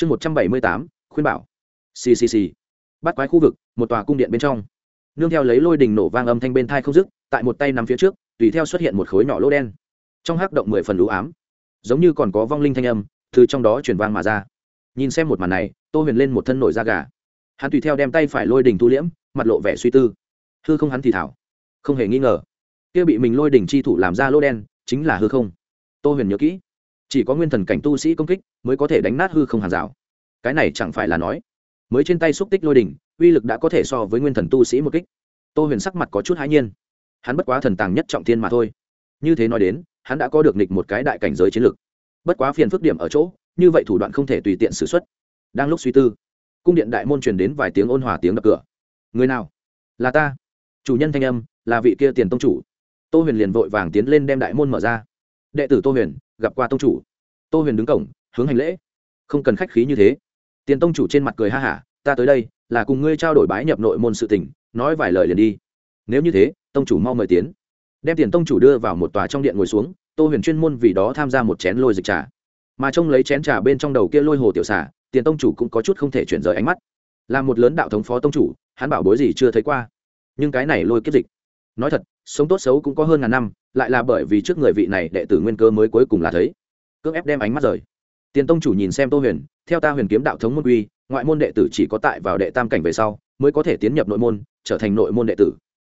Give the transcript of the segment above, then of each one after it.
chương một trăm bảy mươi tám, khuyên bảo. Ccc bắt quái khu vực, một tòa cung điện bên trong. Nương theo lấy lôi đình nổ vang âm thanh bên thai không dứt, tại một tay nằm phía trước, tùy theo xuất hiện một khối nhỏ lỗ đen. Trong hắc động mười phần lũ ám. Giống như còn có vong linh thanh âm, từ trong đó chuyển vang mà ra. Nhìn xem một màn này, tô huyền lên một thân nổi da gà. Hắn tùy theo đem tay phải lôi đình thu liễm, mặt lộ vẻ suy tư. Hư không hắn thì thảo. Không hề nghi ngờ. Kia bị mình lôi đình chi thủ làm ra lỗ đen, chính là hư không. Tô huyền nhớ kỹ chỉ có nguyên thần cảnh tu sĩ công kích mới có thể đánh nát hư không hàng rào. Cái này chẳng phải là nói, mới trên tay xúc tích lôi đỉnh, uy lực đã có thể so với nguyên thần tu sĩ một kích. Tô huyền sắc mặt có chút hãi nhiên. Hắn bất quá thần tàng nhất trọng thiên mà thôi. Như thế nói đến, hắn đã có được nịch một cái đại cảnh giới chiến lược. Bất quá phiền phức điểm ở chỗ, như vậy thủ đoạn không thể tùy tiện xử x u ấ t đang lúc suy tư, cung điện đại môn truyền đến vài tiếng ôn hòa tiếng đập cửa. Người nào? Là ta. Chủ nhân thanh âm, là vị kia tiền tông chủ. Tô huyền liền vội vàng tiến lên đem đại môn mở ra. Đệ tử tô huyền gặp qua tông chủ. Tô huyền đứng cổng, hướng hành lễ. Không cần khách khí như thế. Tiền tông chủ trên mặt cười ha hả, ta tới đây là cùng ngươi trao đổi bái nhập nội môn sự tình, nói vài lời liền đi. Nếu như thế, tông chủ mau mời tiến. Đem tiền tông chủ đưa vào một tòa trong điện ngồi xuống, tô huyền chuyên môn vì đó tham gia một chén lôi dịch trà. Mà trông lấy chén trà bên trong đầu kia lôi hồ tiểu xả tiền tông chủ cũng có chút không thể chuyển rời ánh mắt. Là một lớn đạo thống phó tông chủ, hắn bảo bối gì chưa thấy qua. Nhưng cái này lôi kiếp dịch. Nói thật, sống tốt xấu cũng có hơn ngàn năm lại là bởi vì trước người vị này đệ tử nguyên cơ mới cuối cùng là thấy. Cưỡng ép đem ánh mắt rời. Tiền tông chủ nhìn xem tô huyền, theo ta huyền kiếm đạo thống môn quy, ngoại môn đệ tử chỉ có tại vào đệ tam cảnh về sau, mới có thể tiến nhập nội môn, trở thành nội môn đệ tử.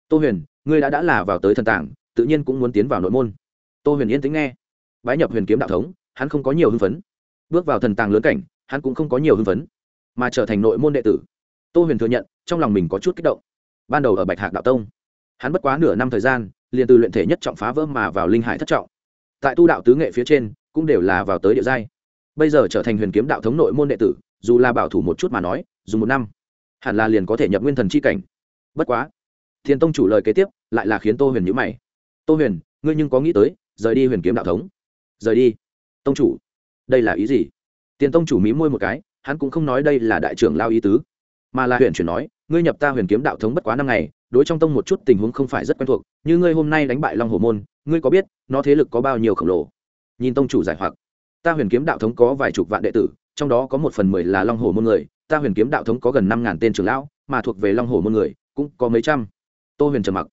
Tô huyền, ngươi đã đã là vào tới thần tảng tự nhiên cũng muốn tiến vào nội môn. Tô huyền yên tĩnh nghe. Bái nhập huyền kiếm đạo thống, hắn không có nhiều hưng phấn. Bước vào thần tàng lớn cảnh, hắn cũng không có nhiều hưng phấn, mà trở thành nội môn đệ tử. Tô huyền thừa nhận, trong lòng mình có chút kích động. Ban đầu ở bạch hạc đạo tông, hắn bất quá nửa năm thời gian liền từ luyện thể nhất trọng phá vỡ mà vào linh hải thất trọng. Tại tu đạo tứ nghệ phía trên, cũng đều là vào tới địa giai. Bây giờ trở thành huyền kiếm đạo thống nội môn đệ tử, dù là bảo thủ một chút mà nói, dù một năm, hẳn là liền có thể nhập nguyên thần c h i cảnh. Bất quá, thiên tông chủ lời kế tiếp, lại là khiến tô huyền nhữ mày. Tô huyền, ngươi nhưng có nghĩ tới, rời đi huyền kiếm đạo thống? Rời đi. Tông chủ, đây là ý gì? Tiền tông chủ mí môi một cái, hắn cũng không nói đây là đại trưởng lao ý tứ, mà là huyền chuyển nói, ngươi nhập ta huyền kiếm đạo thống bất quá năm ngày đối trong tông một chút tình huống không phải rất quen thuộc, như ngươi hôm nay đánh bại long hồ môn, ngươi có biết nó thế lực có bao nhiêu khổng lồ? Nhìn tông chủ giải hoặc. Ta huyền kiếm đạo thống có vài chục vạn đệ tử, trong đó có một phần mười là long hồ môn người, ta huyền kiếm đạo thống có gần năm ngàn tên trưởng lão, mà thuộc về long hồ môn người, cũng có mấy trăm. Tô huyền trầm mặc.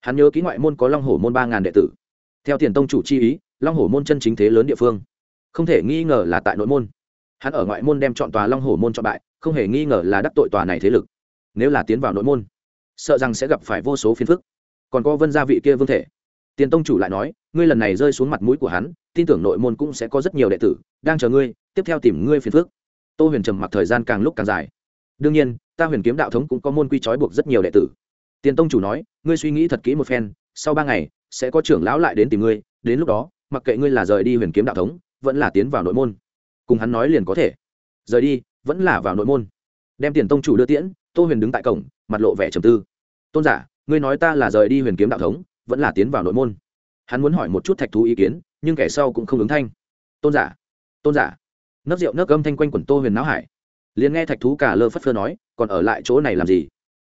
Hắn nhớ ký ngoại môn có long hồ môn ba ngàn đệ tử. Theo tiền tông chủ chi ý, long hồ môn chân chính thế lớn địa phương. Không thể nghi ngờ là tại nội môn. Hắn ở ngoại môn đem chọn tòa long hồ môn chọn bại, không hề nghi ngờ là đắc tội tòa này thế lực. Nếu là tiến vào nội môn sợ rằng sẽ gặp phải vô số phiền phức. Còn có vân gia vị kia vương thể. Tiền tông chủ lại nói, ngươi lần này rơi xuống mặt mũi của hắn, tin tưởng nội môn cũng sẽ có rất nhiều đệ tử, đang chờ ngươi, tiếp theo tìm ngươi phiền phức. Tô huyền trầm mặc thời gian càng lúc càng dài. Đương nhiên, ta huyền kiếm đạo thống cũng có môn quy trói buộc rất nhiều đệ tử. Tiền tông chủ nói, ngươi suy nghĩ thật kỹ một phen, sau ba ngày, sẽ có trưởng lão lại đến tìm ngươi, đến lúc đó, mặc kệ ngươi là rời đi huyền kiếm đạo thống, vẫn là tiến vào nội môn. Cùng hắn nói liền có thể. Rời đi, vẫn là vào nội môn. Đem tiền tông chủ đưa tiễn, tô huyền đứng tại cổng, mặt lộ vẻ trầm tư tôn giả, ngươi nói ta là rời đi huyền kiếm đạo thống, vẫn là tiến vào nội môn. Hắn muốn hỏi một chút thạch thú ý kiến, nhưng kẻ sau cũng không ứng thanh. Tôn giả tôn giả. Nấc rượu, nấc âm thanh quanh quẩn tô huyền não hải. Liền nghe thạch thú cả lơ phất phơ nói, còn ở lại chỗ này làm gì?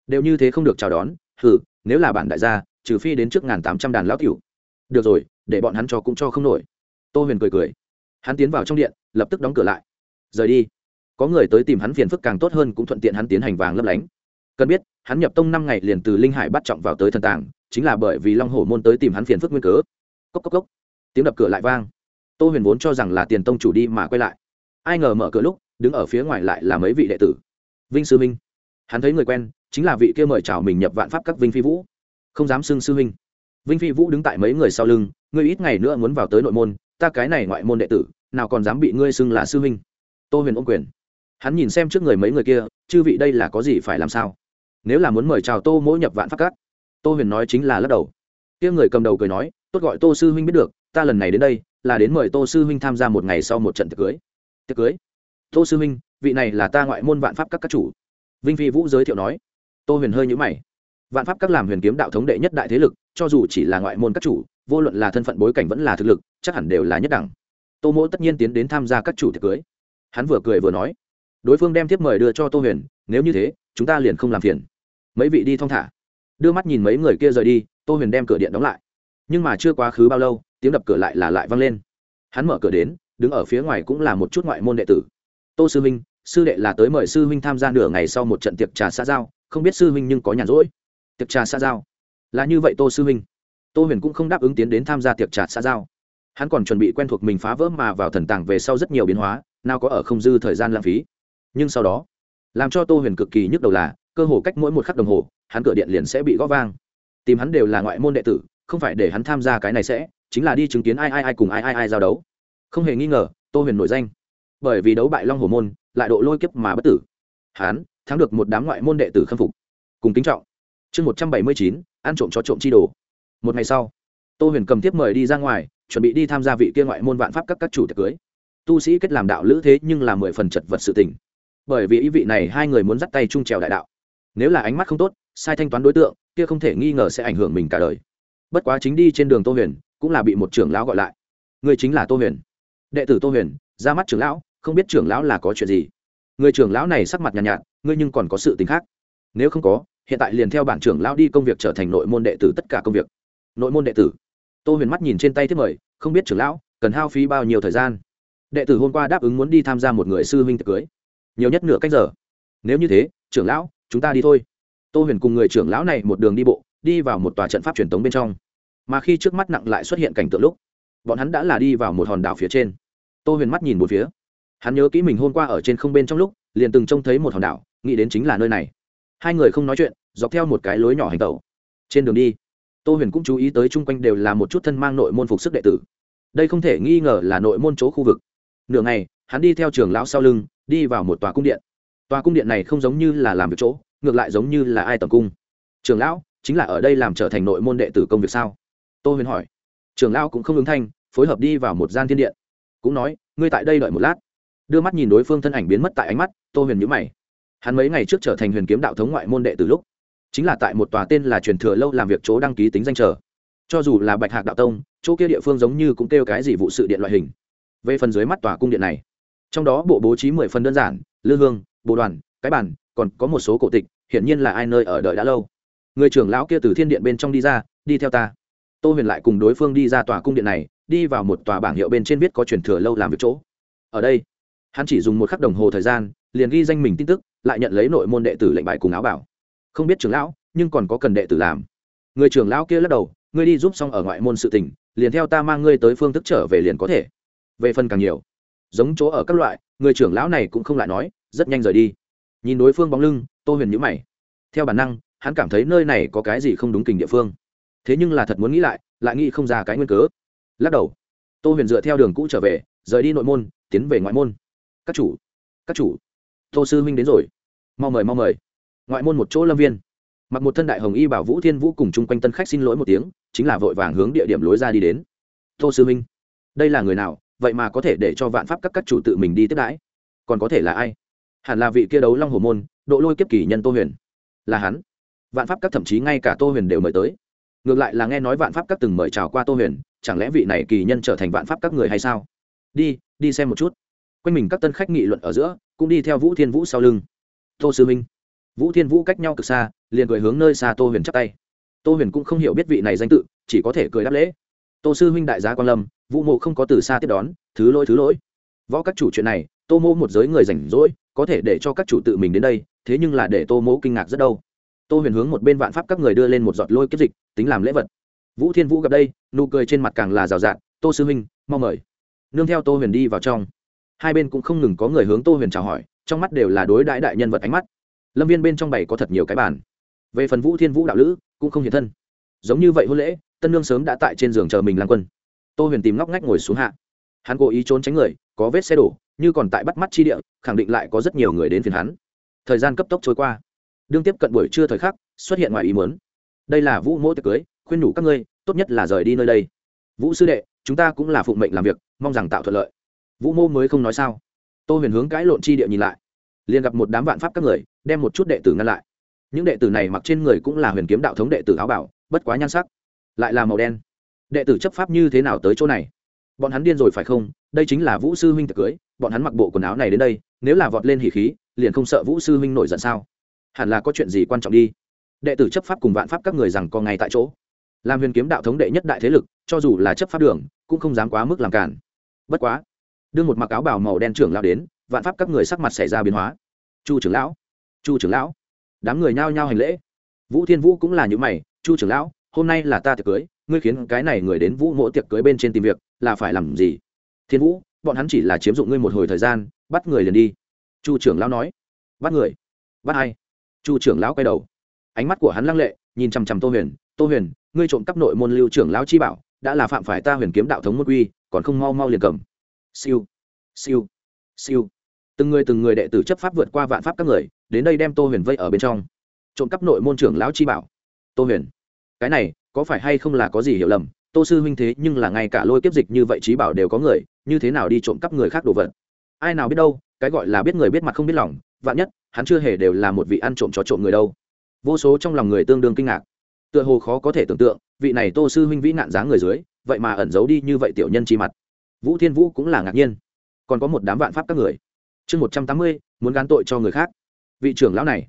Đều như thế không được chào đón, hừ, nếu là bản đại gia, trừ phi đến trước ngàn tám trăm đàn lão tiểu. Được rồi, để bọn hắn cho cũng cho không nổi. Tô huyền cười cười. Hắn tiến vào trong điện, lập tức đóng cửa lại. Rời đi. Có người tới tìm hắn phiền phức càng tốt hơn cũng thuận tiện hắn tiến hành vàng lấp lánh cần biết, hắn nhập tông năm ngày liền từ linh hải bắt trọng vào tới thần tàng, chính là bởi vì long hổ môn tới tìm hắn phiền phức nguyên cớ. Cốc cốc cốc. Tiếng đập cửa lại vang. Tô huyền vốn cho rằng là tiền tông chủ đi mà quay lại. Ai ngờ mở cửa lúc, đứng ở phía ngoài lại là mấy vị đệ tử. Vinh sư minh. Hắn thấy người quen, chính là vị kia mời chào mình nhập vạn pháp các vinh phi vũ. Không dám xưng sư minh vinh phi vũ đứng tại mấy người sau lưng, ngươi ít ngày nữa muốn vào tới nội môn, ta cái này ngoại môn đệ tử, nào còn dám bị ngươi xưng là sư minh tô huyền ôm quyền. Hắn nhìn xem trước người mấy người kia, chư vị đây là có gì phải làm sao? Nếu là muốn mời chào tô mỗi nhập vạn pháp cát, tô huyền nói chính là lắc đầu. Kia người cầm đầu cười nói tốt gọi tô sư huynh biết được ta lần này đến đây là đến mời tô sư huynh tham gia một ngày sau một trận tiệc cưới. Tiệc cưới? Tô sư huynh vị này là ta ngoại môn vạn pháp các các chủ. Vinh phi vũ giới thiệu nói. Tô huyền hơi nhữ mày. Vạn pháp các làm huyền kiếm đạo thống đệ nhất đại thế lực cho dù chỉ là ngoại môn các chủ vô luận là thân phận bối cảnh vẫn là thực lực chắc hẳn đều là nhất đẳng. Tô mỗ tất nhiên tiến đến tham gia các chủ tiệc cưới. Hắn vừa cười vừa nói. Đối phương đem tiếp mời đưa cho tô huyền nếu như thế chúng ta liền không làm phiền mấy vị đi thong thả. Đưa mắt nhìn mấy người kia rời đi, tô huyền đem cửa điện đóng lại. Nhưng mà chưa quá khứ bao lâu, tiếng đập cửa lại là lại vang lên. Hắn mở cửa đến, đứng ở phía ngoài cũng là một chút ngoại môn đệ tử. Tô sư huynh, sư đệ là tới mời sư huynh tham gia nửa ngày sau một trận tiệc trà xã giao, không biết sư huynh nhưng có nhàn rỗi. Tiệc trà xã giao? Là như vậy tô sư huynh. Tô huyền cũng không đáp ứng tiến đến tham gia tiệc trà xã giao. Hắn còn chuẩn bị quen thuộc mình phá vỡ mà vào thần tàng về sau rất nhiều biến hóa, nào có ở không dư thời gian lãng phí. Nhưng sau đó, làm cho tô huyền cực kỳ nhức đầu là cơ hồ cách mỗi một khắc đồng hồ, hắn cửa điện liền sẽ bị gõ vang. Tìm hắn đều là ngoại môn đệ tử, không phải để hắn tham gia cái này sẽ, chính là đi chứng kiến ai ai ai cùng ai ai ai giao đấu. Không hề nghi ngờ, tô huyền nổi danh. Bởi vì đấu bại long hồ môn, lại độ lôi kiếp mà bất tử. Hắn, thắng được một đám ngoại môn đệ tử khâm phục. Cùng kính trọng. Chương một trăm bảy mươi chín, ăn trộm cho trộm chi đồ. Một ngày sau, tô huyền cầm tiếp mời đi ra ngoài, chuẩn bị đi tham gia vị kia ngoại môn vạn pháp các các chủ tiệc cưới. Tu sĩ kết làm đạo lữ thế nhưng là mười phần chật vật sự tình. Bởi vì ý vị này hai người muốn dắt tay chung trèo đại đạo nếu là ánh mắt không tốt sai thanh toán đối tượng kia không thể nghi ngờ sẽ ảnh hưởng mình cả đời. Bất quá chính đi trên đường tô huyền cũng là bị một trưởng lão gọi lại. Người chính là tô huyền. Đệ tử tô huyền ra mắt trưởng lão không biết trưởng lão là có chuyện gì. Người trưởng lão này sắc mặt nhàn nhạt, nhạt ngươi nhưng còn có sự tình khác. Nếu không có hiện tại liền theo bản trưởng lão đi công việc trở thành nội môn đệ tử tất cả công việc. Nội môn đệ tử. Tô huyền mắt nhìn trên tay thiết mời không biết trưởng lão cần hao phí bao nhiêu thời gian. Đệ tử hôm qua đáp ứng muốn đi tham gia một người sư huynh tiệc cưới. Nhiều nhất nửa cách giờ. Nếu như thế trưởng lão chúng ta đi thôi. Tô huyền cùng người trưởng lão này một đường đi bộ, đi vào một tòa trận pháp truyền thống bên trong. Mà khi trước mắt nặng lại xuất hiện cảnh tượng lúc, bọn hắn đã là đi vào một hòn đảo phía trên. Tô huyền mắt nhìn một phía. Hắn nhớ kỹ mình hôm qua ở trên không bên trong lúc, liền từng trông thấy một hòn đảo, nghĩ đến chính là nơi này. Hai người không nói chuyện, dọc theo một cái lối nhỏ hành tẩu. Trên đường đi, tô huyền cũng chú ý tới chung quanh đều là một chút thân mang nội môn phục sức đệ tử. Đây không thể nghi ngờ là nội môn chỗ khu vực. Nửa ngày, hắn đi theo trường lão sau lưng, đi vào một tòa cung điện tòa cung điện này không giống như là làm việc chỗ, ngược lại giống như là ai tầm cung. Trường lão, chính là ở đây làm trở thành nội môn đệ tử công việc sao? Tô huyền hỏi. Trường lão cũng không ứng thanh, phối hợp đi vào một gian thiên điện. Cũng nói, ngươi tại đây đợi một lát. Đưa mắt nhìn đối phương thân ảnh biến mất tại ánh mắt, tô huyền nhữ mày. Hắn mấy ngày trước trở thành huyền kiếm đạo thống ngoại môn đệ từ lúc, chính là tại một tòa tên là truyền thừa lâu làm việc chỗ đăng ký tính danh chờ. Cho dù là bạch hạc đạo tông, chỗ kia địa phương giống như cũng kêu cái gì vụ sự điện loại hình. Về phần dưới mắt tòa cung điện này, trong đó bộ bố trí mười phần đơn giản, lư hương bộ đoàn, cái bản còn có một số cổ tịch, hiển nhiên là ai nơi ở đợi đã lâu. Người trưởng lão kia từ thiên điện bên trong đi ra, đi theo ta. Tô huyền lại cùng đối phương đi ra tòa cung điện này, đi vào một tòa bảng hiệu bên trên viết có truyền thừa lâu làm việc chỗ. Ở đây, hắn chỉ dùng một khắc đồng hồ thời gian, liền ghi danh mình tin tức, lại nhận lấy nội môn đệ tử lệnh bài cùng áo bảo. Không biết trưởng lão, nhưng còn có cần đệ tử làm. Người trưởng lão kia lắc đầu, ngươi đi giúp xong ở ngoại môn sự tình, liền theo ta mang ngươi tới phương thức trở về liền có thể. Về phần càng nhiều, giống chỗ ở các loại người trưởng lão này cũng không lại nói, rất nhanh rời đi. Nhìn đối phương bóng lưng, tô huyền nhữ mày. Theo bản năng, hắn cảm thấy nơi này có cái gì không đúng kình địa phương. Thế nhưng là thật muốn nghĩ lại lại nghĩ không ra cái nguyên cớ. Lắc đầu. Tô huyền dựa theo đường cũ trở về, rời đi nội môn, tiến về ngoại môn. Các chủ các chủ. Tô sư huynh đến rồi. Mau mời mau mời. Ngoại môn một chỗ lâm viên. Mặc một thân đại hồng y bảo vũ thiên vũ cùng chung quanh tân khách xin lỗi một tiếng, chính là vội vàng hướng địa điểm lối ra đi đến. Tô sư huynh, đây là người nào? Vậy mà có thể để cho vạn pháp các các chủ tự mình đi tiếp đãi. Còn có thể là ai? Hẳn là vị kia đấu long hồ môn, độ lôi kiếp kỳ nhân tô huyền. Là hắn. Vạn pháp các thậm chí ngay cả tô huyền đều mời tới. Ngược lại là nghe nói vạn pháp các từng mời chào qua tô huyền, chẳng lẽ vị này kỳ nhân trở thành vạn pháp các người hay sao? Đi đi xem một chút. Quanh mình các tân khách nghị luận ở giữa, cũng đi theo vũ thiên vũ sau lưng. Tô sư minh. Vũ thiên vũ cách nhau cực xa, liền cười hướng nơi xa tô huyền chắp tay. Tô huyền cũng không hiểu biết vị này danh tự, chỉ có thể cười đáp lễ tô sư huynh đại gia quan lâm, vũ mộ không có từ xa tiếp đón, thứ lỗi thứ lỗi. Võ các chủ chuyện này, tô mô một giới người rảnh rỗi, có thể để cho các chủ tự mình đến đây, thế nhưng là để tô mô kinh ngạc rất đâu. Tô huyền hướng một bên vạn pháp các người đưa lên một giọt lôi kiếp dịch, tính làm lễ vật. Vũ thiên vũ gặp đây, nụ cười trên mặt càng là rào rạt, tô sư huynh, mau mời. Nương theo tô huyền đi vào trong. Hai bên cũng không ngừng có người hướng tô huyền chào hỏi, trong mắt đều là đối đãi đại nhân vật ánh mắt. Lâm viên bên trong bày có thật nhiều cái bàn. Về phần vũ thiên vũ đạo lữ, cũng không hiện thân. Giống như vậy hôn lễ tân nương sớm đã tại trên giường chờ mình lan quân. Tô huyền tìm ngóc ngách ngồi xuống hạ. Hắn cố ý trốn tránh người, có vết xe đổ, như còn tại bắt mắt chi địa, khẳng định lại có rất nhiều người đến phiền hắn. Thời gian cấp tốc trôi qua. Đương tiếp cận buổi trưa thời khắc, xuất hiện ngoài ý muốn. Đây là vũ mỗi tiệc cưới, khuyên nhủ các ngươi, tốt nhất là rời đi nơi đây. Vũ sư đệ, chúng ta cũng là phụng mệnh làm việc, mong rằng tạo thuận lợi. Vũ mô mới không nói sao. Tô huyền hướng cãi lộn chi địa nhìn lại. Liền gặp một đám vạn pháp các người, đem một chút đệ tử ngăn lại. Những đệ tử này mặc trên người cũng là huyền kiếm đạo thống đệ tử áo bảo, bất quá nhan sắc lại là màu đen. Đệ tử chấp pháp như thế nào tới chỗ này? Bọn hắn điên rồi phải không? Đây chính là vũ sư huynh tiệc cưới, bọn hắn mặc bộ quần áo này đến đây, nếu là vọt lên hỉ khí, liền không sợ vũ sư huynh nổi giận sao? Hẳn là có chuyện gì quan trọng đi. Đệ tử chấp pháp cùng vạn pháp các người rằng còn ngay tại chỗ. Làm huyền kiếm đạo thống đệ nhất đại thế lực, cho dù là chấp pháp đường, cũng không dám quá mức làm cản bất quá đương một mặc áo bào màu đen trưởng lão đến, vạn pháp các người sắc mặt xảy ra biến hóa. Chu trưởng lão, chu trưởng lão, đám người nhao nhao hành lễ. Vũ thiên vũ cũng là những mày, chu trưởng lão hôm nay là ta tiệc cưới, ngươi khiến cái này người đến vũ mỗ tiệc cưới bên trên tìm việc, là phải làm gì? Thiên vũ, bọn hắn chỉ là chiếm dụng ngươi một hồi thời gian, bắt người liền đi. Chu trưởng lão nói. Bắt người? Bắt ai? Chu trưởng lão quay đầu. Ánh mắt của hắn lăng lệ, nhìn chằm chằm tô huyền. Tô huyền, ngươi trộm cắp nội môn lưu trưởng lão chi bảo, đã là phạm phải ta huyền kiếm đạo thống môn quy, còn không mau mau liền cầm. Siêu. Siêu. Siêu. Từng người từng người đệ tử chấp pháp vượt qua vạn pháp các người, đến đây đem tô huyền vây ở bên trong. Trộm cắp nội môn trưởng lão chi bảo. Tô huyền cái này, có phải hay không là có gì hiểu lầm? Tô sư huynh thế nhưng là ngay cả lôi kiếp dịch như vậy trí bảo đều có người, như thế nào đi trộm cắp người khác đồ vật? Ai nào biết đâu, cái gọi là biết người biết mặt không biết lòng, vạn nhất, hắn chưa hề đều là một vị ăn trộm chó trộm người đâu. Vô số trong lòng người tương đương kinh ngạc. Tựa hồ khó có thể tưởng tượng, vị này tô sư huynh vĩ nạn dáng người dưới, vậy mà ẩn giấu đi như vậy tiểu nhân chi mặt. Vũ thiên vũ cũng là ngạc nhiên. Còn có một đám vạn pháp các người. Chương một trăm tám mươi, muốn gán tội cho người khác. Vị trưởng lão này,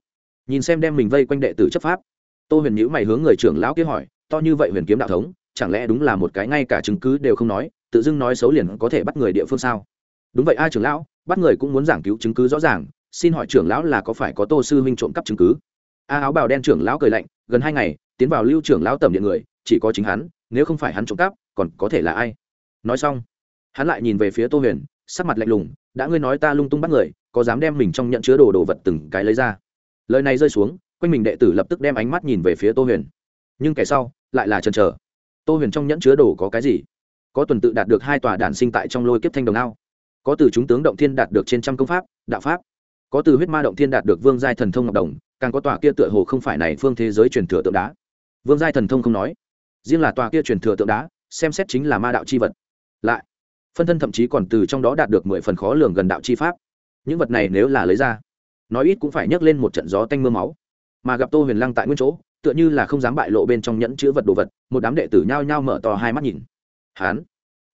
nhìn xem đem mình vây quanh đệ tử chấp pháp tô huyền nhữ mày hướng người trưởng lão kia hỏi, to như vậy huyền kiếm đạo thống, chẳng lẽ đúng là một cái ngay cả chứng cứ đều không nói, tự dưng nói xấu liền có thể bắt người địa phương sao? Đúng vậy ai trưởng lão, bắt người cũng muốn giảng cứu chứng cứ rõ ràng, xin hỏi trưởng lão là có phải có tô sư huynh trộm cắp chứng cứ? A áo bào đen trưởng lão cười lạnh, gần hai ngày, tiến vào lưu trưởng lão tầm điện người, chỉ có chính hắn, nếu không phải hắn trộm cắp, còn có thể là ai? Nói xong, hắn lại nhìn về phía tô huyền, sắc mặt lạnh lùng, đã ngươi nói ta lung tung bắt người, có dám đem mình trong nhận chứa đồ đồ vật từng cái lấy ra? Lời này rơi xuống quanh mình đệ tử lập tức đem ánh mắt nhìn về phía tô huyền. Nhưng kẻ sau lại là chần chờ. Tô huyền trong nhẫn chứa đồ có cái gì? Có tuần tự đạt được hai tòa đản sinh tại trong lôi kiếp thanh đồng ao. Có từ chúng tướng động thiên đạt được trên trăm công pháp, đạo pháp. Có từ huyết ma động thiên đạt được vương giai thần thông ngọc đồng, càng có tòa kia tựa hồ không phải này phương thế giới truyền thừa tượng đá. Vương giai thần thông không nói. Riêng là tòa kia truyền thừa tượng đá, xem xét chính là ma đạo c h i vật. Lại, phân thân thậm chí còn từ trong đó đạt được mười phần khó lường gần đạo chi pháp. Những vật này nếu là lấy ra, nói ít cũng phải nhấc lên một trận gió tanh m ư a máu mà gặp tô huyền lăng tại nguyên chỗ, tựa như là không dám bại lộ bên trong nhẫn chữ vật đồ vật, một đám đệ tử nhao nhao mở to hai mắt nhìn. Hán,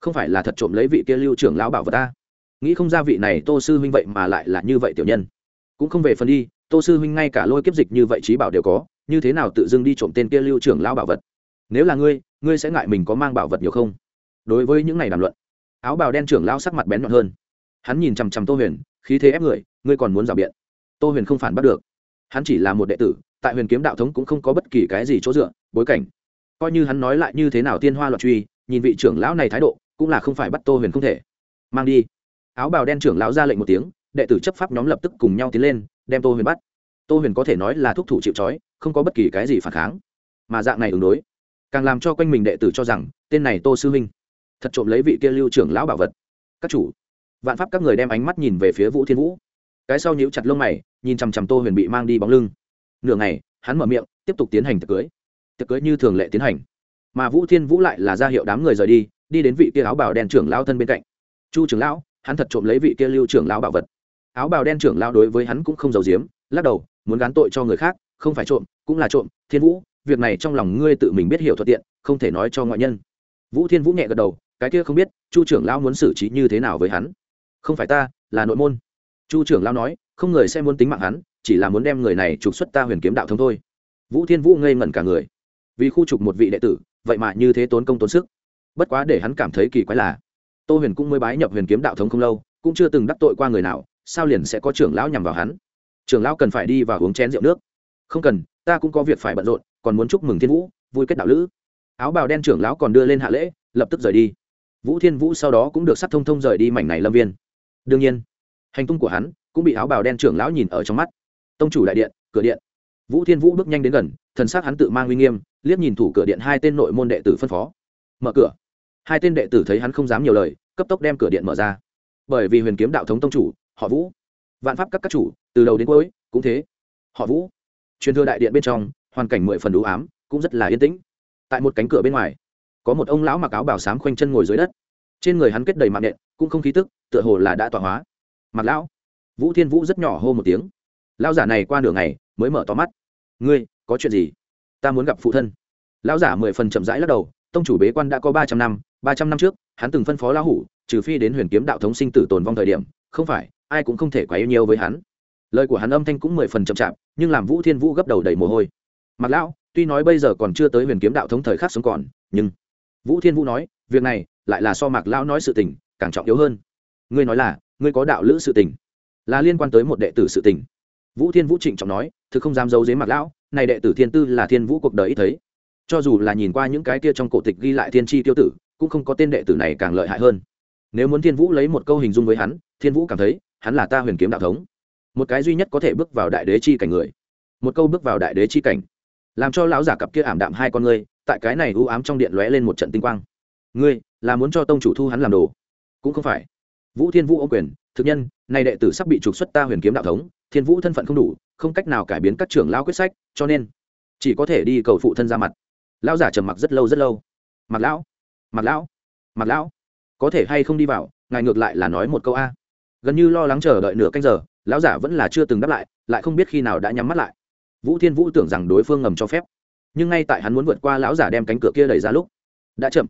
không phải là thật trộm lấy vị kia lưu trưởng lão bảo vật ta? Nghĩ không ra vị này tô sư huynh vậy mà lại là như vậy tiểu nhân. Cũng không về phần đi, tô sư huynh ngay cả lôi kiếp dịch như vậy trí bảo đều có, như thế nào tự dưng đi trộm tên kia lưu trưởng lão bảo vật? Nếu là ngươi ngươi sẽ ngại mình có mang bảo vật nhiều không? Đối với những này đàm luận, áo bào đen trưởng lão sắc mặt bén nhọn hơn. Hắn nhìn chằm chằm tô huyền, khí thế ép người, ngươi còn muốn rào biện. Tô huyền không phản bắt được hắn chỉ là một đệ tử, tại huyền kiếm đạo thống cũng không có bất kỳ cái gì chỗ dựa, bối cảnh. Coi như hắn nói lại như thế nào tiên hoa loạn truy, nhìn vị trưởng lão này thái độ, cũng là không phải bắt tô huyền không thể. Mang đi. Áo bào đen trưởng lão ra lệnh một tiếng, đệ tử chấp pháp nhóm lập tức cùng nhau tiến lên, đem tô huyền bắt. Tô huyền có thể nói là thúc thủ chịu trói, không có bất kỳ cái gì phản kháng. Mà dạng này ứng đối, càng làm cho quanh mình đệ tử cho rằng, tên này tô sư huynh thật trộm lấy vị kia lưu trưởng lão bảo vật. Các chủ, vạn pháp các người đem ánh mắt nhìn về phía vũ thiên vũ. Cái sau nhíu chặt lông mày nhìn chằm chằm tô huyền bị mang đi bóng lưng. Nửa ngày, hắn mở miệng, tiếp tục tiến hành tiệc cưới. Tiệc cưới như thường lệ tiến hành. Mà vũ thiên vũ lại là ra hiệu đám người rời đi đi đến vị kia áo bảo đen trưởng lão thân bên cạnh. Chu trưởng lão, hắn thật trộm lấy vị kia lưu trưởng lão bảo vật. Áo bào đen trưởng lão đối với hắn cũng không giàu giếm, lắc đầu, muốn gán tội cho người khác, không phải trộm, cũng là trộm. Thiên vũ, việc này trong lòng ngươi tự mình biết hiểu thuận tiện, không thể nói cho ngoại nhân. Vũ thiên vũ nhẹ gật đầu, cái kia không biết, chu trưởng lão muốn xử trí như thế nào với hắn? Không phải ta, là nội môn. Chu trưởng lão nói không người sẽ muốn tính mạng hắn, chỉ là muốn đem người này trục xuất ta huyền kiếm đạo Thống thôi. Vũ thiên vũ ngây ngẩn cả người. Vì khu trục một vị đệ tử, vậy mà như thế tốn công tốn sức. Bất quá để hắn cảm thấy kỳ quái là, tô huyền cũng mới bái nhập huyền kiếm đạo thống không lâu, cũng chưa từng đắc tội qua người nào, sao liền sẽ có trưởng lão nhằm vào hắn? Trưởng lão cần phải đi và uống chén rượu nước. Không cần, ta cũng có việc phải bận rộn, còn muốn chúc mừng thiên vũ, vui kết đạo lữ. Áo bào đen trưởng lão còn đưa lên hạ lễ, lập tức rời đi. Vũ thiên vũ sau đó cũng được sắc thông thông rời đi mảnh này lâm viên. Đương nhiên, hành tung của hắn cũng bị áo bào đen trưởng lão nhìn ở trong mắt. Tông chủ đại điện, cửa điện. Vũ thiên vũ bước nhanh đến gần, thần s á c hắn tự mang uy nghiêm, liếc nhìn thủ cửa điện hai tên nội môn đệ tử phân phó. Mở cửa. Hai tên đệ tử thấy hắn không dám nhiều lời, cấp tốc đem cửa điện mở ra. Bởi vì huyền kiếm đạo thống tông chủ, họ vũ. Vạn pháp các các chủ, từ đầu đến cuối, cũng thế. Họ vũ. Truyền thừa đại điện bên trong, hoàn cảnh mười phần đủ ám, cũng rất là yên tĩnh. Tại một cánh cửa bên ngoài, có một ông lão mặc áo bảo sám khoanh chân ngồi dưới đất. Trên người hắn kết đầy mạng điện cũng không khí tức, tựa hồ là đã tọa hóa. Mặc lão vũ thiên vũ rất nhỏ hô một tiếng. Lão giả này qua nửa ngày mới mở to mắt. Ngươi, có chuyện gì? Ta muốn gặp phụ thân. Lão giả mười phần chậm rãi lắc đầu, tông chủ bế quan đã có ba trăm năm, ba trăm năm trước, hắn từng phân phó lão hủ, trừ phi đến huyền kiếm đạo thống sinh tử tồn vong thời điểm, không phải, ai cũng không thể quá yêu nhiều với hắn. Lời của hắn âm thanh cũng mười phần chậm chạp, nhưng làm vũ thiên vũ gấp đầu đầy mồ hôi. Mặc lão, tuy nói bây giờ còn chưa tới huyền kiếm đạo thống thời khắc sống còn, nhưng vũ thiên vũ nói, việc này lại là so mạc lão nói sự tình càng trọng yếu hơn. Ngươi nói là, ngươi có đạo lữ sự tình là liên quan tới một đệ tử sự tình. Vũ thiên vũ trịnh trọng nói, thực không dám giấu dếm mặt lão, này đệ tử thiên tư là thiên vũ cuộc đời ít thấy. Cho dù là nhìn qua những cái kia trong cổ tịch ghi lại thiên tri tiêu tử, cũng không có tên đệ tử này càng lợi hại hơn. Nếu muốn thiên vũ lấy một câu hình dung với hắn, thiên vũ cảm thấy, hắn là ta huyền kiếm đạo thống. Một cái duy nhất có thể bước vào đại đế chi cảnh người. Một câu bước vào đại đế chi cảnh. Làm cho lão giả cặp kia ảm đạm hai con ngươi, tại cái này u ám trong điện lóe lên một trận tinh quang. Ngươi, là muốn cho tông chủ thu hắn làm đồ? Cũng không phải. Vũ thiên vũ ô quyền, thực nhân nay đệ tử sắp bị trục xuất ta huyền kiếm đạo thống, thiên vũ thân phận không đủ, không cách nào cải biến các trưởng lao quyết sách, cho nên chỉ có thể đi cầu phụ thân ra mặt. Lão giả trầm mặc rất lâu rất lâu. Mặc lão mặc lão mặc lão, có thể hay không đi vào, ngài ngược lại là nói một câu a. Gần như lo lắng chờ đợi nửa canh giờ, lão giả vẫn là chưa từng đáp lại lại không biết khi nào đã nhắm mắt lại. Vũ thiên vũ tưởng rằng đối phương ngầm cho phép, nhưng ngay tại hắn muốn vượt qua lão giả đem cánh cửa kia đẩy ra lúc, đã chậm.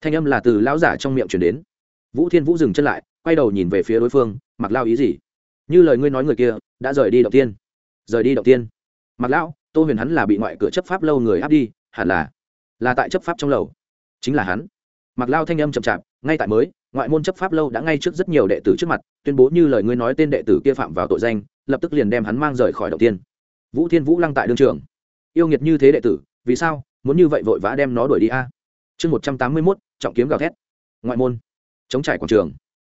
Thanh âm là từ lão giả trong miệng chuyển đến. Vũ thiên vũ dừng chân lại quay đầu nhìn về phía đối phương mặc lao ý gì? Như lời ngươi nói người kia, đã rời đi đầu tiên. Rời đi đầu tiên? Mặc lão, tô huyền hắn là bị ngoại cửa chấp pháp lâu người áp đi, hẳn là là tại chấp pháp trong lầu. Chính là hắn. Mặc lao thanh âm chậm chạp, ngay tại mới, ngoại môn chấp pháp lâu đã ngay trước rất nhiều đệ tử trước mặt, tuyên bố như lời ngươi nói tên đệ tử kia phạm vào tội danh, lập tức liền đem hắn mang rời khỏi đầu tiên. Vũ thiên vũ lăng tại đương trường. Yêu nghiệt như thế đệ tử, vì sao muốn như vậy vội vã đem nó đuổi đi a? Chương một trăm tám mươi mốt, trọng kiếm gào thét. Ngoại môn. Chống trải quảng trường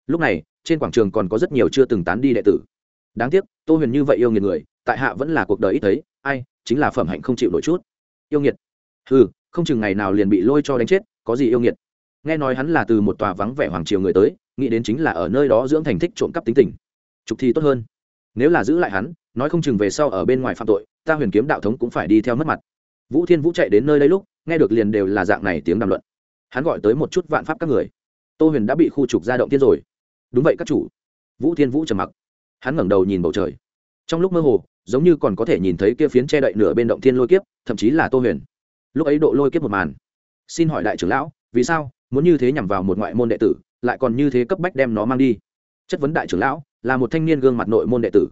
lúc này, trên quảng trường còn có rất nhiều chưa từng tán đi đệ tử. Đáng tiếc, tô huyền như vậy yêu nghiệt người, tại hạ vẫn là cuộc đời ít thấy, ai, chính là phẩm hạnh không chịu nổi chút. Yêu nghiệt. Ừ không chừng ngày nào liền bị lôi cho đánh chết, có gì yêu nghiệt. Nghe nói hắn là từ một tòa vắng vẻ hoàng triều người tới, nghĩ đến chính là ở nơi đó dưỡng thành thích trộm cắp tính tình. Trục thì tốt hơn. Nếu là giữ lại hắn, nói không chừng về sau ở bên ngoài phạm tội, ta huyền kiếm đạo thống cũng phải đi theo mất mặt. Vũ thiên vũ chạy đến nơi đây lúc, nghe được liền đều là dạng này tiếng đàm luận. Hắn gọi tới một chút vạn pháp các người. Tô huyền đã bị khu trục ra động tiên rồi đúng vậy các chủ. Vũ thiên vũ trầm mặc. Hắn ngẩng đầu nhìn bầu trời. Trong lúc mơ hồ, giống như còn có thể nhìn thấy kia phiến che đậy nửa bên động thiên lôi kiếp, thậm chí là tô huyền. Lúc ấy độ lôi kiếp một màn. Xin hỏi đại trưởng lão, vì sao muốn như thế nhằm vào một ngoại môn đệ tử, lại còn như thế cấp bách đem nó mang đi? Chất vấn đại trưởng lão, là một thanh niên gương mặt nội môn đệ tử.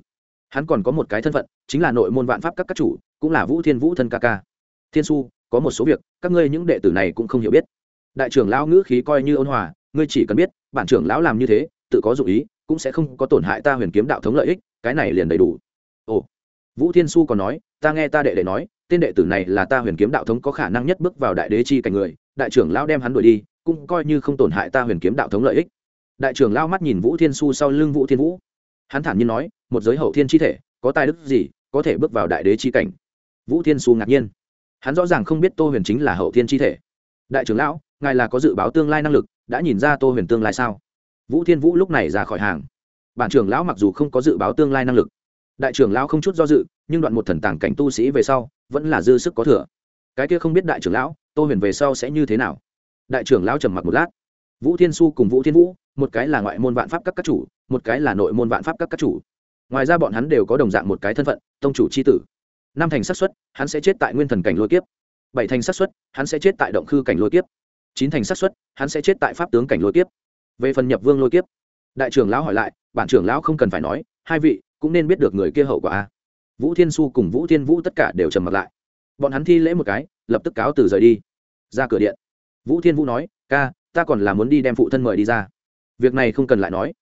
Hắn còn có một cái thân phận, chính là nội môn vạn pháp các các chủ, cũng là vũ thiên vũ thân ca ca. Thiên su, có một số việc, các ngươi những đệ tử này cũng không hiểu biết. Đại trưởng lão ngữ khí coi như ôn hòa, ngươi chỉ cần biết, bản trưởng lão làm như thế tự có dụng ý, cũng sẽ không có tổn hại ta huyền kiếm đạo thống lợi ích, cái này liền đầy đủ. Ồ. Vũ thiên su còn nói, ta nghe ta đệ đệ nói, tên đệ tử này là ta huyền kiếm đạo thống có khả năng nhất bước vào đại đế chi cảnh người, đại trưởng lão đem hắn đuổi đi, cũng coi như không tổn hại ta huyền kiếm đạo thống lợi ích. Đại trưởng lao mắt nhìn vũ thiên su sau lưng vũ thiên vũ. Hắn thản nhiên nói, một giới hậu thiên chi thể, có tài đức gì, có thể bước vào đại đế chi cảnh? Vũ thiên su ngạc nhiên. Hắn rõ ràng không biết tô huyền chính là hậu thiên chi thể. Đại trưởng lão, ngài là có dự báo tương lai năng lực, đã nhìn ra tô huyền tương lai sao? Vũ thiên vũ lúc này ra khỏi hàng. Bản trưởng lão mặc dù không có dự báo tương lai năng lực, đại trưởng lão không chút do dự, nhưng đoạn một thần tàng cảnh tu sĩ về sau vẫn là dư sức có thừa. Cái kia không biết đại trưởng lão, tô huyền về sau sẽ như thế nào? Đại trưởng lão trầm mặc một lát. Vũ thiên su cùng vũ thiên vũ, một cái là ngoại môn vạn pháp các các chủ, một cái là nội môn vạn pháp các các chủ. Ngoài ra bọn hắn đều có đồng dạng một cái thân phận, tông chủ c h i tử. Năm thành xác suất, hắn sẽ chết tại nguyên thần cảnh lôi kiếp. Bảy thành xác suất, hắn sẽ chết tại động khư cảnh lôi kiếp. Chín thành xác suất, hắn sẽ chết tại pháp tướng cảnh lôi kiếp về phần nhập vương lôi kiếp. Đại trưởng lão hỏi lại, bản trưởng lão không cần phải nói, hai vị cũng nên biết được người kia hậu quả a. Vũ thiên su cùng vũ thiên vũ tất cả đều trầm mặt lại. Bọn hắn thi lễ một cái, lập tức cáo từ rời đi. Ra cửa điện. Vũ thiên vũ nói, ca, ta còn là muốn đi đem phụ thân mời đi ra. Việc này không cần lại nói.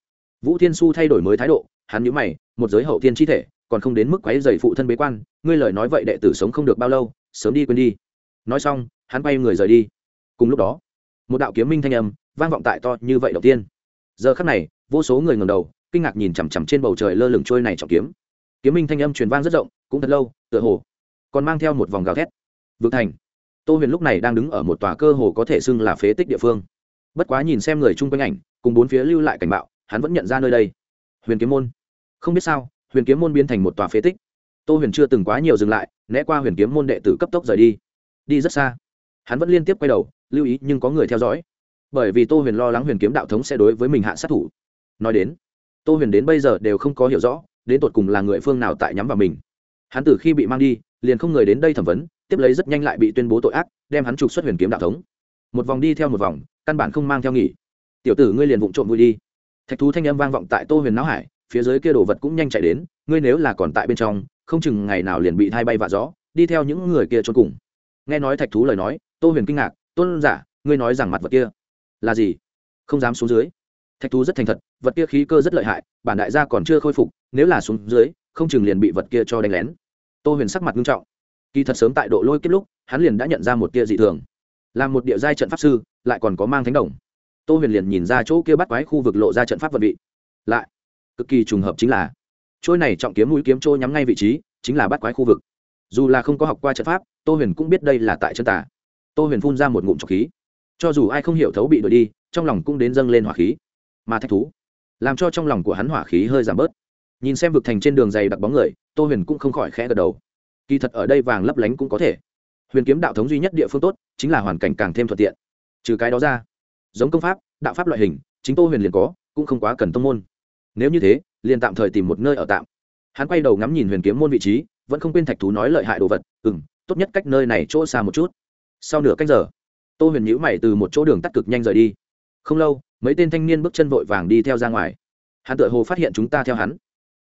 Vũ thiên su thay đổi mới thái độ, hắn nhữ mày, một giới hậu thiên chi thể, còn không đến mức quáy dày phụ thân bế quan, ngươi lời nói vậy đệ tử sống không được bao lâu, sớm đi quên đi. Nói xong, hắn bay người rời đi. Cùng lúc đó, một đạo kiếm minh thanh âm vang vọng tại to như vậy đầu tiên. Giờ khắc này, vô số người ngầm đầu, kinh ngạc nhìn chằm chằm trên bầu trời lơ lửng trôi này trọng kiếm. Kiếm minh thanh âm truyền vang rất rộng, cũng thật lâu, tựa hồ còn mang theo một vòng gào thét. Vực thành. Tô huyền lúc này đang đứng ở một tòa cơ hồ có thể xưng là phế tích địa phương. Bất quá nhìn xem người chung quanh ảnh, cùng bốn phía lưu lại cảnh bạo, hắn vẫn nhận ra nơi đây. Huyền kiếm môn. Không biết sao, huyền kiếm môn biến thành một tòa phế tích. Tô huyền chưa từng quá nhiều dừng lại, né qua huyền kiếm môn đệ tử cấp tốc rời đi. Đi rất xa. Hắn vẫn liên tiếp quay đầu, lưu ý nhưng có người theo dõi bởi vì tô huyền lo lắng huyền kiếm đạo thống sẽ đối với mình hạ sát thủ. Nói đến, tô huyền đến bây giờ đều không có hiểu rõ, đến tột cùng là người phương nào tại nhắm vào mình. Hắn từ khi bị mang đi, liền không người đến đây thẩm vấn, tiếp lấy rất nhanh lại bị tuyên bố tội ác, đem hắn trục xuất huyền kiếm đạo thống. Một vòng đi theo một vòng, căn bản không mang theo nghỉ. Tiểu tử ngươi liền vụng trộm vui đi. Thạch thú thanh âm vang vọng tại tô huyền não hải, phía dưới kia đồ vật cũng nhanh chạy đến, ngươi nếu là còn tại bên trong, không chừng ngày nào liền bị thay bay vạ gió, đi theo những người kia trốn cùng. Nghe nói thạch thú lời nói, tô huyền kinh ngạc, tôn giả, ngươi nói rằng mặt vật kia là gì? Không dám xuống dưới. Thạch thú rất thành thật, vật kia khí cơ rất lợi hại, bản đại gia còn chưa khôi phục, nếu là xuống dưới, không chừng liền bị vật kia cho đánh lén. Tô huyền sắc mặt nghiêm trọng. Kỳ thật sớm tại độ lôi kết lúc, hắn liền đã nhận ra một tia dị thường. Là một địa giai trận pháp sư, lại còn có mang thánh đồng. Tô huyền liền nhìn ra chỗ kia bắt quái khu vực lộ ra trận pháp vật vị. Lại, cực kỳ trùng hợp chính là, trôi này trọng kiếm mũi kiếm trôi nhắm ngay vị trí, chính là bắt quái khu vực. Dù là không có học qua trận pháp, tô huyền cũng biết đây là tại chân tà. Tô huyền phun ra một ngụm trọc khí cho dù ai không hiểu thấu bị đuổi đi, trong lòng cũng đến dâng lên hỏa khí. Mà thạch thú, làm cho trong lòng của hắn hỏa khí hơi giảm bớt. Nhìn xem vực thành trên đường dày đặc bóng người, tô huyền cũng không khỏi khẽ gật đầu. Kỳ thật ở đây vàng lấp lánh cũng có thể. Huyền kiếm đạo thống duy nhất địa phương tốt, chính là hoàn cảnh càng thêm thuận tiện. Trừ cái đó ra, giống công pháp, đạo pháp loại hình, chính tô huyền liền có, cũng không quá cần tông môn. Nếu như thế, liền tạm thời tìm một nơi ở tạm. Hắn quay đầu ngắm nhìn huyền kiếm môn vị trí, vẫn không quên thạch thú nói lợi hại đồ vật. Ừ m tốt nhất cách nơi này chỗ xa một chút. Sau nửa cách giờ tô huyền nhữ mày từ một chỗ đường tắt cực nhanh rời đi. Không lâu, mấy tên thanh niên bước chân vội vàng đi theo ra ngoài. Hắn tự hồ phát hiện chúng ta theo hắn.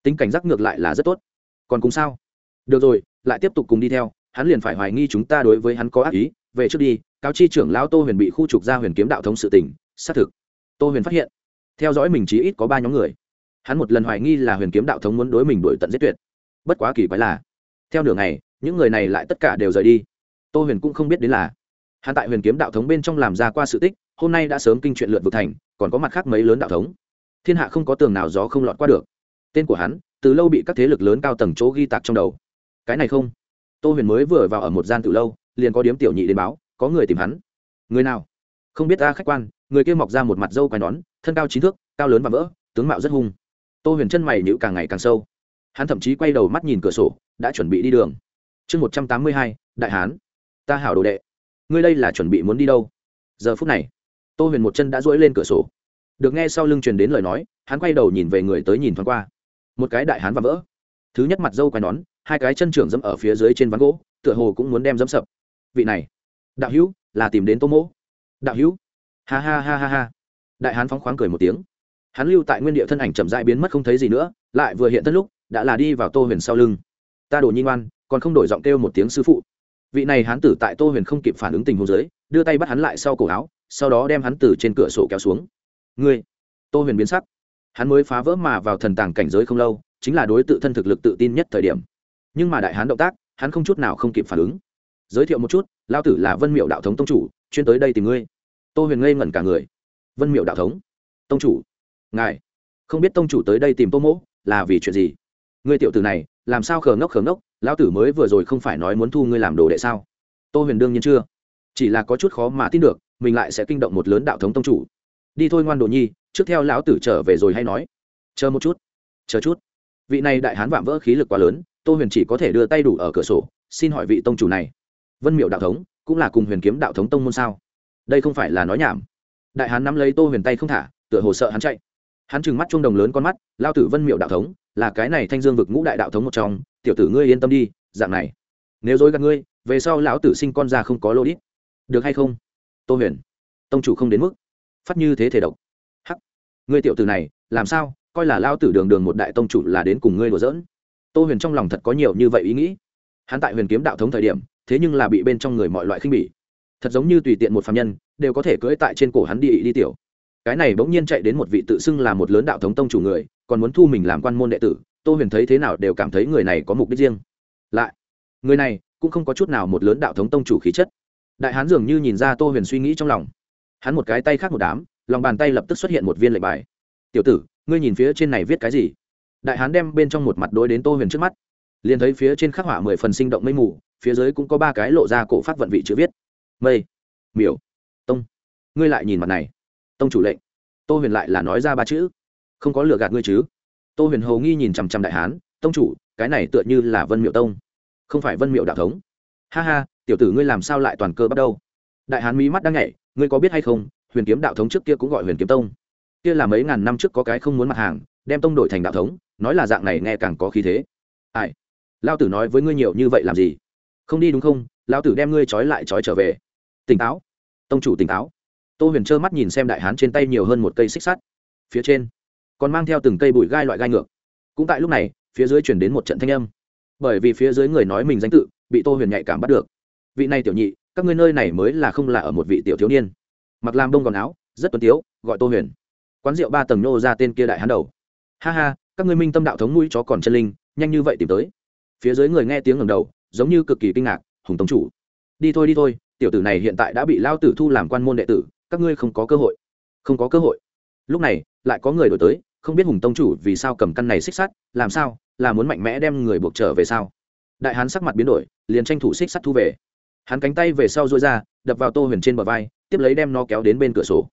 Tính cảnh giác ngược lại là rất tốt. Còn cùng sao? Được rồi, lại tiếp tục cùng đi theo. Hắn liền phải hoài nghi chúng ta đối với hắn có ác ý. Về trước đi, cáo chi trưởng lão tô huyền bị khu trục ra huyền kiếm đạo thống sự tỉnh xác thực. Tô huyền phát hiện, theo dõi mình chỉ ít có ba nhóm người. Hắn một lần hoài nghi là huyền kiếm đạo thống muốn đối mình đổi tận giết tuyệt. Bất quá kỳ quái là, theo nửa ngày, những người này lại tất cả đều rời đi. Tô huyền cũng không biết đến là hắn tại huyền kiếm đạo thống bên trong làm ra qua sự tích, hôm nay đã sớm kinh chuyện lượt vực thành, còn có mặt khác mấy lớn đạo thống. Thiên hạ không có tường nào gió không lọt qua được. Tên của hắn, từ lâu bị các thế lực lớn cao tầng chỗ ghi tạc trong đầu. Cái này không. Tô huyền mới vừa vào ở một gian từ lâu, liền có điếm tiểu nhị đến báo, có người tìm hắn. Người nào? Không biết ta khách quan, người kia mọc ra một mặt dâu quai nón, thân cao chín thước, cao lớn và vỡ, tướng mạo rất hung. Tô huyền chân mày nhữ càng ngày càng sâu. Hắn thậm chí quay đầu mắt nhìn cửa sổ, đã chuẩn bị đi đường. Chương một trăm tám mươi hai, đại hán. Ta hảo đồ đệ ngươi đây là chuẩn bị muốn đi đâu? Giờ phút này, tô huyền một chân đã duỗi lên cửa sổ. Được nghe sau lưng truyền đến lời nói, hắn quay đầu nhìn về người tới nhìn thoáng qua. Một cái đại hán và vỡ. Thứ nhất mặt dâu quai nón, hai cái chân trưởng dẫm ở phía dưới trên ván gỗ, tựa hồ cũng muốn đem dẫm sập. Vị này, đạo hữu, là tìm đến tô mỗ. Đạo hữu. Ha ha ha ha ha. Đại hán phóng khoáng cười một tiếng. Hắn lưu tại nguyên địa thân ảnh chậm dại biến mất không thấy gì nữa, lại vừa hiện thân lúc, đã là đi vào tô huyền sau lưng. Ta đổ nhi ngoan, còn không đổi giọng kêu một tiếng sư phụ vị này hán tử tại tô huyền không kịp phản ứng tình huống dưới, đưa tay bắt hắn lại sau cổ áo, sau đó đem hắn từ trên cửa sổ kéo xuống. Ngươi! Tô huyền biến sắc. Hắn mới phá vỡ mà vào thần tàng cảnh giới không lâu, chính là đối tự thân thực lực tự tin nhất thời điểm. Nhưng mà đại hán động tác, hắn không chút nào không kịp phản ứng. Giới thiệu một chút lao tử là vân miệu đạo thống tông chủ, chuyên tới đây tìm ngươi. Tô huyền ngây ngẩn cả người. Vân miệu đạo thống? Tông chủ? Ngài! Không biết tông chủ tới đây tìm tô mỗ, là vì chuyện gì? Ngươi tiểu tử này, làm sao khờ ngốc khờ ngốc? Lão tử mới vừa rồi không phải nói muốn thu ngươi làm đồ đệ sao? Tô huyền đương nhiên chưa. Chỉ là có chút khó mà tin được, mình lại sẽ kinh động một lớn đạo thống tông chủ. Đi thôi ngoan đồ nhi, trước theo lão tử trở về rồi hay nói. Chờ một chút. Chờ chút. Vị này đại hán vạm vỡ khí lực quá lớn, tô huyền chỉ có thể đưa tay đủ ở cửa sổ, xin hỏi vị tông chủ này. Vân miệu đạo thống, cũng là cùng huyền kiếm đạo thống tông môn sao? Đây không phải là nói nhảm. Đại hán nắm lấy tô huyền tay không thả, tựa hồ sợ hắn chạy. Hắn trừng mắt chuông đồng lớn con mắt lao tử vân miệu đạo thống là cái này thanh dương vực ngũ đại đạo thống một trong, tiểu tử ngươi yên tâm đi, dạng này. Nếu dối gạt ngươi, về sau lão tử sinh con ra không có lô đít. Được hay không? Tô huyền. Tông chủ không đến mức. Phát như thế thể độc. Hắc. Ngươi tiểu tử này, làm sao? Coi là lao tử đường đường một đại tông chủ là đến cùng ngươi đùa giỡn. Tô huyền trong lòng thật có nhiều như vậy ý nghĩ. Hắn tại huyền kiếm đạo thống thời điểm, thế nhưng là bị bên trong người mọi loại khinh bỉ. Thật giống như tùy tiện một phạm nhân, đều có thể cưỡi tại trên cổ hắn đi ị đi tiểu. Cái này bỗng nhiên chạy đến một vị tự xưng là một lớn đạo thống tông chủ người còn muốn thu mình làm quan môn đệ tử, tô huyền thấy thế nào đều cảm thấy người này có mục đích riêng. Lại, người này cũng không có chút nào một lớn đạo thống tông chủ khí chất. Đại hán dường như nhìn ra tô huyền suy nghĩ trong lòng. Hắn một cái tay khác một đám, lòng bàn tay lập tức xuất hiện một viên lệnh bài. Tiểu tử, ngươi nhìn phía trên này viết cái gì? Đại hán đem bên trong một mặt đối đến tô huyền trước mắt. Liền thấy phía trên khắc họa mười phần sinh động mây mù, phía dưới cũng có ba cái lộ ra cổ phát vận vị chữ viết. Mây, miểu, tông. Ngươi lại nhìn mặt này. Tông chủ lệnh. Tô huyền lại là nói ra ba chữ không có lừa gạt ngươi chứ? Tô huyền hầu nghi nhìn chằm chằm đại hán, tông chủ, cái này tựa như là vân miệu tông, không phải vân miệu đạo thống. Ha ha, tiểu tử ngươi làm sao lại toàn cơ bắt đầu? Đại hán mỹ mắt đang nhảy, ngươi có biết hay không, huyền kiếm đạo thống trước kia cũng gọi huyền kiếm tông. Kia là mấy ngàn năm trước có cái không muốn mặt hàng, đem tông đổi thành đạo thống, nói là dạng này nghe càng có khí thế. Ai? Lao tử nói với ngươi nhiều như vậy làm gì? Không đi đúng không? Lao tử đem ngươi trói lại trói trở về. Tỉnh táo. Tông chủ tỉnh táo. Tô huyền trơ mắt nhìn xem đại hán trên tay nhiều hơn một cây xích sắt. Phía trên còn mang theo từng cây bụi gai loại gai ngược. Cũng tại lúc này, phía dưới chuyển đến một trận thanh âm. Bởi vì phía dưới người nói mình danh tự, bị tô huyền nhạy cảm bắt được. Vị này tiểu nhị, các ngươi nơi này mới là không là ở một vị tiểu thiếu niên. Mặc làm đông còn áo, rất tuấn tiếu, gọi tô huyền. Quán rượu ba tầng nô ra tên kia đại hán đầu. Ha ha, các ngươi minh tâm đạo thống mũi chó còn chân linh, nhanh như vậy tìm tới. Phía dưới người nghe tiếng ngầm đầu, giống như cực kỳ kinh ngạc, hùng tông chủ, đi thôi đi thôi, tiểu tử này hiện tại đã bị lao tử thu làm quan môn đệ tử, các ngươi không có cơ hội. Không có cơ hội. Lúc này lại có người đổi tới, không biết hùng tông chủ vì sao cầm căn này xích sắt, làm sao, là muốn mạnh mẽ đem người buộc trở về sao? Đại hán sắc mặt biến đổi, liền tranh thủ xích sắt thu về. Hắn cánh tay về sau dôi ra, đập vào tô huyền trên bờ vai, tiếp lấy đem nó kéo đến bên cửa sổ.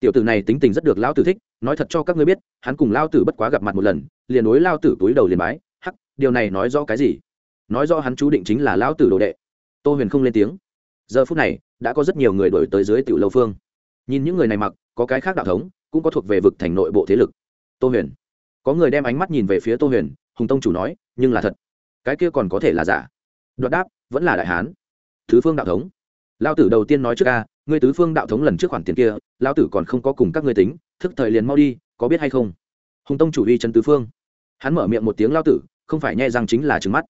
Tiểu tử này tính tình rất được lão tử thích, nói thật cho các ngươi biết, hắn cùng lao tử bất quá gặp mặt một lần, liền đối lao tử túi đầu liền bái, hắc, điều này nói rõ cái gì? Nói rõ hắn chú định chính là lão tử đồ đệ. Tô huyền không lên tiếng. Giờ phút này, đã có rất nhiều người đổi tới dưới tiểu lâu phương. Nhìn những người này mặc, có cái khác đạo thống cũng có thuộc về vực thành nội bộ thế lực. Tô huyền. Có người đem ánh mắt nhìn về phía tô huyền, hùng tông chủ nói, nhưng là thật. Cái kia còn có thể là giả. Đoạt đáp, vẫn là đại hán. Thứ phương đạo thống. Lao tử đầu tiên nói trước ca ngươi tứ phương đạo thống lần trước khoản tiền kia lao tử còn không có cùng các ngươi tính, thức thời liền mau đi, có biết hay không? Hùng tông chủ uy chân tứ phương. Hắn mở miệng một tiếng lao tử, không phải nhẹ rằng chính là trứng mắt.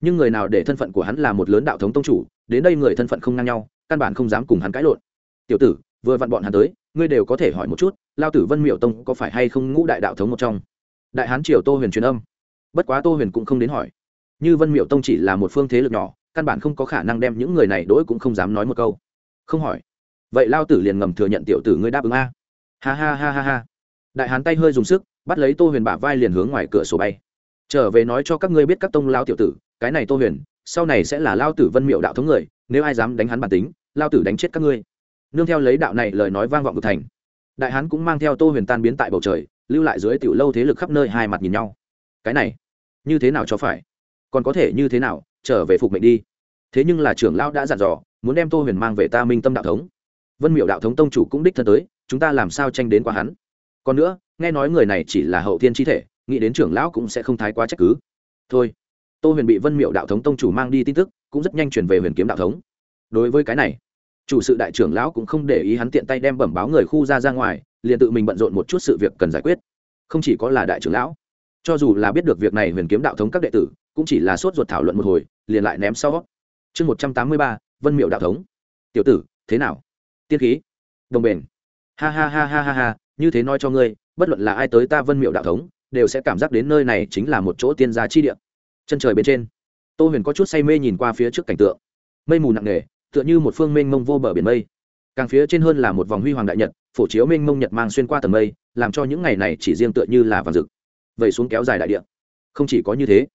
Nhưng người nào để thân phận của hắn là một lớn đạo thống tông chủ, đến đây người thân phận không ngang nhau, căn bản không dám cùng hắn cãi lộn. Tiểu tử vừa vặn bọn hắn tới, ngươi đều có thể hỏi một chút, lao tử vân miệu tông có phải hay không ngũ đại đạo thống một trong? Đại hán triều tô huyền truyền âm. Bất quá tô huyền cũng không đến hỏi. Như vân miệu tông chỉ là một phương thế lực nhỏ, căn bản không có khả năng đem những người này đỗi cũng không dám nói một câu. Không hỏi. Vậy lao tử liền ngầm thừa nhận tiểu tử ngươi đáp ứng a. Ha ha ha ha ha. Đại hán tay hơi dùng sức, bắt lấy tô huyền bả vai liền hướng ngoài cửa sổ bay. Trở về nói cho các ngươi biết các tông lao tiểu tử, cái này tô huyền, sau này sẽ là lao tử vân miệu đạo thống người, nếu ai dám đánh hắn bản tính, lao tử đánh chết các ngươi nương theo lấy đạo này lời nói vang vọng cực thành. Đại hán cũng mang theo tô huyền tan biến tại bầu trời, lưu lại dưới tiểu lâu thế lực khắp nơi hai mặt nhìn nhau. Cái này, như thế nào cho phải? Còn có thể như thế nào, trở về phục mệnh đi. Thế nhưng là trưởng lão đã dặn dò, muốn đem tô huyền mang về ta minh tâm đạo thống. Vân miệu đạo thống tông chủ cũng đích thân tới, chúng ta làm sao tranh đến qua hắn? Còn nữa, nghe nói người này chỉ là hậu thiên chi thể, nghĩ đến trưởng lão cũng sẽ không thái quá trách cứ. Thôi. Tô huyền bị vân miệu đạo thống tông chủ mang đi tin tức, cũng rất nhanh chuyển về huyền kiếm đạo thống. Đối với cái này chủ sự đại trưởng lão cũng không để ý hắn tiện tay đem bẩm báo người khu ra ra ngoài, liền tự mình bận rộn một chút sự việc cần giải quyết. Không chỉ có là đại trưởng lão, cho dù là biết được việc này huyền kiếm đạo thống các đệ tử, cũng chỉ là sốt ruột thảo luận một hồi, liền lại ném sau. Chương một trăm tám mươi ba, vân miệu đạo thống. Tiểu tử, thế nào? Tiên khí. Đồng bền. Ha ha ha ha ha ha, như thế nói cho ngươi, bất luận là ai tới ta vân miệu đạo thống, đều sẽ cảm giác đến nơi này chính là một chỗ tiên gia chi địa. Chân trời bên trên, tô huyền có chút say mê nhìn qua phía trước cảnh tượng. Mây mù nặng nề tựa như một phương mênh mông vô bờ biển mây. Càng phía trên hơn là một vòng huy hoàng đại nhật, phổ chiếu mênh mông nhật mang xuyên qua tầng mây, làm cho những ngày này chỉ riêng tựa như là vàng rực. Vẩy xuống kéo dài đại địa. Không chỉ có như thế,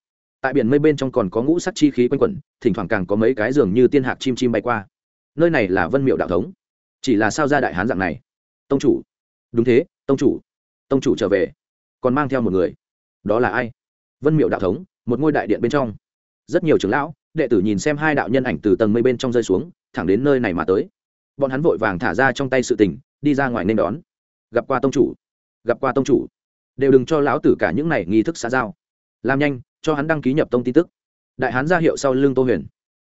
tại biển mây bên trong còn có ngũ sắc chi khí quanh quẩn, thỉnh thoảng càng có mấy cái giường như tiên hạc chim chim bay qua. Nơi này là vân miệu đạo thống. Chỉ là sao ra đại hán dạng này? Tông chủ. Đúng thế, tông chủ. Tông chủ trở về. Còn mang theo một người. Đó là ai? Vân miệu đạo thống, một ngôi đại điện bên trong. Rất nhiều trưởng lão đệ tử nhìn xem hai đạo nhân ảnh từ tầng mây bên trong rơi xuống, thẳng đến nơi này mà tới. Bọn hắn vội vàng thả ra trong tay sự tình, đi ra ngoài nên đón. Gặp qua tông chủ, gặp qua tông chủ. Đều đừng cho lão tử cả những này nghi thức xã giao. Làm nhanh, cho hắn đăng ký nhập tông tin tức. Đại hán ra hiệu sau lưng tô huyền.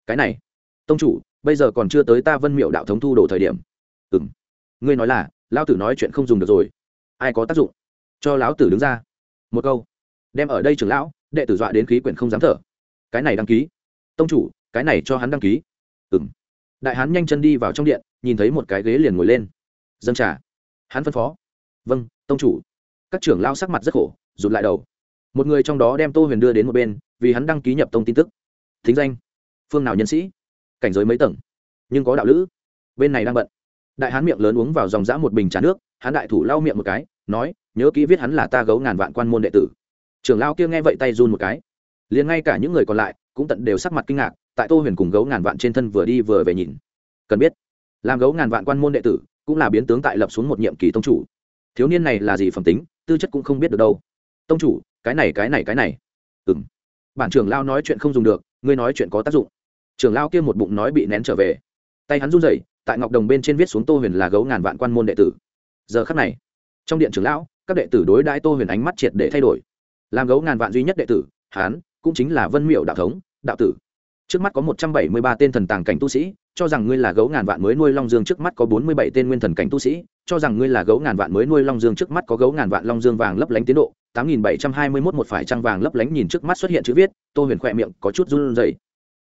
Cái này, tông chủ, bây giờ còn chưa tới ta vân miệu đạo thống thu đồ thời điểm. Ừ m ngươi nói là, lão tử nói chuyện không dùng được rồi. Ai có tác dụng? Cho lão tử đứng ra. Một câu. Đem ở đây trưởng lão, đệ tử dọa đến khí quyển không dám thở. Cái này đăng ký tông chủ, cái này cho hắn đăng ký. Ừng đại hán nhanh chân đi vào trong điện, nhìn thấy một cái ghế liền ngồi lên. Dân trả hắn phân phó. Vâng tông chủ. Các trưởng lao sắc mặt rất khổ, rụt lại đầu. Một người trong đó đem tô huyền đưa đến một bên, vì hắn đăng ký nhập tông tin tức. Thính danh. Phương nào nhân sĩ? Cảnh giới mấy tầng? Nhưng có đạo lữ. Bên này đang bận. Đại hán miệng lớn uống vào dòng dã một bình trà nước, hắn đại thủ lau miệng một cái, nói, nhớ kỹ viết hắn là ta gấu ngàn vạn quan môn đệ tử. Trưởng lao kia nghe vậy tay run một cái. Liền ngay cả những người còn lại cũng tận đều sắc mặt kinh ngạc, tại tô huyền cùng gấu ngàn vạn trên thân vừa đi vừa về nhìn. Cần biết, làm gấu ngàn vạn quan môn đệ tử, cũng là biến tướng tại lập xuống một nhiệm kỳ tông chủ. Thiếu niên này là gì phẩm tính, tư chất cũng không biết được đâu. Tông chủ, cái này cái này cái này. Ừ m bản trưởng lao nói chuyện không dùng được, ngươi nói chuyện có tác dụng. Trưởng lao kia một bụng nói bị nén trở về. Tay hắn run rẩy, tại ngọc đồng bên trên viết xuống tô huyền là gấu ngàn vạn quan môn đệ tử. Giờ khắc này, trong điện trưởng lão, các đệ tử đối đãi tô huyền ánh mắt triệt để thay đổi. Làm gấu ngàn vạn duy nhất đệ tử hán cũng chính là vân miệu đạo thống đạo tử. Trước mắt có một trăm bảy mươi ba tên thần tàng cảnh tu sĩ, cho rằng ngươi là gấu ngàn vạn mới nuôi long dương, trước mắt có bốn mươi bảy tên nguyên thần cảnh tu sĩ, cho rằng ngươi là gấu ngàn vạn mới nuôi long dương, trước mắt có gấu ngàn vạn long dương vàng lấp lánh tiến độ. tám nghìn bảy trăm hai mươi mốt một phải trăng vàng lấp lánh nhìn trước mắt xuất hiện chữ viết, tô huyền khỏe miệng có chút run rẩy.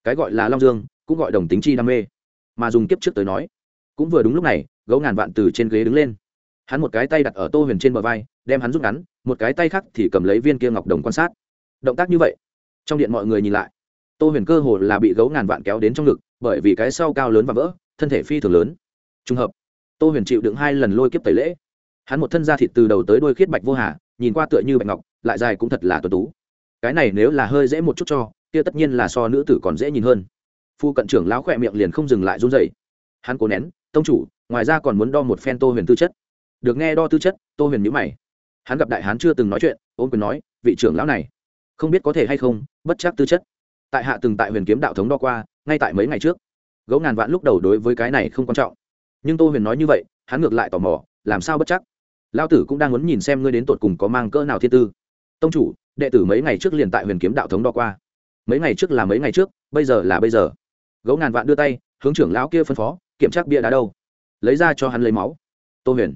Cái gọi là long dương, cũng gọi đồng tính chi đam mê. Mà dùng kiếp trước tới nói, cũng vừa đúng lúc này, gấu ngàn vạn từ trên ghế đứng lên. Hắn một cái tay đặt ở tô huyền trên bờ vai, đem hắn rút ngắn, một cái tay khác thì cầm lấy viên kia ngọc đồng quan sát. Động tác như vậy, trong điện mọi người nhìn lại tô huyền cơ hồ là bị gấu ngàn vạn kéo đến trong ngực, bởi vì cái sau cao lớn và vỡ, thân thể phi thường lớn. Trùng hợp, tô huyền chịu đựng hai lần lôi kiếp tẩy lễ. Hắn một thân da thịt từ đầu tới đôi khiết bạch vô hà, nhìn qua tựa như bạch ngọc, lại dài cũng thật là tuần tú. Cái này nếu là hơi dễ một chút cho, kia tất nhiên là so nữ tử còn dễ nhìn hơn. Phu cận trưởng lão khỏe miệng liền không dừng lại run dậy hắn cố nén, tông chủ, ngoài ra còn muốn đo một phen tô huyền tư chất. Được nghe đo tư chất, tô huyền nhữ mày. Hắn gặp đại hán chưa từng nói chuyện ôm quyền nói, vị trưởng lão này, không biết có thể hay không, bất chắc tư chất tại hạ từng tại huyền kiếm đạo thống đo qua, ngay tại mấy ngày trước. Gấu ngàn vạn lúc đầu đối với cái này không quan trọng. Nhưng tô huyền nói như vậy, hắn ngược lại tò mò, làm sao bất chắc? Lao tử cũng đang muốn nhìn xem ngươi đến tột cùng có mang cỡ nào thiên tư. Tông chủ, đệ tử mấy ngày trước liền tại huyền kiếm đạo thống đo qua. Mấy ngày trước là mấy ngày trước, bây giờ là bây giờ. Gấu ngàn vạn đưa tay, hướng trưởng lão kia phân phó, kiểm tra bia đá đâu. Lấy ra cho hắn lấy máu. Tô huyền.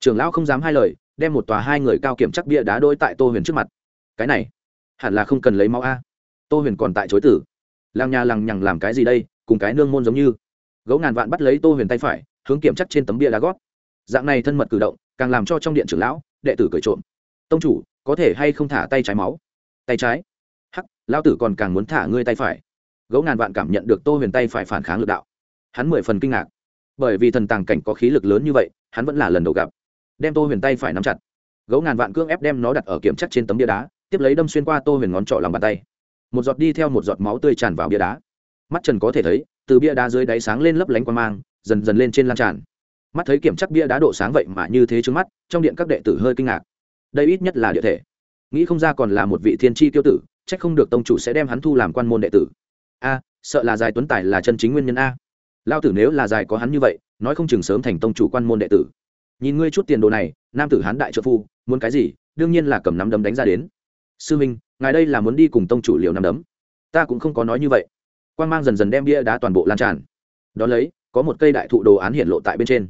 Trưởng lão không dám hai lời, đem một tòa hai người cao kiểm tra bia đá đôi tại tô huyền trước mặt. Cái này, hẳn là không cần lấy máu a tô huyền còn tại chối tử. Làng nhà lằng nhằng làm cái gì đây, cùng cái nương môn giống như. Gấu ngàn vạn bắt lấy tô huyền tay phải, hướng kiểm chắc trên tấm bia đá gót. Dạng này thân mật cử động, càng làm cho trong điện trưởng lão, đệ tử cởi trộm. Tông chủ, có thể hay không thả tay trái máu? Tay trái? Hắc, lão tử còn càng muốn thả ngươi tay phải. Gấu ngàn vạn cảm nhận được tô huyền tay phải phản kháng lực đạo. Hắn mười phần kinh ngạc. Bởi vì thần tàng cảnh có khí lực lớn như vậy, hắn vẫn là lần đầu gặp. Đem tô huyền tay phải nắm chặt. Gấu ngàn vạn cưỡng ép đem nó đặt ở kiểm chắc trên tấm bia đá, tiếp lấy đâm xuyên qua tô huyền ngón trỏ lòng bàn tay một giọt đi theo một giọt máu tươi tràn vào bia đá. Mắt trần có thể thấy, từ bia đá dưới đáy sáng lên lấp lánh quan mang, dần dần lên trên lan tràn. Mắt thấy kiểm chắc bia đá độ sáng vậy mà như thế trước mắt, trong điện các đệ tử hơi kinh ngạc. Đây ít nhất là địa thể. Nghĩ không ra còn là một vị thiên tri tiêu tử c h ắ c không được tông chủ sẽ đem hắn thu làm quan môn đệ tử. A, sợ là dài tuấn tài là chân chính nguyên nhân a. Lao tử nếu là dài có hắn như vậy, nói không chừng sớm thành tông chủ quan môn đệ tử. Nhìn ngươi chút tiền đồ này, nam tử hán đại trợ phu, muốn cái gì, đương nhiên là cầm nắm đấm đánh ra đến. Sư minh ngài đây là muốn đi cùng tông chủ liều nằm đấm. Ta cũng không có nói như vậy. Quan mang dần dần đem bia đá toàn bộ lan tràn. Đ ó lấy, có một cây đại thụ đồ án hiện lộ tại bên trên.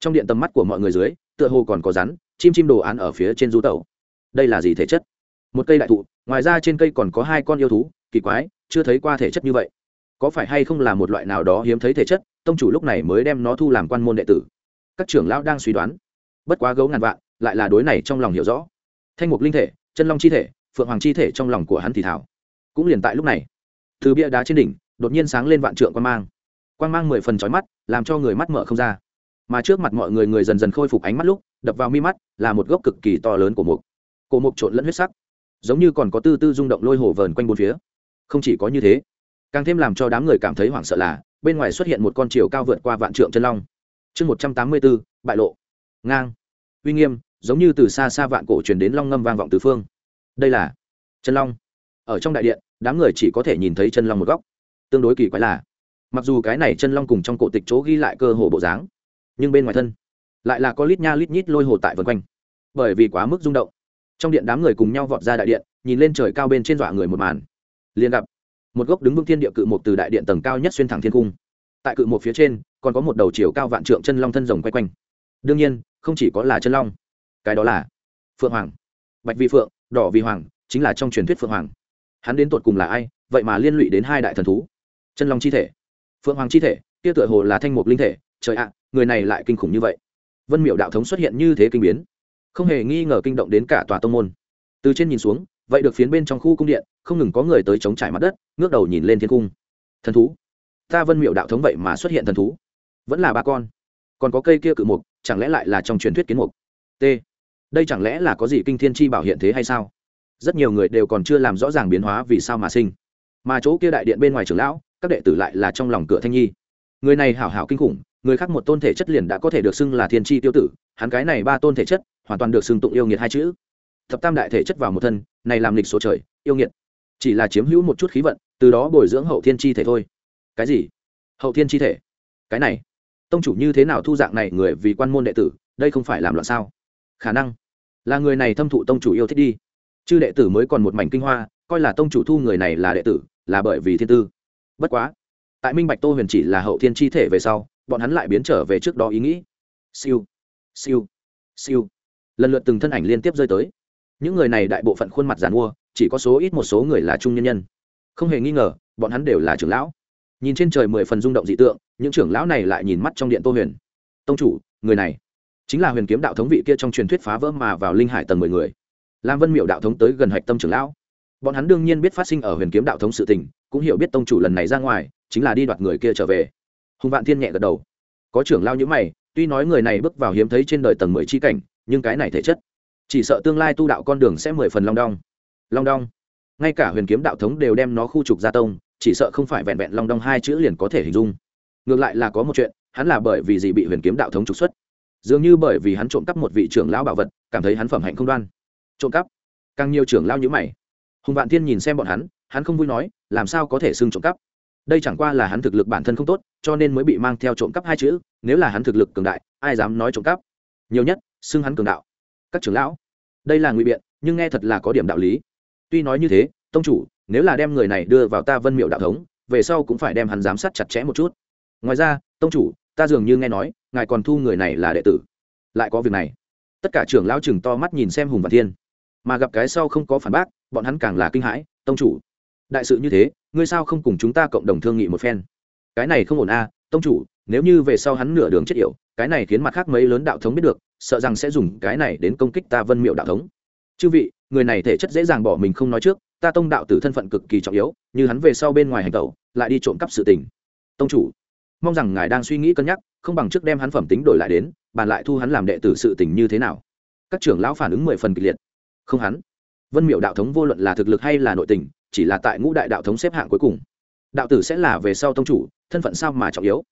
Trong điện tầm mắt của mọi người dưới, tựa hồ còn có rắn, chim chim đồ án ở phía trên du tẩu. Đây là gì thể chất? Một cây đại thụ, ngoài ra trên cây còn có hai con yêu thú, kỳ quái, chưa thấy qua thể chất như vậy. Có phải hay không là một loại nào đó hiếm thấy thể chất, tông chủ lúc này mới đem nó thu làm quan môn đệ tử. Các trưởng lão đang suy đoán. Bất quá gấu ngàn vạn, lại là đối này trong lòng hiểu rõ. Thanh mục linh thể, chân long chi thể phượng hoàng chi thể trong lòng của hắn thì thảo. Cũng liền tại lúc này từ bia đá trên đỉnh đột nhiên sáng lên vạn trượng quan mang. Quan mang mười phần trói mắt, làm cho người mắt mở không ra. Mà trước mặt mọi người người dần dần khôi phục ánh mắt lúc, đập vào mi mắt là một gốc cực kỳ to lớn của mục. Cổ mục trộn lẫn huyết sắc, giống như còn có tư tư rung động lôi hổ vờn quanh bốn phía. Không chỉ có như thế, càng thêm làm cho đám người cảm thấy hoảng sợ là, bên ngoài xuất hiện một con chiều cao vượt qua vạn trượng chân long. Chương một trăm tám mươi bốn, bại lộ. Ngang. Uy nghiêm, giống như từ xa xa vạn cổ truyền đến long ngâm vang vọng tứ phương đây là chân long. Ở trong đại điện, đám người chỉ có thể nhìn thấy chân long một góc. Tương đối kỳ quái là, mặc dù cái này chân long cùng trong cổ tịch chỗ ghi lại cơ hồ bộ dáng, nhưng bên ngoài thân lại là có lít nha lít nhít lôi hồ tại vân quanh. Bởi vì quá mức rung động, trong điện đám người cùng nhau vọt ra đại điện, nhìn lên trời cao bên trên dọa người một màn. Liền gặp một gốc đứng vững thiên địa cự một từ đại điện tầng cao nhất xuyên thẳng thiên cung. Tại cự một phía trên, còn có một đầu chiều cao vạn trượng chân long thân rồng quay quanh. Đương nhiên, không chỉ có là chân long, cái đó là phượng hoàng. Bạch vi phượng đỏ vì hoàng, chính là trong truyền thuyết phượng hoàng. Hắn đến tột cùng là ai, vậy mà liên lụy đến hai đại thần thú? Chân long chi thể. Phượng hoàng chi thể, kia tựa hồ là thanh mục linh thể, trời ạ, người này lại kinh khủng như vậy. Vân miệu đạo thống xuất hiện như thế kinh biến. Không hề nghi ngờ kinh động đến cả tòa tông môn. Từ trên nhìn xuống, vậy được phiến bên trong khu cung điện, không ngừng có người tới chống trải mặt đất, ngước đầu nhìn lên thiên cung. Thần thú. Ta vân miệu đạo thống vậy mà xuất hiện thần thú. Vẫn là ba con. Còn có cây kia cự mục, chẳng lẽ lại là trong truyền thuyết kiến mục? T đây chẳng lẽ là có gì kinh thiên chi bảo hiện thế hay sao? Rất nhiều người đều còn chưa làm rõ ràng biến hóa vì sao mà sinh. Mà chỗ kia đại điện bên ngoài trưởng lão, các đệ tử lại là trong lòng cửa thanh nhi. Người này hảo hảo kinh khủng, người khác một tôn thể chất liền đã có thể được xưng là thiên tri tiêu tử, hắn cái này ba tôn thể chất, hoàn toàn được xưng tụng yêu nghiệt hai chữ. Thập tam đại thể chất vào một thân, này làm lịch số trời, yêu nghiệt. Chỉ là chiếm hữu một chút khí vận, từ đó bồi dưỡng hậu thiên chi thể thôi. Cái gì? Hậu thiên chi thể? Cái này. Tông chủ như thế nào thu dạng này người vì quan môn đệ tử, đây không phải làm loạn sao? Khả năng là người này thâm thụ tông chủ yêu thích đi. Chư đệ tử mới còn một mảnh kinh hoa, coi là tông chủ thu người này là đệ tử, là bởi vì thiên tư. Bất quá, tại minh bạch tô huyền chỉ là hậu thiên chi thể về sau, bọn hắn lại biến trở về trước đó ý nghĩ. Siêu siêu siêu. Lần lượt từng thân ảnh liên tiếp rơi tới. Những người này đại bộ phận khuôn mặt giàn mua, chỉ có số ít một số người là trung nhân nhân. Không hề nghi ngờ, bọn hắn đều là trưởng lão. Nhìn trên trời mười phần rung động dị tượng, những trưởng lão này lại nhìn mắt trong điện tô huyền. Tông chủ, người này chính là huyền kiếm đạo thống vị kia trong truyền thuyết phá vỡ mà vào linh hải tầng mười người. Lam vân miệu đạo thống tới gần hạch tâm trưởng lão. Bọn hắn đương nhiên biết phát sinh ở huyền kiếm đạo thống sự tình, cũng hiểu biết tông chủ lần này ra ngoài, chính là đi đoạt người kia trở về. Hùng vạn thiên nhẹ gật đầu. Có trưởng lao nhữ mày, tuy nói người này bước vào hiếm thấy trên đời tầng mười chi cảnh, nhưng cái này thể chất, chỉ sợ tương lai tu đạo con đường sẽ mười phần long đong. Long đong. Ngay cả huyền kiếm đạo thống đều đem nó khu trục gia tông, chỉ sợ không phải vẹn vẹn long đong hai chữ liền có thể hình dung. Ngược lại là có một chuyện, hắn là bởi vì gì bị huyền kiếm đạo thống trục xuất? Dường như bởi vì hắn trộm cắp một vị trưởng lão bảo vật, cảm thấy hắn phẩm hạnh không đoan. Trộm cắp? Càng nhiều trưởng lão nhữ mày. Hùng vạn thiên nhìn xem bọn hắn hắn không vui nói, làm sao có thể xưng trộm cắp? Đây chẳng qua là hắn thực lực bản thân không tốt, cho nên mới bị mang theo trộm cắp hai chữ, nếu là hắn thực lực cường đại, ai dám nói trộm cắp? Nhiều nhất, xưng hắn cường đạo. Các trưởng lão, đây là ngụy biện, nhưng nghe thật là có điểm đạo lý. Tuy nói như thế, tông chủ, nếu là đem người này đưa vào ta vân miệu đạo thống, về sau cũng phải đem hắn giám sát chặt chẽ một chút. Ngoài ra, tông chủ, ta dường như nghe nói ngài còn thu người này là đệ tử. Lại có việc này. Tất cả trưởng lão chừng to mắt nhìn xem hùng và thiên. Mà gặp cái sau không có phản bác bọn hắn càng là kinh hãi tông chủ đại sự như thế ngươi sao không cùng chúng ta cộng đồng thương nghị một phen? Cái này không ổn a à, tông chủ nếu như về sau hắn nửa đường chết yểu cái này khiến mặt khác mấy lớn đạo thống biết được sợ rằng sẽ dùng cái này đến công kích ta vân miệu đạo thống. Chư vị người này thể chất dễ dàng bỏ mình không nói trước ta tông đạo tử thân phận cực kỳ trọng yếu như hắn về sau bên ngoài hành tẩu lại đi trộm cắp sự tình. Tông chủ mong rằng ngài đang suy nghĩ cân nhắc, không bằng trước đem hắn phẩm tính đổi lại đến, bàn lại thu hắn làm đệ tử sự tình như thế nào. Các trưởng lão phản ứng mười phần kịch liệt. Không hắn. Vân miệu đạo thống vô luận là thực lực hay là nội tình, chỉ là tại ngũ đại đạo thống xếp hạng cuối cùng. Đạo tử sẽ là về sau tông chủ, thân phận sao mà trọng yếu?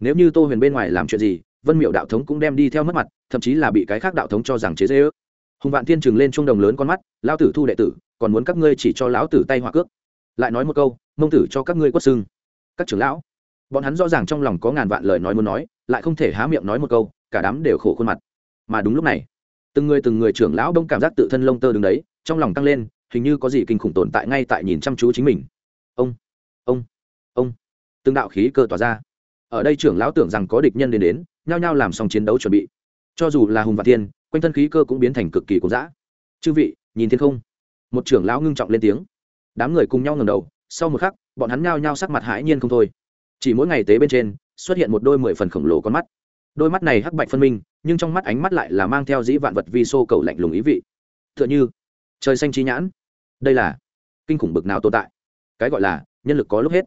Nếu như tô huyền bên ngoài làm chuyện gì, vân miệu đạo thống cũng đem đi theo mất mặt, thậm chí là bị cái khác đạo thống cho rằng chế dễ ước hùng vạn thiên trừng lên trung đồng lớn con mắt, lão tử thu đệ tử, còn muốn các ngươi chỉ cho lão tử tay hoa cước. Lại nói một câu, mông tử cho các ngươi quất xưng. Các trưởng lão bọn hắn rõ ràng trong lòng có ngàn vạn lời nói muốn nói lại không thể há miệng nói một câu cả đám đều khổ khuôn mặt. Mà đúng lúc này từng người từng người trưởng lão đông cảm giác tự thân lông tơ đứng đấy trong lòng tăng lên hình như có gì kinh khủng tồn tại ngay tại nhìn chăm chú chính mình. Ông ông ông. Từng đạo khí cơ tỏa ra. Ở đây trưởng lão tưởng rằng có địch nhân đến đến nhao nhao làm xong chiến đấu chuẩn bị. Cho dù là hùng và thiên, quanh thân khí cơ cũng biến thành cực kỳ cố dã. Chư vị nhìn thiên không. Một trưởng lão ngưng trọng lên tiếng. Đám người cùng nhau ngầm đầu sau một khắc bọn hắn nhao nhao sắc mặt hãi nhiên không thôi chỉ mỗi ngày tế bên trên, xuất hiện một đôi mười phần khổng lồ con mắt. Đôi mắt này hắc bạch phân minh, nhưng trong mắt ánh mắt lại là mang theo dĩ vạn vật vi xô cầu lạnh lùng ý vị. T h ư ợ n h ư trời xanh trí nhãn. Đây là kinh khủng bực nào tồn tại? Cái gọi là nhân lực có lúc hết.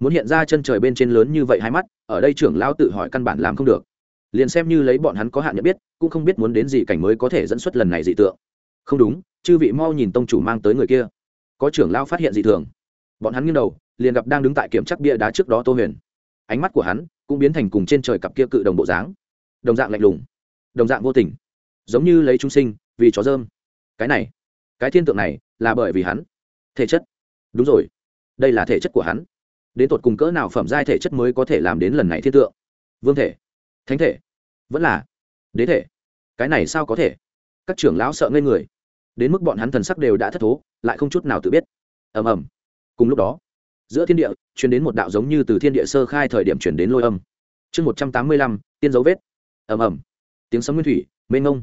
Muốn hiện ra chân trời bên trên lớn như vậy hai mắt, ở đây trưởng lao tự hỏi căn bản làm không được. Liền xem như lấy bọn hắn có hạn nhận biết, cũng không biết muốn đến gì cảnh mới có thể dẫn xuất lần này dị tượng. Không đúng, chư vị mau nhìn tông chủ mang tới người kia. Có trưởng lao phát hiện dị thường. Bọn hắn nghiêng đầu liền gặp đang đứng tại kiểm chắc bia đá trước đó tô huyền. Ánh mắt của hắn cũng biến thành cùng trên trời cặp kia cự đồng bộ dáng. Đồng dạng lạnh lùng, đồng dạng vô tình, giống như lấy trung sinh vì chó dơm. Cái này, cái thiên tượng này là bởi vì hắn. Thể chất. Đúng rồi, đây là thể chất của hắn. Đến tột cùng cỡ nào phẩm giai thể chất mới có thể làm đến lần này thiên tượng? Vương thể, thánh thể, vẫn là đế thể. Cái này sao có thể? Các trưởng lão sợ ngây người. Đến mức bọn hắn thần sắc đều đã thất thố, lại không chút nào tự biết. Ầm ầm. Cùng lúc đó giữa thiên địa chuyển đến một đạo giống như từ thiên địa sơ khai thời điểm chuyển đến lôi âm. Chương một trăm tám mươi lăm, tiên dấu vết. Ầm ầm. Tiếng sấm nguyên thủy, mênh ngông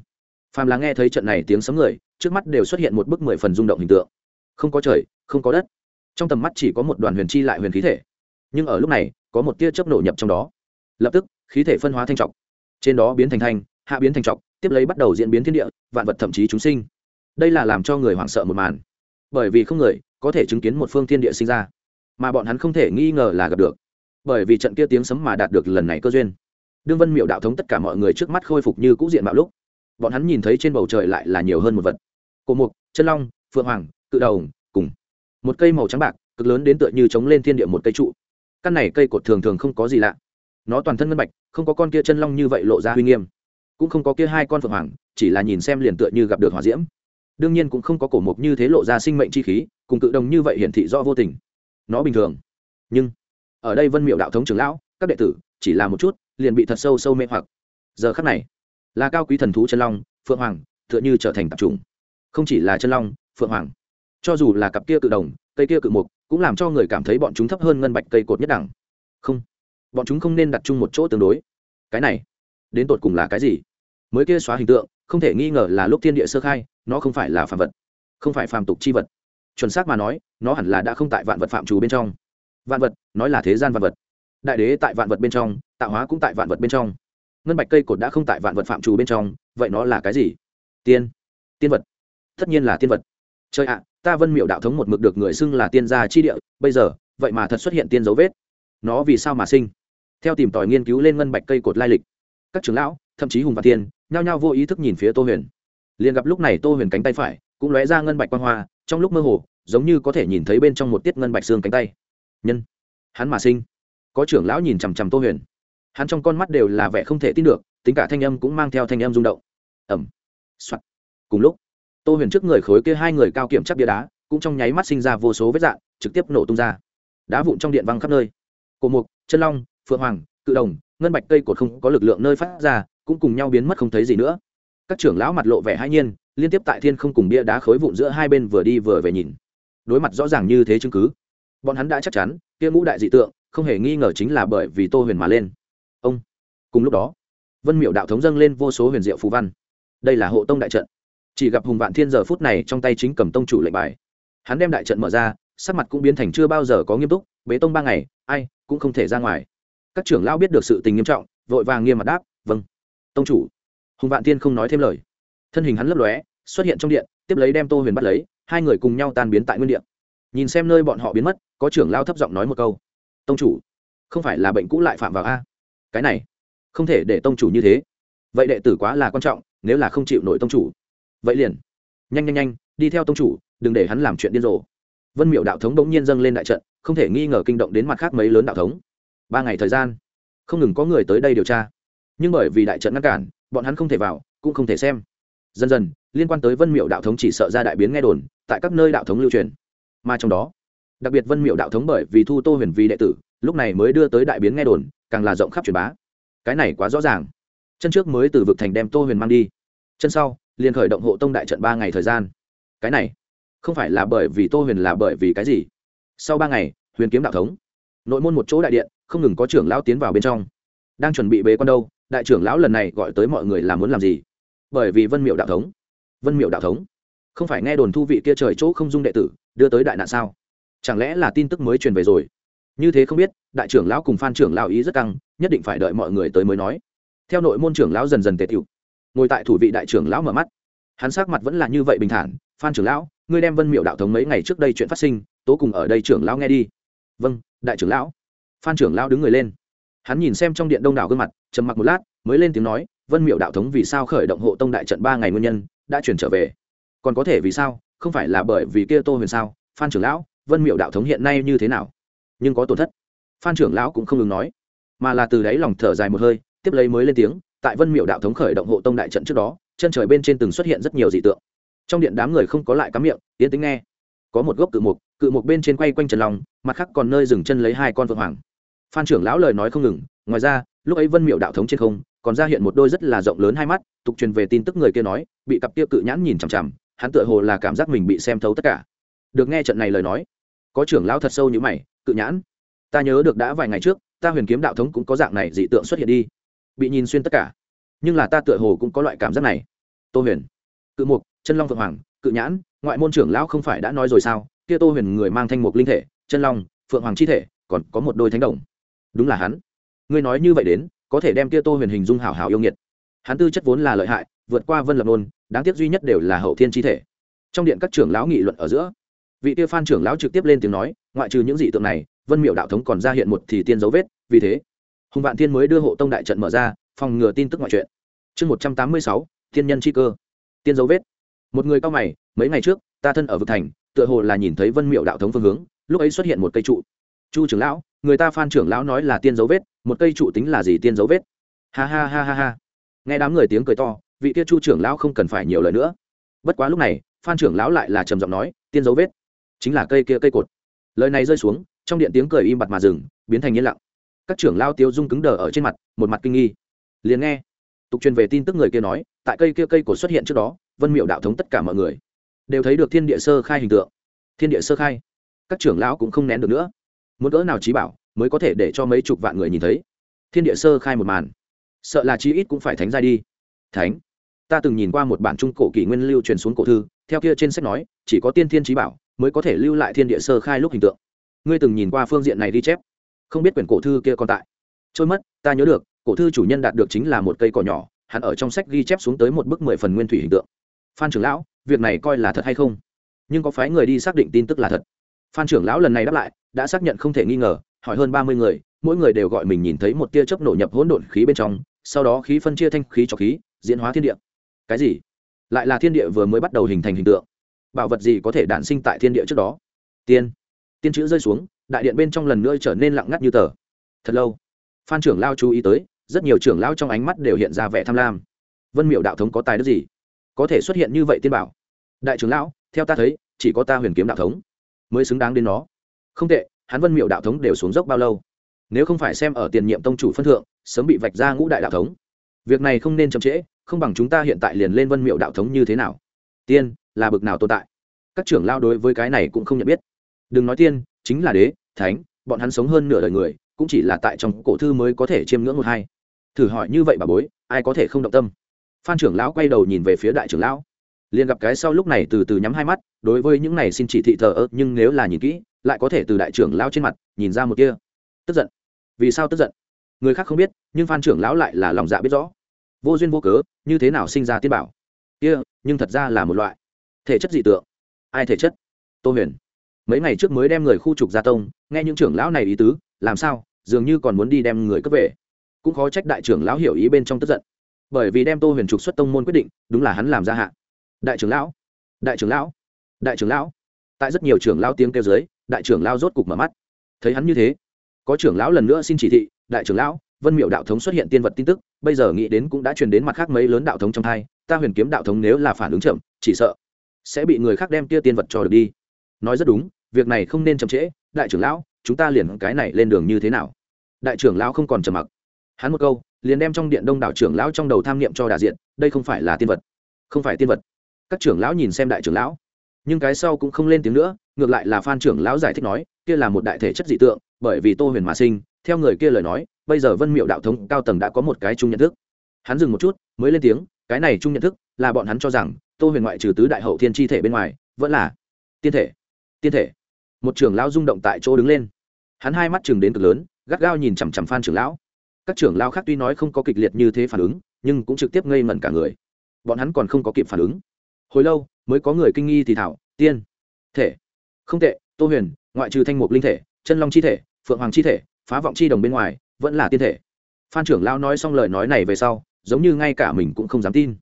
phàm là nghe thấy trận này tiếng sấm người, trước mắt đều xuất hiện một bức mười phần rung động hình tượng. Không có trời, không có đất. Trong tầm mắt chỉ có một đoàn huyền chi lại huyền khí thể. Nhưng ở lúc này, có một tia chớp nổ nhập trong đó. Lập tức, khí thể phân hóa thanh trọc. Trên đó biến thành thanh, hạ biến thành trọc, tiếp lấy bắt đầu diễn biến thiên địa, vạn vật thậm chí chúng sinh. Đây là làm cho người hoảng sợ một màn. Bởi vì không người có thể chứng kiến một phương thiên địa sinh ra mà bọn hắn không thể nghi ngờ là gặp được. Bởi vì trận kia tiếng sấm mà đạt được lần này cơ duyên. Đương vân miệu đạo thống tất cả mọi người trước mắt khôi phục như cũ diện mạo lúc, bọn hắn nhìn thấy trên bầu trời lại là nhiều hơn một vật. Cổ mục, chân long, phượng hoàng, cự đầu, cùng một cây màu trắng bạc, cực lớn đến tựa như chống lên thiên địa một cây trụ. Căn này cây cột thường thường không có gì lạ. Nó toàn thân ngân bạch, không có con kia chân long như vậy lộ ra uy nghiêm. Cũng không có kia hai con phượng hoàng, chỉ là nhìn xem liền tựa như gặp được hỏa diễm. Đương nhiên cũng không có cổ mục như thế lộ ra sinh mệnh chi khí, cùng cự đồng như vậy hiển thị rõ vô tình nó bình thường. Nhưng, ở đây vân miệu đạo thống trưởng lão, các đệ tử, chỉ là một chút, liền bị thật sâu sâu mê hoặc. Giờ khắc này, là cao quý thần thú chân long, phượng hoàng, tựa như trở thành tập trùng. không chỉ là chân long, phượng hoàng, cho dù là cặp kia cự đồng, cây kia cự mục, cũng làm cho người cảm thấy bọn chúng thấp hơn ngân bạch cây cột nhất đẳng. Không, bọn chúng không nên đặt chung một chỗ tương đối. Cái này, đến tột cùng là cái gì? Mới kia xóa hình tượng, không thể nghi ngờ là lúc thiên địa sơ khai, nó không phải là phàm vật, không phải phàm tục chi vật chuẩn xác mà nói, nó hẳn là đã không tại vạn vật phạm trù bên trong. Vạn vật, nói là thế gian vạn vật. Đại đế tại vạn vật bên trong, tạo hóa cũng tại vạn vật bên trong. Ngân bạch cây cột đã không tại vạn vật phạm trù bên trong, vậy nó là cái gì? Tiên. Tiên vật. Tất nhiên là tiên vật. Trời ạ, ta vân miệu đạo thống một mực được người xưng là tiên gia chi địa, bây giờ, vậy mà thật xuất hiện tiên dấu vết. Nó vì sao mà sinh? Theo tìm tòi nghiên cứu lên ngân bạch cây cột lai lịch, các trưởng lão, thậm chí hùng và tiên nhao nhao vô ý thức nhìn phía tô huyền. Liền gặp lúc này tô huyền cánh tay phải, cũng lóe ra ngân bạch quang hoa trong lúc mơ hồ, giống như có thể nhìn thấy bên trong một tiết ngân bạch xương cánh tay. Nhân, hắn mà sinh. Có trưởng lão nhìn chằm chằm tô huyền. Hắn trong con mắt đều là vẻ không thể tin được, tính cả thanh âm cũng mang theo thanh âm rung động. Ẩm soạt. Cùng lúc, tô huyền trước người khối kia hai người cao kiểm chắc bia đá, cũng trong nháy mắt sinh ra vô số vết dạn trực tiếp nổ tung ra. Đá vụn trong điện văng khắp nơi. Cổ mục, chân long, phượng hoàng, cự đồng, ngân bạch cây cột không có lực lượng nơi phát ra, cũng cùng nhau biến mất không thấy gì nữa. Các trưởng lão mặt lộ vẻ hai nhiên liên tiếp tại thiên không cùng bia đá khối vụn giữa hai bên vừa đi vừa về nhìn. Đối mặt rõ ràng như thế chứng cứ, bọn hắn đã chắc chắn, kia ngũ đại dị tượng không hề nghi ngờ chính là bởi vì tô huyền mà lên. Ông, cùng lúc đó, vân miệu đạo thống dâng lên vô số huyền diệu phù văn. Đây là hộ tông đại trận. Chỉ gặp hùng vạn thiên giờ phút này trong tay chính cầm tông chủ lệnh bài. Hắn đem đại trận mở ra, sắc mặt cũng biến thành chưa bao giờ có nghiêm túc, bế tông ba ngày, ai cũng không thể ra ngoài. Các trưởng lão biết được sự tình nghiêm trọng, vội vàng nghiêm mặt đáp vâng tông chủ. Hùng vạn thiên không nói thêm lời thân hình hắn lấp lóe, xuất hiện trong điện, tiếp lấy đem tô huyền bắt lấy, hai người cùng nhau tan biến tại nguyên điện. Nhìn xem nơi bọn họ biến mất, có trưởng lao thấp giọng nói một câu. Tông chủ, không phải là bệnh cũ lại phạm vào a? Cái này, không thể để tông chủ như thế. Vậy đệ tử quá là quan trọng, nếu là không chịu nổi tông chủ, vậy liền, nhanh nhanh nhanh, đi theo tông chủ, đừng để hắn làm chuyện điên rồ. Vân miệu đạo thống bỗng nhiên dâng lên đại trận, không thể nghi ngờ kinh động đến mặt khác mấy lớn đạo thống. Ba ngày thời gian, không ngừng có người tới đây điều tra. Nhưng bởi vì đại trận ngăn cản, bọn hắn không thể vào, cũng không thể xem dần dần, liên quan tới vân miệu đạo thống chỉ sợ ra đại biến nghe đồn, tại các nơi đạo thống lưu truyền. Mà trong đó, đặc biệt vân miệu đạo thống bởi vì thu tô huyền vi đệ tử, lúc này mới đưa tới đại biến nghe đồn, càng là rộng khắp truyền bá. Cái này quá rõ ràng. Chân trước mới từ vực thành đem tô huyền mang đi. Chân sau, liền khởi động hộ tông đại trận ba ngày thời gian. Cái này, không phải là bởi vì tô huyền là bởi vì cái gì? Sau ba ngày, huyền kiếm đạo thống. Nội môn một chỗ đại điện, không ngừng có trưởng lão tiến vào bên trong. Đang chuẩn bị bế con đâu, đại trưởng lão lần này gọi tới mọi người là muốn làm gì? Bởi vì vân miệu đạo thống. Vân miệu đạo thống? Không phải nghe đồn thu vị kia trời chỗ không dung đệ tử, đưa tới đại nạn sao? Chẳng lẽ là tin tức mới truyền về rồi? Như thế không biết, đại trưởng lão cùng phan trưởng lão ý rất căng, nhất định phải đợi mọi người tới mới nói. Theo nội môn trưởng lão dần dần tề tiểu ngồi tại thủ vị đại trưởng lão mở mắt. Hắn sắc mặt vẫn là như vậy bình thản, phan trưởng lão, ngươi đem vân miệu đạo thống mấy ngày trước đây chuyện phát sinh, tố cùng ở đây trưởng lão nghe đi. Vâng đại trưởng lão. Phan trưởng lão đứng người lên. Hắn nhìn xem trong điện đông đảo gương mặt, trầm mặc một lát, mới lên tiếng nói vân miệu đạo thống vì sao khởi động hộ tông đại trận ba ngày nguyên nhân đã chuyển trở về. Còn có thể vì sao? Không phải là bởi vì kia tô huyền sao? Phan trưởng lão, vân miệu đạo thống hiện nay như thế nào? Nhưng có tổn thất. Phan trưởng lão cũng không ngừng nói, mà là từ đáy lòng thở dài một hơi, tiếp lấy mới lên tiếng, tại vân miệu đạo thống khởi động hộ tông đại trận trước đó, chân trời bên trên từng xuất hiện rất nhiều dị tượng. Trong điện đám người không có lại cắm miệng, tiến tính nghe. Có một gốc cự mục cự mục bên trên quay quanh trần lòng mặt khác còn nơi dừng chân lấy hai con vượng hoàng. Phan trưởng lão lời nói không ngừng, ngoài ra lúc ấy vân miệu đạo thống trên không, còn ra hiện một đôi rất là rộng lớn hai mắt, tục truyền về tin tức người kia nói, bị cặp kia cự nhãn nhìn chằm chằm, hắn tựa hồ là cảm giác mình bị xem thấu tất cả. Được nghe trận này lời nói, có trưởng lão thật sâu như mày, cự nhãn, ta nhớ được đã vài ngày trước, ta huyền kiếm đạo thống cũng có dạng này dị tượng xuất hiện đi. Bị nhìn xuyên tất cả, nhưng là ta tựa hồ cũng có loại cảm giác này. Tô huyền, cự mục, chân long phượng hoàng, cự nhãn, ngoại môn trưởng lão không phải đã nói rồi sao? Kia tô huyền người mang thanh mục linh thể, chân long, phượng hoàng chi thể, còn có một đôi thánh đồng. Đúng là hắn ngươi nói như vậy đến, có thể đem kia tô huyền hình dung hảo hảo yêu nghiệt. Hắn tư chất vốn là lợi hại, vượt qua vân lập nôn, đáng tiếc duy nhất đều là hậu thiên chi thể. Trong điện các trưởng lão nghị luận ở giữa, vị kia phan trưởng lão trực tiếp lên tiếng nói, ngoại trừ những dị tượng này, vân miệu đạo thống còn ra hiện một thì tiên dấu vết, vì thế, hùng vạn thiên mới đưa hộ tông đại trận mở ra, phòng ngừa tin tức ngoại chuyện chương một trăm tám mươi sáu, thiên nhân chi cơ. Tiên dấu vết. Một người cao mày, mấy ngày trước, ta thân ở vực thành, tựa hồ là nhìn thấy vân miệu đạo thống phương hướng, lúc ấy xuất hiện một cây trụ. Chu trưởng lão người ta phan trưởng lão nói là tiên dấu vết, một cây trụ tính là gì tiên dấu vết? Ha ha ha ha ha. Nghe đám người tiếng cười to, vị kia chu trưởng lão không cần phải nhiều lời nữa. Bất quá lúc này, phan trưởng lão lại là trầm giọng nói, tiên dấu vết, chính là cây kia cây cột. Lời này rơi xuống, trong điện tiếng cười im bặt mà dừng, biến thành yên lặng. Các trưởng lao tiêu dung cứng đờ ở trên mặt, một mặt kinh nghi. Liền nghe, tục truyền về tin tức người kia nói, tại cây kia cây cột xuất hiện trước đó, vân miệu đạo thống tất cả mọi người đều thấy được thiên địa sơ khai hình tượng. Thiên địa sơ khai, các trưởng lão cũng không nén được nữa muốn cỡ nào trí bảo mới có thể để cho mấy chục vạn người nhìn thấy? Thiên địa sơ khai một màn. Sợ là chí ít cũng phải thánh ra đi. Thánh? Ta từng nhìn qua một bản trung cổ kỷ nguyên lưu truyền xuống cổ thư, theo kia trên sách nói, chỉ có tiên thiên trí bảo mới có thể lưu lại thiên địa sơ khai lúc hình tượng. Ngươi từng nhìn qua phương diện này ghi chép? Không biết quyển cổ thư kia còn tại. Trôi mất, ta nhớ được, cổ thư chủ nhân đạt được chính là một cây cỏ nhỏ, hắn ở trong sách ghi chép xuống tới một bức mười phần nguyên thủy hình tượng. Phan trưởng lão, việc này coi là thật hay không? Nhưng có phái người đi xác định tin tức là thật phan trưởng lão lần này đáp lại, đã xác nhận không thể nghi ngờ, hỏi hơn ba mươi người, mỗi người đều gọi mình nhìn thấy một tia chớp nổ nhập hỗn độn khí bên trong, sau đó khí phân chia thanh khí cho khí, diễn hóa thiên địa. Cái gì? Lại là thiên địa vừa mới bắt đầu hình thành hình tượng. Bảo vật gì có thể đản sinh tại thiên địa trước đó? Tiên. Tiên chữ rơi xuống, đại điện bên trong lần nữa trở nên lặng ngắt như tờ. Thật lâu, phan trưởng lao chú ý tới, rất nhiều trưởng lao trong ánh mắt đều hiện ra vẻ tham lam. Vân miệu đạo thống có tài đức gì? Có thể xuất hiện như vậy tiên bảo? Đại trưởng lão, theo ta thấy, chỉ có ta huyền kiếm đạo thống mới xứng đáng đến nó. Không tệ, hắn vân miệu đạo thống đều xuống dốc bao lâu? Nếu không phải xem ở tiền nhiệm tông chủ phân thượng, sớm bị vạch ra ngũ đại đạo thống. Việc này không nên chậm trễ, không bằng chúng ta hiện tại liền lên vân miệu đạo thống như thế nào? Tiên, là bực nào tồn tại? Các trưởng lao đối với cái này cũng không nhận biết. Đừng nói tiên, chính là đế, thánh, bọn hắn sống hơn nửa đời người, cũng chỉ là tại trong cổ thư mới có thể chiêm ngưỡng một hai. Thử hỏi như vậy bà bối, ai có thể không động tâm? Phan trưởng lão quay đầu nhìn về phía đại trưởng lão liền gặp cái sau lúc này từ từ nhắm hai mắt, đối với những này xin chỉ thị thờ ơ, nhưng nếu là nhìn kỹ, lại có thể từ đại trưởng lão trên mặt, nhìn ra một kia tức giận. Vì sao tức giận? Người khác không biết, nhưng phan trưởng lão lại là lòng dạ biết rõ. Vô duyên vô cớ, như thế nào sinh ra tiên bảo? Kia, nhưng thật ra là một loại thể chất dị tượng. Ai thể chất? Tô huyền. Mấy ngày trước mới đem người khu trục gia tông, nghe những trưởng lão này ý tứ, làm sao, dường như còn muốn đi đem người cấp về. Cũng khó trách đại trưởng lão hiểu ý bên trong tức giận. Bởi vì đem tô huyền trục xuất tông môn quyết định, đúng là hắn làm ra hạ đại trưởng lão, đại trưởng lão, đại trưởng lão. Tại rất nhiều trưởng lão tiếng kêu dưới, đại trưởng lão rốt cục mở mắt. Thấy hắn như thế, có trưởng lão lần nữa xin chỉ thị, đại trưởng lão, vân miệu đạo thống xuất hiện tiên vật tin tức, bây giờ nghĩ đến cũng đã truyền đến mặt khác mấy lớn đạo thống trong thai ta huyền kiếm đạo thống nếu là phản ứng chậm, chỉ sợ sẽ bị người khác đem tia tiên vật cho được đi. Nói rất đúng, việc này không nên chậm trễ, đại trưởng lão, chúng ta liền cái này lên đường như thế nào? Đại trưởng lão không còn trầm mặc. Hắn một câu, liền đem trong điện đông đảo trưởng lão trong đầu tham niệm cho đại diện, đây không phải là tiên vật. Không phải tiên vật các trưởng lão nhìn xem đại trưởng lão. Nhưng cái sau cũng không lên tiếng nữa, ngược lại là phan trưởng lão giải thích nói, kia là một đại thể chất dị tượng, bởi vì tô huyền mà sinh, theo người kia lời nói, bây giờ vân miệu đạo thống cao tầng đã có một cái chung nhận thức. Hắn dừng một chút, mới lên tiếng, cái này chung nhận thức, là bọn hắn cho rằng, tô huyền ngoại trừ tứ đại hậu thiên chi thể bên ngoài, vẫn là tiên thể tiên thể. Một trưởng lão rung động tại chỗ đứng lên. Hắn hai mắt chừng đến cực lớn, gắt gao nhìn chằm chằm phan trưởng lão. Các trưởng lão khác tuy nói không có kịch liệt như thế phản ứng, nhưng cũng trực tiếp ngây ngẩn cả người. Bọn hắn còn không có kịp phản ứng hồi lâu, mới có người kinh nghi thì thảo, tiên, thể. Không tệ, tô huyền, ngoại trừ thanh mục linh thể, chân long chi thể, phượng hoàng chi thể, phá vọng chi đồng bên ngoài, vẫn là tiên thể. Phan trưởng lão nói xong lời nói này về sau, giống như ngay cả mình cũng không dám tin.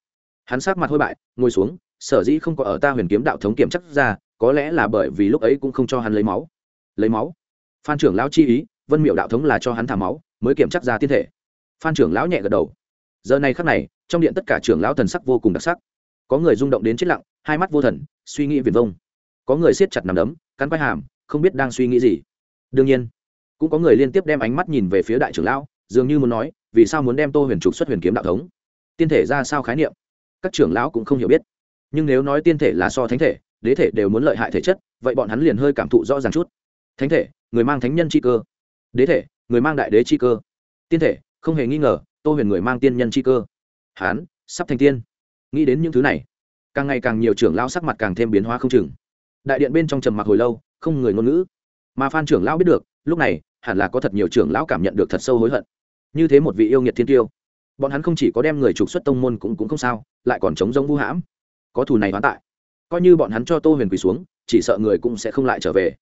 Hắn sát mặt hôi bại, ngồi xuống, sở dĩ không có ở ta huyền kiếm đạo thống kiểm chắc ra, có lẽ là bởi vì lúc ấy cũng không cho hắn lấy máu. Lấy máu? Phan trưởng lão chi ý, vân miệu đạo thống là cho hắn thả máu, mới kiểm chắc ra tiên thể. Phan trưởng lão nhẹ gật đầu. Giờ này khắc này, trong điện tất cả trưởng lão thần sắc vô cùng đặc sắc có người rung động đến chết lặng, hai mắt vô thần, suy nghĩ viền vông. Có người siết chặt nằm đấm, cắn quay hàm, không biết đang suy nghĩ gì. Đương nhiên, cũng có người liên tiếp đem ánh mắt nhìn về phía đại trưởng lão, dường như muốn nói, vì sao muốn đem tô huyền trục xuất huyền kiếm đạo thống? Tiên thể ra sao khái niệm? Các trưởng lão cũng không hiểu biết. Nhưng nếu nói tiên thể là so thánh thể, đế thể đều muốn lợi hại thể chất, vậy bọn hắn liền hơi cảm thụ rõ ràng chút. Thánh thể, người mang thánh nhân chi cơ. Đế thể, người mang đại đế chi cơ. Tiên thể, không hề nghi ngờ, tô huyền người mang tiên nhân chi cơ. Hán, sắp thành tiên nghĩ đến những thứ này, càng ngày càng nhiều trưởng lão sắc mặt càng thêm biến hóa không chừng. Đại điện bên trong trầm mặc hồi lâu, không người ngôn ngữ. Mà phan trưởng lão biết được, lúc này, hẳn là có thật nhiều trưởng lão cảm nhận được thật sâu hối hận. Như thế một vị yêu nghiệt thiên tiêu, bọn hắn không chỉ có đem người trục xuất tông môn cũng cũng không sao, lại còn chống giống vũ hãm. Có thù này hoán tại, coi như bọn hắn cho tô huyền quỳ xuống, chỉ sợ người cũng sẽ không lại trở về.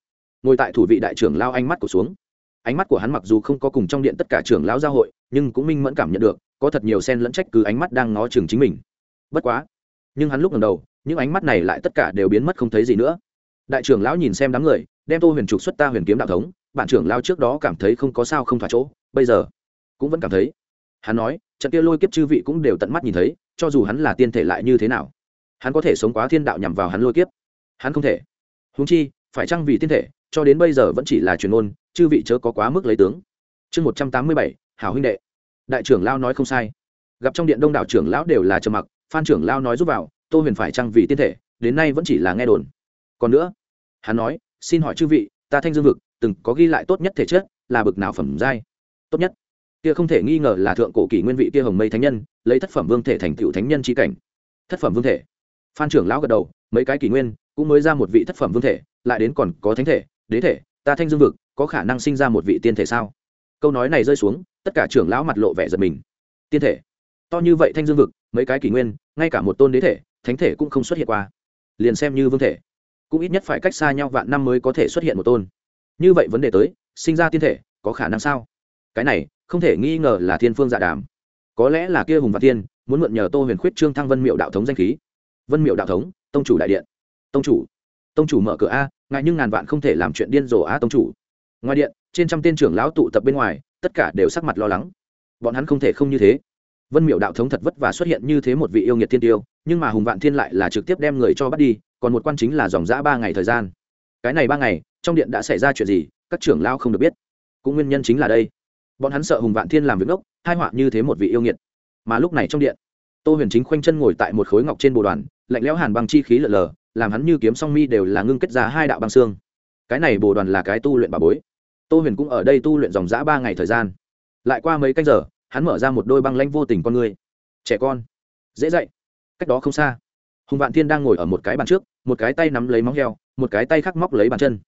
Ngồi tại thủ vị đại trưởng lao ánh mắt của xuống. Ánh mắt của hắn mặc dù không có cùng trong điện tất cả trưởng lão giao hội, nhưng cũng minh mẫn cảm nhận được, có thật nhiều sen lẫn trách cứ ánh mắt đang ngó chừng chính mình bất quá. Nhưng hắn lúc ngầm đầu, những ánh mắt này lại tất cả đều biến mất không thấy gì nữa. Đại trưởng lão nhìn xem đám người, đem tô huyền trục xuất ta huyền kiếm đạo thống, bạn trưởng lao trước đó cảm thấy không có sao không thỏa chỗ, bây giờ cũng vẫn cảm thấy. Hắn nói, trận kia lôi kiếp chư vị cũng đều tận mắt nhìn thấy, cho dù hắn là tiên thể lại như thế nào, hắn có thể sống quá thiên đạo nhằm vào hắn lôi kiếp. Hắn không thể. Húng chi, phải chăng vì tiên thể, cho đến bây giờ vẫn chỉ là truyền ôn chư vị chớ có quá mức lấy tướng. Chương một trăm tám mươi bảy, hảo huynh đệ. Đại trưởng lao nói không sai. Gặp trong điện đông đảo trưởng lão đều là trầm mặc phan trưởng lao nói giúp vào, tô huyền phải chăng vì tiên thể, đến nay vẫn chỉ là nghe đồn. Còn nữa, hắn nói, xin hỏi chư vị, ta thanh dương vực, từng có ghi lại tốt nhất thể chất, là bực nào phẩm giai? Tốt nhất. Kia không thể nghi ngờ là thượng cổ kỷ nguyên vị kia hồng mây thánh nhân, lấy thất phẩm vương thể thành tựu thánh nhân chi cảnh. Thất phẩm vương thể. Phan trưởng lão gật đầu, mấy cái kỷ nguyên, cũng mới ra một vị thất phẩm vương thể, lại đến còn có thánh thể, đế thể, ta thanh dương vực, có khả năng sinh ra một vị tiên thể sao? Câu nói này rơi xuống, tất cả trưởng lão mặt lộ vẻ giật mình. Tiên thể. To như vậy thanh dương vực mấy cái kỷ nguyên, ngay cả một tôn đế thể, thánh thể cũng không xuất hiện qua. Liền xem như vương thể, cũng ít nhất phải cách xa nhau vạn năm mới có thể xuất hiện một tôn. Như vậy vấn đề tới, sinh ra tiên thể, có khả năng sao? Cái này, không thể nghi ngờ là thiên phương dạ đàm. Có lẽ là kia hùng và tiên muốn mượn nhờ tô huyền khuyết trương thăng vân miệu đạo thống danh khí. Vân miệu đạo thống, tông chủ đại điện. Tông chủ. Tông chủ mở cửa a, ngại nhưng ngàn vạn không thể làm chuyện điên rồ a tông chủ. Ngoài điện, trên trăm tên trưởng lão tụ tập bên ngoài, tất cả đều sắc mặt lo lắng. Bọn hắn không thể không như thế vân miệu đạo thống thật vất vả xuất hiện như thế một vị yêu nghiệt thiên tiêu, nhưng mà hùng vạn thiên lại là trực tiếp đem người cho bắt đi, còn một quan chính là dòng giã ba ngày thời gian. Cái này ba ngày, trong điện đã xảy ra chuyện gì, các trưởng lao không được biết. Cũng nguyên nhân chính là đây. Bọn hắn sợ hùng vạn thiên làm việc ngốc, hai họa như thế một vị yêu nghiệt. Mà lúc này trong điện, tô huyền chính khoanh chân ngồi tại một khối ngọc trên bồ đoàn, lạnh lẽo hàn băng chi khí lở lờ, làm hắn như kiếm song mi đều là ngưng kết ra hai đạo băng xương. Cái này bồ đoàn là cái tu luyện bà bối. Tô huyền cũng ở đây tu luyện dòng giã ba ngày thời gian. Lại qua mấy canh giờ hắn mở ra một đôi băng lanh vô tình con người. Trẻ con. Dễ dạy. Cách đó không xa. Hùng vạn thiên đang ngồi ở một cái bàn trước, một cái tay nắm lấy móng heo, một cái tay khắc móc lấy bàn chân.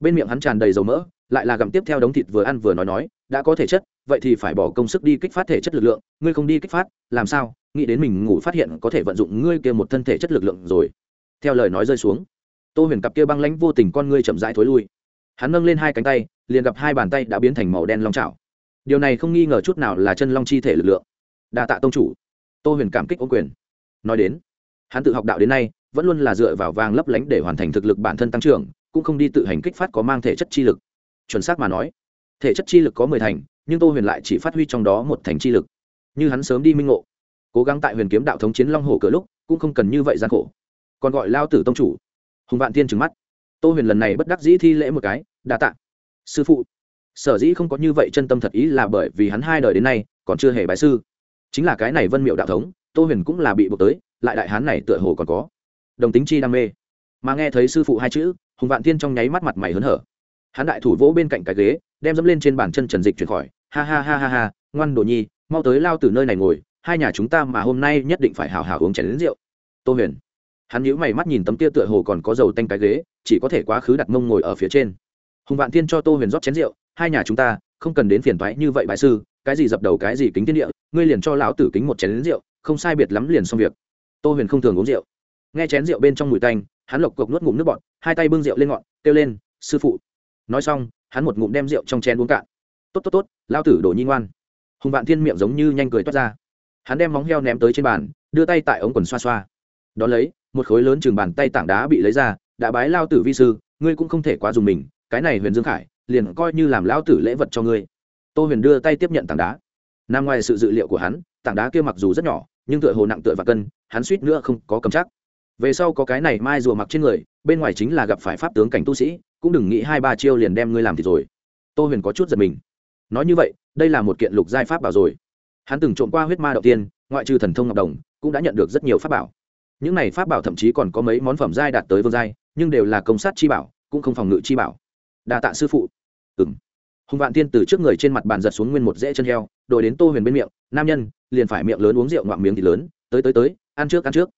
Bên miệng hắn tràn đầy dầu mỡ, lại là gặm tiếp theo đống thịt vừa ăn vừa nói nói, đã có thể chất, vậy thì phải bỏ công sức đi kích phát thể chất lực lượng, ngươi không đi kích phát, làm sao? Nghĩ đến mình ngủ phát hiện có thể vận dụng ngươi kia một thân thể chất lực lượng rồi. Theo lời nói rơi xuống, tô huyền cặp kia băng lãnh vô tình con ngươi chậm rãi thối lui. Hắn nâng lên hai cánh tay, liền gặp hai bàn tay đã biến thành màu đen long trào điều này không nghi ngờ chút nào là chân long chi thể lực lượng. Đa tạ tông chủ. Tô huyền cảm kích ô quyền. Nói đến, hắn tự học đạo đến nay, vẫn luôn là dựa vào vàng lấp lánh để hoàn thành thực lực bản thân tăng trưởng, cũng không đi tự hành kích phát có mang thể chất chi lực. Chuẩn xác mà nói, thể chất chi lực có mười thành, nhưng tô huyền lại chỉ phát huy trong đó một thành chi lực. Như hắn sớm đi minh ngộ, cố gắng tại huyền kiếm đạo thống chiến long hồ cửa lúc, cũng không cần như vậy gian khổ. Còn gọi lao tử tông chủ. Hùng vạn tiên trừng mắt. Tô huyền lần này bất đắc dĩ thi lễ một cái, đa tạ, sư phụ sở dĩ không có như vậy chân tâm thật ý là bởi vì hắn hai đời đến nay còn chưa hề bái sư. Chính là cái này vân miệu đạo thống, tô huyền cũng là bị buộc tới, lại đại hán này tựa hồ còn có. Đồng tính chi đam mê. Mà nghe thấy sư phụ hai chữ, hùng vạn tiên trong nháy mắt mặt mày hớn hở. Hắn đại thủ vỗ bên cạnh cái ghế, đem dẫm lên trên bàn chân trần dịch chuyển khỏi. Ha ha ha ha ha, ngoan đồ nhi, mau tới lao từ nơi này ngồi, hai nhà chúng ta mà hôm nay nhất định phải hào hào uống chén đến rượu. Tô huyền. Hắn nhíu mày mắt nhìn tấm tia tựa hồ còn có dầu tanh cái ghế, chỉ có thể quá khứ đặt mông ngồi ở phía trên. Hùng vạn thiên cho tô huyền rót chén rượu hai nhà chúng ta không cần đến phiền toái như vậy bại sư, cái gì dập đầu cái gì kính thiên địa, ngươi liền cho lão tử kính một chén đến rượu, không sai biệt lắm liền xong việc. Tô huyền không thường uống rượu. Nghe chén rượu bên trong mùi tanh, hắn lộc cộc nuốt ngụm nước bọt, hai tay bưng rượu lên ngọn, kêu lên, sư phụ. Nói xong, hắn một ngụm đem rượu trong chén uống cạn. Tốt tốt tốt, Lão tử đổ nhi ngoan. Hùng vạn thiên miệng giống như nhanh cười toát ra. Hắn đem móng heo ném tới trên bàn, đưa tay tại ống quần xoa xoa. Đón lấy, một khối lớn chừng bàn tay tảng đá bị lấy ra, đã bái lao tử vi sư, ngươi cũng không thể quá dùng mình, cái này huyền dương khải liền coi như làm lao tử lễ vật cho ngươi. Tô huyền đưa tay tiếp nhận tảng đá. Nằm ngoài sự dự liệu của hắn, tảng đá kia mặc dù rất nhỏ, nhưng tựa hồ nặng tựa và cân, hắn suýt nữa không có cầm chắc. Về sau có cái này mai rùa mặc trên người, bên ngoài chính là gặp phải pháp tướng cảnh tu sĩ, cũng đừng nghĩ hai ba chiêu liền đem ngươi làm thì rồi. Tô huyền có chút giật mình. Nói như vậy, đây là một kiện lục giai pháp bảo rồi. Hắn từng trộm qua huyết ma đầu tiên, ngoại trừ thần thông ngọc đồng, cũng đã nhận được rất nhiều pháp bảo. Những này pháp bảo thậm chí còn có mấy món phẩm giai đạt tới vương giai, nhưng đều là công sát chi bảo, cũng không phòng ngự chi bảo đa tạ sư phụ. Ừ m hùng vạn tiên từ trước người trên mặt bàn giật xuống nguyên một rễ chân heo, đổi đến tô huyền bên miệng, nam nhân, liền phải miệng lớn uống rượu ngoạm miếng thì lớn, tới tới tới, ăn trước ăn trước.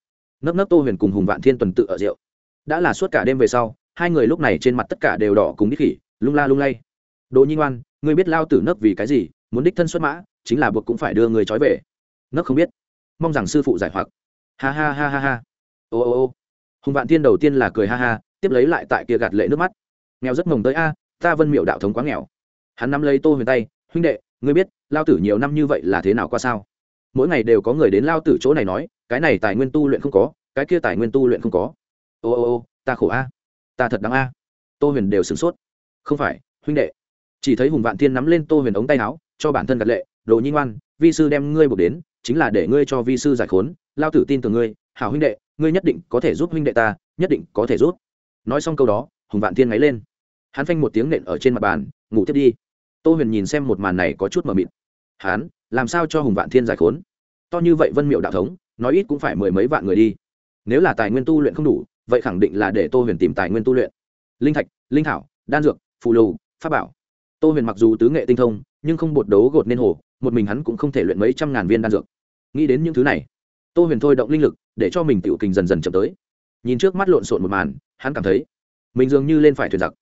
Nấp nấp tô huyền cùng hùng vạn thiên tuần tự ở rượu. Đã là suốt cả đêm về sau, hai người lúc này trên mặt tất cả đều đỏ cùng đích khỉ, lung la lung lay. Đồ nhi ngoan, ngươi biết lao tử nấp vì cái gì, muốn đích thân xuất mã, chính là buộc cũng phải đưa người trói về. Nấp không biết. Mong rằng sư phụ giải hoặc. Ha ha ha ha ha. Ô ô ô. Hùng vạn thiên đầu tiên là cười ha ha, tiếp lấy lại tại kia gạt lệ nước mắt nghèo rất mồng tới a, ta vân miệu đạo thống quá nghèo. Hắn nắm lấy tô huyền tay, huynh đệ, ngươi biết, lao tử nhiều năm như vậy là thế nào qua sao? Mỗi ngày đều có người đến lao tử chỗ này nói, cái này tài nguyên tu luyện không có, cái kia tài nguyên tu luyện không có. Ô ô ô, ta khổ a, ta thật đáng a. Tô huyền đều sửng sốt. Không phải, huynh đệ, chỉ thấy hùng vạn thiên nắm lên tô huyền ống tay áo, cho bản thân gật lệ, đồ nhi ngoan, vi sư đem ngươi buộc đến, chính là để ngươi cho vi sư giải khốn, lao tử tin tưởng ngươi, hảo huynh đệ, ngươi nhất định có thể giúp huynh đệ ta, nhất định có thể giúp. Nói xong câu đó, hùng vạn thiên ngáy lên hắn phanh một tiếng nện ở trên mặt bàn, ngủ tiếp đi. Tô huyền nhìn xem một màn này có chút mờ mịt. Hắn, làm sao cho hùng vạn thiên giải khốn? To như vậy vân miệu đạo thống, nói ít cũng phải mười mấy vạn người đi. Nếu là tài nguyên tu luyện không đủ, vậy khẳng định là để tô huyền tìm tài nguyên tu luyện. Linh thạch, linh thảo, đan dược, phù lù, pháp bảo. Tô huyền mặc dù tứ nghệ tinh thông, nhưng không bột đấu gột nên hồ, một mình hắn cũng không thể luyện mấy trăm ngàn viên đan dược. Nghĩ đến những thứ này, tô huyền thôi động linh lực, để cho mình tiểu kình dần dần chậm tới. Nhìn trước mắt lộn xộn một màn, hắn cảm thấy mình dường như lên phải thuyền giặc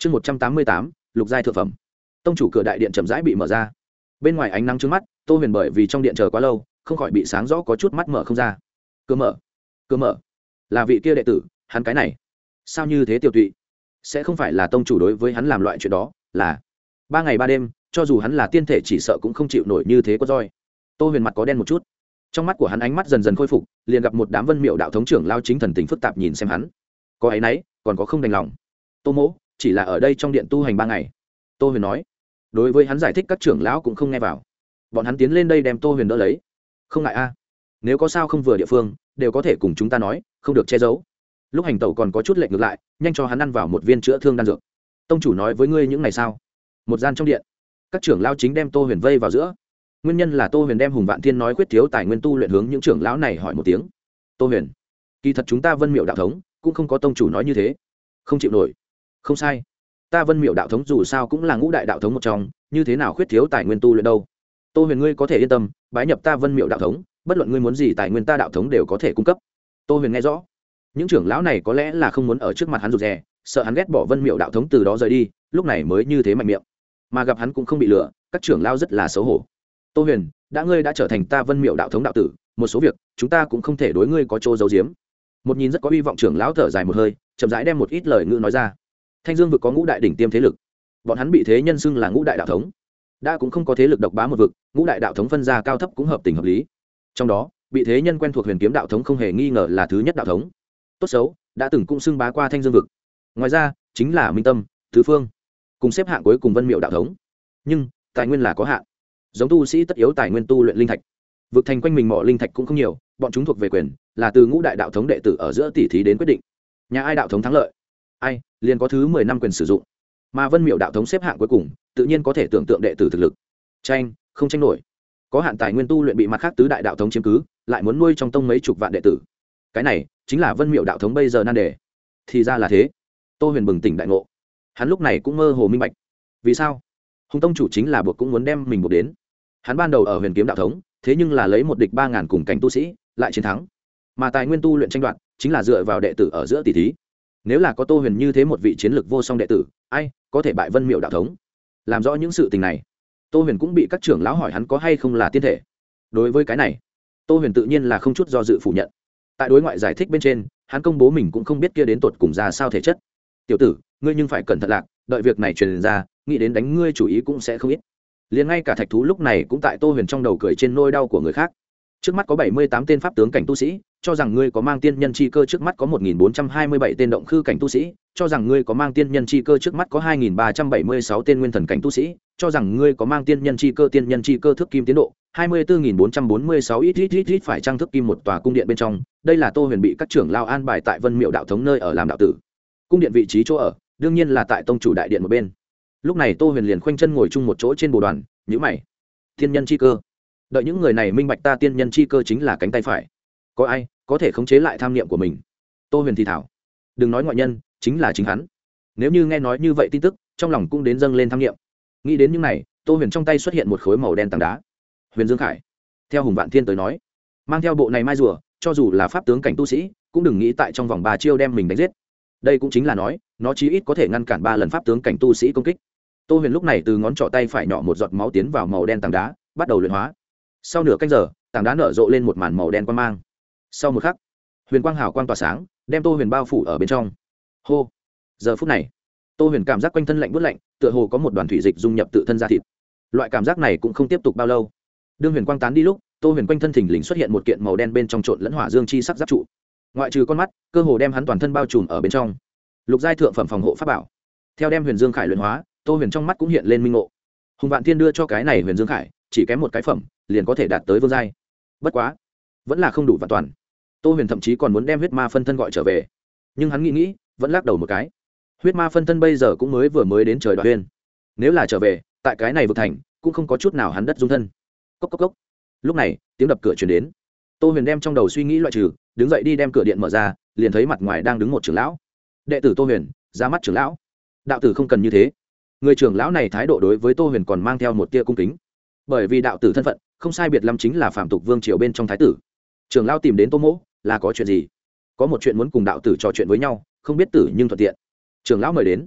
chương một trăm tám mươi tám, lục giai thượng phẩm. Tông chủ cửa đại điện chậm rãi bị mở ra. Bên ngoài ánh nắng trước mắt, tô huyền bởi vì trong điện chờ quá lâu, không khỏi bị sáng rõ có chút mắt mở không ra. Cơ mở cơ mở. Là vị kia đệ tử, hắn cái này. Sao như thế tiêu tụy? Sẽ không phải là tông chủ đối với hắn làm loại chuyện đó, là ba ngày ba đêm, cho dù hắn là tiên thể chỉ sợ cũng không chịu nổi như thế có roi. Tô huyền mặt có đen một chút. Trong mắt của hắn ánh mắt dần dần khôi phục, liền gặp một đám vân miệu đạo thống trưởng lao chính thần tình phức tạp nhìn xem hắn. Có ấy nấy, còn có không đành lòng. Tô mỗ chỉ là ở đây trong điện tu hành ba ngày. Tô huyền nói. Đối với hắn giải thích các trưởng lão cũng không nghe vào. Bọn hắn tiến lên đây đem tô huyền đỡ lấy. Không ngại a. Nếu có sao không vừa địa phương, đều có thể cùng chúng ta nói, không được che giấu. Lúc hành tẩu còn có chút lệnh ngược lại, nhanh cho hắn ăn vào một viên chữa thương đan dược. Tông chủ nói với ngươi những ngày sao một gian trong điện. Các trưởng lao chính đem tô huyền vây vào giữa. Nguyên nhân là tô huyền đem hùng vạn thiên nói quyết thiếu tài nguyên tu luyện hướng những trưởng lão này hỏi một tiếng. Tô huyền, kỳ thật chúng ta vân miệu đạo thống cũng không có tông chủ nói như thế. Không chịu nổi không sai. Ta vân miệu đạo thống dù sao cũng là ngũ đại đạo thống một trong, như thế nào khuyết thiếu tài nguyên tu luyện đâu? Tô huyền ngươi có thể yên tâm, bái nhập ta vân miệu đạo thống, bất luận ngươi muốn gì tài nguyên ta đạo thống đều có thể cung cấp. Tô huyền nghe rõ. Những trưởng lão này có lẽ là không muốn ở trước mặt hắn rụt rè, sợ hắn ghét bỏ vân miệu đạo thống từ đó rời đi, lúc này mới như thế mạnh miệng. Mà gặp hắn cũng không bị lừa, các trưởng lão rất là xấu hổ. Tô huyền, đã ngươi đã trở thành ta vân miệu đạo thống đạo tử, một số việc, chúng ta cũng không thể đối ngươi có chỗ giấu giếm. Một nhìn rất có hy vọng trưởng lão thở dài một hơi, chậm rãi đem một ít lời ngữ nói ra thanh dương vực có ngũ đại đỉnh tiêm thế lực. Bọn hắn bị thế nhân xưng là ngũ đại đạo thống. Đã cũng không có thế lực độc bá một vực, ngũ đại đạo thống phân ra cao thấp cũng hợp tình hợp lý. Trong đó, bị thế nhân quen thuộc huyền kiếm đạo thống không hề nghi ngờ là thứ nhất đạo thống. Tốt xấu, đã từng cũng xưng bá qua thanh dương vực. Ngoài ra, chính là minh tâm, thứ phương, cùng xếp hạng cuối cùng vân miệu đạo thống. Nhưng, tài nguyên là có hạn. Giống tu sĩ tất yếu tài nguyên tu luyện linh thạch. Vực thành quanh mình mỏ linh thạch cũng không nhiều, bọn chúng thuộc về quyền, là từ ngũ đại đạo thống đệ tử ở giữa tỷ thí đến quyết định. Nhà ai đạo thống thắng lợi? Ai, liền có thứ mười năm quyền sử dụng. Mà vân miệu đạo thống xếp hạng cuối cùng, tự nhiên có thể tưởng tượng đệ tử thực lực. Tranh, không tranh nổi. Có hạn tài nguyên tu luyện bị mặt khác tứ đại đạo thống chiếm cứ, lại muốn nuôi trong tông mấy chục vạn đệ tử. Cái này, chính là vân miệu đạo thống bây giờ nan đề. Thì ra là thế. Tô huyền bừng tỉnh đại ngộ. Hắn lúc này cũng mơ hồ minh bạch. Vì sao? Hùng tông chủ chính là buộc cũng muốn đem mình buộc đến. Hắn ban đầu ở huyền kiếm đạo thống, thế nhưng là lấy một địch ba ngàn cùng cảnh tu sĩ, lại chiến thắng. Mà tài nguyên tu luyện tranh đoạt, chính là dựa vào đệ tử ở giữa tỷ thí nếu là có tô huyền như thế một vị chiến lược vô song đệ tử, ai có thể bại vân miệu đạo thống? Làm rõ những sự tình này, tô huyền cũng bị các trưởng lão hỏi hắn có hay không là tiên thể. Đối với cái này, tô huyền tự nhiên là không chút do dự phủ nhận. Tại đối ngoại giải thích bên trên, hắn công bố mình cũng không biết kia đến tột cùng ra sao thể chất. Tiểu tử, ngươi nhưng phải cẩn thận lạc, đợi việc này truyền ra, nghĩ đến đánh ngươi chủ ý cũng sẽ không ít. Liền ngay cả thạch thú lúc này cũng tại tô huyền trong đầu cười trên nôi đau của người khác. Trước mắt có bảy mươi tám tên pháp tướng cảnh tu sĩ cho rằng ngươi có mang tiên nhân chi cơ trước mắt có một nghìn bốn trăm hai mươi bảy tên động khư cảnh tu sĩ, cho rằng ngươi có mang tiên nhân chi cơ trước mắt có hai nghìn ba trăm bảy mươi sáu tên nguyên thần cảnh tu sĩ, cho rằng ngươi có mang tiên nhân chi cơ, tiên nhân chi cơ thức kim tiến độ, hai mươi bốn nghìn bốn trăm bốn mươi sáu ít ít ít ít phải trang thức kim một tòa cung điện bên trong. Đây là tô huyền bị các trưởng lao an bài tại vân miệu đạo thống nơi ở làm đạo tử. Cung điện vị trí chỗ ở, đương nhiên là tại tông chủ đại điện một bên. Lúc này tô huyền liền khoanh chân ngồi chung một chỗ trên bồ đoàn, nhíu mày. Thiên nhân chi cơ. Đợi những người này minh bạch ta tiên nhân chi cơ chính là cánh tay phải có ai có thể khống chế lại tham niệm của mình? Tô huyền thì thảo. Đừng nói ngoại nhân, chính là chính hắn. Nếu như nghe nói như vậy tin tức, trong lòng cũng đến dâng lên tham niệm. Nghĩ đến những này, tô huyền trong tay xuất hiện một khối màu đen tảng đá. Huyền dương khải, theo hùng vạn thiên tới nói, mang theo bộ này mai rùa, cho dù là pháp tướng cảnh tu sĩ, cũng đừng nghĩ tại trong vòng ba chiêu đem mình đánh giết. Đây cũng chính là nói, nó chí ít có thể ngăn cản ba lần pháp tướng cảnh tu sĩ công kích. Tô huyền lúc này từ ngón trỏ tay phải nhỏ một giọt máu tiến vào màu đen tảng đá, bắt đầu luyện hóa. Sau nửa canh giờ, tảng đá nở rộ lên một màn màu đen quang mang sau một khắc, huyền quang hào quang tỏa sáng, đem tô huyền bao phủ ở bên trong. Hô! Giờ phút này, tô huyền cảm giác quanh thân lạnh bớt lạnh, tựa hồ có một đoàn thủy dịch dung nhập tự thân ra thịt. Loại cảm giác này cũng không tiếp tục bao lâu. Đương huyền quang tán đi lúc, tô huyền quanh thân thình lình xuất hiện một kiện màu đen bên trong trộn lẫn hỏa dương chi sắc giáp trụ. Ngoại trừ con mắt, cơ hồ đem hắn toàn thân bao trùm ở bên trong. Lục giai thượng phẩm phòng hộ pháp bảo. Theo đem huyền dương khải luyện hóa, tô huyền trong mắt cũng hiện lên minh ngộ. Hùng vạn thiên đưa cho cái này huyền dương khải, chỉ kém một cái phẩm, liền có thể đạt tới vương giai. Bất quá, vẫn là không đủ và toàn tô huyền thậm chí còn muốn đem huyết ma phân thân gọi trở về. Nhưng hắn nghĩ nghĩ, vẫn lắc đầu một cái. Huyết ma phân thân bây giờ cũng mới vừa mới đến trời đoạn huyên nếu là trở về, tại cái này vực thành, cũng không có chút nào hắn đất dung thân. Cốc cốc cốc. Lúc này, tiếng đập cửa chuyển đến. Tô huyền đem trong đầu suy nghĩ loại trừ, đứng dậy đi đem cửa điện mở ra, liền thấy mặt ngoài đang đứng một trưởng lão. Đệ tử tô huyền, ra mắt trưởng lão. Đạo tử không cần như thế. Người trưởng lão này thái độ đối với tô huyền còn mang theo một tia cung kính. Bởi vì đạo tử thân phận, không sai biệt lâm chính là phạm tục vương triều bên trong thái tử. Trưởng lão tìm đến tô mỗ là có chuyện gì? Có một chuyện muốn cùng đạo tử trò chuyện với nhau, không biết tử nhưng thuận tiện. Trưởng lão mời đến.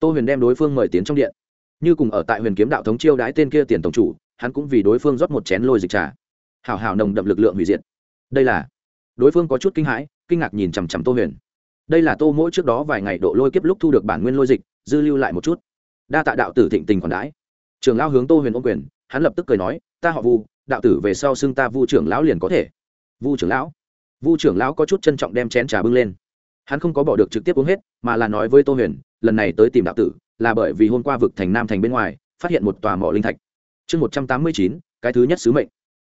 Tô huyền đem đối phương mời tiến trong điện. Như cùng ở tại huyền kiếm đạo thống chiêu đãi tên kia tiền tổng chủ, hắn cũng vì đối phương rót một chén lôi dịch trà. Hào hào nồng đậm lực lượng hủy diệt. Đây là đối phương có chút kinh hãi, kinh ngạc nhìn chằm chằm tô huyền. Đây là tô mỗi trước đó vài ngày độ lôi kiếp lúc thu được bản nguyên lôi dịch, dư lưu lại một chút. Đa tạ đạo tử thịnh tình còn đãi. Trường lão hướng tô huyền ô quyền, hắn lập tức cười nói, ta họ vu, đạo tử về sau xưng ta vu trưởng lão liền có thể. Vu trưởng lão? Vu trưởng lão có chút trân trọng đem chén trà bưng lên. Hắn không có bỏ được trực tiếp uống hết, mà là nói với tô huyền, lần này tới tìm đạo tử, là bởi vì hôm qua vực thành nam thành bên ngoài, phát hiện một tòa mỏ linh thạch. Chương một trăm tám mươi chín, cái thứ nhất sứ mệnh.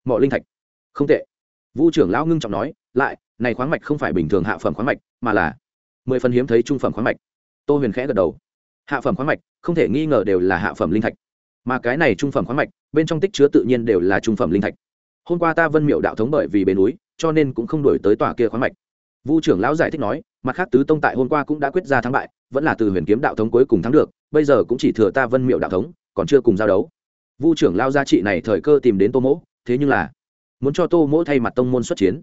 Mỏ linh thạch. Không tệ. Vu trưởng lão ngưng trọng nói, lại, này khoáng mạch không phải bình thường hạ phẩm khoáng mạch, mà là mười phần hiếm thấy trung phẩm khoáng mạch. Tô huyền khẽ gật đầu. Hạ phẩm khoáng mạch, không thể nghi ngờ đều là hạ phẩm linh thạch. Mà cái này trung phẩm khoáng mạch, bên trong tích chứa tự nhiên đều là trung phẩm linh thạch. Hôm qua ta vân miệu đạo thống bởi vì bề núi cho nên cũng không đổi tới tòa kia khoáng mạch. Vu trưởng lão giải thích nói, mặt khác tứ tông tại hôm qua cũng đã quyết ra thắng bại, vẫn là từ huyền kiếm đạo thống cuối cùng thắng được, bây giờ cũng chỉ thừa ta vân miệu đạo thống, còn chưa cùng giao đấu. Vu trưởng lao gia trị này thời cơ tìm đến tô mỗ, thế nhưng là muốn cho tô mỗ thay mặt tông môn xuất chiến,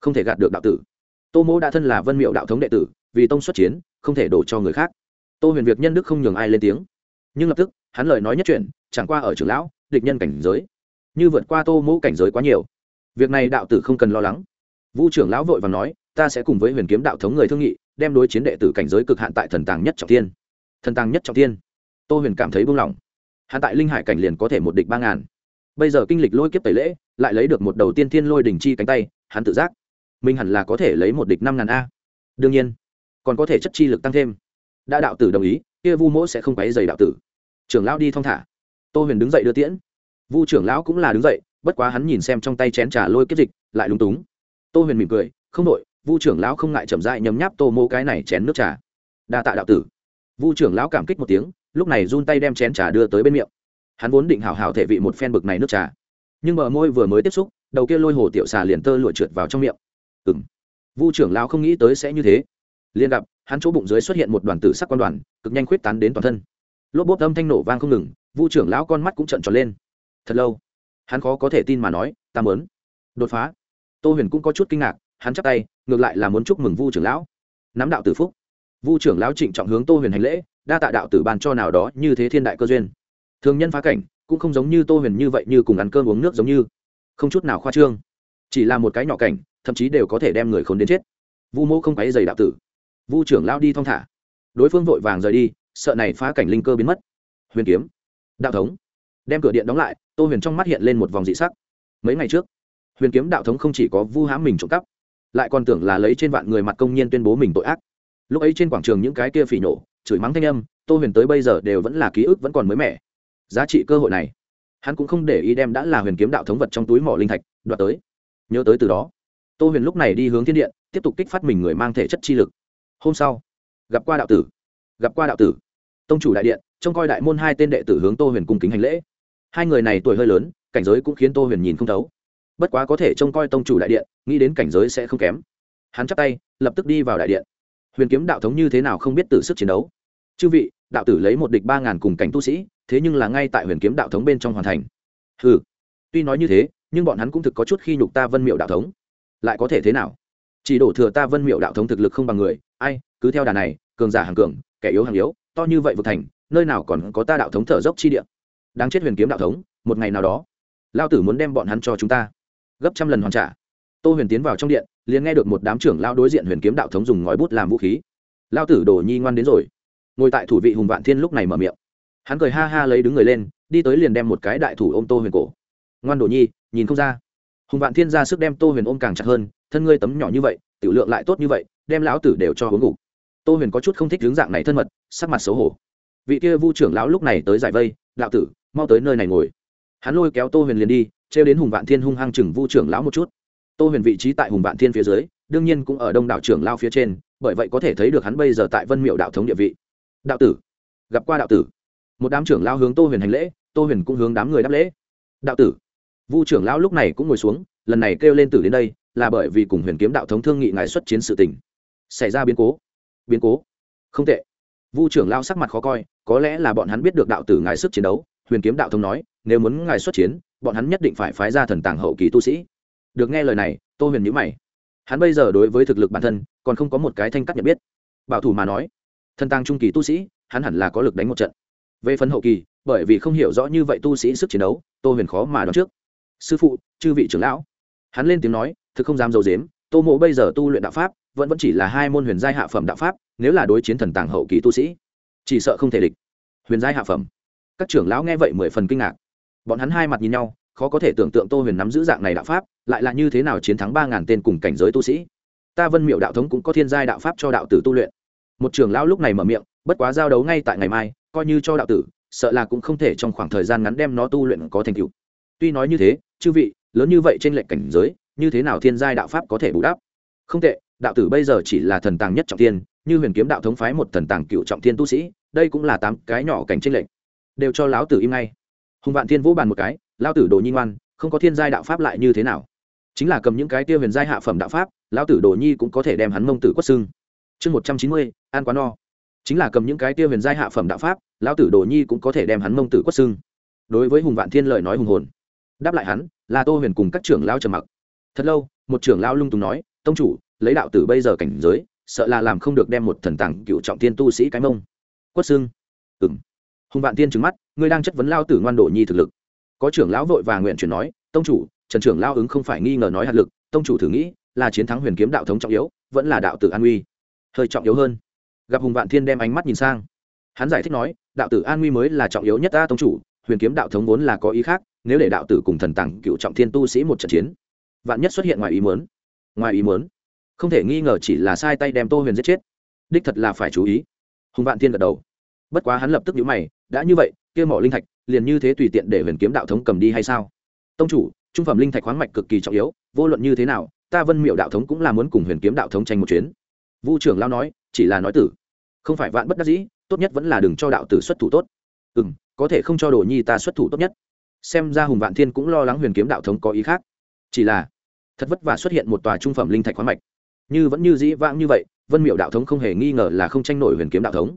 không thể gạt được đạo tử. Tô mỗ đã thân là vân miệu đạo thống đệ tử, vì tông xuất chiến, không thể đổ cho người khác. Tô huyền việc nhân đức không nhường ai lên tiếng. Nhưng lập tức, hắn lời nói nhất chuyện chẳng qua ở trưởng lão, địch nhân cảnh giới. Như vượt qua tô mỗ cảnh giới quá nhiều việc này đạo tử không cần lo lắng. Vu trưởng lão vội và nói, ta sẽ cùng với huyền kiếm đạo thống người thương nghị, đem đối chiến đệ tử cảnh giới cực hạn tại thần tàng nhất trọng tiên thần tàng nhất trọng tiên tô huyền cảm thấy buông lỏng. Hắn tại linh hải cảnh liền có thể một địch ba ngàn. Bây giờ kinh lịch lôi kiếp tẩy lễ, lại lấy được một đầu tiên thiên lôi đỉnh chi cánh tay, hắn tự giác, mình hẳn là có thể lấy một địch năm ngàn a. Đương nhiên, còn có thể chất chi lực tăng thêm. Đã đạo tử đồng ý, kia vu mỗ sẽ không quấy dày đạo tử. Trưởng lão đi thong thả. Tô huyền đứng dậy đưa tiễn. Vu trưởng lão cũng là đứng dậy bất quá hắn nhìn xem trong tay chén trà lôi kiếp dịch, lại lúng túng. Tô huyền mỉm cười, không đội, vu trưởng lão không ngại chậm dại nhấm nháp tô mô cái này chén nước trà. Đa tạ đạo tử. Vu trưởng lão cảm kích một tiếng, lúc này run tay đem chén trà đưa tới bên miệng. Hắn vốn định hào hào thể vị một phen bực này nước trà, nhưng bờ môi vừa mới tiếp xúc, đầu kia lôi hồ tiểu xà liền tơ lụa trượt vào trong miệng. Ừ m vu trưởng lão không nghĩ tới sẽ như thế. Liền gặp, hắn chỗ bụng dưới xuất hiện một đoàn tử sắc quan đoàn, cực nhanh khuyết tán đến toàn thân. Lốp bốp âm thanh nổ vang không ngừng, vu trưởng lão con mắt cũng trận tròn lên. Thật lâu hắn khó có thể tin mà nói, ta mớn đột phá. Tô huyền cũng có chút kinh ngạc, hắn chắp tay, ngược lại là muốn chúc mừng vu trưởng lão. Nắm đạo tử phúc. Vu trưởng lão trịnh trọng hướng tô huyền hành lễ, đa tạ đạo tử ban cho nào đó như thế thiên đại cơ duyên. Thường nhân phá cảnh, cũng không giống như tô huyền như vậy như cùng ăn cơm uống nước giống như. Không chút nào khoa trương. Chỉ là một cái nhỏ cảnh, thậm chí đều có thể đem người khốn đến chết. Vu mô không quáy dày đạo tử. Vu trưởng lao đi thong thả. Đối phương vội vàng rời đi, sợ này phá cảnh linh cơ biến mất. Huyền kiếm. Đạo thống đem cửa điện đóng lại, tô huyền trong mắt hiện lên một vòng dị sắc. Mấy ngày trước, huyền kiếm đạo thống không chỉ có vu hãm mình trộm cắp, lại còn tưởng là lấy trên vạn người mặt công nhiên tuyên bố mình tội ác. Lúc ấy trên quảng trường những cái kia phỉ nổ, chửi mắng thanh âm, tô huyền tới bây giờ đều vẫn là ký ức vẫn còn mới mẻ. Giá trị cơ hội này, hắn cũng không để ý đem đã là huyền kiếm đạo thống vật trong túi mỏ linh thạch đoạt tới. Nhớ tới từ đó, tô huyền lúc này đi hướng thiên điện, tiếp tục kích phát mình người mang thể chất chi lực. Hôm sau, gặp qua đạo tử, gặp qua đạo tử. Tông chủ đại điện, trông coi đại môn hai tên đệ tử hướng tô huyền cung kính hành lễ hai người này tuổi hơi lớn, cảnh giới cũng khiến tô huyền nhìn không thấu. Bất quá có thể trông coi tông chủ đại điện, nghĩ đến cảnh giới sẽ không kém. Hắn chắp tay, lập tức đi vào đại điện. Huyền kiếm đạo thống như thế nào không biết từ sức chiến đấu. Chư vị, đạo tử lấy một địch ba ngàn cùng cảnh tu sĩ, thế nhưng là ngay tại huyền kiếm đạo thống bên trong hoàn thành. Ừ tuy nói như thế, nhưng bọn hắn cũng thực có chút khi nhục ta vân miệu đạo thống. Lại có thể thế nào? Chỉ đổ thừa ta vân miệu đạo thống thực lực không bằng người, ai, cứ theo đà này, cường giả hàng cường, kẻ yếu hàng yếu, to như vậy vực thành, nơi nào còn có ta đạo thống thở dốc chi địa? Đáng chết huyền kiếm đạo thống, một ngày nào đó, lao tử muốn đem bọn hắn cho chúng ta. Gấp trăm lần hoàn trả. Tô huyền tiến vào trong điện, liền nghe được một đám trưởng lao đối diện huyền kiếm đạo thống dùng ngòi bút làm vũ khí. Lao tử đồ nhi ngoan đến rồi. Ngồi tại thủ vị hùng vạn thiên lúc này mở miệng. Hắn cười ha ha lấy đứng người lên, đi tới liền đem một cái đại thủ ôm tô huyền cổ. Ngoan đồ nhi, nhìn không ra. Hùng vạn thiên ra sức đem tô huyền ôm càng chặt hơn, thân ngươi tấm nhỏ như vậy, tiểu lượng lại tốt như vậy, đem lão tử đều cho hướng ngủ. Tô huyền có chút không thích hướng dạng này thân mật, sắc mặt xấu hổ. Vị kia vu trưởng lão lúc này tới giải vây, đạo tử mau tới nơi này ngồi. Hắn lôi kéo tô huyền liền đi, trêu đến hùng vạn thiên hung hăng chừng vu trưởng lão một chút. Tô huyền vị trí tại hùng vạn thiên phía dưới, đương nhiên cũng ở đông đảo trưởng lao phía trên, bởi vậy có thể thấy được hắn bây giờ tại vân miệu đạo thống địa vị. Đạo tử, gặp qua đạo tử. Một đám trưởng lao hướng tô huyền hành lễ, tô huyền cũng hướng đám người đáp lễ. Đạo tử, vu trưởng lão lúc này cũng ngồi xuống, lần này kêu lên tử đến đây, là bởi vì cùng huyền kiếm đạo thống thương nghị ngài xuất chiến sự tình. Xảy ra biến cố. Biến cố. Không tệ. Vu trưởng lao sắc mặt khó coi, có lẽ là bọn hắn biết được đạo tử ngài sức chiến đấu huyền kiếm đạo Thông nói, nếu muốn ngài xuất chiến, bọn hắn nhất định phải phái ra thần tàng hậu kỳ tu sĩ. Được nghe lời này, tô huyền nhữ mày. Hắn bây giờ đối với thực lực bản thân, còn không có một cái thanh cắt nhận biết. Bảo thủ mà nói, thần tàng trung kỳ tu sĩ, hắn hẳn là có lực đánh một trận. Về phần hậu kỳ, bởi vì không hiểu rõ như vậy tu sĩ sức chiến đấu, tô huyền khó mà đoán trước. Sư phụ, chư vị trưởng lão. Hắn lên tiếng nói, thực không dám d i ấ u dếm tô mộ bây giờ tu luyện đạo pháp, vẫn vẫn chỉ là hai môn huyền giai hạ phẩm đạo pháp, nếu là đối chiến thần tàng hậu kỳ tu sĩ, chỉ sợ không thể địch. Huyền giai hạ phẩm các trưởng lão nghe vậy mười phần kinh ngạc. Bọn hắn hai mặt nhìn nhau, khó có thể tưởng tượng tô huyền nắm giữ dạng này đạo pháp, lại là như thế nào chiến thắng ba ngàn tên cùng cảnh giới tu sĩ. Ta vân miệu đạo thống cũng có thiên giai đạo pháp cho đạo tử tu luyện. Một trưởng lão lúc này mở miệng, bất quá giao đấu ngay tại ngày mai, coi như cho đạo tử, sợ là cũng không thể trong khoảng thời gian ngắn đem nó tu luyện có thành tựu. Tuy nói như thế, chư vị, lớn như vậy trên lệnh cảnh giới, như thế nào thiên giai đạo pháp có thể bù đắp? Không tệ, đạo tử bây giờ chỉ là thần tàng nhất trọng tiên như huyền kiếm đạo thống phái một thần tàng cựu trọng thiên tu sĩ, đây cũng là tám cái nhỏ cảnh trên lệnh đều cho lão tử im ngay. Hùng vạn thiên vũ bàn một cái, lão tử đồ nhi ngoan, không có thiên giai đạo pháp lại như thế nào? Chính là cầm những cái tiêu huyền giai hạ phẩm đạo pháp, lão tử đồ nhi cũng có thể đem hắn mông tử quất xưng. Chương một trăm chín mươi, an quá no. Chính là cầm những cái tiêu huyền giai hạ phẩm đạo pháp, lão tử đồ nhi cũng có thể đem hắn mông tử quất xưng. Đối với hùng vạn thiên lời nói hùng hồn, đáp lại hắn, là tô huyền cùng các trưởng lao trầm mặc. Thật lâu, một trưởng lao lung tùng nói, tông chủ, lấy đạo tử bây giờ cảnh giới, sợ là làm không được đem một thần tàng cựu trọng thiên tu sĩ cái mông quất xưng. Ừng hùng vạn tiên trứng mắt, ngươi đang chất vấn lao tử ngoan độ nhi thực lực. Có trưởng lão vội và nguyện chuyển nói, tông chủ, trần trưởng lao ứng không phải nghi ngờ nói hạt lực, tông chủ thử nghĩ, là chiến thắng huyền kiếm đạo thống trọng yếu, vẫn là đạo tử an uy hơi trọng yếu hơn. Gặp hùng vạn thiên đem ánh mắt nhìn sang, hắn giải thích nói, đạo tử an uy mới là trọng yếu nhất ta, tông chủ, huyền kiếm đạo thống vốn là có ý khác, nếu để đạo tử cùng thần tặng cựu trọng thiên tu sĩ một trận chiến, vạn nhất xuất hiện ngoài ý muốn, ngoài ý muốn, không thể nghi ngờ chỉ là sai tay đem tô huyền giết chết, đích thật là phải chú ý. Hùng vạn thiên gật đầu bất quá hắn lập tức nhíu mày, đã như vậy, kia mỏ linh thạch, liền như thế tùy tiện để huyền kiếm đạo thống cầm đi hay sao? Tông chủ, trung phẩm linh thạch khoáng mạch cực kỳ trọng yếu, vô luận như thế nào, ta vân miệu đạo thống cũng là muốn cùng huyền kiếm đạo thống tranh một chuyến. Vu trưởng lao nói, chỉ là nói tử. Không phải vạn bất đắc dĩ, tốt nhất vẫn là đừng cho đạo tử xuất thủ tốt. Ừ m có thể không cho đồ nhi ta xuất thủ tốt nhất. Xem ra hùng vạn thiên cũng lo lắng huyền kiếm đạo thống có ý khác. Chỉ là, thật vất vả xuất hiện một tòa trung phẩm linh thạch khoáng mạch. Như vẫn như dĩ vãng như vậy, vân miệu đạo thống không hề nghi ngờ là không tranh nổi huyền kiếm đạo thống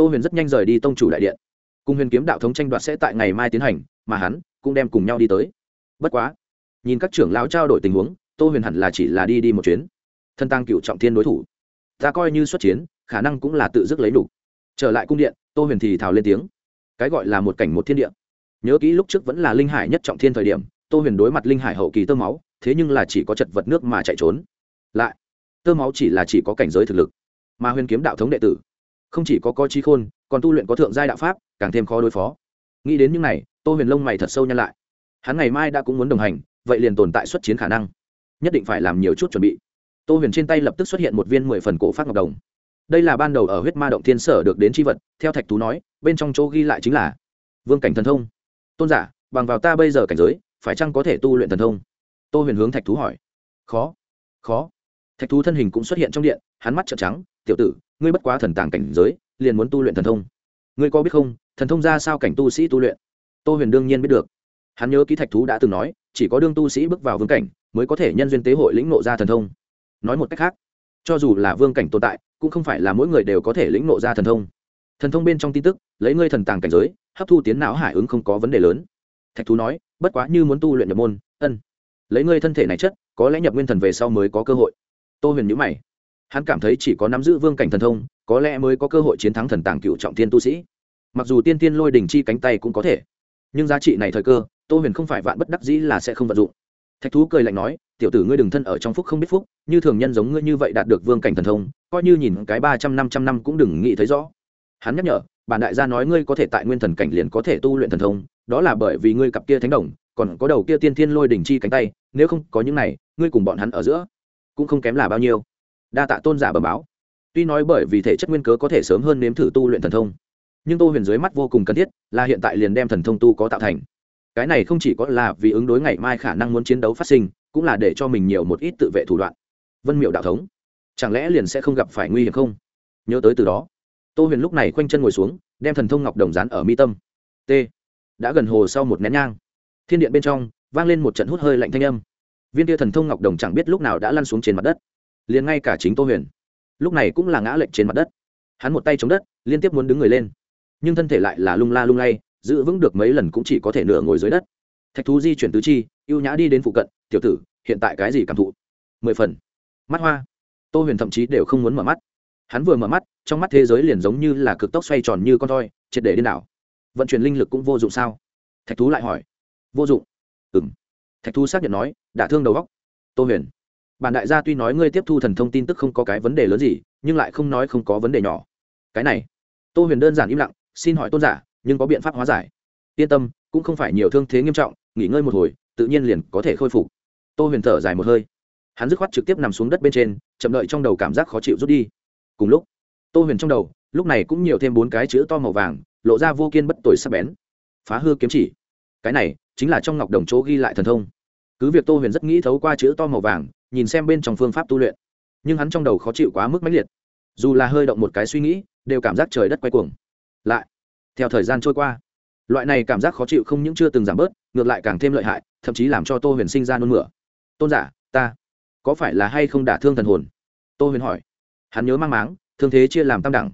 tô huyền rất nhanh rời đi tông chủ đại điện. Cùng huyền kiếm đạo thống tranh đoạt sẽ tại ngày mai tiến hành, mà hắn cũng đem cùng nhau đi tới. Bất quá, nhìn các trưởng lão trao đổi tình huống, tô huyền hẳn là chỉ là đi đi một chuyến. Thân tăng cựu trọng thiên đối thủ. Ta coi như xuất chiến, khả năng cũng là tự dứt lấy đủ. Trở lại cung điện, tô huyền thì thào lên tiếng. Cái gọi là một cảnh một thiên địa. Nhớ kỹ lúc trước vẫn là linh hải nhất trọng thiên thời điểm, tô huyền đối mặt linh hải hậu kỳ tơ máu, thế nhưng là chỉ có chật vật nước mà chạy trốn. Lại, tơ máu chỉ là chỉ có cảnh giới thực lực. Mà huyền kiếm đạo thống đệ tử không chỉ có có trí khôn, còn tu luyện có thượng giai đạo pháp, càng thêm khó đối phó. Nghĩ đến những này, tô huyền lông mày thật sâu nhăn lại. Hắn ngày mai đã cũng muốn đồng hành, vậy liền tồn tại xuất chiến khả năng. Nhất định phải làm nhiều chút chuẩn bị. Tô huyền trên tay lập tức xuất hiện một viên mười phần cổ phát ngọc đồng. Đây là ban đầu ở huyết ma động thiên sở được đến c h i vật, theo thạch tú nói, bên trong chỗ ghi lại chính là vương cảnh thần thông. Tôn giả, bằng vào ta bây giờ cảnh giới, phải chăng có thể tu luyện thần thông? Tô huyền hướng thạch thú hỏi. Khó khó. Thạch thú thân hình cũng xuất hiện trong điện, hắn mắt trợn trắng, tiểu tử ngươi bất quá thần tàng cảnh giới, liền muốn tu luyện thần thông. Ngươi có biết không, thần thông ra sao cảnh tu sĩ tu luyện? Tô huyền đương nhiên biết được. Hắn nhớ ký thạch thú đã từng nói, chỉ có đương tu sĩ bước vào vương cảnh, mới có thể nhân duyên tế hội lĩnh nộ ra thần thông. Nói một cách khác, cho dù là vương cảnh tồn tại, cũng không phải là mỗi người đều có thể lĩnh nộ ra thần thông. Thần thông bên trong tin tức, lấy ngươi thần tàng cảnh giới, hấp thu tiến não hải ứng không có vấn đề lớn. Thạch thú nói, bất quá như muốn tu luyện nhập môn, ân. Lấy ngươi thân thể này chất, có lẽ nhập nguyên thần về sau mới có cơ hội. Tô huyền nhữ mày hắn cảm thấy chỉ có nắm giữ vương cảnh thần thông, có lẽ mới có cơ hội chiến thắng thần tàng cựu trọng thiên tu sĩ. Mặc dù tiên tiên lôi đình chi cánh tay cũng có thể, nhưng giá trị này thời cơ, tô huyền không phải vạn bất đắc dĩ là sẽ không vận dụng. Thạch thú cười lạnh nói, tiểu tử ngươi đừng thân ở trong phúc không biết phúc, như thường nhân giống ngươi như vậy đạt được vương cảnh thần thông, coi như nhìn cái ba trăm, năm trăm năm cũng đừng nghĩ thấy rõ. Hắn nhắc nhở, bản đại gia nói ngươi có thể tại nguyên thần cảnh liền có thể tu luyện thần thông, đó là bởi vì ngươi cặp kia thánh đồng, còn có đầu kia tiên thiên lôi đỉnh chi cánh tay, nếu không có những này, ngươi cùng bọn hắn ở giữa cũng không kém là bao nhiêu đa tạ tôn giả bẩm báo. Tuy nói bởi vì thể chất nguyên cớ có thể sớm hơn nếm thử tu luyện thần thông, nhưng tô huyền dưới mắt vô cùng cần thiết, là hiện tại liền đem thần thông tu có tạo thành. Cái này không chỉ có là vì ứng đối ngày mai khả năng muốn chiến đấu phát sinh, cũng là để cho mình nhiều một ít tự vệ thủ đoạn. Vân miệu đạo thống, chẳng lẽ liền sẽ không gặp phải nguy hiểm không? Nhớ tới từ đó, tô huyền lúc này khoanh chân ngồi xuống, đem thần thông ngọc đồng rán ở mi tâm. T. Đã gần hồ sau một nén nhang, thiên điện bên trong vang lên một trận hút hơi lạnh thanh âm. Viên tia thần thông ngọc đồng chẳng biết lúc nào đã lăn xuống trên mặt đất liền ngay cả chính tô huyền lúc này cũng là ngã lệnh trên mặt đất hắn một tay chống đất liên tiếp muốn đứng người lên nhưng thân thể lại là lung la lung lay giữ vững được mấy lần cũng chỉ có thể nửa ngồi dưới đất thạch thú di chuyển tứ chi y ê u nhã đi đến phụ cận tiểu tử hiện tại cái gì cảm thụ mười phần mắt hoa tô huyền thậm chí đều không muốn mở mắt hắn vừa mở mắt trong mắt thế giới liền giống như là cực tốc xoay tròn như con thoi triệt để điên đảo vận chuyển linh lực cũng vô dụng sao thạch thú lại hỏi vô dụng ừ m thạch thú xác nhận nói đã thương đầu góc tô huyền bản đại gia tuy nói ngươi tiếp thu thần thông tin tức không có cái vấn đề lớn gì, nhưng lại không nói không có vấn đề nhỏ. Cái này, tô huyền đơn giản im lặng, xin hỏi tôn giả, nhưng có biện pháp hóa giải. Yên tâm, cũng không phải nhiều thương thế nghiêm trọng, nghỉ ngơi một hồi, tự nhiên liền có thể khôi phục. Tô huyền thở dài một hơi. Hắn dứt khoát trực tiếp nằm xuống đất bên trên, chậm đợi trong đầu cảm giác khó chịu rút đi. Cùng lúc, tô huyền trong đầu, lúc này cũng nhiều thêm bốn cái chữ to màu vàng, lộ ra vô kiên bất tội sắc bén. Phá hư kiếm chỉ. Cái này, chính là trong ngọc đồng chỗ ghi lại thần thông. Cứ việc tô huyền rất nghĩ thấu qua chữ to màu vàng nhìn xem bên trong phương pháp tu luyện. Nhưng hắn trong đầu khó chịu quá mức mãnh liệt. Dù là hơi động một cái suy nghĩ, đều cảm giác trời đất quay cuồng. Lại, theo thời gian trôi qua, loại này cảm giác khó chịu không những chưa từng giảm bớt, ngược lại càng thêm lợi hại, thậm chí làm cho tô huyền sinh ra nôn mửa. Tôn giả, ta, có phải là hay không đả thương thần hồn? Tô huyền hỏi. Hắn nhớ mang máng, thương thế chia làm tam đẳng.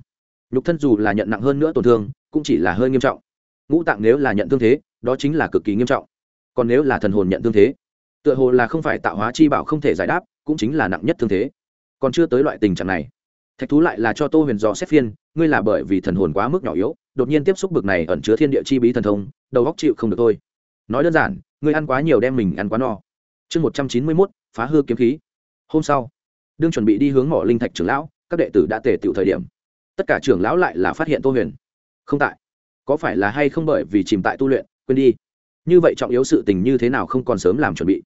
Nhục thân dù là nhận nặng hơn nữa tổn thương, cũng chỉ là hơi nghiêm trọng. Ngũ tạng nếu là nhận thương thế, đó chính là cực kỳ nghiêm trọng. Còn nếu là thần hồn nhận thương thế tựa hồ là không phải tạo hóa chi bảo không thể giải đáp, cũng chính là nặng nhất thương thế. Còn chưa tới loại tình trạng này, thạch thú lại là cho tô huyền dò xét phiên, ngươi là bởi vì thần hồn quá mức nhỏ yếu, đột nhiên tiếp xúc bực này ẩn chứa thiên địa chi bí thần thông, đầu góc chịu không được thôi. Nói đơn giản, ngươi ăn quá nhiều đem mình ăn quá no. Chương một trăm chín mươi mốt, phá hư kiếm khí. Hôm sau, đương chuẩn bị đi hướng mỏ linh thạch trưởng lão, các đệ tử đã tề tựu thời điểm. Tất cả trưởng lão lại là phát hiện tô huyền. Không tại. Có phải là hay không bởi vì chìm tại tu luyện, quên đi. Như vậy trọng yếu sự tình như thế nào không còn sớm làm chuẩn bị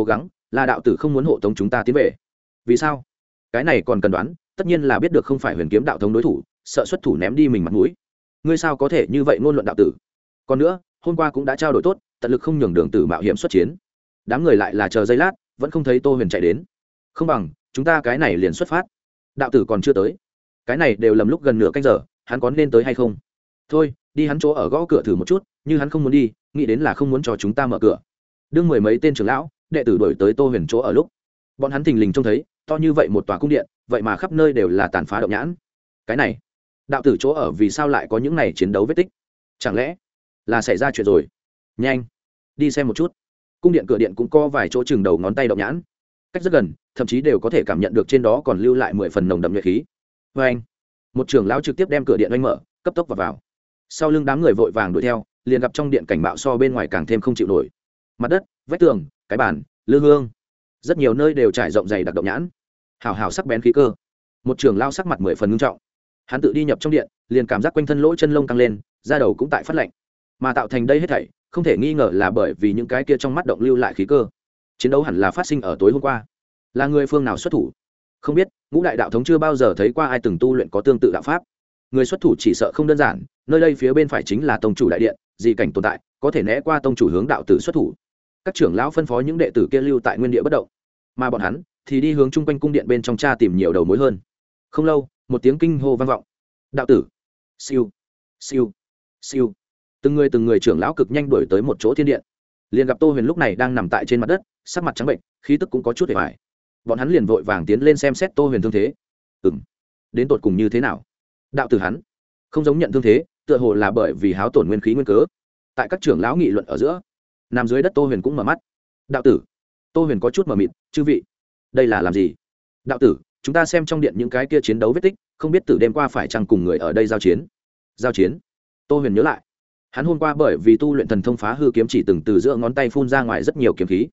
cố gắng, là đạo tử không muốn hộ tống chúng ta tiến về. Vì sao? Cái này còn cần đoán, tất nhiên là biết được không phải huyền kiếm đạo thống đối thủ, sợ xuất thủ ném đi mình mặt mũi. Ngươi sao có thể như vậy ngôn luận đạo tử? Còn nữa, hôm qua cũng đã trao đổi tốt, tận lực không nhường đường tử mạo hiểm xuất chiến. Đám người lại là chờ giây lát, vẫn không thấy tô huyền chạy đến. Không bằng, chúng ta cái này liền xuất phát. Đạo tử còn chưa tới. Cái này đều lầm lúc gần nửa canh giờ, hắn có nên tới hay không? Thôi, đi hắn chỗ ở gõ cửa thử một chút, như hắn không muốn đi, nghĩ đến là không muốn cho chúng ta mở cửa. Đương mười mấy tên trưởng lão đệ tử đổi tới tô huyền chỗ ở lúc bọn hắn thình lình trông thấy to như vậy một tòa cung điện vậy mà khắp nơi đều là tàn phá động nhãn. Cái này đạo tử chỗ ở vì sao lại có những này chiến đấu vết tích? Chẳng lẽ là xảy ra chuyện rồi? Nhanh đi xem một chút. Cung điện cửa điện cũng có vài chỗ chừng đầu ngón tay động nhãn. Cách rất gần thậm chí đều có thể cảm nhận được trên đó còn lưu lại mười phần nồng đậm nhuệ khí. Vê anh một trưởng lão trực tiếp đem cửa điện oanh mở cấp tốc vào, vào. Sau lưng đám người vội vàng đuổi theo liền gặp trong điện cảnh bạo so bên ngoài càng thêm không chịu nổi. Mặt đất vách tường cái bàn, lư hương. Rất nhiều nơi đều trải rộng dày đặc động nhãn. Hào hào sắc bén khí cơ. Một trường lao sắc mặt mười phần ngưng trọng. Hắn tự đi nhập trong điện, liền cảm giác quanh thân lỗ chân lông căng lên, da đầu cũng tại phát lạnh. Mà tạo thành đây hết thảy, không thể nghi ngờ là bởi vì những cái kia trong mắt động lưu lại khí cơ. Chiến đấu hẳn là phát sinh ở tối hôm qua. Là người phương nào xuất thủ? Không biết, ngũ đại đạo thống chưa bao giờ thấy qua ai từng tu luyện có tương tự đạo pháp. Người xuất thủ chỉ sợ không đơn giản, nơi đây phía bên phải chính là tông chủ đại điện, dị cảnh tồn tại, có thể né qua tông chủ hướng đạo tử xuất thủ các trưởng lão phân phó những đệ tử kia lưu tại nguyên địa bất động. Mà bọn hắn thì đi hướng chung quanh cung điện bên trong cha tìm nhiều đầu mối hơn. Không lâu, một tiếng kinh hô vang vọng. Đạo tử, siêu siêu siêu. Từng người từng người trưởng lão cực nhanh đuổi tới một chỗ thiên điện. Liền gặp tô huyền lúc này đang nằm tại trên mặt đất, sắc mặt trắng bệnh, khí tức cũng có chút để phải bọn hắn liền vội vàng tiến lên xem xét tô huyền thương thế. Ừ m đến tột cùng như thế nào? Đạo tử hắn, không giống nhận thương thế, tựa hồ là bởi vì háo tổn nguyên khí nguyên cớ. Tại các trưởng lão nghị luận ở giữa nằm dưới đất tô huyền cũng mở mắt. Đạo tử. Tô huyền có chút mờ mịt, chư vị, đây là làm gì? Đạo tử, chúng ta xem trong điện những cái kia chiến đấu vết tích, không biết từ đêm qua phải chăng cùng người ở đây giao chiến. Giao chiến? Tô huyền nhớ lại. Hắn hôm qua bởi vì tu luyện thần thông phá hư kiếm chỉ từng từ giữa ngón tay phun ra ngoài rất nhiều kiếm khí.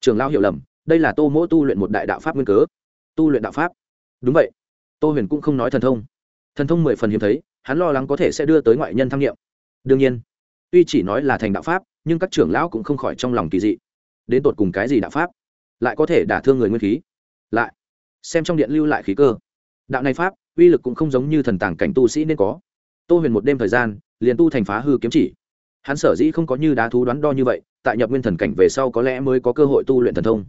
Trường lao hiểu lầm, đây là tô mỗ tu luyện một đại đạo pháp nguyên cớ. Tu luyện đạo pháp. Đúng vậy. Tô huyền cũng không nói thần thông. Thần thông mười phần hiếm thấy, hắn lo lắng có thể sẽ đưa tới ngoại nhân tham nghiệm. Đương nhiên, tuy chỉ nói là thành đạo pháp nhưng các trưởng lão cũng không khỏi trong lòng kỳ dị. Đến tột cùng cái gì đạo pháp lại có thể đả thương người nguyên khí? Lại, xem trong điện lưu lại khí cơ. Đạo này pháp, uy lực cũng không giống như thần tàng cảnh tu sĩ nên có. Tô huyền một đêm thời gian, liền tu thành phá hư kiếm chỉ. Hắn sở dĩ không có như đá thú đoán đo như vậy, tại nhập nguyên thần cảnh về sau có lẽ mới có cơ hội tu luyện thần thông.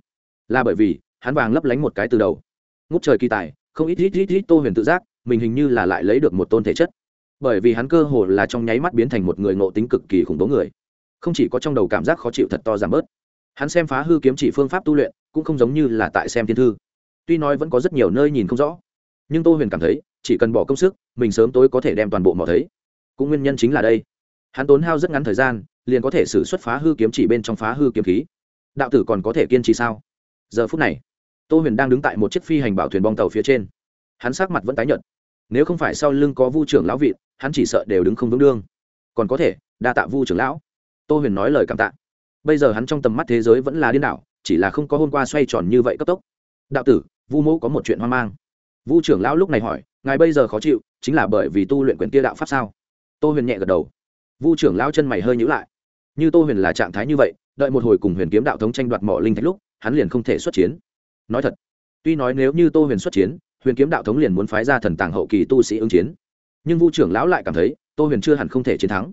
Là bởi vì, hắn vàng lấp lánh một cái từ đầu. Ngút trời kỳ tài, không ít ít ít ít tô huyền tự giác, mình hình như là lại lấy được một tôn thể chất. Bởi vì hắn cơ hồ là trong nháy mắt biến thành một người ngộ tính cực kỳ khủng bố người không chỉ có trong đầu cảm giác khó chịu thật to giảm bớt. Hắn xem phá hư kiếm chỉ phương pháp tu luyện, cũng không giống như là tại xem thiên thư. Tuy nói vẫn có rất nhiều nơi nhìn không rõ, nhưng tô huyền cảm thấy, chỉ cần bỏ công sức, mình sớm tối có thể đem toàn bộ mò thấy. Cũng nguyên nhân chính là đây. Hắn tốn hao rất ngắn thời gian, liền có thể xử xuất phá hư kiếm chỉ bên trong phá hư kiếm khí. Đạo tử còn có thể kiên trì sao? Giờ phút này, tô huyền đang đứng tại một chiếc phi hành bảo thuyền bong tàu phía trên. Hắn sắc mặt vẫn tái nhợt. Nếu không phải sau lưng có vu trưởng lão vịt hắn chỉ sợ đều đứng không vững đương. Còn có thể, đa tạ vu trưởng lão tô huyền nói lời cảm tạ. Bây giờ hắn trong tầm mắt thế giới vẫn là điên đảo, chỉ là không có hôm qua xoay tròn như vậy cấp tốc. Đạo tử, vu mẫu có một chuyện hoang mang. Vu trưởng lão lúc này hỏi, ngài bây giờ khó chịu, chính là bởi vì tu luyện quyền kia đạo pháp sao? Tô huyền nhẹ gật đầu. Vu trưởng lão chân mày hơi nhữ lại. Như tô huyền là trạng thái như vậy, đợi một hồi cùng huyền kiếm đạo thống tranh đoạt mỏ linh thạch lúc, hắn liền không thể xuất chiến. Nói thật, tuy nói nếu như tô huyền xuất chiến, huyền kiếm đạo thống liền muốn phái ra thần tàng hậu kỳ tu sĩ ứng chiến. Nhưng vu trưởng lão lại cảm thấy, tô huyền chưa hẳn không thể chiến thắng.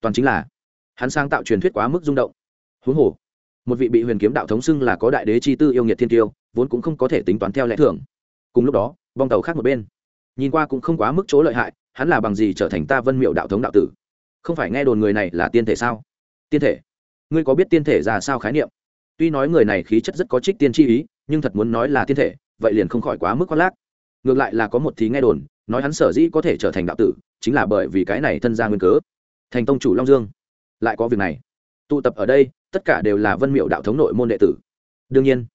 Toàn chính là hắn sáng tạo truyền thuyết quá mức rung động. Huống hồ, một vị bị huyền kiếm đạo thống xưng là có đại đế chi tư yêu nghiệt thiên tiêu, vốn cũng không có thể tính toán theo lẽ thường. Cùng lúc đó, bong tàu khác một bên. Nhìn qua cũng không quá mức chỗ lợi hại, hắn là bằng gì trở thành ta vân miệu đạo thống đạo tử? Không phải nghe đồn người này là tiên thể sao? Tiên thể? Ngươi có biết tiên thể ra sao khái niệm? Tuy nói người này khí chất rất có trích tiên chi ý, nhưng thật muốn nói là tiên thể, vậy liền không khỏi quá mức khoác lác. Ngược lại là có một thì nghe đồn, nói hắn sở dĩ có thể trở thành đạo tử, chính là bởi vì cái này thân ra nguyên cớ. Thành tông chủ long dương lại có việc này. Tụ tập ở đây, tất cả đều là vân miệu đạo thống nội môn đệ tử. Đương nhiên,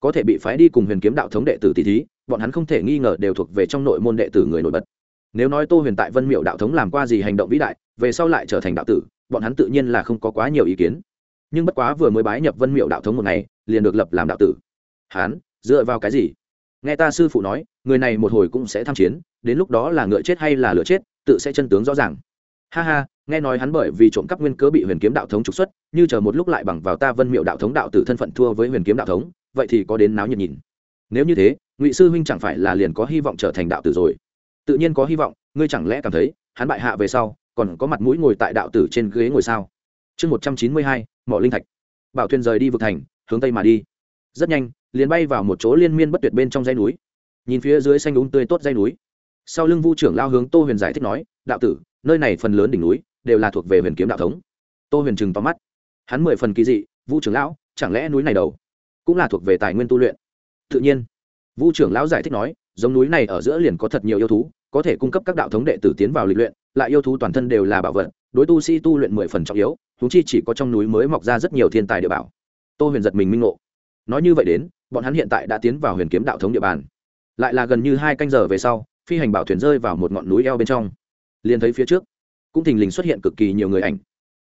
có thể bị phái đi cùng huyền kiếm đạo thống đệ tử tỷ thí, bọn hắn không thể nghi ngờ đều thuộc về trong nội môn đệ tử người nổi bật. Nếu nói tô huyền tại vân miệu đạo thống làm qua gì hành động vĩ đại, về sau lại trở thành đạo tử, bọn hắn tự nhiên là không có quá nhiều ý kiến. Nhưng bất quá vừa mới bái nhập vân miệu đạo thống một ngày, liền được lập làm đạo tử. Hắn dựa vào cái gì? Nghe ta sư phụ nói, người này một hồi cũng sẽ tham chiến, đến lúc đó là ngựa chết hay là lửa chết, tự sẽ chân tướng rõ ràng. Ha ha nghe nói hắn bởi vì trộm cắp nguyên cớ bị huyền kiếm đạo thống trục xuất, như chờ một lúc lại bằng vào ta vân miệu đạo thống đạo tử thân phận thua với huyền kiếm đạo thống, vậy thì có đến náo nhiệt nhìn. Nếu như thế, ngụy sư huynh chẳng phải là liền có hy vọng trở thành đạo tử rồi? Tự nhiên có hy vọng, ngươi chẳng lẽ cảm thấy, hắn bại hạ về sau, còn có mặt mũi ngồi tại đạo tử trên ghế ngồi sao? Chương một trăm chín mươi hai, mỏ linh thạch. Bảo thuyền rời đi vực thành, hướng tây mà đi. Rất nhanh, liền bay vào một chỗ liên miên bất tuyệt bên trong dây núi. Nhìn phía dưới xanh đúng tươi tốt dây núi. Sau lưng vu trưởng lao hướng tô huyền giải thích nói, đạo tử, nơi này phần lớn đỉnh núi đều là thuộc về huyền kiếm đạo thống. Tô huyền trừng tóm mắt. Hắn mười phần kỳ dị, vu trưởng lão, chẳng lẽ núi này đầu cũng là thuộc về tài nguyên tu luyện? Tự nhiên. Vu trưởng lão giải thích nói, giống núi này ở giữa liền có thật nhiều yêu thú, có thể cung cấp các đạo thống đệ tử tiến vào lịch luyện, lại yêu thú toàn thân đều là bảo vật, đối tu sĩ tu luyện mười phần trọng yếu thú chi chỉ có trong núi mới mọc ra rất nhiều thiên tài địa bảo. Tô huyền giật mình minh ngộ. Nói như vậy đến, bọn hắn hiện tại đã tiến vào huyền kiếm đạo thống địa bàn. Lại là gần như hai canh giờ về sau, phi hành bảo thuyền rơi vào một ngọn núi eo bên trong. Liền thấy phía trước cũng thình lình xuất hiện cực kỳ nhiều người ảnh.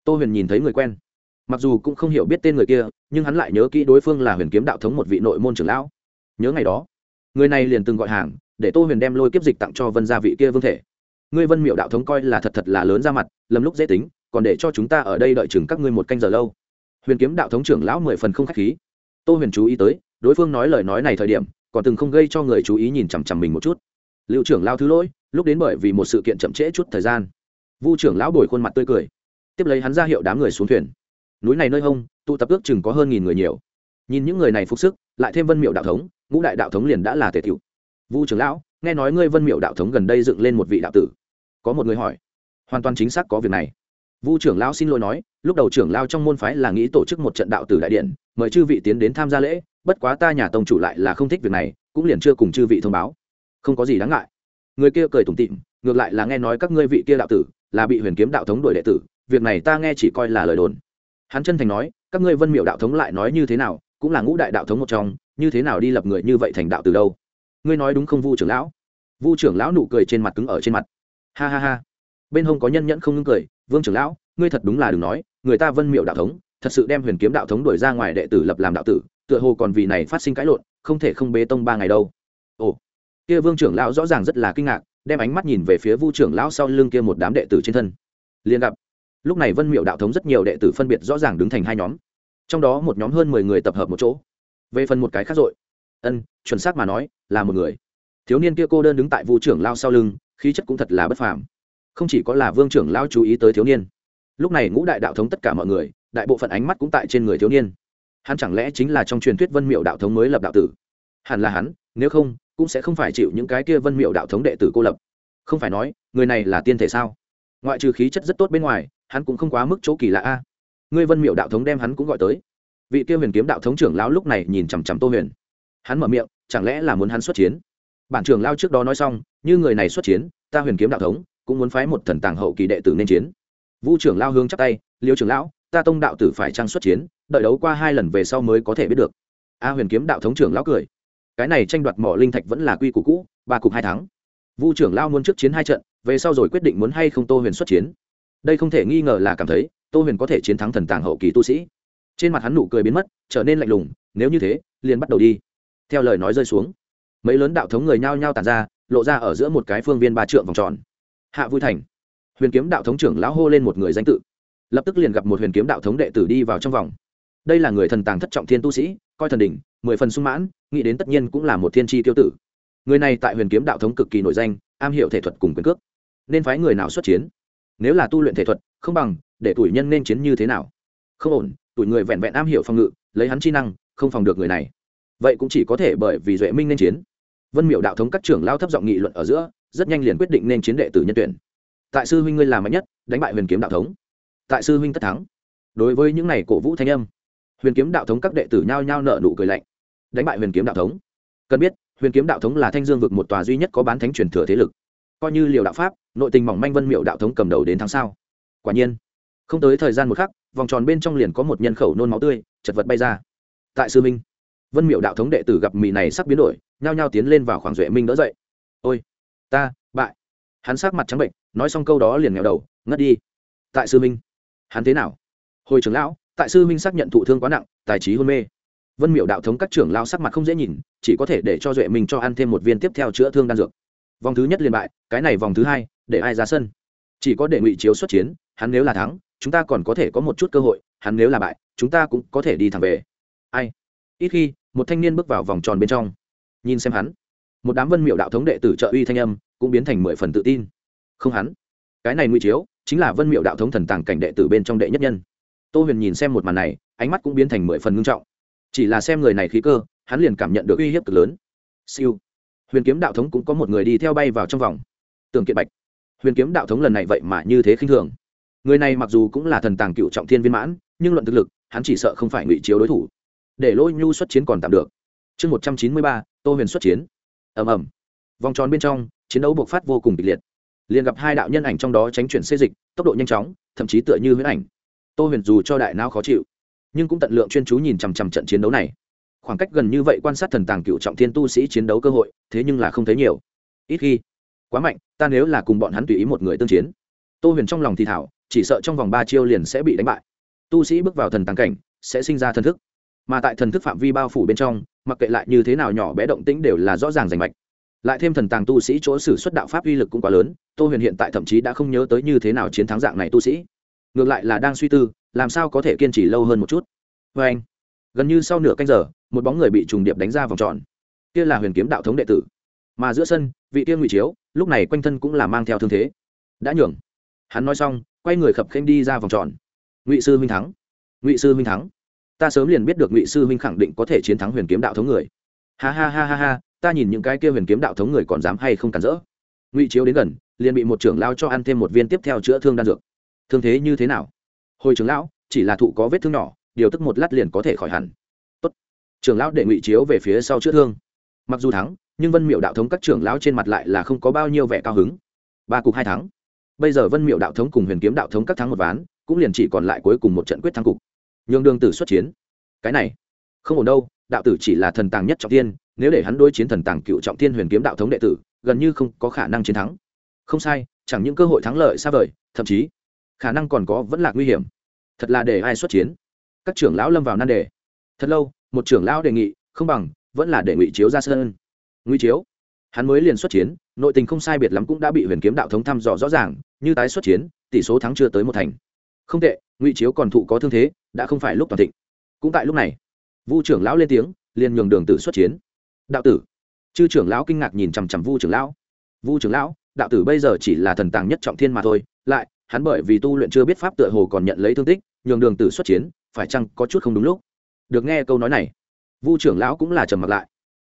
Tô huyền nhìn thấy người quen. Mặc dù cũng không hiểu biết tên người kia, nhưng hắn lại nhớ kỹ đối phương là huyền kiếm đạo thống một vị nội môn trưởng lão. Nhớ ngày đó, người này liền từng gọi hàng, để tô huyền đem lôi kiếp dịch tặng cho vân gia vị kia vương thể. Ngươi vân miệu đạo thống coi là thật thật là lớn ra mặt, lầm lúc dễ tính, còn để cho chúng ta ở đây đợi chừng các ngươi một canh giờ lâu. Huyền kiếm đạo thống trưởng lão mười phần không k h á c h khí. Tô huyền chú ý tới, đối phương nói lời nói này thời điểm, còn từng không gây cho người chú ý nhìn chằm chằm mình một chút. Liệu trưởng lao thứ lỗi, lúc đến bởi vì một sự kiện chậm trễ chút thời gian vu trưởng lão đổi khuôn mặt tươi cười. Tiếp lấy hắn ra hiệu đám người xuống thuyền. Núi này nơi hông, tụ tập ước chừng có hơn nghìn người nhiều. Nhìn những người này phục sức, lại thêm vân miệu đạo thống, ngũ đại đạo thống liền đã là tề tiểu. Vu trưởng lão, nghe nói ngươi vân miệu đạo thống gần đây dựng lên một vị đạo tử. Có một người hỏi. Hoàn toàn chính xác có việc này. Vu trưởng lão xin lỗi nói, lúc đầu trưởng lao trong môn phái là nghĩ tổ chức một trận đạo tử đại điện, mời chư vị tiến đến tham gia lễ, bất quá ta nhà tông chủ lại là không thích việc này, cũng liền chưa cùng chư vị thông báo. Không có gì đáng ngại. Người kia cười tủm tịm ngược lại là nghe nói các ngươi vị kia đạo tử là bị huyền kiếm đạo thống đuổi đệ tử, việc này ta nghe chỉ coi là lời đồn. Hắn chân thành nói, các ngươi vân miệu đạo thống lại nói như thế nào, cũng là ngũ đại đạo thống một trong, như thế nào đi lập người như vậy thành đạo từ đâu? Ngươi nói đúng không, vu trưởng lão? Vu trưởng lão nụ cười trên mặt cứng ở trên mặt. Ha ha ha. Bên hông có nhân nhẫn không ngưng cười, vương trưởng lão, ngươi thật đúng là đừng nói, người ta vân miệu đạo thống, thật sự đem huyền kiếm đạo thống đuổi ra ngoài đệ tử lập làm đạo tử, tựa hồ còn vì này phát sinh cãi lộn, không thể không bế tông ba ngày đâu. Ồ. Kia vương trưởng lão rõ ràng rất là kinh ngạc đem ánh mắt nhìn về phía vu trưởng lão sau lưng kia một đám đệ tử trên thân. Liền gặp, lúc này vân miệu đạo thống rất nhiều đệ tử phân biệt rõ ràng đứng thành hai nhóm. Trong đó một nhóm hơn mười người tập hợp một chỗ. Về phần một cái khác rồi. Ân, chuẩn xác mà nói, là một người. Thiếu niên kia cô đơn đứng tại vu trưởng lao sau lưng, khí chất cũng thật là bất phàm. Không chỉ có là vương trưởng lao chú ý tới thiếu niên, lúc này ngũ đại đạo thống tất cả mọi người, đại bộ phận ánh mắt cũng tại trên người thiếu niên. Hắn chẳng lẽ chính là trong truyền thuyết vân miệu đạo thống mới lập đạo tử? Hẳn là hắn, nếu không cũng sẽ không phải chịu những cái kia vân miệu đạo thống đệ tử cô lập. Không phải nói, người này là tiên thể sao? Ngoại trừ khí chất rất tốt bên ngoài, hắn cũng không quá mức chỗ kỳ lạ a. Ngươi vân miệu đạo thống đem hắn cũng gọi tới. Vị kia huyền kiếm đạo thống trưởng lão lúc này nhìn chằm chằm tô huyền. Hắn mở miệng, chẳng lẽ là muốn hắn xuất chiến? Bản trưởng lao trước đó nói xong, như người này xuất chiến, ta huyền kiếm đạo thống cũng muốn phái một thần tàng hậu kỳ đệ tử nên chiến. Vu trưởng lao hướng chắc tay, liêu trưởng lão, ta tông đạo tử phải trang xuất chiến, đợi đấu qua hai lần về sau mới có thể biết được. A huyền kiếm đạo thống trưởng lão cười cái này tranh đoạt mỏ linh thạch vẫn là quy củ cũ, ba cục hai tháng vu trưởng lao muốn trước chiến hai trận, về sau rồi quyết định muốn hay không tô huyền xuất chiến. Đây không thể nghi ngờ là cảm thấy, tô huyền có thể chiến thắng thần tàng hậu kỳ tu sĩ. Trên mặt hắn nụ cười biến mất, trở nên lạnh lùng, nếu như thế, liền bắt đầu đi. Theo lời nói rơi xuống, mấy lớn đạo thống người nhao nhao tàn ra, lộ ra ở giữa một cái phương viên ba trượng vòng tròn. Hạ vui thành. Huyền kiếm đạo thống trưởng lão hô lên một người danh tự. Lập tức liền gặp một huyền kiếm đạo thống đệ tử đi vào trong vòng. Đây là người thần tàng thất trọng thiên tu sĩ, coi thần đỉnh mười phần sung mãn, nghĩ đến tất nhiên cũng là một thiên tri tiêu tử. Người này tại huyền kiếm đạo thống cực kỳ nổi danh, am hiểu thể thuật cùng quyền cước. Nên phái người nào xuất chiến? Nếu là tu luyện thể thuật, không bằng, để tuổi nhân nên chiến như thế nào? Không ổn, tuổi người vẹn vẹn am hiểu phòng ngự, lấy hắn chi năng, không phòng được người này. Vậy cũng chỉ có thể bởi vì duệ minh nên chiến. Vân miệu đạo thống các trưởng lao thấp giọng nghị luận ở giữa, rất nhanh liền quyết định nên chiến đệ tử nhân tuyển. Tại sư huynh ngươi làm mạnh nhất, đánh bại huyền kiếm đạo thống. Tại sư huynh tất thắng. Đối với những này cổ vũ thanh âm, huyền kiếm đạo thống các đệ tử nhao nhao nợ nụ cười lạnh đánh bại huyền kiếm đạo thống. Cần biết, huyền kiếm đạo thống là thanh dương vực một tòa duy nhất có bán thánh truyền thừa thế lực. Coi như liều đạo pháp, nội tình mỏng manh vân miệu đạo thống cầm đầu đến tháng sau quả nhiên, không tới thời gian một khắc, vòng tròn bên trong liền có một nhân khẩu nôn máu tươi, chật vật bay ra. Tại sư minh, vân miệu đạo thống đệ tử gặp mì này sắp biến đổi, nhao nhao tiến lên vào khoảng duệ minh đỡ dậy. Ôi, ta, bại. Hắn sắc mặt trắng bệnh, nói xong câu đó liền nghèo đầu, ngất đi. Tại sư minh, hắn thế nào? Hồi trưởng lão, tại sư minh xác nhận thụ thương quá nặng, tài trí hôn mê vân miệu đạo thống các trưởng lao sắc mặt không dễ nhìn, chỉ có thể để cho duệ minh cho ăn thêm một viên tiếp theo chữa thương đan dược. Vòng thứ nhất liền bại, cái này vòng thứ hai, để ai ra sân? Chỉ có để ngụy chiếu xuất chiến, hắn nếu là thắng, chúng ta còn có thể có một chút cơ hội, hắn nếu là bại, chúng ta cũng có thể đi thẳng về. Ai? Ít khi, một thanh niên bước vào vòng tròn bên trong. Nhìn xem hắn, một đám vân miệu đạo thống đệ tử trợ uy thanh âm cũng biến thành mười phần tự tin. Không hắn, cái này ngụy chiếu chính là vân miệu đạo thống thần tàng cảnh đệ tử bên trong đệ nhất nhân. Tô huyền nhìn xem một màn này, ánh mắt cũng biến thành mười phần ngưng trọng chỉ là xem người này khí cơ, hắn liền cảm nhận được uy hiếp cực lớn. Siêu. Huyền kiếm đạo thống cũng có một người đi theo bay vào trong vòng. Tường kiệt bạch. Huyền kiếm đạo thống lần này vậy mà như thế khinh thường. Người này mặc dù cũng là thần tàng cựu trọng thiên viên mãn, nhưng luận thực lực, hắn chỉ sợ không phải ngụy chiếu đối thủ. Để lôi nhu xuất chiến còn tạm được. Chương một trăm chín mươi ba, tô huyền xuất chiến. Ầm ầm. Vòng tròn bên trong, chiến đấu bộc phát vô cùng kịch liệt. Liền gặp hai đạo nhân ảnh trong đó tránh chuyển xê dịch, tốc độ nhanh chóng, thậm chí tựa như huyễn ảnh. Tô huyền dù cho đại não khó chịu nhưng cũng tận lượng chuyên chú nhìn chằm chằm trận chiến đấu này. Khoảng cách gần như vậy quan sát thần tàng cựu trọng thiên tu sĩ chiến đấu cơ hội, thế nhưng là không thấy nhiều. Ít khi, quá mạnh, ta nếu là cùng bọn hắn tùy ý một người tương chiến, tô huyền trong lòng thì thảo, chỉ sợ trong vòng ba chiêu liền sẽ bị đánh bại. Tu sĩ bước vào thần tàng cảnh, sẽ sinh ra thần thức. Mà tại thần thức phạm vi bao phủ bên trong, mặc kệ lại như thế nào nhỏ bé động tĩnh đều là rõ ràng rành mạch. Lại thêm thần tàng tu sĩ chỗ xử xuất đạo pháp uy lực cũng quá lớn, tô huyền hiện tại thậm chí đã không nhớ tới như thế nào chiến thắng dạng này tu sĩ. Ngược lại là đang suy tư làm sao có thể kiên trì lâu hơn một chút? Vê anh, gần như sau nửa canh giờ, một bóng người bị trùng điệp đánh ra vòng tròn. Kia là huyền kiếm đạo thống đệ tử. Mà giữa sân, vị tiên ngụy chiếu, lúc này quanh thân cũng là mang theo thương thế. Đã nhường. Hắn nói xong, quay người khập khênh đi ra vòng tròn. Ngụy sư huynh thắng. Ngụy sư huynh thắng. Ta sớm liền biết được ngụy sư huynh khẳng định có thể chiến thắng huyền kiếm đạo thống người. Ha ha ha ha ha, ta nhìn những cái kia huyền kiếm đạo thống người còn dám hay không cản rỡ. Ngụy chiếu đến gần, liền bị một trưởng lao cho ăn thêm một viên tiếp theo chữa thương đan dược. Thương thế như thế nào? Hồi trưởng lão, chỉ là thụ có vết thương nhỏ, điều tức một lát liền có thể khỏi hẳn. Tốt. trưởng lão để ngụy chiếu về phía sau chữa thương. Mặc dù thắng, nhưng vân miệu đạo thống các trưởng lão trên mặt lại là không có bao nhiêu vẻ cao hứng. Ba cục hai thắng. Bây giờ vân miệu đạo thống cùng huyền kiếm đạo thống các thắng một ván, cũng liền chỉ còn lại cuối cùng một trận quyết thắng cục. Nhường đường tử xuất chiến. Cái này, không ổn đâu, đạo tử chỉ là thần tàng nhất trọng tiên nếu để hắn đối chiến thần tàng cựu trọng tiên huyền kiếm đạo thống đệ tử, gần như không có khả năng chiến thắng. Không sai, chẳng những cơ hội thắng lợi xa vời, thậm chí khả năng còn có vẫn là nguy hiểm. Thật là để ai xuất chiến? Các trưởng lão lâm vào nan đề. Thật lâu, một trưởng lão đề nghị, không bằng, vẫn là để ngụy chiếu ra sân. Ngụy chiếu, hắn mới liền xuất chiến, nội tình không sai biệt lắm cũng đã bị huyền kiếm đạo thống thăm dò rõ ràng, như tái xuất chiến, tỷ số thắng chưa tới một thành. Không tệ, ngụy chiếu còn thụ có thương thế, đã không phải lúc toàn thịnh. Cũng tại lúc này, vu trưởng lão lên tiếng, liền nhường đường tử xuất chiến. Đạo tử, chư trưởng lão kinh ngạc nhìn chằm chằm vu trưởng lão. Vu trưởng lão, đạo tử bây giờ chỉ là thần tàng nhất trọng thiên mà thôi, lại hắn bởi vì tu luyện chưa biết pháp tựa hồ còn nhận lấy thương tích, nhường đường tử xuất chiến, phải chăng có chút không đúng lúc? Được nghe câu nói này, vu trưởng lão cũng là trầm mặt lại.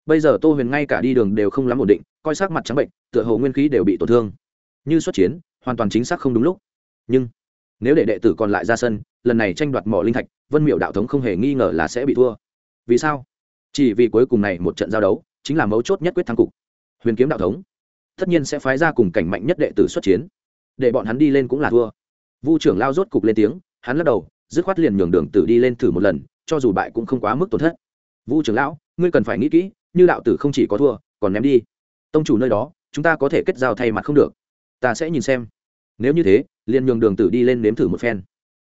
Bây giờ tô huyền ngay cả đi đường đều không lắm ổn định, coi sắc mặt trắng bệnh, tựa hồ nguyên khí đều bị tổn thương. Như xuất chiến, hoàn toàn chính xác không đúng lúc. Nhưng, nếu để đệ tử còn lại ra sân, lần này tranh đoạt mỏ linh thạch, vân miệu đạo thống không hề nghi ngờ là sẽ bị thua. Vì sao? Chỉ vì cuối cùng này một trận giao đấu, chính là mấu chốt nhất quyết thắng cục. Huyền kiếm đạo thống, tất nhiên sẽ phái ra cùng cảnh mạnh nhất đệ tử xuất chiến để bọn hắn đi lên cũng là thua. Vu trưởng lao rốt cục lên tiếng, hắn lắc đầu, dứt khoát liền nhường đường tử đi lên thử một lần, cho dù bại cũng không quá mức tổn thất. Vu trưởng lão, ngươi cần phải nghĩ kỹ, như đạo tử không chỉ có thua, còn ném đi. Tông chủ nơi đó, chúng ta có thể kết giao thay mặt không được. Ta sẽ nhìn xem. Nếu như thế, liền nhường đường tử đi lên nếm thử một phen.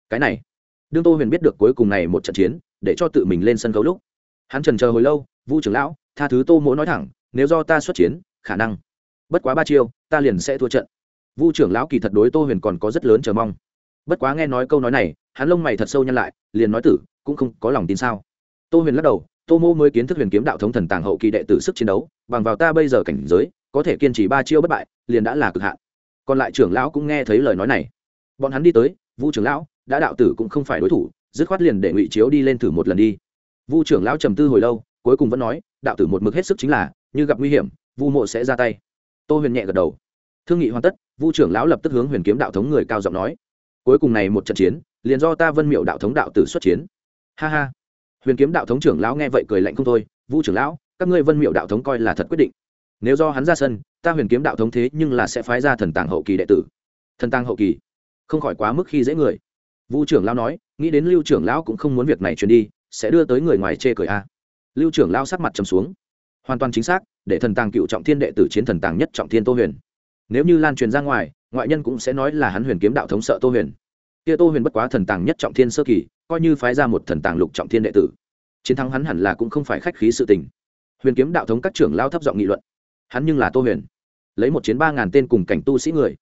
Cái này, đương tô huyền biết được cuối cùng này một trận chiến, để cho tự mình lên sân khấu lúc, hắn trần chờ hồi lâu, vu trưởng lão, tha thứ tô mỗ nói thẳng, nếu do ta xuất chiến, khả năng, bất quá ba chiêu, ta liền sẽ thua trận vu trưởng lão kỳ thật đối tô huyền còn có rất lớn chờ mong. Bất quá nghe nói câu nói này, hắn lông mày thật sâu nhăn lại, liền nói tử, cũng không có lòng tin sao? Tô huyền lắc đầu, tô mô mới kiến thức huyền kiếm đạo thống thần tàng hậu kỳ đệ tử sức chiến đấu, bằng vào ta bây giờ cảnh giới, có thể kiên trì ba chiêu bất bại, liền đã là cực hạn. Còn lại trưởng lão cũng nghe thấy lời nói này. Bọn hắn đi tới, vu trưởng lão, đã đạo tử cũng không phải đối thủ, dứt khoát liền để ngụy chiếu đi lên thử một lần đi. Vu trưởng lão trầm tư hồi lâu, cuối cùng vẫn nói, đạo tử một mực hết sức chính là, như gặp nguy hiểm, vu mộ sẽ ra tay. Tô huyền nhẹ gật đầu. Thương nghị hoàn tất vu trưởng lão lập tức hướng huyền kiếm đạo thống người cao giọng nói, cuối cùng này một trận chiến, liền do ta vân miệu đạo thống đạo tử xuất chiến. Ha ha. Huyền kiếm đạo thống trưởng lão nghe vậy cười lạnh không thôi, vu trưởng lão, các ngươi vân miệu đạo thống coi là thật quyết định. Nếu do hắn ra sân, ta huyền kiếm đạo thống thế nhưng là sẽ phái ra thần tàng hậu kỳ đệ tử. Thần tàng hậu kỳ? Không khỏi quá mức khi dễ người. Vu trưởng lão nói, nghĩ đến lưu trưởng lão cũng không muốn việc này truyền đi, sẽ đưa tới người ngoài chê cười a. Lưu trưởng lão sắc mặt trầm xuống. Hoàn toàn chính xác, để thần tàng cựu trọng thiên đệ tử chiến thần tàng nhất trọng thiên tô huyền nếu như lan truyền ra ngoài, ngoại nhân cũng sẽ nói là hắn huyền kiếm đạo thống sợ tô huyền. Kia tô huyền bất quá thần tàng nhất trọng thiên sơ kỳ, coi như phái ra một thần tàng lục trọng thiên đệ tử, chiến thắng hắn hẳn là cũng không phải khách khí sự tình. Huyền kiếm đạo thống các trưởng lao thấp giọng nghị luận. Hắn nhưng là tô huyền. Lấy một chiến ba ngàn tên cùng cảnh tu sĩ người.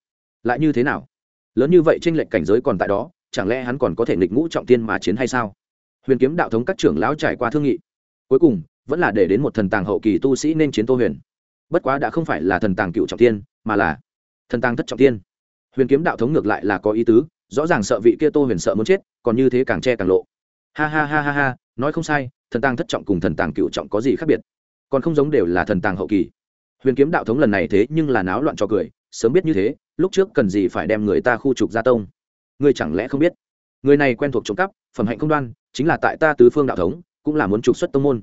Lại như thế nào? Lớn như vậy tranh lệch cảnh giới còn tại đó, chẳng lẽ hắn còn có thể nghịch ngũ trọng tiên mà chiến hay sao? Huyền kiếm đạo thống các trưởng lão trải qua thương nghị. Cuối cùng, vẫn là để đến một thần tàng hậu kỳ tu sĩ nên chiến tô huyền. Bất quá đã không phải là thần tàng cựu trọng tiên mà là thần tàng thất trọng tiên. Huyền kiếm đạo thống ngược lại là có ý tứ, rõ ràng sợ vị kia tô huyền sợ muốn chết, còn như thế càng che càng lộ. Ha ha ha ha ha, nói không sai, thần tàng thất trọng cùng thần tàng cựu trọng có gì khác biệt? Còn không giống đều là thần tàng hậu kỳ. Huyền kiếm đạo thống lần này thế nhưng là náo loạn cho cười, sớm biết như thế, lúc trước cần gì phải đem người ta khu trục gia tông? Ngươi chẳng lẽ không biết? Người này quen thuộc trộm cắp, phẩm hạnh không đoan, chính là tại ta tứ phương đạo thống, cũng là muốn trục xuất tông môn.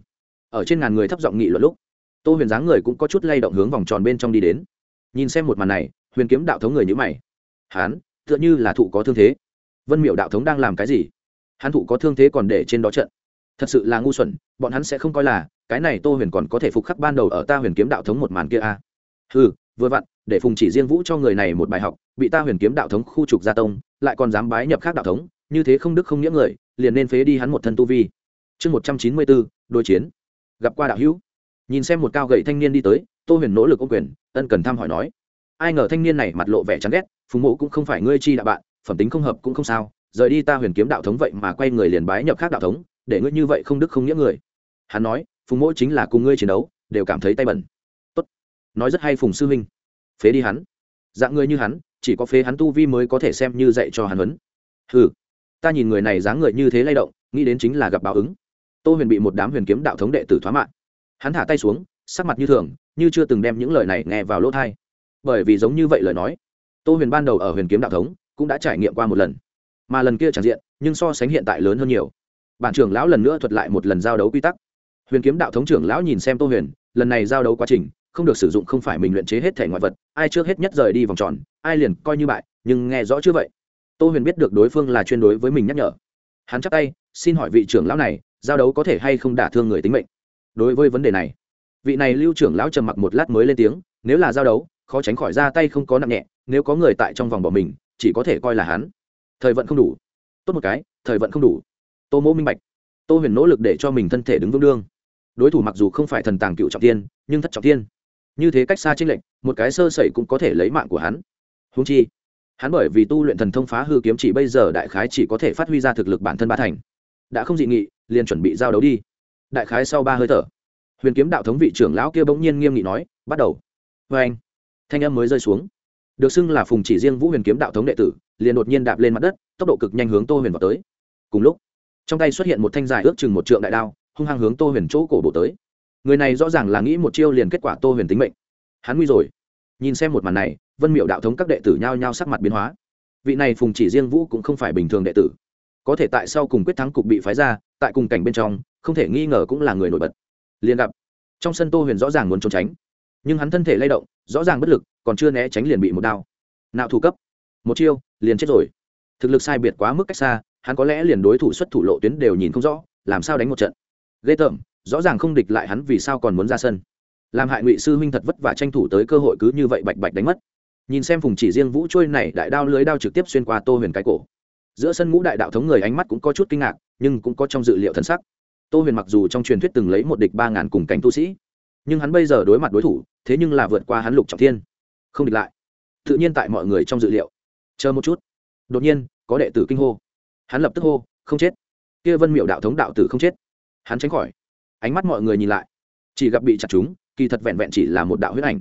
Ở trên ngàn người thấp giọng nghị luận lúc, tô huyền dáng người cũng có chút lay động hướng vòng tròn bên trong đi đến nhìn xem một màn này, huyền kiếm đạo thống người nhữ mày. Hán, tựa như là thụ có thương thế. Vân miệu đạo thống đang làm cái gì? Hắn thụ có thương thế còn để trên đó trận. Thật sự là ngu xuẩn, bọn hắn sẽ không coi là, cái này tô huyền còn có thể phục khắc ban đầu ở ta huyền kiếm đạo thống một màn kia a à. ừ vừa vặn, để phùng chỉ riêng vũ cho người này một bài học, bị ta huyền kiếm đạo thống khu trục gia tông, lại còn dám bái nhập khác đạo thống, như thế không đức không nghĩa người, liền nên phế đi hắn một thân tu vi. Chương một trăm chín mươi bốn đôi chiến. Gặp qua đạo hữu. Nhìn xem một cao gậy thanh niên đi tới tô huyền nỗ lực ô quyền ân cần thăm hỏi nói ai ngờ thanh niên này mặt lộ vẻ chán ghét phùng mộ cũng không phải ngươi chi đạo bạn phẩm tính không hợp cũng không sao rời đi ta huyền kiếm đạo thống vậy mà quay người liền bái nhập khác đạo thống để ngươi như vậy không đức không nghĩa người. Hắn nói phùng mộ chính là cùng ngươi chiến đấu đều cảm thấy tay bẩn. Tốt. Nói rất hay phùng sư huynh phế đi hắn. Dạng người như hắn chỉ có phế hắn tu vi mới có thể xem như dạy cho hắn huấn. Hừ, ta nhìn người này dáng người như thế lay động nghĩ đến chính là gặp báo ứng. Tô huyền bị một đám huyền kiếm đạo thống đệ tử thoá mạng hắn thả tay xuống sắc mặt như thường như chưa từng đem những lời này nghe vào lỗ thai. Bởi vì giống như vậy lời nói, tô huyền ban đầu ở huyền kiếm đạo thống cũng đã trải nghiệm qua một lần. Mà lần kia tràn diện, nhưng so sánh hiện tại lớn hơn nhiều. Bản trưởng lão lần nữa thuật lại một lần giao đấu quy tắc. Huyền kiếm đạo thống trưởng lão nhìn xem tô huyền, lần này giao đấu quá trình, không được sử dụng không phải mình luyện chế hết thể ngoại vật, ai trước hết nhất rời đi vòng tròn, ai liền coi như bại, nhưng nghe rõ chưa vậy? Tô huyền biết được đối phương là chuyên đối với mình nhắc nhở. Hắn chắc tay, xin hỏi vị trưởng lão này, giao đấu có thể hay không đả thương người tính mệnh? Đối với vấn đề này vị này lưu trưởng lão trầm mặc một lát mới lên tiếng, nếu là giao đấu, khó tránh khỏi ra tay không có nặng nhẹ, nếu có người tại trong vòng bỏ mình, chỉ có thể coi là hắn. Thời vận không đủ. Tốt một cái, thời vận không đủ. Tô mỗ minh bạch. Tô huyền nỗ lực để cho mình thân thể đứng vững đương. Đối thủ mặc dù không phải thần tàng cựu trọng tiên, nhưng thất trọng tiên. Như thế cách xa chênh lệnh một cái sơ sẩy cũng có thể lấy mạng của hắn. Húng chi, hắn bởi vì tu luyện thần thông phá hư kiếm chỉ bây giờ đại khái chỉ có thể phát huy ra thực lực bản thân ba thành. Đã không dị nghị, liền chuẩn bị giao đấu đi. Đại khái sau ba hơi thở huyền kiếm đạo thống vị trưởng lão kia bỗng nhiên nghiêm nghị nói, bắt đầu. Vê anh, thanh âm mới rơi xuống. Được xưng là phùng chỉ riêng vũ huyền kiếm đạo thống đệ tử, liền đột nhiên đạp lên mặt đất, tốc độ cực nhanh hướng tô huyền vào tới. Cùng lúc, trong tay xuất hiện một thanh dài ước chừng một trượng đại đao, hung hăng hướng tô huyền chỗ cổ bổ tới. Người này rõ ràng là nghĩ một chiêu liền kết quả tô huyền tính mệnh. Hắn nguy rồi. Nhìn xem một màn này, vân miệu đạo thống các đệ tử nhao nhao sắc mặt biến hóa. Vị này phùng chỉ riêng vũ cũng không phải bình thường đệ tử. Có thể tại sao cùng quyết thắng cục bị phái ra, tại cùng cảnh bên trong, không thể nghi ngờ cũng là người nổi bật liền gặp. Trong sân tô huyền rõ ràng muốn trốn tránh, nhưng hắn thân thể lay động, rõ ràng bất lực, còn chưa né tránh liền bị một đao. Nạo thủ cấp. Một chiêu, liền chết rồi. Thực lực sai biệt quá mức cách xa, hắn có lẽ liền đối thủ xuất thủ lộ tuyến đều nhìn không rõ, làm sao đánh một trận. Ghê tởm, rõ ràng không địch lại hắn vì sao còn muốn ra sân. Làm hại ngụy sư huynh thật vất vả tranh thủ tới cơ hội cứ như vậy bạch bạch đánh mất. Nhìn xem phùng chỉ riêng vũ trôi này đại đao lưới đao trực tiếp xuyên qua tô huyền cái cổ. Giữa sân ngũ đại đạo thống người ánh mắt cũng có chút kinh ngạc, nhưng cũng có trong dự liệu thân sắc tô huyền mặc dù trong truyền thuyết từng lấy một địch ba ngàn cùng cảnh tu sĩ, nhưng hắn bây giờ đối mặt đối thủ, thế nhưng là vượt qua hắn lục trọng thiên. Không địch lại. Tự nhiên tại mọi người trong dự liệu. Chờ một chút. Đột nhiên, có đệ tử kinh hô. Hắn lập tức hô, không chết. Kia vân miệu đạo thống đạo tử không chết. Hắn tránh khỏi. Ánh mắt mọi người nhìn lại. Chỉ gặp bị chặt chúng, kỳ thật vẹn vẹn chỉ là một đạo huyết ảnh.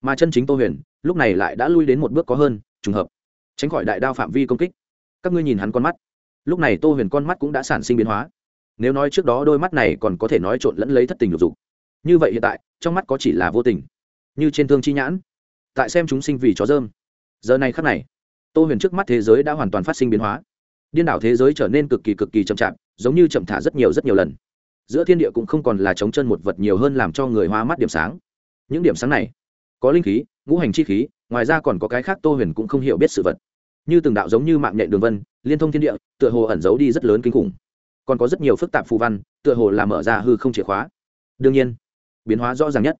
Mà chân chính tô huyền, lúc này lại đã lui đến một bước có hơn, trùng hợp. Tránh khỏi đại đao phạm vi công kích. Các ngươi nhìn hắn con mắt. Lúc này tô huyền con mắt cũng đã sản sinh biến hóa nếu nói trước đó đôi mắt này còn có thể nói trộn lẫn lấy thất tình lục dục. Như vậy hiện tại, trong mắt có chỉ là vô tình. Như trên thương chi nhãn. Tại xem chúng sinh vì chó dơm. Giờ này khắc này, tô huyền trước mắt thế giới đã hoàn toàn phát sinh biến hóa. Điên đảo thế giới trở nên cực kỳ cực kỳ chậm chạp, giống như chậm thả rất nhiều rất nhiều lần. Giữa thiên địa cũng không còn là chống chân một vật nhiều hơn làm cho người hoa mắt điểm sáng. Những điểm sáng này, có linh khí, ngũ hành chi khí, ngoài ra còn có cái khác tô huyền cũng không hiểu biết sự vật. Như từng đạo giống như mạng nhện đường vân, liên thông thiên địa, tựa hồ ẩn giấu đi rất lớn kinh khủng còn có rất nhiều phức tạp phù văn, tựa hồ là mở ra hư không chìa khóa. Đương nhiên, biến hóa rõ ràng nhất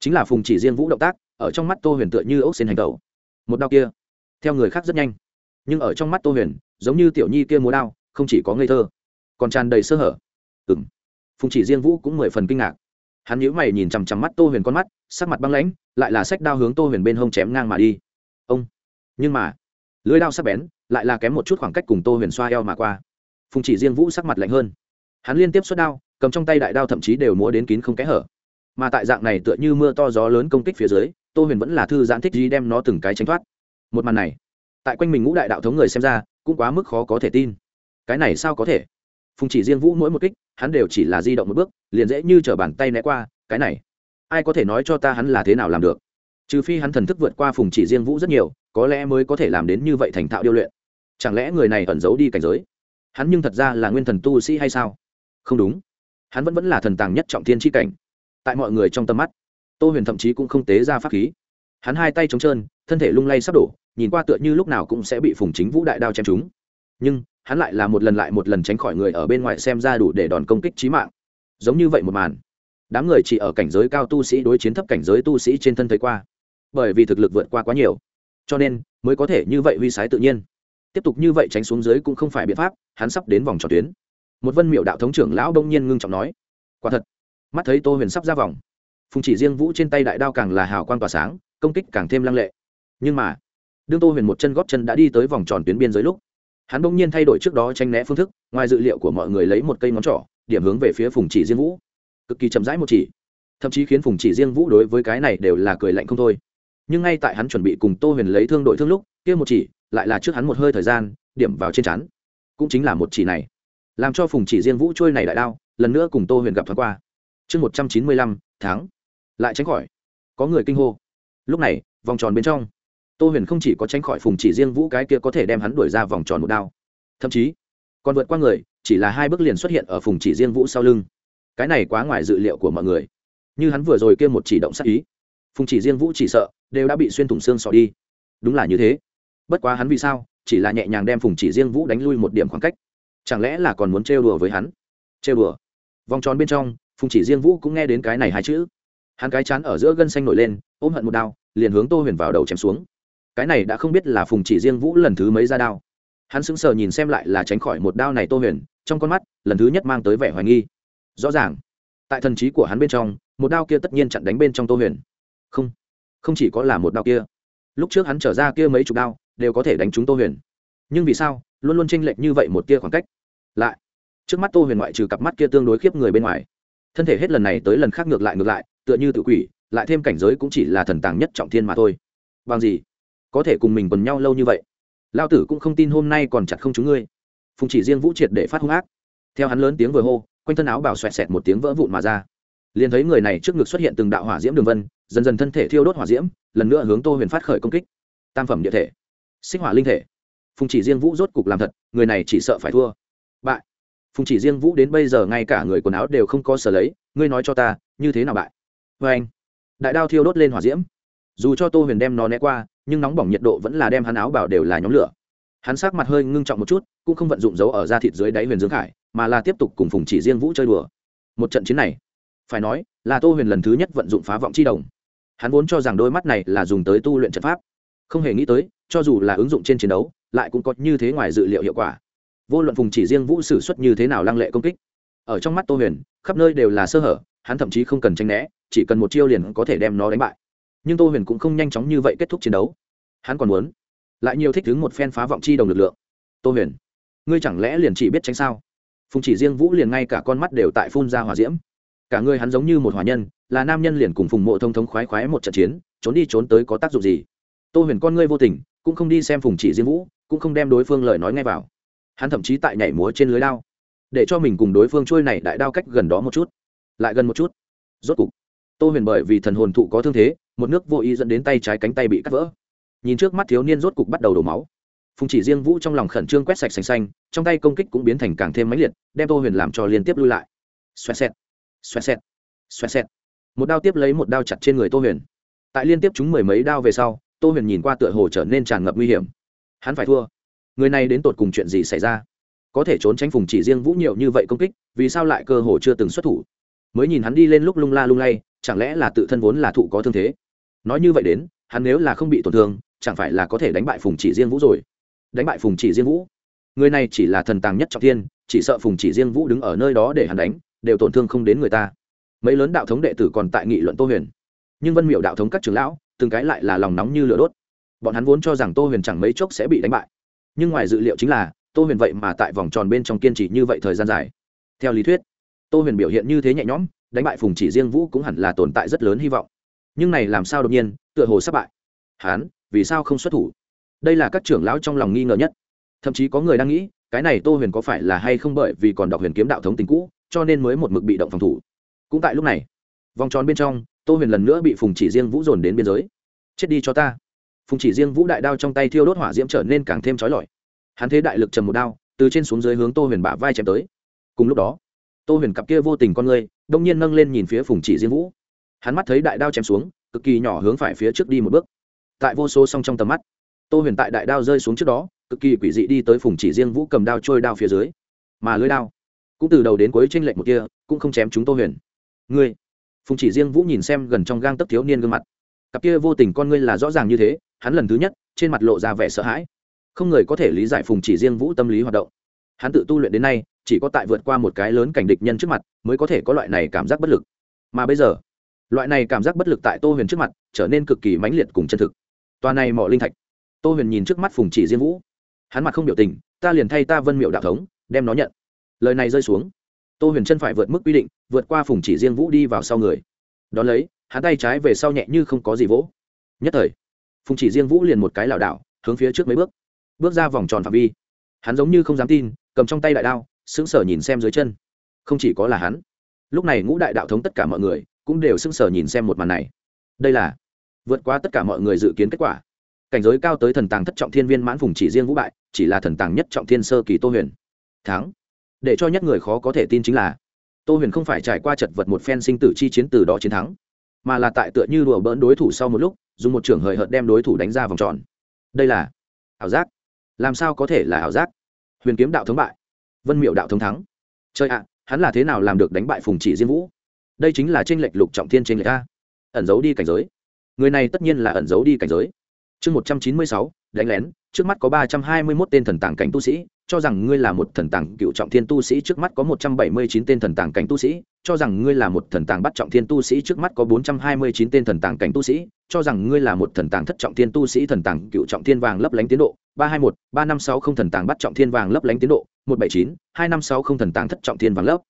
chính là phùng chỉ riêng vũ động tác, ở trong mắt tô huyền tựa như ốc xin hành tẩu. Một đao kia, theo người khác rất nhanh, nhưng ở trong mắt tô huyền, giống như tiểu nhi kia múa đao, không chỉ có ngây thơ, còn tràn đầy sơ hở. Ừ m phùng chỉ riêng vũ cũng mười phần kinh ngạc. Hắn nhíu mày nhìn chằm chằm mắt tô huyền con mắt, sắc mặt băng lãnh, lại là sách đao hướng tô huyền bên hông chém ngang mà đi. Ông, nhưng mà lưới đao sắc bén, lại là kém một chút khoảng cách cùng tô huyền xoa eo mà qua phùng chỉ riêng vũ sắc mặt lạnh hơn. Hắn liên tiếp xuất đao, cầm trong tay đại đao thậm chí đều múa đến kín không kẽ hở. Mà tại dạng này tựa như mưa to gió lớn công kích phía dưới, tô huyền vẫn là thư giãn thích gì đem nó từng cái tránh thoát. Một màn này, tại quanh mình ngũ đại đạo thống người xem ra, cũng quá mức khó có thể tin. Cái này sao có thể? Phùng chỉ riêng vũ mỗi một kích, hắn đều chỉ là di động một bước, liền dễ như t r ở bàn tay né qua, cái này, ai có thể nói cho ta hắn là thế nào làm được? Trừ phi hắn thần thức vượt qua phùng chỉ riêng vũ rất nhiều, có lẽ mới có thể làm đến như vậy thành thạo điêu luyện. Chẳng lẽ người này ẩn giấu đi cảnh giới? Hắn nhưng thật ra là nguyên thần tu sĩ hay sao? Không đúng. Hắn vẫn vẫn là thần tàng nhất trọng thiên tri cảnh. Tại mọi người trong tầm mắt, tô huyền thậm chí cũng không tế ra pháp khí. Hắn hai tay trống trơn, thân thể lung lay sắp đổ, nhìn qua tựa như lúc nào cũng sẽ bị phùng chính vũ đại đao chém chúng nhưng, hắn lại là một lần lại một lần tránh khỏi người ở bên ngoài xem ra đủ để đòn công kích trí mạng. Giống như vậy một màn, đám người chỉ ở cảnh giới cao tu sĩ đối chiến thấp cảnh giới tu sĩ trên thân thấy qua. Bởi vì thực lực vượt qua quá nhiều, cho nên mới có thể như vậy huy sái tự nhiên tiếp tục như vậy tránh xuống dưới cũng không phải biện pháp, hắn sắp đến vòng tròn tuyến. Một vân miệu đạo thống trưởng lão đông nhiên ngưng trọng nói, quả thật. Mắt thấy tô huyền sắp ra vòng, phùng chỉ riêng vũ trên tay đại đao càng là hào quang tỏa sáng, công kích càng thêm lăng lệ. Nhưng mà, đương tô huyền một chân góp chân đã đi tới vòng tròn tuyến biên giới lúc, hắn bỗng nhiên thay đổi trước đó tranh né phương thức, ngoài dự liệu của mọi người lấy một cây ngón trỏ, điểm hướng về phía phùng chỉ riêng vũ. Cực kỳ chậm rãi một chỉ. Thậm chí khiến phùng chỉ riêng vũ đối với cái này đều là cười lạnh không thôi. Nhưng ngay tại hắn chuẩn bị cùng tô huyền lấy thương đội thương lúc, kia một chỉ lại là trước hắn một hơi thời gian, điểm vào trên chắn cũng chính là một chỉ này. Làm cho phùng chỉ riêng vũ trôi này đại đao, lần nữa cùng tô huyền gặp thoáng qua. Chương một trăm chín mươi lăm tháng lại tránh khỏi. Có người kinh hô. Lúc này, vòng tròn bên trong, tô huyền không chỉ có tránh khỏi phùng chỉ riêng vũ cái kia có thể đem hắn đuổi ra vòng tròn một đao. Thậm chí, còn vượt qua người, chỉ là hai bước liền xuất hiện ở phùng chỉ riêng vũ sau lưng. Cái này quá ngoài dự liệu của mọi người. Như hắn vừa rồi kia một chỉ động sát ý, phùng chỉ riêng vũ chỉ sợ đều đã bị xuyên thủng xương sọ đi. Đúng là như thế bất quá hắn vì sao, chỉ là nhẹ nhàng đem phùng chỉ riêng vũ đánh lui một điểm khoảng cách. Chẳng lẽ là còn muốn trêu đùa với hắn? Trêu đùa? Vòng tròn bên trong, phùng chỉ riêng vũ cũng nghe đến cái này hai chữ. Hắn cái chán ở giữa gân xanh nổi lên, ôm hận một đao, liền hướng tô huyền vào đầu chém xuống. Cái này đã không biết là phùng chỉ riêng vũ lần thứ mấy ra đao. Hắn sững sờ nhìn xem lại là tránh khỏi một đao này tô huyền, trong con mắt, lần thứ nhất mang tới vẻ hoài nghi. Rõ ràng, tại thần trí của hắn bên trong, một đao kia tất nhiên chặn đánh bên trong tô huyền. Không không chỉ có là một đao kia. Lúc trước hắn trở ra kia mấy chục đao đều có thể đánh trúng tô huyền. Nhưng vì sao, luôn luôn tranh lệch như vậy một tia khoảng cách? Lại, trước mắt tô huyền ngoại trừ cặp mắt kia tương đối khiếp người bên ngoài, thân thể hết lần này tới lần khác ngược lại ngược lại, tựa như tự quỷ, lại thêm cảnh giới cũng chỉ là thần tàng nhất trọng thiên mà thôi. Bằng gì, có thể cùng mình quần nhau lâu như vậy? Lao tử cũng không tin hôm nay còn chặt không chúng ngươi. Phùng chỉ riêng vũ triệt để phát hung ác. Theo hắn lớn tiếng vừa hô, quanh thân áo bảo xoẹt xẹt một tiếng vỡ vụn mà ra. Liền thấy người này trước ngực xuất hiện từng đạo hỏa diễm đường vân, dần dần thân thể thiêu đốt hỏa diễm, lần nữa hướng tô huyền phát khởi công kích. Tam phẩm địa thể xích hỏa linh thể. Phùng chỉ riêng vũ rốt cục làm thật, người này chỉ sợ phải thua. Bại. Phùng chỉ riêng vũ đến bây giờ ngay cả người quần áo đều không có sở lấy, ngươi nói cho ta, như thế nào bại? Vê anh, đại đao thiêu đốt lên hỏa diễm. Dù cho tô huyền đem nó né qua, nhưng nóng bỏng nhiệt độ vẫn là đem hắn áo bảo đều là nhóm lửa. Hắn sắc mặt hơi ngưng trọng một chút, cũng không vận dụng dấu ở da thịt dưới đáy huyền dương khải, mà là tiếp tục cùng phùng chỉ riêng vũ chơi đùa. Một trận chiến này, phải nói, là tô huyền lần thứ nhất vận dụng phá vọng chi đồng. Hắn vốn cho rằng đôi mắt này là dùng tới tu luyện trận pháp. Không hề nghĩ tới cho dù là ứng dụng trên chiến đấu, lại cũng có như thế ngoài dự liệu hiệu quả. Vô luận phùng chỉ riêng vũ sử xuất như thế nào lăng lệ công kích, ở trong mắt tô huyền, khắp nơi đều là sơ hở, hắn thậm chí không cần tranh né, chỉ cần một chiêu liền có thể đem nó đánh bại. Nhưng tô huyền cũng không nhanh chóng như vậy kết thúc chiến đấu. Hắn còn muốn lại nhiều thích đứng một phen phá vọng chi đồng lực lượng. Tô huyền, ngươi chẳng lẽ liền chỉ biết tránh sao? Phùng chỉ riêng vũ liền ngay cả con mắt đều tại phun ra hòa diễm. Cả người hắn giống như một hòa nhân, là nam nhân liền cùng phùng mộ thông thống khoái khoái một trận chiến, trốn đi trốn tới có tác dụng gì? Tô huyền con ngươi vô tình cũng không đi xem phùng chỉ diêm vũ, cũng không đem đối phương lời nói ngay vào. Hắn thậm chí tại nhảy múa trên lưới đao, để cho mình cùng đối phương trôi này đại đao cách gần đó một chút, lại gần một chút. Rốt cục, tô huyền bởi vì thần hồn thụ có thương thế, một nước vô ý dẫn đến tay trái cánh tay bị cắt vỡ. Nhìn trước mắt thiếu niên rốt cục bắt đầu đổ máu. Phùng chỉ riêng vũ trong lòng khẩn trương quét sạch xanh xanh, trong tay công kích cũng biến thành càng thêm mãnh liệt, đem tô huyền làm cho liên tiếp lui lại. Xoẹ xẹt xoẹ xẹt xoẹ xẹt. Một đao tiếp lấy một đao chặt trên người tô huyền. Tại liên tiếp chúng mười mấy đao về sau tô huyền nhìn qua tựa hồ trở nên tràn ngập nguy hiểm. Hắn phải thua. Người này đến tột cùng chuyện gì xảy ra? Có thể trốn tránh phùng chỉ riêng vũ nhiều như vậy công kích, vì sao lại cơ hồ chưa từng xuất thủ? Mới nhìn hắn đi lên lúc lung la lung lay, chẳng lẽ là tự thân vốn là thụ có thương thế? Nói như vậy đến, hắn nếu là không bị tổn thương, chẳng phải là có thể đánh bại phùng chỉ riêng vũ rồi? Đánh bại phùng chỉ riêng vũ? Người này chỉ là thần tàng nhất trọng thiên, chỉ sợ phùng chỉ riêng vũ đứng ở nơi đó để hắn đánh, đều tổn thương không đến người ta. Mấy lớn đạo thống đệ tử còn tại nghị luận tô huyền. Nhưng vân miệu đạo thống các trưởng lão từng cái lại là lòng nóng như lửa đốt. Bọn hắn vốn cho rằng tô huyền chẳng mấy chốc sẽ bị đánh bại. Nhưng ngoài dự liệu chính là, tô huyền vậy mà tại vòng tròn bên trong kiên trì như vậy thời gian dài. Theo lý thuyết, tô huyền biểu hiện như thế nhẹ nhõm, đánh bại phùng chỉ riêng vũ cũng hẳn là tồn tại rất lớn hy vọng. Nhưng này làm sao đột nhiên, tựa hồ sắp bại. Hán vì sao không xuất thủ? Đây là các trưởng lão trong lòng nghi ngờ nhất. Thậm chí có người đang nghĩ, cái này tô huyền có phải là hay không bởi vì còn đọc huyền kiếm đạo thống tình cũ, cho nên mới một mực bị động phòng thủ. Cũng tại lúc này, vòng tròn bên trong tô huyền lần nữa bị phùng chỉ riêng vũ dồn đến biên giới. Chết đi cho ta. Phùng chỉ riêng vũ đại đao trong tay thiêu đốt hỏa diễm trở nên càng thêm trói lọi. Hắn thế đại lực trầm một đao, từ trên xuống dưới hướng tô huyền bả vai chém tới. Cùng lúc đó, tô huyền cặp kia vô tình con người, đông nhiên nâng lên nhìn phía phùng chỉ riêng vũ. Hắn mắt thấy đại đao chém xuống, cực kỳ nhỏ hướng phải phía trước đi một bước. Tại vô số song trong tầm mắt, tô huyền tại đại đao rơi xuống trước đó, cực kỳ quỷ dị đi tới phùng chỉ riêng vũ cầm đao trôi đao phía dưới. Mà lưới đao, cũng từ đầu đến cuối tranh lệch một kia, cũng không chém chúng tô huyền. Ngươi phùng chỉ riêng vũ nhìn xem gần trong gang tấc thiếu niên gương mặt. Cặp kia vô tình con ngươi là rõ ràng như thế, hắn lần thứ nhất, trên mặt lộ ra vẻ sợ hãi. Không người có thể lý giải phùng chỉ riêng vũ tâm lý hoạt động. Hắn tự tu luyện đến nay, chỉ có tại vượt qua một cái lớn cảnh địch nhân trước mặt, mới có thể có loại này cảm giác bất lực. Mà bây giờ, loại này cảm giác bất lực tại tô huyền trước mặt, trở nên cực kỳ mãnh liệt cùng chân thực. Toa này mỏ linh thạch. Tô huyền nhìn trước mắt phùng chỉ diên vũ. Hắn mặt không biểu tình, ta liền thay ta vân miệu đạo thống, đem nó nhận. Lời này rơi xuống tô huyền chân phải vượt mức quy định, vượt qua phùng chỉ riêng vũ đi vào sau người. Đón lấy, hắn tay trái về sau nhẹ như không có gì vỗ. Nhất thời, phùng chỉ riêng vũ liền một cái lảo đảo, hướng phía trước mấy bước. Bước ra vòng tròn phạm vi. Hắn giống như không dám tin, cầm trong tay đại đao, sững sờ nhìn xem dưới chân. Không chỉ có là hắn, lúc này ngũ đại đạo thống tất cả mọi người cũng đều sững sờ nhìn xem một màn này. Đây là vượt qua tất cả mọi người dự kiến kết quả. Cảnh giới cao tới thần tàng thất trọng thiên viên mãn phùng chỉ riêng vũ bại, chỉ là thần tàng nhất trọng thiên sơ kỳ tô huyền. Thắng để cho nhất người khó có thể tin chính là, tô huyền không phải trải qua chật vật một phen sinh tử chi chiến từ đó chiến thắng, mà là tại tựa như đùa bỡn đối thủ sau một lúc, dùng một trường hời hợt đem đối thủ đánh ra vòng tròn. Đây là ảo giác. Làm sao có thể là ảo giác? Huyền kiếm đạo thống bại, vân miệu đạo thống thắng. Chơi ạ, hắn là thế nào làm được đánh bại phùng chỉ diên vũ? Đây chính là tranh lệch lục trọng thiên tranh lệch a. Ẩn giấu đi cảnh giới. Người này tất nhiên là ẩn giấu đi cảnh giới chương một trăm chín mươi sáu đánh lén trước mắt có ba trăm hai mươi mốt tên thần tàng cảnh tu sĩ cho rằng ngươi là một thần tàng cựu trọng thiên tu sĩ trước mắt có một trăm bảy mươi chín tên thần tàng cảnh tu sĩ cho rằng ngươi là một thần tàng bắt trọng thiên tu sĩ trước mắt có bốn trăm hai mươi chín tên thần tàng cảnh tu sĩ cho rằng ngươi là một thần tàng thất trọng thiên tu sĩ thần tàng cựu trọng thiên vàng lấp lánh tiến độ ba hai một ba năm sáu không thần tàng bắt trọng thiên vàng lấp lánh tiến độ một bảy chín hai năm sáu không thần tàng thất trọng thiên vàng lấp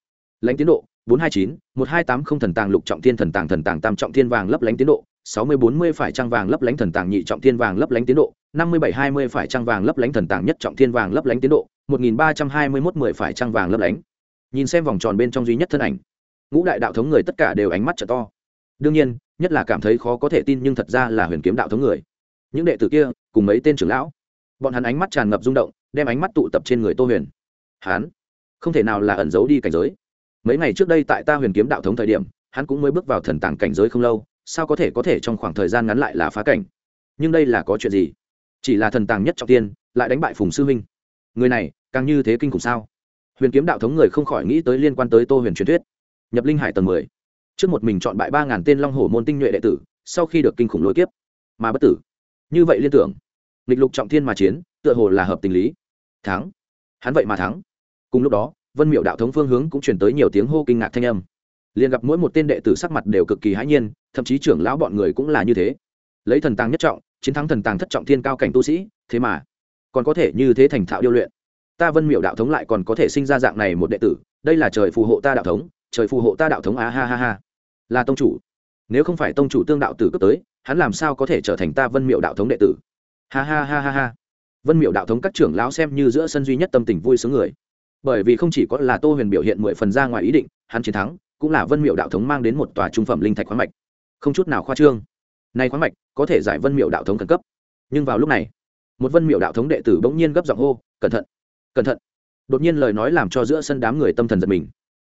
lánh tiến độ bốn hai chín một hai tám không thần tàng lục trọng thiên thần tàng thần tàng tam trọng thiên vàng lấp lánh tiến độ sáu mươi bốn mươi phải trang vàng lấp lánh thần tàng nhị trọng thiên vàng lấp lánh tiến độ, năm mươi bảy hai mươi phải trang vàng lấp lánh thần tàng nhất trọng thiên vàng lấp lánh tiến độ, một nghìn ba trăm hai mươi mốt mười phải trang vàng lấp lánh. Nhìn xem vòng tròn bên trong duy nhất thân ảnh, ngũ đại đạo thống người tất cả đều ánh mắt trợ to. Đương nhiên, nhất là cảm thấy khó có thể tin nhưng thật ra là huyền kiếm đạo thống người. Những đệ tử kia, cùng mấy tên trưởng lão, bọn hắn ánh mắt tràn ngập rung động, đem ánh mắt tụ tập trên người tô huyền. Hắn, không thể nào là ẩn giấu đi cảnh giới. Mấy ngày trước đây tại ta huyền kiếm đạo thống thời điểm, hắn cũng mới bước vào thần tàng cảnh giới không lâu sao có thể có thể trong khoảng thời gian ngắn lại là phá cảnh? Nhưng đây là có chuyện gì? Chỉ là thần tàng nhất trọng tiên, lại đánh bại phùng sư huynh người này, càng như thế kinh khủng sao? Huyền kiếm đạo thống người không khỏi nghĩ tới liên quan tới tô huyền truyền thuyết. Nhập linh hải tầng mười. Trước một mình chọn bại ba ngàn tên long hổ môn tinh nhuệ đệ tử, sau khi được kinh khủng lối kiếp, mà bất tử. Như vậy liên tưởng, nghịch lục trọng thiên mà chiến, tựa hồ là hợp tình lý. Thắng. Hắn vậy mà thắng. Cùng lúc đó, vân miệu đạo thống phương hướng cũng chuyển tới nhiều tiếng hô kinh ngạc thanh âm liền gặp mỗi một tên đệ tử sắc mặt đều cực kỳ hãi nhiên, thậm chí trưởng lão bọn người cũng là như thế. Lấy thần tàng nhất trọng, chiến thắng thần tàng thất trọng thiên cao cảnh tu sĩ, thế mà còn có thể như thế thành thạo điêu luyện. Ta vân miệu đạo thống lại còn có thể sinh ra dạng này một đệ tử, đây là trời phù hộ ta đạo thống, trời phù hộ ta đạo thống á ha ha ha. Là tông chủ. Nếu không phải tông chủ tương đạo tử cấp tới, hắn làm sao có thể trở thành ta vân miệu đạo thống đệ tử? Ha ha ha ha ha. Vân miệu đạo thống các trưởng lão xem như giữa sân duy nhất tâm tình vui sướng người. Bởi vì không chỉ có là tô huyền biểu hiện mười phần ra ngoài ý định, hắn chiến thắng cũng là vân miệu đạo thống mang đến một tòa trung phẩm linh thạch khoáng mạch. Không chút nào khoa trương. Nay khoáng mạch có thể giải vân miệu đạo thống khẩn cấp. Nhưng vào lúc này, một vân miệu đạo thống đệ tử bỗng nhiên gấp giọng hô, cẩn thận cẩn thận. Đột nhiên lời nói làm cho giữa sân đám người tâm thần giật mình.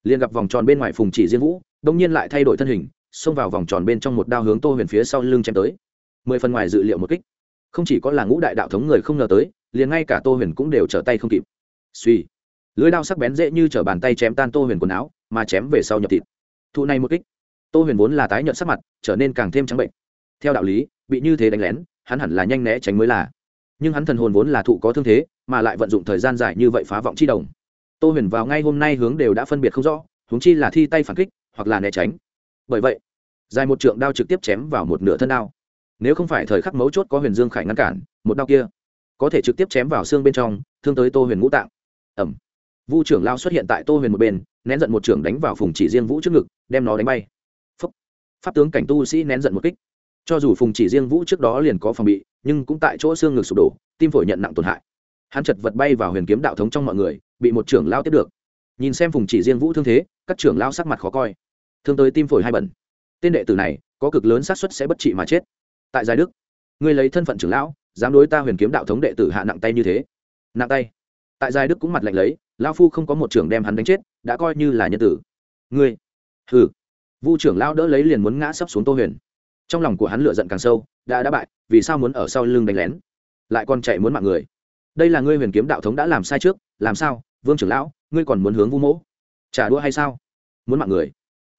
Liền gặp vòng tròn bên ngoài phùng chỉ diên vũ, bỗng nhiên lại thay đổi thân hình, xông vào vòng tròn bên trong một đao hướng tô huyền phía sau lưng chém tới. Mười phần ngoài dự liệu một kích. Không chỉ có là ngũ đại đạo thống người không ngờ tới, liền ngay cả tô huyền cũng đều trở tay không kịp. Suy lưới đao sắc bén dễ như t bàn tay chém tan tô huyền quần áo mà chém về sau nhập thịt. Thụ này một kích, tô huyền vốn là tái nhợt sắc mặt, trở nên càng thêm trắng bệnh. Theo đạo lý, bị như thế đánh lén, hắn hẳn là nhanh né tránh mới là. Nhưng hắn thần hồn vốn là thụ có thương thế, mà lại vận dụng thời gian dài như vậy phá vọng chi đồng. Tô huyền vào ngay hôm nay hướng đều đã phân biệt không rõ, huống chi là thi tay phản kích, hoặc là né tránh. Bởi vậy, dài một trượng đao trực tiếp chém vào một nửa thân đao. Nếu không phải thời khắc mấu chốt có huyền dương khải ngăn cản, một đao kia có thể trực tiếp chém vào xương bên trong, thương tới tô huyền ngũ tạng. Ẩm vu trưởng lao xuất hiện tại tô huyền một bên, nén giận một trưởng đánh vào phùng chỉ riêng vũ trước ngực, đem nó đánh bay. Phúc. pháp tướng cảnh tu sĩ nén giận một kích. Cho dù phùng chỉ riêng vũ trước đó liền có phòng bị, nhưng cũng tại chỗ xương ngực sụp đổ, tim phổi nhận nặng tổn hại. Hắn chật vật bay vào huyền kiếm đạo thống trong mọi người, bị một trưởng lao tiếp được. Nhìn xem phùng chỉ riêng vũ thương thế, các trưởng lao sắc mặt khó coi. Thương tới tim phổi hai bẩn. Tên đệ tử này, có cực lớn xác suất sẽ bất trị mà chết. Tại giải đức, ngươi lấy thân phận trưởng lão, dám đối ta huyền kiếm đạo thống đệ tử hạ nặng tay như thế. Nặng tay tại giai đức cũng mặt lạnh lấy, lao phu không có một trưởng đem hắn đánh chết, đã coi như là nhân tử. Ngươi, hừ. Vu trưởng lao đỡ lấy liền muốn ngã sấp xuống tô huyền. Trong lòng của hắn lựa giận càng sâu, đã đã bại, vì sao muốn ở sau lưng đánh lén? Lại còn chạy muốn mạng người. Đây là ngươi huyền kiếm đạo thống đã làm sai trước, làm sao? Vương trưởng lão, ngươi còn muốn hướng vu mỗ? Trả đũa hay sao? Muốn mạng người.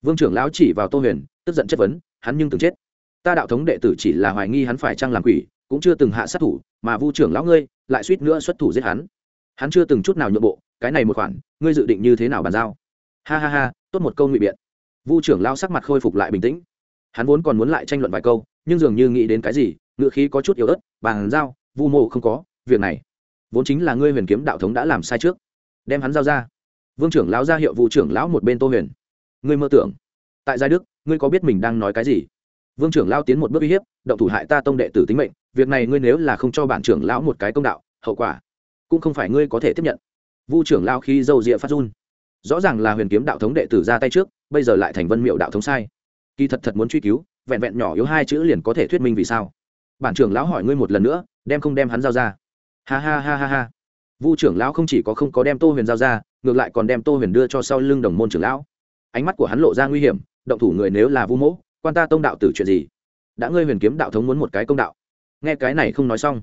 Vương trưởng lão chỉ vào tô huyền, tức giận chất vấn, hắn nhưng từng chết. Ta đạo thống đệ tử chỉ là hoài nghi hắn phải trang làm quỷ, cũng chưa từng hạ sát thủ, mà vu trưởng lão ngươi lại suýt nữa xuất thủ giết hắn hắn chưa từng chút nào nhượng bộ, cái này một khoản, ngươi dự định như thế nào bàn giao? Ha ha ha, tốt một câu ngụy biện. Vu trưởng lao sắc mặt khôi phục lại bình tĩnh. Hắn vốn còn muốn lại tranh luận vài câu, nhưng dường như nghĩ đến cái gì, ngựa khí có chút yếu ớt, bàn giao, vu mộ không có, việc này. Vốn chính là ngươi huyền kiếm đạo thống đã làm sai trước. Đem hắn giao ra. Vương trưởng lão ra hiệu vụ trưởng lão một bên tô huyền. Ngươi mơ tưởng. Tại giai đức, ngươi có biết mình đang nói cái gì? Vương trưởng lao tiến một bước uy hiếp, động thủ hại ta tông đệ tử tính mệnh, việc này ngươi nếu là không cho bản trưởng lão một cái công đạo, hậu quả cũng không phải ngươi có thể tiếp nhận. Vu trưởng lao khi dâu rịa phát run. Rõ ràng là huyền kiếm đạo thống đệ tử ra tay trước, bây giờ lại thành vân miệu đạo thống sai. Kỳ thật thật muốn truy cứu, vẹn vẹn nhỏ yếu hai chữ liền có thể thuyết minh vì sao. Bản trưởng lão hỏi ngươi một lần nữa, đem không đem hắn giao ra. Ha ha ha ha ha. Vu trưởng lão không chỉ có không có đem tô huyền giao ra, ngược lại còn đem tô huyền đưa cho sau lưng đồng môn trưởng lão. Ánh mắt của hắn lộ ra nguy hiểm, động thủ người nếu là vu mỗ, quan ta tông đạo tử chuyện gì? Đã ngươi huyền kiếm đạo thống muốn một cái công đạo. Nghe cái này không nói xong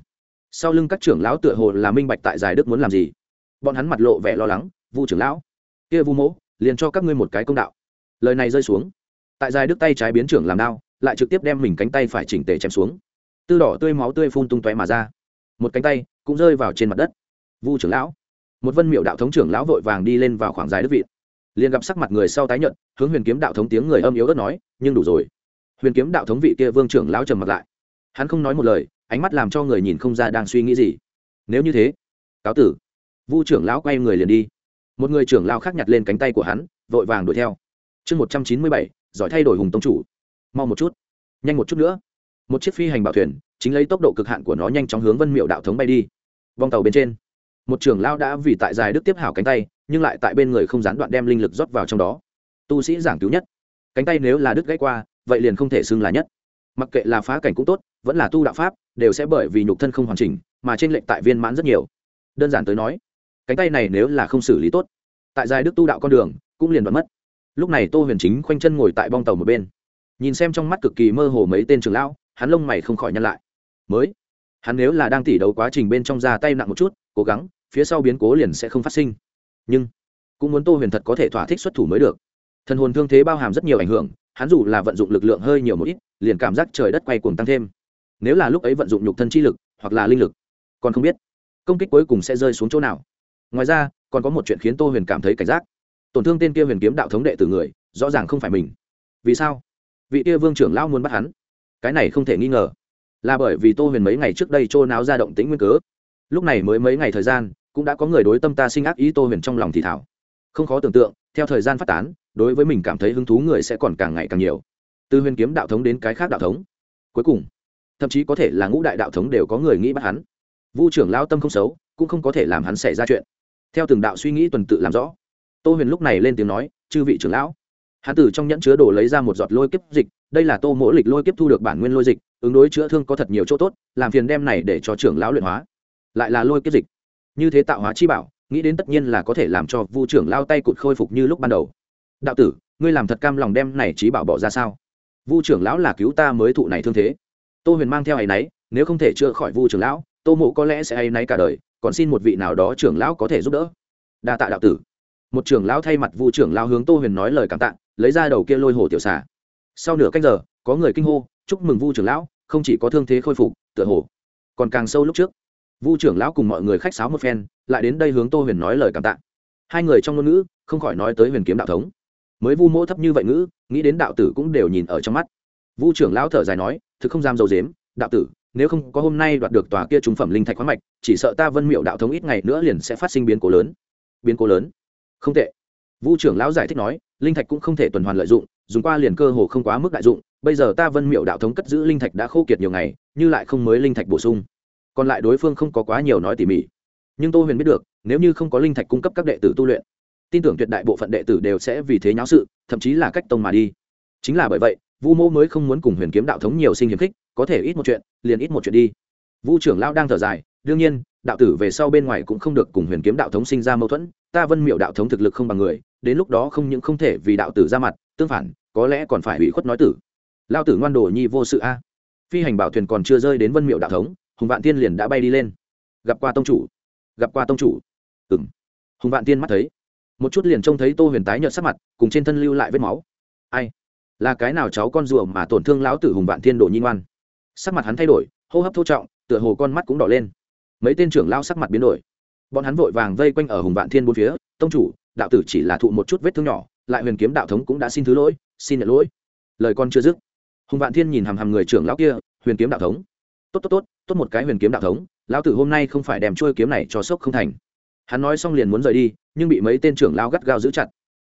sau lưng các trưởng lão tựa hồ là minh bạch tại giải đức muốn làm gì. Bọn hắn mặt lộ vẻ lo lắng, vu trưởng lão, kia vu mỗ, liền cho các ngươi một cái công đạo. Lời này rơi xuống. Tại giải đức tay trái biến trưởng làm đao, lại trực tiếp đem mình cánh tay phải chỉnh tề chém xuống. Tư đỏ tươi máu tươi phun tung tóe mà ra. Một cánh tay cũng rơi vào trên mặt đất. Vu trưởng lão. Một vân miệu đạo thống trưởng lão vội vàng đi lên vào khoảng dài đức vị. Liền gặp sắc mặt người sau tái nhận hướng huyền kiếm đạo thống tiếng người âm yếu đất nói, nhưng đủ rồi. Huyền kiếm đạo thống vị kia vương trưởng lão trầm mặt lại. Hắn không nói một lời ánh mắt làm cho người nhìn không ra đang suy nghĩ gì. Nếu như thế, cáo tử. Vu trưởng lão quay người liền đi. Một người trưởng lão khác nhặt lên cánh tay của hắn, vội vàng đuổi theo. Chương một trăm chín mươi bảy, giỏi thay đổi hùng tông chủ. Mau một chút. Nhanh một chút nữa. Một chiếc phi hành bảo thuyền, chính lấy tốc độ cực hạn của nó nhanh chóng hướng vân miệu đạo thống bay đi. Vòng tàu bên trên, một trưởng lão đã vì tại dài đức tiếp hảo cánh tay, nhưng lại tại bên người không gián đoạn đem linh lực rót vào trong đó. Tu sĩ giảng cứu nhất. Cánh tay nếu là đứt gãy qua, vậy liền không thể xưng là nhất. Mặc kệ là phá cảnh cũng tốt, vẫn là tu đạo pháp đều sẽ bởi vì nhục thân không hoàn chỉnh mà trên lệnh tại viên mãn rất nhiều. Đơn giản tới nói, cánh tay này nếu là không xử lý tốt, tại dài đức tu đạo con đường cũng liền đoán mất. Lúc này tô huyền chính khoanh chân ngồi tại bong tàu một bên, nhìn xem trong mắt cực kỳ mơ hồ mấy tên trường lão, hắn lông mày không khỏi nhăn lại. Mới, hắn nếu là đang tỉ đấu quá trình bên trong ra tay nặng một chút, cố gắng, phía sau biến cố liền sẽ không phát sinh. Nhưng, cũng muốn tô huyền thật có thể thỏa thích xuất thủ mới được. Thần hồn thương thế bao hàm rất nhiều ảnh hưởng, hắn dù là vận dụng lực lượng hơi nhiều một ít, liền cảm giác trời đất quay cuồng tăng thêm nếu là lúc ấy vận dụng nhục thân chi lực hoặc là linh lực, còn không biết công kích cuối cùng sẽ rơi xuống chỗ nào. Ngoài ra, còn có một chuyện khiến tô huyền cảm thấy cảnh giác. Tổn thương tên kia huyền kiếm đạo thống đệ từ người, rõ ràng không phải mình. Vì sao? Vị kia vương trưởng lão muốn bắt hắn. Cái này không thể nghi ngờ. Là bởi vì tô huyền mấy ngày trước đây trôn náo ra động tĩnh nguyên cớ. Lúc này mới mấy ngày thời gian, cũng đã có người đối tâm ta sinh ác ý tô huyền trong lòng thì thảo. Không khó tưởng tượng, theo thời gian phát tán, đối với mình cảm thấy hứng thú người sẽ còn càng ngày càng nhiều. Từ huyền kiếm đạo thống đến cái khác đạo thống. Cuối cùng thậm chí có thể là ngũ đại đạo thống đều có người nghĩ bắt hắn. Vu trưởng lao tâm không xấu, cũng không có thể làm hắn xảy ra chuyện. Theo từng đạo suy nghĩ tuần tự làm rõ, tô huyền lúc này lên tiếng nói, chư vị trưởng lão. Hắn từ trong nhẫn chứa đồ lấy ra một giọt lôi kiếp dịch, đây là tô mỗi lịch lôi kiếp thu được bản nguyên lôi dịch, ứng đối chữa thương có thật nhiều chỗ tốt, làm phiền đem này để cho trưởng lão luyện hóa. Lại là lôi kiếp dịch. Như thế tạo hóa chi bảo, nghĩ đến tất nhiên là có thể làm cho vu trưởng lao tay cụt khôi phục như lúc ban đầu. Đạo tử, ngươi làm thật cam lòng đem này trí bảo bỏ ra sao? Vu trưởng lão là cứu ta mới thụ này thương thế tô huyền mang theo áy náy nếu không thể chữa khỏi vu trưởng lão, tô mộ có lẽ sẽ áy náy cả đời, còn xin một vị nào đó trưởng lão có thể giúp đỡ. Đa tạ đạo tử. Một trưởng lão thay mặt vu trưởng lão hướng tô huyền nói lời cảm tạ, lấy ra đầu kia lôi hồ tiểu xà. Sau nửa cách giờ, có người kinh hô, chúc mừng vu trưởng lão, không chỉ có thương thế khôi phục, tựa hồ còn càng sâu lúc trước. Vu trưởng lão cùng mọi người khách sáo một phen, lại đến đây hướng tô huyền nói lời cảm tạ. Hai người trong ngôn ngữ, không khỏi nói tới huyền kiếm đạo thống. Mới vu mỗ thấp như vậy ngữ, nghĩ đến đạo tử cũng đều nhìn ở trong mắt. Vu trưởng lão thở dài nói thực không dám dầu dếm, đạo tử, nếu không có hôm nay đoạt được tòa kia trung phẩm linh thạch khoáng mạch, chỉ sợ ta vân miệu đạo thống ít ngày nữa liền sẽ phát sinh biến cố lớn. Biến cố lớn? Không tệ. Vu trưởng lão giải thích nói, linh thạch cũng không thể tuần hoàn lợi dụng, dùng qua liền cơ hồ không quá mức đại dụng, bây giờ ta vân miệu đạo thống cất giữ linh thạch đã khô kiệt nhiều ngày, như lại không mới linh thạch bổ sung. Còn lại đối phương không có quá nhiều nói tỉ mỉ. Nhưng tô huyền biết được, nếu như không có linh thạch cung cấp các đệ tử tu luyện, tin tưởng tuyệt đại bộ phận đệ tử đều sẽ vì thế nháo sự, thậm chí là cách tông mà đi. Chính là bởi vậy vu mô mới không muốn cùng huyền kiếm đạo thống nhiều sinh hiếm khích, có thể ít một chuyện, liền ít một chuyện đi. Vu trưởng Lão đang thở dài, đương nhiên, đạo tử về sau bên ngoài cũng không được cùng huyền kiếm đạo thống sinh ra mâu thuẫn, ta vân miệu đạo thống thực lực không bằng người, đến lúc đó không những không thể vì đạo tử ra mặt, tương phản, có lẽ còn phải ủy khuất nói tử. Lao tử ngoan đồ nhi vô sự a. Phi hành bảo thuyền còn chưa rơi đến vân miệu đạo thống, hùng vạn tiên liền đã bay đi lên. Gặp qua tông chủ. Gặp qua tông chủ. Ừ m hùng vạn tiên mắt thấy. Một chút liền trông thấy tô huyền tái nhợt sắc mặt, cùng trên thân lưu lại vết máu. Ai? Là cái nào cháu con rùa mà tổn thương lão tử hùng vạn thiên đồ nhi ngoan? Sắc mặt hắn thay đổi, hô hấp thô trọng, tựa hồ con mắt cũng đỏ lên. Mấy tên trưởng lao sắc mặt biến đổi. Bọn hắn vội vàng vây quanh ở hùng vạn thiên bốn phía, tông chủ, đạo tử chỉ là thụ một chút vết thương nhỏ, lại huyền kiếm đạo thống cũng đã xin thứ lỗi, xin nhận lỗi. Lời con chưa dứt, hùng vạn thiên nhìn hàm hàm người trưởng lão kia, huyền kiếm đạo thống. Tốt tốt tốt tốt một cái huyền kiếm đạo thống, lão tử hôm nay không phải đem trôi kiếm này cho sốc không thành. Hắn nói xong liền muốn rời đi, nhưng bị mấy tên trưởng lao gắt gao giữ chặt.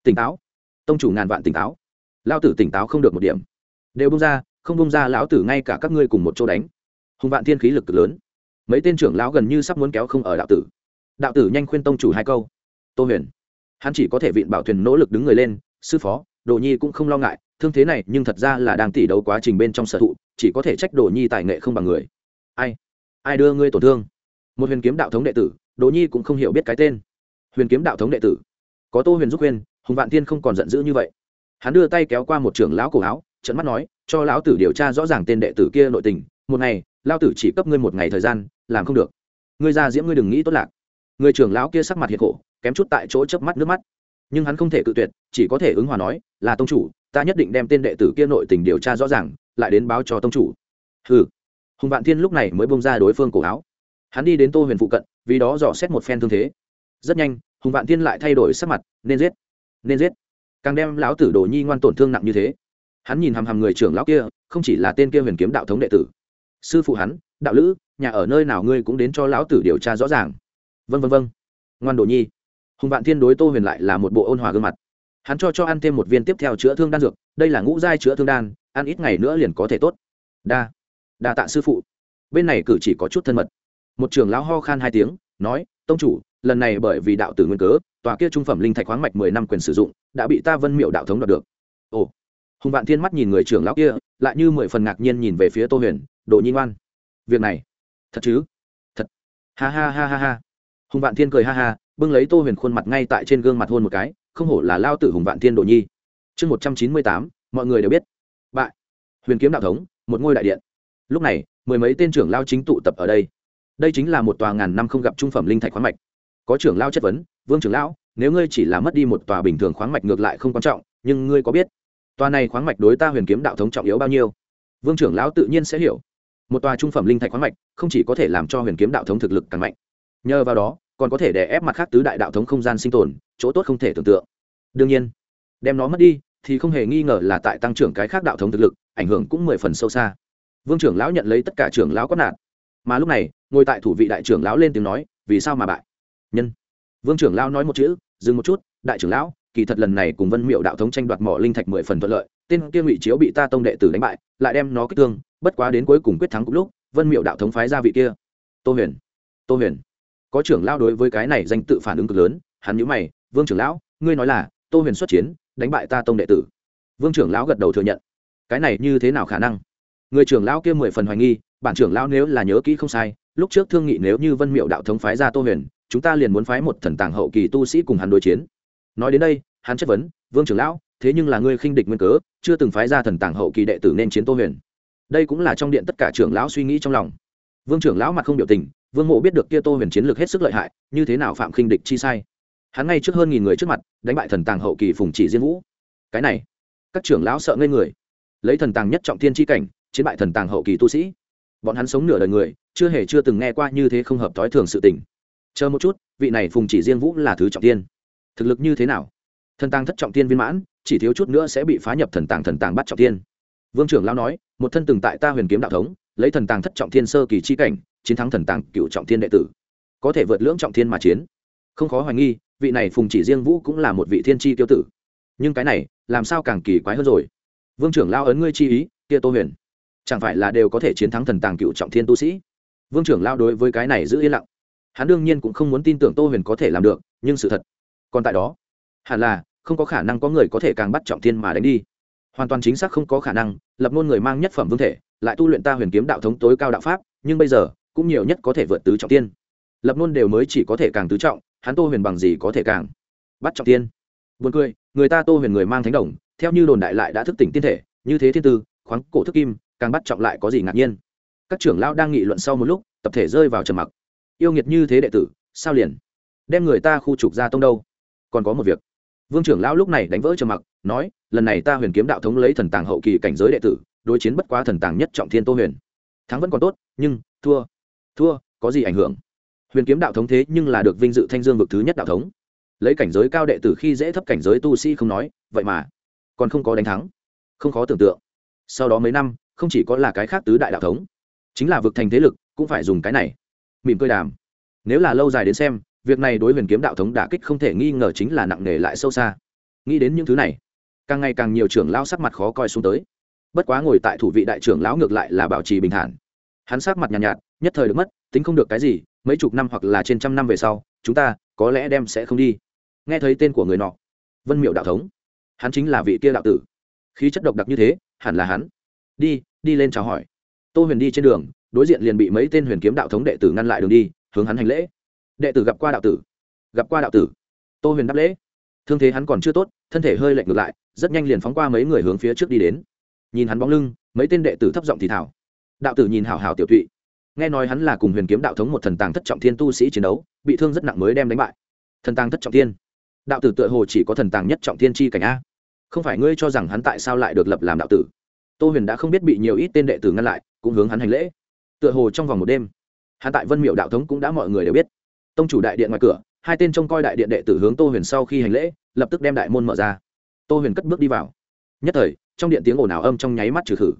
Tỉnh táo. Tông chủ ngàn vạn tỉnh táo lao tử tỉnh táo không được một điểm. Đều bung ra, không bung ra lão tử ngay cả các ngươi cùng một chỗ đánh. Hùng vạn thiên khí lực cực lớn. Mấy tên trưởng lão gần như sắp muốn kéo không ở đạo tử. Đạo tử nhanh khuyên tông chủ hai câu. Tô huyền. Hắn chỉ có thể vịn bảo thuyền nỗ lực đứng người lên, sư phó, đồ nhi cũng không lo ngại, thương thế này nhưng thật ra là đang tỉ đấu quá trình bên trong sở thụ, chỉ có thể trách đồ nhi tài nghệ không bằng người. Ai? Ai đưa ngươi tổn thương? Một huyền kiếm đạo thống đệ tử, đồ nhi cũng không hiểu biết cái tên. Huyền kiếm đạo thống đệ tử. Có tô huyền giúp huyền hùng vạn tiên không còn giận dữ như vậy hắn đưa tay kéo qua một trưởng lão cổ áo trận mắt nói, cho lão tử điều tra rõ ràng tên đệ tử kia nội tình, một ngày lao tử chỉ cấp ngươi một ngày thời gian, làm không được. Ngươi ra diễm ngươi đừng nghĩ tốt lạc. Người trưởng lão kia sắc mặt hiệt khổ, kém chút tại chỗ chớp mắt nước mắt. Nhưng hắn không thể cự tuyệt, chỉ có thể ứng hòa nói, là tông chủ, ta nhất định đem tên đệ tử kia nội tình điều tra rõ ràng, lại đến báo cho tông chủ. Ừ hùng vạn thiên lúc này mới bông ra đối phương cổ áo. Hắn đi đến tô huyền phụ cận, vì đó dò xét một phen thương thế. Rất nhanh, hùng vạn thiên lại thay đổi sắc mặt, nên giết nên giết càng đem lão tử đồ nhi ngoan tổn thương nặng như thế. Hắn nhìn hằm hằm người trưởng lão kia, không chỉ là tên kia huyền kiếm đạo thống đệ tử. Sư phụ hắn, đạo lữ, nhà ở nơi nào ngươi cũng đến cho lão tử điều tra rõ ràng. Vân vân vân ngoan đồ nhi. Hùng vạn thiên đối tô huyền lại là một bộ ôn hòa gương mặt. Hắn cho cho ăn thêm một viên tiếp theo chữa thương đan dược, đây là ngũ giai chữa thương đan, ăn ít ngày nữa liền có thể tốt. Đa đa tạ sư phụ. Bên này cử chỉ có chút thân mật. Một trưởng lão ho khan hai tiếng, nói, tông chủ, lần này bởi vì đạo tử nguyên cớ, tòa kia trung phẩm linh thạch khoáng mạch mười năm quyền sử dụng đã bị ta vân miệu đạo thống đoạt được. Ồ. Hùng vạn thiên mắt nhìn người trưởng lão kia, lại như mười phần ngạc nhiên nhìn về phía tô huyền độ nhi ngoan, việc này, thật chứ? Thật. Ha ha ha ha ha. Hùng vạn thiên cười ha ha, bưng lấy tô huyền khuôn mặt ngay tại trên gương mặt hôn một cái, không hổ là lao tử hùng vạn thiên độ nhi. Chương một trăm chín mươi tám, mọi người đều biết. Bại. Huyền kiếm đạo thống, một ngôi đại điện. Lúc này, mười mấy tên trưởng lao chính tụ tập ở đây. Đây chính là một tòa ngàn năm không gặp trung phẩm linh thạch khoáng mạch. Có trưởng lao chất vấn, vương trưởng lão nếu ngươi chỉ là mất đi một tòa bình thường khoáng mạch ngược lại không quan trọng, nhưng ngươi có biết, tòa này khoáng mạch đối ta huyền kiếm đạo thống trọng yếu bao nhiêu? Vương trưởng lão tự nhiên sẽ hiểu. Một tòa trung phẩm linh thạch khoáng mạch không chỉ có thể làm cho huyền kiếm đạo thống thực lực càng mạnh, nhờ vào đó, còn có thể đè ép mặt khác tứ đại đạo thống không gian sinh tồn, chỗ tốt không thể tưởng tượng. Đương nhiên, đem nó mất đi thì không hề nghi ngờ là tại tăng trưởng cái khác đạo thống thực lực, ảnh hưởng cũng mười phần sâu xa. Vương trưởng lão nhận lấy tất cả trưởng lão có nạn mà lúc này, ngồi tại thủ vị đại trưởng lão lên tiếng nói, vì sao mà bại? Nhân. Vương trưởng lão nói một chữ dừng một chút, đại trưởng lão, kỳ thật lần này cùng vân miệu đạo thống tranh đoạt mỏ linh thạch mười phần thuận lợi, tên kia ngụy chiếu bị ta tông đệ tử đánh bại, lại đem nó kích thương, bất quá đến cuối cùng quyết thắng cũng lúc, vân miệu đạo thống phái ra vị kia. Tô huyền tô huyền. Có trưởng lão đối với cái này danh tự phản ứng cực lớn, hắn nhíu mày, vương trưởng lão, ngươi nói là tô huyền xuất chiến, đánh bại ta tông đệ tử. Vương trưởng lão gật đầu thừa nhận. Cái này như thế nào khả năng? Người trưởng lão kia mười phần hoài nghi, bản trưởng lão nếu là nhớ kỹ không sai, lúc trước thương nghị nếu như vân miệu đạo thống phái ra tô huyền chúng ta liền muốn phái một thần tàng hậu kỳ tu sĩ cùng hắn đối chiến. Nói đến đây, hắn chất vấn, vương trưởng lão, thế nhưng là ngươi khinh địch nguyên cớ, chưa từng phái ra thần tàng hậu kỳ đệ tử nên chiến tô huyền. Đây cũng là trong điện tất cả trưởng lão suy nghĩ trong lòng. Vương trưởng lão mặt không biểu tình, vương mộ biết được kia tô huyền chiến lược hết sức lợi hại, như thế nào phạm khinh địch chi sai. Hắn ngay trước hơn nghìn người trước mặt, đánh bại thần tàng hậu kỳ phùng chỉ diên vũ. Cái này, các trưởng lão sợ ngây người. Lấy thần tàng nhất trọng thiên chi cảnh, chiến bại thần tàng hậu kỳ tu sĩ. Bọn hắn sống nửa đời người, chưa hề chưa từng nghe qua như thế không hợp thói thường sự tình chờ một chút, vị này phùng chỉ riêng vũ là thứ trọng tiên. Thực lực như thế nào? Thần tàng thất trọng tiên viên mãn, chỉ thiếu chút nữa sẽ bị phá nhập thần tàng thần tàng bắt trọng tiên. Vương trưởng lão nói, một thân từng tại ta huyền kiếm đạo thống, lấy thần tàng thất trọng thiên sơ kỳ chi cảnh, chiến thắng thần tàng cựu trọng thiên đệ tử. Có thể vượt lưỡng trọng thiên mà chiến. Không khó hoài nghi, vị này phùng chỉ riêng vũ cũng là một vị thiên tri tiêu tử. Nhưng cái này, làm sao càng kỳ quái hơn rồi? Vương trưởng lao ấn ngươi chi ý, kia tô huyền. Chẳng phải là đều có thể chiến thắng thần tàng cựu trọng thiên tu sĩ? Vương trưởng lao đối với cái này giữ yên lặng hắn đương nhiên cũng không muốn tin tưởng tô huyền có thể làm được nhưng sự thật còn tại đó hẳn là không có khả năng có người có thể càng bắt trọng thiên mà đánh đi hoàn toàn chính xác không có khả năng lập ngôn người mang nhất phẩm vương thể lại tu luyện ta huyền kiếm đạo thống tối cao đạo pháp nhưng bây giờ cũng nhiều nhất có thể vượt tứ trọng tiên lập ngôn đều mới chỉ có thể càng tứ trọng hắn tô huyền bằng gì có thể càng bắt trọng tiên Buồn cười, người ta Tô Huyền người mang thánh đồng, theo như đồn đại lại đã thức tỉnh tiên thể, như thế thiên tư, khoáng cổ thức kim, càng bắt trọng lại có gì ngạc nhiên. Các trưởng lão đang nghị luận sau một lúc, tập thể rơi vào trầm mặc. Yêu nghiệt như thế đệ tử, sao liền đem người ta khu trục ra tông đâu? Còn có một việc. Vương trưởng lão lúc này đánh vỡ trầm mặc, nói, lần này ta Huyền kiếm đạo thống lấy thần tàng hậu kỳ cảnh giới đệ tử, đối chiến bất quá thần tàng nhất trọng thiên Tô Huyền. Thắng vẫn còn tốt, nhưng thua, thua, có gì ảnh hưởng? Huyền kiếm đạo thống thế nhưng là được vinh dự thanh dương vực thứ nhất đạo thống lấy cảnh giới cao đệ tử khi dễ thấp cảnh giới tu sĩ không nói vậy mà còn không có đánh thắng không khó tưởng tượng sau đó mấy năm không chỉ có là cái khác tứ đại đạo thống chính là vực thành thế lực cũng phải dùng cái này mỉm cười đàm. Nếu là lâu dài đến xem việc này đối huyền kiếm đạo thống đả kích không thể nghi ngờ chính là nặng nề lại sâu xa. Nghĩ đến những thứ này càng ngày càng nhiều trưởng lão sắc mặt khó coi xuống tới. Bất quá ngồi tại thủ vị đại trưởng lão ngược lại là bảo trì bình thản. Hắn sắc mặt nhàn nhạt, nhạt nhất thời được mất tính không được cái gì mấy chục năm hoặc là trên trăm năm về sau chúng ta có lẽ đem sẽ không đi. Nghe thấy tên của người nọ vân miệu đạo thống hắn chính là vị kia đạo tử. Khí chất độc đặc như thế hẳn là hắn. Đi đi lên chào hỏi. Tô huyền đi trên đường đối diện liền bị mấy tên huyền kiếm đạo thống đệ tử ngăn lại đường đi, hướng hắn hành lễ. Đệ tử gặp qua đạo tử, gặp qua đạo tử. Tô huyền đáp lễ. Thương thế hắn còn chưa tốt, thân thể hơi lệch ngược lại, rất nhanh liền phóng qua mấy người hướng phía trước đi đến. Nhìn hắn bóng lưng, mấy tên đệ tử thấp giọng thì thảo đạo tử nhìn hảo hảo tiểu thụy nghe nói hắn là cùng huyền kiếm đạo thống một thần tàng thất trọng thiên tu sĩ chiến đấu, bị thương rất nặng mới đem đánh bại. Thần tàng thất trọng thiên. Đạo tử tựa hồ chỉ có thần tàng nhất trọng thiên chi cảnh a. Không phải ngươi cho rằng hắn tại sao lại được lập làm đạo tử? Tô huyền đã không biết bị nhiều ít tên đệ tử ngăn lại, cũng hướng hắn hành lễ tựa hồ trong vòng một đêm. Hạ tại vân miệu đạo thống cũng đã mọi người đều biết. Tông chủ đại điện ngoài cửa, hai tên trông coi đại điện đệ tử hướng tô huyền sau khi hành lễ, lập tức đem đại môn mở ra. Tô huyền cất bước đi vào. Nhất thời, trong điện tiếng ồn ào âm trong nháy mắt trừ khử.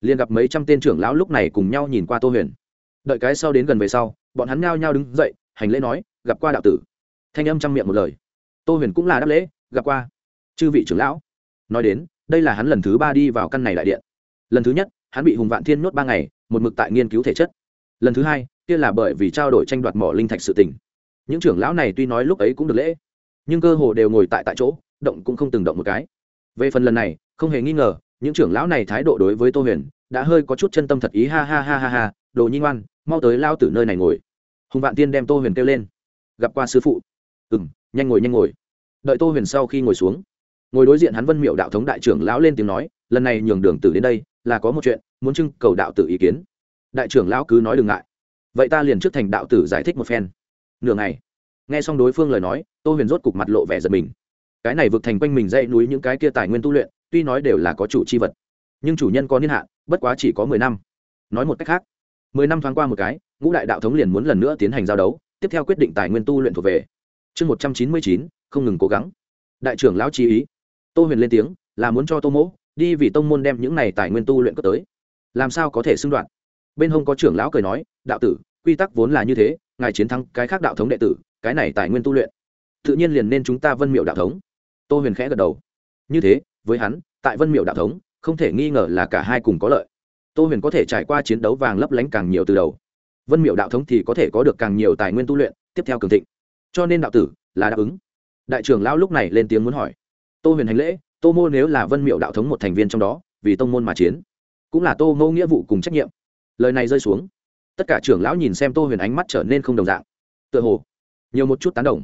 Liền gặp mấy trăm tên trưởng lão lúc này cùng nhau nhìn qua tô huyền. Đợi cái sau đến gần về sau, bọn hắn ngao nhau đứng dậy, hành lễ nói, gặp qua đạo tử. Thanh âm trong miệng một lời. Tô huyền cũng là đáp lễ, gặp qua. Chư vị trưởng lão. Nói đến, đây là hắn lần thứ ba đi vào căn này đại điện. Lần thứ nhất hắn bị hùng vạn thiên nhốt ba ngày, một mực tại nghiên cứu thể chất. Lần thứ hai, kia là bởi vì trao đổi tranh đoạt mỏ linh thạch sự tình. những trưởng lão này tuy nói lúc ấy cũng được lễ, nhưng cơ hồ đều ngồi tại tại chỗ, động cũng không từng động một cái. Về phần lần này, không hề nghi ngờ, những trưởng lão này thái độ đối với tô huyền đã hơi có chút chân tâm thật ý, ha ha ha ha ha, đồ nhi ngoan, mau tới lao từ nơi này ngồi. Hùng vạn tiên đem tô huyền kêu lên. Gặp qua sư phụ. Ừ m nhanh ngồi nhanh ngồi. Đợi tô huyền sau khi ngồi xuống, ngồi đối diện hắn vân miệu đạo thống đại trưởng lão lên tiếng nói, lần này nhường đường tử đến đây là có một chuyện, muốn trưng cầu đạo tử ý kiến. Đại trưởng lão cứ nói đừng ngại. Vậy ta liền trước thành đạo tử giải thích một phen. Nửa ngày, nghe xong đối phương lời nói, tô huyền rốt cục mặt lộ vẻ giật mình. Cái này vượt thành quanh mình dãy núi những cái kia tài nguyên tu luyện, tuy nói đều là có chủ c h i vật, nhưng chủ nhân có niên hạn, bất quá chỉ có mười năm. Nói một cách khác, mười năm thoáng qua một cái, ngũ đại đạo thống liền muốn lần nữa tiến hành giao đấu, tiếp theo quyết định tài nguyên tu luyện thuộc về. Chương một trăm chín mươi chín, không ngừng cố gắng. Đại trưởng lão trí ý. Tô huyền lên tiếng, là muốn cho tô mỗ đi vì tông môn đem những này tài nguyên tu luyện cấp tới. Làm sao có thể xưng đoạn bên hông có trưởng lão cười nói, đạo tử, quy tắc vốn là như thế, ngài chiến thắng cái khác đạo thống đệ tử, cái này tài nguyên tu luyện, tự nhiên liền nên chúng ta vân miệu đạo thống. Tô huyền khẽ gật đầu. Như thế, với hắn, tại vân miệu đạo thống, không thể nghi ngờ là cả hai cùng có lợi. Tô huyền có thể trải qua chiến đấu vàng lấp lánh càng nhiều từ đầu. Vân miệu đạo thống thì có thể có được càng nhiều tài nguyên tu luyện, tiếp theo cường thịnh. Cho nên đạo tử là đáp ứng. Đại trưởng lão lúc này lên tiếng muốn hỏi. Tô huyền hành lễ tô mô nếu là vân miệu đạo thống một thành viên trong đó, vì tông môn mà chiến, cũng là tô mô nghĩa vụ cùng trách nhiệm. Lời này rơi xuống, tất cả trưởng lão nhìn xem tô huyền ánh mắt trở nên không đồng dạng. Tựa hồ, nhiều một chút tán đồng.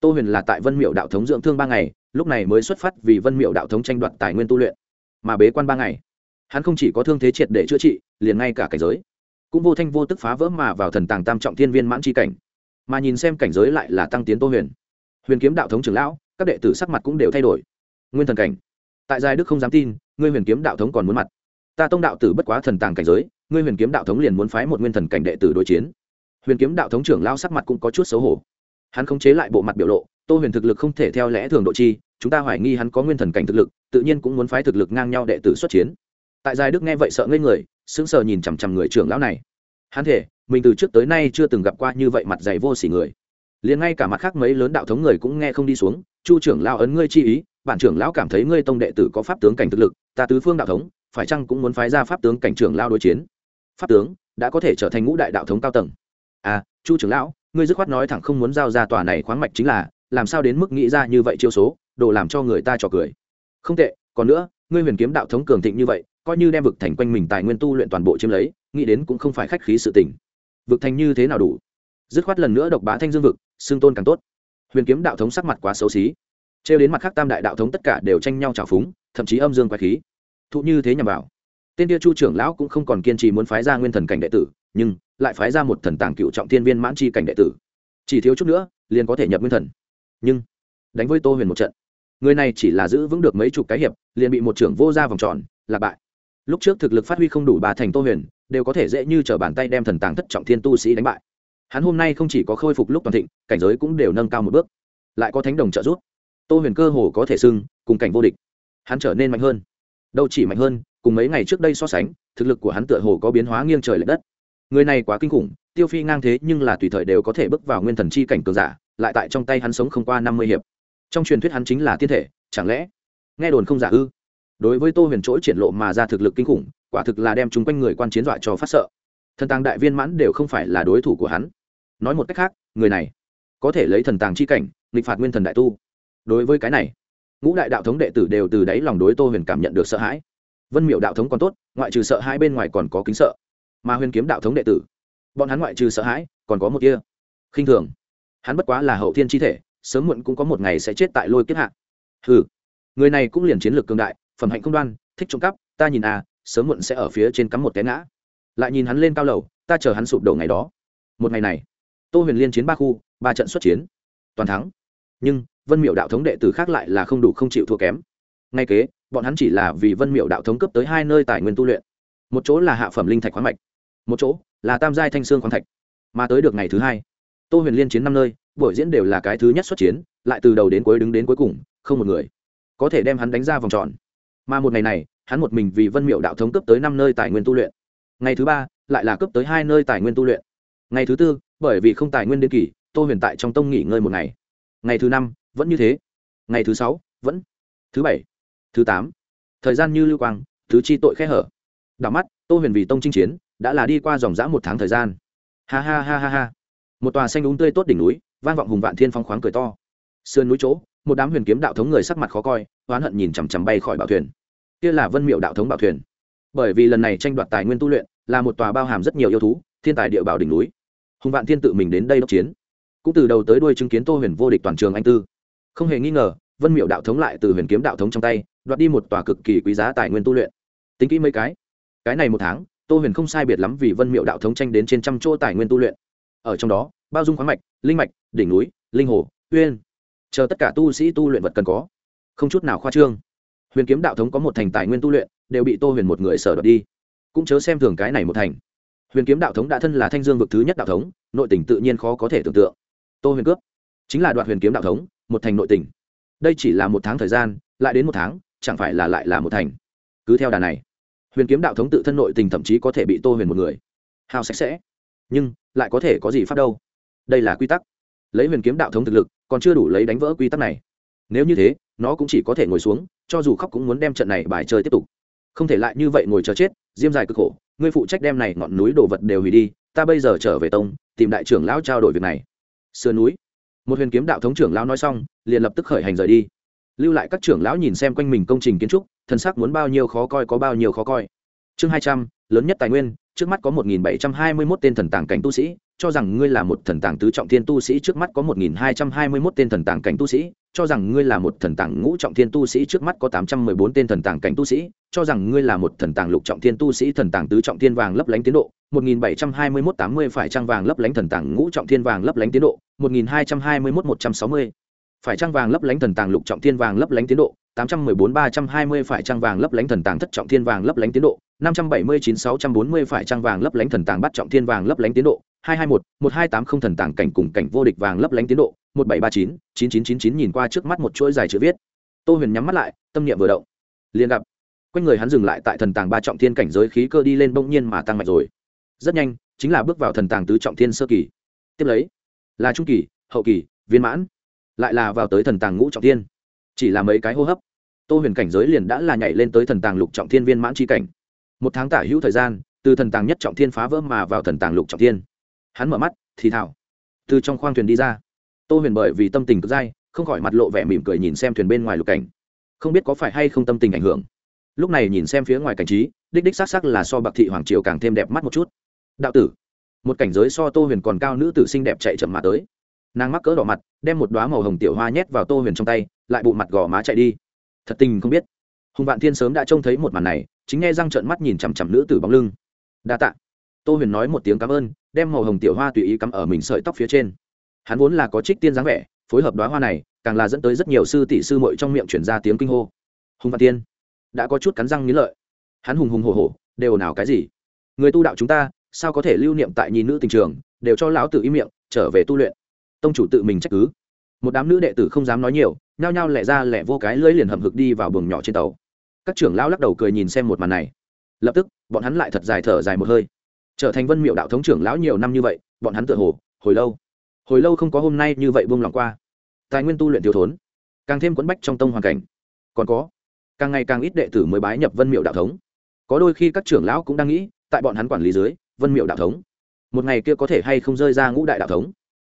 Tô huyền là tại vân miệu đạo thống dưỡng thương ba ngày, lúc này mới xuất phát vì vân miệu đạo thống tranh đoạt tài nguyên tu luyện, mà bế quan ba ngày. Hắn không chỉ có thương thế triệt để chữa trị, liền ngay cả cảnh giới, cũng vô thanh vô tức phá vỡ mà vào thần tàng tam trọng thiên viên mãn c cảnh. Mà nhìn xem cảnh giới lại là tăng tiến tô huyền. Huyền kiếm đạo thống trưởng lão, các đệ tử sắc mặt cũng đều thay đổi nguyên thần cảnh. Tại giai đức không dám tin, ngươi huyền kiếm đạo thống còn muốn mặt. Ta tông đạo tử bất quá thần tàng cảnh giới, ngươi huyền kiếm đạo thống liền muốn phái một nguyên thần cảnh đệ tử đối chiến. Huyền kiếm đạo thống trưởng lao sắc mặt cũng có chút xấu hổ. Hắn khống chế lại bộ mặt biểu lộ, tô huyền thực lực không thể theo lẽ thường độ chi, chúng ta hoài nghi hắn có nguyên thần cảnh thực lực, tự nhiên cũng muốn phái thực lực ngang nhau đệ tử xuất chiến. Tại giai đức nghe vậy sợ ngây người, sững sờ nhìn chằm chằm người trưởng lão này. Hắn thể mình từ trước tới nay chưa từng gặp qua như vậy mặt dày vô sỉ người. Liền ngay cả mặt khác mấy lớn đạo thống người cũng nghe không đi xuống, chu trưởng lao ấn ngươi chi ý bản trưởng lão cảm thấy ngươi tông đệ tử có pháp tướng cảnh thực lực, ta tứ phương đạo thống, phải chăng cũng muốn phái ra pháp tướng cảnh trưởng lao đối chiến? Pháp tướng đã có thể trở thành ngũ đại đạo thống cao tầng. À chu trưởng lão, ngươi dứt khoát nói thẳng không muốn giao ra tòa này khoáng mạch chính là, làm sao đến mức nghĩ ra như vậy chiêu số, đồ làm cho người ta trò cười. Không tệ, còn nữa, ngươi huyền kiếm đạo thống cường thịnh như vậy, coi như đem vực thành quanh mình tài nguyên tu luyện toàn bộ chiếm lấy, nghĩ đến cũng không phải khách khí sự tình. Vực thành như thế nào đủ? Dứt khoát lần nữa độc bá thanh dương vực xương tôn càng tốt. Huyền kiếm đạo thống sắc mặt quá xấu xí trêu đến mặt khác tam đại đạo thống tất cả đều tranh nhau trào phúng, thậm chí âm dương quái khí. Thụ như thế nhằm vào. Tên kia chu trưởng lão cũng không còn kiên trì muốn phái ra nguyên thần cảnh đệ tử, nhưng lại phái ra một thần tàng cựu trọng thiên viên mãn chi cảnh đệ tử. Chỉ thiếu chút nữa, liền có thể nhập nguyên thần. Nhưng, đánh với tô huyền một trận. Người này chỉ là giữ vững được mấy chục cái hiệp, liền bị một trưởng vô ra vòng tròn, lạc bại. Lúc trước thực lực phát huy không đủ bà thành tô huyền, đều có thể dễ như t r ở bàn tay đem thần tàng thất trọng thiên tu sĩ đánh bại. Hắn hôm nay không chỉ có khôi phục lúc toàn thịnh, cảnh giới cũng đều nâng cao một bước. Lại có thánh đồng trợ giúp tô huyền cơ hồ có thể sưng, cùng cảnh vô địch. Hắn trở nên mạnh hơn. Đâu chỉ mạnh hơn cùng mấy ngày trước đây so sánh thực lực của hắn tựa hồ có biến hóa nghiêng trời l ệ đất. Người này quá kinh khủng tiêu phi ngang thế nhưng là tùy thời đều có thể bước vào nguyên thần chi cảnh cường giả lại tại trong tay hắn sống không qua năm mươi hiệp. Trong truyền thuyết hắn chính là thiên thể chẳng lẽ? Nghe đồn không giả ư? Đối với tô huyền chỗ triển lộ mà ra thực lực kinh khủng quả thực là đem chúng quanh người quan chiến dọa cho phát sợ. Thần tàng đại viên mãn đều không phải là đối thủ của hắn. Nói một cách khác người này có thể lấy thần tàng chi cảnh nghịch phạt nguyên thần đại tu đối với cái này, ngũ đại đạo thống đệ tử đều từ đáy lòng đối tô huyền cảm nhận được sợ hãi. Vân miệu đạo thống còn tốt, ngoại trừ sợ hãi bên ngoài còn có kính sợ. Mà huyền kiếm đạo thống đệ tử, bọn hắn ngoại trừ sợ hãi, còn có một kia. Khinh thường. Hắn bất quá là hậu thiên chi thể, sớm muộn cũng có một ngày sẽ chết tại lôi kiếp hạ. Ừ người này cũng liền chiến lược cường đại, phẩm hạnh không đoan, thích trộm cắp, ta nhìn à sớm muộn sẽ ở phía trên cắm một té ngã. Lại nhìn hắn lên cao lầu, ta chờ hắn sụp đổ ngày đó. Một ngày này, tô huyền liên chiến ba khu, ba trận xuất chiến. Toàn thắng. Nhưng vân miệu đạo thống đệ tử khác lại là không đủ không chịu thua kém. Ngay kế, bọn hắn chỉ là vì vân miệu đạo thống cấp tới hai nơi tài nguyên tu luyện. Một chỗ là hạ phẩm linh thạch khoáng mạch, một chỗ là tam giai thanh sương khoáng thạch. Mà tới được ngày thứ hai, tô huyền liên chiến năm nơi, buổi diễn đều là cái thứ nhất xuất chiến, lại từ đầu đến cuối đứng đến cuối cùng, không một người có thể đem hắn đánh ra vòng tròn. Mà một ngày này, hắn một mình vì vân miệu đạo thống cấp tới năm nơi tài nguyên tu luyện. Ngày thứ ba, lại là cấp tới hai nơi tài nguyên tu luyện. Ngày thứ tư, bởi vì không tài nguyên đến kỳ, tô huyền tại trong tông nghỉ ngơi một ngày. Ngày thứ năm vẫn như thế. Ngày thứ sáu, vẫn. Thứ bảy, thứ tám. Thời gian như lưu quang, thứ chi tội khe hở. Đảo mắt, tô huyền vì tông chinh chiến, đã là đi qua dòng dã một tháng thời gian. Ha ha ha ha ha. Một tòa xanh đúng tươi tốt đỉnh núi, vang vọng hùng vạn thiên phong khoáng cười to. Sườn núi chỗ, một đám huyền kiếm đạo thống người sắc mặt khó coi, oán hận nhìn chằm chằm bay khỏi bảo thuyền. Kia là vân miệu đạo thống bảo thuyền. Bởi vì lần này tranh đoạt tài nguyên tu luyện, là một tòa bao hàm rất nhiều yêu thú, thiên tài địa bảo đỉnh núi. Hùng vạn thiên tự mình đến đây đốc chiến. Cũng từ đầu tới đuôi chứng kiến tô huyền vô địch toàn trường anh tư không hề nghi ngờ, vân miệu đạo thống lại từ huyền kiếm đạo thống trong tay, đoạt đi một tòa cực kỳ quý giá tài nguyên tu luyện. Tính kỹ mấy cái. Cái này một tháng, tô huyền không sai biệt lắm vì vân miệu đạo thống tranh đến trên trăm chỗ tài nguyên tu luyện. Ở trong đó, bao dung khoáng mạch, linh mạch, đỉnh núi, linh hồ, uyên. Chờ tất cả tu sĩ tu luyện vật cần có. Không chút nào khoa trương. Huyền kiếm đạo thống có một thành tài nguyên tu luyện, đều bị tô huyền một người sở đoạt đi. Cũng chớ xem thường cái này một thành. Huyền kiếm đạo thống đã thân là thanh dương vực thứ nhất đạo thống, nội tỉnh tự nhiên khó có thể tưởng tượng. Tô huyền cướp. Chính là đoạt huyền kiếm đạo thống một thành nội tỉnh đây chỉ là một tháng thời gian, lại đến một tháng, chẳng phải là lại là một thành. Cứ theo đà này, huyền kiếm đạo thống tự thân nội tình thậm chí có thể bị tô huyền một người. Hao sạch sẽ, nhưng lại có thể có gì phát đâu? Đây là quy tắc. Lấy huyền kiếm đạo thống thực lực, còn chưa đủ lấy đánh vỡ quy tắc này. Nếu như thế, nó cũng chỉ có thể ngồi xuống, cho dù khóc cũng muốn đem trận này bài chơi tiếp tục. Không thể lại như vậy ngồi chờ chết, diêm dài cực khổ, ngươi phụ trách đem này ngọn núi đồ vật đều hủy đi, ta bây giờ trở về tông, tìm đại trưởng lão trao đổi việc này. Sườn núi một huyền kiếm đạo thống trưởng lão nói xong, liền lập tức khởi hành rời đi. Lưu lại các trưởng lão nhìn xem quanh mình công trình kiến trúc, thần sắc muốn bao nhiêu khó coi có bao nhiêu khó coi. Chương hai trăm, lớn nhất tài nguyên, trước mắt có một nghìn bảy trăm hai mươi mốt tên thần tàng cảnh tu sĩ cho rằng ngươi là một thần tàng tứ trọng thiên tu sĩ, trước mắt có một nghìn hai trăm hai mươi mốt tên thần tàng cảnh tu sĩ, cho rằng ngươi là một thần tàng ngũ trọng thiên tu sĩ, trước mắt có tám trăm mười bốn tên thần tàng cảnh tu sĩ, cho rằng ngươi là một thần tàng lục trọng thiên tu sĩ, thần tàng tứ trọng thiên vàng lấp lánh tiến độ, một nghìn bảy trăm hai mươi mốt tám mươi phải trang vàng lấp lánh thần tàng ngũ trọng thiên vàng lấp lánh tiến độ, một nghìn hai trăm hai mươi mốt một trăm sáu mươi phải trang vàng lấp lánh thần tàng lục trọng thiên vàng lấp lánh tiến độ? tám trăm mười bốn, ba trăm hai mươi phải trang vàng lấp lánh thần tàng thất trọng thiên vàng lấp lánh tiến độ? năm trăm bảy mươi chín, sáu trăm bốn mươi phải trang vàng lấp lánh thần tàng bắt trọng thiên vàng lấp lánh tiến độ? hai hai một một hai tám không thần tàng cảnh cùng cảnh vô địch vàng lấp lánh tiến độ? một bảy ba chín chín chín chín chín nhìn qua trước mắt một chuỗi dài chữ viết. Tô huyền nhắm mắt lại, tâm niệm vừa động. Liền gặp, quanh người hắn dừng lại tại thần tàng ba trọng thiên cảnh giới khí cơ đi lên bỗng nhiên mà tăng mạnh rồi. Rất nhanh, chính là bước vào thần tàng tứ trọng thiên sơ kỳ. Tiếp lấy, là trung kỳ, hậu kỳ, viên mãn lại là vào tới thần tàng ngũ trọng thiên. Chỉ là mấy cái hô hấp, tô huyền cảnh giới liền đã là nhảy lên tới thần tàng lục trọng thiên viên mãn c h i cảnh. Một tháng tả hữu thời gian, từ thần tàng nhất trọng thiên phá vỡ mà vào thần tàng lục trọng thiên. Hắn mở mắt, thì thảo từ trong khoang thuyền đi ra, tô huyền bởi vì tâm tình cực dai, không khỏi mặt lộ vẻ mỉm cười nhìn xem thuyền bên ngoài lục cảnh. Không biết có phải hay không tâm tình ảnh hưởng. Lúc này nhìn xem phía ngoài cảnh trí, đích đích xác sắc là so bạc thị hoàng triều càng thêm đẹp mắt một chút. Đạo tử, một cảnh giới so tô huyền còn cao nữ tử xinh đẹp chạy chậm mà tới nàng mắc cỡ đỏ mặt, đem một đoá màu hồng tiểu hoa nhét vào tô huyền trong tay, lại bụ mặt gò má chạy đi. Thật tình không biết. Hùng vạn thiên sớm đã trông thấy một màn này, chính nghe răng trợn mắt nhìn chằm chằm nữ tử bóng lưng. Đa tạ. Tô huyền nói một tiếng cảm ơn, đem màu hồng tiểu hoa tùy ý cắm ở mình sợi tóc phía trên. Hắn vốn là có trích tiên dáng vẻ, phối hợp đoá hoa này, càng là dẫn tới rất nhiều sư tỷ sư mội trong miệng chuyển ra tiếng kinh hô. Hùng vạn tiên đã có chút cắn răng nghĩ lợi. Hắn hùng hùng hồ hồ đều nào cái gì? Người tu đạo chúng ta, sao có thể lưu niệm tại nhìn nữ tình trường, đều cho lão tử im miệng, trở về tu luyện? Tông chủ tự mình trách cứ. Một đám nữ đệ tử không dám nói nhiều, nhao nhao lẹ ra lẹ vô cái lưỡi liền hầm hực đi vào buồng nhỏ trên tàu. Các trưởng lão lắc đầu cười nhìn xem một màn này. Lập tức, bọn hắn lại thật dài thở dài một hơi. Trở thành vân miệu đạo thống trưởng lão nhiều năm như vậy, bọn hắn tự hồ, hồi lâu. Hồi lâu không có hôm nay như vậy buông lòng qua. Tài nguyên tu luyện thiếu thốn, càng thêm quấn bách trong tông hoàn cảnh. Còn có, càng ngày càng ít đệ tử mới bái nhập vân miệu đạo thống. Có đôi khi các trưởng lão cũng đang nghĩ, tại bọn hắn quản lý dưới, vân miệu đạo thống, một ngày kia có thể hay không rơi ra ngũ đại đạo thống.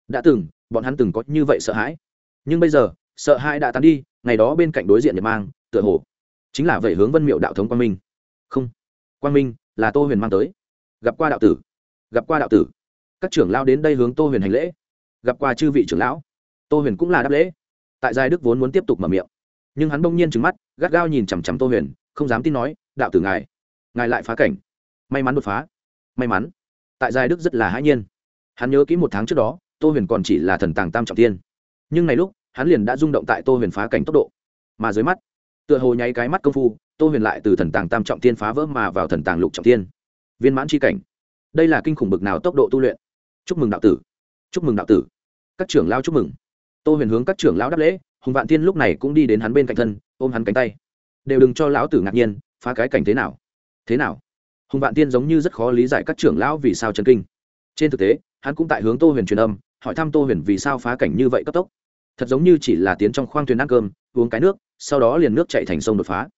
Đã từng bọn hắn từng có như vậy sợ hãi. Nhưng bây giờ, sợ hãi đã tán đi, ngày đó bên cạnh đối diện nhật mang, tựa hồ chính là vậy hướng vân miệu đạo thống quang minh. Không, quang minh là tô huyền mang tới. Gặp qua đạo tử, gặp qua đạo tử. Các trưởng lao đến đây hướng tô huyền hành lễ. Gặp qua chư vị trưởng lão, tô huyền cũng là đáp lễ. Tại giai đức vốn muốn tiếp tục mở miệng, nhưng hắn bỗng nhiên trừng mắt, gắt gao nhìn chằm chằm tô huyền, không dám tin nói, đạo tử ngài ngài lại phá cảnh. May mắn đột phá, may mắn. Tại giai đức rất là hãi nhiên. Hắn nhớ kỹ một tháng trước đó tô huyền còn chỉ là thần tàng tam trọng tiên nhưng này lúc, hắn liền đã rung động tại tô huyền phá cảnh tốc độ. Mà dưới mắt, tựa hồ nháy cái mắt công phu, tô huyền lại từ thần tàng tam trọng tiên phá vỡ mà vào thần tàng lục trọng tiên viên mãn c cảnh. Đây là kinh khủng bực nào tốc độ tu luyện. Chúc mừng đạo tử. Chúc mừng đạo tử. Các trưởng lao chúc mừng. Tô huyền hướng các trưởng lão đáp lễ, hùng vạn thiên lúc này cũng đi đến hắn bên cạnh thân, ôm hắn cánh tay. Đều đừng cho lão tử ngạc nhiên, phá cái cảnh thế nào? Thế nào? Hùng vạn tiên giống như rất khó lý giải các trưởng lão vì sao chân kinh. Trên thực tế, hắn cũng tại hướng tô huyền truyền âm hỏi thăm tô huyền vì sao phá cảnh như vậy cấp tốc. Thật giống như chỉ là tiến trong khoang thuyền ăn cơm, uống cái nước, sau đó liền nước chạy thành sông đột phá.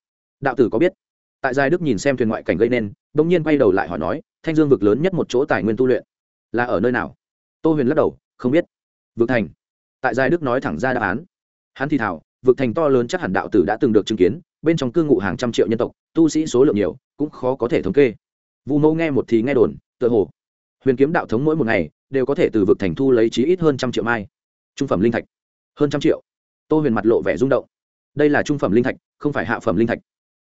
Đạo tử có biết? Tại giai đức nhìn xem thuyền ngoại cảnh gây nên đ ỗ n g nhiên quay đầu lại hỏi nói, thanh dương vực lớn nhất một chỗ tài nguyên tu luyện, là ở nơi nào? Tô huyền lắc đầu, không biết. Vực thành. Tại giai đức nói thẳng ra đáp án. Hắn thì thảo, vực thành to lớn chắc hẳn đạo tử đã từng được chứng kiến, bên trong cư ngụ hàng trăm triệu nhân tộc, tu sĩ số lượng nhiều, cũng khó có thể thống kê. Vu mẫu nghe một thì nghe đồn, tựa hồ. Huyền kiếm đạo thống mỗi một ngày đều có thể từ vực thành thu lấy chí ít hơn trăm triệu mai. Trung phẩm linh thạch. Hơn trăm triệu. Tô huyền mặt lộ vẻ rung động. Đây là trung phẩm linh thạch, không phải hạ phẩm linh thạch.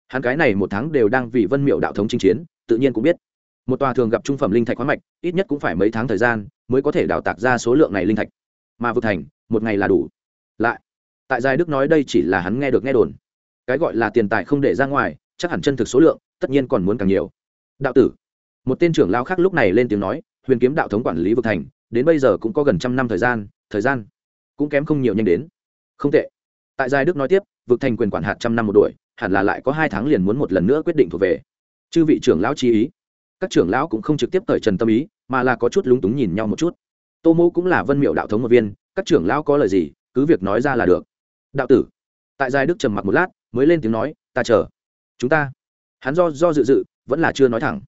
Hắn cái này một tháng đều đang vì vân miệu đạo thống chinh chiến, tự nhiên cũng biết. Một tòa thường gặp trung phẩm linh thạch khoáng mạch, ít nhất cũng phải mấy tháng thời gian mới có thể đào tạc ra số lượng này linh thạch. Mà vực thành, một ngày là đủ. Lại, tại giai đức nói đây chỉ là hắn nghe được nghe đồn. Cái gọi là tiền tài không để ra ngoài, chắc hẳn chân thực số lượng, tất nhiên còn muốn càng nhiều. Đạo tử, một tên trưởng lao khác lúc này lên tiếng nói huyền kiếm đạo thống quản lý vực thành, đến bây giờ cũng có gần trăm năm thời gian thời gian cũng kém không nhiều nhanh đến. Không tệ. Tại giai đức nói tiếp, vực thành quyền quản hạt trăm năm một đuổi, hẳn là lại có hai tháng liền muốn một lần nữa quyết định thuộc về. Chư vị trưởng lão chi ý. Các trưởng lão cũng không trực tiếp cởi trần tâm ý, mà là có chút lúng túng nhìn nhau một chút. Tô mô cũng là vân miệu đạo thống một viên, các trưởng lão có lời gì, cứ việc nói ra là được. Đạo tử. Tại giai đức trầm mặc một lát, mới lên tiếng nói, ta chờ. Chúng ta. Hắn do do dự dự, vẫn là chưa nói thẳng.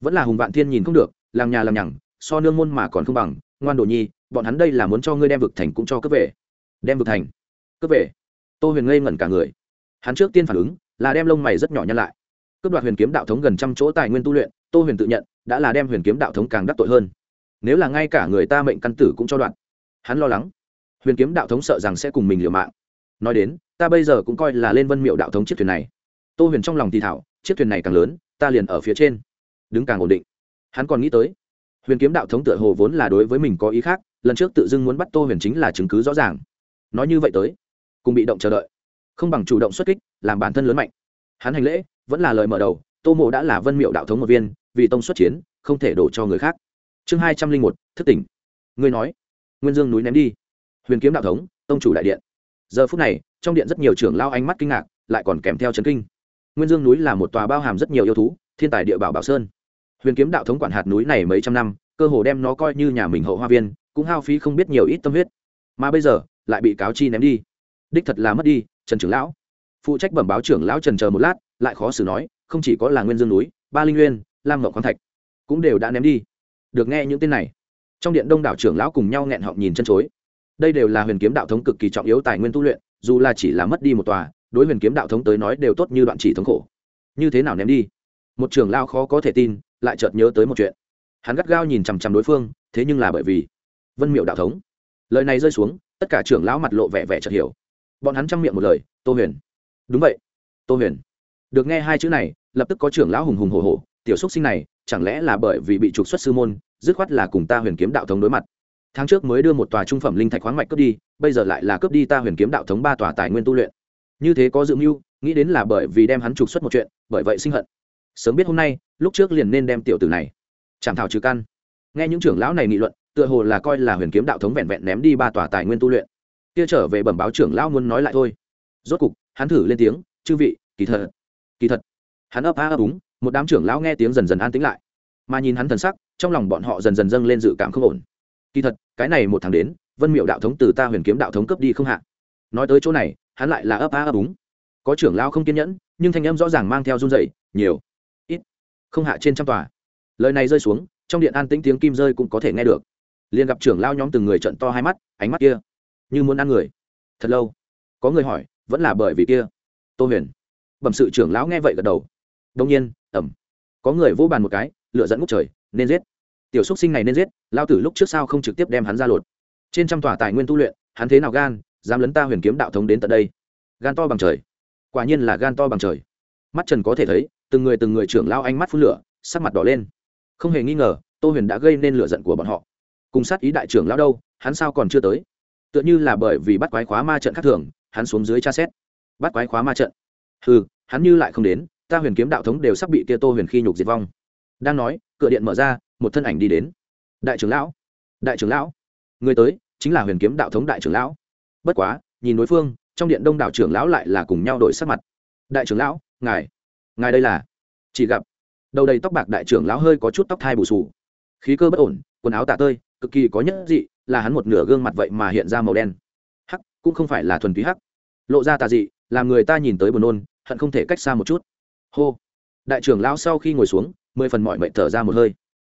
Vẫn là hùng vạn thiên nhìn không được làng nhà làm nhằng, so nương môn mà còn không bằng, ngoan đồ nhi, bọn hắn đây là muốn cho ngươi đem vực thành cũng cho cướp về. Đem vực thành? Cướp về? Tô huyền ngây ngẩn cả người. Hắn trước tiên phản ứng là đem lông mày rất nhỏ nhăn lại. Cướp đoạt huyền kiếm đạo thống gần trăm chỗ tài nguyên tu luyện, tô huyền tự nhận đã là đem huyền kiếm đạo thống càng đắc tội hơn. Nếu là ngay cả người ta mệnh căn tử cũng cho đoạn. Hắn lo lắng. Huyền kiếm đạo thống sợ rằng sẽ cùng mình liều mạng. Nói đến, ta bây giờ cũng coi là lên vân miệu đạo thống chiếc thuyền này. Tô huyền trong lòng thì thảo, chiếc thuyền này càng lớn, ta liền ở phía trên. Đứng càng ổn định hắn còn nghĩ tới, huyền kiếm đạo thống tựa hồ vốn là đối với mình có ý khác, lần trước tự dưng muốn bắt tô huyền chính là chứng cứ rõ ràng. Nói như vậy tới, cùng bị động chờ đợi, không bằng chủ động xuất kích, làm bản thân lớn mạnh. Hắn hành lễ, vẫn là lời mở đầu, tô mộ đã là vân miệu đạo thống một viên, vì tông xuất chiến, không thể đổ cho người khác. Chương hai trăm linh một, thức tỉnh. Ngươi nói, nguyên dương núi ném đi. Huyền kiếm đạo thống, tông chủ đại điện. Giờ phút này, trong điện rất nhiều trưởng lao ánh mắt kinh ngạc, lại còn kèm theo chấn kinh. Nguyên dương núi là một tòa bao hàm rất nhiều yêu thú, thiên tài địa bảo bảo sơn huyền kiếm đạo thống quản hạt núi này mấy trăm năm, cơ hồ đem nó coi như nhà mình hậu hoa viên, cũng hao phí không biết nhiều ít tâm huyết. Mà bây giờ, lại bị cáo chi ném đi. Đích thật là mất đi, trần trưởng lão. Phụ trách bẩm báo trưởng lão trần chờ một lát, lại khó xử nói, không chỉ có là nguyên dương núi, ba linh nguyên, lam ngọc khoáng thạch, cũng đều đã ném đi. Được nghe những tên này. Trong điện đông đảo trưởng lão cùng nhau nghẹn họng nhìn chân chối. Đây đều là huyền kiếm đạo thống cực kỳ trọng yếu tài nguyên tu luyện, dù là chỉ là mất đi một tòa, đối huyền kiếm đạo thống tới nói đều tốt như đoạn chỉ thống khổ. Như thế nào ném đi? Một trưởng lão khó có thể tin lại chợt nhớ tới một chuyện. Hắn gắt gao nhìn chằm chằm đối phương, thế nhưng là bởi vì vân miệu đạo thống. Lời này rơi xuống, tất cả trưởng lão mặt lộ vẻ vẻ chợt hiểu. Bọn hắn chăm miệng một lời, tô huyền. Đúng vậy, tô huyền. Được nghe hai chữ này, lập tức có trưởng lão hùng hùng hổ hổ, tiểu xúc sinh này, chẳng lẽ là bởi vì bị trục xuất sư môn, dứt khoát là cùng ta huyền kiếm đạo thống đối mặt? Tháng trước mới đưa một tòa trung phẩm linh thạch khoáng mạch cướp đi, bây giờ lại là cướp đi ta huyền kiếm đạo thống ba tòa tài nguyên tu luyện. Như thế có dự mưu, nghĩ đến là bởi vì đem hắn trục xuất một chuyện, bởi vậy sinh hận sớm biết hôm nay, lúc trước liền nên đem tiểu tử này chảm thảo trừ căn. Nghe những trưởng lão này nghị luận, tựa hồ là coi là huyền kiếm đạo thống vẹn vẹn ném đi ba tòa tài nguyên tu luyện. Kia trở về bẩm báo trưởng lão muốn nói lại thôi. Rốt cục, hắn thử lên tiếng, chư vị, kỳ thật kỳ thật. Hắn ấp á ấp úng, một đám trưởng lão nghe tiếng dần dần an tĩnh lại. Mà nhìn hắn thần sắc, trong lòng bọn họ dần dần dâng lên dự cảm không ổn. Kỳ thật, cái này một tháng đến, vân miệu đạo thống từ ta huyền kiếm đạo thống cướp đi không hạ. Nói tới chỗ này, hắn lại là ấp á ấp úng. Có trưởng lão không kiên nhẫn, nhưng thanh âm rõ ràng mang theo run dậy nhiều không hạ trên trăm tòa. Lời này rơi xuống, trong điện an tĩnh tiếng kim rơi cũng có thể nghe được. Liền gặp trưởng lao nhóm từng người trận to hai mắt, ánh mắt kia như muốn ăn người. Thật lâu, có người hỏi, vẫn là bởi vì kia? Tô huyền, bẩm sự trưởng lão nghe vậy gật đầu. Đông nhiên ẩm có người vô bàn một cái lựa dẫn ngút trời, nên giết. Tiểu xúc sinh này nên giết lao tử lúc trước sao không trực tiếp đem hắn ra lột? Trên trăm tòa tài nguyên tu luyện, hắn thế nào gan, dám lấn ta huyền kiếm đạo thống đến tận đây? Gan to bằng trời, quả nhiên là gan to bằng trời. Mắt trần có thể thấy từng người từng người trưởng lao ánh mắt phun lửa, sắc mặt đỏ lên. Không hề nghi ngờ, tô huyền đã gây nên lửa giận của bọn họ. Cùng sát ý đại trưởng lao đâu, hắn sao còn chưa tới? Tựa như là bởi vì bắt quái khóa ma trận khác thường, hắn xuống dưới tra xét. Bắt quái khóa ma trận? Ừ hắn như lại không đến, ta huyền kiếm đạo thống đều sắp bị tia tô huyền khi nhục diệt vong. Đang nói, cửa điện mở ra, một thân ảnh đi đến. Đại trưởng lão, đại trưởng lão, người tới, chính là huyền kiếm đạo thống đại trưởng lão. Bất quá, nhìn đối phương, trong điện đông đảo trưởng lão lại là cùng nhau đổi sắc mặt. Đại trưởng lão, ngài ngài đây là? Chỉ gặp, đầu đầy tóc bạc đại trưởng lão hơi có chút tóc thai bù sù khí cơ bất ổn, quần áo tả tơi, cực kỳ có nhất dị, là hắn một nửa gương mặt vậy mà hiện ra màu đen. Hắc, cũng không phải là thuần túy hắc. Lộ ra tà dị, làm người ta nhìn tới buồn nôn, hận không thể cách xa một chút. Hô. Đại trưởng lão sau khi ngồi xuống, mười phần mọi mệnh thở ra một hơi.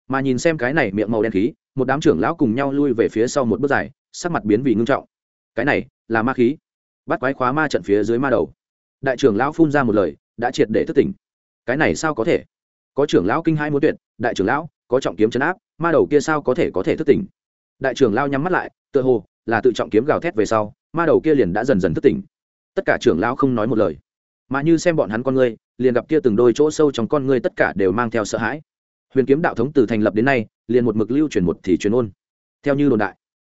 Mà nhìn xem cái này miệng màu đen khí, một đám trưởng lão cùng nhau lui về phía sau một bước dài, sắc mặt biến vì ngưng trọng. Cái này, là ma khí. Bắt quái khóa ma trận phía dưới ma đầu. Đại trưởng lão phun ra một lời đã triệt để thức tỉnh. Cái này sao có thể? Có trưởng lão kinh hai muốn tuyệt, đại trưởng lão, có trọng kiếm chấn áp, ma đầu kia sao có thể có thể thức tỉnh? Đại trưởng lão nhắm mắt lại, tựa hồ là tự trọng kiếm gào thét về sau, ma đầu kia liền đã dần dần thức tỉnh. Tất cả trưởng lão không nói một lời. Mà như xem bọn hắn con ngươi, liền gặp kia từng đôi chỗ sâu trong con ngươi tất cả đều mang theo sợ hãi. Huyền kiếm đạo thống từ thành lập đến nay, liền một mực lưu truyền một thì truyền ôn. Theo như đồn đại,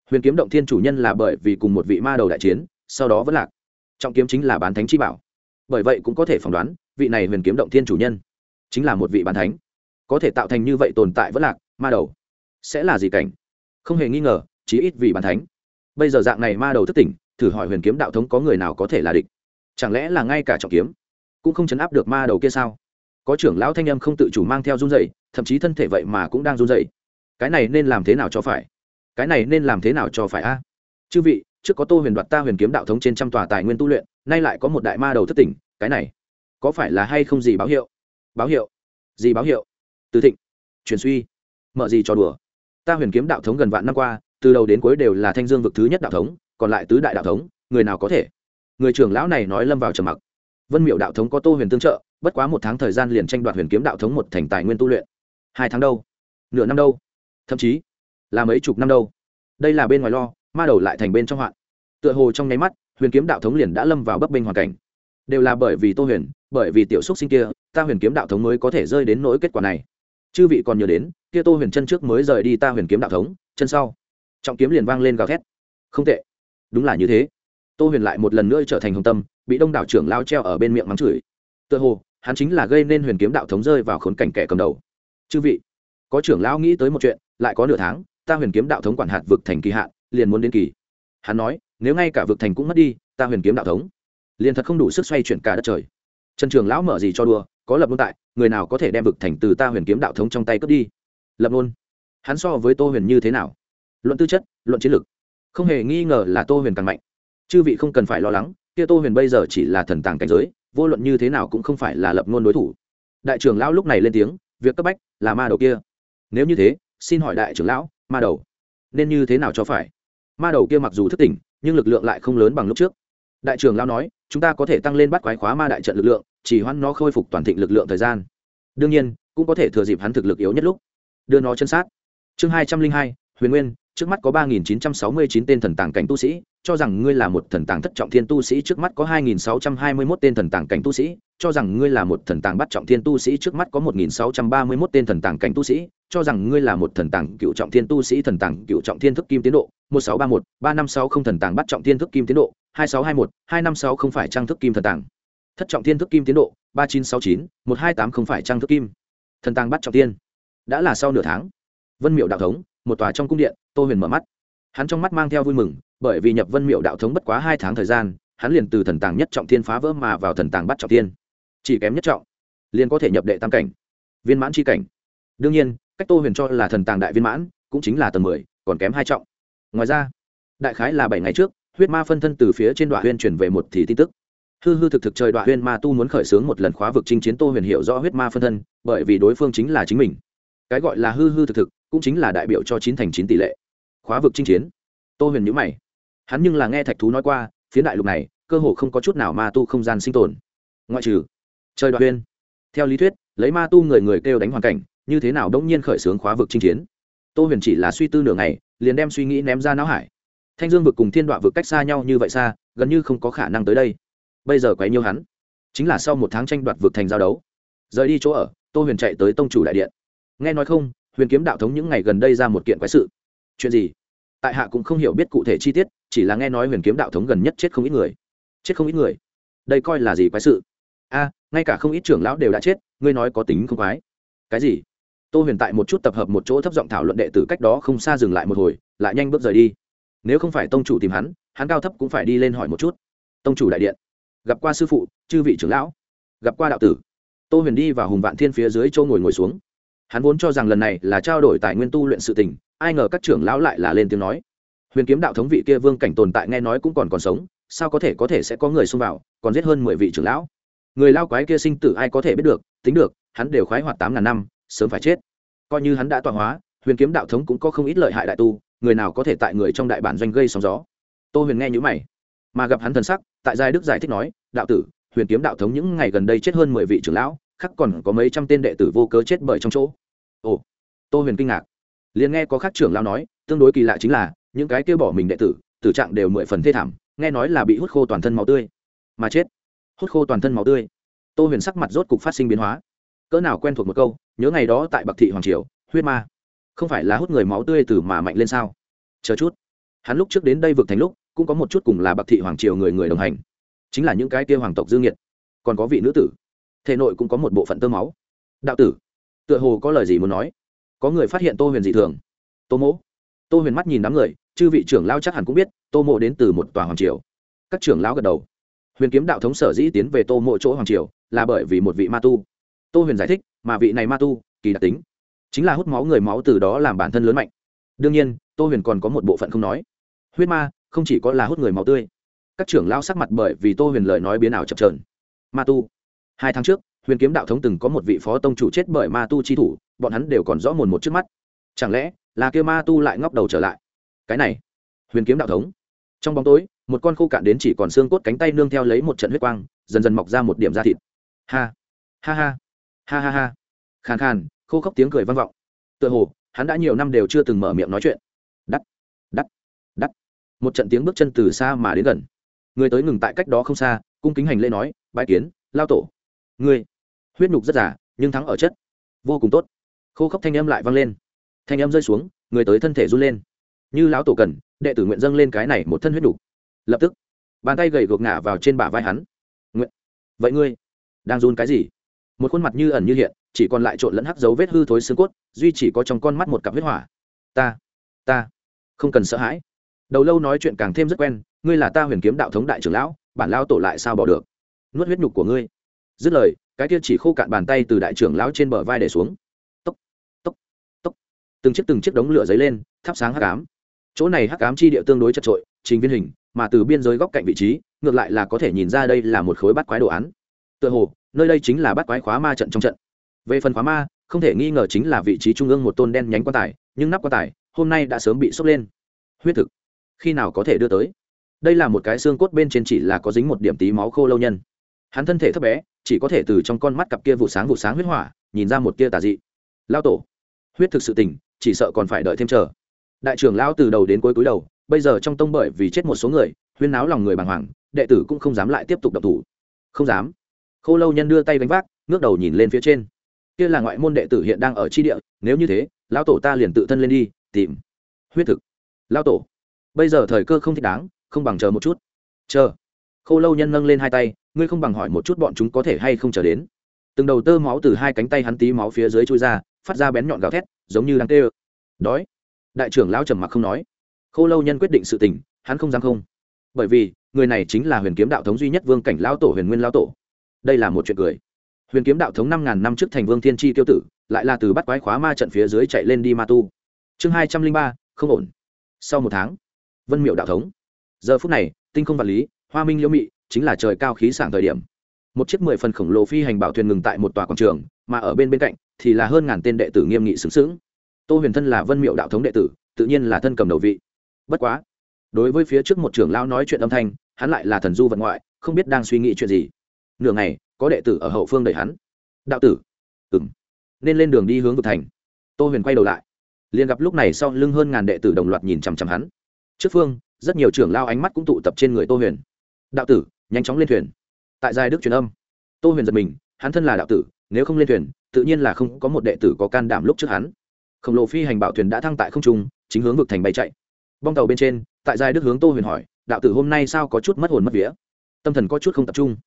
huyền kiếm động thiên chủ nhân là bởi vì cùng một vị ma đầu đại chiến, sau đó vẫn lạc. Trọng kiếm chính là bán thánh chi bảo bởi vậy cũng có thể phỏng đoán, vị này huyền kiếm động thiên chủ nhân chính là một vị bàn thánh. Có thể tạo thành như vậy tồn tại vẫn lạc, ma đầu, sẽ là gì cảnh? Không hề nghi ngờ, chí ít vì bàn thánh. Bây giờ dạng này ma đầu thất tỉnh, thử hỏi huyền kiếm đạo thống có người nào có thể là địch? Chẳng lẽ là ngay cả trọng kiếm cũng không chấn áp được ma đầu kia sao? Có trưởng lão thanh âm không tự chủ mang theo run dậy thậm chí thân thể vậy mà cũng đang run dậy cái này nên làm thế nào cho phải? Cái này nên làm thế nào cho phải a? Chư vị, trước có tô huyền đoạt ta huyền kiếm đạo thống trên trăm tòa tài nguyên tu luyện nay lại có một đại ma đầu thất tỉnh, cái này có phải là hay không gì báo hiệu? Báo hiệu? Gì báo hiệu? Từ thịnh truyền suy. Mở gì cho đùa? Ta huyền kiếm đạo thống gần vạn năm qua, từ đầu đến cuối đều là thanh dương vực thứ nhất đạo thống, còn lại tứ đại đạo thống, người nào có thể? Người trưởng lão này nói lâm vào trầm mặc. Vân miệu đạo thống có tô huyền tương trợ, bất quá một tháng thời gian liền tranh đoạt huyền kiếm đạo thống một thành tài nguyên tu luyện. Hai tháng đâu? Nửa năm đâu? Thậm chí là mấy chục năm đâu? Đây là bên ngoài lo, ma đầu lại thành bên trong hoạn. Tựa hồ trong nháy mắt huyền kiếm đạo thống liền đã lâm vào bấp bênh hoàn cảnh. Đều là bởi vì tô huyền, bởi vì tiểu xúc sinh kia, ta huyền kiếm đạo thống mới có thể rơi đến nỗi kết quả này. Chư vị còn nhớ đến, kia tô huyền chân trước mới rời đi ta huyền kiếm đạo thống, chân sau. Trọng kiếm liền vang lên gào thét. Không tệ. Đúng là như thế. Tô huyền lại một lần nữa trở thành hồng tâm, bị đông đảo trưởng lao treo ở bên miệng mắng chửi. Tựa hồ, hắn chính là gây nên huyền kiếm đạo thống rơi vào khốn cảnh kẻ cầm đầu. Chư vị, có trưởng lão nghĩ tới một chuyện, lại có nửa tháng, ta huyền kiếm đạo thống quản hạt vực thành kỳ hạn, liền muốn đến kỳ. Hắn nói nếu ngay cả vực thành cũng mất đi, ta huyền kiếm đạo thống, liền thật không đủ sức xoay chuyển cả đất trời. Trần trường lão mở gì cho đùa, có lập luôn tại, người nào có thể đem vực thành từ ta huyền kiếm đạo thống trong tay cướp đi? Lập luôn hắn so với tô huyền như thế nào? Luận tư chất, luận chiến lược không hề nghi ngờ là tô huyền càng mạnh. Chư vị không cần phải lo lắng, kia tô huyền bây giờ chỉ là thần tàng cảnh giới, vô luận như thế nào cũng không phải là lập ngôn đối thủ. Đại trưởng lão lúc này lên tiếng, việc cấp bách là ma đầu kia. Nếu như thế, xin hỏi đại trưởng lão, ma đầu, nên như thế nào cho phải? Ma đầu kia mặc dù thức tỉnh nhưng lực lượng lại không lớn bằng lúc trước. Đại trưởng lao nói, chúng ta có thể tăng lên bắt quái khóa ma đại trận lực lượng, chỉ hoãn nó khôi phục toàn thịnh lực lượng thời gian. Đương nhiên, cũng có thể thừa dịp hắn thực lực yếu nhất lúc. Đưa nó chân sát. Chương hai trăm linh hai, huyền nguyên, trước mắt có ba nghìn chín trăm sáu mươi chín tên thần tàng cảnh tu sĩ, cho rằng ngươi là một thần tàng thất trọng thiên tu sĩ, trước mắt có hai nghìn sáu trăm hai mươi mốt tên thần tàng cảnh tu sĩ cho rằng ngươi là một thần tàng bắt trọng thiên tu sĩ, trước mắt có một nghìn sáu trăm ba mươi 1631 tên thần tàng cảnh tu sĩ, cho rằng ngươi là một thần tàng cựu trọng thiên tu sĩ, thần tàng cựu trọng thiên thức kim tiến độ, một sáu ba một ba năm sáu không thần tàng bắt trọng thiên thức kim tiến độ, hai sáu hai một hai năm sáu không phải trang thức kim thần tàng. Thất trọng thiên thức kim tiến độ, ba chín sáu chín, một hai tám không phải trang thức kim thần tàng bắt trọng thiên. Đã là sau nửa tháng, vân miệu đạo thống, một tòa trong cung điện, tô huyền mở mắt. Hắn trong mắt mang theo vui mừng, bởi vì nhập vân miệu đạo thống bất quá hai tháng thời gian, hắn liền từ thần tàng nhất trọng thiên phá vỡ mà vào thần tàng bắt trọng thiên chỉ kém nhất trọng, liền có thể nhập đệ tam cảnh, viên mãn c h i cảnh. Đương nhiên, cách tô huyền cho là thần tàng đại viên mãn, cũng chính là tầng mười, còn kém hai trọng. Ngoài ra, đại khái là bảy ngày trước, huyết ma phân thân từ phía trên đoạn huyên chuyển về một thì tin tức. Hư hư thực thực trời đoạn huyên ma tu muốn khởi xướng một lần khóa vực chinh chiến tô huyền hiểu rõ huyết ma phân thân, bởi vì đối phương chính là chính mình. Cái gọi là hư hư thực thực, cũng chính là đại biểu cho chín thành chín tỷ lệ. Khóa vực chinh chiến. Tô huyền nhữ mày. Hắn nhưng là nghe thạch thú nói qua phía đại lục này, cơ hồ không có chút nào ma tu không gian sinh tồn. Ngoại trừ trời đoạn huyên theo lý thuyết, lấy ma tu người người kêu đánh hoàn cảnh, như thế nào đông nhiên khởi xướng khóa vực chinh chiến? Tô huyền chỉ là suy tư nửa ngày, liền đem suy nghĩ ném ra não hải. Thanh dương vực cùng thiên đoạn vực cách xa nhau như vậy xa, gần như không có khả năng tới đây. Bây giờ quấy nhiêu hắn? Chính là sau một tháng tranh đoạt vực thành giao đấu. Rời đi chỗ ở, tô huyền chạy tới tông chủ đại điện. Nghe nói không, huyền kiếm đạo thống những ngày gần đây ra một kiện quái sự. Chuyện gì? Tại hạ cũng không hiểu biết cụ thể chi tiết, chỉ là nghe nói huyền kiếm đạo thống gần nhất chết không ít người. Chết không ít người. Đây coi là gì quái sự? A, ngay cả không ít trưởng lão đều đã chết, ngươi nói có tính không quái cái gì? Tô huyền tại một chút tập hợp một chỗ thấp giọng thảo luận đệ tử cách đó không xa dừng lại một hồi, lại nhanh bước rời đi. Nếu không phải tông chủ tìm hắn hắn cao thấp cũng phải đi lên hỏi một chút. Tông chủ đại điện. Gặp qua sư phụ, chư vị trưởng lão. Gặp qua đạo tử. Tô huyền đi vào hùng vạn thiên phía dưới châu ngồi ngồi xuống. Hắn vốn cho rằng lần này là trao đổi tài nguyên tu luyện sự tình, ai ngờ các trưởng lão lại là lên tiếng nói. Huyền kiếm đạo thống vị kia vương cảnh tồn tại nghe nói cũng còn còn sống, sao có thể có thể sẽ có người xông vào, còn giết hơn mười vị trưởng lão? Người lao quái kia sinh tử ai có thể biết được, tính được, hắn đều khoái hoạt tám ngàn năm, sớm phải chết. Coi như hắn đã tọa hóa, huyền kiếm đạo thống cũng có không ít lợi hại đại tu, người nào có thể tại người trong đại bản doanh gây sóng gió? Tô huyền nghe nhữ mày, mà gặp hắn thần sắc, tại giai đức giải thích nói, đạo tử, huyền kiếm đạo thống những ngày gần đây chết hơn mười vị trưởng lão, khắc còn có mấy trăm tên đệ tử vô cớ chết bởi trong chỗ. Ồ, tô huyền kinh ngạc. Liền nghe có khác trưởng lão nói, tương đối kỳ lạ chính là, những cái kêu bỏ mình đệ tử tử trạng đều mười phần thê thảm, nghe nói là bị hút khô toàn thân máu tươi, mà chết hút khô toàn thân máu tươi. Tô huyền sắc mặt rốt cục phát sinh biến hóa. Cỡ nào quen thuộc một câu, nhớ ngày đó tại bậc thị hoàng triều, huyết ma. Không phải là hút người máu tươi từ mà mạnh lên sao? Chờ chút. Hắn lúc trước đến đây vượt thành lúc, cũng có một chút cùng là bậc thị hoàng triều người người đồng hành. Chính là những cái kia hoàng tộc dương nhiệt còn có vị nữ tử. Thể nội cũng có một bộ phận tơ máu. Đạo tử. Tựa hồ có lời gì muốn nói. Có người phát hiện tô huyền dị thường. Tô mỗ tô huyền mắt nhìn đám người, chư vị trưởng lao chắc hẳn cũng biết, tô mộ đến từ một tòa hoàng triều. Các trưởng lão gật đầu huyền kiếm đạo thống sở dĩ tiến về tô mộ chỗ hoàng triều là bởi vì một vị ma tu. Tô huyền giải thích, mà vị này ma tu, kỳ đặc tính, chính là hút máu người máu từ đó làm bản thân lớn mạnh. Đương nhiên, tô huyền còn có một bộ phận không nói. Huyết ma, không chỉ có là hút người máu tươi. Các trưởng lao sắc mặt bởi vì tô huyền lời nói biến ảo chập trờn ma tu. Hai tháng trước, huyền kiếm đạo thống từng có một vị phó tông chủ chết bởi ma tu chi thủ, bọn hắn đều còn rõ mồn một trước mắt. Chẳng lẽ là kêu ma tu lại ngóc đầu trở lại? Cái này, huyền kiếm đạo thống. Trong bóng tối một con khô cạn đến chỉ còn xương cốt cánh tay nương theo lấy một trận huyết quang, dần dần mọc ra một điểm da thịt. Ha ha ha ha ha ha. Khàn khàn, khô khốc tiếng cười vang vọng. Tựa hồ, hắn đã nhiều năm đều chưa từng mở miệng nói chuyện. Đắt đắt đắt. Một trận tiếng bước chân từ xa mà đến gần. Người tới ngừng tại cách đó không xa, cung kính hành lễ nói bãi kiến, lao tổ. Ngươi huyết nhục rất giả nhưng thắng ở chất. Vô cùng tốt. Khô khốc thanh âm lại vang lên. Thanh âm rơi xuống, người tới thân thể run lên. Như lão tổ cần, đệ tử nguyện dâng lên cái này một thân huyết nhục lập tức, bàn tay gầy gộc ngả vào trên bả vai hắn. Nguyện vậy ngươi đang run cái gì? Một khuôn mặt như ẩn như hiện, chỉ còn lại trộn lẫn hắc dấu vết hư thối xương cốt, duy chỉ có trong con mắt một cặp huyết hỏa. Ta ta không cần sợ hãi. Đầu lâu nói chuyện càng thêm rất quen, ngươi là ta huyền kiếm đạo thống đại trưởng lão, bản lao tổ lại sao bỏ được? Nuốt huyết nhục của ngươi. Dứt lời, cái kia chỉ khô cạn bàn tay từ đại trưởng lão trên bờ vai để xuống. Tốc tốc tốc. Từng chiếc từng chiếc đống lửa dấy lên, thắp sáng hắc ám. Chỗ này hắc ám chi địa tương đối chật trội trình viên hình mà từ biên giới góc cạnh vị trí, ngược lại là có thể nhìn ra đây là một khối bắt quái đồ án. Tựa hồ, nơi đây chính là bắt quái khóa ma trận trong trận. Về phần khóa ma, không thể nghi ngờ chính là vị trí trung ương một tôn đen nhánh quan tài, nhưng nắp quan tài, hôm nay đã sớm bị sốc lên. Huyết thực, khi nào có thể đưa tới? Đây là một cái xương cốt bên trên chỉ là có dính một điểm tí máu khô lâu nhân. Hắn thân thể thấp bé, chỉ có thể từ trong con mắt cặp kia vụ sáng vụ sáng huyết hỏa, nhìn ra một tia tà dị. Lao tổ, huyết thực sự tình chỉ sợ còn phải đợi thêm chờ. Đại trưởng lão từ đầu đến cuối cúi đầu bây giờ trong tông bởi vì chết một số người, huyên náo lòng người bàng hoàng, đệ tử cũng không dám lại tiếp tục độc thủ. Không dám. Khô lâu nhân đưa tay gánh vác, ngước đầu nhìn lên phía trên. Kia là ngoại môn đệ tử hiện đang ở tri địa, nếu như thế, lão tổ ta liền tự thân lên đi, tìm. Huyết thực. Lão tổ. Bây giờ thời cơ không thích đáng, không bằng chờ một chút. Chờ. Khô lâu nhân nâng lên hai tay, ngươi không bằng hỏi một chút bọn chúng có thể hay không chờ đến. Từng đầu tơ máu từ hai cánh tay hắn tí máu phía dưới chui ra, phát ra bén nhọn gào thét, giống như đang tê ơ đói. Đại trưởng lão trầm mặc không nói khô lâu nhân quyết định sự tình, hắn không dám không. Bởi vì, người này chính là huyền kiếm đạo thống duy nhất vương cảnh lão tổ huyền nguyên lão tổ. Đây là một chuyện cười. Huyền kiếm đạo thống năm ngàn năm trước thành vương thiên tri tiêu tử, lại là từ bắt quái khóa ma trận phía dưới chạy lên đi ma tu. Chương hai trăm linh ba, không ổn. Sau một tháng, vân miệu đạo thống. Giờ phút này, tinh không vật lý, hoa minh liễu mị, chính là trời cao khí sảng thời điểm. Một chiếc mười phần khổng lồ phi hành bảo thuyền ngừng tại một tòa quảng trường, mà ở bên bên cạnh thì là hơn ngàn tên đệ tử nghiêm nghị xứng xứng tô huyền thân là vân miệu đạo thống đệ tử, tự nhiên là thân cầm đầu vị bất quá, đối với phía trước một trưởng lao nói chuyện âm thanh, hắn lại là thần du vận ngoại, không biết đang suy nghĩ chuyện gì. Nửa ngày, có đệ tử ở hậu phương đẩy hắn. Đạo tử ừng nên lên đường đi hướng vực thành. Tô huyền quay đầu lại. Liền gặp lúc này sau lưng hơn ngàn đệ tử đồng loạt nhìn chằm chằm hắn. Trước phương, rất nhiều trưởng lao ánh mắt cũng tụ tập trên người tô huyền. Đạo tử, nhanh chóng lên thuyền. Tại giai đức truyền âm. Tô huyền giật mình, hắn thân là đạo tử, nếu không lên thuyền, tự nhiên là không có một đệ tử có can đảm lúc trước hắn. Khổng lồ phi hành bảo thuyền đã thăng tại không trung, chính hướng vực thành bay chạy bong tàu bên trên, tại giai đức hướng tô huyền hỏi, đạo tử hôm nay sao có chút mất hồn mất vía? Tâm thần có chút không tập trung.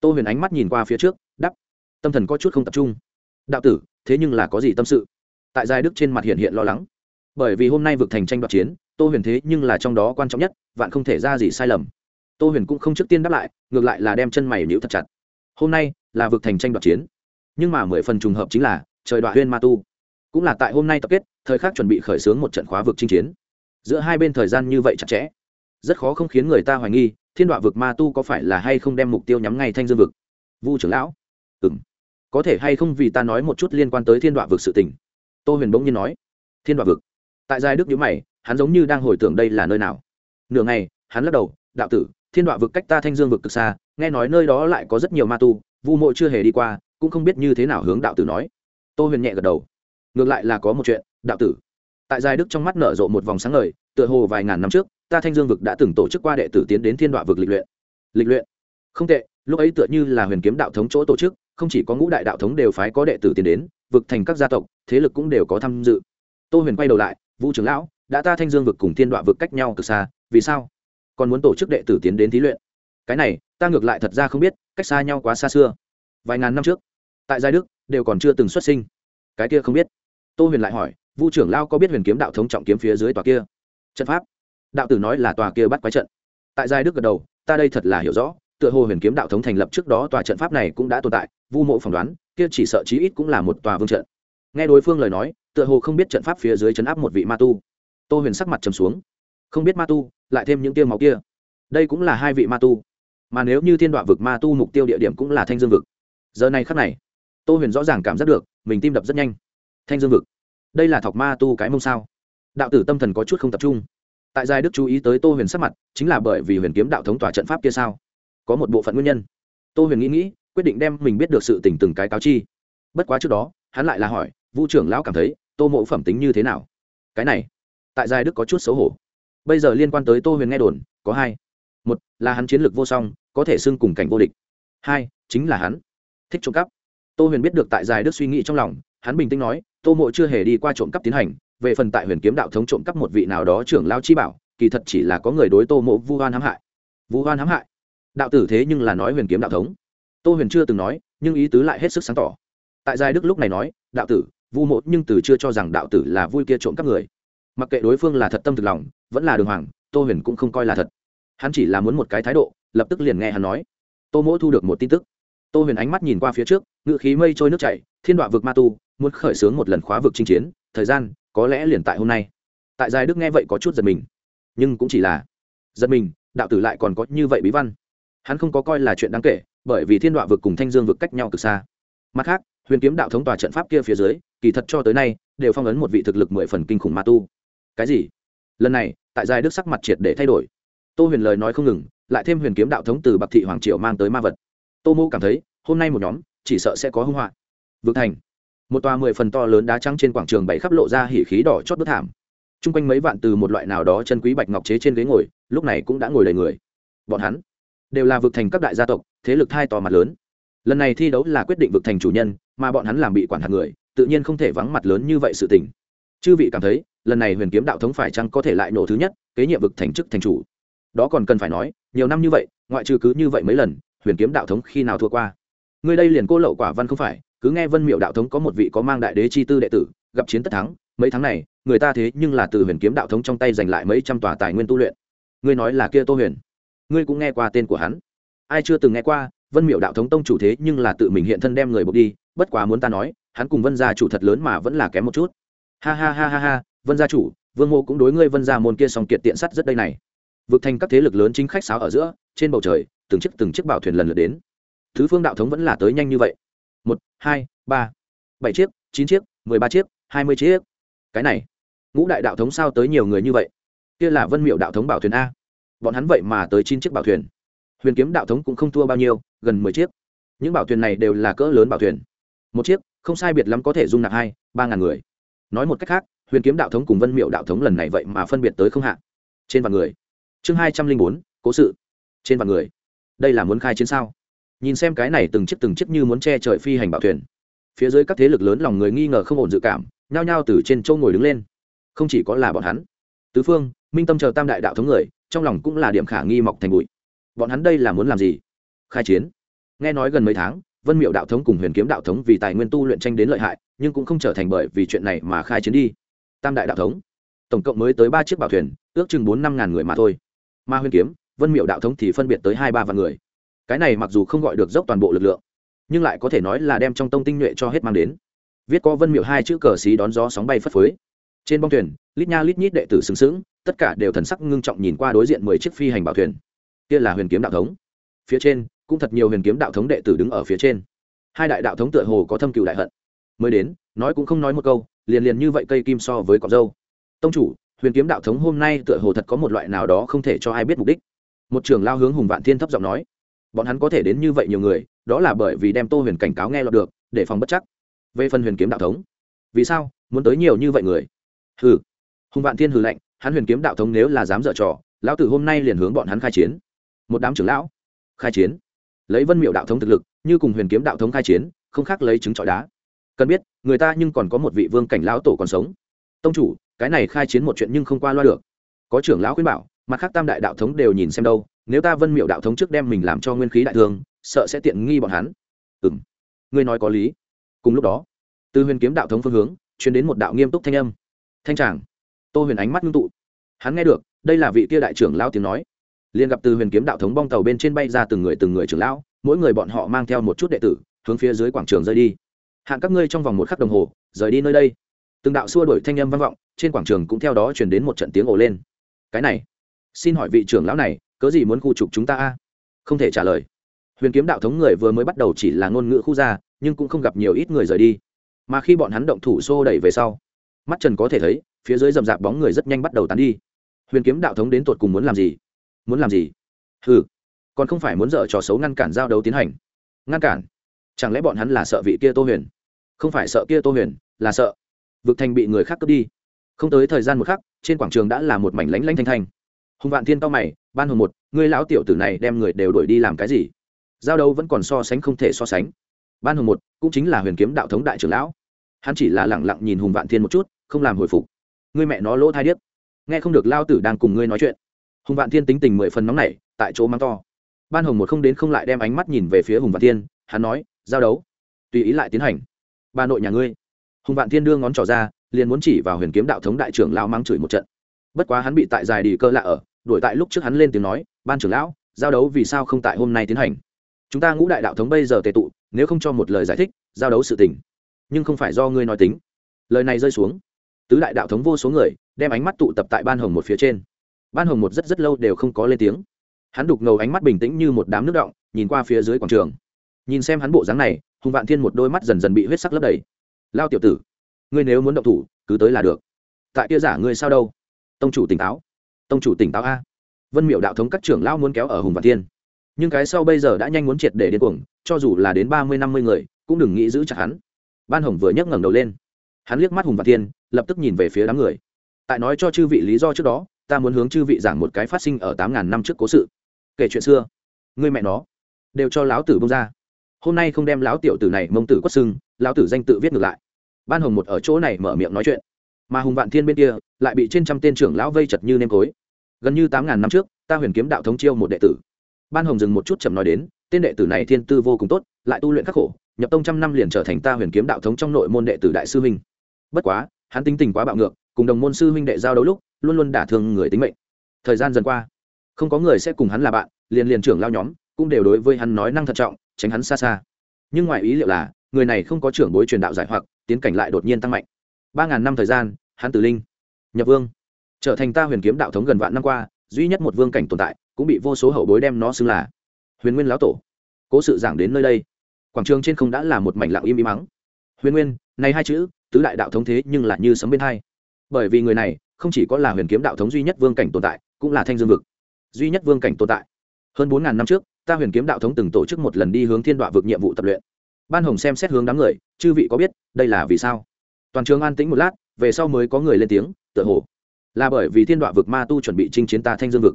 Tô huyền ánh mắt nhìn qua phía trước, đắp, tâm thần có chút không tập trung. Đạo tử, thế nhưng là có gì tâm sự? Tại giai đức trên mặt hiện hiện lo lắng. Bởi vì hôm nay vực thành tranh đoạt chiến, tô huyền thế nhưng là trong đó quan trọng nhất, vạn không thể ra gì sai lầm. Tô huyền cũng không trước tiên đáp lại, ngược lại là đem chân mày níu thật chặt. Hôm nay là vực thành tranh đoạt chiến, nhưng mà mười phần trùng hợp chính là trời đoạn huyên ma tu. Cũng là tại hôm nay tập kết, thời khắc chuẩn bị khởi xướng một trận khóa vực chinh chiến giữa hai bên thời gian như vậy chặt chẽ. Rất khó không khiến người ta hoài nghi, thiên đoạ vực ma tu có phải là hay không đem mục tiêu nhắm ngay thanh dương vực? Vu trưởng lão. Ừ m có thể hay không vì ta nói một chút liên quan tới thiên đoạ vực sự tình? Tô huyền bỗng nhiên nói. Thiên đoạ vực. Tại giai đức nhữ mày, hắn giống như đang hồi tưởng đây là nơi nào. Nửa ngày, hắn lắc đầu, đạo tử, thiên đoạ vực cách ta thanh dương vực cực xa, nghe nói nơi đó lại có rất nhiều ma tu, vu mộ chưa hề đi qua, cũng không biết như thế nào hướng đạo tử nói. Tô huyền nhẹ gật đầu. Ngược lại là có một chuyện, đạo tử tại giai đức trong mắt nở rộ một vòng sáng ngời, tựa hồ vài ngàn năm trước, ta thanh dương vực đã từng tổ chức qua đệ tử tiến đến thiên đoạn vực lịch luyện. Lịch luyện? Không tệ, lúc ấy tựa như là huyền kiếm đạo thống chỗ tổ chức, không chỉ có ngũ đại đạo thống đều phái có đệ tử tiến đến, vực thành các gia tộc, thế lực cũng đều có tham dự. Tô huyền quay đầu lại, vũ trưởng lão, đã ta thanh dương vực cùng thiên đoạn vực cách nhau từ xa, vì sao còn muốn tổ chức đệ tử tiến đến thí luyện? Cái này, ta ngược lại thật ra không biết, cách xa nhau quá xa xưa. Vài ngàn năm trước, tại giai đức, đều còn chưa từng xuất sinh. Cái kia không biết. Tô huyền lại hỏi vu trưởng lao có biết huyền kiếm đạo thống trọng kiếm phía dưới tòa kia? Trận pháp. Đạo tử nói là tòa kia bắt quái trận. Tại giai đức gật đầu, ta đây thật là hiểu rõ, tựa hồ huyền kiếm đạo thống thành lập trước đó tòa trận pháp này cũng đã tồn tại, vu mộ phỏng đoán, kia chỉ sợ chí ít cũng là một tòa vương trận. Nghe đối phương lời nói, tựa hồ không biết trận pháp phía dưới chấn áp một vị ma tu. Tô huyền sắc mặt trầm xuống. Không biết ma tu, lại thêm những tiêu máu kia. Đây cũng là hai vị ma tu. Mà nếu như thiên đoạ vực ma tu mục tiêu địa điểm cũng là thanh dương vực. Giờ này khắc này, tô huyền rõ ràng cảm giác được, mình tim đập rất nhanh. Thanh dương vực đây là thọc ma tu cái mông sao? Đạo tử tâm thần có chút không tập trung. Tại giai đức chú ý tới tô huyền sắc mặt, chính là bởi vì huyền kiếm đạo thống tòa trận pháp kia sao? Có một bộ phận nguyên nhân. Tô huyền nghĩ nghĩ, quyết định đem mình biết được sự tình từng cái cáo chi. Bất quá trước đó, hắn lại là hỏi, vu trưởng lão cảm thấy, tô mộ phẩm tính như thế nào? Cái này, tại giai đức có chút xấu hổ. Bây giờ liên quan tới tô huyền nghe đồn, có hai. Một, là hắn chiến lược vô song, có thể xưng cùng cảnh vô địch. Hai, chính là hắn thích trộm cắp. Tô huyền biết được tại giai đức suy nghĩ trong lòng, hắn bình tĩnh nói tô mộ chưa hề đi qua trộm cắp tiến hành, về phần tại huyền kiếm đạo thống trộm cắp một vị nào đó trưởng lao chi bảo, kỳ thật chỉ là có người đối tô mộ vu hoan hãm hại. Vu hoan hãm hại? Đạo tử thế nhưng là nói huyền kiếm đạo thống. Tô huyền chưa từng nói, nhưng ý tứ lại hết sức sáng tỏ. Tại giai đức lúc này nói, đạo tử, vu mộ nhưng từ chưa cho rằng đạo tử là vui kia trộm cắp người. Mặc kệ đối phương là thật tâm thực lòng, vẫn là đường hoàng, tô huyền cũng không coi là thật. Hắn chỉ là muốn một cái thái độ, lập tức liền nghe hắn nói. Tô mỗ thu được một tin tức. Tô huyền ánh mắt nhìn qua phía trước ngự khí mây trôi nước chảy, thiên đoạ vực ma tu muốn khởi xướng một lần khóa vực chinh chiến, thời gian có lẽ liền tại hôm nay. Tại giai đức nghe vậy có chút giật mình. Nhưng cũng chỉ là giật mình, đạo tử lại còn có như vậy bí văn. Hắn không có coi là chuyện đáng kể, bởi vì thiên đoạ vực cùng thanh dương vực cách nhau cực xa. Mặt khác, huyền kiếm đạo thống tòa trận pháp kia phía dưới, kỳ thật cho tới nay, đều phong ấn một vị thực lực mười phần kinh khủng ma tu. Cái gì? Lần này, tại giai đức sắc mặt triệt để thay đổi. Tô huyền lời nói không ngừng, lại thêm huyền kiếm đạo thống từ bạc thị hoàng triều mang tới ma vật. Tô mô cảm thấy, hôm nay một nhóm, chỉ sợ sẽ có hưng họa. Vực thành một tòa mười phần to lớn đá trắng trên quảng trường bảy khắp lộ ra hỉ khí đỏ chót bức thảm. T r u n g quanh mấy vạn từ một loại nào đó chân quý bạch ngọc chế trên ghế ngồi, lúc này cũng đã ngồi đầy người. Bọn hắn đều là vực thành các đại gia tộc, thế lực thai tò mặt lớn. Lần này thi đấu là quyết định vực thành chủ nhân, mà bọn hắn làm bị quản hạt người, tự nhiên không thể vắng mặt lớn như vậy sự tình. Chư vị cảm thấy, lần này huyền kiếm đạo thống phải chăng có thể lại nổ thứ nhất, kế nhiệm vực thành chức thành chủ? Đó còn cần phải nói, nhiều năm như vậy, ngoại trừ cứ như vậy mấy lần, huyền kiếm đạo thống khi nào thua qua? Người đây liền cô lậu quả văn không phải cứ nghe vân miệu đạo thống có một vị có mang đại đế chi tư đệ tử, gặp chiến tất thắng, mấy tháng này, người ta thế nhưng là từ huyền kiếm đạo thống trong tay giành lại mấy trăm tòa tài nguyên tu luyện. Ngươi nói là kia tô huyền, ngươi cũng nghe qua tên của hắn. Ai chưa từng nghe qua, vân miệu đạo thống tông chủ thế nhưng là tự mình hiện thân đem người buộc đi, bất quá muốn ta nói, hắn cùng vân gia chủ thật lớn mà vẫn là kém một chút. Ha ha ha ha ha, vân gia chủ, vương mô cũng đối ngươi vân gia môn kia song kiệt tiện sắt rất đây này. Vực thành các thế lực lớn chính khách sáo ở giữa, trên bầu trời, từng chiếc từng chiếc bảo thuyền lần lượt đến. Thứ phương đạo thống vẫn là tới nhanh như vậy một, hai, ba. Bảy chiếc, chín chiếc, mười ba chiếc, hai mươi chiếc. Cái này, ngũ đại đạo thống sao tới nhiều người như vậy? Kia là vân miệu đạo thống bảo thuyền a. Bọn hắn vậy mà tới chín chiếc bảo thuyền. Huyền kiếm đạo thống cũng không thua bao nhiêu, gần mười chiếc. Những bảo thuyền này đều là cỡ lớn bảo thuyền. Một chiếc, không sai biệt lắm có thể dung nạp hai, ba ngàn người. Nói một cách khác, huyền kiếm đạo thống cùng vân miệu đạo thống lần này vậy mà phân biệt tới không hạ. Trên vạn người. Chương hai trăm linh bốn, cố sự. Trên vạn người. Đây là muốn khai chiến sao? Nhìn xem cái này từng chiếc từng chiếc như muốn che trời phi hành bảo thuyền. Phía dưới các thế lực lớn lòng người nghi ngờ không ổn dự cảm, nhao nhao từ trên châu ngồi đứng lên. Không chỉ có là bọn hắn, tứ phương, minh tâm chờ tam đại đạo thống người, trong lòng cũng là điểm khả nghi mọc thành bụi. Bọn hắn đây là muốn làm gì? Khai chiến. Nghe nói gần mấy tháng, vân miệu đạo thống cùng huyền kiếm đạo thống vì tài nguyên tu luyện tranh đến lợi hại, nhưng cũng không trở thành bởi vì chuyện này mà khai chiến đi. Tam đại đạo thống, tổng cộng mới tới ba chiếc bảo thuyền, ước chừng bốn năm ngàn người mà thôi. Mà huyền kiếm, vân miệu đạo thống thì phân biệt tới hai ba vạn người cái này mặc dù không gọi được dốc toàn bộ lực lượng, nhưng lại có thể nói là đem trong tông tinh nhuệ cho hết mang đến. Viết có vân miệu hai chữ cờ xí đón gió sóng bay phất phới. Trên bong thuyền, lít nha lít nhít đệ tử xứng xứng tất cả đều thần sắc ngưng trọng nhìn qua đối diện mười chiếc phi hành bảo thuyền. Kia là huyền kiếm đạo thống. Phía trên, cũng thật nhiều huyền kiếm đạo thống đệ tử đứng ở phía trên. Hai đại đạo thống tựa hồ có thâm cựu đại hận. Mới đến, nói cũng không nói một câu, liền liền như vậy cây kim so với cọc dâu tông chủ, huyền kiếm đạo thống hôm nay tựa hồ thật có một loại nào đó không thể cho ai biết mục đích. Một trưởng lao hướng hùng vạn thiên thấp giọng nói bọn hắn có thể đến như vậy nhiều người, đó là bởi vì đem tô huyền cảnh cáo nghe lọt được, để phòng bất chắc. Về phần huyền kiếm đạo thống, vì sao muốn tới nhiều như vậy người? Hừ. Hùng vạn thiên hừ lạnh, hắn huyền kiếm đạo thống nếu là dám dở trò, lão tử hôm nay liền hướng bọn hắn khai chiến. Một đám trưởng lão, khai chiến. Lấy vân miệu đạo thống thực lực, như cùng huyền kiếm đạo thống khai chiến, không khác lấy trứng trọi đá. Cần biết, người ta nhưng còn có một vị vương cảnh lão tổ còn sống. Tông chủ, cái này khai chiến một chuyện nhưng không qua loa được. Có trưởng lão khuyên bảo mặt khác tam đại đạo thống đều nhìn xem đâu, nếu ta vân miệu đạo thống trước đem mình làm cho nguyên khí đại thương, sợ sẽ tiện nghi bọn hắn. Ừ m ngươi nói có lý. Cùng lúc đó, từ huyền kiếm đạo thống phương hướng chuyển đến một đạo nghiêm túc thanh âm. Thanh tràng. Tô huyền ánh mắt ngưng tụ. Hắn nghe được, đây là vị kia đại trưởng lao tiếng nói. Liền gặp từ huyền kiếm đạo thống bong tàu bên trên bay ra từng người từng người trưởng lão, mỗi người bọn họ mang theo một chút đệ tử, hướng phía dưới quảng trường rơi đi. Hạn các ngươi trong vòng một khắc đồng hồ, rời đi nơi đây. Từng đạo xua đổi thanh âm vang vọng, trên quảng trường cũng theo đó chuyển đến một trận tiếng ồ lên. Cái này xin hỏi vị trưởng lão này, cớ gì muốn khu trục chúng ta a? Không thể trả lời. Huyền kiếm đạo thống người vừa mới bắt đầu chỉ là ngôn ngữ khu gia nhưng cũng không gặp nhiều ít người rời đi. Mà khi bọn hắn động thủ xô đẩy về sau, mắt trần có thể thấy, phía dưới rầm rạp bóng người rất nhanh bắt đầu tán đi. Huyền kiếm đạo thống đến tột cùng muốn làm gì? Muốn làm gì? Ừ còn không phải muốn dở trò xấu ngăn cản giao đấu tiến hành. Ngăn cản? Chẳng lẽ bọn hắn là sợ vị kia tô huyền? Không phải sợ kia tô huyền, là sợ vực thành bị người khác cướp đi. Không tới thời gian một khắc, trên quảng trường đã là một mảnh lánh lánh thanh thanh hùng vạn thiên cao mày, ban hồng một, ngươi lão tiểu tử này đem người đều đuổi đi làm cái gì? Giao đấu vẫn còn so sánh không thể so sánh. Ban hồng một, cũng chính là huyền kiếm đạo thống đại trưởng lão. Hắn chỉ là lẳng lặng nhìn hùng vạn thiên một chút, không làm hồi phục. Ngươi mẹ nó lỗ thai điếc. Nghe không được lao tử đang cùng ngươi nói chuyện. Hùng vạn thiên tính tình mười phần nóng này tại chỗ mắng to. Ban hồng một không đến không lại đem ánh mắt nhìn về phía hùng vạn thiên, hắn nói, giao đấu, tùy ý lại tiến hành. Bà nội nhà ngươi. Hùng vạn thiên đưa ngón trỏ ra, liền muốn chỉ vào huyền kiếm đạo thống đại trưởng lão mang chửi một trận bất quá hắn bị tại dài đi cơ lạ ở, đuổi tại lúc trước hắn lên tiếng nói, ban trưởng lão, giao đấu vì sao không tại hôm nay tiến hành? Chúng ta ngũ đại đạo thống bây giờ tề tụ, nếu không cho một lời giải thích, giao đấu sự tình. Nhưng không phải do ngươi nói tính. Lời này rơi xuống. Tứ đại đạo thống vô số người, đem ánh mắt tụ tập tại ban hồng một phía trên. Ban hồng một rất rất lâu đều không có lên tiếng. Hắn đục ngầu ánh mắt bình tĩnh như một đám nước động, nhìn qua phía dưới quảng trường. Nhìn xem hắn bộ dáng này, hùng vạn thiên một đôi mắt dần dần bị huyết sắc lấp đầy. Lao tiểu tử, ngươi nếu muốn động thủ, cứ tới là được. Tại kia giả ngươi sao đâu? Tông chủ tỉnh táo. Tông chủ tỉnh táo a. Vân miệu đạo thống các trưởng lao muốn kéo ở hùng và thiên. Nhưng cái sau bây giờ đã nhanh muốn triệt để điên cuồng cho dù là đến ba mươi năm mươi người cũng đừng nghĩ giữ chặt hắn. Ban hồng vừa nhấc ngẩng đầu lên. Hắn liếc mắt hùng và thiên lập tức nhìn về phía đám người. Tại nói cho chư vị lý do trước đó ta muốn hướng chư vị giảng một cái phát sinh ở tám ngàn năm trước cố sự. Kể chuyện xưa người mẹ nó đều cho lão tử bông ra. Hôm nay không đem lão tiểu tử này mông tử quất sưng, lão tử danh tự viết ngược lại. Ban hồng một ở chỗ này mở miệng nói chuyện mà hùng vạn thiên bên kia lại bị trên trăm tên trưởng lão vây chật như nêm cối. Gần như tám ngàn năm trước, ta huyền kiếm đạo thống chiêu một đệ tử. Ban hồng dừng một chút chậm nói đến, tên đệ tử này thiên tư vô cùng tốt, lại tu luyện khắc khổ, nhập tông trăm năm liền trở thành ta huyền kiếm đạo thống trong nội môn đệ tử đại sư huynh. Bất quá, hắn tính tình quá bạo ngược, cùng đồng môn sư huynh đệ giao đấu lúc, luôn luôn đả thương người tính mệnh. Thời gian dần qua, không có người sẽ cùng hắn là bạn, liền liền trưởng lao nhóm cũng đều đối với hắn nói năng thận trọng, tránh hắn xa xa. Nhưng ngoài ý liệu là, người này không có trưởng bối truyền đạo giải hoặc, tiến cảnh lại đột nhiên tăng mạnh ba ngàn năm thời gian, hắn tử linh, nhập vương. Trở thành ta huyền kiếm đạo thống gần vạn năm qua, duy nhất một vương cảnh tồn tại, cũng bị vô số hậu bối đem nó xưng là huyền nguyên lão tổ. Cố sự giảng đến nơi đây. Quảng trường trên không đã là một mảnh lặng im im mắng. Huyền nguyên, này hai chữ, tứ đại đạo thống thế nhưng lại như sấm bên hai. Bởi vì người này, không chỉ có là huyền kiếm đạo thống duy nhất vương cảnh tồn tại, cũng là thanh dương vực. Duy nhất vương cảnh tồn tại. Hơn bốn ngàn năm trước, ta huyền kiếm đạo thống từng tổ chức một lần đi hướng thiên đoạ vực nhiệm vụ tập luyện. Ban hồng xem xét hướng đám người, chư vị có biết, đây là vì sao? Toàn trường an tĩnh một lát, về sau mới có người lên tiếng, tựa hồ là bởi vì thiên đoạ vực ma tu chuẩn bị chinh chiến ta thanh dương vực.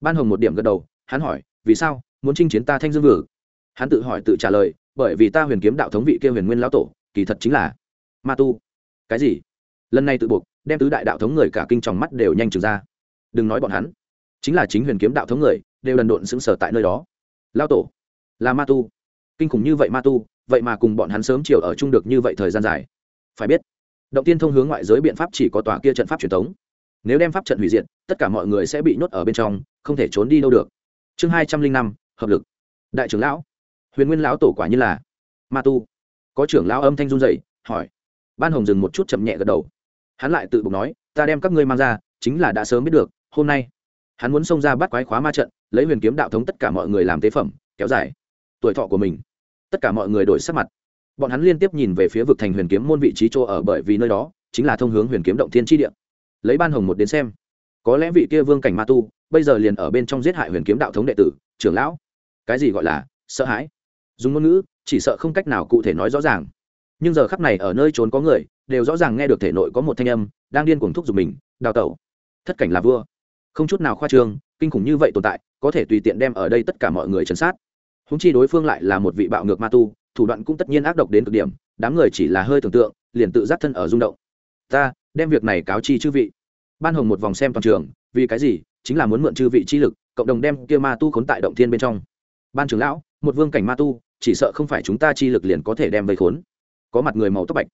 Ban hồng một điểm gật đầu, hắn hỏi, vì sao? Muốn chinh chiến ta thanh dương vực? Hắn tự hỏi tự trả lời, bởi vì ta huyền kiếm đạo thống vị kia huyền nguyên lão tổ, kỳ thật chính là ma tu. Cái gì? Lần này tự buộc, đem tứ đại đạo thống người cả kinh tròng mắt đều nhanh trừng ra. Đừng nói bọn hắn, chính là chính huyền kiếm đạo thống người, đều lần độn xứng sở tại nơi đó. Lao tổ là ma tu. Kinh khủng như vậy ma tu, vậy mà cùng bọn hắn sớm chiều ở chung được như vậy thời gian dài. Phải biết động tiên thông hướng ngoại giới biện pháp chỉ có tòa kia trận pháp truyền thống. Nếu đem pháp trận hủy diệt, tất cả mọi người sẽ bị nhốt ở bên trong, không thể trốn đi đâu được. Chương hai trăm linh năm, hợp lực. Đại trưởng lão. Huyền nguyên lão tổ quả như là ma tu. Có trưởng lão âm thanh run dậy hỏi. Ban hồng dừng một chút chậm nhẹ gật đầu. Hắn lại tự bục nói, ta đem các ngươi mang ra, chính là đã sớm biết được, hôm nay. Hắn muốn xông ra bắt quái khóa ma trận, lấy huyền kiếm đạo thống tất cả mọi người làm tế phẩm, kéo dài tuổi thọ của mình. Tất cả mọi người đổi sắc mặt bọn hắn liên tiếp nhìn về phía vực thành huyền kiếm môn vị trí chỗ ở bởi vì nơi đó chính là thông hướng huyền kiếm động thiên tri địa. Lấy ban hồng một đến xem, có lẽ vị kia vương cảnh ma tu bây giờ liền ở bên trong giết hại huyền kiếm đạo thống đệ tử, trưởng lão. Cái gì gọi là sợ hãi? Dùng ngôn ngữ, chỉ sợ không cách nào cụ thể nói rõ ràng. Nhưng giờ khắp này ở nơi trốn có người, đều rõ ràng nghe được thể nội có một thanh âm, đang điên cuồng thúc giục mình, đào tẩu, thất cảnh là vua. Không chút nào khoa trương, kinh khủng như vậy tồn tại, có thể tùy tiện đem ở đây tất cả mọi người chấn sát. Húng chi đối phương lại là một vị bạo ngược ma tu thủ đoạn cũng tất nhiên ác độc đến cực điểm, đám người chỉ là hơi tưởng tượng, liền tự giác thân ở rung động. Ta, đem việc này cáo chi chư vị. Ban hồng một vòng xem toàn trường, vì cái gì? Chính là muốn mượn chư vị chi lực, cộng đồng đem kia ma tu khốn tại động thiên bên trong. Ban trưởng lão, một vương cảnh ma tu, chỉ sợ không phải chúng ta chi lực liền có thể đem vây khốn. Có mặt người màu tóc bạch.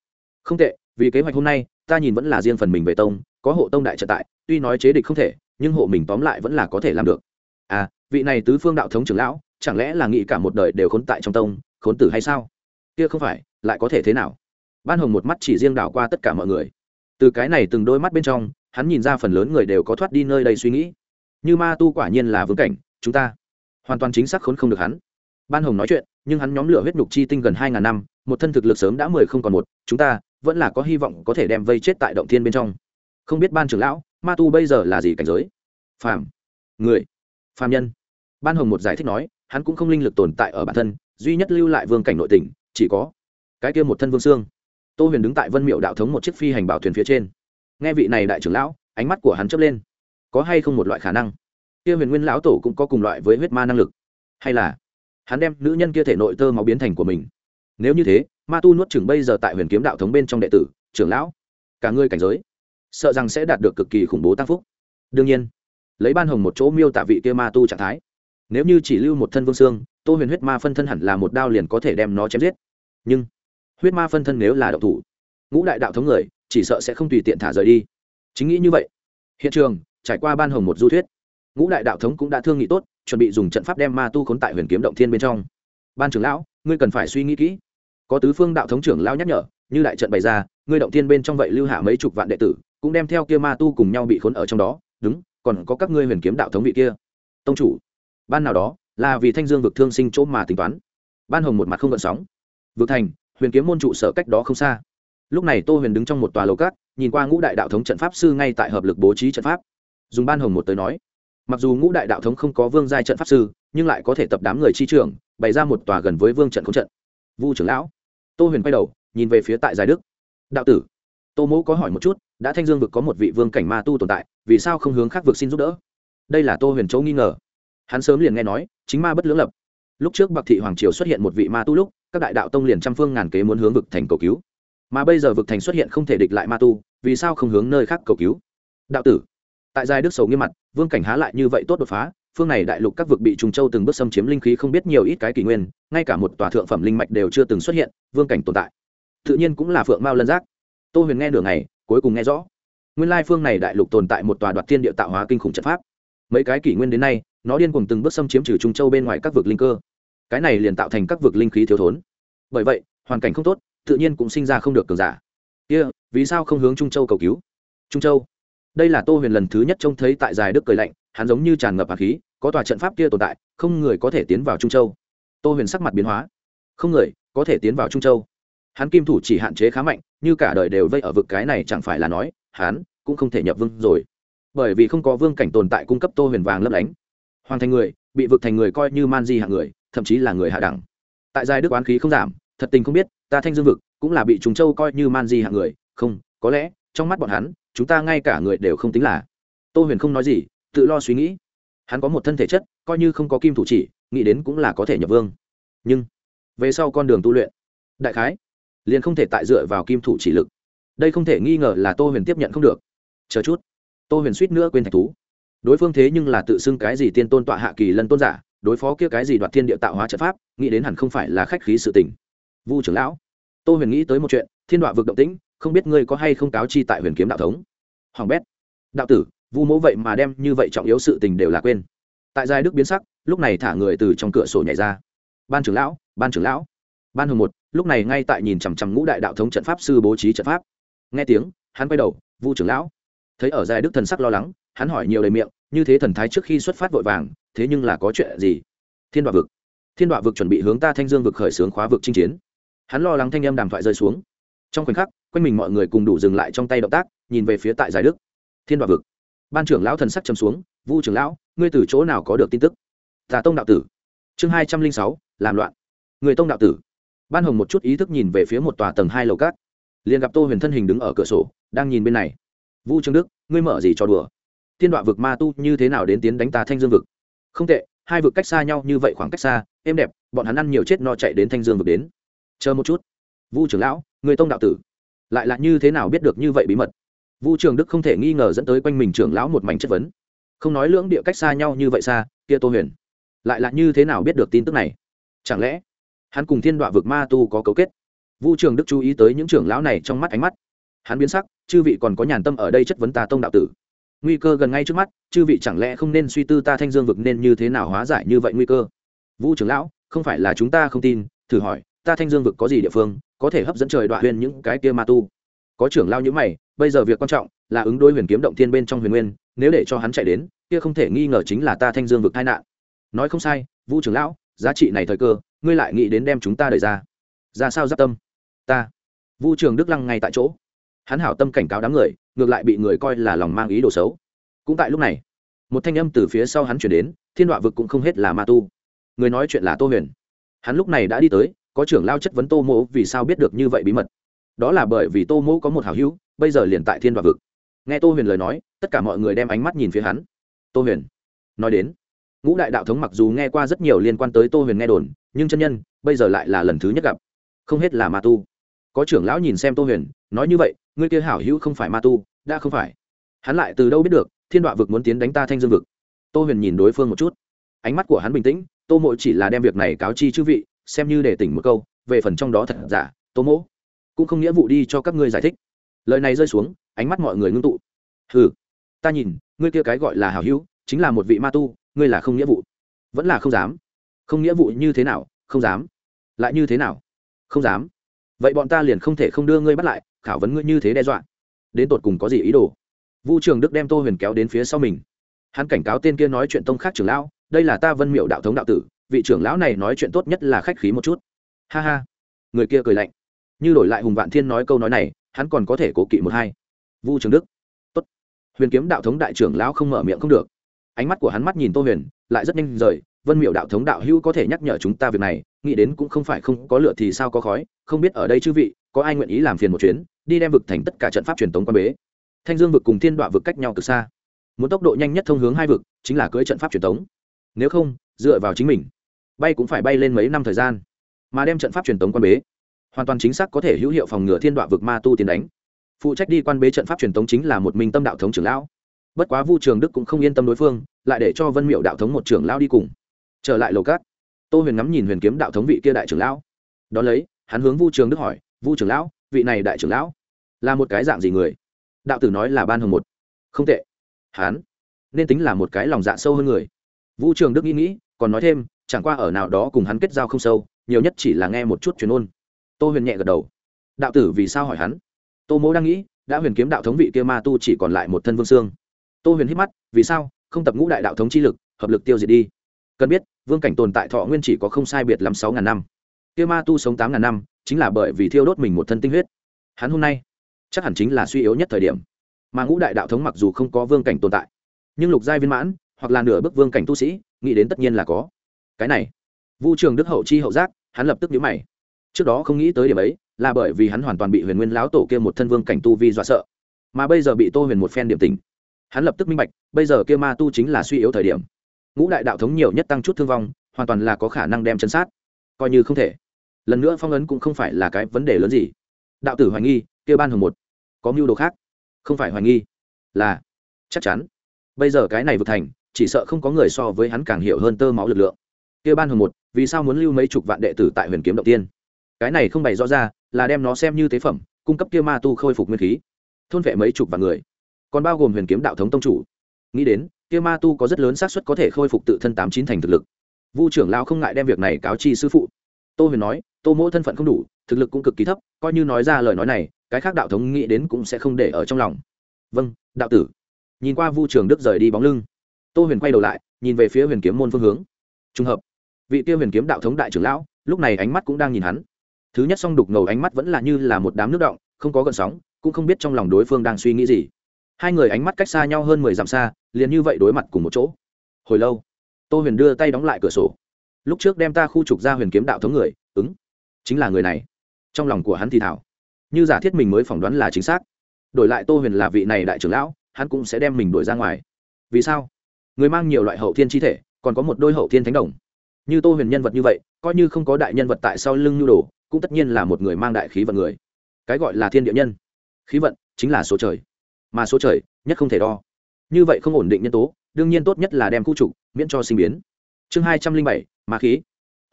Không tệ, vì kế hoạch hôm nay, ta nhìn vẫn là riêng phần mình về tông, có hộ tông đại trận tại, tuy nói chế địch không thể, nhưng hộ mình tóm lại vẫn là có thể làm được. À vị này tứ phương đạo thống trưởng lão, chẳng lẽ là nghĩ cả một đời đều khốn tại trong tông khốn tử hay sao? Kia không phải, lại có thể thế nào? Ban hồng một mắt chỉ riêng đảo qua tất cả mọi người. Từ cái này từng đôi mắt bên trong, hắn nhìn ra phần lớn người đều có thoát đi nơi đây suy nghĩ. Như ma tu quả nhiên là vương cảnh, chúng ta hoàn toàn chính xác khốn không được hắn. Ban hồng nói chuyện, nhưng hắn nhóm lửa huyết nhục chi tinh gần hai ngàn năm, một thân thực lực sớm đã mười không còn một, chúng ta vẫn là có hy vọng có thể đem vây chết tại động thiên bên trong. Không biết ban trưởng lão, ma tu bây giờ là gì cảnh giới? Phàm. Người. Phàm nhân. Ban hồng một giải thích nói, hắn cũng không linh lực tồn tại ở bản thân duy nhất lưu lại vương cảnh nội tỉnh, chỉ có cái kia một thân vương xương. Tô huyền đứng tại vân miệu đạo thống một chiếc phi hành bảo thuyền phía trên. Nghe vị này đại trưởng lão, ánh mắt của hắn chớp lên. Có hay không một loại khả năng? Kia huyền nguyên lão tổ cũng có cùng loại với huyết ma năng lực. Hay là hắn đem nữ nhân kia thể nội tơ máu biến thành của mình? Nếu như thế, ma tu nuốt chừng bây giờ tại huyền kiếm đạo thống bên trong đệ tử, trưởng lão, cả ngươi cảnh giới, sợ rằng sẽ đạt được cực kỳ khủng bố tăng phúc. Đương nhiên, lấy ban hồng một chỗ miêu tả vị kia ma tu trạng thái, nếu như chỉ lưu một thân vương xương tô huyền huyết ma phân thân hẳn là một đao liền có thể đem nó chém giết. Nhưng, huyết ma phân thân nếu là đạo thủ, ngũ đại đạo thống người chỉ sợ sẽ không tùy tiện thả rời đi. Chính nghĩ như vậy, hiện trường trải qua ban hồng một du thuyết, ngũ đại đạo thống cũng đã thương nghị tốt, chuẩn bị dùng trận pháp đem ma tu khốn tại huyền kiếm động thiên bên trong. Ban trưởng lão, ngươi cần phải suy nghĩ kỹ. Có tứ phương đạo thống trưởng lão nhắc nhở, như đại trận bày ra, ngươi động thiên bên trong vậy lưu hạ mấy chục vạn đệ tử, cũng đem theo kia ma tu cùng nhau bị khốn ở trong đó. Đúng, còn có các ngươi huyền kiếm đạo thống vị kia. Tông chủ, ban nào đó là vì thanh dương vực thương sinh chỗ mà tính toán. Ban hồng một mặt không gợn sóng. Vực thành, huyền kiếm môn trụ sở cách đó không xa. Lúc này tô huyền đứng trong một tòa lầu cát, nhìn qua ngũ đại đạo thống trận pháp sư ngay tại hợp lực bố trí trận pháp. Dùng ban hồng một tới nói, mặc dù ngũ đại đạo thống không có vương giai trận pháp sư, nhưng lại có thể tập đám người chi trưởng, bày ra một tòa gần với vương trận không trận. Vu trưởng lão, tô huyền quay đầu, nhìn về phía tại giải đức. Đạo tử, tô mẫu có hỏi một chút, đã thanh dương vực có một vị vương cảnh ma tu tồn tại, vì sao không hướng khác vực xin giúp đỡ? Đây là tô huyền châu nghi ngờ hắn sớm liền nghe nói, chính ma bất lưỡng lập. Lúc trước bạc thị hoàng triều xuất hiện một vị ma tu lúc, các đại đạo tông liền trăm phương ngàn kế muốn hướng vực thành cầu cứu. Mà bây giờ vực thành xuất hiện không thể địch lại ma tu, vì sao không hướng nơi khác cầu cứu? Đạo tử, tại giai đức sầu nghiêm mặt, vương cảnh há lại như vậy tốt đột phá, phương này đại lục các vực bị trùng châu từng bước xâm chiếm linh khí không biết nhiều ít cái kỷ nguyên, ngay cả một tòa thượng phẩm linh mạch đều chưa từng xuất hiện, vương cảnh tồn tại. Tự nhiên cũng là phượng mao lân giác. Tô huyền nghe nửa ngày, cuối cùng nghe rõ. Nguyên lai phương này đại lục tồn tại một tòa đoạt thiên địa tạo hóa kinh khủng trận pháp. Mấy cái kỷ nguyên đến nay nó điên cùng từng bước xâm chiếm trừ trung châu bên ngoài các vực linh cơ. Cái này liền tạo thành các vực linh khí thiếu thốn. Bởi vậy hoàn cảnh không tốt tự nhiên cũng sinh ra không được cường giả. Kia、yeah, vì sao không hướng trung châu cầu cứu? Trung châu. Đây là tô huyền lần thứ nhất trông thấy tại dài đức cười lạnh hắn giống như tràn ngập hạt khí có tòa trận pháp kia tồn tại không người có thể tiến vào trung châu. Tô huyền sắc mặt biến hóa. Không người có thể tiến vào trung châu. Hắn kim thủ chỉ hạn chế khá mạnh như cả đời đều vây ở vực cái này chẳng phải là nói hắn cũng không thể nhập vương rồi. Bởi vì không có vương cảnh tồn tại cung cấp tô huyền vàng lấp lánh hoàng thành người, bị vực thành người coi như man di hạng người, thậm chí là người hạ đẳng. Tại giai đức oán khí không giảm, thật tình không biết, ta thanh dương vực cũng là bị chúng châu coi như man di hạng người. Không, có lẽ, trong mắt bọn hắn, chúng ta ngay cả người đều không tính là. Tô huyền không nói gì, tự lo suy nghĩ. Hắn có một thân thể chất, coi như không có kim thủ chỉ, nghĩ đến cũng là có thể nhập vương. Nhưng, về sau con đường tu luyện, đại khái, liền không thể tại dựa vào kim thủ chỉ lực. Đây không thể nghi ngờ là tô huyền tiếp nhận không được. Chờ chút. Tô huyền suýt nữa quên thạch thú đối phương thế nhưng là tự xưng cái gì tiên tôn tọa hạ kỳ lân tôn giả, đối phó kia cái gì đoạt thiên địa tạo hóa trận pháp, nghĩ đến hẳn không phải là khách khí sự tình. Vu trưởng lão, tô huyền nghĩ tới một chuyện, thiên đoạ vực động tĩnh, không biết ngươi có hay không cáo chi tại huyền kiếm đạo thống? Hoàng bét, đạo tử, vu mẫu vậy mà đem như vậy trọng yếu sự tình đều là quên. Tại giai đức biến sắc, lúc này thả người từ trong cửa sổ nhảy ra. Ban trưởng lão, ban trưởng lão. Ban hồng một, lúc này ngay tại nhìn chằm chằm ngũ đại đạo thống trận pháp sư bố trí trận pháp. Nghe tiếng, hắn quay đầu, vu trưởng lão thấy ở dài đức thần sắc lo lắng, hắn hỏi nhiều lời miệng, như thế thần thái trước khi xuất phát vội vàng, thế nhưng là có chuyện gì? Thiên đoạ vực. Thiên đoạ vực chuẩn bị hướng ta thanh dương vực khởi xướng khóa vực chinh chiến. Hắn lo lắng thanh âm đàm thoại rơi xuống. Trong khoảnh khắc, quanh mình mọi người cùng đủ dừng lại trong tay động tác, nhìn về phía tại giải đức. Thiên đoạ vực. Ban trưởng lão thần sắc chấm xuống, vu trưởng lão, ngươi từ chỗ nào có được tin tức? Tà tông đạo tử. Chương hai trăm linh sáu, làm loạn. Người tông đạo tử. Ban hồng một chút ý thức nhìn về phía một tòa tầng hai lầu cát. Liền gặp tô huyền thân hình đứng ở cửa sổ, đang nhìn bên này vu trương đức, ngươi mở gì cho đùa? Thiên đoạ vực ma tu như thế nào đến tiến đánh ta thanh dương vực? Không tệ, hai vực cách xa nhau như vậy khoảng cách xa, êm đẹp, bọn hắn ăn nhiều chết no chạy đến thanh dương vực đến. Chờ một chút. Vu trưởng lão người tông đạo tử. Lại là như thế nào biết được như vậy bí mật? Vu trường đức không thể nghi ngờ dẫn tới quanh mình trưởng lão một mảnh chất vấn. Không nói lưỡng địa cách xa nhau như vậy xa, kia tô huyền. Lại là như thế nào biết được tin tức này? Chẳng lẽ, hắn cùng thiên đoạ vực ma tu có cấu kết? Vu trường đức chú ý tới những trưởng lão này trong mắt ánh mắt hắn biến sắc, chư vị còn có nhàn tâm ở đây chất vấn ta tông đạo tử. Nguy cơ gần ngay trước mắt, chư vị chẳng lẽ không nên suy tư ta thanh dương vực nên như thế nào hóa giải như vậy nguy cơ? Vũ trưởng lão, không phải là chúng ta không tin, thử hỏi, ta thanh dương vực có gì địa phương có thể hấp dẫn trời đoạn huyền những cái kia ma tu? Có trưởng lao như mày, bây giờ việc quan trọng là ứng đối huyền kiếm động thiên bên trong huyền nguyên, nếu để cho hắn chạy đến, kia không thể nghi ngờ chính là ta thanh dương vực tai nạn. Nói không sai, vũ trưởng lão, giá trị này thời cơ, ngươi lại nghĩ đến đem chúng ta đẩy ra. Ra sao giáp tâm? Ta. Vũ trường đức lăng ngay tại chỗ hắn hảo tâm cảnh cáo đám người, ngược lại bị người coi là lòng mang ý đồ xấu. Cũng tại lúc này, một thanh âm từ phía sau hắn chuyển đến, thiên đọa vực cũng không hết là ma tu. Người nói chuyện là tô huyền. Hắn lúc này đã đi tới, có trưởng lao chất vấn tô mỗ vì sao biết được như vậy bí mật. Đó là bởi vì tô mỗ có một hảo hữu, bây giờ liền tại thiên đọa vực. Nghe tô huyền lời nói, tất cả mọi người đem ánh mắt nhìn phía hắn. Tô huyền, nói đến, ngũ đại đạo thống mặc dù nghe qua rất nhiều liên quan tới tô huyền nghe đồn, nhưng chân nhân, bây giờ lại là lần thứ nhất gặp. Không hết là ma tu. Có trưởng lão nhìn xem tô huyền, nói như vậy ngươi kia hảo hữu không phải ma tu, đã không phải. Hắn lại từ đâu biết được, thiên đoạ vực muốn tiến đánh ta thanh dương vực. Tô huyền nhìn đối phương một chút. Ánh mắt của hắn bình tĩnh, tô mộ chỉ là đem việc này cáo chi chư vị, xem như để tỉnh một câu, về phần trong đó thật giả, tô mỗ cũng không nghĩa vụ đi cho các ngươi giải thích. Lời này rơi xuống, ánh mắt mọi người ngưng tụ. Hừ, ta nhìn, ngươi kia cái gọi là hảo hữu, chính là một vị ma tu, ngươi là không nghĩa vụ. Vẫn là không dám. Không nghĩa vụ như thế nào? Không dám. Lại như thế nào? Không dám. Vậy bọn ta liền không thể không đưa ngươi bắt lại khảo vấn ngươi như thế đe dọa. Đến tột cùng có gì ý đồ? Vu trường đức đem tô huyền kéo đến phía sau mình. Hắn cảnh cáo tên kia nói chuyện tông khác trưởng lão, đây là ta vân miệu đạo thống đạo tử, vị trưởng lão này nói chuyện tốt nhất là khách khí một chút. Ha ha. Người kia cười lạnh. Như đổi lại hùng vạn thiên nói câu nói này, hắn còn có thể cố kỵ một hai. Vu trường đức. Tốt. Huyền kiếm đạo thống đại trưởng lão không mở miệng không được. Ánh mắt của hắn mắt nhìn tô huyền, lại rất nhanh rời. Vân miệu đạo thống đạo hữu có thể nhắc nhở chúng ta việc này, nghĩ đến cũng không phải không có lựa thì sao có khói, không biết ở đây chư vị có ai nguyện ý làm phiền một chuyến, đi đem vực thành tất cả trận pháp truyền tống quan bế. Thanh dương vực cùng thiên đoạ vực cách nhau từ xa. Muốn tốc độ nhanh nhất thông hướng hai vực, chính là cưới trận pháp truyền tống. Nếu không, dựa vào chính mình, bay cũng phải bay lên mấy năm thời gian, mà đem trận pháp truyền tống quan bế. Hoàn toàn chính xác có thể hữu hiệu phòng ngừa thiên đoạ vực ma tu tiến đánh. Phụ trách đi quan bế trận pháp truyền tống chính là một minh tâm đạo thống trưởng lão. Bất quá vu trường đức cũng không yên tâm đối phương, lại để cho vân miệu đạo thống một trưởng lão đi cùng. Trở lại lầu cát, tô huyền ngắm nhìn huyền kiếm đạo thống vị kia đại trưởng lão. Đón lấy, hắn hướng vu trường đức hỏi vu trưởng lão, vị này đại trưởng lão, là một cái dạng gì người? Đạo tử nói là ban hồng một. Không tệ. Hán, nên tính là một cái lòng dạ sâu hơn người. Vu trường đức nghĩ nghĩ, còn nói thêm, chẳng qua ở nào đó cùng hắn kết giao không sâu, nhiều nhất chỉ là nghe một chút chuyên ôn. Tô huyền nhẹ gật đầu. Đạo tử vì sao hỏi hắn? Tô mỗ đang nghĩ, đã huyền kiếm đạo thống vị kia ma tu chỉ còn lại một thân vương xương. Tô huyền hít mắt, vì sao? Không tập ngũ đại đạo thống chi lực, hợp lực tiêu diệt đi. Cần biết, vương cảnh tồn tại thọ nguyên chỉ có không sai biệt lắm sáu ngàn năm. Kia ma tu sống tám ngàn năm chính là bởi vì thiêu đốt mình một thân tinh huyết. Hắn hôm nay chắc hẳn chính là suy yếu nhất thời điểm. Mà ngũ đại đạo thống mặc dù không có vương cảnh tồn tại, nhưng lục giai viên mãn hoặc là nửa bước vương cảnh tu sĩ, nghĩ đến tất nhiên là có. Cái này, vu trường đức hậu chi hậu giác, hắn lập tức nhíu mày. Trước đó không nghĩ tới điểm ấy, là bởi vì hắn hoàn toàn bị huyền nguyên lão tổ kia một thân vương cảnh tu vi dọa sợ. Mà bây giờ bị tô huyền một phen điểm tình hắn lập tức minh bạch, bây giờ kia ma tu chính là suy yếu thời điểm. Ngũ đại đạo thống nhiều nhất tăng chút thương vong, hoàn toàn là có khả năng đem chân sát. Coi như không thể lần nữa phong ấn cũng không phải là cái vấn đề lớn gì. Đạo tử hoài nghi, kia ban hồng một. Có mưu đồ khác. Không phải hoài nghi, là chắc chắn. Bây giờ cái này vượt thành, chỉ sợ không có người so với hắn càng hiểu hơn tơ máu lực lượng. Kia ban hồng một, vì sao muốn lưu mấy chục vạn đệ tử tại huyền kiếm động tiên? Cái này không bày rõ ra, là đem nó xem như tế phẩm, cung cấp kia ma tu khôi phục nguyên khí. Thôn vệ mấy chục vạn người. Còn bao gồm huyền kiếm đạo thống tông chủ. Nghĩ đến, kia ma tu có rất lớn xác suất có thể khôi phục tự thân tám chín thành thực lực. Vu trưởng lao không ngại đem việc này cáo chi sư phụ. Tô huyền nói tô mỗ thân phận không đủ, thực lực cũng cực kỳ thấp, coi như nói ra lời nói này, cái khác đạo thống nghĩ đến cũng sẽ không để ở trong lòng. Vâng đạo tử. Nhìn qua vu trường đức rời đi bóng lưng, tô huyền quay đầu lại, nhìn về phía huyền kiếm môn phương hướng. Trùng hợp. Vị tiêu huyền kiếm đạo thống đại trưởng lão, lúc này ánh mắt cũng đang nhìn hắn. Thứ nhất song đục ngầu ánh mắt vẫn là như là một đám nước động, không có gợn sóng, cũng không biết trong lòng đối phương đang suy nghĩ gì. Hai người ánh mắt cách xa nhau hơn mười dặm xa, liền như vậy đối mặt cùng một chỗ. Hồi lâu, tô huyền đưa tay đóng lại cửa sổ. Lúc trước đem ta khu trục ra huyền kiếm đạo thống người, ứng chính là người này. Trong lòng của hắn thì thảo. Như giả thiết mình mới phỏng đoán là chính xác. Đổi lại tô huyền là vị này đại trưởng lão, hắn cũng sẽ đem mình đuổi ra ngoài. Vì sao? Người mang nhiều loại hậu thiên chi thể, còn có một đôi hậu thiên thánh đồng. Như tô huyền nhân vật như vậy, coi như không có đại nhân vật tại sau lưng nhu đồ, cũng tất nhiên là một người mang đại khí vận người. Cái gọi là thiên địa nhân. Khí vận chính là số trời. Mà số trời nhất không thể đo. Như vậy không ổn định nhân tố, đương nhiên tốt nhất là đem khu trục miễn cho sinh biến. Chương hai trăm linh bảy, ma khí.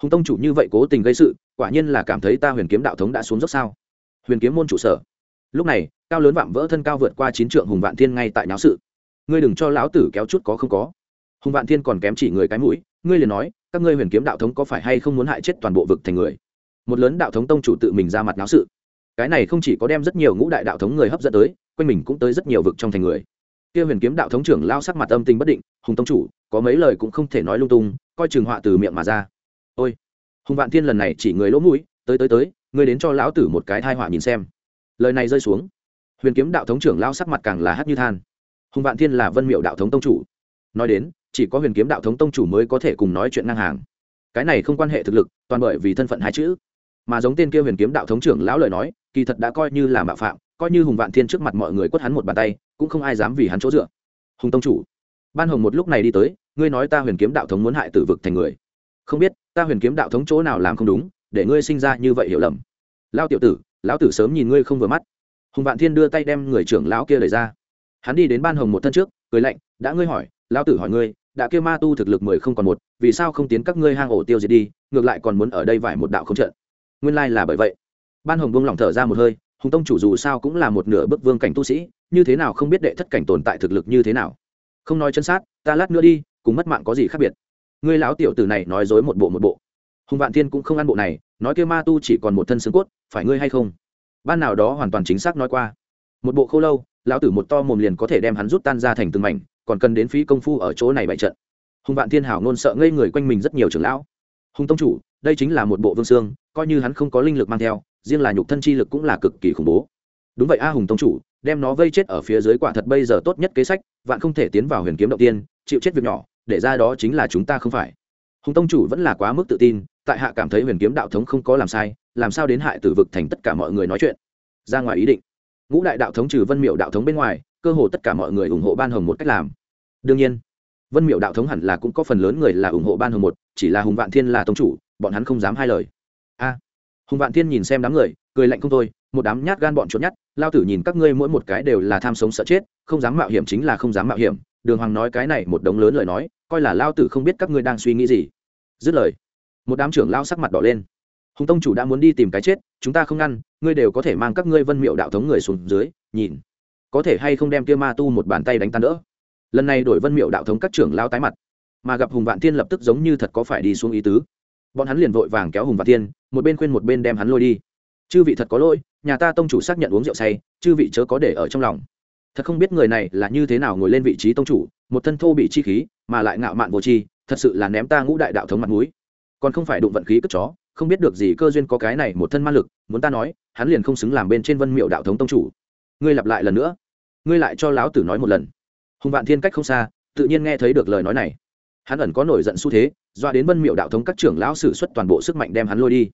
Hùng tông chủ như vậy cố tình gây sự quả nhiên là cảm thấy ta huyền kiếm đạo thống đã xuống dốc sao? Huyền kiếm môn trụ sở. Lúc này, cao lớn vạm vỡ thân cao vượt qua chín trượng hùng vạn thiên ngay tại náo sự. Ngươi đừng cho lão tử kéo chút có không có. Hùng vạn thiên còn kém chỉ người cái mũi, ngươi liền nói, các ngươi huyền kiếm đạo thống có phải hay không muốn hại chết toàn bộ vực thành người? Một lớn đạo thống tông chủ tự mình ra mặt náo sự. Cái này không chỉ có đem rất nhiều ngũ đại đạo thống người hấp dẫn tới, quanh mình cũng tới rất nhiều vực trong thành người. Kia huyền kiếm đạo thống trưởng lao sắc mặt âm tình bất định, hùng tông chủ, có mấy lời cũng không thể nói lung tung, coi trường họa từ miệng mà ra hùng vạn thiên lần này chỉ người lỗ mũi, tới tới tới, ngươi đến cho lão tử một cái thai họa nhìn xem. Lời này rơi xuống. Huyền kiếm đạo thống trưởng lao sắc mặt càng là hát như than. Hùng vạn thiên là vân miệu đạo thống tông chủ. Nói đến, chỉ có huyền kiếm đạo thống tông chủ mới có thể cùng nói chuyện ngang hàng. Cái này không quan hệ thực lực, toàn bởi vì thân phận hai chữ. Mà giống tên kia huyền kiếm đạo thống trưởng lão lời nói, kỳ thật đã coi như là mạo phạm, coi như hùng vạn thiên trước mặt mọi người quất hắn một bàn tay, cũng không ai dám vì hắn chỗ dựa. Hùng tông chủ, ban hồng một lúc này đi tới, ngươi nói ta huyền kiếm đạo thống muốn hại tử vực thành người. Không biết ta huyền kiếm đạo thống chỗ nào làm không đúng, để ngươi sinh ra như vậy hiểu lầm. Lao tiểu tử, lão tử sớm nhìn ngươi không vừa mắt. Hùng vạn thiên đưa tay đem người trưởng lão kia lời ra. Hắn đi đến ban hồng một thân trước, cười lạnh, đã ngươi hỏi, lão tử hỏi ngươi, đã kêu ma tu thực lực mười không còn một, vì sao không tiến các ngươi hang ổ tiêu diệt đi, ngược lại còn muốn ở đây vải một đạo không trận? Nguyên lai là bởi vậy. Ban hồng buông lỏng thở ra một hơi, hùng tông chủ dù sao cũng là một nửa bức vương cảnh tu sĩ, như thế nào không biết đệ thất cảnh tồn tại thực lực như thế nào? Không nói chân sát, ta lát nữa đi, cùng mất mạng có gì khác biệt? Ngươi lão tiểu tử này nói dối một bộ một bộ. Hùng vạn thiên cũng không ăn bộ này, nói kêu ma tu chỉ còn một thân xương cốt, phải ngươi hay không? Ban nào đó hoàn toàn chính xác nói qua. Một bộ khâu lâu, lão tử một to mồm liền có thể đem hắn rút tan ra thành từng mảnh, còn cần đến phí công phu ở chỗ này bại trận. Hùng vạn thiên hảo nôn sợ ngây người quanh mình rất nhiều trưởng lão. Hùng tông chủ, đây chính là một bộ vương xương, coi như hắn không có linh lực mang theo, riêng là nhục thân chi lực cũng là cực kỳ khủng bố. Đúng vậy a, hùng tông chủ, đem nó vây chết ở phía dưới quả thật bây giờ tốt nhất kế sách, vạn không thể tiến vào huyền kiếm động tiên, chịu chết việc nhỏ để ra đó chính là chúng ta không phải. Hùng tông chủ vẫn là quá mức tự tin, tại hạ cảm thấy huyền kiếm đạo thống không có làm sai, làm sao đến hại tử vực thành tất cả mọi người nói chuyện? Ra ngoài ý định. Ngũ đại đạo thống trừ vân miệu đạo thống bên ngoài, cơ hồ tất cả mọi người ủng hộ ban hồng một cách làm. Đương nhiên, vân miệu đạo thống hẳn là cũng có phần lớn người là ủng hộ ban hồng một, chỉ là hùng vạn thiên là tông chủ, bọn hắn không dám hai lời. A, hùng vạn thiên nhìn xem đám người, cười lạnh không thôi, một đám nhát gan bọn chuột nhát, lao tử nhìn các ngươi mỗi một cái đều là tham sống sợ chết, không dám mạo hiểm chính là không dám mạo hiểm đường hoàng nói cái này một đống lớn lời nói, coi là lao tử không biết các ngươi đang suy nghĩ gì. Dứt lời, một đám trưởng lao sắc mặt đỏ lên. Hùng tông chủ đã muốn đi tìm cái chết, chúng ta không ngăn, ngươi đều có thể mang các ngươi vân miệu đạo thống người xuống dưới, nhìn. Có thể hay không đem kia ma tu một bàn tay đánh tan đỡ. Lần này đổi vân miệu đạo thống các trưởng lao tái mặt. Mà gặp hùng vạn thiên lập tức giống như thật có phải đi xuống ý tứ. Bọn hắn liền vội vàng kéo hùng vạn thiên, một bên khuyên một bên đem hắn lôi đi. Chư vị thật có lỗi, nhà ta tông chủ xác nhận uống rượu say, chư vị chớ có để ở trong lòng thật không biết người này là như thế nào ngồi lên vị trí tông chủ một thân thô bị chi khí mà lại ngạo mạn vô tri, thật sự là ném ta ngũ đại đạo thống mặt mũi. Còn không phải đụng vận khí cất chó không biết được gì cơ duyên có cái này một thân ma lực muốn ta nói hắn liền không xứng làm bên trên vân miệu đạo thống tông chủ. Ngươi lặp lại lần nữa. Ngươi lại cho lão tử nói một lần. Hùng vạn thiên cách không xa tự nhiên nghe thấy được lời nói này. Hắn ẩn có nổi giận xu thế doa đến vân miệu đạo thống các trưởng lão sử xuất toàn bộ sức mạnh đem hắn lôi đi.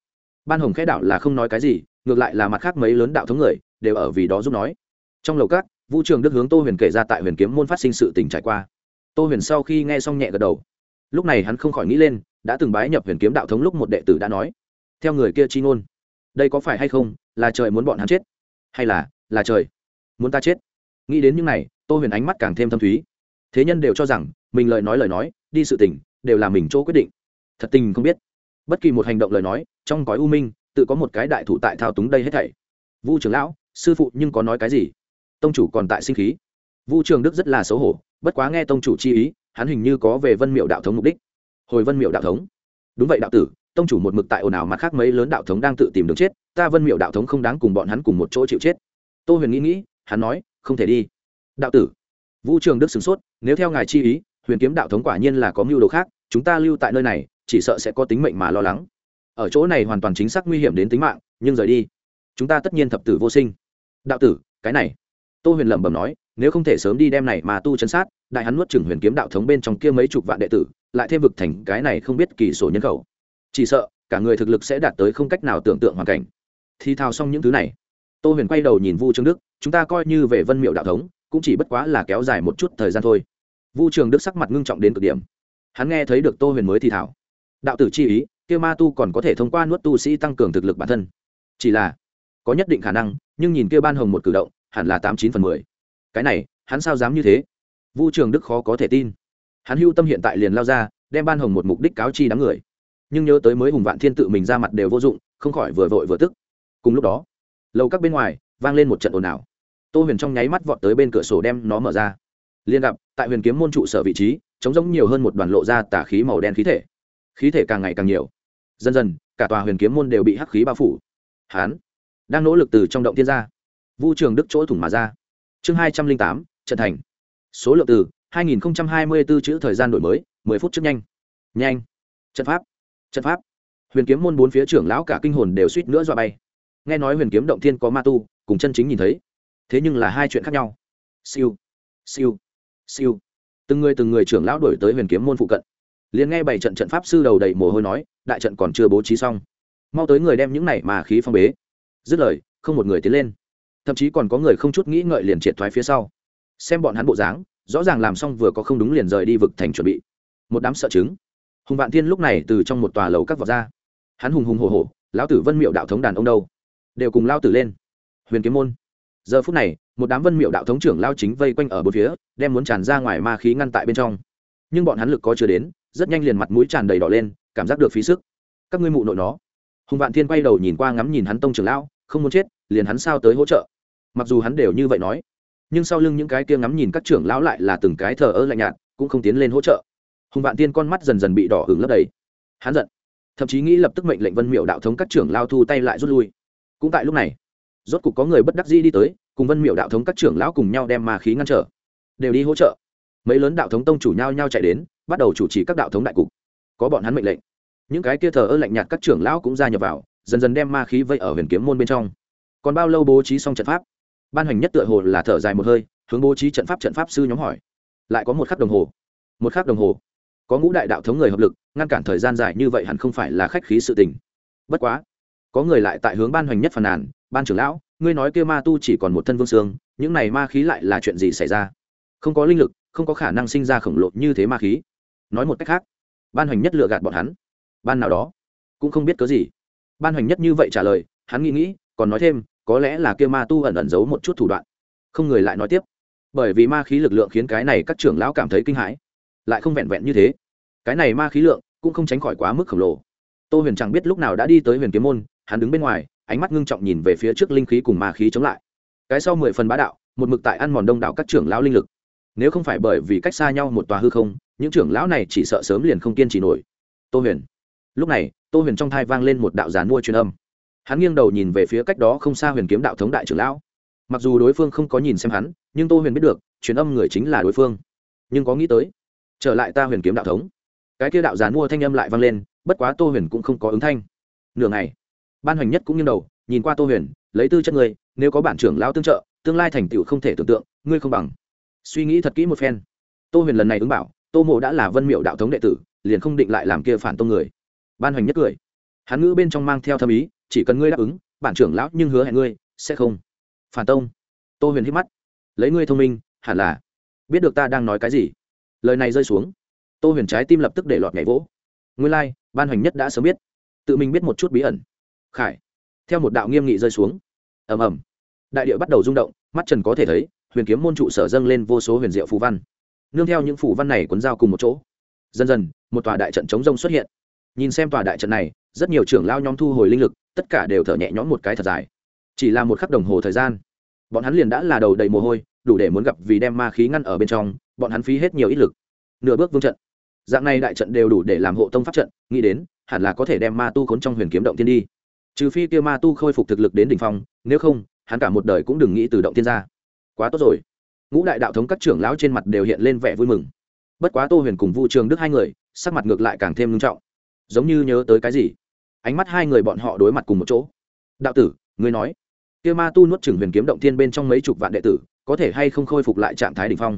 Ban hồng khẽ đạo là không nói cái gì ngược lại là mặt khác mấy lớn đạo thống người đều ở vì đó giúp nói. Trong lầu các vũ trường đức hướng tô huyền kể ra tại huyền kiếm môn phát sinh sự tình trải qua. Tô huyền sau khi nghe xong nhẹ gật đầu. Lúc này hắn không khỏi nghĩ lên, đã từng bái nhập huyền kiếm đạo thống lúc một đệ tử đã nói, theo người kia chi ngôn, đây có phải hay không là trời muốn bọn hắn chết? Hay là là trời muốn ta chết? Nghĩ đến những này, tô huyền ánh mắt càng thêm thâm thúy. Thế nhân đều cho rằng, mình lời nói lời nói, đi sự tình, đều là mình chỗ quyết định. Thật tình không biết. Bất kỳ một hành động lời nói, trong cõi u minh, tự có một cái đại thủ tại thao túng đây hết thảy. Vu trưởng lão, sư phụ nhưng có nói cái gì? Tông chủ còn tại sinh khí. Vu trường đức rất là xấu hổ, bất quá nghe tông chủ chi ý, hắn hình như có về vân miệu đạo thống mục đích. Hồi vân miệu đạo thống. Đúng vậy đạo tử, tông chủ một mực tại ồn ào mặt khác mấy lớn đạo thống đang tự tìm đường chết, ta vân miệu đạo thống không đáng cùng bọn hắn cùng một chỗ chịu chết. Tô huyền nghĩ nghĩ, hắn nói, không thể đi. Đạo tử. Vũ trường đức sửng sốt, nếu theo ngài chi ý, huyền kiếm đạo thống quả nhiên là có mưu đồ khác, chúng ta lưu tại nơi này, chỉ sợ sẽ có tính mệnh mà lo lắng. Ở chỗ này hoàn toàn chính xác nguy hiểm đến tính mạng, nhưng rời đi. Chúng ta tất nhiên thập tử vô sinh. Đạo tử, cái này tô huyền lẩm bẩm nói, nếu không thể sớm đi đem này mà tu chấn sát, đại hắn nuốt chừng huyền kiếm đạo thống bên trong kia mấy chục vạn đệ tử, lại thêm vực thành cái này không biết kỳ sổ nhân khẩu. Chỉ sợ, cả người thực lực sẽ đạt tới không cách nào tưởng tượng hoàn cảnh. Thì thao xong những thứ này, tô huyền quay đầu nhìn vu trương đức, chúng ta coi như về vân miệu đạo thống, cũng chỉ bất quá là kéo dài một chút thời gian thôi. Vu trường đức sắc mặt ngưng trọng đến cực điểm. Hắn nghe thấy được tô huyền mới thì thảo đạo tử chi ý, kia ma tu còn có thể thông qua nuốt tu sĩ tăng cường thực lực bản thân. Chỉ là, có nhất định khả năng, nhưng nhìn kia ban hồng một cử động hẳn là tám chín phần mười. Cái này, hắn sao dám như thế? Vu trường đức khó có thể tin. Hắn hưu tâm hiện tại liền lao ra, đem ban hồng một mục đích cáo chi đám người. Nhưng nhớ tới mới hùng vạn thiên tự mình ra mặt đều vô dụng, không khỏi vừa vội vừa tức. Cùng lúc đó, lầu các bên ngoài vang lên một trận ồn ào. Tô huyền trong nháy mắt vọt tới bên cửa sổ đem nó mở ra. Liên gặp, tại huyền kiếm môn trụ sở vị trí chống giống nhiều hơn một đoàn lộ ra tả khí màu đen khí thể. Khí thể càng ngày càng nhiều. Dần dần, cả tòa huyền kiếm môn đều bị hắc khí bao phủ. Hán đang nỗ lực từ trong động thiên ra vu trường đức chỗ thủng mà ra. Chương hai trăm linh tám, trận thành. Số lượng từ hai nghìn hai mươi bốn chữ thời gian đổi mới, mười phút trước nhanh. Nhanh. Trận pháp. Trận pháp. Huyền kiếm môn bốn phía trưởng lão cả kinh hồn đều suýt nữa dọa bay. Nghe nói huyền kiếm động thiên có ma tu, cùng chân chính nhìn thấy. Thế nhưng là hai chuyện khác nhau. Siêu. Siêu. Siêu. Từng người từng người trưởng lão đổi tới huyền kiếm môn phụ cận. Liền nghe bảy trận trận pháp sư đầu đầy mồ hôi nói, đại trận còn chưa bố trí xong. Mau tới người đem những này mà khí phong bế. Dứt lời, không một người tiến lên thậm chí còn có người không chút nghĩ ngợi liền triệt thoái phía sau. Xem bọn hắn bộ dáng, rõ ràng làm xong vừa có không đúng liền rời đi vực thành chuẩn bị. Một đám sợ chứng. Hùng vạn thiên lúc này từ trong một tòa lầu các vọt ra. Hắn hùng hùng hồ hồ lão tử vân miệu đạo thống đàn ông đâu? Đều cùng lao tử lên. Huyền kiếm môn. Giờ phút này, một đám vân miệu đạo thống trưởng lao chính vây quanh ở bốn phía, đem muốn tràn ra ngoài ma khí ngăn tại bên trong. Nhưng bọn hắn lực có chưa đến, rất nhanh liền mặt mũi tràn đầy đỏ lên, cảm giác được phí sức. Các ngươi mụ nội nó. Hùng vạn thiên quay đầu nhìn qua ngắm nhìn hắn tông trưởng lão, không muốn chết liền hắn sao tới hỗ trợ. Mặc dù hắn đều như vậy nói, nhưng sau lưng những cái kia ngắm nhìn các trưởng lão lại là từng cái thờ ơ lạnh nhạt, cũng không tiến lên hỗ trợ. Hùng vạn tiên con mắt dần dần bị đỏ hưởng lấp đầy. Hắn giận, thậm chí nghĩ lập tức mệnh lệnh vân miệu đạo thống các trưởng lao thu tay lại rút lui. Cũng tại lúc này, rốt cục có người bất đắc dĩ đi tới, cùng vân miệu đạo thống các trưởng lão cùng nhau đem ma khí ngăn trở. Đều đi hỗ trợ. Mấy lớn đạo thống tông chủ nhau nhau chạy đến, bắt đầu chủ trì các đạo thống đại cục. Có bọn hắn mệnh lệnh. Những cái kia thờ ơ lạnh nhạt các trưởng lão cũng ra nhập vào, dần dần đem ma khí vây ở huyền kiếm môn bên trong còn bao lâu bố trí xong trận pháp? Ban hành nhất tựa hồ là thở dài một hơi, hướng bố trí trận pháp trận pháp sư nhóm hỏi. Lại có một khắc đồng hồ. Một khắc đồng hồ. Có ngũ đại đạo thống người hợp lực, ngăn cản thời gian dài như vậy hẳn không phải là khách khí sự tình. Bất quá, có người lại tại hướng ban hoành nhất phàn nàn, ban trưởng lão, ngươi nói kia ma tu chỉ còn một thân vương xương, những này ma khí lại là chuyện gì xảy ra? Không có linh lực, không có khả năng sinh ra khổng lồ như thế ma khí. Nói một cách khác, ban hoành nhất lựa gạt bọn hắn. Ban nào đó, cũng không biết cớ gì. Ban hoành nhất như vậy trả lời, hắn nghĩ nghĩ, còn nói thêm có lẽ là kia ma tu ẩn ẩn giấu một chút thủ đoạn. Không người lại nói tiếp. Bởi vì ma khí lực lượng khiến cái này các trưởng lão cảm thấy kinh hãi. Lại không vẹn vẹn như thế. Cái này ma khí lượng cũng không tránh khỏi quá mức khổng lồ. Tô huyền chẳng biết lúc nào đã đi tới huyền kiếm môn, hắn đứng bên ngoài, ánh mắt ngưng trọng nhìn về phía trước linh khí cùng ma khí chống lại. Cái sau mười phần bá đạo, một mực tại ăn mòn đông đảo các trưởng lão linh lực. Nếu không phải bởi vì cách xa nhau một tòa hư không, những trưởng lão này chỉ sợ sớm liền không kiên trì nổi. Tô huyền. Lúc này, tô huyền trong thai vang lên một đạo giàn mua truyền âm hắn nghiêng đầu nhìn về phía cách đó không xa huyền kiếm đạo thống đại trưởng lão. Mặc dù đối phương không có nhìn xem hắn, nhưng tô huyền biết được, truyền âm người chính là đối phương. Nhưng có nghĩ tới, trở lại ta huyền kiếm đạo thống. Cái kia đạo giàn mua thanh âm lại vang lên, bất quá tô huyền cũng không có ứng thanh. Nửa ngày, ban hoành nhất cũng nghiêng đầu, nhìn qua tô huyền, lấy tư chất người, nếu có bản trưởng lão tương trợ, tương lai thành tựu không thể tưởng tượng, ngươi không bằng. Suy nghĩ thật kỹ một phen. Tô huyền lần này ứng bảo, tô mộ đã là vân miệu đạo thống đệ tử, liền không định lại làm kia phản tô người. Ban hoành nhất cười. Hắn ngữ bên trong mang theo thâm ý chỉ cần ngươi đáp ứng bản trưởng lão nhưng hứa hẹn ngươi sẽ không. Phản tông. Tô huyền hít mắt. Lấy ngươi thông minh hẳn là biết được ta đang nói cái gì. Lời này rơi xuống. Tô huyền trái tim lập tức để lọt nhảy vỗ. Nguyên lai、like, ban hoành nhất đã sớm biết. Tự mình biết một chút bí ẩn. Khải. Theo một đạo nghiêm nghị rơi xuống. Ầm ầm. Đại địa bắt đầu rung động mắt trần có thể thấy huyền kiếm môn trụ sở dâng lên vô số huyền diệu phù văn. Nương theo những phù văn này cuốn dao cùng một chỗ. Dần dần một tòa đại trận chống rông xuất hiện. Nhìn xem tòa đại trận này rất nhiều trưởng lao nhóm thu hồi linh lực, tất cả đều thở nhẹ nhõm một cái thật dài. Chỉ là một khắc đồng hồ thời gian, bọn hắn liền đã là đầu đầy mồ hôi, đủ để muốn gặp vì đem ma khí ngăn ở bên trong, bọn hắn phí hết nhiều ít lực. Nửa bước vương trận. Dạng này đại trận đều đủ để làm hộ tông pháp trận, nghĩ đến, hẳn là có thể đem ma tu khốn trong huyền kiếm động thiên đi. Trừ phi kia ma tu khôi phục thực lực đến đ ỉ n h phong, nếu không, hắn cả một đời cũng đừng nghĩ từ động thiên ra. Quá tốt rồi. Ngũ đại đạo thống các trưởng lão trên mặt đều hiện lên vẻ vui mừng. Bất quá tô huyền cùng vu trường đức hai người, sắc mặt ngược lại càng thêm nghiêm trọng. Giống như nhớ tới cái gì? Ánh mắt hai người bọn họ đối mặt cùng một chỗ. Đạo tử, ngươi nói. Kia ma tu nuốt chừng huyền kiếm động thiên bên trong mấy chục vạn đệ tử, có thể hay không khôi phục lại trạng thái đ ỉ n h phong?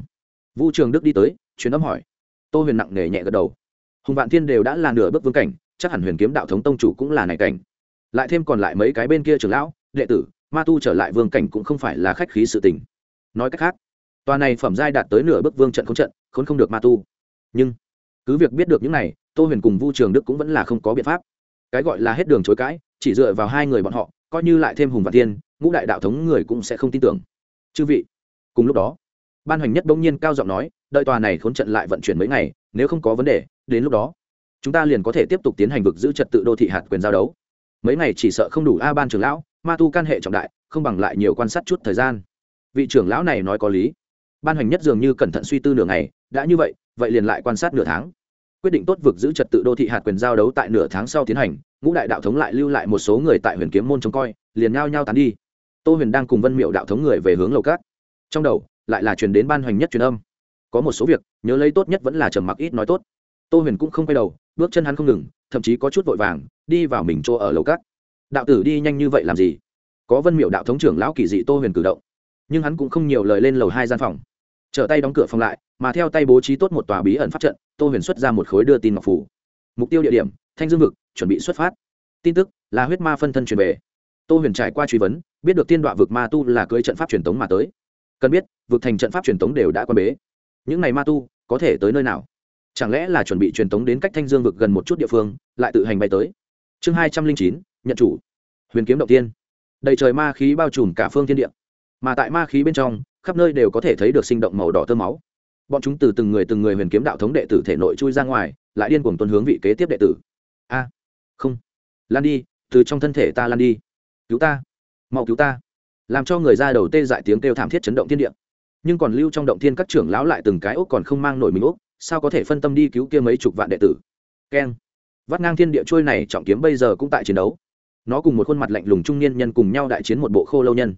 Vu trường đức đi tới chuyến âm hỏi. Tô huyền nặng nề nhẹ gật đầu. Hùng vạn thiên đều đã là nửa bước vương cảnh, chắc hẳn huyền kiếm đạo thống tông chủ cũng là này cảnh. Lại thêm còn lại mấy cái bên kia trưởng lão, đệ tử, ma tu trở lại vương cảnh cũng không phải là khách khí sự tình. Nói cách khác, tòa này phẩm giai đạt tới nửa bước vương trận không trận, khốn không được ma tu. Nhưng, cứ việc biết được những này, tô huyền cùng vu trường đức cũng vẫn là không có biện pháp cái gọi là hết đường chối cãi, chỉ dựa vào hai người bọn họ, coi như lại thêm hùng và thiên, ngũ đại đạo thống người cũng sẽ không tin tưởng. Chư vị, cùng lúc đó, ban hoành nhất bỗng nhiên cao giọng nói, đợi tòa này khốn trận lại vận chuyển mấy ngày, nếu không có vấn đề, đến lúc đó, chúng ta liền có thể tiếp tục tiến hành vực giữ trật tự đô thị hạt quyền giao đấu. Mấy ngày chỉ sợ không đủ a ban trưởng lão, ma tu can hệ trọng đại, không bằng lại nhiều quan sát chút thời gian. Vị trưởng lão này nói có lý. Ban hoành nhất dường như cẩn thận suy tư nửa ngày, đã như vậy vậy liền lại quan sát nửa tháng quyết định tốt vực giữ trật tự đô thị hạt quyền giao đấu tại nửa tháng sau tiến hành, ngũ đại đạo thống lại lưu lại một số người tại huyền kiếm môn trông coi, liền nhao nhao tán đi. Tô huyền đang cùng vân miệu đạo thống người về hướng lầu cát. Trong đầu, lại là truyền đến ban hoành nhất truyền âm. Có một số việc, nhớ lấy tốt nhất vẫn là trầm mặc ít nói tốt. Tô huyền cũng không quay đầu, bước chân hắn không ngừng, thậm chí có chút vội vàng, đi vào mình chỗ ở lầu cát. Đạo tử đi nhanh như vậy làm gì? Có vân miệu đạo thống trưởng lão kỳ dị tô huyền cử động, nhưng hắn cũng không nhiều lời lên lầu hai gian phòng. Trở tay đóng cửa phòng lại, mà theo tay bố trí tốt một tòa bí ẩn pháp trận tô huyền xuất ra một khối đưa tin ngọc phủ. Mục tiêu địa điểm, thanh dương vực, chuẩn bị xuất phát. Tin tức, là huyết ma phân thân truyền về. Tô huyền trải qua truy vấn, biết được tiên đoạn vực ma tu là cưới trận pháp truyền tống mà tới. Cần biết, vực thành trận pháp truyền tống đều đã quan bế. Những n à y ma tu, có thể tới nơi nào? Chẳng lẽ là chuẩn bị truyền tống đến cách thanh dương vực gần một chút địa phương, lại tự hành bay tới? Chương hai trăm linh chín, nhận chủ. Huyền kiếm động tiên. Đầy trời ma khí bao trùm cả phương thiên địa. Mà tại ma khí bên trong, khắp nơi đều có thể thấy được sinh động màu đỏ tơ máu bọn chúng từ từng người từng người huyền kiếm đạo thống đệ tử thể nội chui ra ngoài, lại điên cuồng tuân hướng vị kế tiếp đệ tử. A, không. Lan đi, từ trong thân thể ta lan đi. Cứu ta. Mau cứu ta. Làm cho người ra đầu tê dại tiếng kêu thảm thiết chấn động thiên địa. Nhưng còn lưu trong động thiên các trưởng lão lại từng cái ốc còn không mang nổi mình ốc, sao có thể phân tâm đi cứu kia mấy chục vạn đệ tử? Keng. Vắt ngang thiên địa trôi này, trọng kiếm bây giờ cũng tại chiến đấu. Nó cùng một khuôn mặt lạnh lùng trung niên nhân cùng nhau đại chiến một bộ khô lâu nhân.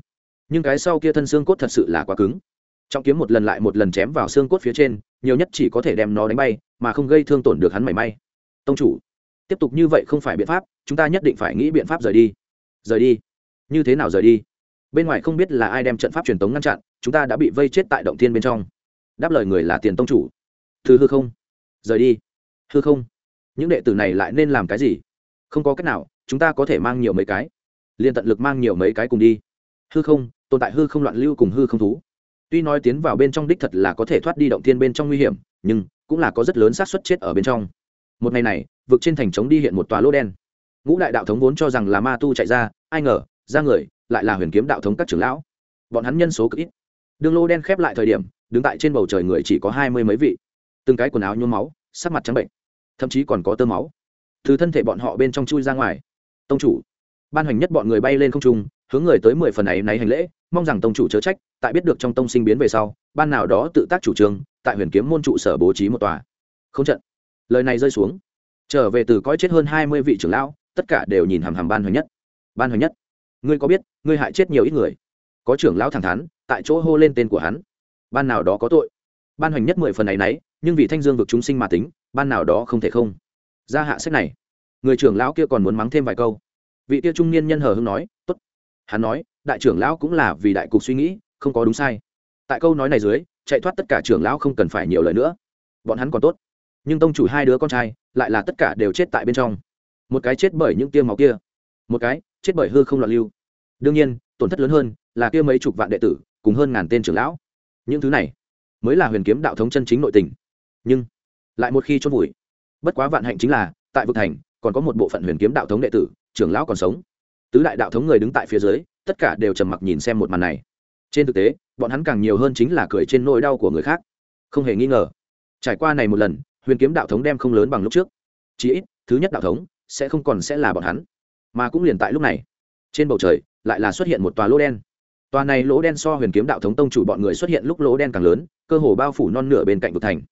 Nhưng cái sau kia thân xương cốt thật sự là quá cứng trọng kiếm một lần lại một lần chém vào xương cốt phía trên, nhiều nhất chỉ có thể đem nó đánh bay, mà không gây thương tổn được hắn mảy may. Tông chủ, tiếp tục như vậy không phải biện pháp, chúng ta nhất định phải nghĩ biện pháp rời đi. Rời đi? Như thế nào rời đi? Bên ngoài không biết là ai đem trận pháp truyền tống ngăn chặn, chúng ta đã bị vây chết tại động thiên bên trong. Đáp lời người là tiền tông chủ. Thư hư không? Rời đi. Hư không? Những đệ tử này lại nên làm cái gì? Không có cách nào, chúng ta có thể mang nhiều mấy cái. Liền tận lực mang nhiều mấy cái cùng đi. Hư không? Tồn tại hư không loạn lưu cùng hư không thú tuy nói tiến vào bên trong đích thật là có thể thoát đi động thiên bên trong nguy hiểm, nhưng cũng là có rất lớn xác suất chết ở bên trong. Một ngày này, vực trên thành trống đi hiện một tòa lô đen. Ngũ đại đạo thống vốn cho rằng là ma tu chạy ra, ai ngờ, ra người, lại là huyền kiếm đạo thống các trưởng lão. Bọn hắn nhân số cực ít. Đường lô đen khép lại thời điểm, đứng tại trên bầu trời người chỉ có hai mươi mấy vị. Từng cái quần áo nhuốm máu, sắc mặt trắng bệnh, thậm chí còn có tơ máu. Từ thân thể bọn họ bên trong chui ra ngoài. Tông chủ, ban hành nhất bọn người bay lên không trung hướng người tới mười phần ấy náy hành lễ, mong rằng tông chủ chớ trách, tại biết được trong tông sinh biến về sau, ban nào đó tự tác chủ trương, tại huyền kiếm môn trụ sở bố trí một tòa. Không trận. Lời này rơi xuống. Trở về từ cõi chết hơn hai mươi vị trưởng lão, tất cả đều nhìn hàm hàm ban hoành nhất. Ban hoành nhất, ngươi có biết, ngươi hại chết nhiều ít người? Có trưởng lão thẳng thắn, tại chỗ hô lên tên của hắn. Ban nào đó có tội. Ban hoành nhất mười phần này nấy nhưng vì thanh dương vực chúng sinh mà tính, ban nào đó không thể không. Ra hạ sách này. Người trưởng lão kia còn muốn mắng thêm vài câu. Vị kia trung niên nhân hờ hưng nói, tốt hắn nói, đại trưởng lão cũng là vì đại cục suy nghĩ, không có đúng sai. Tại câu nói này dưới, chạy thoát tất cả trưởng lão không cần phải nhiều lời nữa. Bọn hắn còn tốt. Nhưng tông chủ hai đứa con trai, lại là tất cả đều chết tại bên trong. Một cái chết bởi những tiêm máu kia, một cái chết bởi hư không loạn lưu. Đương nhiên, tổn thất lớn hơn là kia mấy chục vạn đệ tử, cùng hơn ngàn tên trưởng lão. Những thứ này mới là huyền kiếm đạo thống chân chính nội tình. Nhưng, lại một khi chôn vùi, bất quá vạn hạnh chính là, tại vực thành, còn có một bộ phận huyền kiếm đạo thống đệ tử, trưởng lão còn sống tứ đại đạo thống người đứng tại phía dưới, tất cả đều trầm mặc nhìn xem một màn này. Trên thực tế, bọn hắn càng nhiều hơn chính là cười trên nỗi đau của người khác. Không hề nghi ngờ, trải qua này một lần, huyền kiếm đạo thống đem không lớn bằng lúc trước. Chí ít, thứ nhất đạo thống sẽ không còn sẽ là bọn hắn, mà cũng liền tại lúc này, trên bầu trời lại là xuất hiện một tòa lỗ đen. Tòa này lỗ đen so huyền kiếm đạo thống tông chủ bọn người xuất hiện lúc lỗ đen càng lớn, cơ hồ bao phủ non nửa bên cạnh vực thành.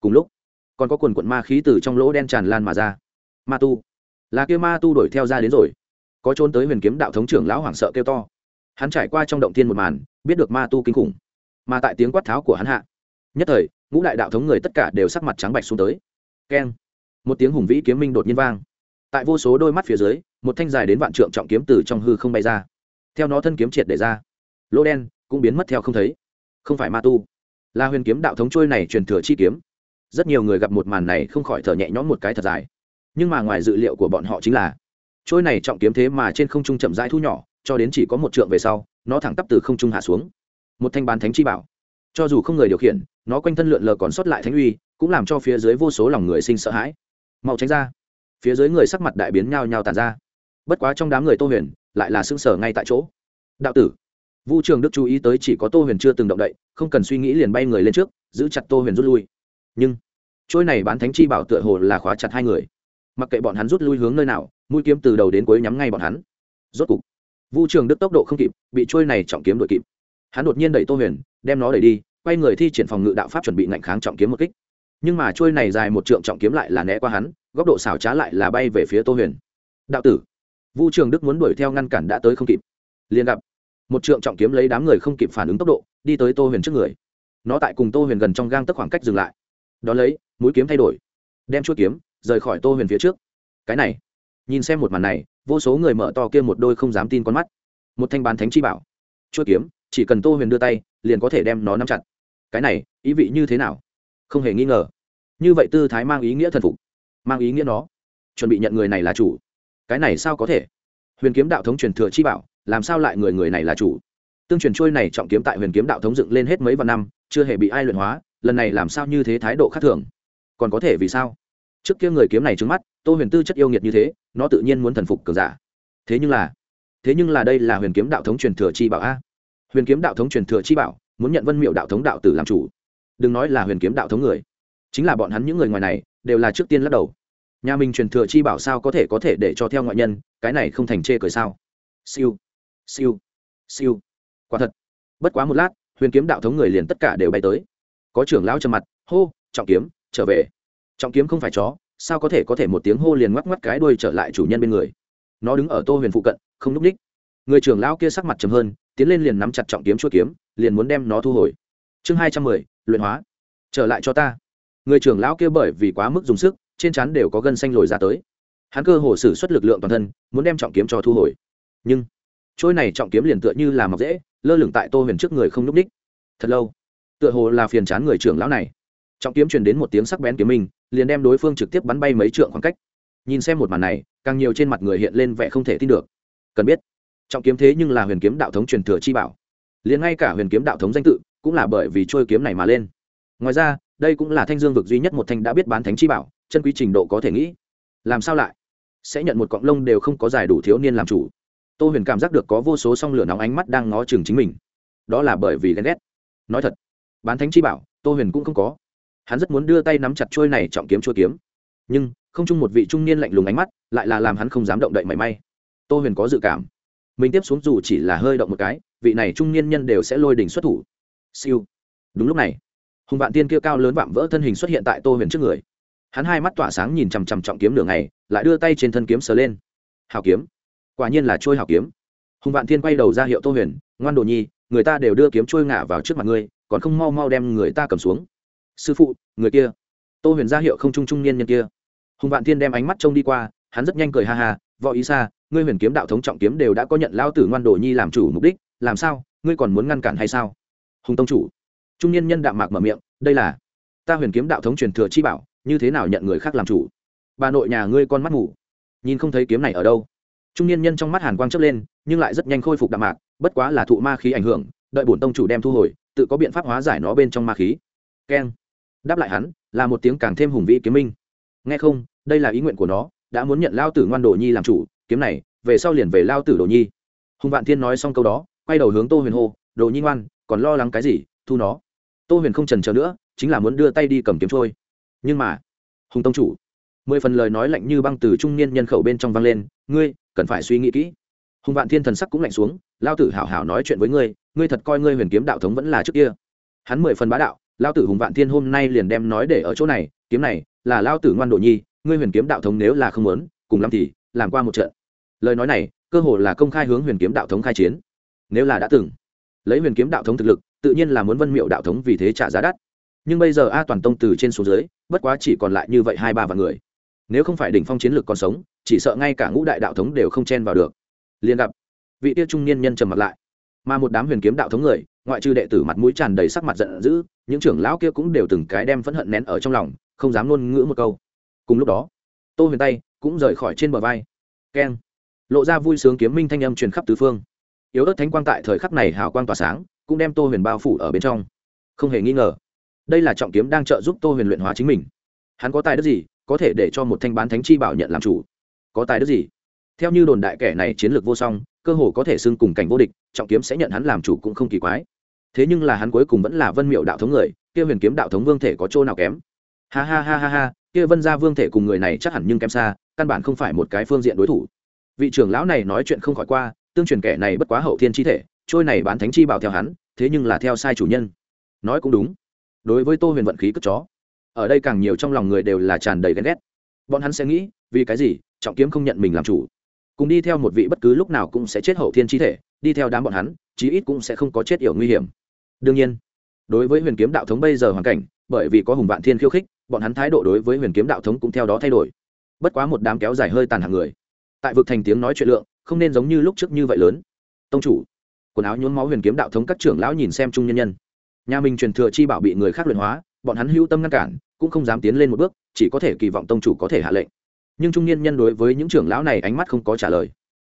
Cùng lúc, còn có quần quận ma khí từ trong lỗ đen tràn lan mà ra. Ma tu, là kia ma tu đuổi theo ra đến rồi có trốn tới huyền kiếm đạo thống trưởng lão hoảng sợ kêu to. Hắn trải qua trong động thiên một màn, biết được ma tu kinh khủng. Mà tại tiếng quát tháo của hắn hạ, nhất thời, ngũ đại đạo thống người tất cả đều sắc mặt trắng bạch xuống tới. Keng! Một tiếng hùng vĩ kiếm minh đột nhiên vang. Tại vô số đôi mắt phía dưới, một thanh dài đến vạn trượng trọng kiếm từ trong hư không bay ra. Theo nó thân kiếm triệt để ra. Lỗ đen cũng biến mất theo không thấy. Không phải ma tu. Là huyền kiếm đạo thống trôi này truyền thừa chi kiếm. Rất nhiều người gặp một màn này không khỏi thở nhẹ nhõm một cái thật dài. Nhưng mà ngoài dự liệu của bọn họ chính là trôi này trọng kiếm thế mà trên không trung chậm rãi thu nhỏ, cho đến chỉ có một trượng về sau, nó thẳng tắp từ không trung hạ xuống. Một thanh bán thánh chi bảo. Cho dù không người điều khiển, nó quanh thân lượn lờ còn sót lại thánh uy, cũng làm cho phía dưới vô số lòng người sinh sợ hãi. Mau tránh ra. Phía dưới người sắc mặt đại biến nhao nhao tàn ra. Bất quá trong đám người tô huyền, lại là xương sở ngay tại chỗ. Đạo tử. Vu trường đức chú ý tới chỉ có tô huyền chưa từng động đậy, không cần suy nghĩ liền bay người lên trước, giữ chặt tô huyền rút lui. Nhưng, trôi này bán thánh chi bảo tựa hồ là khóa chặt hai người mặc kệ bọn hắn rút lui hướng nơi nào, mũi kiếm từ đầu đến cuối nhắm ngay bọn hắn. Rốt cục, vu trường đức tốc độ không kịp, bị trôi này trọng kiếm đuổi kịp. Hắn đột nhiên đẩy tô huyền, đem nó đẩy đi, quay người thi triển phòng ngự đạo pháp chuẩn bị ngạnh kháng trọng kiếm một kích. Nhưng mà trôi này dài một trượng trọng kiếm lại là né qua hắn, góc độ xảo trá lại là bay về phía tô huyền. Đạo tử, vu trường đức muốn đuổi theo ngăn cản đã tới không kịp. Liền gặp, một trượng trọng kiếm lấy đám người không kịp phản ứng tốc độ, đi tới tô huyền trước người. Nó tại cùng tô huyền gần trong gang tức khoảng cách dừng lại. Đón lấy, mũi kiếm thay đổi, đem chuỗi kiếm rời khỏi tô huyền phía trước. Cái này, nhìn xem một màn này, vô số người mở to kia một đôi không dám tin con mắt. Một thanh bán thánh chi bảo. Chuỗi kiếm, chỉ cần tô huyền đưa tay, liền có thể đem nó nắm chặt. Cái này, ý vị như thế nào? Không hề nghi ngờ. Như vậy tư thái mang ý nghĩa thần phục, mang ý nghĩa nó. Chuẩn bị nhận người này là chủ. Cái này sao có thể? Huyền kiếm đạo thống truyền thừa chi bảo, làm sao lại người người này là chủ? Tương truyền trôi này trọng kiếm tại huyền kiếm đạo thống dựng lên hết mấy vạn năm, chưa hề bị ai luyện hóa, lần này làm sao như thế thái độ khác thường? Còn có thể vì sao? Trước kia người kiếm này trứng mắt, tô huyền tư chất yêu nghiệt như thế, nó tự nhiên muốn thần phục cường giả. Thế nhưng là, thế nhưng là đây là huyền kiếm đạo thống truyền thừa chi bảo a. Huyền kiếm đạo thống truyền thừa chi bảo, muốn nhận vân miệu đạo thống đạo tử làm chủ. Đừng nói là huyền kiếm đạo thống người, chính là bọn hắn những người ngoài này, đều là trước tiên lắc đầu. Nhà mình truyền thừa chi bảo sao có thể có thể để cho theo ngoại nhân, cái này không thành chê cười sao. Siêu siêu siêu. Quả thật, bất quá một lát, huyền kiếm đạo thống người liền tất cả đều bay tới. Có trưởng lão trầm mặt, hô, trọng kiếm, trở về trọng kiếm không phải chó, sao có thể có thể một tiếng hô liền ngoắc ngoắc cái đuôi trở lại chủ nhân bên người? Nó đứng ở tô huyền phụ cận, không núp ních. Người trưởng lão kia sắc mặt trầm hơn, tiến lên liền nắm chặt trọng kiếm chuỗi kiếm, liền muốn đem nó thu hồi. Chương hai trăm mười, luyện hóa. Trở lại cho ta. Người trưởng lão kia bởi vì quá mức dùng sức, trên chắn đều có gân xanh lồi ra tới. Hắn cơ hồ sử xuất lực lượng toàn thân, muốn đem trọng kiếm cho thu hồi. Nhưng, trôi này trọng kiếm liền tựa như là mọc dễ lơ lửng tại tô huyền trước người không n ú c ních. Thật lâu, tựa hồ là phiền chán người trưởng lão này trọng kiếm truyền đến một tiếng sắc bén kiếm minh, liền đem đối phương trực tiếp bắn bay mấy trượng khoảng cách. Nhìn xem một màn này, càng nhiều trên mặt người hiện lên vẻ không thể tin được. Cần biết, trọng kiếm thế nhưng là huyền kiếm đạo thống truyền thừa chi bảo. Liền ngay cả huyền kiếm đạo thống danh tự, cũng là bởi vì trôi kiếm này mà lên. Ngoài ra, đây cũng là thanh dương vực duy nhất một thanh đã biết bán thánh chi bảo, chân quý trình độ có thể nghĩ. Làm sao lại? Sẽ nhận một cọng lông đều không có giải đủ thiếu niên làm chủ. Tô huyền cảm giác được có vô số song lửa nóng ánh mắt đang ngó chừng chính mình. Đó là bởi vì ghen ghét. Nói thật, bán thánh chi bảo, tô huyền cũng không có hắn rất muốn đưa tay nắm chặt trôi này trọng kiếm chua kiếm. Nhưng, không chung một vị trung niên lạnh lùng ánh mắt, lại là làm hắn không dám động đậy mảy may. Tô huyền có dự cảm. Mình tiếp xuống dù chỉ là hơi động một cái, vị này trung niên nhân đều sẽ lôi đỉnh xuất thủ. Siêu. Đúng lúc này, hùng vạn tiên kia cao lớn vạm vỡ thân hình xuất hiện tại tô huyền trước người. Hắn hai mắt tỏa sáng nhìn chằm chằm trọng kiếm nửa ngày, lại đưa tay trên thân kiếm sờ lên. Hào kiếm. Quả nhiên là trôi hào kiếm. Hùng vạn tiên quay đầu ra hiệu tô huyền, ngoan đồ nhi, người ta đều đưa kiếm trôi ngả vào trước mặt ngươi, còn không mau mau đem người ta cầm xuống sư phụ, người kia. Tô huyền ra hiệu không trung trung niên nhân kia. Hùng vạn thiên đem ánh mắt trông đi qua, hắn rất nhanh cười ha ha, võ ý xa ngươi huyền kiếm đạo thống trọng kiếm đều đã có nhận lao tử ngoan đồ nhi làm chủ mục đích, làm sao, ngươi còn muốn ngăn cản hay sao? Hùng tông chủ. Trung niên nhân đạm mạc mở miệng, đây là, ta huyền kiếm đạo thống truyền thừa chi bảo, như thế nào nhận người khác làm chủ? Bà nội nhà ngươi con mắt ngủ nhìn không thấy kiếm này ở đâu. Trung niên nhân trong mắt hàn quang chớp lên, nhưng lại rất nhanh khôi phục đạm mạc, bất quá là thụ ma khí ảnh hưởng, đợi bổn tông chủ đem thu hồi, tự có biện pháp hóa giải nó bên trong ma khí. Keng đáp lại hắn, là một tiếng càng thêm hùng vĩ kiếm minh. Nghe không, đây là ý nguyện của nó, đã muốn nhận lao tử ngoan đồ nhi làm chủ, kiếm này, về sau liền về lao tử đồ nhi. Hùng vạn thiên nói xong câu đó, quay đầu hướng tô huyền hô, đồ nhi ngoan, còn lo lắng cái gì, thu nó. Tô huyền không trần chờ nữa, chính là muốn đưa tay đi cầm kiếm trôi. Nhưng mà, hùng tông chủ, mười phần lời nói lạnh như băng từ trung niên nhân khẩu bên trong vang lên, ngươi, cần phải suy nghĩ kỹ. Hùng vạn thiên thần sắc cũng lạnh xuống, lao tử hảo hảo nói chuyện với ngươi ngươi thật coi ngươi huyền kiếm đạo thống vẫn là trước kia. Hắn mười phần bá đạo lao tử hùng vạn thiên hôm nay liền đem nói để ở chỗ này, kiếm này là lao tử ngoan đồ nhi, ngươi huyền kiếm đạo thống nếu là không muốn, cùng lắm thì làm qua một trận. Lời nói này, cơ hồ là công khai hướng huyền kiếm đạo thống khai chiến. Nếu là đã từng, lấy huyền kiếm đạo thống thực lực, tự nhiên là muốn vân miệu đạo thống vì thế trả giá đắt. Nhưng bây giờ a toàn tông từ trên xuống dưới, bất quá chỉ còn lại như vậy hai ba vạn người. Nếu không phải đỉnh phong chiến lược còn sống, chỉ sợ ngay cả ngũ đại đạo thống đều không chen vào được. Liền gặp vị tiết trung niên nhân trầm mặt lại. Mà một đám huyền kiếm đạo thống người ngoại trừ đệ tử mặt mũi tràn đầy sắc mặt giận dữ, những trưởng lão kia cũng đều từng cái đem phẫn hận nén ở trong lòng, không dám luôn ngữ một câu. Cùng lúc đó, tô huyền tay cũng rời khỏi trên bờ vai. Keng. Lộ ra vui sướng kiếm minh thanh âm truyền khắp tứ phương. Yếu ớt thánh quang tại thời khắc này hào quang tỏa sáng, cũng đem tô huyền bao phủ ở bên trong. Không hề nghi ngờ, đây là trọng kiếm đang trợ giúp tô huyền luyện hóa chính mình. Hắn có tài đức gì, có thể để cho một thanh bán thánh chi bảo nhận làm chủ? Có tài đức gì? Theo như đồn đại kẻ này chiến lược vô song, cơ hồ có thể xưng cùng cảnh vô địch, trọng kiếm sẽ nhận hắn làm chủ cũng không kỳ quái thế nhưng là hắn cuối cùng vẫn là vân miệu đạo thống người, kia huyền kiếm đạo thống vương thể có chỗ nào kém? Ha ha ha ha ha, kia vân gia vương thể cùng người này chắc hẳn nhưng kém xa, căn bản không phải một cái phương diện đối thủ. Vị trưởng lão này nói chuyện không khỏi qua, tương truyền kẻ này bất quá hậu thiên chi thể, trôi này bán thánh chi bảo theo hắn, thế nhưng là theo sai chủ nhân. Nói cũng đúng. Đối với tô huyền vận khí cất chó, ở đây càng nhiều trong lòng người đều là tràn đầy ghen ghét. Bọn hắn sẽ nghĩ, vì cái gì, trọng kiếm không nhận mình làm chủ. Cùng đi theo một vị bất cứ lúc nào cũng sẽ chết hậu thiên chi thể, đi theo đám bọn hắn, chí ít cũng sẽ không có chết yểu nguy hiểm đương nhiên, đối với huyền kiếm đạo thống bây giờ hoàn cảnh, bởi vì có hùng vạn thiên khiêu khích, bọn hắn thái độ đối với huyền kiếm đạo thống cũng theo đó thay đổi. Bất quá một đám kéo dài hơi tàn hàng người. Tại vực thành tiếng nói chuyện lượng, không nên giống như lúc trước như vậy lớn. Tông chủ, quần áo nhuốm máu huyền kiếm đạo thống các trưởng lão nhìn xem trung nhân nhân. Nhà mình truyền thừa chi bảo bị người khác luyện hóa, bọn hắn hưu tâm ngăn cản, cũng không dám tiến lên một bước, chỉ có thể kỳ vọng tông chủ có thể hạ lệnh. Nhưng trung niên nhân đối với những trưởng lão này ánh mắt không có trả lời.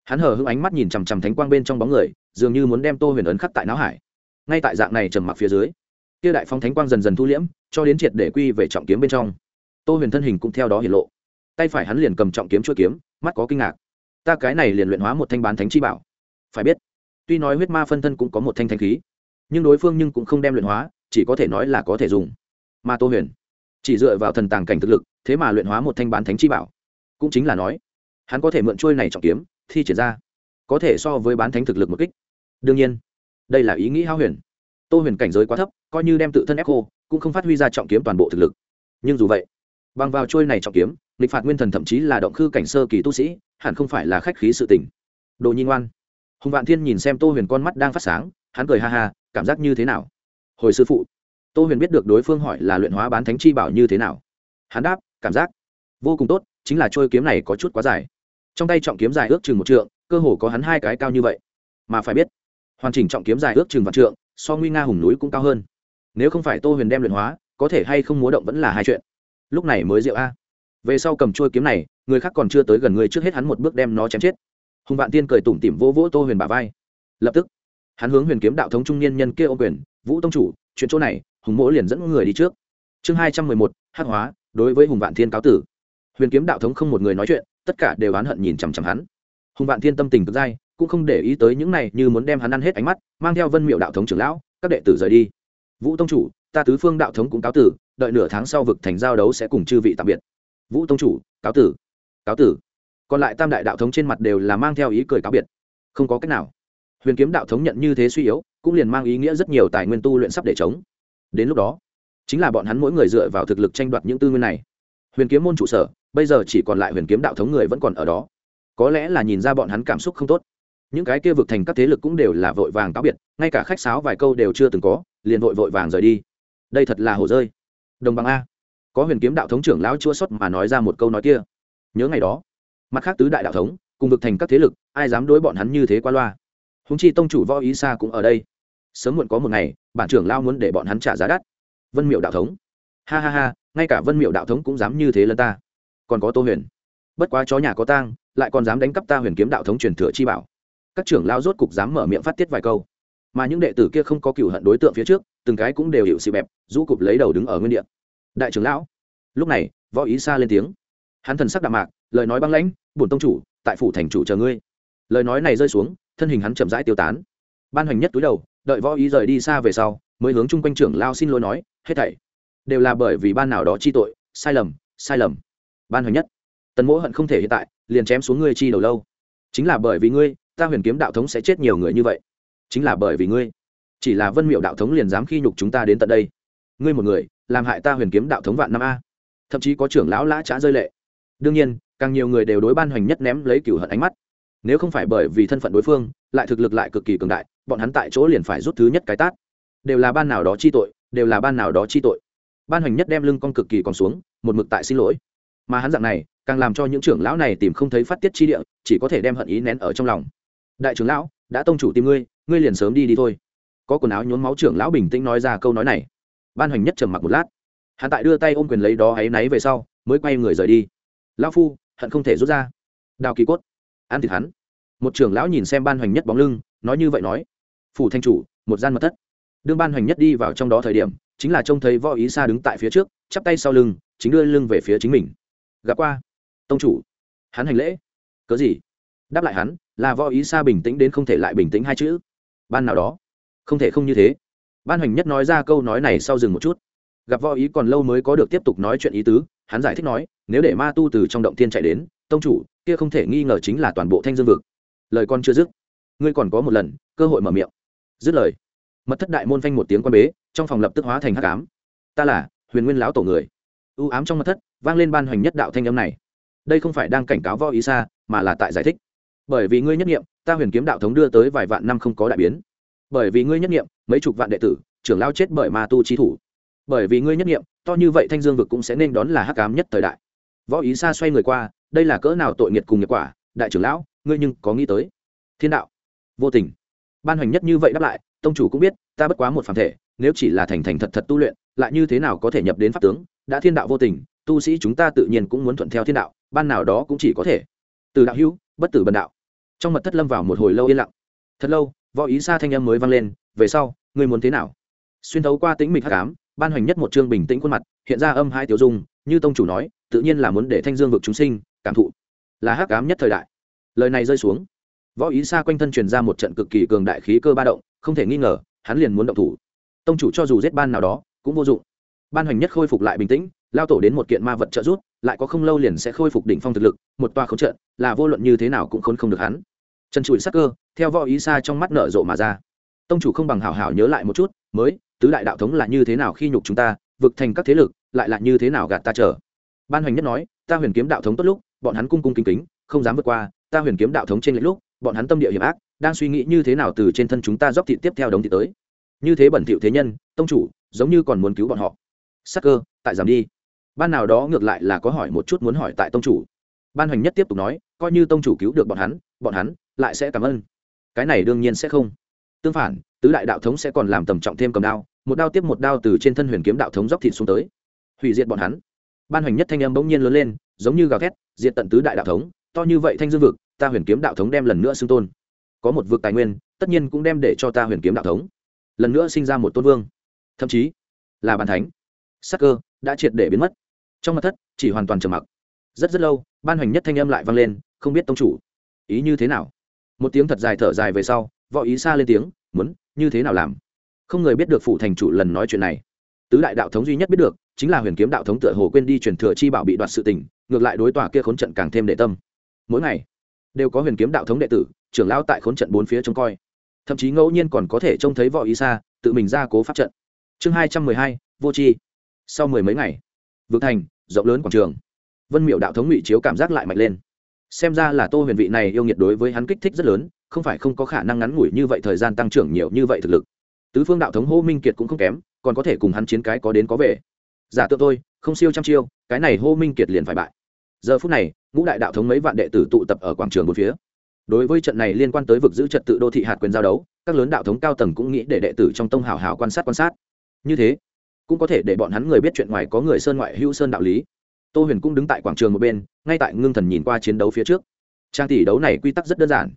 Hắn hờ hững ánh mắt nhìn chằm chằm thánh quang bên trong bóng người, dường như muốn đem tô huyền ấn khắc tại não hải ngay tại dạng này trầm mặc phía dưới, kia đại phong thánh quang dần dần thu liễm, cho đến triệt để quy về trọng kiếm bên trong. Tô huyền thân hình cũng theo đó hiện lộ. Tay phải hắn liền cầm trọng kiếm chuỗi kiếm, mắt có kinh ngạc. Ta cái này liền luyện hóa một thanh bán thánh chi bảo. Phải biết, tuy nói huyết ma phân thân cũng có một thanh thanh khí, nhưng đối phương nhưng cũng không đem luyện hóa, chỉ có thể nói là có thể dùng. Mà tô huyền, chỉ dựa vào thần tàng cảnh thực lực, thế mà luyện hóa một thanh bán thánh chi bảo. Cũng chính là nói, hắn có thể mượn trôi này trọng kiếm, thi triển ra, có thể so với bán thánh thực lực một kích. Đương nhiên đây là ý nghĩ hao huyền. Tô huyền cảnh giới quá thấp, coi như đem tự thân ép khô, cũng không phát huy ra trọng kiếm toàn bộ thực lực. Nhưng dù vậy, bằng vào trôi này trọng kiếm lịch phạt nguyên thần thậm chí là động khư cảnh sơ kỳ tu sĩ, hẳn không phải là khách khí sự tình. Đồ nhi ngoan. Hùng vạn thiên nhìn xem tô huyền con mắt đang phát sáng, hắn cười ha ha, cảm giác như thế nào? Hồi sư phụ, tô huyền biết được đối phương hỏi là luyện hóa bán thánh chi bảo như thế nào. Hắn đáp, cảm giác vô cùng tốt, chính là trôi kiếm này có chút quá dài. Trong tay trọng kiếm dài ước chừng một trượng, cơ hồ có hắn hai cái cao như vậy. Mà phải biết hoàn chỉnh trọng kiếm dài ước chừng vạn trượng, so nguy nga hùng núi cũng cao hơn. Nếu không phải tô huyền đem luyện hóa, có thể hay không múa động vẫn là hai chuyện. Lúc này mới rượu a. Về sau cầm trôi kiếm này, người khác còn chưa tới gần người trước hết hắn một bước đem nó chém chết. Hùng vạn tiên cười tủm tỉm vỗ vỗ tô huyền bà vai. Lập tức, hắn hướng huyền kiếm đạo thống trung niên nhân kia ô quyền, vũ tông chủ, chuyện chỗ này, hùng mỗ liền dẫn người đi trước. Chương hai trăm mười một, hắc hóa, đối với hùng vạn thiên cáo tử. Huyền kiếm đạo thống không một người nói chuyện, tất cả đều oán hận nhìn chằm chằm hắn. Hùng vạn thiên tâm tình cực dai cũng không để ý tới những này như muốn đem hắn ăn hết ánh mắt, mang theo vân miệu đạo thống trưởng lão, các đệ tử rời đi. Vũ tông chủ, ta tứ phương đạo thống cũng cáo tử, đợi nửa tháng sau vực thành giao đấu sẽ cùng chư vị tạm biệt. Vũ tông chủ, cáo tử cáo tử. Còn lại tam đại đạo thống trên mặt đều là mang theo ý cười cáo biệt. Không có cách nào. Huyền kiếm đạo thống nhận như thế suy yếu, cũng liền mang ý nghĩa rất nhiều tài nguyên tu luyện sắp để chống đến lúc đó, chính là bọn hắn mỗi người dựa vào thực lực tranh đoạt những tư nguyên này. Huyền kiếm môn trụ sở, bây giờ chỉ còn lại huyền kiếm đạo thống người vẫn còn ở đó. Có lẽ là nhìn ra bọn hắn cảm xúc không tốt những cái kia vực thành các thế lực cũng đều là vội vàng cáo biệt, ngay cả khách sáo vài câu đều chưa từng có, liền vội vội vàng rời đi. Đây thật là hồ rơi. Đồng bằng a. Có huyền kiếm đạo thống trưởng lão chua xuất mà nói ra một câu nói kia. Nhớ ngày đó, mặt khác tứ đại đạo thống, cùng vực thành các thế lực, ai dám đối bọn hắn như thế qua loa? Húng chi tông chủ võ ý xa cũng ở đây. Sớm muộn có một ngày, bản trưởng lao muốn để bọn hắn trả giá đắt. Vân miệu đạo thống. Ha ha ha, ngay cả vân miệu đạo thống cũng dám như thế lân ta. Còn có tô huyền. Bất quá chó nhà có tang, lại còn dám đánh cắp ta huyền kiếm đạo thống truyền thừa chi bảo các trưởng lao rốt cục dám mở miệng phát tiết vài câu. Mà những đệ tử kia không có cựu hận đối tượng phía trước, từng cái cũng đều hiểu xị bẹp, rũ cục lấy đầu đứng ở nguyên địa. Đại trưởng lão, lúc này, võ ý xa lên tiếng. Hắn thần sắc đạm mạc, lời nói băng lãnh, bổn tông chủ, tại phủ thành chủ chờ ngươi. Lời nói này rơi xuống, thân hình hắn chậm rãi tiêu tán. Ban hoành nhất túi đầu, đợi võ ý rời đi xa về sau, mới hướng chung quanh trưởng lao xin lỗi nói, hết thảy đều là bởi vì ban nào đó chi tội, sai lầm sai lầm. Ban hoành nhất, tần mỗ hận không thể hiện tại, liền chém xuống ngươi chi đầu lâu. Chính là bởi vì ngươi ta huyền kiếm đạo thống sẽ chết nhiều người như vậy. Chính là bởi vì ngươi. Chỉ là vân miệu đạo thống liền dám khi nhục chúng ta đến tận đây. Ngươi một người, làm hại ta huyền kiếm đạo thống vạn năm a. Thậm chí có trưởng lão lã trá rơi lệ. Đương nhiên, càng nhiều người đều đối ban hoành nhất ném lấy cửu hận ánh mắt. Nếu không phải bởi vì thân phận đối phương, lại thực lực lại cực kỳ cường đại, bọn hắn tại chỗ liền phải rút thứ nhất cái tát. Đều là ban nào đó chi tội, đều là ban nào đó chi tội. Ban hoành nhất đem lưng con cực kỳ còn xuống, một mực tại xin lỗi. Mà hắn dạng này, càng làm cho những trưởng lão này tìm không thấy phát tiết chi địa, chỉ có thể đem hận ý nén ở trong lòng đại trưởng lão, đã tông chủ tìm ngươi ngươi liền sớm đi đi thôi. Có quần áo nhốn máu trưởng lão bình tĩnh nói ra câu nói này. Ban hoành nhất trầm mặc một lát. Hắn tại đưa tay ôm quyền lấy đó áy náy về sau, mới quay người rời đi. Lão phu, hận không thể rút ra. Đào kỳ cốt, ăn thịt hắn. Một trưởng lão nhìn xem ban hoành nhất bóng lưng, nói như vậy nói. Phủ thanh chủ, một gian mật thất. Đương ban hoành nhất đi vào trong đó thời điểm, chính là trông thấy võ ý xa đứng tại phía trước, chắp tay sau lưng, chính đưa lưng về phía chính mình. Gặp qua. Tông chủ. Hắn hành lễ. Cớ gì? Đáp lại hắn, là võ ý xa bình tĩnh đến không thể lại bình tĩnh hai chữ. Ban nào đó. Không thể không như thế. Ban hoành nhất nói ra câu nói này sau dừng một chút. Gặp võ ý còn lâu mới có được tiếp tục nói chuyện ý tứ, hắn giải thích nói, nếu để ma tu từ trong động tiên chạy đến, tông chủ, kia không thể nghi ngờ chính là toàn bộ thanh dương vực. Lời con chưa dứt, ngươi còn có một lần, cơ hội mở miệng. Dứt lời, mật thất đại môn phanh một tiếng quan bế, trong phòng lập tức hóa thành hắc ám. Ta là huyền nguyên lão tổ người. U ám trong mật thất, vang lên ban hoành nhất đạo thanh âm này. Đây không phải đang cảnh cáo võ ý xa mà là tại giải thích bởi vì ngươi nhất nghiệm, ta huyền kiếm đạo thống đưa tới vài vạn năm không có đại biến. Bởi vì ngươi nhất nghiệm, mấy chục vạn đệ tử, trưởng lao chết bởi ma tu trí thủ. Bởi vì ngươi nhất nghiệm, to như vậy thanh dương vực cũng sẽ nên đón là hắc ám nhất thời đại. Võ ý xa xoay người qua, đây là cỡ nào tội nghiệt cùng nghiệp quả, đại trưởng lão, ngươi nhưng có nghĩ tới. Thiên đạo. Vô tình. Ban hoành nhất như vậy đáp lại, tông chủ cũng biết, ta bất quá một phản thể, nếu chỉ là thành thành thật thật tu luyện, lại như thế nào có thể nhập đến pháp tướng? Đã thiên đạo vô tình, tu sĩ chúng ta tự nhiên cũng muốn thuận theo thiên đạo, ban nào đó cũng chỉ có thể. Từ đạo hữu, bất tử bần đạo trong mật thất lâm vào một hồi lâu yên lặng. Thật lâu, võ ý xa thanh âm mới vang lên, về sau, ngươi muốn thế nào? Xuyên thấu qua tĩnh mịch hắc ám, ban hoành nhất một chương bình tĩnh khuôn mặt, hiện ra âm hai tiểu dung, như tông chủ nói, tự nhiên là muốn để thanh dương vực chúng sinh cảm thụ. Là hắc ám nhất thời đại. Lời này rơi xuống. Võ ý xa quanh thân truyền ra một trận cực kỳ cường đại khí cơ ba động, không thể nghi ngờ, hắn liền muốn động thủ. Tông chủ cho dù giết ban nào đó, cũng vô dụng. Ban hoành nhất khôi phục lại bình tĩnh lao tổ đến một kiện ma vật trợ rút lại có không lâu liền sẽ khôi phục đỉnh phong thực lực, một toa khốn trận, là vô luận như thế nào cũng khốn không được hắn. Trần trụi sắc cơ, theo võ ý xa trong mắt nở rộ mà ra. Tông chủ không bằng hảo hảo nhớ lại một chút, mới, tứ đại đạo thống là như thế nào khi nhục chúng ta, vực thành các thế lực, lại là như thế nào gạt ta chờ. Ban hoành nhất nói, ta huyền kiếm đạo thống tốt lúc, bọn hắn cung cung kính kính, không dám vượt qua, ta huyền kiếm đạo thống trên lệch lúc, bọn hắn tâm địa hiểm ác, đang suy nghĩ như thế nào từ trên thân chúng ta dốc thị tiếp theo đống thị tới. Như thế bẩn thỉu thế nhân, tông chủ, giống như còn muốn cứu bọn họ. Sắc cơ, tại giảm đi ban nào đó ngược lại là có hỏi một chút muốn hỏi tại tông chủ. Ban hoành nhất tiếp tục nói, coi như tông chủ cứu được bọn hắn bọn hắn lại sẽ cảm ơn. Cái này đương nhiên sẽ không. Tương phản, tứ đại đạo thống sẽ còn làm tầm trọng thêm cầm đao, một đao tiếp một đao từ trên thân huyền kiếm đạo thống dốc thịt xuống tới. Hủy diệt bọn hắn. Ban hoành nhất thanh âm bỗng nhiên lớn lên, giống như gào thét, diệt tận tứ đại đạo thống, to như vậy thanh dương vực, ta huyền kiếm đạo thống đem lần nữa xưng tôn. Có một vực tài nguyên, tất nhiên cũng đem để cho ta huyền kiếm đạo thống. Lần nữa sinh ra một tôn vương. Thậm chí là bàn thánh. Sắc cơ đã triệt để biến mất trong mặt thất, chỉ hoàn toàn trầm mặc. Rất rất lâu, ban hoành nhất thanh âm lại vang lên, không biết tông chủ, ý như thế nào? Một tiếng thật dài thở dài về sau, võ ý xa lên tiếng, muốn, như thế nào làm? Không người biết được phủ thành chủ lần nói chuyện này. Tứ đại đạo thống duy nhất biết được, chính là huyền kiếm đạo thống tựa hồ quên đi truyền thừa chi bảo bị đoạt sự tình, ngược lại đối tòa kia khốn trận càng thêm đệ tâm. Mỗi ngày, đều có huyền kiếm đạo thống đệ tử, trưởng lao tại khốn trận bốn phía trông coi. Thậm chí ngẫu nhiên còn có thể trông thấy võ ý xa, tự mình ra cố pháp trận. Chương hai trăm mười hai, vô tri. Sau mười mấy ngày vượt thành rộng lớn quảng trường. Vân miệu đạo thống ngụy chiếu cảm giác lại mạnh lên. Xem ra là tô huyền vị này yêu nghiệt đối với hắn kích thích rất lớn, không phải không có khả năng ngắn ngủi như vậy thời gian tăng trưởng nhiều như vậy thực lực. Tứ phương đạo thống hô minh kiệt cũng không kém, còn có thể cùng hắn chiến cái có đến có về. Giả tượng tôi không siêu trăm chiêu, cái này hô minh kiệt liền phải bại. Giờ phút này, ngũ đại đạo thống mấy vạn đệ tử tụ tập ở quảng trường một phía. Đối với trận này liên quan tới vực giữ trật tự đô thị hạt quyền giao đấu, các lớn đạo thống cao tầng cũng nghĩ để đệ tử trong tông hào hào quan sát quan sát. Như thế cũng có thể để bọn hắn người biết chuyện ngoài có người sơn ngoại hữu sơn đạo lý. Tô huyền cũng đứng tại quảng trường một bên, ngay tại ngưng thần nhìn qua chiến đấu phía trước. Trang tỷ đấu này quy tắc rất đơn giản.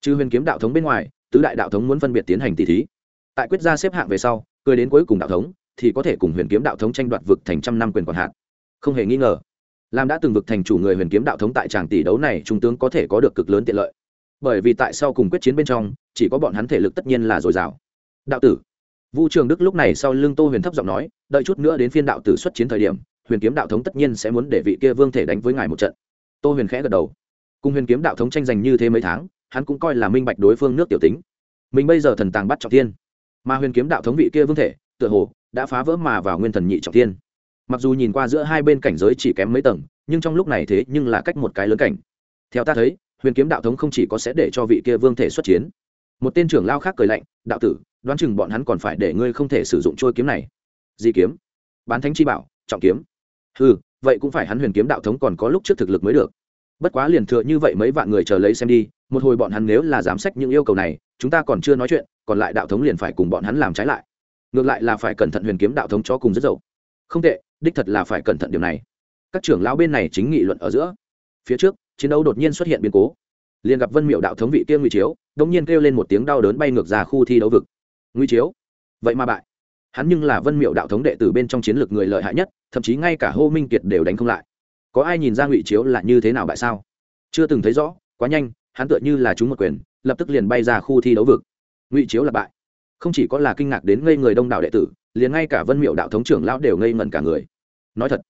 Trừ huyền kiếm đạo thống bên ngoài, tứ đại đạo thống muốn phân biệt tiến hành tỷ thí. Tại quyết gia xếp hạng về sau, cười đến cuối cùng đạo thống, thì có thể cùng huyền kiếm đạo thống tranh đoạt vực thành trăm năm quyền còn hạn. Không hề nghi ngờ làm đã từng vực thành chủ người huyền kiếm đạo thống tại tràng tỷ đấu này trung tướng có thể có được cực lớn tiện lợi. Bởi vì tại sau cùng quyết chiến bên trong, chỉ có bọn hắn thể lực tất nhiên là dồi dào. Đạo tử vu trường đức lúc này sau lưng tô huyền thấp giọng nói, đợi chút nữa đến phiên đạo tử xuất chiến thời điểm, huyền kiếm đạo thống tất nhiên sẽ muốn để vị kia vương thể đánh với ngài một trận. Tô huyền khẽ gật đầu. Cùng huyền kiếm đạo thống tranh giành như thế mấy tháng, hắn cũng coi là minh bạch đối phương nước tiểu tính. Mình bây giờ thần tàng bắt trọng thiên. Mà huyền kiếm đạo thống vị kia vương thể, tựa hồ, đã phá vỡ mà vào nguyên thần nhị trọng thiên. Mặc dù nhìn qua giữa hai bên cảnh giới chỉ kém mấy tầng, nhưng trong lúc này thế nhưng là cách một cái lớn cảnh. Theo ta thấy, huyền kiếm đạo thống không chỉ có sẽ để cho vị kia vương thể xuất chiến. Một tên trưởng lao khác cười lạnh, đạo tử đoán chừng bọn hắn còn phải để ngươi không thể sử dụng trôi kiếm này. Di kiếm. Bán thánh chi bảo, trọng kiếm. Ừ vậy cũng phải hắn huyền kiếm đạo thống còn có lúc trước thực lực mới được. Bất quá liền thừa như vậy mấy vạn người chờ lấy xem đi, một hồi bọn hắn nếu là dám sách những yêu cầu này, chúng ta còn chưa nói chuyện, còn lại đạo thống liền phải cùng bọn hắn làm trái lại. Ngược lại là phải cẩn thận huyền kiếm đạo thống cho cùng rất dậu. Không tệ, đích thật là phải cẩn thận điều này. Các trưởng lão bên này chính nghị luận ở giữa. Phía trước, chiến đấu đột nhiên xuất hiện biến cố. Liền gặp vân miệu đạo thống vị kia ngụy chiếu đ nhiên kêu lên một tiếng đau đớn bay ngược ra khu thi đấu vực ngụy chiếu. Vậy mà bại. Hắn nhưng là vân miệu đạo thống đệ tử bên trong chiến lược người lợi hại nhất, thậm chí ngay cả hô minh kiệt đều đánh không lại. Có ai nhìn ra ngụy chiếu là như thế nào bại sao? Chưa từng thấy rõ, quá nhanh, hắn tựa như là chúng một quyền, lập tức liền bay ra khu thi đấu vực. Ngụy chiếu là bại. Không chỉ có là kinh ngạc đến ngây người đông đảo đệ tử, liền ngay cả vân miệu đạo thống trưởng lão đều ngây ngẩn cả người. Nói thật,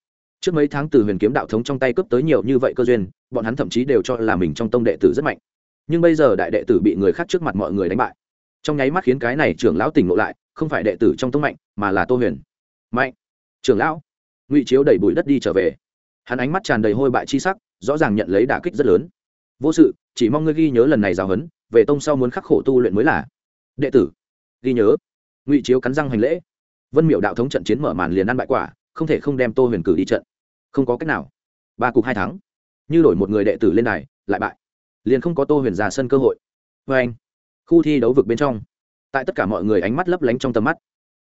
trước mấy tháng từ huyền kiếm đạo thống trong tay cướp tới nhiều như vậy cơ duyên, bọn hắn thậm chí đều cho là mình trong tông đệ tử rất mạnh. Nhưng bây giờ đại đệ tử bị người khác trước mặt mọi người đánh bại trong nháy mắt khiến cái này trưởng lão tỉnh ngộ lại, không phải đệ tử trong tông mạnh, mà là tô huyền. Mạnh! Trưởng lão! Ngụy chiếu đẩy bụi đất đi trở về. Hắn ánh mắt tràn đầy hôi bại chi sắc, rõ ràng nhận lấy đả kích rất lớn. Vô sự, chỉ mong ngươi ghi nhớ lần này giáo huấn, về tông sau muốn khắc khổ tu luyện mới là. Đệ tử! Ghi nhớ! Ngụy chiếu cắn răng hành lễ. Vân miệu đạo thống trận chiến mở màn liền ăn bại quả, không thể không đem tô huyền cử đi trận. Không có cách nào. Ba cục hai thắng. Như đổi một người đệ tử lên này lại bại. Liền không có tô huyền ra sân cơ hội. Vê anh khu thi đấu vực bên trong. Tại tất cả mọi người ánh mắt lấp lánh trong tầm mắt,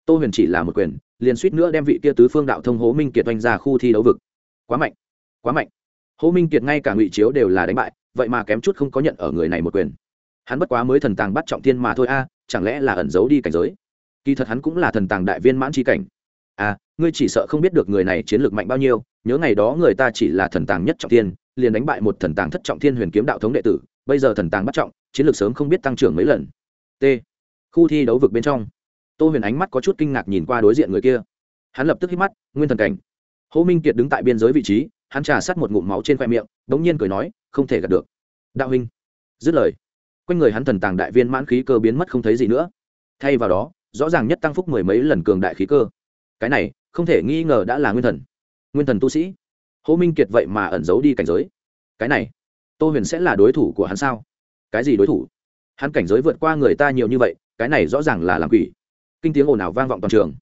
tô huyền chỉ là một quyền, liền suýt nữa đem vị kia tứ phương đạo thông hố minh kiệt oanh ra khu thi đấu vực. Quá mạnh quá mạnh. Hố minh kiệt ngay cả ngụy chiếu đều là đánh bại, vậy mà kém chút không có nhận ở người này một quyền. Hắn bất quá mới thần tàng bắt trọng thiên mà thôi a, chẳng lẽ là ẩn giấu đi cảnh giới? Kỳ thật hắn cũng là thần tàng đại viên mãn tri cảnh. À ngươi chỉ sợ không biết được người này chiến lược mạnh bao nhiêu, nhớ ngày đó người ta chỉ là thần tàng nhất trọng thiên, liền đánh bại một thần tàng thất trọng thiên huyền kiếm đạo thống đệ tử, bây giờ thần tàng bắt trọng chiến lược sớm không biết tăng trưởng mấy lần. T. Khu thi đấu vực bên trong. Tô huyền ánh mắt có chút kinh ngạc nhìn qua đối diện người kia. Hắn lập tức hít mắt, nguyên thần cảnh. Hô minh kiệt đứng tại biên giới vị trí, hắn trà sát một ngụm máu trên khoe miệng đ ố n g nhiên cười nói, không thể gạt được. Đạo huynh. Dứt lời, quanh người hắn thần tàng đại viên mãn khí cơ biến mất không thấy gì nữa. Thay vào đó, rõ ràng nhất tăng phúc mười mấy lần cường đại khí cơ. Cái này, không thể nghi ngờ đã là nguyên thần. Nguyên thần tu sĩ. Hô minh kiệt vậy mà ẩn giấu đi cảnh giới. Cái này, tô huyền sẽ là đối thủ của hắn sao? Cái gì đối thủ hắn cảnh giới vượt qua người ta nhiều như vậy cái này rõ ràng là làm quỷ kinh tiếng ồn ào vang vọng toàn trường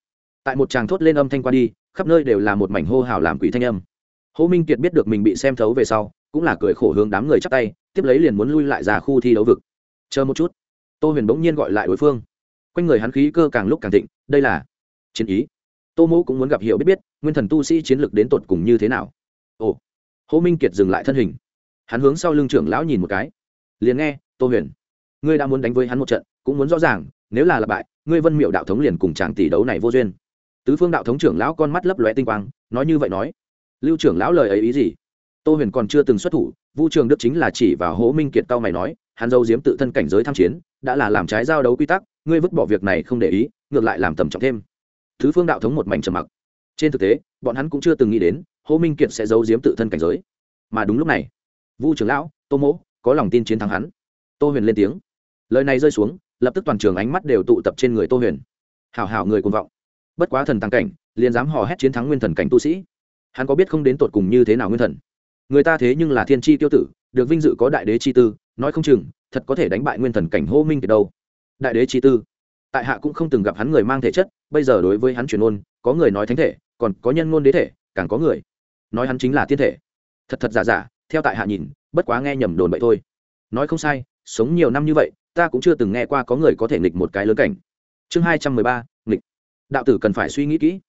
tại một tràng thốt lên âm thanh qua đi khắp nơi đều là một mảnh hô hào làm quỷ thanh âm Hồ Minh Kiệt biết được mình bị xem thấu về sau, cũng là cười khổ hướng đám người chắp tay, tiếp lấy liền muốn lui lại ra khu thi đấu vực. Chờ một chút. Tô Huyền bỗng nhiên gọi lại đối phương. Quanh người hắn khí cơ càng lúc càng thịnh, đây là chiến ý. Tô Mũ cũng muốn gặp hiểu biết biết, nguyên thần tu sĩ chiến lược đến tột cùng như thế nào. Ồ. Hồ Minh Kiệt dừng lại thân hình. Hắn hướng sau lưng trưởng lão nhìn một cái. Liền nghe, Tô Huyền, ngươi đã muốn đánh với hắn một trận, cũng muốn rõ ràng, nếu là là bại, ngươi Vân Miệu đạo thống liền cùng chàng tỷ đấu này vô duyên. Tứ Phương đạo thống trưởng lão con mắt lấp lóe tinh quang, nói như vậy nói lưu trưởng lão lời ấy ý gì? Tô huyền còn chưa từng xuất thủ vu trường đức chính là chỉ vào hố minh kiệt cao mày nói hắn dâu diếm tự thân cảnh giới tham chiến đã là làm trái giao đấu quy tắc ngươi vứt bỏ việc này không để ý ngược lại làm tầm trọng thêm. Thứ phương đạo thống một mảnh trầm mặc. Trên thực tế bọn hắn cũng chưa từng nghĩ đến hố minh kiệt sẽ giấu diếm tự thân cảnh giới. Mà đúng lúc này vu trưởng lão tô mỗ có lòng tin chiến thắng hắn. Tô huyền lên tiếng. Lời này rơi xuống, lập tức toàn trường ánh mắt đều tụ tập trên người tô huyền. Hảo hảo người cùng vọng. Bất quá thần tăng cảnh, liền dám hò hét chiến thắng nguyên thần cảnh tu sĩ. Hắn có biết không đến tột cùng như thế nào nguyên thần? Người ta thế nhưng là thiên tri tiêu tử, được vinh dự có đại đế chi tư, nói không chừng, thật có thể đánh bại nguyên thần cảnh hô minh kiệt đâu. Đại đế chi tư. Tại hạ cũng không từng gặp hắn người mang thể chất, bây giờ đối với hắn truyền ôn có người nói thánh thể, còn có nhân ngôn đế thể, càng có người nói hắn chính là thiên thể. Thật thật giả giả, theo tại hạ nhìn bất quá nghe nhầm đồn vậy thôi. Nói không sai, sống nhiều năm như vậy, ta cũng chưa từng nghe qua có người có thể nghịch một cái lớn cảnh. Chương hai trăm mười ba, nghịch. Đạo tử cần phải suy nghĩ kỹ.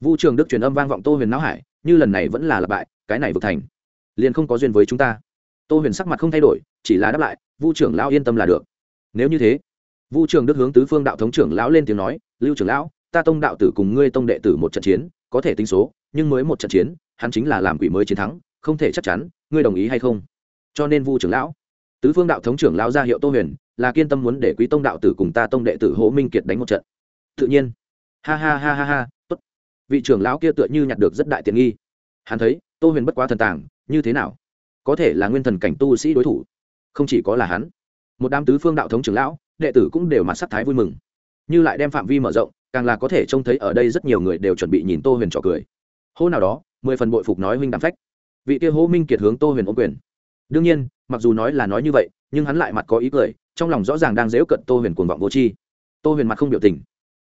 Vu trường đức truyền âm vang vọng tô huyền não hải, như lần này vẫn là lặp bại, cái này vực thành. Liền không có duyên với chúng ta. Tô huyền sắc mặt không thay đổi, chỉ là đáp lại, vu trưởng lão yên tâm là được. Nếu như thế, vu trường đức hướng tứ phương đạo thống trưởng lão lên tiếng nói, lưu trưởng lão, ta tông đạo tử cùng ngươi tông đệ tử một trận chiến, có thể tính số, nhưng mới một trận chiến, hắn chính là làm quỷ mới chiến thắng, không thể chắc chắn, ngươi đồng ý hay không? Cho nên vu trưởng lão tứ phương đạo thống trưởng lão ra hiệu tô huyền là kiên tâm muốn để quý tông đạo tử cùng ta tông đệ tử hỗ minh kiệt đánh một trận. Tự nhiên. Ha ha ha ha ha tốt, vị trưởng lão kia tựa như nhặt được rất đại tiện nghi. Hắn thấy tô huyền bất quá thần tàng như thế nào? Có thể là nguyên thần cảnh tu sĩ đối thủ. Không chỉ có là hắn một đám tứ phương đạo thống trưởng lão đệ tử cũng đều mặt sắc thái vui mừng. Như lại đem phạm vi mở rộng càng là có thể trông thấy ở đây rất nhiều người đều chuẩn bị nhìn tô huyền trò cười. Hô nào đó mười phần bội phục nói huynh đàm phách. Vị kia hô minh kiệt hướng tô huyền ô quyền đương nhiên, mặc dù nói là nói như vậy, nhưng hắn lại mặt có ý cười, trong lòng rõ ràng đang dễu cận tô huyền cuồng vọng vô tri. Tô huyền mặt không biểu tình.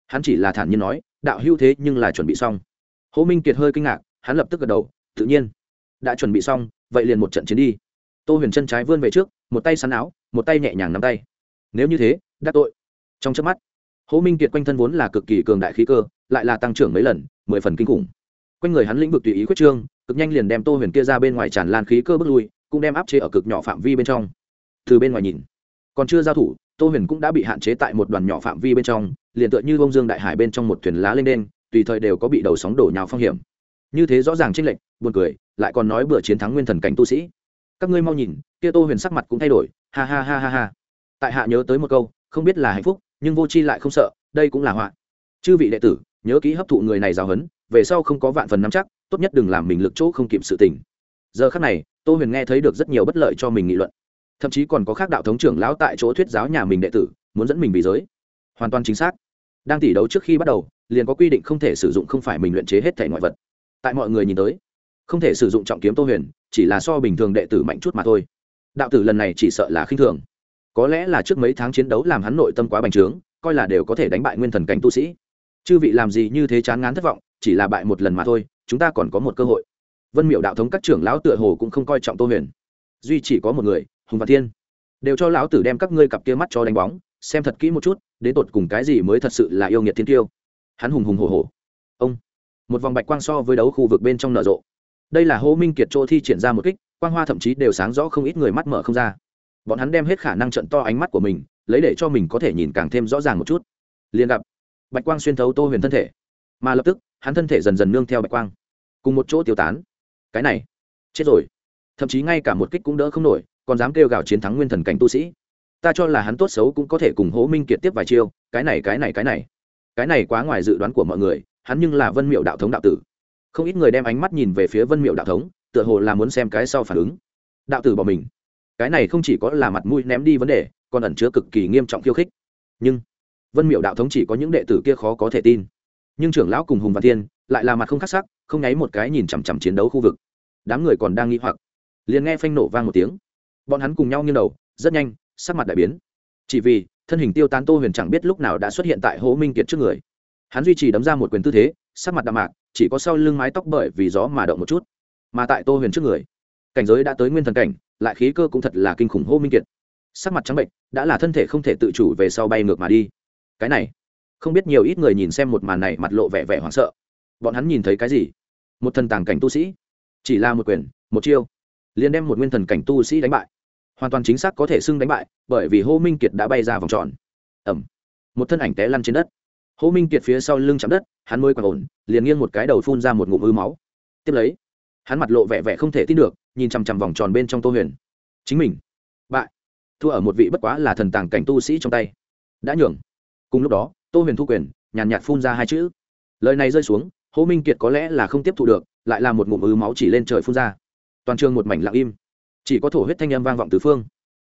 Hắn chỉ là thản nhiên nói, đạo hưu thế nhưng là chuẩn bị xong. Hồ minh kiệt hơi kinh ngạc, hắn lập tức gật đầu, tự nhiên. Đã chuẩn bị xong, vậy liền một trận chiến đi. Tô huyền chân trái vươn về trước, một tay sắn áo, một tay nhẹ nhàng nắm tay. Nếu như thế, đắc tội. Trong trước mắt hồ minh kiệt quanh thân vốn là cực kỳ cường đại khí cơ, lại là tăng trưởng mấy lần, mười phần kinh khủng. Quanh người hắn lĩnh vực tùy ý quyết trương, cực nhanh liền đem tô huyền kia ra bên ngoài tràn lan khí cơ bước lui cũng đem áp chế ở cực nhỏ phạm vi bên trong. Từ bên ngoài nhìn, còn chưa giao thủ, tô huyền cũng đã bị hạn chế tại một đoàn nhỏ phạm vi bên trong, liền tựa như bông dương đại hải bên trong một thuyền lá lên đen, tùy thời đều có bị đầu sóng đổ nhào phong hiểm. Như thế rõ ràng chênh lệch, buồn cười, lại còn nói bữa chiến thắng nguyên thần cảnh tu sĩ. Các ngươi mau nhìn, kia tô huyền sắc mặt cũng thay đổi, ha ha ha ha ha. Tại hạ nhớ tới một câu, không biết là hạnh phúc, nhưng vô c h i lại không sợ, đây cũng là họa. Chư vị đệ tử, nhớ kỹ hấp thụ người này giáo hấn về sau không có vạn phần nắm chắc, tốt nhất đừng làm mình lực chỗ không kịp sự tình giờ khắc này, tô huyền nghe thấy được rất nhiều bất lợi cho mình nghị luận. Thậm chí còn có khác đạo thống trưởng lão tại chỗ thuyết giáo nhà mình đệ tử, muốn dẫn mình vì giới. Hoàn toàn chính xác. Đang tỷ đấu trước khi bắt đầu, liền có quy định không thể sử dụng không phải mình luyện chế hết thể ngoại vật. Tại mọi người nhìn tới, không thể sử dụng trọng kiếm tô huyền, chỉ là so bình thường đệ tử mạnh chút mà thôi. Đạo tử lần này chỉ sợ là khinh thường. Có lẽ là trước mấy tháng chiến đấu làm hắn nội tâm quá bành trướng, coi là đều có thể đánh bại nguyên thần cảnh tu sĩ. Chư vị làm gì như thế chán ngán thất vọng, chỉ là bại một lần mà thôi, chúng ta còn có một cơ hội vân miệu đạo thống các trưởng lão tựa hồ cũng không coi trọng tô huyền duy chỉ có một người hùng văn thiên đều cho lão tử đem các ngươi cặp kia mắt cho đánh bóng xem thật kỹ một chút đến tột cùng cái gì mới thật sự là yêu nghiệt thiên tiêu hắn hùng hùng hổ hổ ông một vòng bạch quang so với đấu khu vực bên trong nở rộ đây là hô minh kiệt chỗ thi triển ra một kích quang hoa thậm chí đều sáng rõ không ít người mắt mở không ra bọn hắn đem hết khả năng trận to ánh mắt của mình lấy để cho mình có thể nhìn càng thêm rõ ràng một chút liền gặp bạch quang xuyên thấu tô huyền thân thể mà lập tức hắn thân thể dần dần nương theo bạch quang cùng một chỗ tiêu tán cái này, chết rồi. Thậm chí ngay cả một kích cũng đỡ không nổi, còn dám kêu gào chiến thắng nguyên thần cảnh tu sĩ. Ta cho là hắn tốt xấu cũng có thể cùng hố minh kiệt tiếp vài chiêu, cái này cái này cái này. Cái này quá ngoài dự đoán của mọi người, hắn nhưng là vân miệu đạo thống đạo tử. Không ít người đem ánh mắt nhìn về phía vân miệu đạo thống, tựa hồ là muốn xem cái sau phản ứng. Đạo tử bỏ mình. Cái này không chỉ có là mặt mũi ném đi vấn đề, còn ẩn chứa cực kỳ nghiêm trọng khiêu khích. Nhưng, vân miệu đạo thống chỉ có những đệ tử kia khó có thể tin. Nhưng trưởng lão cùng hùng văn thiên lại là mặt không khắc sắc, không nháy một cái nhìn chằm chằm chiến đấu khu vực. Đám người còn đang nghi hoặc. Liền nghe phanh nổ vang một tiếng. Bọn hắn cùng nhau nghiêng đầu, rất nhanh, sắc mặt đại biến. Chỉ vì, thân hình tiêu tán tô huyền chẳng biết lúc nào đã xuất hiện tại hố minh kiệt trước người. Hắn duy trì đấm ra một quyền tư thế, sắc mặt đạm mạc, chỉ có sau lưng mái tóc bởi vì gió mà động một chút. Mà tại tô huyền trước người, cảnh giới đã tới nguyên thần cảnh, lại khí cơ cũng thật là kinh khủng hô minh kiệt. Sắc mặt trắng bệnh đã là thân thể không thể tự chủ về sau bay ngược mà đi. Cái này, không biết nhiều ít người nhìn xem một màn này mặt lộ vẻ vẻ hoảng sợ bọn hắn nhìn thấy cái gì? Một thần tàng cảnh tu sĩ. Chỉ là một quyền, một chiêu. Liền đem một nguyên thần cảnh tu sĩ đánh bại. Hoàn toàn chính xác có thể xưng đánh bại, bởi vì hô minh kiệt đã bay ra vòng tròn. Ẩm một thân ảnh té lăn trên đất. Hô minh kiệt phía sau lưng chạm đất, hắn môi quạt ổn, liền nghiêng một cái đầu phun ra một ngụm ư máu. Tiếp lấy, hắn mặt lộ vẻ vẻ không thể tin được, nhìn chằm chằm vòng tròn bên trong tô huyền. Chính mình. Bại. Thua ở một vị bất quá là thần tàng cảnh tu sĩ trong tay. Đã nhường. Cùng lúc đó, tô huyền thu quyền, nhàn nhạt phun ra hai chữ. Lời này rơi xuống Hồ minh kiệt có lẽ là không tiếp thu được, lại là một ngụm ứ máu chỉ lên trời phun ra. Toàn trường một mảnh lặng im. Chỉ có thổ huyết thanh âm vang vọng từ phương.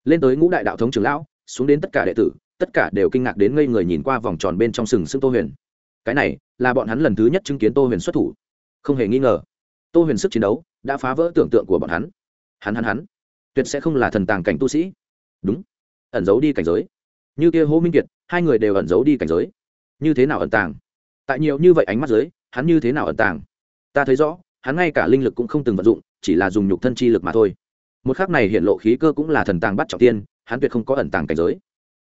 Lên tới ngũ đại đạo thống trưởng lão, xuống đến tất cả đệ tử, tất cả đều kinh ngạc đến ngây người nhìn qua vòng tròn bên trong sừng sững tô huyền. Cái này, là bọn hắn lần thứ nhất chứng kiến tô huyền xuất thủ. Không hề nghi ngờ, tô huyền sức chiến đấu đã phá vỡ tưởng tượng của bọn hắn. Hắn hắn hắn, tuyệt sẽ không là thần tàng cảnh tu sĩ. Đúng, ẩn giấu đi cảnh giới. Như kia hô minh kiệt, hai người đều ẩn giấu đi cảnh giới. Như thế nào ẩn tàng? Tại nhiều như vậy ánh mắt giới hắn như thế nào ẩn tàng? Ta thấy rõ, hắn ngay cả linh lực cũng không từng vận dụng, chỉ là dùng nhục thân chi lực mà thôi. Một khắc này hiện lộ khí cơ cũng là thần tàng bắt trọng tiên, hắn tuyệt không có ẩn tàng cảnh giới.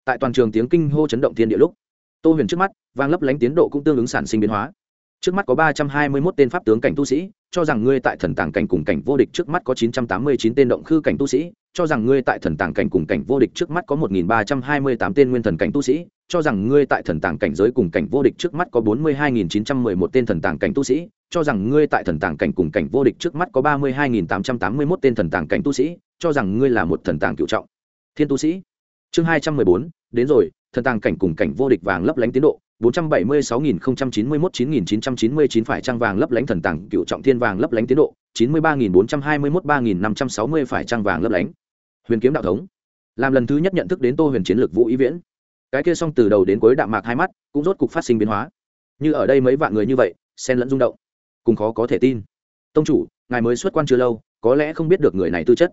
Tại toàn trường tiếng kinh hô chấn động thiên địa lúc, tô huyền trước mắt, vang lấp lánh tiến độ cũng tương ứng sản sinh biến hóa trước mắt có ba trăm hai mươi mốt tên pháp tướng cảnh tu sĩ, cho rằng ngươi tại thần tàng cảnh cùng cảnh vô địch trước mắt có chín trăm tám mươi chín tên động khư cảnh tu sĩ, cho rằng ngươi tại thần tàng cảnh cùng cảnh vô địch trước mắt có một nghìn ba trăm hai mươi tám tên nguyên thần cảnh tu sĩ, cho rằng ngươi tại thần tàng cảnh giới cùng cảnh vô địch trước mắt có bốn mươi hai nghìn chín trăm mười một tên thần tàng cảnh tu sĩ, cho rằng ngươi tại thần tàng cảnh cùng cảnh vô địch trước mắt có ba mươi hai nghìn tám trăm tám mươi mốt tên thần tàng cảnh tu sĩ, cho rằng ngươi là một thần tàng cựu trọng. Thiên tu sĩ. Chương hai trăm mười bốn, đến rồi, thần tàng cảnh cùng cảnh vô địch vàng lấp lánh tiến độ. 476.091-9999 phải trang vàng lấp lánh thần tàng, cựu trọng thiên vàng lấp lánh tiến độ 93.421-3560 phải trang vàng lấp lánh. Huyền kiếm đạo thống. Làm lần thứ nhất nhận thức đến tô huyền chiến lược vũ ý viễn. Cái kia xong từ đầu đến cuối đạm mạc hai mắt, cũng rốt cục phát sinh biến hóa. Như ở đây mấy vạn người như vậy, xen lẫn rung động, cùng khó có thể tin. Tông chủ, ngài mới xuất quan chưa lâu, có lẽ không biết được người này tư chất.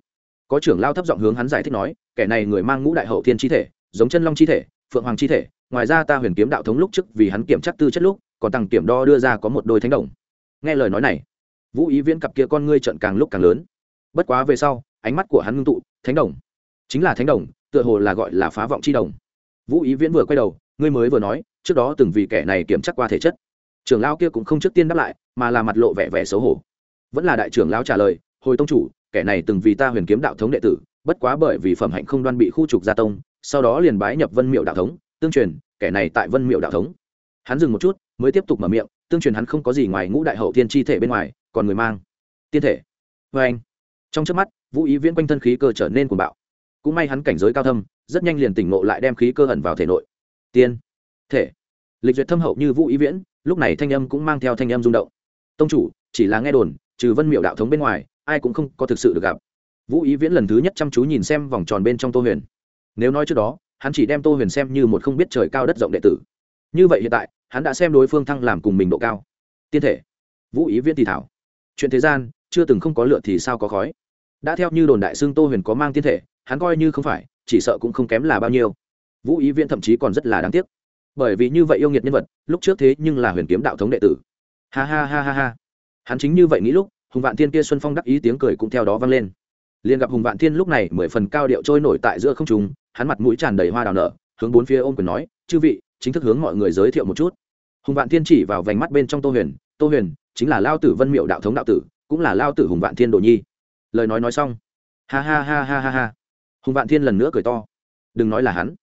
Có trưởng lao thấp giọng hướng hắn giải thích nói, kẻ này người mang ngũ đại hậu thiên chi thể, giống chân long chi thể phượng hoàng chi thể, ngoài ra ta huyền kiếm đạo thống lúc trước vì hắn kiểm chắc tư chất lúc, còn tăng kiểm đo đưa ra có một đôi thánh đồng. Nghe lời nói này, vũ ý viễn cặp kia con ngươi trận càng lúc càng lớn. Bất quá về sau, ánh mắt của hắn ngưng tụ, thánh đồng. Chính là thánh đồng, tựa hồ là gọi là phá vọng chi đồng. Vũ ý viễn vừa quay đầu, ngươi mới vừa nói, trước đó từng vì kẻ này kiểm chắc qua thể chất. Trưởng lão kia cũng không trước tiên đáp lại, mà là mặt lộ vẻ vẻ xấu hổ. Vẫn là đại trưởng lão trả lời, hồi tông chủ, kẻ này từng vì ta huyền kiếm đạo thống đệ tử, bất quá bởi vì phẩm hạnh không đoan bị khu trục gia tông sau đó liền bái nhập vân miệu đạo thống, tương truyền, kẻ này tại vân miệu đạo thống. Hắn dừng một chút, mới tiếp tục mở miệng, tương truyền hắn không có gì ngoài ngũ đại hậu thiên chi thể bên ngoài, còn người mang tiên thể. Vê anh, trong trước mắt, vũ ý viễn quanh thân khí cơ trở nên cuồng bạo. Cũng may hắn cảnh giới cao thâm, rất nhanh liền tỉnh ngộ lại đem khí cơ ẩn vào thể nội. Tiên thể. Lịch duyệt thâm hậu như vũ ý viễn, lúc này thanh âm cũng mang theo thanh âm rung động. Tông chủ, chỉ là nghe đồn, trừ vân miệu đạo thống bên ngoài, ai cũng không có thực sự được gặp. Vũ ý viễn lần thứ nhất chăm chú nhìn xem vòng tròn bên trong tô huyền nếu nói trước đó, hắn chỉ đem tô huyền xem như một không biết trời cao đất rộng đệ tử. Như vậy hiện tại, hắn đã xem đối phương thăng làm cùng mình độ cao. Tiên thể. Vũ ý viễn thì thảo. Chuyện thế gian, chưa từng không có lựa thì sao có khói. Đã theo như đồn đại xương tô huyền có mang tiên thể, hắn coi như không phải, chỉ sợ cũng không kém là bao nhiêu. Vũ ý viễn thậm chí còn rất là đáng tiếc. Bởi vì như vậy yêu nghiệt nhân vật, lúc trước thế nhưng là huyền kiếm đạo thống đệ tử. Ha ha ha ha ha. Hắn chính như vậy nghĩ lúc, hùng vạn thiên kia xuân phong đắc ý tiếng cười cũng theo đó vang lên. Liền gặp hùng vạn thiên lúc này mười phần cao điệu trôi nổi tại giữa không trung hắn mặt mũi tràn đầy hoa đào nở, hướng bốn phía ôm quyền nói, chư vị, chính thức hướng mọi người giới thiệu một chút. Hùng vạn thiên chỉ vào vành mắt bên trong tô huyền tô huyền, chính là lao tử vân miệu đạo thống đạo tử, cũng là lao tử hùng vạn thiên đồ nhi. Lời nói nói xong, ha ha ha ha ha ha. Hùng vạn thiên lần nữa cười to, đừng nói là hắn.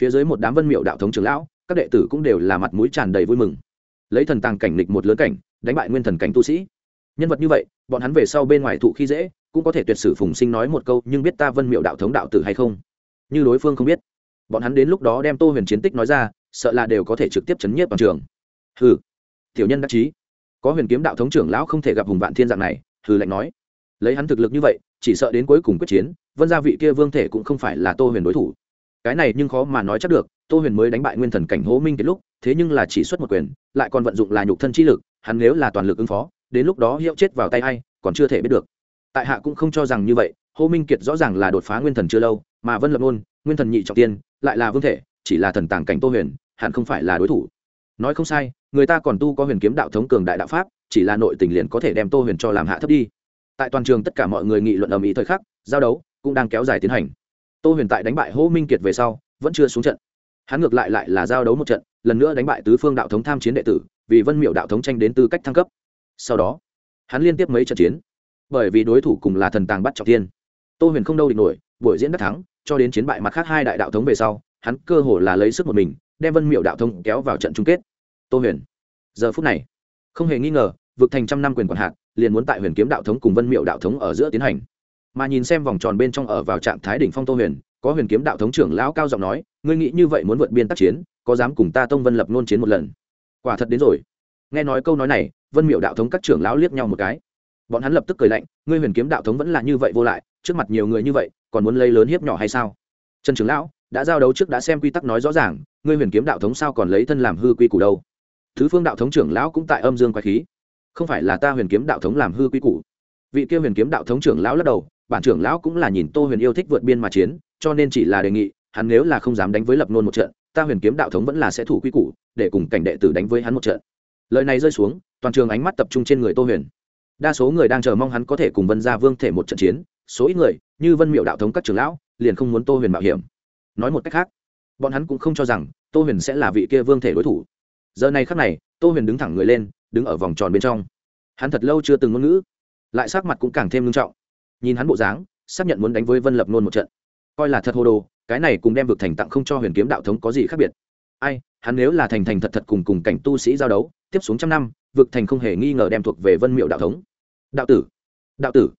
Phía dưới một đám vân miệu đạo thống trưởng lão, các đệ tử cũng đều là mặt mũi tràn đầy vui mừng. Lấy thần tàng cảnh lịch một lớn cảnh, đánh bại nguyên thần cảnh tu sĩ. Nhân vật như vậy, bọn hắn về sau bên ngoài thụ khi dễ, cũng có thể tuyệt sử phùng sinh nói một câu, nhưng biết ta vân miệu đạo thống đạo tử hay không? Như đối phương không biết. Bọn hắn đến lúc đó đem tô huyền chiến tích nói ra, sợ là đều có thể trực tiếp chấn nhiếp bằng trường. Hừ, tiểu nhân đắc chí. Có huyền kiếm đạo thống trưởng lão không thể gặp hùng vạn thiên dạng này, hừ lạnh nói. Lấy hắn thực lực như vậy, chỉ sợ đến cuối cùng quyết chiến, vân gia vị kia vương thể cũng không phải là tô huyền đối thủ. Cái này nhưng khó mà nói chắc được, tô huyền mới đánh bại nguyên thần cảnh hố minh kết lúc, thế nhưng là chỉ xuất một quyền, lại còn vận dụng là nhục thân chi lực, hắn nếu là toàn lực ứng phó, đến lúc đó hiệu chết vào tay hay còn chưa thể biết được. Tại hạ cũng không cho rằng như vậy hô minh kiệt rõ ràng là đột phá nguyên thần chưa lâu mà vân lập ngôn nguyên thần nhị trọng tiên, lại là vương thể, chỉ là thần tàng cảnh tô huyền, hẳn không phải là đối thủ. Nói không sai, người ta còn tu có huyền kiếm đạo thống cường đại đạo pháp, chỉ là nội tình liền có thể đem tô huyền cho làm hạ thấp đi. Tại toàn trường tất cả mọi người nghị luận ầm ĩ thời khắc, giao đấu cũng đang kéo dài tiến hành. Tô huyền tại đánh bại hô minh kiệt về sau, vẫn chưa xuống trận. Hắn ngược lại lại là giao đấu một trận, lần nữa đánh bại tứ phương đạo thống tham chiến đệ tử, vì vân miệu đạo thống tranh đến tư cách thăng cấp. Sau đó, hắn liên tiếp mấy trận chiến, bởi vì đối thủ cùng là thần tàng bắt trọng tiên tô huyền không đâu địch nổi, buổi diễn đắc thắng, cho đến chiến bại mặt khác hai đại đạo thống về sau, hắn cơ hồ là lấy sức một mình, đem vân miệu đạo thống kéo vào trận chung kết. Tô huyền, giờ phút này, không hề nghi ngờ, vực thành trăm năm quyền quản hạt, liền muốn tại huyền kiếm đạo thống cùng vân miệu đạo thống ở giữa tiến hành. Mà nhìn xem vòng tròn bên trong ở vào trạng thái đỉnh phong tô huyền, có huyền kiếm đạo thống trưởng lão cao giọng nói, ngươi nghĩ như vậy muốn vượt biên tác chiến, có dám cùng ta tông vân lập nôn chiến một lần? Quả thật đến rồi. Nghe nói câu nói này, vân miệu đạo thống các trưởng lão liếc nhau một cái bọn hắn lập tức cười lạnh, ngươi huyền kiếm đạo thống vẫn là như vậy vô lại, trước mặt nhiều người như vậy, còn muốn lấy lớn hiếp nhỏ hay sao? Trần trưởng lão đã giao đấu trước đã xem quy tắc nói rõ ràng, ngươi huyền kiếm đạo thống sao còn lấy thân làm hư quy củ đâu? Thứ phương đạo thống trưởng lão cũng tại âm dương quái khí. Không phải là ta huyền kiếm đạo thống làm hư quy củ. Vị kia huyền kiếm đạo thống trưởng lão lắc đầu, bản trưởng lão cũng là nhìn tô huyền yêu thích vượt biên mà chiến, cho nên chỉ là đề nghị, hắn nếu là không dám đánh với lập nôn một trận, ta huyền kiếm đạo thống vẫn là sẽ thủ quy củ, để cùng cảnh đệ tử đánh với hắn một trận. Lời này rơi xuống, toàn trường ánh mắt tập trung trên người tô huyền đa số người đang chờ mong hắn có thể cùng vân gia vương thể một trận chiến, số ít người, như vân miệu đạo thống các trưởng lão, liền không muốn tô huyền mạo hiểm. Nói một cách khác, bọn hắn cũng không cho rằng tô huyền sẽ là vị kia vương thể đối thủ. Giờ này khắc này, tô huyền đứng thẳng người lên, đứng ở vòng tròn bên trong. Hắn thật lâu chưa từng ngôn ngữ, lại sắc mặt cũng càng thêm nghiêm trọng. Nhìn hắn bộ dáng, xác nhận muốn đánh với vân lập nôn một trận. Coi là thật hồ đồ, cái này cùng đem vực thành tặng không cho huyền kiếm đạo thống có gì khác biệt? Ai, hắn nếu là thành thành thật thật cùng cùng cảnh tu sĩ giao đấu, tiếp xuống trăm năm, vực thành không hề nghi ngờ đem thuộc về vân miệu đạo thống đạo tử đạo tử.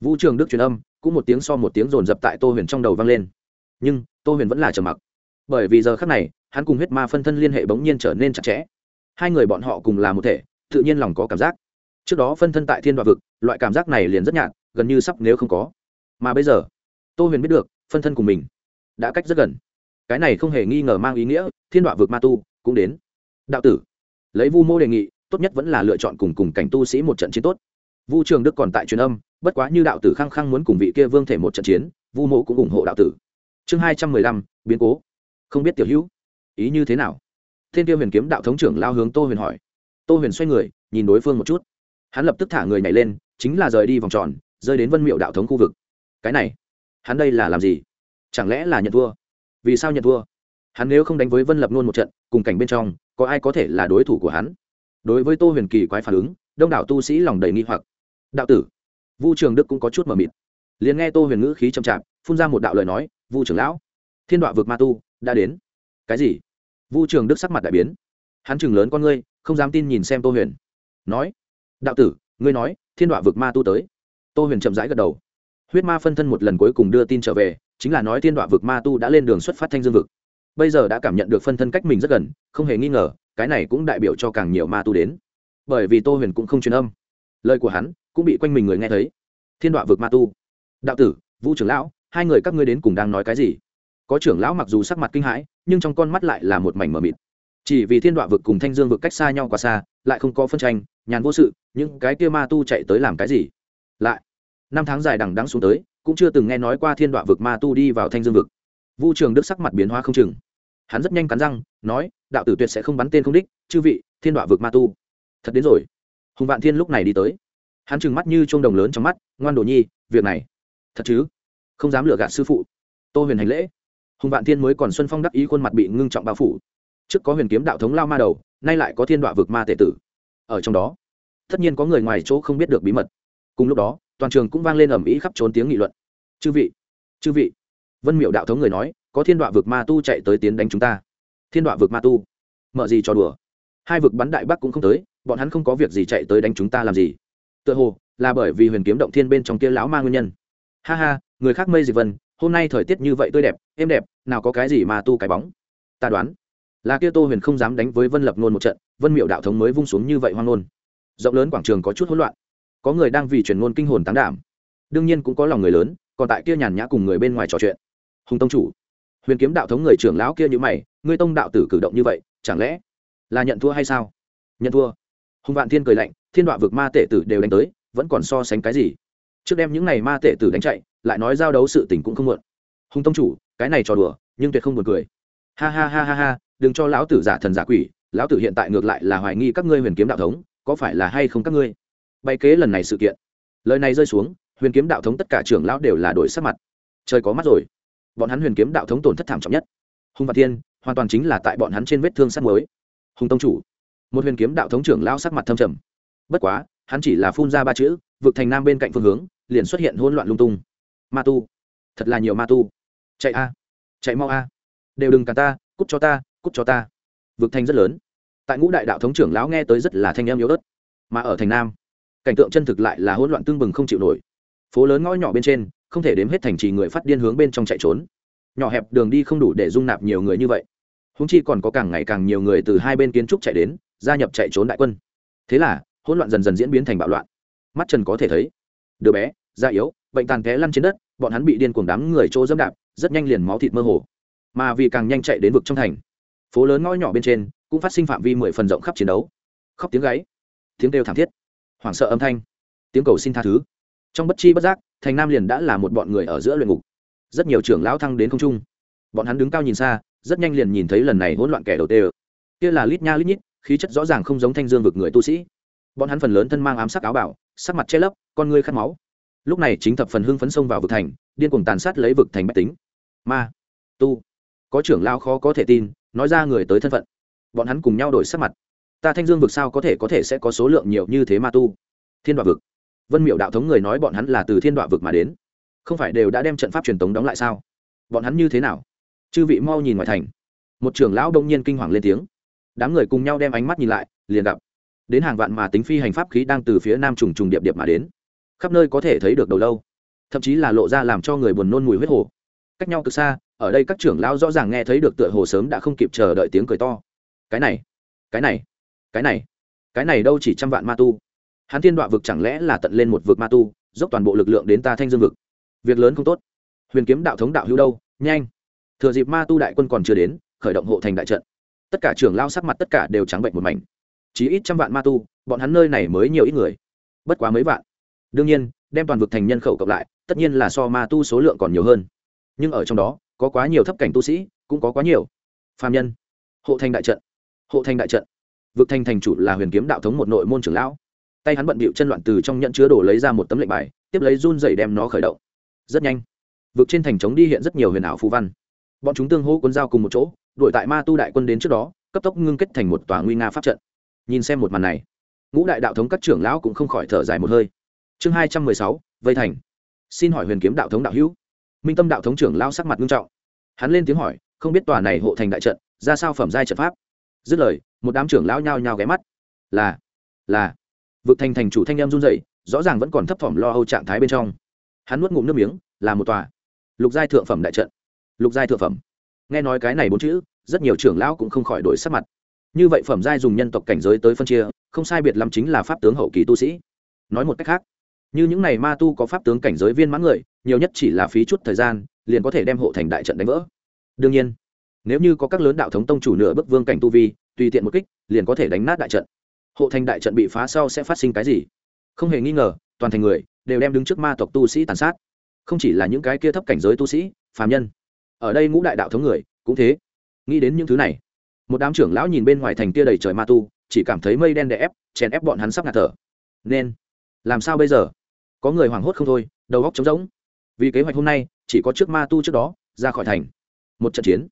Vũ trường đức truyền âm, cũng một tiếng so một tiếng rồn rập tại tô huyền trong đầu vang lên. Nhưng, tô huyền vẫn là trầm mặc. Bởi vì giờ khác này, hắn cùng huyết ma phân thân liên hệ bỗng nhiên trở nên chặt chẽ. Hai người bọn họ cùng là một thể, tự nhiên lòng có cảm giác. Trước đó phân thân tại thiên đoạ vực, loại cảm giác này liền rất nhạt, gần như sắp nếu không có. Mà bây giờ, tô huyền biết được, phân thân cùng mình đã cách rất gần. Cái này không hề nghi ngờ mang ý nghĩa, thiên đoạ vực ma tu cũng đến. Đạo tử, lấy vu mô đề nghị, tốt nhất vẫn là lựa chọn cùng cùng cảnh tu sĩ một trận chiến tốt vu trường đức còn tại truyền âm, bất quá như đạo tử khăng khăng muốn cùng vị kia vương thể một trận chiến, vu mộ cũng ủng hộ đạo tử. Chương hai trăm mười lăm, biến cố. Không biết tiểu hữu, ý như thế nào? Thiên tiêu huyền kiếm đạo thống trưởng lao hướng tô huyền hỏi. Tô huyền xoay người, nhìn đối phương một chút. Hắn lập tức thả người nhảy lên, chính là rời đi vòng tròn, rơi đến vân miệu đạo thống khu vực. Cái này, hắn đây là làm gì? Chẳng lẽ là nhận thua? Vì sao nhận thua? Hắn nếu không đánh với vân lập luôn một trận, cùng cảnh bên trong, có ai có thể là đối thủ của hắn? Đối với tô huyền kỳ quái phản ứng, đông đảo tu sĩ lòng đầy nghi hoặc đạo tử. Vu trường đức cũng có chút mờ mịt. Liền nghe tô huyền ngữ khí chậm chạp, phun ra một đạo lời nói, vu trưởng lão, thiên đọa vực ma tu đã đến. Cái gì? Vu trường đức sắc mặt đại biến. Hắn chừng lớn con ngươi, không dám tin nhìn xem tô huyền. Nói, đạo tử, ngươi nói, thiên đọa vực ma tu tới. Tô huyền chậm rãi gật đầu. Huyết ma phân thân một lần cuối cùng đưa tin trở về, chính là nói thiên đọa vực ma tu đã lên đường xuất phát thanh dương vực. Bây giờ đã cảm nhận được phân thân cách mình rất gần, không hề nghi ngờ, cái này cũng đại biểu cho càng nhiều ma tu đến. Bởi vì tô huyền cũng không truyền âm. Lời của hắn cũng bị quanh mình người nghe thấy. Thiên đọa vực ma tu. Đạo tử, vũ trưởng lão, hai người các ngươi đến cùng đang nói cái gì? Có trưởng lão mặc dù sắc mặt kinh hãi, nhưng trong con mắt lại là một mảnh mờ mịt. Chỉ vì thiên đọa vực cùng thanh dương vực cách xa nhau quá xa, lại không có phân tranh, nhàn vô sự, những cái kia ma tu chạy tới làm cái gì? Lại, năm tháng dài đằng đắng xuống tới, cũng chưa từng nghe nói qua thiên đọa vực ma tu đi vào thanh dương vực. Vu trường đức sắc mặt biến hóa không chừng. Hắn rất nhanh cắn răng, nói, đạo tử tuyệt sẽ không bắn tên không đích, chư vị, thiên đọa vực ma tu. Thật đến rồi. Hùng vạn thiên lúc này đi tới hắn trừng mắt như chuông đồng lớn trong mắt, ngoan đồ nhi, việc này, thật chứ? Không dám lừa gạt sư phụ. Tô huyền hành lễ. Hùng vạn thiên mới còn xuân phong đắc ý khuôn mặt bị ngưng trọng bao phủ. Trước có huyền kiếm đạo thống lao ma đầu, nay lại có thiên đọa vực ma tệ tử. Ở trong đó, tất nhiên có người ngoài chỗ không biết được bí mật. Cùng lúc đó, toàn trường cũng vang lên ầm ĩ khắp trốn tiếng nghị luận. Chư vị chư vị. Vân miệu đạo thống người nói, có thiên đọa vực ma tu chạy tới tiến đánh chúng ta. Thiên đọa vực ma tu? Mở gì cho đùa? Hai vực bắn đại bắc cũng không tới, bọn hắn không có việc gì chạy tới đánh chúng ta làm gì? Tựa hồ là bởi vì huyền kiếm động thiên bên trong kia lão ma nguyên nhân. Ha ha, người khác mây dịch vân, hôm nay thời tiết như vậy tươi đẹp, êm đẹp, nào có cái gì mà tu cái bóng. Ta đoán là kia tô huyền không dám đánh với vân lập nôn một trận, vân miệu đạo thống mới vung xuống như vậy hoang nôn rộng lớn quảng trường có chút hỗn loạn. Có người đang vì truyền ngôn kinh hồn tán đảm. Đương nhiên cũng có lòng người lớn, còn tại kia nhàn nhã cùng người bên ngoài trò chuyện. Hùng tông chủ, huyền kiếm đạo thống người trưởng lão kia như mày, ngươi tông đạo tử cử động như vậy, chẳng lẽ là nhận thua hay sao? Nhận thua hùng vạn thiên cười lạnh, thiên đoạ vực ma tể tử đều đánh tới, vẫn còn so sánh cái gì? Trước đem những này ma tể tử đánh chạy, lại nói giao đấu sự tình cũng không muộn. Hùng tông chủ, cái này trò đùa, nhưng tuyệt không buồn cười. Ha ha ha ha ha, đừng cho lão tử giả thần giả quỷ, lão tử hiện tại ngược lại là hoài nghi các ngươi huyền kiếm đạo thống, có phải là hay không các ngươi? Bay kế lần này sự kiện. Lời này rơi xuống, huyền kiếm đạo thống tất cả trưởng lão đều là đổi sắc mặt. Trời có mắt rồi. Bọn hắn huyền kiếm đạo thống tổn thất thảm trọng nhất. Hùng và thiên, hoàn toàn chính là tại bọn hắn trên vết thương sắt mới hùng tông chủ một huyền kiếm đạo thống trưởng lão sắc mặt thâm trầm. Bất quá, hắn chỉ là phun ra ba chữ, vực thành nam bên cạnh phương hướng, liền xuất hiện hỗn loạn lung tung. Ma tu. Thật là nhiều ma tu. Chạy a. Chạy mau a. Đều đừng cả ta, cút cho ta, cút cho ta. Vực thành rất lớn. Tại ngũ đại đạo thống trưởng lão nghe tới rất là thanh em yếu ớt. Mà ở thành nam, cảnh tượng chân thực lại là hỗn loạn tương bừng không chịu nổi. Phố lớn ngõ nhỏ bên trên, không thể đếm hết thành trì người phát điên hướng bên trong chạy trốn. Nhỏ hẹp đường đi không đủ để dung nạp nhiều người như vậy. Húng chi còn có càng ngày càng nhiều người từ hai bên kiến trúc chạy đến gia nhập chạy trốn đại quân. Thế là, hỗn loạn dần dần diễn biến thành bạo loạn. Mắt trần có thể thấy, đứa bé, da yếu, bệnh tàn té lăn trên đất, bọn hắn bị điên cuồng đám người trô dẫm đạp, rất nhanh liền máu thịt mơ hồ. Mà vì càng nhanh chạy đến vực trong thành, phố lớn ngõ nhỏ bên trên cũng phát sinh phạm vi mười phần rộng khắp chiến đấu. Khóc tiếng gáy, tiếng kêu thảm thiết, hoảng sợ âm thanh, tiếng cầu xin tha thứ. Trong bất chi bất giác, thành nam liền đã là một bọn người ở giữa luyện ngục. Rất nhiều trưởng lão thăng đến không trung. Bọn hắn đứng cao nhìn xa, rất nhanh liền nhìn thấy lần này hỗn loạn kẻ đầu tê kia là lít nha lít nhít khí chất rõ ràng không giống thanh dương vực người tu sĩ. Bọn hắn phần lớn thân mang ám sắc áo bảo, sắc mặt che lấp, con ngươi khát máu. Lúc này chính thập phần hưng phấn xông vào vực thành, điên cuồng tàn sát lấy vực thành bách tính. Ma, tu, có trưởng lao khó có thể tin, nói ra người tới thân phận. Bọn hắn cùng nhau đổi sắc mặt. Ta thanh dương vực sao có thể có thể sẽ có số lượng nhiều như thế ma tu? Thiên đoạn vực. Vân miệu đạo thống người nói bọn hắn là từ thiên đoạn vực mà đến. Không phải đều đã đem trận pháp truyền tống đóng lại sao? Bọn hắn như thế nào? Chư vị mau nhìn ngoài thành. Một trưởng lão đông nhiên kinh hoàng lên tiếng đám người cùng nhau đem ánh mắt nhìn lại, liền gặp đến hàng vạn mà tính phi hành pháp khí đang từ phía nam trùng trùng điệp điệp mà đến. Khắp nơi có thể thấy được đầu lâu, thậm chí là lộ ra làm cho người buồn nôn mùi huyết hồ. Cách nhau từ xa, ở đây các trưởng lão rõ ràng nghe thấy được tựa hồ sớm đã không kịp chờ đợi tiếng cười to. Cái này cái này cái này cái này đâu chỉ trăm vạn ma tu. Hắn thiên đoạ vực chẳng lẽ là tận lên một vực ma tu, dốc toàn bộ lực lượng đến ta thanh dương vực. Việc lớn không tốt. Huyền kiếm đạo thống đạo hữu đâu, nhanh. Thừa dịp ma tu đại quân còn chưa đến, khởi động hộ thành đại trận tất cả trưởng lao sắc mặt tất cả đều trắng bệnh một mảnh. Chỉ ít trăm vạn ma tu, bọn hắn nơi này mới nhiều ít người. Bất quá mấy vạn. Đương nhiên, đem toàn vực thành nhân khẩu cộng lại, tất nhiên là so ma tu số lượng còn nhiều hơn. Nhưng ở trong đó, có quá nhiều thấp cảnh tu sĩ, cũng có quá nhiều. Phạm nhân. Hộ thành đại trận. Hộ thành đại trận. Vực thành thành chủ là huyền kiếm đạo thống một nội môn trưởng lão. Tay hắn bận bịu chân loạn từ trong nhận chứa đồ lấy ra một tấm lệnh bài, tiếp lấy run dày đem nó khởi động. Rất nhanh, vực trên thành trống đi hiện rất nhiều huyền ảo phú văn. Bọn chúng tương hô cuốn dao cùng một chỗ đuổi tại ma tu đại quân đến trước đó, cấp tốc ngưng kết thành một tòa nguy nga pháp trận. Nhìn xem một màn này, ngũ đại đạo thống các trưởng lão cũng không khỏi thở dài một hơi. Chương hai trăm mười sáu, vây thành. Xin hỏi huyền kiếm đạo thống đạo hữu. Minh tâm đạo thống trưởng lão sắc mặt nghiêm trọng. Hắn lên tiếng hỏi, không biết tòa này hộ thành đại trận, ra sao phẩm giai trận pháp? Dứt lời, một đám trưởng lão nhao nhao ghé mắt. Là là. Vực thành thành chủ thanh em run dậy rõ ràng vẫn còn thấp thỏm lo âu trạng thái bên trong. Hắn nuốt ngụm nước miếng, là một tòa lục giai thượng phẩm đại trận. Lục giai thượng phẩm nghe nói cái này bốn chữ, rất nhiều trưởng lão cũng không khỏi đổi sắc mặt. Như vậy phẩm giai dùng nhân tộc cảnh giới tới phân chia, không sai biệt lắm chính là pháp tướng hậu kỳ tu sĩ. Nói một cách khác, như những này ma tu có pháp tướng cảnh giới viên mãn người, nhiều nhất chỉ là phí chút thời gian, liền có thể đem hộ thành đại trận đánh vỡ. Đương nhiên, nếu như có các lớn đạo thống tông chủ nửa bước vương cảnh tu vi, tùy tiện một kích, liền có thể đánh nát đại trận. Hộ thành đại trận bị phá sau sẽ phát sinh cái gì? Không hề nghi ngờ, toàn thành người đều đem đứng trước ma tộc tu sĩ tàn sát. Không chỉ là những cái kia thấp cảnh giới tu sĩ, phàm nhân ở đây ngũ đại đạo thống người, cũng thế. Nghĩ đến những thứ này, một đám trưởng lão nhìn bên ngoài thành kia đầy trời ma tu, chỉ cảm thấy mây đen đè ép, chèn ép bọn hắn sắp ngạt thở. Nên, làm sao bây giờ? Có người hoảng hốt không thôi, đầu góc trống rỗng. Vì kế hoạch hôm nay, chỉ có trước ma tu trước đó, ra khỏi thành. Một trận chiến.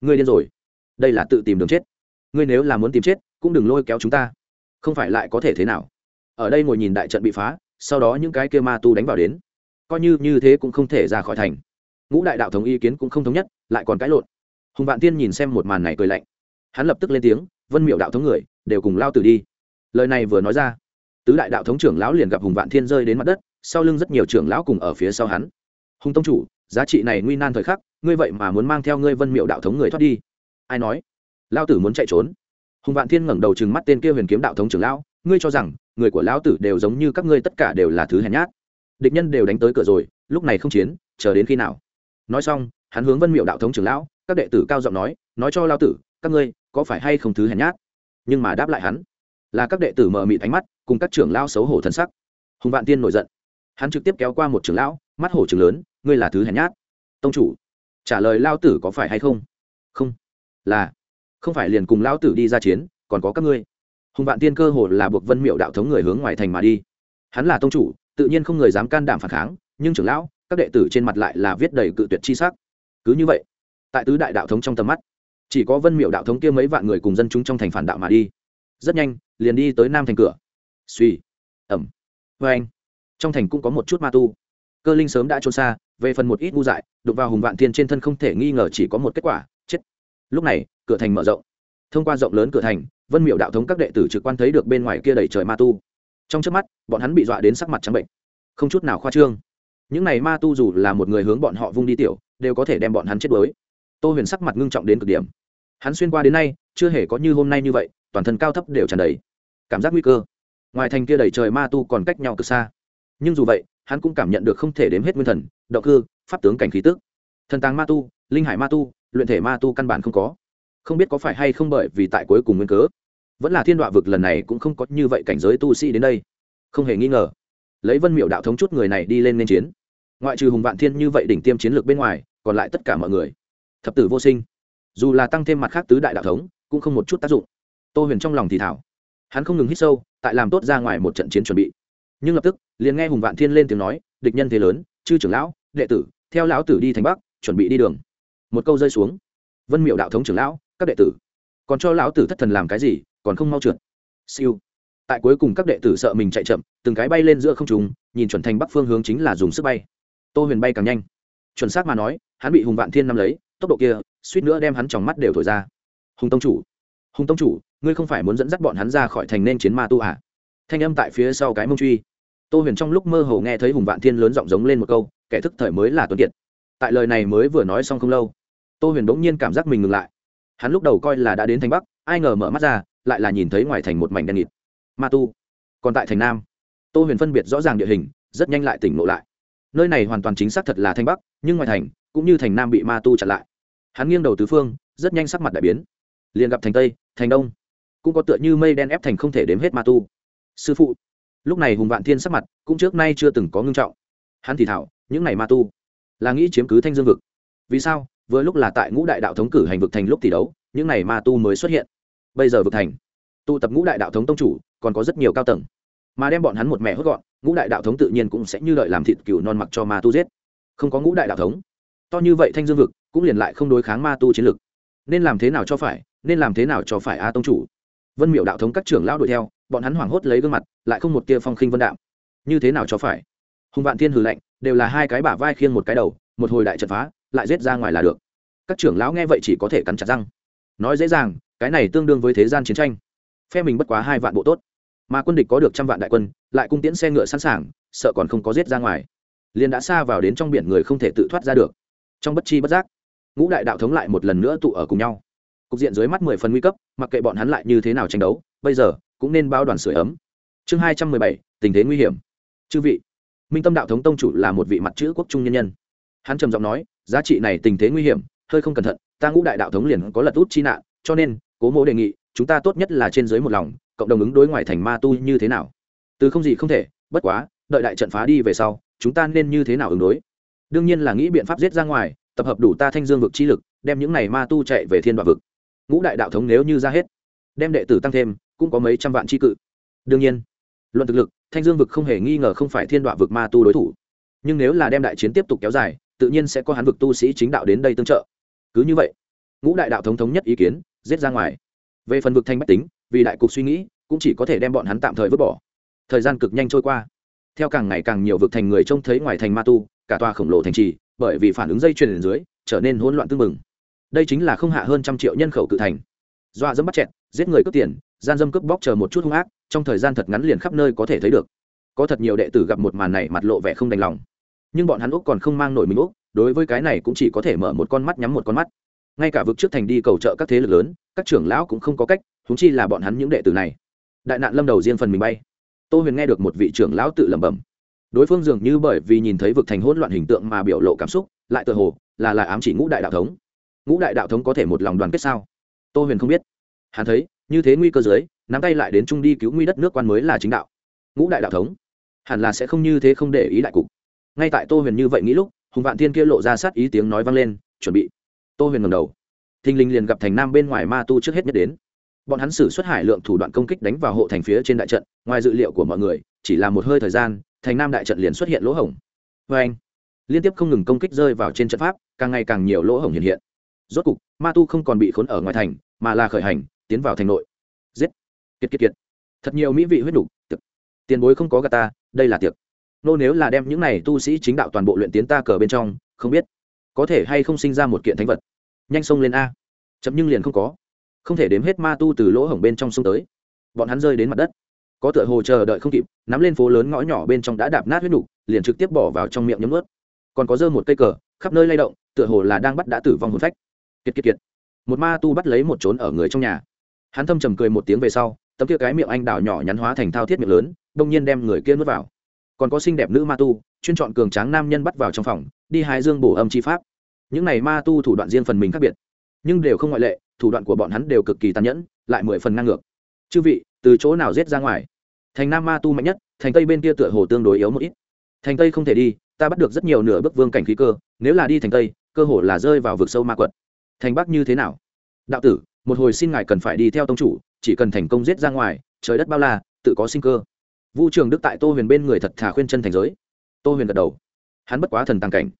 Ngươi điên rồi. Đây là tự tìm đường chết. Ngươi nếu là muốn tìm chết, cũng đừng lôi kéo chúng ta. Không phải lại có thể thế nào? Ở đây ngồi nhìn đại trận bị phá, sau đó những cái kia ma tu đánh vào đến. Coi như như thế cũng không thể ra khỏi thành ngũ đại đạo thống ý kiến cũng không thống nhất, lại còn cãi lộn. Hùng vạn tiên nhìn xem một màn này cười lạnh. Hắn lập tức lên tiếng, vân miệu đạo thống người, đều cùng lao tử đi. Lời này vừa nói ra, tứ đại đạo thống trưởng lão liền gặp hùng vạn thiên rơi đến mặt đất, sau lưng rất nhiều trưởng lão cùng ở phía sau hắn. Hùng tông chủ, giá trị này nguy nan thời khắc, ngươi vậy mà muốn mang theo ngươi vân miệu đạo thống người thoát đi. Ai nói? Lao tử muốn chạy trốn. Hùng vạn thiên ngẩng đầu chừng mắt tên kia huyền kiếm đạo thống trưởng lão, ngươi cho rằng, người của lão tử đều giống như các ngươi tất cả đều là thứ hèn nhát. Địch nhân đều đánh tới cửa rồi, lúc này không chiến, chờ đến khi nào? Nói xong, hắn hướng vân miệu đạo thống trưởng lão, các đệ tử cao giọng nói nói cho lao tử, các ngươi có phải hay không thứ hèn nhát? Nhưng mà đáp lại hắn, là các đệ tử mờ mịt ánh mắt, cùng các trưởng lão xấu hổ thân sắc. Hùng vạn tiên nổi giận. Hắn trực tiếp kéo qua một trưởng lão, mắt hổ trường lớn, ngươi là thứ hèn nhát. Tông chủ, trả lời lao tử có phải hay không? Không. Là, không phải liền cùng lao tử đi ra chiến, còn có các ngươi. Hùng vạn tiên cơ hồ là buộc vân miệu đạo thống người hướng ngoài thành mà đi. Hắn là tông chủ, tự nhiên không người dám can đảm phản kháng, nhưng trưởng lão các đệ tử trên mặt lại là viết đầy cự tuyệt chi sắc. Cứ như vậy, tại tứ đại đạo thống trong tầm mắt, chỉ có vân miệu đạo thống kia mấy vạn người cùng dân chúng trong thành phản đạo mà đi. Rất nhanh, liền đi tới nam thành cửa. Suy ẩm Oeng. anh. Trong thành cũng có một chút ma tu. Cơ linh sớm đã trốn xa, về phần một ít ngu dại, đụng vào hùng vạn thiên trên thân không thể nghi ngờ chỉ có một kết quả, chết. Lúc này, cửa thành mở rộng. Thông qua rộng lớn cửa thành, vân miệu đạo thống các đệ tử trực quan thấy được bên ngoài kia đầy trời ma tu. Trong chớp mắt, bọn hắn bị dọa đến sắc mặt trắng bệnh. Không chút nào khoa trương những này ma tu dù là một người hướng bọn họ vung đi tiểu, đều có thể đem bọn hắn chết đuối. Tô huyền sắc mặt ngưng trọng đến cực điểm. Hắn xuyên qua đến nay, chưa hề có như hôm nay như vậy, toàn thân cao thấp đều tràn đầy. Cảm giác nguy cơ. Ngoài thành kia đầy trời ma tu còn cách nhau cực xa. Nhưng dù vậy, hắn cũng cảm nhận được không thể đếm hết nguyên thần, động cơ, pháp tướng cảnh khí tức. Thần tàng ma tu, linh hải ma tu, luyện thể ma tu căn bản không có. Không biết có phải hay không bởi vì tại cuối cùng nguyên cớ. Vẫn là thiên đoạ vực lần này cũng không có như vậy cảnh giới tu sĩ đến đây. Không hề nghi ngờ. Lấy vân miệu đạo thống chút người này đi lên nên chiến ngoại trừ hùng vạn thiên như vậy đỉnh tiêm chiến lược bên ngoài, còn lại tất cả mọi người. Thập tử vô sinh. Dù là tăng thêm mặt khác tứ đại đạo thống, cũng không một chút tác dụng. Tô huyền trong lòng thì thảo. Hắn không ngừng hít sâu, tại làm tốt ra ngoài một trận chiến chuẩn bị. Nhưng lập tức, liền nghe hùng vạn thiên lên tiếng nói, địch nhân thế lớn, chư trưởng lão, đệ tử, theo lão tử đi thành bắc, chuẩn bị đi đường. Một câu rơi xuống. Vân miệu đạo thống trưởng lão, các đệ tử, còn cho lão tử thất thần làm cái gì, còn không mau trượt. Siêu. Tại cuối cùng các đệ tử sợ mình chạy chậm, từng cái bay lên giữa không trùng nhìn chuẩn thành bắc phương hướng chính là dùng sức bay tô huyền bay càng nhanh. Chuẩn xác mà nói, hắn bị hùng vạn thiên nắm lấy, tốc độ kia, suýt nữa đem hắn trong mắt đều thổi ra. Hùng tông chủ, hùng tông chủ, ngươi không phải muốn dẫn dắt bọn hắn ra khỏi thành nên chiến ma tu à? thanh âm tại phía sau cái mông truy. Tô huyền trong lúc mơ hồ nghe thấy hùng vạn thiên lớn giọng giống lên một câu, kẻ thức thời mới là tuấn kiệt. Tại lời này mới vừa nói xong không lâu, tô huyền bỗng nhiên cảm giác mình ngừng lại. Hắn lúc đầu coi là đã đến thành bắc, ai ngờ mở mắt ra, lại là nhìn thấy ngoài thành một mảnh đen nghịt. Ma tu, còn tại thành nam. Tô huyền phân biệt rõ ràng địa hình, rất nhanh lại tỉnh ngộ lại nơi này hoàn toàn chính xác thật là thanh bắc, nhưng ngoài thành, cũng như thành nam bị ma tu chặn lại. Hắn nghiêng đầu tứ phương, rất nhanh sắc mặt đại biến. Liền gặp thành tây, thành đông, cũng có tựa như mây đen ép thành không thể đếm hết ma tu. Sư phụ, lúc này hùng vạn thiên sắc mặt cũng trước nay chưa từng có ngưng trọng. Hắn thì thảo, những này ma tu, là nghĩ chiếm cứ thanh dương vực. Vì sao? Vừa lúc là tại ngũ đại đạo thống cử hành vực thành lúc tỷ đấu, những này ma tu mới xuất hiện. Bây giờ vực thành, tụ tập ngũ đại đạo thống tông chủ, còn có rất nhiều cao tầng mà đem bọn hắn một mẹ hốt gọn, ngũ đại đạo thống tự nhiên cũng sẽ như lợi làm thịt cừu non mặc cho ma tu giết. Không có ngũ đại đạo thống, to như vậy thanh dương vực cũng liền lại không đối kháng ma tu chiến lực. Nên làm thế nào cho phải, nên làm thế nào cho phải a tông chủ? Vân miệu đạo thống các trưởng lão đuổi theo, bọn hắn hoảng hốt lấy gương mặt, lại không một tia phong khinh vân đạm. Như thế nào cho phải? Hùng vạn thiên hử lạnh, đều là hai cái bả vai khiêng một cái đầu, một hồi đại trận phá, lại giết ra ngoài là được. Các trưởng lão nghe vậy chỉ có thể cắn chặt răng. Nói dễ dàng, cái này tương đương với thế gian chiến tranh. Phe mình bất quá hai vạn bộ tốt mà quân địch có được trăm vạn đại quân, lại cung tiễn xe ngựa sẵn sàng, sợ còn không có giết ra ngoài. Liền đã xa vào đến trong biển người không thể tự thoát ra được. Trong bất chi bất giác, ngũ đại đạo thống lại một lần nữa tụ ở cùng nhau. Cục diện dưới mắt mười phần nguy cấp, mặc kệ bọn hắn lại như thế nào tranh đấu, bây giờ cũng nên bao đoàn sửa ấm. Chương hai trăm mười bảy, tình thế nguy hiểm. Chư vị, minh tâm đạo thống tông chủ là một vị mặt chữ quốc trung nhân nhân. Hắn trầm giọng nói, giá trị này tình thế nguy hiểm, hơi không cẩn thận, ta ngũ đại đạo thống liền có lật út chi nạn, cho nên, cố mỗ đề nghị, chúng ta tốt nhất là trên dưới một lòng cộng đồng ứng đối ngoài thành ma tu như thế nào? Từ không gì không thể, bất quá, đợi đại trận phá đi về sau, chúng ta nên như thế nào ứng đối? Đương nhiên là nghĩ biện pháp giết ra ngoài, tập hợp đủ ta thanh dương vực chi lực, đem những này ma tu chạy về thiên đoạn vực. Ngũ đại đạo thống nếu như ra hết, đem đệ tử tăng thêm, cũng có mấy trăm vạn chi cự. Đương nhiên, luận thực lực, thanh dương vực không hề nghi ngờ không phải thiên đoạn vực ma tu đối thủ. Nhưng nếu là đem đại chiến tiếp tục kéo dài, tự nhiên sẽ có hắn vực tu sĩ chính đạo đến đây tương trợ. Cứ như vậy, ngũ đại đạo thống thống nhất ý kiến, giết ra ngoài. Về phần vực thanh bách tính vì đại cục suy nghĩ cũng chỉ có thể đem bọn hắn tạm thời vứt bỏ. Thời gian cực nhanh trôi qua. Theo càng ngày càng nhiều vực thành người trông thấy ngoài thành ma tu cả tòa khổng lồ thành trì bởi vì phản ứng dây chuyền dưới trở nên hỗn loạn tương mừng đây chính là không hạ hơn trăm triệu nhân khẩu cự thành. Dọa dẫm bắt chẹt, giết người cướp tiền gian dâm cướp bóc chờ một chút hung ác trong thời gian thật ngắn liền khắp nơi có thể thấy được. Có thật nhiều đệ tử gặp một màn này mặt lộ vẻ không đành lòng. Nhưng bọn hắn úc còn không mang nổi mình úc đối với cái này cũng chỉ có thể mở một con mắt nhắm một con mắt. Ngay cả vực trước thành đi cầu trợ các thế lực lớn các trưởng lão cũng không có cách húng chi là bọn hắn những đệ tử này. Đại nạn lâm đầu riêng phần mình bay. Tô huyền nghe được một vị trưởng lão tự lẩm bẩm. Đối phương dường như bởi vì nhìn thấy vực thành hỗn loạn hình tượng mà biểu lộ cảm xúc, lại tự hồ là lại ám chỉ ngũ đại đạo thống. Ngũ đại đạo thống có thể một lòng đoàn kết sao? Tô huyền không biết. Hắn thấy, như thế nguy cơ dưới, nắm tay lại đến trung đi cứu nguy đất nước quan mới là chính đạo. Ngũ đại đạo thống? Hẳn là sẽ không như thế không để ý đại cục. Ngay tại tô huyền như vậy nghĩ lúc, hùng vạn thiên kia lộ ra sát ý tiếng nói vang lên, chuẩn bị. Tô huyền ngầm đầu. Thình linh liền gặp thành nam bên ngoài ma tu trước hết nhất đến bọn hắn xử xuất hải lượng thủ đoạn công kích đánh vào hộ thành phía trên đại trận, ngoài dự liệu của mọi người, chỉ là một hơi thời gian, thành nam đại trận liền xuất hiện lỗ hổng. Vê anh, liên tiếp không ngừng công kích rơi vào trên trận pháp, càng ngày càng nhiều lỗ hổng hiện hiện. Rốt cục, ma tu không còn bị khốn ở ngoài thành, mà là khởi hành, tiến vào thành nội. Giết! Kiệt kiệt kiệt. Thật nhiều mỹ vị huyết đủ tiệc. Tiền bối không có gà ta, đây là tiệc. Nô nếu là đem những này tu sĩ chính đạo toàn bộ luyện tiến ta cờ bên trong, không biết có thể hay không sinh ra một kiện thánh vật. Nhanh xông lên a. Chấm nhưng liền không có không thể đếm hết ma tu từ lỗ hổng bên trong sông tới. Bọn hắn rơi đến mặt đất. Có tựa hồ chờ đợi không kịp, nắm lên phố lớn ngõ nhỏ bên trong đã đạp nát huyết nục, liền trực tiếp bỏ vào trong miệng nhấm ướt còn có dơ một cây cờ, khắp nơi lay động, tựa hồ là đang bắt đã tử vong hồn phách. Kiệt kiệt kiệt. Một ma tu bắt lấy một trốn ở người trong nhà. Hắn thâm trầm cười một tiếng về sau, tấm kia cái miệng anh đào nhỏ nhắn hóa thành thao thiết miệng lớn, đông nhiên đem người kia nuốt vào. Còn có xinh đẹp nữ ma tu, chuyên chọn cường tráng nam nhân bắt vào trong phòng, đi hai dương bổ âm chi pháp. Những này ma tu thủ đoạn riêng phần mình khác biệt, nhưng đều không ngoại lệ thủ đoạn của bọn hắn đều cực kỳ tàn nhẫn, lại mười phần ngang ngược. Chư vị, từ chỗ nào rết ra ngoài? Thành nam ma tu mạnh nhất, thành tây bên kia tựa hồ tương đối yếu một ít. Thành tây không thể đi, ta bắt được rất nhiều nửa bước vương cảnh khí cơ, nếu là đi thành tây, cơ hồ là rơi vào vực sâu ma quật. Thành bắc như thế nào? Đạo tử, một hồi xin ngài cần phải đi theo tông chủ, chỉ cần thành công giết ra ngoài, trời đất bao la, tự có sinh cơ. Vu trường đức tại tô huyền bên người thật thà khuyên chân thành giới. Tô huyền gật đầu. Hắn bất quá thần tàng cảnh.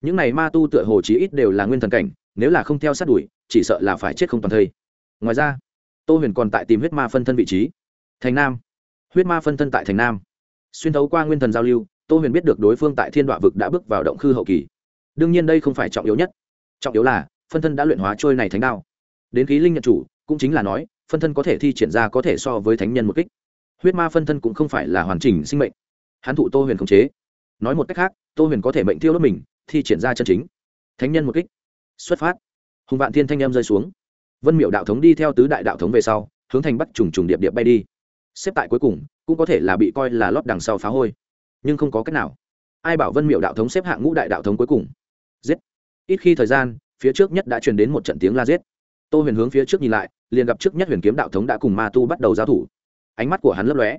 Những này ma tu tựa hồ chí ít đều là nguyên thần cảnh nếu là không theo sát đuổi, chỉ sợ là phải chết không toàn thây. Ngoài ra, tô huyền còn tại tìm huyết ma phân thân vị trí. Thành nam. Huyết ma phân thân tại thành nam. Xuyên thấu qua nguyên thần giao lưu, tô huyền biết được đối phương tại thiên đoạ vực đã bước vào động khư hậu kỳ. Đương nhiên đây không phải trọng yếu nhất. Trọng yếu là, phân thân đã luyện hóa trôi này thánh đao. Đến khí linh nhận chủ, cũng chính là nói, phân thân có thể thi triển ra có thể so với thánh nhân một kích. Huyết ma phân thân cũng không phải là hoàn chỉnh sinh mệnh. Hắn thụ tô huyền khống chế. Nói một cách khác, tô huyền có thể mệnh thiêu đốt mình, thi triển ra chân chính. Thánh nhân một kích xuất phát. Hùng vạn thiên thanh em rơi xuống. Vân miệu đạo thống đi theo tứ đại đạo thống về sau, hướng thành bắt trùng trùng điệp điệp bay đi. Xếp tại cuối cùng, cũng có thể là bị coi là lót đằng sau phá hôi. Nhưng không có cách nào. Ai bảo vân miệu đạo thống xếp hạng ngũ đại đạo thống cuối cùng? Giết. Ít khi thời gian, phía trước nhất đã truyền đến một trận tiếng la giết. Tô huyền hướng phía trước nhìn lại, liền gặp trước nhất huyền kiếm đạo thống đã cùng ma tu bắt đầu giao thủ. Ánh mắt của hắn lấp lóe.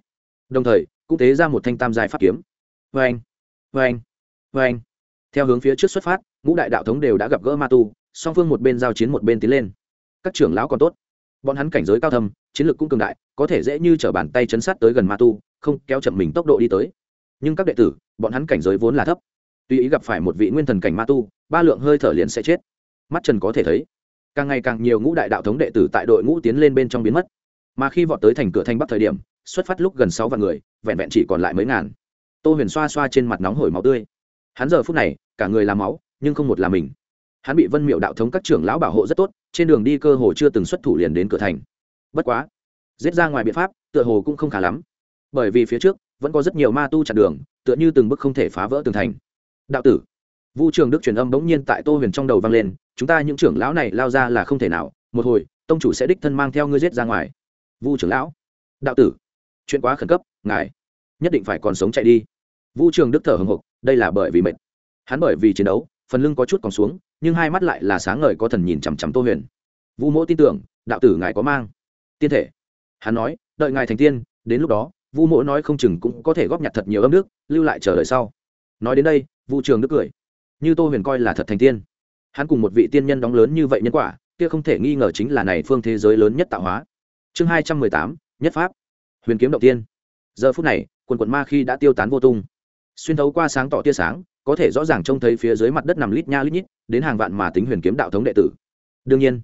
Đồng thời, cũng tế ra một thanh tam dài pháp kiếm. Vê anh vê anh vê anh theo hướng phía trước xuất phát, ngũ đại đạo thống đều đã gặp gỡ ma tu, song phương một bên giao chiến một bên tiến lên. Các trưởng lão còn tốt. Bọn hắn cảnh giới cao thâm, chiến lược cũng cường đại, có thể dễ như t r ở bàn tay chấn sát tới gần ma tu, không kéo chậm mình tốc độ đi tới. Nhưng các đệ tử, bọn hắn cảnh giới vốn là thấp. Tuy ý gặp phải một vị nguyên thần cảnh ma tu, ba lượng hơi thở liền sẽ chết. Mắt trần có thể thấy, càng ngày càng nhiều ngũ đại đạo thống đệ tử tại đội ngũ tiến lên bên trong biến mất. Mà khi vọt tới thành cửa thanh bắc thời điểm, xuất phát lúc gần sáu vạn người, vẹn vẹn chỉ còn lại mấy ngàn. Tô huyền xoa xoa trên mặt nóng hổi máu tươi hắn giờ phút này, cả người làm máu, nhưng không một là mình. Hắn bị vân miệu đạo thống các trưởng lão bảo hộ rất tốt, trên đường đi cơ hồ chưa từng xuất thủ liền đến cửa thành. Bất quá, giết ra ngoài biện pháp, tựa hồ cũng không khá lắm. Bởi vì phía trước, vẫn có rất nhiều ma tu chặn đường, tựa như từng bước không thể phá vỡ tường thành. Đạo tử, vu trường đức truyền âm bỗng nhiên tại tô huyền trong đầu vang lên, chúng ta những trưởng lão này lao ra là không thể nào, một hồi, tông chủ sẽ đích thân mang theo ngươi giết ra ngoài. Vu trưởng lão, đạo tử, chuyện quá khẩn cấp, ngài nhất định phải còn sống chạy đi. Vu trường đức thở hồng hộc đây là bởi vì mệt. Hắn bởi vì chiến đấu, phần lưng có chút còn xuống, nhưng hai mắt lại là sáng ngời có thần nhìn chằm chằm tô huyền. Vũ mỗ tin tưởng, đạo tử ngài có mang. Tiên thể. Hắn nói, đợi ngài thành tiên, đến lúc đó vu mỗ nói không chừng cũng có thể góp nhặt thật nhiều âm nước, lưu lại chờ đợi sau. Nói đến đây vu trường đức cười. Như tô huyền coi là thật thành tiên. Hắn cùng một vị tiên nhân đóng lớn như vậy nhân quả, kia không thể nghi ngờ chính là này phương thế giới lớn nhất tạo hóa. Chương hai trăm mười tám, nhất pháp. Huyền kiếm động tiên. Giờ phút này, quần quần ma khi đã tiêu tán vô tung xuyên thấu qua sáng tỏ tia sáng, có thể rõ ràng trông thấy phía dưới mặt đất nằm lít nha lít nhít, đến hàng vạn mà tính huyền kiếm đạo thống đệ tử. Đương nhiên,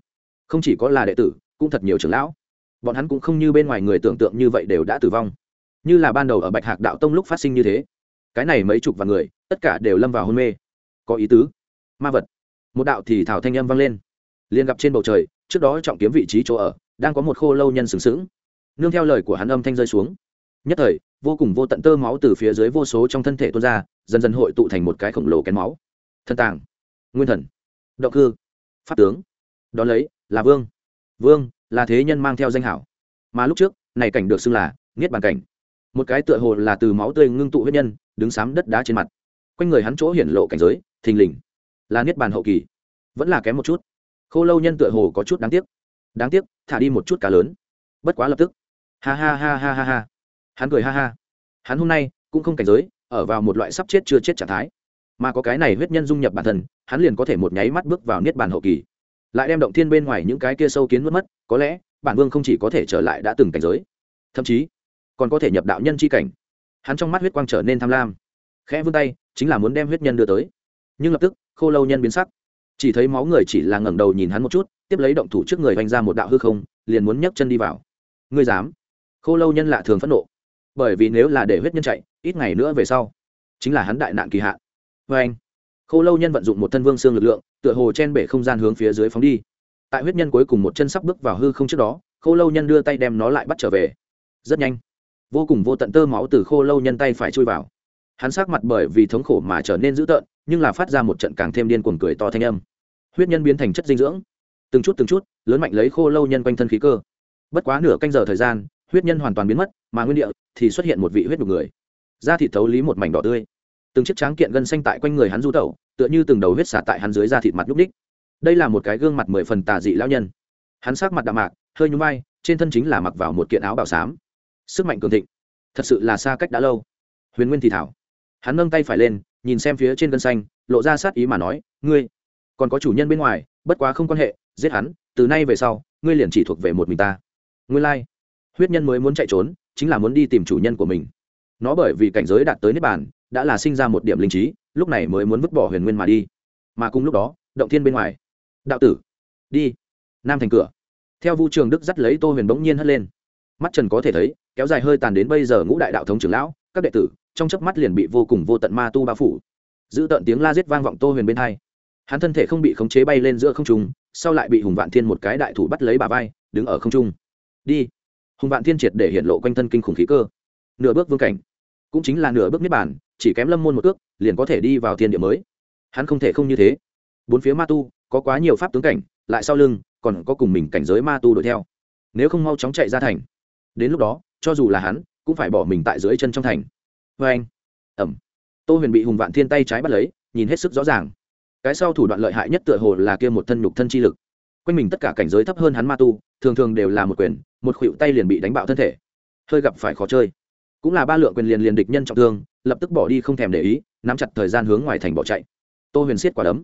không chỉ có là đệ tử, cũng thật nhiều trưởng lão. Bọn hắn cũng không như bên ngoài người tưởng tượng như vậy đều đã tử vong. Như là ban đầu ở bạch hạc đạo tông lúc phát sinh như thế. Cái này mấy chục vạn người, tất cả đều lâm vào hôn mê. Có ý tứ. Ma vật. Một đạo thì thảo thanh âm vang lên. Liền gặp trên bầu trời, trước đó trọng kiếm vị trí chỗ ở, đang có một khô lâu nhân sừng sững. Nương theo lời của hắn âm thanh rơi xuống. Nhất thời vô cùng vô tận tơ máu từ phía dưới vô số trong thân thể tuôn ra, dần dần hội tụ thành một cái khổng lồ kén máu. Thân tàng, nguyên thần, động cư, pháp tướng. Đón lấy, là vương. Vương, là thế nhân mang theo danh hảo. Mà lúc trước, này cảnh được xưng là niết bàn cảnh. Một cái tựa hồ là từ máu tươi ngưng tụ huyết nhân, đứng sám đất đá trên mặt. Quanh người hắn chỗ hiển lộ cảnh giới, thình lình. Là niết bàn hậu kỳ. Vẫn là kém một chút. Khô lâu nhân tựa hồ có chút đáng tiếc. Đáng tiếc, thả đi một chút cá lớn. Bất quá lập tức. Ha ha ha ha ha ha hắn cười ha ha. Hắn hôm nay cũng không cảnh giới, ở vào một loại sắp chết chưa chết trạng thái. Mà có cái này huyết nhân dung nhập bản thân, hắn liền có thể một nháy mắt bước vào niết bàn hậu kỳ. Lại đem động thiên bên ngoài những cái kia sâu kiến mất mất, có lẽ bản vương không chỉ có thể trở lại đã từng cảnh giới, thậm chí còn có thể nhập đạo nhân c h i cảnh. Hắn trong mắt huyết quang trở nên tham lam, khẽ vươn tay, chính là muốn đem huyết nhân đưa tới. Nhưng lập tức, khô lâu nhân biến sắc. Chỉ thấy máu người chỉ là ngẩng đầu nhìn hắn một chút, tiếp lấy động thủ trước người vanh ra một đạo hư không, liền muốn nhấc chân đi vào. Ngươi dám? Khô lâu nhân lạ thường phẫn nộ bởi vì nếu là để huyết nhân chạy, ít ngày nữa về sau, chính là hắn đại nạn kỳ hạn. Vê anh, khô lâu nhân vận dụng một thân vương xương lực lượng, tựa hồ chen bể không gian hướng phía dưới phóng đi. Tại huyết nhân cuối cùng một chân sắp bước vào hư không trước đó, khô lâu nhân đưa tay đem nó lại bắt trở về. Rất nhanh, vô cùng vô tận tơ máu từ khô lâu nhân tay phải chui vào. Hắn sắc mặt bởi vì thống khổ mà trở nên dữ tợn, nhưng là phát ra một trận càng thêm điên cuồng cười to thanh âm. Huyết nhân biến thành chất dinh dưỡng. Từng chút từng chút, lớn mạnh lấy khô lâu nhân quanh thân khí cơ. Bất quá nửa canh giờ thời gian, huyết nhân hoàn toàn biến mất, mà nguyên địa thì xuất hiện một vị huyết đục người. Da thịt thấu lý một mảnh đỏ tươi. Từng chiếc tráng kiện gân xanh tại quanh người hắn du tẩu, tựa như từng đầu huyết xả tại hắn dưới da thịt mặt nhúc ních đây là một cái gương mặt mười phần tà dị lão nhân. Hắn sát mặt đạm mạc, hơi nhúm vai, trên thân chính là mặc vào một kiện áo bảo xám. Sức mạnh cường thịnh. Thật sự là xa cách đã lâu. Huyền nguyên thì thảo. Hắn nâng tay phải lên, nhìn xem phía trên gân xanh, lộ ra sát ý mà nói, ngươi còn có chủ nhân bên ngoài, bất quá không quan hệ, giết hắn, từ nay về sau, ngươi liền chỉ thuộc về một mình ta. Ngươi lai、like. huyết nhân mới muốn chạy trốn chính là muốn đi tìm chủ nhân của mình. Nó bởi vì cảnh giới đạt tới nếp bàn, đã là sinh ra một điểm linh trí, lúc này mới muốn vứt bỏ huyền nguyên mà đi. Mà cùng lúc đó, động thiên bên ngoài. Đạo tử, đi. Nam thành cửa. Theo vu trường đức dắt lấy tô huyền bỗng nhiên hất lên. Mắt trần có thể thấy, kéo dài hơi tàn đến bây giờ ngũ đại đạo thống trưởng lão, các đệ tử, trong chớp mắt liền bị vô cùng vô tận ma tu bao phủ. Giữ tận tiếng la giết vang vọng tô huyền bên hai. Hắn thân thể không bị khống chế bay lên giữa không trung, sau lại bị hùng vạn thiên một cái đại thủ bắt lấy bà vai, đứng ở không trung. Đi hùng vạn thiên triệt để hiện lộ quanh thân kinh khủng khí cơ. Nửa bước vương cảnh, cũng chính là nửa bước niết bản chỉ kém lâm môn một ước liền có thể đi vào thiên địa mới. Hắn không thể không như thế. Bốn phía ma tu, có quá nhiều pháp tướng cảnh, lại sau lưng, còn có cùng mình cảnh giới ma tu đuổi theo. Nếu không mau chóng chạy ra thành. Đến lúc đó, cho dù là hắn, cũng phải bỏ mình tại dưới chân trong thành. Vê anh, ẩm. Tô huyền bị hùng vạn thiên tay trái bắt lấy, nhìn hết sức rõ ràng. Cái sau thủ đoạn lợi hại nhất tựa hồ là kia một thân nhục thân chi lực quanh mình tất cả cảnh giới thấp hơn hắn ma tu, thường thường đều là một quyền, một khuỵu tay liền bị đánh bạo thân thể. Hơi gặp phải khó chơi. Cũng là ba lượng quyền liền liền địch nhân trọng thương, lập tức bỏ đi không thèm để ý, nắm chặt thời gian hướng ngoài thành bỏ chạy. Tô huyền siết quả đấm.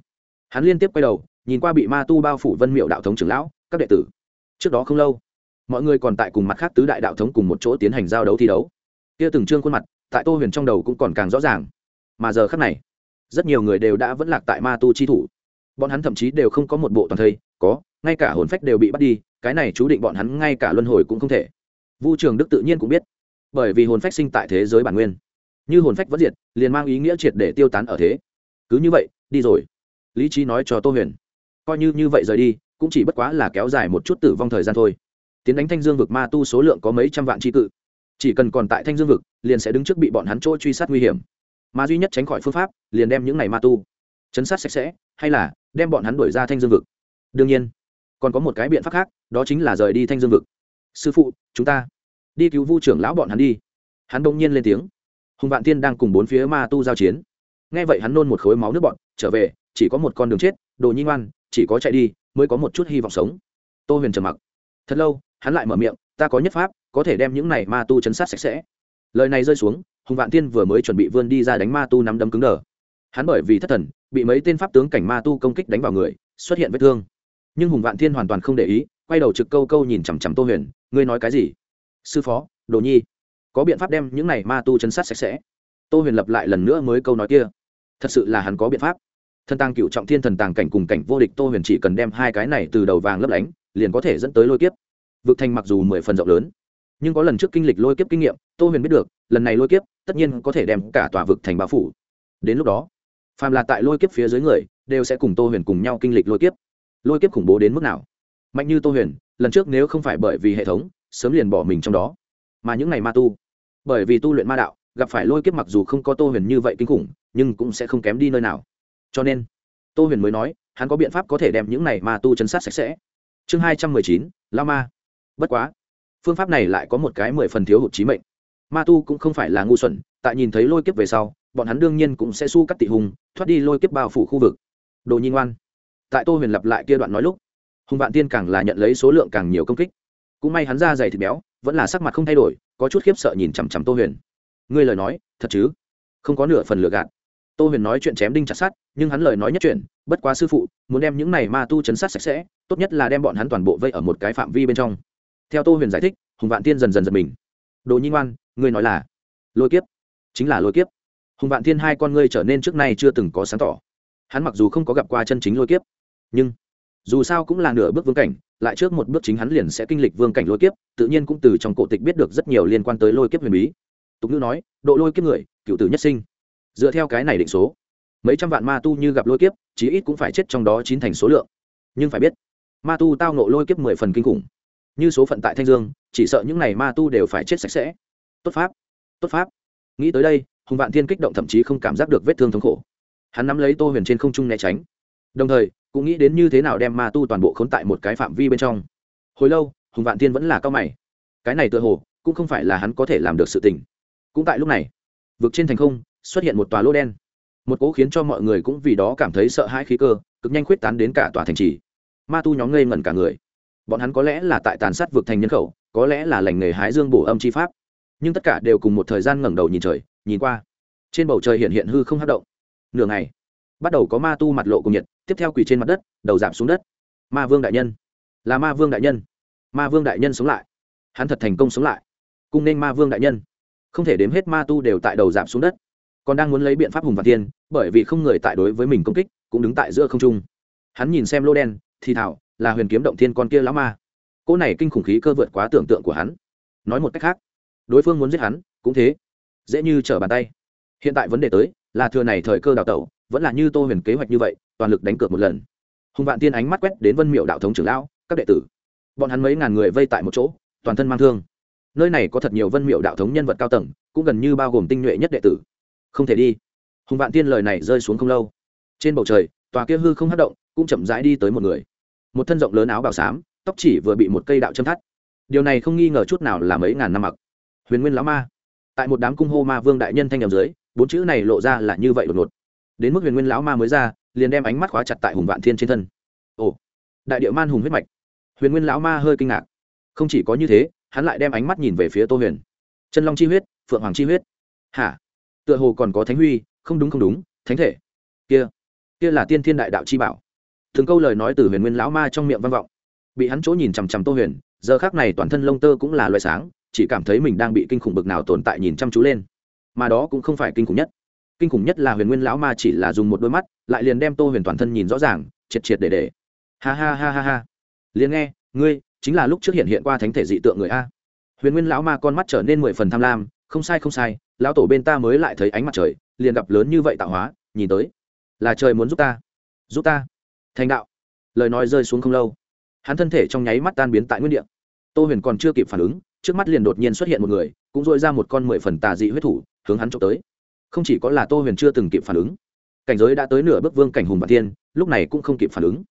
Hắn liên tiếp quay đầu, nhìn qua bị ma tu bao phủ vân miệu đạo thống trưởng lão, các đệ tử. Trước đó không lâu, mọi người còn tại cùng mặt khác tứ đại đạo thống cùng một chỗ tiến hành giao đấu thi đấu. Kia từng trương khuôn mặt, tại tô huyền trong đầu cũng còn càng rõ ràng. Mà giờ khắc này, rất nhiều người đều đã vẫn lạc tại ma tu chi thủ bọn hắn thậm chí đều không có một bộ toàn thây, có, ngay cả hồn phách đều bị bắt đi, cái này chú định bọn hắn ngay cả luân hồi cũng không thể. Vu trường đức tự nhiên cũng biết, bởi vì hồn phách sinh tại thế giới bản nguyên. Như hồn phách vẫn diệt, liền mang ý nghĩa triệt để tiêu tán ở thế. Cứ như vậy, đi rồi. Lý trí nói cho tô huyền. Coi như như vậy rời đi, cũng chỉ bất quá là kéo dài một chút tử vong thời gian thôi. Tiến đánh thanh dương vực ma tu số lượng có mấy trăm vạn tri cự. Chỉ cần còn tại thanh dương vực, liền sẽ đứng trước bị bọn hắn chỗ truy sát nguy hiểm. Mà duy nhất tránh khỏi phương pháp, liền đem những này ma tu chấn sát sạch sẽ, hay là đem bọn hắn đuổi ra thanh dương vực? Đương nhiên, còn có một cái biện pháp khác, đó chính là rời đi thanh dương vực. Sư phụ, chúng ta đi cứu vu trưởng lão bọn hắn đi. Hắn bỗng nhiên lên tiếng. Hùng vạn tiên đang cùng bốn phía ma tu giao chiến. Nghe vậy hắn nôn một khối máu nước bọn trở về, chỉ có một con đường chết, đồ nhi ngoan, chỉ có chạy đi, mới có một chút hy vọng sống. Tô huyền trầm mặc. Thật lâu, hắn lại mở miệng, ta có nhất pháp, có thể đem những này ma tu chấn sát sạch sẽ. Lời này rơi xuống, hùng vạn tiên vừa mới chuẩn bị vươn đi ra đánh ma tu nắm đấm cứng đờ hắn bởi vì thất thần, bị mấy tên pháp tướng cảnh ma tu công kích đánh vào người, xuất hiện vết thương. Nhưng hùng vạn thiên hoàn toàn không để ý, quay đầu trực câu câu nhìn chằm chằm tô huyền, ngươi nói cái gì? Sư phó, đồ nhi. Có biện pháp đem những này ma tu chấn sát sạch sẽ. Tô huyền lập lại lần nữa mới câu nói kia. Thật sự là hắn có biện pháp. Thần tàng cựu trọng thiên thần tàng cảnh cùng cảnh vô địch tô huyền chỉ cần đem hai cái này từ đầu vàng lấp lánh, liền có thể dẫn tới lôi kiếp. Vực thành mặc dù mười phần rộng lớn, nhưng có lần trước kinh lịch lôi kiếp kinh nghiệm, tô huyền biết được, lần này lôi kiếp, tất nhiên có thể đem cả tòa vực thành bao phủ. Đến lúc đó phàm là tại lôi kiếp phía dưới người, đều sẽ cùng tô huyền cùng nhau kinh lịch lôi kiếp. Lôi kiếp khủng bố đến mức nào? Mạnh như tô huyền, lần trước nếu không phải bởi vì hệ thống, sớm liền bỏ mình trong đó. Mà những ngày ma tu, bởi vì tu luyện ma đạo, gặp phải lôi kiếp mặc dù không có tô huyền như vậy kinh khủng, nhưng cũng sẽ không kém đi nơi nào. Cho nên, tô huyền mới nói, hắn có biện pháp có thể đem những này ma tu chấn sát sạch sẽ. Chương hai trăm mười chín la ma. Bất quá, phương pháp này lại có một cái mười phần thiếu hụt trí mệnh. Ma tu cũng không phải là ngu xuẩn, tại nhìn thấy lôi kiếp về sau bọn hắn đương nhiên cũng sẽ su cắt tị hùng, thoát đi lôi kiếp bao phủ khu vực. Đồ nhi ngoan. Tại tô huyền lặp lại kia đoạn nói lúc, hùng vạn tiên càng là nhận lấy số lượng càng nhiều công kích. Cũng may hắn ra dày thịt béo, vẫn là sắc mặt không thay đổi, có chút khiếp sợ nhìn chằm chằm tô huyền. Ngươi lời nói, thật chứ? Không có nửa phần lừa gạt. Tô huyền nói chuyện chém đinh chặt sát nhưng hắn lời nói nhất chuyện, bất quá sư phụ, muốn đem những này ma tu chấn sát sạch sẽ, tốt nhất là đem bọn hắn toàn bộ vây ở một cái phạm vi bên trong. Theo tô huyền giải thích, hùng vạn tiên dần dần giật mình. Đồ nhi ngoan, ngươi nói là lôi kiếp, chính là lôi kiếp hùng vạn thiên hai con ngươi trở nên trước nay chưa từng có sáng tỏ. Hắn mặc dù không có gặp qua chân chính lôi kiếp, nhưng dù sao cũng là nửa bước vương cảnh, lại trước một bước chính hắn liền sẽ kinh lịch vương cảnh lôi kiếp, tự nhiên cũng từ trong cổ tịch biết được rất nhiều liên quan tới lôi kiếp huyền bí. Tục ngữ nói, độ lôi kiếp người, cựu tử nhất sinh. Dựa theo cái này định số, mấy trăm vạn ma tu như gặp lôi kiếp, chí ít cũng phải chết trong đó chín thành số lượng. Nhưng phải biết, ma tu tao nộ lôi kiếp mười phần kinh khủng. Như số phận tại thanh dương, chỉ sợ những n à y ma tu đều phải chết sạch sẽ. Tốt pháp tốt pháp. Nghĩ tới đây hùng vạn thiên kích động thậm chí không cảm giác được vết thương thống khổ. Hắn nắm lấy tô huyền trên không trung né tránh. Đồng thời, cũng nghĩ đến như thế nào đem ma tu toàn bộ khốn tại một cái phạm vi bên trong. Hồi lâu, hùng vạn thiên vẫn là cao mày. Cái này tựa hồ, cũng không phải là hắn có thể làm được sự tình. Cũng tại lúc này, vực trên thành không, xuất hiện một tòa lô đen. Một cố khiến cho mọi người cũng vì đó cảm thấy sợ hãi khí cơ, cực nhanh khuyết tán đến cả tòa thành trì. Ma tu nhóm ngây ngẩn cả người. Bọn hắn có lẽ là tại tàn sát vực thành nhân khẩu, có lẽ là lành nghề hái dương bổ âm chi pháp. Nhưng tất cả đều cùng một thời gian ngẩng đầu nhìn trời nhìn qua. Trên bầu trời hiện hiện hư không hát động. Nửa ngày, bắt đầu có ma tu mặt lộ cùng nhiệt, tiếp theo quỳ trên mặt đất, đầu giảm xuống đất. Ma vương đại nhân, là ma vương đại nhân. Ma vương đại nhân sống lại. Hắn thật thành công sống lại. Cung nên ma vương đại nhân. Không thể đếm hết ma tu đều tại đầu giảm xuống đất. Còn đang muốn lấy biện pháp hùng và thiên, bởi vì không người tại đối với mình công kích, cũng đứng tại giữa không trung. Hắn nhìn xem lô đen, thì thảo, là huyền kiếm động thiên con kia lão ma. Cỗ này kinh khủng khí cơ vượt quá tưởng tượng của hắn. Nói một cách khác, đối phương muốn giết hắn, cũng thế dễ như trở bàn tay. Hiện tại vấn đề tới, là thừa này thời cơ đào tẩu, vẫn là như tô huyền kế hoạch như vậy, toàn lực đánh cược một lần. Hùng vạn tiên ánh mắt quét đến vân miệu đạo thống trưởng lão, các đệ tử. Bọn hắn mấy ngàn người vây tại một chỗ, toàn thân mang thương. Nơi này có thật nhiều vân miệu đạo thống nhân vật cao tầng, cũng gần như bao gồm tinh nhuệ nhất đệ tử. Không thể đi. Hùng vạn tiên lời này rơi xuống không lâu. Trên bầu trời, tòa kia hư không hát động, cũng chậm rãi đi tới một người. Một thân rộng lớn áo bào xám, tóc chỉ vừa bị một cây đạo châm thắt. Điều này không nghi ngờ chút nào là mấy ngàn năm mặc. Huyền nguyên lão ma tại một đám cung hô ma vương đại nhân thanh nhầm dưới, bốn chữ này lộ ra là như vậy đột ngột. Đến mức huyền nguyên lão ma mới ra, liền đem ánh mắt khóa chặt tại hùng vạn thiên trên thân. Ồ, đại điệu man hùng huyết mạch. Huyền nguyên lão ma hơi kinh ngạc. Không chỉ có như thế, hắn lại đem ánh mắt nhìn về phía tô huyền. Chân long chi huyết, phượng hoàng chi huyết. Hả? Tựa hồ còn có thánh huy, không đúng không đúng, thánh thể. Kia kia là tiên thiên đại đạo chi bảo. Thường câu lời nói từ huyền nguyên lão ma trong miệng vang vọng. Bị hắn chỗ nhìn chằm chằm tô huyền, giờ khác này toàn thân lông tơ cũng là loại sáng chỉ cảm thấy mình đang bị kinh khủng bực nào tồn tại nhìn chăm chú lên. Mà đó cũng không phải kinh khủng nhất. Kinh khủng nhất là huyền nguyên lão ma chỉ là dùng một đôi mắt, lại liền đem tô huyền toàn thân nhìn rõ ràng, triệt triệt để để. Ha ha ha ha ha. Liền nghe, ngươi, chính là lúc trước hiện hiện qua thánh thể dị tượng người a. Huyền nguyên lão ma con mắt trở nên mười phần tham lam, không sai không sai, lão tổ bên ta mới lại thấy ánh mặt trời, liền gặp lớn như vậy tạo hóa, nhìn tới, là trời muốn giúp ta giúp ta. Thành đạo. Lời nói rơi xuống không lâu. Hắn thân thể trong nháy mắt tan biến tại nguyên địa. Tô huyền còn chưa kịp phản ứng trước mắt liền đột nhiên xuất hiện một người, cũng dội ra một con mười phần tà dị huyết thủ, hướng hắn trộm tới. Không chỉ có là tô huyền chưa từng kịp phản ứng, cảnh giới đã tới nửa bước vương cảnh hùng và tiên lúc này cũng không kịp phản ứng.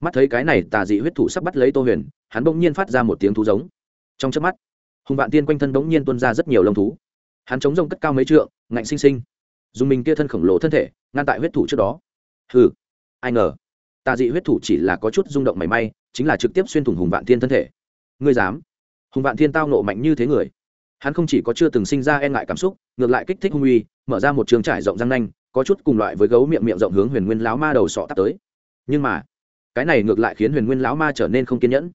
Mắt thấy cái này tà dị huyết thủ sắp bắt lấy tô huyền, hắn bỗng nhiên phát ra một tiếng thú giống. Trong trước mắt, hùng vạn tiên quanh thân bỗng nhiên tuân ra rất nhiều lông thú. Hắn chống rông cất cao mấy trượng, ngạnh sinh sinh, dùng mình kia thân khổng lồ thân thể, ngăn tại huyết thủ trước đó. Hừ, ai ngờ, tà dị huyết thủ chỉ là có chút rung động mảy may, chính là trực tiếp xuyên thủng hùng vạn tiên thân thể. Ngươi dám? Hùng vạn thiên tao nộ mạnh như thế người. Hắn không chỉ có chưa từng sinh ra e ngại cảm xúc, ngược lại kích thích hung uy, mở ra một trường trải rộng răng nanh, có chút cùng loại với gấu miệng miệng rộng hướng huyền nguyên lão ma đầu sọ tắt tới. Nhưng mà, cái này ngược lại khiến huyền nguyên lão ma trở nên không kiên nhẫn.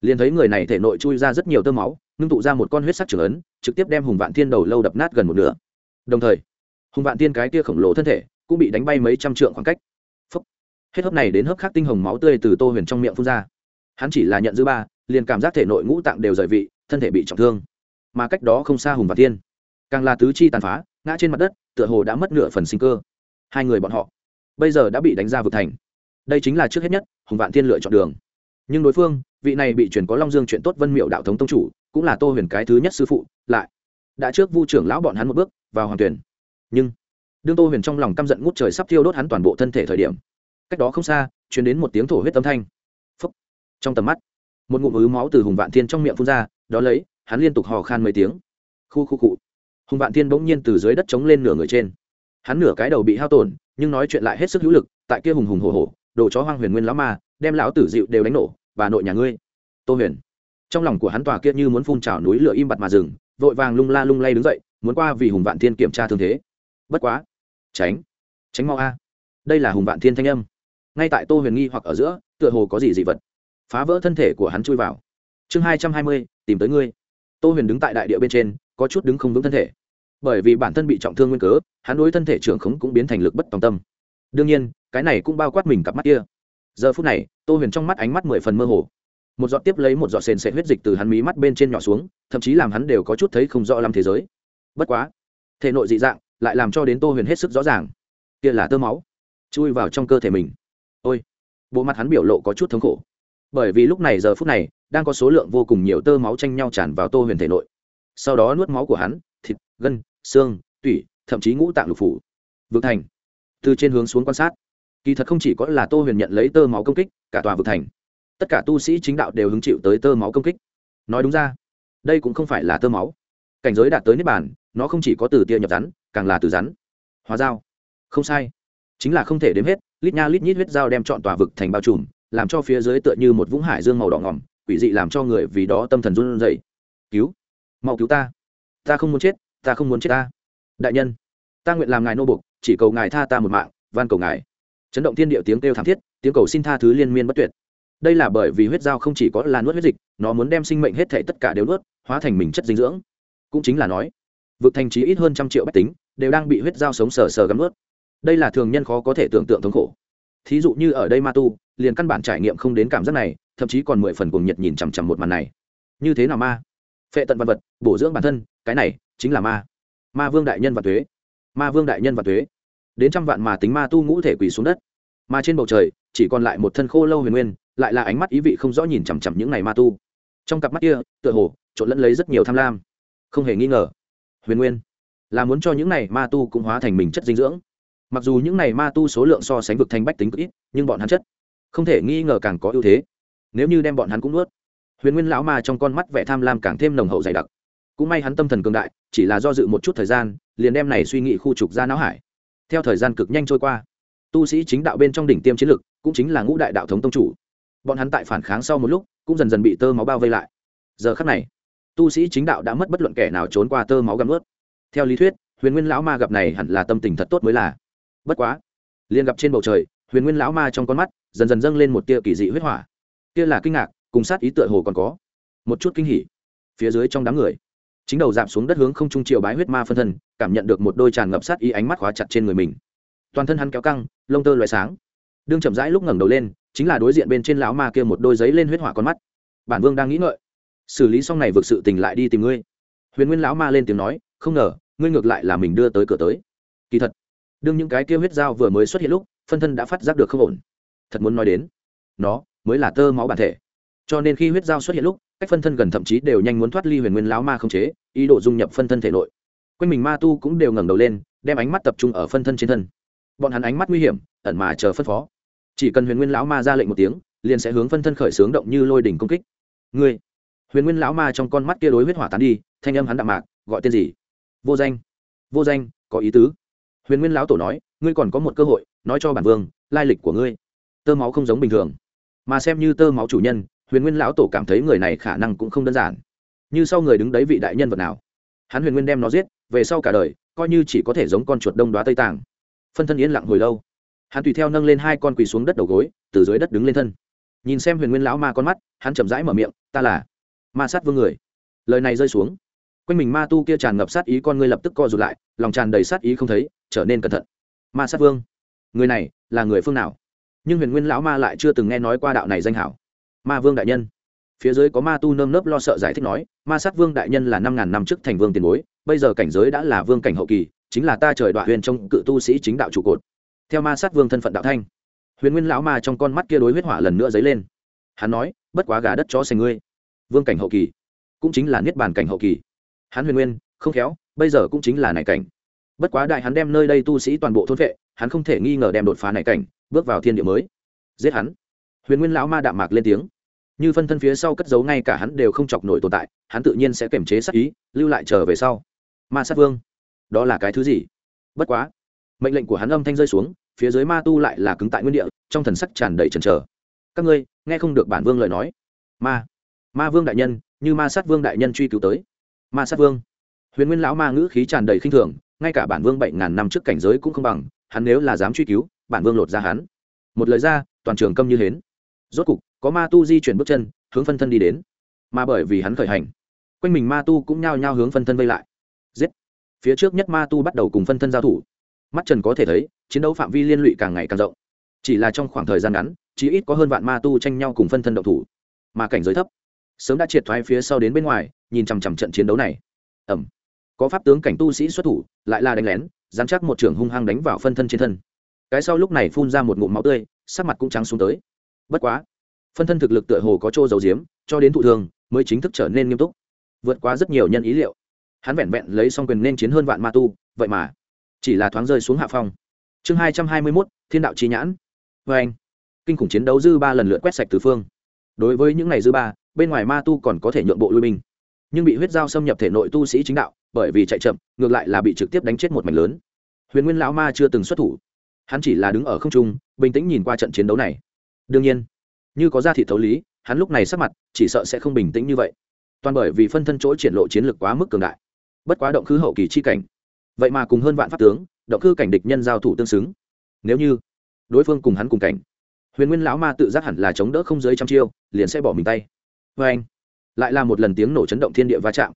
Liền thấy người này thể nội chui ra rất nhiều tơ máu, ngưng tụ ra một con huyết sắc trưởng ấn, trực tiếp đem hùng vạn thiên đầu lâu đập nát gần một nửa. Đồng thời, hùng vạn thiên cái kia khổng lồ thân thể cũng bị đánh bay mấy trăm trượng khoảng cách. Phúc. hết hớp này đến hớp khác tinh hồng máu tươi từ tô huyền trong miệng phun ra. Hắn chỉ là nhận dư ba liền cảm giác thể nội ngũ tạng đều rời vị, thân thể bị trọng thương. Mà cách đó không xa hùng vạn thiên. Càng là tứ chi tàn phá, ngã trên mặt đất, tựa hồ đã mất nửa phần sinh cơ. Hai người bọn họ, bây giờ đã bị đánh ra vực thành. Đây chính là trước hết nhất, hùng vạn thiên lựa chọn đường. Nhưng đối phương, vị này bị chuyển có long dương chuyện tốt vân miệu đạo thống tông chủ, cũng là tô huyền cái thứ nhất sư phụ, lại đã trước vu trưởng lão bọn hắn một bước vào hoàng tuyển. Nhưng, đương tô huyền trong lòng căm giận ngút trời sắp thiêu đốt hắn toàn bộ thân thể thời điểm, cách đó không xa chuyển đến một tiếng thổ huyết âm thanh. Phấp trong tầm mắt một ngụm ứ máu từ hùng vạn thiên trong miệng phun ra, đó lấy, hắn liên tục hò khan mấy tiếng. Khu khu cụ hùng vạn thiên bỗng nhiên từ dưới đất chống lên nửa người trên. Hắn nửa cái đầu bị hao tổn, nhưng nói chuyện lại hết sức hữu lực, tại kia hùng hùng hồ hồ đồ chó hoang huyền nguyên lão ma, đem lão tử dịu đều đánh nổ và nội nhà ngươi. Tô huyền. Trong lòng của hắn tòa kia như muốn phun trào núi lửa im bặt mà rừng vội vàng lung la lung lay đứng dậy, muốn qua vì hùng vạn thiên kiểm tra thương thế. Bất quá. Tránh. Tránh mau a. Đây là hùng vạn thiên thanh âm. Ngay tại tô huyền nghi hoặc ở giữa, tựa hồ có gì dị vật phá vỡ thân thể của hắn chui vào. Chương hai trăm hai mươi, tìm tới ngươi. Tô huyền đứng tại đại địa bên trên, có chút đứng không vững thân thể. Bởi vì bản thân bị trọng thương nguyên cớ, hắn đối thân thể trưởng khống cũng biến thành lực bất tòng tâm. Đương nhiên, cái này cũng bao quát mình cặp mắt kia. Giờ phút này, tô huyền trong mắt ánh mắt mười phần mơ hồ. Một giọt tiếp lấy một giọt sền sệt huyết dịch từ hắn mí mắt bên trên nhỏ xuống, thậm chí làm hắn đều có chút thấy không rõ lắm thế giới. Bất quá, thể nội dị dạng lại làm cho đến tô huyền hết sức rõ ràng. Kia là tơ máu, chui vào trong cơ thể mình. Ôi, bộ mặt hắn biểu lộ có chút thống khổ bởi vì lúc này giờ phút này, đang có số lượng vô cùng nhiều tơ máu tranh nhau tràn vào tô huyền thể nội. Sau đó nuốt máu của hắn, thịt, gân, xương, tủy, thậm chí ngũ tạng lục phủ. Vực thành. Từ trên hướng xuống quan sát. Kỳ thật không chỉ có là tô huyền nhận lấy tơ máu công kích, cả tòa vực thành. Tất cả tu sĩ chính đạo đều hứng chịu tới tơ máu công kích. Nói đúng ra, đây cũng không phải là tơ máu. Cảnh giới đạt tới nếp bàn, nó không chỉ có từ tia nhập rắn, càng là từ rắn. Hóa dao. Không sai. Chính là không thể đếm hết, lít nha lít nhít huyết dao đem chọn tòa vực thành bao trùm làm cho phía dưới tựa như một vũng hải dương màu đỏ ngỏm, quỷ dị làm cho người vì đó tâm thần run rẩy. Cứu, mau cứu ta. Ta không muốn chết, ta không muốn chết ta. Đại nhân, ta nguyện làm ngài nô bục chỉ cầu ngài tha ta một mạng, van cầu ngài. Chấn động thiên địa tiếng kêu thảm thiết, tiếng cầu xin tha thứ liên miên bất tuyệt. Đây là bởi vì huyết dao không chỉ có là nuốt huyết dịch, nó muốn đem sinh mệnh hết thể tất cả đều nuốt, hóa thành mình chất dinh dưỡng. Cũng chính là nói, vực thành trí ít hơn trăm triệu bách tính, đều đang bị huyết dao sống sờ sờ gắn nuốt. Đây là thường nhân khó có thể tưởng tượng thống khổ thí dụ như ở đây ma tu, liền căn bản trải nghiệm không đến cảm giác này, thậm chí còn mười phần cùng nhiệt nhìn chằm chằm một màn này. Như thế nào ma? Phệ tận vật vật, bổ dưỡng bản thân, cái này chính là ma. Ma vương đại nhân và thuế. Ma vương đại nhân và thuế. Đến trăm vạn mà tính ma tu ngũ thể quỳ xuống đất. Mà trên bầu trời, chỉ còn lại một thân khô lâu huyền nguyên, lại là ánh mắt ý vị không rõ nhìn chằm chằm những ngày ma tu. Trong cặp mắt kia, tựa hồ, trộn lẫn lấy rất nhiều tham lam. Không hề nghi ngờ. Huyền nguyên. Là muốn cho những này ma tu cũng hóa thành mình chất dinh dưỡng mặc dù những này ma tu số lượng so sánh vực thành bách tính cực ít, nhưng bọn hắn chất không thể nghi ngờ càng có ưu thế. Nếu như đem bọn hắn cũng nuốt, huyền nguyên lão ma trong con mắt vẻ tham lam càng thêm nồng hậu dày đặc. Cũng may hắn tâm thần cường đại, chỉ là do dự một chút thời gian, liền đem này suy nghĩ khu trục ra não hải. Theo thời gian cực nhanh trôi qua, tu sĩ chính đạo bên trong đỉnh tiêm chiến lực, cũng chính là ngũ đại đạo thống tông chủ. Bọn hắn tại phản kháng sau một lúc, cũng dần dần bị tơ máu bao vây lại. Giờ khắc này, tu sĩ chính đạo đã mất bất luận kẻ nào trốn qua tơ máu găm ướt theo lý thuyết, huyền nguyên lão ma gặp này hẳn là tâm tình thật tốt mới là bất quá, liền gặp trên bầu trời, huyền nguyên lão ma trong con mắt, dần dần dâng lên một tia kỳ dị huyết hỏa. Kia là kinh ngạc, cùng sát ý tựa hồ còn có. Một chút kinh hỉ. Phía dưới trong đám người, chính đầu giảm xuống đất hướng không trung chiều bái huyết ma phân thân, cảm nhận được một đôi tràn ngập sát ý ánh mắt khóa chặt trên người mình. Toàn thân hắn kéo căng, lông tơ loại sáng. Đương chậm rãi lúc ngẩng đầu lên, chính là đối diện bên trên lão ma kia một đôi giấy lên huyết hỏa con mắt. Bản vương đang nghĩ ngợi. Xử lý xong này vượt sự tình lại đi tìm ngươi. Huyền nguyên lão ma lên tiếng nói, không ngờ, ngươi ngược lại là mình đưa tới cửa tới. Kỳ thật đương những cái kia huyết dao vừa mới xuất hiện lúc, phân thân đã phát giác được không ổn. Thật muốn nói đến, nó mới là tơ máu bản thể. Cho nên khi huyết dao xuất hiện lúc, cách phân thân gần thậm chí đều nhanh muốn thoát ly huyền nguyên lão ma không chế, ý đồ dung nhập phân thân thể nội. Quanh mình ma tu cũng đều ngẩng đầu lên, đem ánh mắt tập trung ở phân thân trên thân. Bọn hắn ánh mắt nguy hiểm, ẩn mà chờ phân phó. Chỉ cần huyền nguyên lão ma ra lệnh một tiếng, liền sẽ hướng phân thân khởi xướng động như lôi đỉnh công kích. Ngươi, huyền nguyên lão ma trong con mắt kia đối huyết hỏa tán đi, thanh âm hắn đạm mạc, gọi tên gì? Vô danh. Vô danh, có ý tứ huyền nguyên lão tổ nói, ngươi còn có một cơ hội, nói cho bản vương, lai lịch của ngươi. Tơ máu không giống bình thường. Mà xem như tơ máu chủ nhân, huyền nguyên lão tổ cảm thấy người này khả năng cũng không đơn giản. Như sau người đứng đấy vị đại nhân vật nào? Hắn huyền nguyên đem nó giết, về sau cả đời, coi như chỉ có thể giống con chuột đông đoá tây tàng. Phân thân yên lặng hồi lâu. Hắn tùy theo nâng lên hai con quỳ xuống đất đầu gối, từ dưới đất đứng lên thân. Nhìn xem huyền nguyên lão ma con mắt, hắn chậm rãi mở miệng, ta là ma sát vương người. Lời này rơi xuống. Quanh mình ma tu kia tràn ngập sát ý con ngươi lập tức co rụt lại, lòng tràn đầy sát ý không thấy trở nên cẩn thận. Ma sát vương, người này là người phương nào? Nhưng huyền nguyên lão ma lại chưa từng nghe nói qua đạo này danh hảo. Ma vương đại nhân. Phía dưới có ma tu nơm nớp lo sợ giải thích nói, ma sát vương đại nhân là năm ngàn năm trước thành vương tiền bối, bây giờ cảnh giới đã là vương cảnh hậu kỳ, chính là ta trời đoạn huyền trong cự tu sĩ chính đạo trụ cột. Theo ma sát vương thân phận đạo thanh, huyền nguyên lão ma trong con mắt kia đối huyết hỏa lần nữa dấy lên. Hắn nói, bất quá gà đất chó xanh ngươi. Vương cảnh hậu kỳ cũng chính là niết bàn cảnh hậu kỳ. Hắn huyền nguyên, không khéo, bây giờ cũng chính là này cảnh bất quá đại hắn đem nơi đây tu sĩ toàn bộ thôn vệ, hắn không thể nghi ngờ đem đột phá này cảnh, bước vào thiên địa mới. Giết hắn. Huyền nguyên lão ma đạm mạc lên tiếng. Như phân thân phía sau cất giấu ngay cả hắn đều không chọc nổi tồn tại, hắn tự nhiên sẽ kiềm chế sát ý, lưu lại trở về sau. Ma sát vương. Đó là cái thứ gì? Bất quá. Mệnh lệnh của hắn âm thanh rơi xuống, phía dưới ma tu lại là cứng tại nguyên địa, trong thần sắc tràn đầy trần trờ các ngươi, nghe không được bản vương lời nói. Ma. Ma vương đại nhân, như ma sát vương đại nhân truy cứu tới. Ma sát vương. Huyền nguyên lão ma ngữ khí tràn đầy khinh thường ngay cả bản vương bảy ngàn năm trước cảnh giới cũng không bằng, hắn nếu là dám truy cứu, bản vương lột ra hắn. Một lời ra, toàn trường câm như hến. Rốt cục, có ma tu di chuyển bước chân, hướng phân thân đi đến. Mà bởi vì hắn khởi hành, quanh mình ma tu cũng nhao nhao hướng phân thân vây lại. Giết! Phía trước nhất ma tu bắt đầu cùng phân thân giao thủ. Mắt trần có thể thấy, chiến đấu phạm vi liên lụy càng ngày càng rộng. Chỉ là trong khoảng thời gian ngắn chỉ ít có hơn vạn ma tu tranh nhau cùng phân thân động thủ. Mà cảnh giới thấp, sớm đã triệt thoái phía sau đến bên ngoài, nhìn chằm chằm trận chiến đấu này. Ẩm có pháp tướng cảnh tu sĩ xuất thủ, lại là đánh lén, dám chắc một trưởng hung hăng đánh vào phân thân trên thân. Cái sau lúc này phun ra một ngụm máu tươi, sắc mặt cũng trắng xuống tới. Bất quá, phân thân thực lực tựa hồ có chỗ dầu diếm cho đến thụ thường mới chính thức trở nên nghiêm túc. Vượt qua rất nhiều nhân ý liệu. Hắn vẹn vẹn lấy xong quyền nên chiến hơn vạn ma tu, vậy mà chỉ là thoáng rơi xuống hạ phong. Chương hai trăm hai mươi mốt, thiên đạo trí nhãn. Vê anh, kinh khủng chiến đấu dư ba lần lượt quét sạch từ phương. Đối với những ngày dư ba, bên ngoài ma tu còn có thể nhượng bộ lui binh nhưng bị huyết dao xâm nhập thể nội tu sĩ chính đạo, bởi vì chạy chậm, ngược lại là bị trực tiếp đánh chết một mảnh lớn. Huyền nguyên lão ma chưa từng xuất thủ. Hắn chỉ là đứng ở không trung, bình tĩnh nhìn qua trận chiến đấu này. Đương nhiên, như có ra thị thấu lý, hắn lúc này sắc mặt chỉ sợ sẽ không bình tĩnh như vậy. Toàn bởi vì phân thân chỗ triển lộ chiến lược quá mức cường đại. Bất quá động khứ hậu kỳ chi cảnh. Vậy mà cùng hơn vạn pháp tướng, động khư cảnh địch nhân giao thủ tương xứng. Nếu như đối phương cùng hắn cùng cảnh, huyền nguyên lão ma tự giác hẳn là chống đỡ không dưới trăm chiêu, liền sẽ bỏ mình tay. Vê anh lại là một lần tiếng nổ chấn động thiên địa va chạm.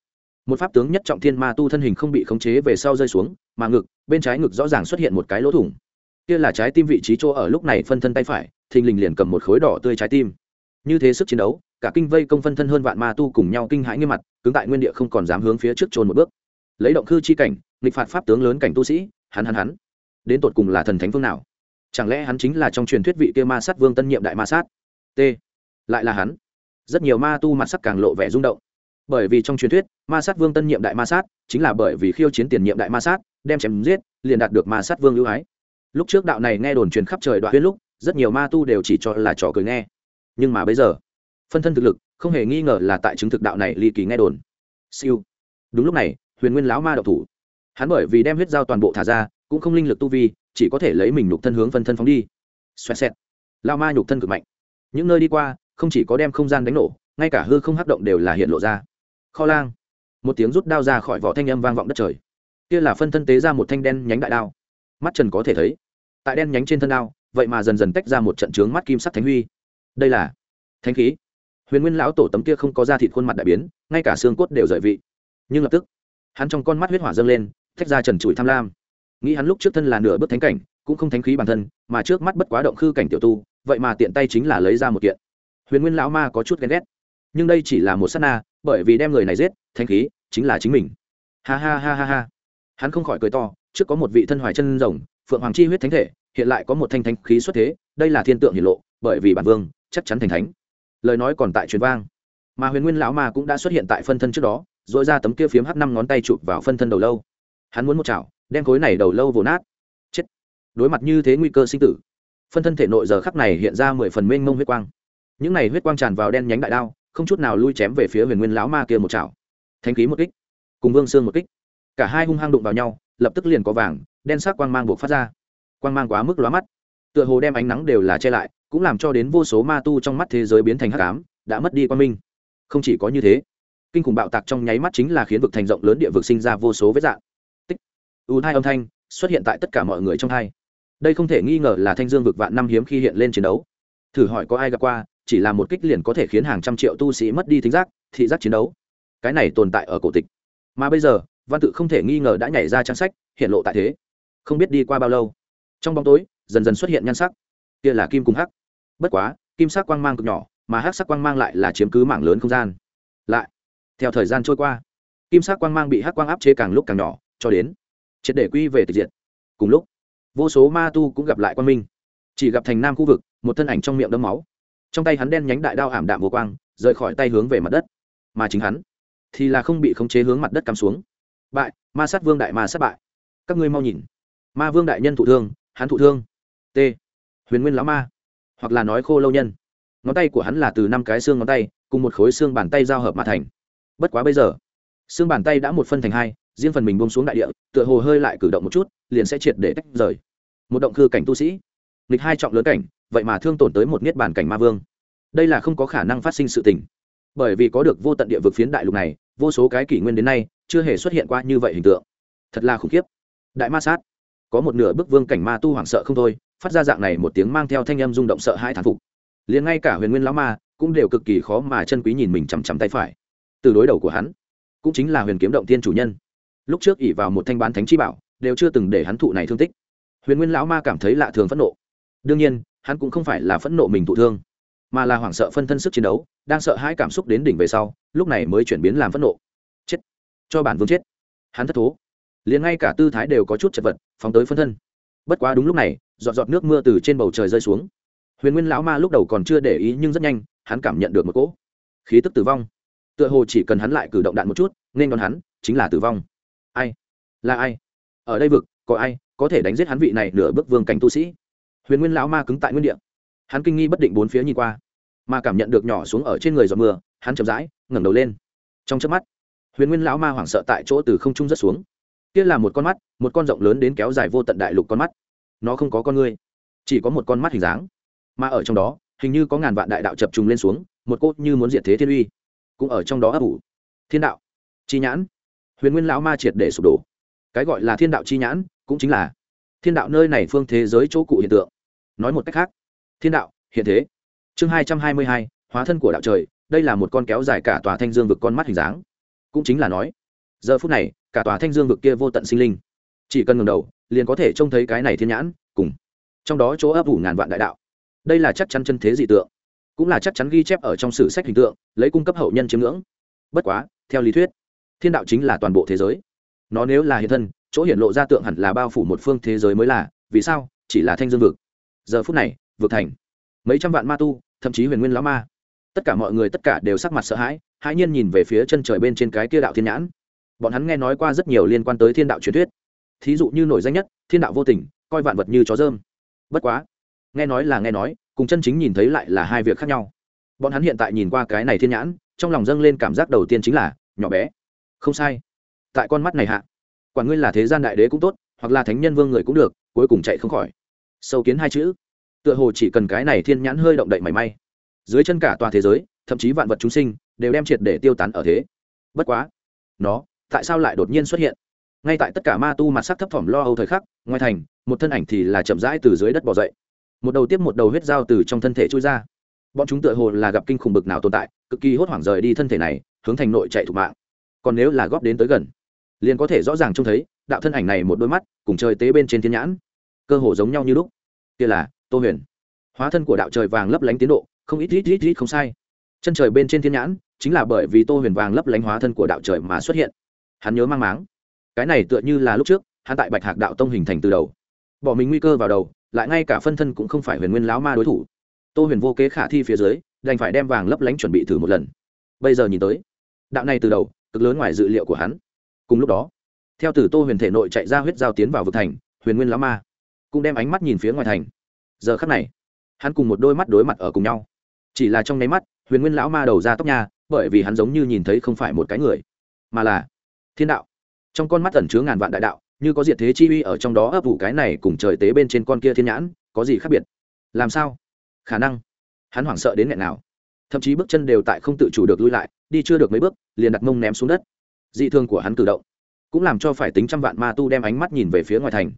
Một pháp tướng nhất trọng thiên ma tu thân hình không bị khống chế về sau rơi xuống, mà ngực, bên trái ngực rõ ràng xuất hiện một cái lỗ thủng. Kia là trái tim vị trí chỗ ở lúc này phân thân tay phải, thình lình liền cầm một khối đỏ tươi trái tim. Như thế sức chiến đấu, cả kinh vây công phân thân hơn vạn ma tu cùng nhau kinh hãi nghiêm mặt, cứng tại nguyên địa không còn dám hướng phía trước trôn một bước. Lấy động cư chi cảnh, nghịch phạt pháp tướng lớn cảnh tu sĩ, hắn hắn hắn. Đến tột cùng là thần thánh phương nào? Chẳng lẽ hắn chính là trong truyền thuyết vị kia ma sát vương tân nhiệm đại ma sát? T. Lại là hắn rất nhiều ma tu mặt sắc càng lộ vẻ rung động. Bởi vì trong truyền thuyết, ma sát vương tân nhiệm đại ma sát, chính là bởi vì khiêu chiến tiền nhiệm đại ma sát, đem chém giết, liền đạt được ma sát vương ưu ái. Lúc trước đạo này nghe đồn truyền khắp trời đoạn huyết lúc, rất nhiều ma tu đều chỉ cho là trò cười nghe. Nhưng mà bây giờ, phân thân thực lực, không hề nghi ngờ là tại chứng thực đạo này ly kỳ nghe đồn. Siêu. Đúng lúc này, huyền nguyên lão ma độc thủ. Hắn bởi vì đem huyết dao toàn bộ thả ra, cũng không linh lực tu vi, chỉ có thể lấy mình nhục thân hướng phân thân phóng đi. Xoẹt xẹt. Lao ma nhục thân cực mạnh. Những nơi đi qua không chỉ có đem không gian đánh nổ, ngay cả hư không hắc động đều là hiện lộ ra. Kho lang. Một tiếng rút đao ra khỏi vỏ thanh âm vang vọng đất trời. Kia là phân thân tế ra một thanh đen nhánh đại đao. Mắt trần có thể thấy, tại đen nhánh trên thân đao, vậy mà dần dần tách ra một trận trướng mắt kim sắc thánh huy. Đây là thánh khí. Huyền nguyên lão tổ tấm kia không có da thịt khuôn mặt đại biến, ngay cả xương cốt đều rời vị. Nhưng lập tức, hắn trong con mắt huyết hỏa dâng lên, tách ra trần trụi tham lam. Nghĩ hắn lúc trước thân là nửa bước thánh cảnh, cũng không thánh khí bản thân, mà trước mắt bất quá động khư cảnh tiểu tu, vậy mà tiện tay chính là lấy ra một kiện huyền nguyên lão ma có chút ghen ghét. Nhưng đây chỉ là một s á t na, bởi vì đem người này giết, thánh khí chính là chính mình. Ha ha ha ha ha. Hắn không khỏi cười to, trước có một vị thân hoài chân rồng, phượng hoàng chi huyết thánh thể, hiện lại có một thanh thánh khí xuất thế, đây là thiên tượng hiển lộ, bởi vì bản vương chắc chắn thành thánh. Lời nói còn tại truyền vang. Mà huyền nguyên lão ma cũng đã xuất hiện tại phân thân trước đó dội ra tấm kia phiếm h năm ngón tay chụp vào phân thân đầu lâu. Hắn muốn một chảo, đem khối này đầu lâu vồ nát. Chết. Đối mặt như thế nguy cơ sinh tử, phân thân thể nội giờ khắc này hiện ra mười phần mênh mông huyết quang những này huyết quang tràn vào đen nhánh đại đao không chút nào lui chém về phía huyền nguyên lão ma kia một chảo. Thanh khí một kích cùng vương xương một kích. Cả hai hung hăng đụng vào nhau lập tức liền có vàng đen sắc quang mang buộc phát ra. Quang mang quá mức lóa mắt. Tựa hồ đem ánh nắng đều là che lại cũng làm cho đến vô số ma tu trong mắt thế giới biến thành hắc ám đã mất đi quan minh. Không chỉ có như thế kinh khủng bạo tạc trong nháy mắt chính là khiến vực thành rộng lớn địa vực sinh ra vô số vết dạng. Tích. U hai âm thanh xuất hiện tại tất cả mọi người trong hai, đây không thể nghi ngờ là thanh dương vực vạn năm hiếm khi hiện lên chiến đấu. Thử hỏi có ai gặp qua chỉ là một kích liền có thể khiến hàng trăm triệu tu sĩ mất đi thính giác, thị giác chiến đấu. Cái này tồn tại ở cổ tịch. Mà bây giờ, văn tự không thể nghi ngờ đã nhảy ra trang sách, hiện lộ tại thế. Không biết đi qua bao lâu, trong bóng tối, dần dần xuất hiện nhan sắc. Kia là kim cùng hắc. Bất quá, kim sắc quang mang cực nhỏ, mà hắc sắc quang mang lại là chiếm cứ mảng lớn không gian. Lại, theo thời gian trôi qua, kim sắc quang mang bị hắc quang áp chế càng lúc càng nhỏ, cho đến triệt để quy về tịch diện. cùng lúc, vô số ma tu cũng gặp lại quang minh. Chỉ gặp thành nam khu vực, một thân ảnh trong miệng đấm máu trong tay hắn đen nhánh đại đao ảm đạm vô quang, rời khỏi tay hướng về mặt đất. Mà chính hắn thì là không bị khống chế hướng mặt đất cắm xuống. Bại, ma sát vương đại ma sát bại. Các ngươi mau nhìn. Ma vương đại nhân thụ thương, hắn thụ thương. T. Huyền nguyên lão ma, hoặc là nói khô lâu nhân. Ngón tay của hắn là từ năm cái xương ngón tay, cùng một khối xương bàn tay giao hợp mà thành. Bất quá bây giờ, xương bàn tay đã một phân thành hai, riêng phần mình bông xuống đại địa, tựa hồ hơi lại cử động một chút, liền sẽ triệt để tách rời. Một động cư cảnh tu sĩ, nghịch hai trọng lớn cảnh vậy mà thương tổn tới một niết bàn cảnh ma vương. Đây là không có khả năng phát sinh sự tình. Bởi vì có được vô tận địa vực phiến đại lục này, vô số cái kỷ nguyên đến nay, chưa hề xuất hiện qua như vậy hình tượng. Thật là khủng khiếp. Đại ma sát. Có một nửa bức vương cảnh ma tu hoảng sợ không thôi, phát ra dạng này một tiếng mang theo thanh âm rung động sợ hai thán phục. Liền ngay cả huyền nguyên lão ma cũng đều cực kỳ khó mà chân quý nhìn mình chằm chằm tay phải. Từ đối đầu của hắn, cũng chính là huyền kiếm động tiên chủ nhân. Lúc trước ỉ vào một thanh bán thánh chi bảo, đều chưa từng để hắn thụ này thương tích. Huyền nguyên lão ma cảm thấy lạ thường phẫn nộ. Đương nhiên hắn cũng không phải là phẫn nộ mình thụ thương, mà là hoảng sợ phân thân sức chiến đấu, đang sợ hai cảm xúc đến đỉnh về sau, lúc này mới chuyển biến làm phẫn nộ. Chết! Cho bản vương chết! Hắn thất thố. Liền ngay cả tư thái đều có chút chật vật, phóng tới phân thân. Bất quá đúng lúc này, giọt giọt nước mưa từ trên bầu trời rơi xuống. Huyền nguyên lão ma lúc đầu còn chưa để ý nhưng rất nhanh, hắn cảm nhận được một cỗ khí tức tử vong. Tựa hồ chỉ cần hắn lại cử động đạn một chút, nên đón hắn chính là tử vong. Ai? Là ai? Ở đây vực, có ai có thể đánh giết hắn vị này nửa bước vương cảnh tu sĩ? Huyền nguyên lão ma cứng tại nguyên địa. Hắn kinh nghi bất định bốn phía nhìn qua, mà cảm nhận được nhỏ xuống ở trên người giọt mưa, hắn chậm rãi ngẩng đầu lên. Trong chớp mắt, huyền nguyên lão ma hoảng sợ tại chỗ từ không trung rất xuống. Kia là một con mắt, một con rộng lớn đến kéo dài vô tận đại lục con mắt. Nó không có con ngươi, chỉ có một con mắt hình dáng. Mà ở trong đó, hình như có ngàn vạn đại đạo chập trùng lên xuống, một cốt như muốn diệt thế thiên uy. Cũng ở trong đó ấp ủ. Thiên đạo, chi nhãn. Huyền nguyên lão ma triệt để sụp đổ. Cái gọi là thiên đạo chi nhãn, cũng chính là thiên đạo nơi này phương thế giới chỗ cụ hiện tượng. Nói một cách khác, thiên đạo, hiện thế. Chương hai trăm hai mươi hai, hóa thân của đạo trời, đây là một con kéo dài cả tòa thanh dương vực con mắt hình dáng. Cũng chính là nói, giờ phút này, cả tòa thanh dương vực kia vô tận sinh linh. Chỉ cần ngầm đầu, liền có thể trông thấy cái này thiên nhãn, cùng trong đó chỗ ấp ủ ngàn vạn đại đạo. Đây là chắc chắn chân thế dị tượng, cũng là chắc chắn ghi chép ở trong sử sách hình tượng, lấy cung cấp hậu nhân chiếm ngưỡng. Bất quá, theo lý thuyết, thiên đạo chính là toàn bộ thế giới. Nó nếu là hiện thân chỗ hiện lộ ra tượng hẳn là bao phủ một phương thế giới mới là, vì sao? Chỉ là thanh dương vực. Giờ phút này, vực thành. Mấy trăm vạn ma tu, thậm chí huyền nguyên lão ma. Tất cả mọi người tất cả đều sắc mặt sợ hãi hãi nhiên nhìn về phía chân trời bên trên cái kia đạo thiên nhãn. Bọn hắn nghe nói qua rất nhiều liên quan tới thiên đạo truyền thuyết. Thí dụ như nổi danh nhất, thiên đạo vô tình, coi vạn vật như chó dơm. Bất quá, nghe nói là nghe nói, cùng chân chính nhìn thấy lại là hai việc khác nhau. Bọn hắn hiện tại nhìn qua cái này thiên nhãn, trong lòng dâng lên cảm giác đầu tiên chính là, nhỏ bé. Không sai. Tại con mắt này hạ quản ngươi là thế gian đại đế cũng tốt, hoặc là thánh nhân vương người cũng được, cuối cùng chạy không khỏi. Sâu kiến hai chữ. Tựa hồ chỉ cần cái này thiên nhãn hơi động đậy mảy may. Dưới chân cả tòa thế giới, thậm chí vạn vật chúng sinh, đều đem triệt để tiêu tán ở thế. Bất quá, nó, tại sao lại đột nhiên xuất hiện? Ngay tại tất cả ma tu mặt sắc thấp thỏm lo âu thời khắc, ngoài thành, một thân ảnh thì là chậm rãi từ dưới đất bỏ dậy. Một đầu tiếp một đầu huyết dao từ trong thân thể trôi ra. Bọn chúng tựa hồ là gặp kinh khủng bực nào tồn tại, cực kỳ hốt hoảng rời đi thân thể này, hướng thành nội chạy thục mạng. Còn nếu là góp đến tới gần liền có thể rõ ràng trông thấy đạo thân ảnh này một đôi mắt cùng trời tế bên trên thiên nhãn, cơ hồ giống nhau như lúc. Kia là tô huyền. Hóa thân của đạo trời vàng lấp lánh tiến độ, không ít ít ít ít không sai. Chân trời bên trên thiên nhãn chính là bởi vì tô huyền vàng lấp lánh hóa thân của đạo trời mà xuất hiện. Hắn nhớ mang máng. Cái này tựa như là lúc trước, hắn tại bạch hạc đạo tông hình thành từ đầu. Bỏ mình nguy cơ vào đầu, lại ngay cả phân thân cũng không phải huyền nguyên lão ma đối thủ. Tô huyền vô kế khả thi phía dưới, đành phải đem vàng lấp lánh chuẩn bị thử một lần. Bây giờ nhìn tới, đạo này từ đầu, cực lớn ngoài dự liệu của hắn cùng lúc đó, theo từ tô huyền thể nội chạy ra huyết giao tiến vào vực thành, huyền nguyên lão ma cũng đem ánh mắt nhìn phía ngoài thành. Giờ khắc này, hắn cùng một đôi mắt đối mặt ở cùng nhau. Chỉ là trong nháy mắt, huyền nguyên lão ma đầu ra tóc nhà bởi vì hắn giống như nhìn thấy không phải một cái người, mà là thiên đạo. Trong con mắt ẩn chứa ngàn vạn đại đạo, như có diệt thế chi uy ở trong đó ấp ủ cái này cùng trời tế bên trên con kia thiên nhãn, có gì khác biệt? Làm sao? Khả năng, hắn hoảng sợ đến nghẹn nào. Thậm chí bước chân đều tại không tự chủ được lui lại, đi chưa được mấy bước, liền đặt mông ném xuống đất dị thương của hắn cử động, cũng làm cho phải tính trăm vạn ma tu đem ánh mắt nhìn về phía ngoài thành.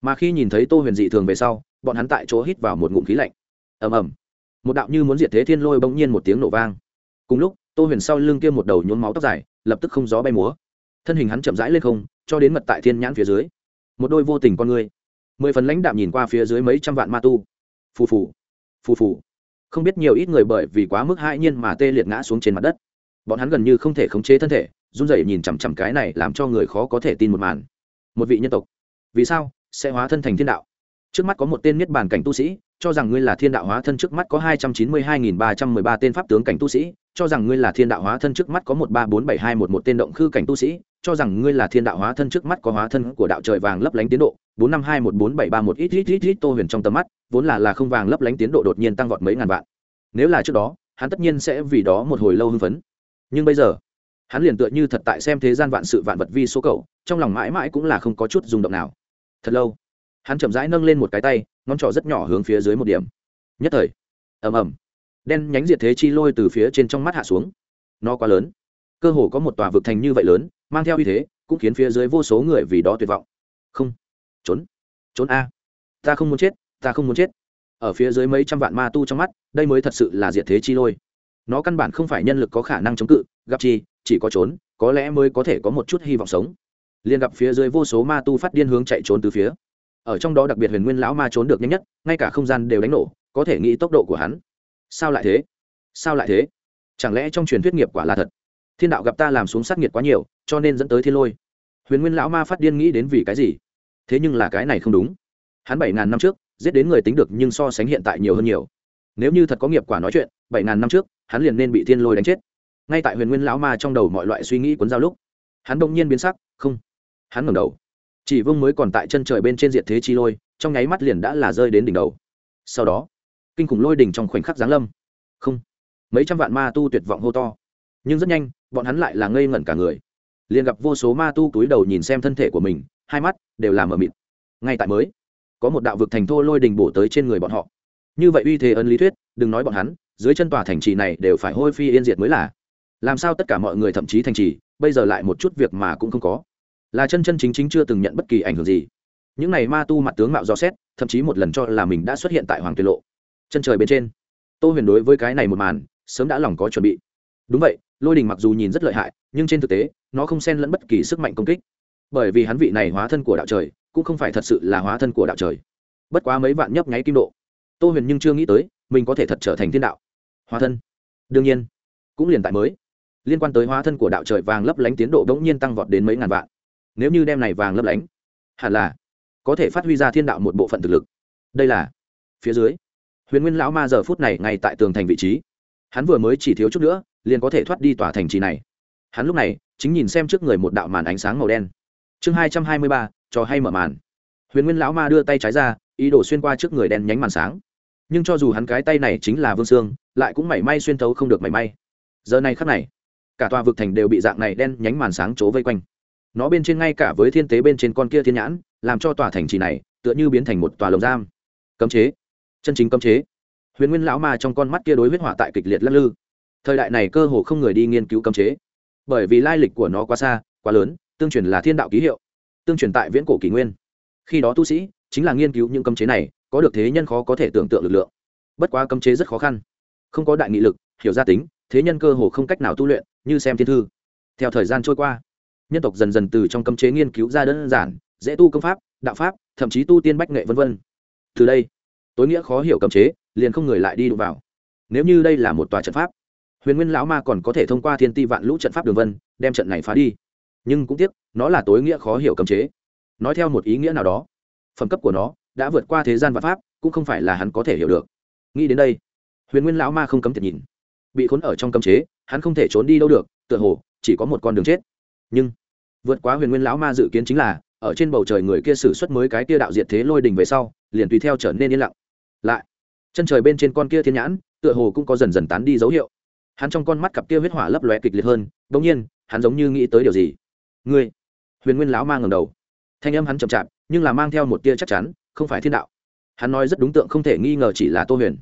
Mà khi nhìn thấy tô huyền dị thường về sau, bọn hắn tại chỗ hít vào một ngụm khí lạnh. Ầm ầm. Một đạo như muốn diệt thế thiên lôi bỗng nhiên một tiếng nổ vang. Cùng lúc, tô huyền sau lưng kia một đầu nhốn máu tóc dài, lập tức không gió bay múa. Thân hình hắn chậm rãi lên không, cho đến mật tại thiên nhãn phía dưới. Một đôi vô tình con người. Mười phần lãnh đạm nhìn qua phía dưới mấy trăm vạn ma tu. Phù phù. Phù phù. Không biết nhiều ít người bởi vì quá mức hãi nhiên mà tê liệt ngã xuống trên mặt đất bọn hắn gần như không thể khống chế thân thể, run rẩy nhìn chằm chằm cái này làm cho người khó có thể tin một màn. Một vị nhân tộc. Vì sao? Sẽ hóa thân thành thiên đạo. Trước mắt có một tên niết bàn cảnh tu sĩ, cho rằng ngươi là thiên đạo hóa thân trước mắt có hai trăm chín mươi hai nghìn ba trăm mười ba tên pháp tướng cảnh tu sĩ, cho rằng ngươi là thiên đạo hóa thân trước mắt có một ba bốn bảy hai một một tên động khư cảnh tu sĩ, cho rằng ngươi là thiên đạo hóa thân trước mắt có hóa thân của đạo trời vàng lấp lánh tiến độ, bốn năm hai một bốn bảy ba một ít ít ít ít tô huyền trong tầm mắt, vốn là là không vàng lấp lánh tiến độ đột nhiên tăng vọt mấy ngàn vạn. Nếu là trước đó, hắn tất nhiên sẽ vì đó một hồi lâu hưng phấn nhưng bây giờ, hắn liền tựa như thật tại xem thế gian vạn sự vạn vật vi số cầu trong lòng mãi mãi cũng là không có chút rung động nào. Thật lâu, hắn chậm rãi nâng lên một cái tay, ngón trỏ rất nhỏ hướng phía dưới một điểm. Nhất thời, ầm ầm, đen nhánh diệt thế chi lôi từ phía trên trong mắt hạ xuống. Nó quá lớn, cơ hồ có một tòa vực thành như vậy lớn, mang theo uy thế, cũng khiến phía dưới vô số người vì đó tuyệt vọng. Không, trốn trốn a. Ta không muốn chết, ta không muốn chết. Ở phía dưới mấy trăm vạn ma tu trong mắt, đây mới thật sự là diệt thế chi lôi nó căn bản không phải nhân lực có khả năng chống cự, gặp chi, chỉ có trốn, có lẽ mới có thể có một chút hy vọng sống. Liền gặp phía dưới vô số ma tu phát điên hướng chạy trốn từ phía. Ở trong đó đặc biệt huyền nguyên lão ma trốn được nhanh nhất, ngay cả không gian đều đánh nổ, có thể nghĩ tốc độ của hắn. Sao lại thế? Sao lại thế? Chẳng lẽ trong truyền thuyết nghiệp quả là thật? Thiên đạo gặp ta làm xuống sát nghiệt quá nhiều, cho nên dẫn tới thiên lôi. Huyền nguyên lão ma phát điên nghĩ đến vì cái gì? Thế nhưng là cái này không đúng. Hắn bảy ngàn năm trước, giết đến người tính được nhưng so sánh hiện tại nhiều hơn nhiều. Nếu như thật có nghiệp quả nói chuyện, bảy ngàn năm trước hắn liền nên bị thiên lôi đánh chết. Ngay tại huyền nguyên lão ma trong đầu mọi loại suy nghĩ cuốn giao lúc, hắn bỗng nhiên biến sắc, không, hắn ngẩng đầu. Chỉ vương mới còn tại chân trời bên trên diện thế chi lôi, trong nháy mắt liền đã là rơi đến đỉnh đầu. Sau đó, kinh khủng lôi đỉnh trong khoảnh khắc giáng lâm. Không, mấy trăm vạn ma tu tuyệt vọng hô to. Nhưng rất nhanh, bọn hắn lại là ngây ngẩn cả người. Liền gặp vô số ma tu túi đầu nhìn xem thân thể của mình, hai mắt đều là mờ mịt. Ngay tại mới, có một đạo vực thành thô lôi đình bổ tới trên người bọn họ. Như vậy uy thế ấn lý thuyết, đừng nói bọn hắn dưới chân tòa thành trì này đều phải hôi phi yên diệt mới là. Làm sao tất cả mọi người thậm chí thành trì, bây giờ lại một chút việc mà cũng không có? Là chân chân chính chính chưa từng nhận bất kỳ ảnh hưởng gì. Những này ma tu mặt tướng mạo do xét, thậm chí một lần cho là mình đã xuất hiện tại hoàng tuyệt lộ. Chân trời bên trên, tô huyền đối với cái này một màn, sớm đã lòng có chuẩn bị. Đúng vậy, lôi đình mặc dù nhìn rất lợi hại, nhưng trên thực tế, nó không xen lẫn bất kỳ sức mạnh công kích. Bởi vì hắn vị này hóa thân của đạo trời, cũng không phải thật sự là hóa thân của đạo trời. Bất quá mấy vạn nhấp nháy kim độ. Tô huyền nhưng chưa nghĩ tới, mình có thể thật trở thành thiên đạo hóa thân. Đương nhiên, cũng liền tại mới, liên quan tới hóa thân của đạo trời vàng lấp lánh tiến độ đ ỗ n g nhiên tăng vọt đến mấy ngàn vạn. Nếu như đem này vàng lấp lánh, hẳn là có thể phát huy ra thiên đạo một bộ phận thực lực. Đây là phía dưới, huyền nguyên lão ma giờ phút này ngay tại tường thành vị trí. Hắn vừa mới chỉ thiếu chút nữa, liền có thể thoát đi tòa thành trì này. Hắn lúc này, chính nhìn xem trước người một đạo màn ánh sáng màu đen. Chương hai trăm hai mươi ba, trò hay mở màn. Huyền nguyên lão ma đưa tay trái ra, ý đồ xuyên qua trước người đen nhánh màn sáng nhưng cho dù hắn cái tay này chính là vương xương, lại cũng mảy may xuyên thấu không được mảy may. Giờ này khắc này cả tòa vực thành đều bị dạng này đen nhánh màn sáng chỗ vây quanh. Nó bên trên ngay cả với thiên tế bên trên con kia thiên nhãn làm cho tòa thành trì này tựa như biến thành một tòa lồng giam. Cấm chế. Chân chính cấm chế. Huyền nguyên lão ma trong con mắt kia đối huyết hỏa tại kịch liệt lắc lư. Thời đại này cơ hồ không người đi nghiên cứu cấm chế. Bởi vì lai lịch của nó quá xa quá lớn tương truyền là thiên đạo ký hiệu tương truyền tại viễn cổ kỷ nguyên. Khi đó tu sĩ chính là nghiên cứu những cấm chế này có được thế nhân khó có thể tưởng tượng lực lượng. Bất quá cấm chế rất khó khăn. Không có đại nghị lực, hiểu gia tính, thế nhân cơ hồ không cách nào tu luyện, như xem thiên thư. Theo thời gian trôi qua, nhân tộc dần dần từ trong cấm chế nghiên cứu ra đơn giản, dễ tu công pháp, đạo pháp, thậm chí tu tiên bách nghệ v v từ đây, tối nghĩa khó hiểu cấm chế, liền không người lại đi đụng vào. Nếu như đây là một tòa trận pháp, huyền nguyên lão ma còn có thể thông qua thiên ti vạn lũ trận pháp đường vân, đem trận này phá đi. Nhưng cũng tiếc, nó là tối nghĩa khó hiểu cấm chế. Nói theo một ý nghĩa nào đó, phẩm cấp của nó đã vượt qua thế gian và pháp, cũng không phải là hắn có thể hiểu được. Nghĩ đến đây, huyền nguyên lão ma không cấm thiệt nhìn. Bị khốn ở trong cấm chế, hắn không thể trốn đi đâu được, tựa hồ, chỉ có một con đường chết. Nhưng, vượt quá huyền nguyên lão ma dự kiến chính là, ở trên bầu trời người kia xử suất mới cái kia đạo diệt thế lôi đình về sau, liền tùy theo trở nên yên lặng. Lại, chân trời bên trên con kia thiên nhãn, tựa hồ cũng có dần dần tán đi dấu hiệu. Hắn trong con mắt cặp kia huyết hỏa lấp lóe kịch liệt hơn bỗng nhiên, hắn giống như nghĩ tới điều gì. Ngươi, huyền nguyên lão ma ngầm đầu. Thanh âm hắn chậm chạp, nhưng là mang theo một tia chắc chắn không phải thiên đạo. Hắn nói rất đúng tượng không thể nghi ngờ chỉ là tô huyền.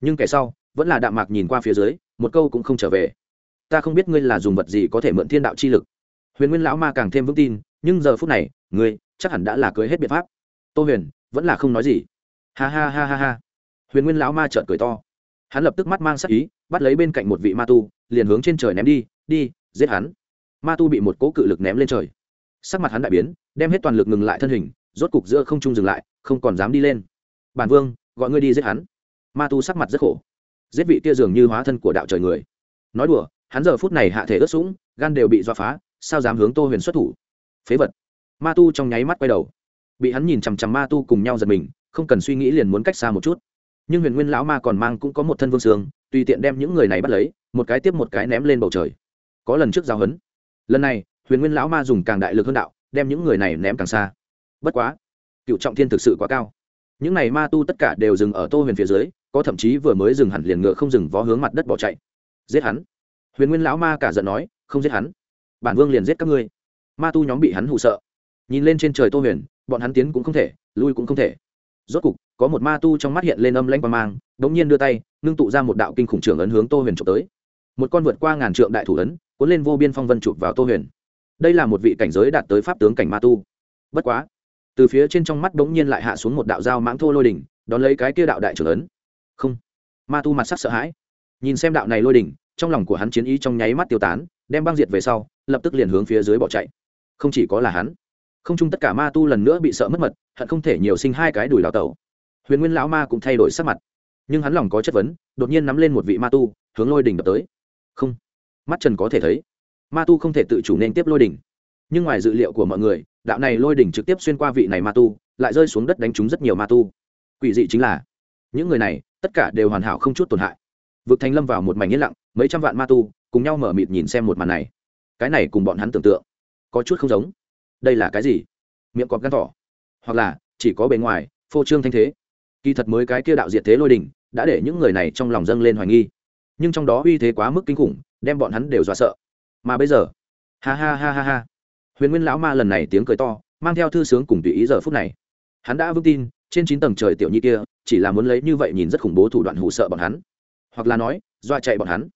Nhưng kẻ sau, vẫn là đạm mạc nhìn qua phía dưới, một câu cũng không trở về. Ta không biết ngươi là dùng vật gì có thể mượn thiên đạo chi lực. Huyền nguyên lão ma càng thêm vững tin, nhưng giờ phút này, ngươi, chắc hẳn đã là cưới hết biện pháp. Tô huyền, vẫn là không nói gì. Ha ha ha ha ha. Huyền nguyên lão ma trợn cười to. Hắn lập tức mắt mang sắc ý, bắt lấy bên cạnh một vị ma tu, liền hướng trên trời ném đi đi, giết hắn. Ma tu bị một cỗ cự lực ném lên trời. Sắc mặt hắn đại biến, đem hết toàn lực ngừng lại thân hình rốt cục giữa không trung dừng lại, không còn dám đi lên. Bản vương, gọi ngươi đi giết hắn. Ma tu sắc mặt rất khổ. Giết vị kia dường như hóa thân của đạo trời người. Nói đùa, hắn giờ phút này hạ thể ướt sũng, gan đều bị dọa phá, sao dám hướng tô huyền xuất thủ? Phế vật. Ma tu trong nháy mắt quay đầu. Bị hắn nhìn chằm chằm ma tu cùng nhau giật mình, không cần suy nghĩ liền muốn cách xa một chút. Nhưng huyền nguyên lão ma còn mang cũng có một thân vương sương, tùy tiện đem những người này bắt lấy, một cái tiếp một cái ném lên bầu trời. Có lần trước giao hấn lần này, huyền nguyên lão ma dùng càng đại lực hơn đạo, đem những người này ném càng xa bất quá, cựu trọng thiên thực sự quá cao. Những này ma tu tất cả đều dừng ở tô huyền phía dưới, có thậm chí vừa mới dừng hẳn liền ngựa không dừng vó hướng mặt đất bỏ chạy. Giết hắn. Huyền nguyên lão ma cả giận nói, không giết hắn. Bản vương liền giết các ngươi. Ma tu nhóm bị hắn hụ sợ. Nhìn lên trên trời tô huyền, bọn hắn tiến cũng không thể, lui cũng không thể. Rốt cục, có một ma tu trong mắt hiện lên âm lanh qua mang đ ỗ n g nhiên đưa tay, ngưng tụ ra một đạo kinh khủng trưởng ấn hướng tô huyền trộm tới. Một con vượt qua ngàn trượng đại thủ ấn, cuốn lên vô biên phong vân chụp vào tô huyền. Đây là một vị cảnh giới đạt tới pháp tướng cảnh ma tu. Bất quá từ phía trên trong mắt bỗng nhiên lại hạ xuống một đạo dao mãng thô lôi đỉnh, đón lấy cái kia đạo đại trưởng ấn. Không. Ma tu mặt sắc sợ hãi. Nhìn xem đạo này lôi đỉnh, trong lòng của hắn chiến ý trong nháy mắt tiêu tán, đem băng diệt về sau, lập tức liền hướng phía dưới bỏ chạy. Không chỉ có là hắn, không chung tất cả ma tu lần nữa bị sợ mất mật, hận không thể nhiều sinh hai cái đùi đào tẩu. Huyền nguyên lão ma cũng thay đổi sắc mặt. Nhưng hắn lòng có chất vấn, đột nhiên nắm lên một vị ma tu, hướng lôi đỉnh đập tới. Không. Mắt trần có thể thấy. Ma tu không thể tự chủ nên tiếp lôi đỉnh nhưng ngoài dự liệu của mọi người, đạo này lôi đỉnh trực tiếp xuyên qua vị này ma tu, lại rơi xuống đất đánh trúng rất nhiều ma tu. Quỷ dị chính là, những người này, tất cả đều hoàn hảo không chút tổn hại. Vực thành lâm vào một mảnh yên lặng, mấy trăm vạn ma tu, cùng nhau mở mịt nhìn xem một màn này. Cái này cùng bọn hắn tưởng tượng, có chút không giống. Đây là cái gì? Miệng cọp gan thỏ. Hoặc là, chỉ có bề ngoài, phô trương thanh thế. Kỳ thật mới cái kia đạo diệt thế lôi đình đã để những người này trong lòng dâng lên hoài nghi. Nhưng trong đó uy thế quá mức kinh khủng, đem bọn hắn đều dọa sợ. Mà bây giờ, ha ha ha ha ha huyền nguyên lão ma lần này tiếng cười to, mang theo thư sướng cùng tùy ý giờ phút này. Hắn đã vững tin, trên chín tầng trời tiểu nhi kia, chỉ là muốn lấy như vậy nhìn rất khủng bố thủ đoạn hụ sợ bọn hắn. Hoặc là nói, dọa chạy bọn hắn.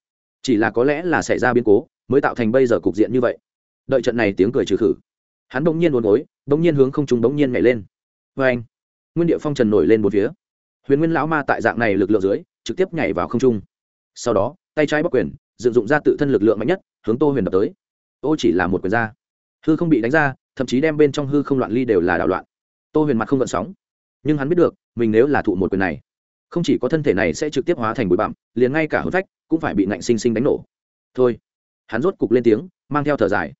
Chỉ là có lẽ là xảy ra biến cố, mới tạo thành bây giờ cục diện như vậy. Đợi trận này tiếng cười trừ khử. Hắn bỗng nhiên uốn gối, bỗng nhiên hướng không trung bỗng nhiên nhảy lên. Vê anh, nguyên địa phong trần nổi lên một phía. Huyền nguyên lão ma tại dạng này lực lượng dưới, trực tiếp nhảy vào không trung. Sau đó, tay trái bắc quyền, dựng dụng ra tự thân lực lượng mạnh nhất, hướng tô huyền đập tới. Ô chỉ là một quyền ra hư không bị đánh ra, thậm chí đem bên trong hư không loạn ly đều là đảo loạn. Tô huyền mặt không gợn sóng. Nhưng hắn biết được, mình nếu là thụ một quyền này, không chỉ có thân thể này sẽ trực tiếp hóa thành bụi bặm, liền ngay cả hư phách cũng phải bị nạnh sinh sinh đánh nổ. Thôi. Hắn rốt cục lên tiếng, mang theo thở dài.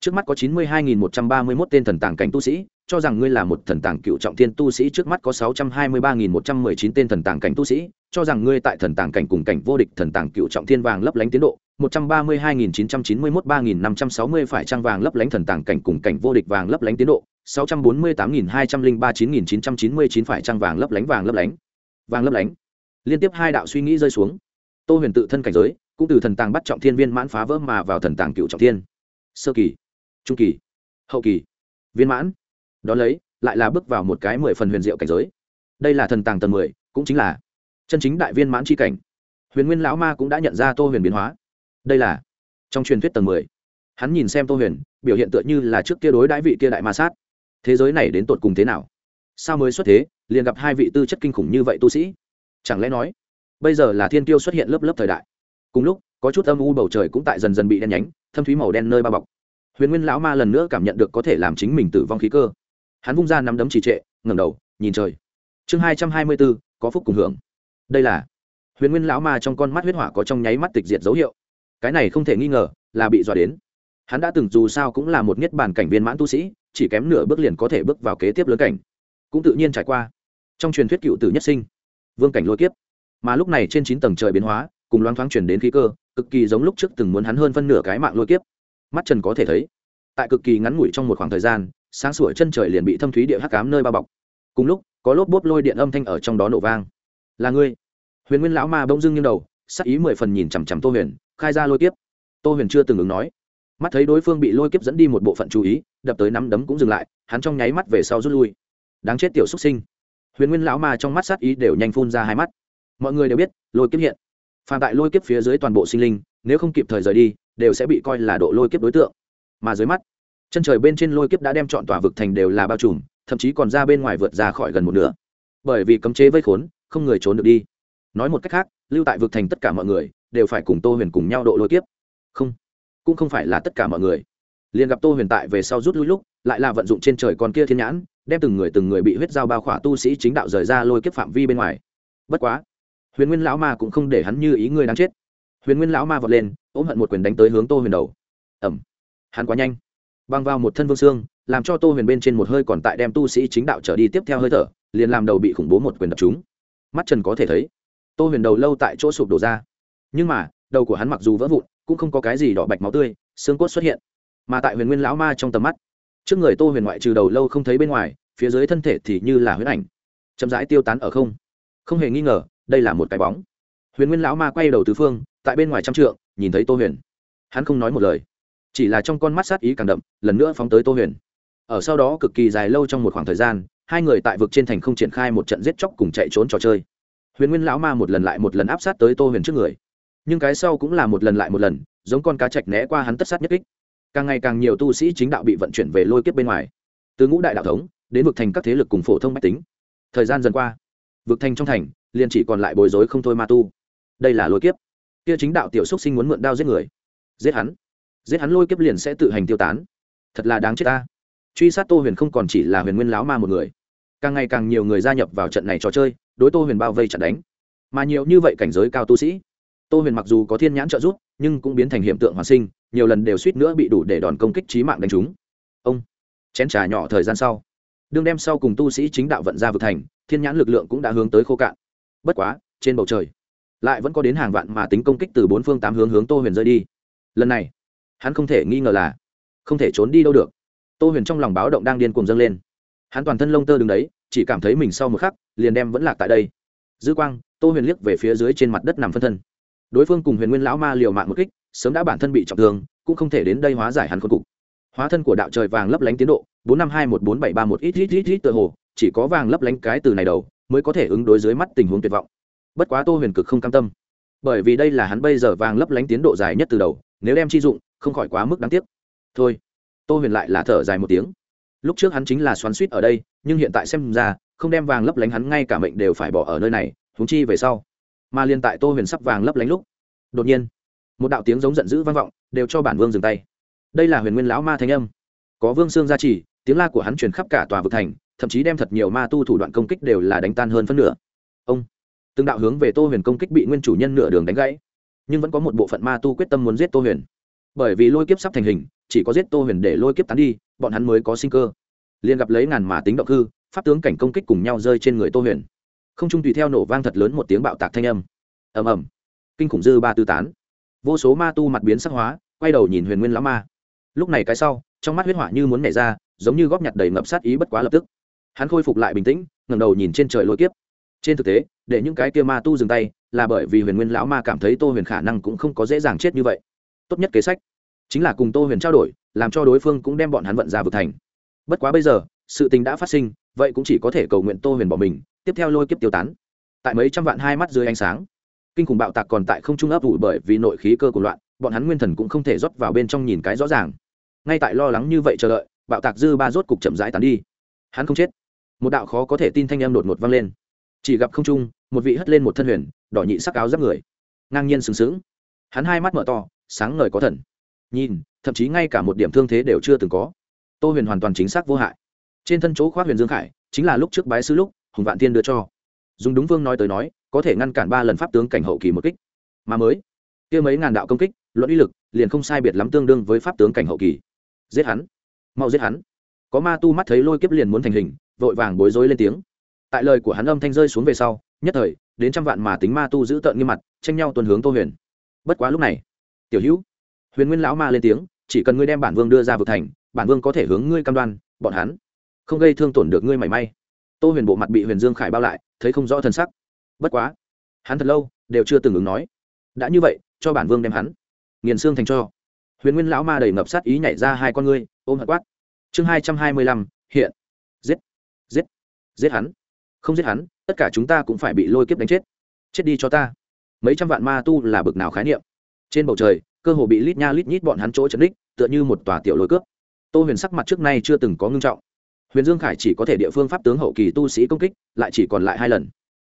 Trước mắt có chín mươi hai nghìn một trăm ba mươi mốt tên thần tàng cảnh tu sĩ, cho rằng ngươi là một thần tàng cựu trọng thiên tu sĩ, trước mắt có sáu trăm hai mươi ba nghìn một trăm mười chín tên thần tàng cảnh tu sĩ, cho rằng ngươi tại thần tàng cảnh cùng cảnh vô địch thần tàng cựu trọng thiên vàng lấp lánh tiến độ một trăm ba mươi hai nghìn chín trăm chín mươi mốt ba nghìn năm trăm sáu mươi phải trang vàng lấp lánh thần tàng cảnh cùng cảnh vô địch vàng lấp lánh tiến độ. sáu trăm bốn mươi tám nghìn hai trăm linh ba chín nghìn chín trăm chín mươi chín phải trang vàng lấp lánh, vàng lấp lánh, vàng lấp lánh. Liên tiếp hai đạo suy nghĩ rơi xuống. Tô huyền tự thân cảnh giới, cũng từ thần tàng bắt trọng thiên viên mãn phá vỡ mà vào thần tàng cựu trọng thiên. Sơ kỳ, trung kỳ, hậu kỳ, viên mãn. Đó lấy, lại là bước vào một cái mười phần huyền diệu cảnh giới. Đây là thần tàng tầng mười, cũng chính là chân chính đại viên mãn chi cảnh. Huyền nguyên lão ma cũng đã nhận ra tô huyền biến hóa đây là trong truyền thuyết tầng mười. Hắn nhìn xem tô huyền, biểu hiện tựa như là trước kia đối đãi vị kia đại ma sát. Thế giới này đến tột cùng thế nào? Sao mới xuất thế, liền gặp hai vị tư chất kinh khủng như vậy tu sĩ? Chẳng lẽ nói, bây giờ là thiên tiêu xuất hiện lớp lớp thời đại? Cùng lúc, có chút âm u bầu trời cũng tại dần dần bị đen nhánh, thâm thúy màu đen nơi bao bọc. Huyền nguyên lão ma lần nữa cảm nhận được có thể làm chính mình tử vong khí cơ. Hắn vung ra nắm đấm trì trệ, ngẩng đầu, nhìn trời. Chương hai trăm hai mươi bốn, có phúc cùng hưởng. Đây là huyền nguyên lão ma trong con mắt huyết hỏa có trong nháy mắt tịch diệt dấu hiệu cái này không thể nghi ngờ là bị dọa đến. Hắn đã từng dù sao cũng là một niết bàn cảnh viên mãn tu sĩ, chỉ kém nửa bước liền có thể bước vào kế tiếp lớn cảnh. Cũng tự nhiên trải qua. Trong truyền thuyết cựu tử nhất sinh, vương cảnh lôi kiếp. Mà lúc này trên chín tầng trời biến hóa, cùng loáng thoáng chuyển đến khí cơ, cực kỳ giống lúc trước từng muốn hắn hơn phân nửa cái mạng lôi kiếp. Mắt trần có thể thấy, tại cực kỳ ngắn ngủi trong một khoảng thời gian, sáng sủa chân trời liền bị thâm thúy địa hắc cám nơi bao bọc. Cùng lúc, có lốp bốp lôi điện âm thanh ở trong đó nổ vang. Là ngươi. Huyền nguyên lão ma bỗng dưng như đầu, sắc ý mười phần nhìn chằm chằm tô huyền khai ra lôi kiếp, tô huyền chưa từng ứng nói. Mắt thấy đối phương bị lôi kiếp dẫn đi một bộ phận chú ý đập tới nắm đấm cũng dừng lại hắn trong nháy mắt về sau rút lui. Đáng chết tiểu xuất sinh. Huyền nguyên lão ma trong mắt sát ý đều nhanh phun ra hai mắt. Mọi người đều biết lôi kiếp hiện. Phàm tại lôi kiếp phía dưới toàn bộ sinh linh nếu không kịp thời rời đi đều sẽ bị coi là độ lôi kiếp đối tượng. Mà dưới mắt chân trời bên trên lôi kiếp đã đem chọn tòa vực thành đều là bao trùm thậm chí còn ra bên ngoài vượt ra khỏi gần một nửa. Bởi vì cấm chế vây khốn không người trốn được đi. Nói một cách khác lưu tại vực thành tất cả mọi người đều phải cùng tô huyền cùng nhau độ lôi kiếp. Không, cũng không phải là tất cả mọi người. Liền gặp tô huyền tại về sau rút lui lúc, lại là vận dụng trên trời con kia thiên nhãn, đem từng người từng người bị huyết dao bao khỏa tu sĩ chính đạo rời ra lôi kiếp phạm vi bên ngoài. Bất quá, huyền nguyên lão ma cũng không để hắn như ý người đáng chết. Huyền nguyên lão ma vọt lên, ôm hận một quyền đánh tới hướng tô huyền đầu. Ẩm hắn quá nhanh. Băng vào một thân vương xương, làm cho tô huyền bên trên một hơi còn tại đem tu sĩ chính đạo trở đi tiếp theo hơi thở, liền làm đầu bị khủng bố một quyền đập chúng mắt trần có thể thấy, tô huyền đầu lâu tại chỗ sụp đổ ra nhưng mà, đầu của hắn mặc dù vỡ vụn, cũng không có cái gì đỏ bạch máu tươi, xương cốt xuất hiện. Mà tại huyền nguyên lão ma trong tầm mắt, trước người tô huyền ngoại trừ đầu lâu không thấy bên ngoài, phía dưới thân thể thì như là huyết ảnh, chậm rãi tiêu tán ở không. Không hề nghi ngờ, đây là một cái bóng. Huyền nguyên lão ma quay đầu tứ phương, tại bên ngoài trăm trượng, nhìn thấy tô huyền. Hắn không nói một lời, chỉ là trong con mắt sát ý càng đậm, lần nữa phóng tới tô huyền. Ở sau đó cực kỳ dài lâu trong một khoảng thời gian, hai người tại vực trên thành không triển khai một trận giết chóc cùng chạy trốn trò chơi. Huyền nguyên lão ma một lần lại một lần áp sát tới tô huyền trước người nhưng cái sau cũng là một lần lại một lần, giống con cá chạch né qua hắn tất sát nhất kích. Càng ngày càng nhiều tu sĩ chính đạo bị vận chuyển về lôi kiếp bên ngoài. Từ ngũ đại đạo thống, đến vực thành các thế lực cùng phổ thông mách tính. Thời gian dần qua, vực thành trong thành, liền chỉ còn lại bối rối không thôi ma tu. Đây là lôi kiếp. Kia chính đạo tiểu xúc sinh muốn mượn đao giết người. Giết hắn. Giết hắn lôi kiếp liền sẽ tự hành tiêu tán. Thật là đáng chết ta. Truy sát tô huyền không còn chỉ là huyền nguyên láo ma một người. Càng ngày càng nhiều người gia nhập vào trận này trò chơi, đối tô huyền bao vây chặn đánh. Mà nhiều như vậy cảnh giới cao tu sĩ tô huyền mặc dù có thiên nhãn trợ giúp, nhưng cũng biến thành hiện tượng hoàn sinh, nhiều lần đều suýt nữa bị đủ để đòn công kích trí mạng đánh trúng. Ông, chén trà nhỏ thời gian sau. Đương đem sau cùng tu sĩ chính đạo vận ra vực thành, thiên nhãn lực lượng cũng đã hướng tới khô cạn. Bất quá, trên bầu trời, lại vẫn có đến hàng vạn mà tính công kích từ bốn phương tám hướng hướng tô huyền rơi đi. Lần này, hắn không thể nghi ngờ là, không thể trốn đi đâu được. Tô huyền trong lòng báo động đang điên cuồng dâng lên. Hắn toàn thân lông tơ đứng đấy, chỉ cảm thấy mình sau một khắc, liền đem vẫn lạc tại đây. Dư quang, tô huyền liếc về phía dưới trên mặt đất nằm phân thân đối phương cùng huyền nguyên lão ma liều mạng một kích, sớm đã bản thân bị trọng thương, cũng không thể đến đây hóa giải hắn khốn cục. Hóa thân của đạo trời vàng lấp lánh tiến độ, bốn năm hai một bốn bảy ba một ít ít ít ít tựa hồ, chỉ có vàng lấp lánh cái từ này đầu, mới có thể ứng đối dưới mắt tình huống tuyệt vọng. Bất quá tô huyền cực không cam tâm. Bởi vì đây là hắn bây giờ vàng lấp lánh tiến độ dài nhất từ đầu, nếu đem chi dụng, không khỏi quá mức đáng tiếc. Thôi. Tô huyền lại là thở dài một tiếng. Lúc trước hắn chính là xoắn suýt ở đây, nhưng hiện tại xem ra, không đem vàng lấp lánh hắn ngay cả mệnh đều phải bỏ ở nơi này húng chi về sau mà liên tại tô huyền sắp vàng lấp lánh lúc, đột nhiên, một đạo tiếng giống giận dữ vang vọng, đều cho bản vương dừng tay. Đây là huyền nguyên lão ma thanh âm. Có vương xương gia trì, tiếng la của hắn truyền khắp cả tòa vực thành, thậm chí đem thật nhiều ma tu thủ đoạn công kích đều là đánh tan hơn phân nửa. Ông, từng đạo hướng về tô huyền công kích bị nguyên chủ nhân nửa đường đánh gãy. Nhưng vẫn có một bộ phận ma tu quyết tâm muốn giết tô huyền. Bởi vì lôi kiếp sắp thành hình, chỉ có giết tô huyền để lôi kiếp tán đi, bọn hắn mới có sinh cơ. Liền gặp lấy ngàn mà tính động hư, pháp tướng cảnh công kích cùng nhau rơi trên người tô huyền không trung tùy theo nổ vang thật lớn một tiếng bạo tạc thanh âm. Ầm ầm. Kinh khủng dư ba tư tán. Vô số ma tu mặt biến sắc hóa, quay đầu nhìn huyền nguyên lão ma. Lúc này cái sau, trong mắt huyết hỏa như muốn nhảy ra, giống như góp nhặt đầy ngập sát ý bất quá lập tức. Hắn khôi phục lại bình tĩnh, ngẩng đầu nhìn trên trời lôi kiếp. Trên thực tế, để những cái kia ma tu dừng tay, là bởi vì huyền nguyên lão ma cảm thấy tô huyền khả năng cũng không có dễ dàng chết như vậy. Tốt nhất kế sách chính là cùng tô huyền trao đổi, làm cho đối phương cũng đem bọn hắn vận ra vực thành. Bất quá bây giờ sự tình đã phát sinh, vậy cũng chỉ có thể cầu nguyện tô huyền bỏ mình, tiếp theo lôi kiếp tiêu tán. Tại mấy trăm vạn hai mắt dưới ánh sáng, kinh khủng bạo tạc còn tại không trung ấp ủ bởi vì nội khí cơ của loạn, bọn hắn nguyên thần cũng không thể rót vào bên trong nhìn cái rõ ràng. Ngay tại lo lắng như vậy chờ đợi, bạo tạc dư ba rốt cục chậm rãi tán đi. Hắn không chết. Một đạo khó có thể tin thanh em đột ngột vang lên. Chỉ gặp không trung, một vị hất lên một thân huyền, đỏ nhị sắc áo giáp người. Ngang nhiên sừng sững. Hắn hai mắt mở to, sáng ngời có thần. Nhìn, thậm chí ngay cả một điểm thương thế đều chưa từng có. Tô huyền hoàn toàn chính xác vô hại trên thân chỗ khoác huyền dương khải, chính là lúc trước bái sư lúc, hùng vạn tiên đưa cho. Dùng đúng vương nói tới nói, có thể ngăn cản ba lần pháp tướng cảnh hậu kỳ một kích. Mà mới, kia mấy ngàn đạo công kích, luận uy lực, liền không sai biệt lắm tương đương với pháp tướng cảnh hậu kỳ. Giết hắn. Mau giết hắn. Có ma tu mắt thấy lôi kiếp liền muốn thành hình, vội vàng bối rối lên tiếng. Tại lời của hắn âm thanh rơi xuống về sau, nhất thời, đến trăm vạn mà tính ma tu giữ tợn nghiêm mặt, tranh nhau tuần hướng tô huyền. Bất quá lúc này, tiểu hữu, huyền nguyên lão ma lên tiếng, chỉ cần ngươi đem bản vương đưa ra vực thành, bản vương có thể hướng ngươi cam đoan, bọn hắn không gây thương tổn được ngươi mảy may. Tô huyền bộ mặt bị huyền dương khải bao lại, thấy không rõ thân sắc. Bất quá, hắn thật lâu đều chưa từng ứng nói. Đã như vậy, cho bản vương đem hắn nghiền xương thành cho. Huyền nguyên lão ma đầy ngập sát ý nhảy ra hai con ngươi, ôm hận quát. Chương hai trăm hai mươi lăm, hiện. Giết giết giết hắn. Không giết hắn, tất cả chúng ta cũng phải bị lôi kiếp đánh chết. Chết đi cho ta. Mấy trăm vạn ma tu là bực nào khái niệm. Trên bầu trời, cơ hồ bị lít nha lít nhít bọn hắn chỗ chấn đích, tựa như một tòa tiểu lôi cướp. Tô huyền sắc mặt trước nay chưa từng có ngưng trọng huyền dương khải chỉ có thể địa phương pháp tướng hậu kỳ tu sĩ công kích, lại chỉ còn lại hai lần.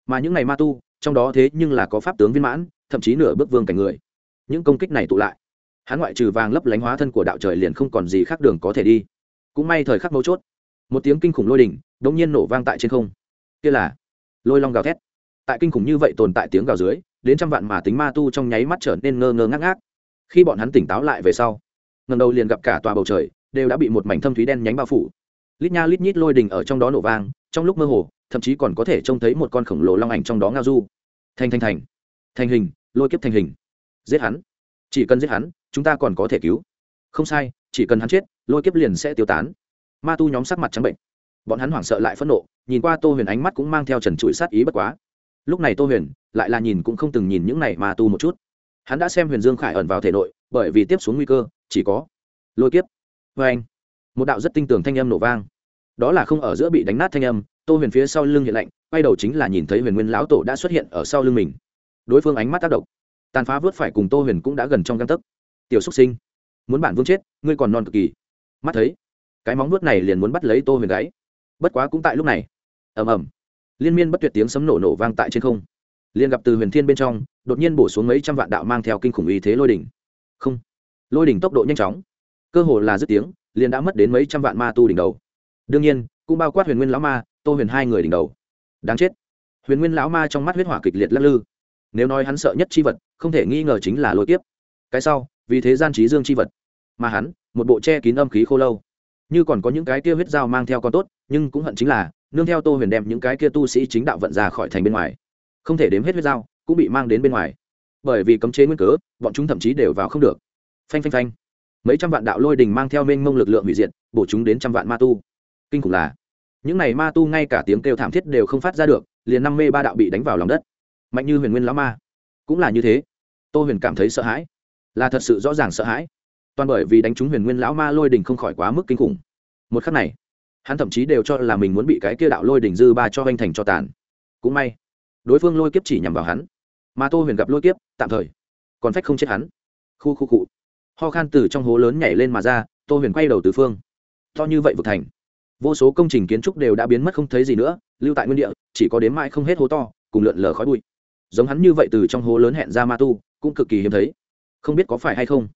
Mà những ngày ma tu, trong đó thế nhưng là có pháp tướng viên mãn, thậm chí nửa bước vương cảnh người. Những công kích này tụ lại, hắn ngoại trừ vàng lấp lánh hóa thân của đạo trời liền không còn gì khác đường có thể đi. Cũng may thời khắc mấu chốt, một tiếng kinh khủng lôi đỉnh đ ỗ n g nhiên nổ vang tại trên không. Kia là lôi long gào thét. Tại kinh khủng như vậy tồn tại tiếng gào dưới, đến trăm vạn mà tính ma tu trong nháy mắt trở nên ngơ ngơ ngác ngác. Khi bọn hắn tỉnh táo lại về sau ngầm đầu liền gặp cả tòa bầu trời đều đã bị một mảnh thâm thúy đen nhánh bao phủ lít nha lít nhít lôi đình ở trong đó nổ vang, trong lúc mơ hồ, thậm chí còn có thể trông thấy một con khổng lồ long ảnh trong đó ngao du. Thành thành thành. Thành hình, lôi kiếp thành hình. Giết hắn. Chỉ cần giết hắn, chúng ta còn có thể cứu. Không sai, chỉ cần hắn chết, lôi kiếp liền sẽ tiêu tán. Ma tu nhóm sắc mặt trắng bệnh. Bọn hắn hoảng sợ lại phẫn nộ, nhìn qua tô huyền ánh mắt cũng mang theo trần trụi sát ý bất quá. Lúc này tô huyền lại là nhìn cũng không từng nhìn những này ma tu một chút. Hắn đã xem huyền dương khải ẩn vào thể nội, bởi vì tiếp xuống nguy cơ, chỉ có lôi kiếp. Vê anh một đạo rất tinh tường thanh âm nổ vang. Đó là không ở giữa bị đánh nát thanh âm, tô huyền phía sau lưng hiện lạnh, quay đầu chính là nhìn thấy huyền nguyên lão tổ đã xuất hiện ở sau lưng mình. Đối phương ánh mắt tác động. Tàn phá vớt phải cùng tô huyền cũng đã gần trong găng tấc. Tiểu xúc sinh, muốn bản vương chết, ngươi còn non cực kỳ. Mắt thấy, cái móng vuốt này liền muốn bắt lấy tô huyền gáy bất quá cũng tại lúc này. Ầm ầm. Liên miên bất tuyệt tiếng sấm nổ nổ vang tại trên không. Liền gặp từ huyền thiên bên trong, đột nhiên bổ xuống mấy trăm vạn đạo mang theo kinh khủng uy thế lôi đỉnh. Không. Lôi đỉnh tốc độ nhanh chóng. Cơ hồ là dứt tiếng liền đã mất đến mấy trăm vạn ma tu đỉnh đầu. Đương nhiên, cũng bao quát huyền nguyên lão ma, tô huyền hai người đỉnh đầu. Đáng chết. Huyền nguyên lão ma trong mắt huyết hỏa kịch liệt lắc lư. Nếu nói hắn sợ nhất chi vật, không thể nghi ngờ chính là lôi kiếp. Cái sau, vì thế gian trí dương chi vật. Mà hắn, một bộ che kín âm khí khô lâu. Như còn có những cái kia huyết dao mang theo con tốt, nhưng cũng hận chính là, nương theo tô huyền đem những cái kia tu sĩ chính đạo vận ra khỏi thành bên ngoài. Không thể đếm hết huyết dao cũng bị mang đến bên ngoài. Bởi vì cấm chế nguyên cớ, bọn chúng thậm chí đều vào không được. Phanh phanh phanh mấy trăm vạn đạo lôi đình mang theo mênh mông lực lượng hủy diệt, bổ chúng đến trăm vạn ma tu. Kinh khủng là, những này ma tu ngay cả tiếng kêu thảm thiết đều không phát ra được, liền năm mê ba đạo bị đánh vào lòng đất. Mạnh như huyền nguyên lão ma, cũng là như thế. Tô huyền cảm thấy sợ hãi, là thật sự rõ ràng sợ hãi. Toàn bởi vì đánh trúng huyền nguyên lão ma lôi đình không khỏi quá mức kinh khủng. Một khắc này, hắn thậm chí đều cho là mình muốn bị cái kia đạo lôi đình dư ba cho anh thành cho tàn. Cũng may, đối phương lôi kiếp chỉ nhằm vào hắn. Mà tô huyền gặp lôi kiếp, tạm thời còn phách không chết hắn. Khu khu cụ ho khan từ trong hố lớn nhảy lên mà ra, tô huyền quay đầu từ phương. To như vậy vực thành. Vô số công trình kiến trúc đều đã biến mất không thấy gì nữa, lưu tại nguyên địa, chỉ có đếm mãi không hết hố to, cùng lượn lờ khói bụi. Giống hắn như vậy từ trong hố lớn hẹn ra ma tu, cũng cực kỳ hiếm thấy. Không biết có phải hay không,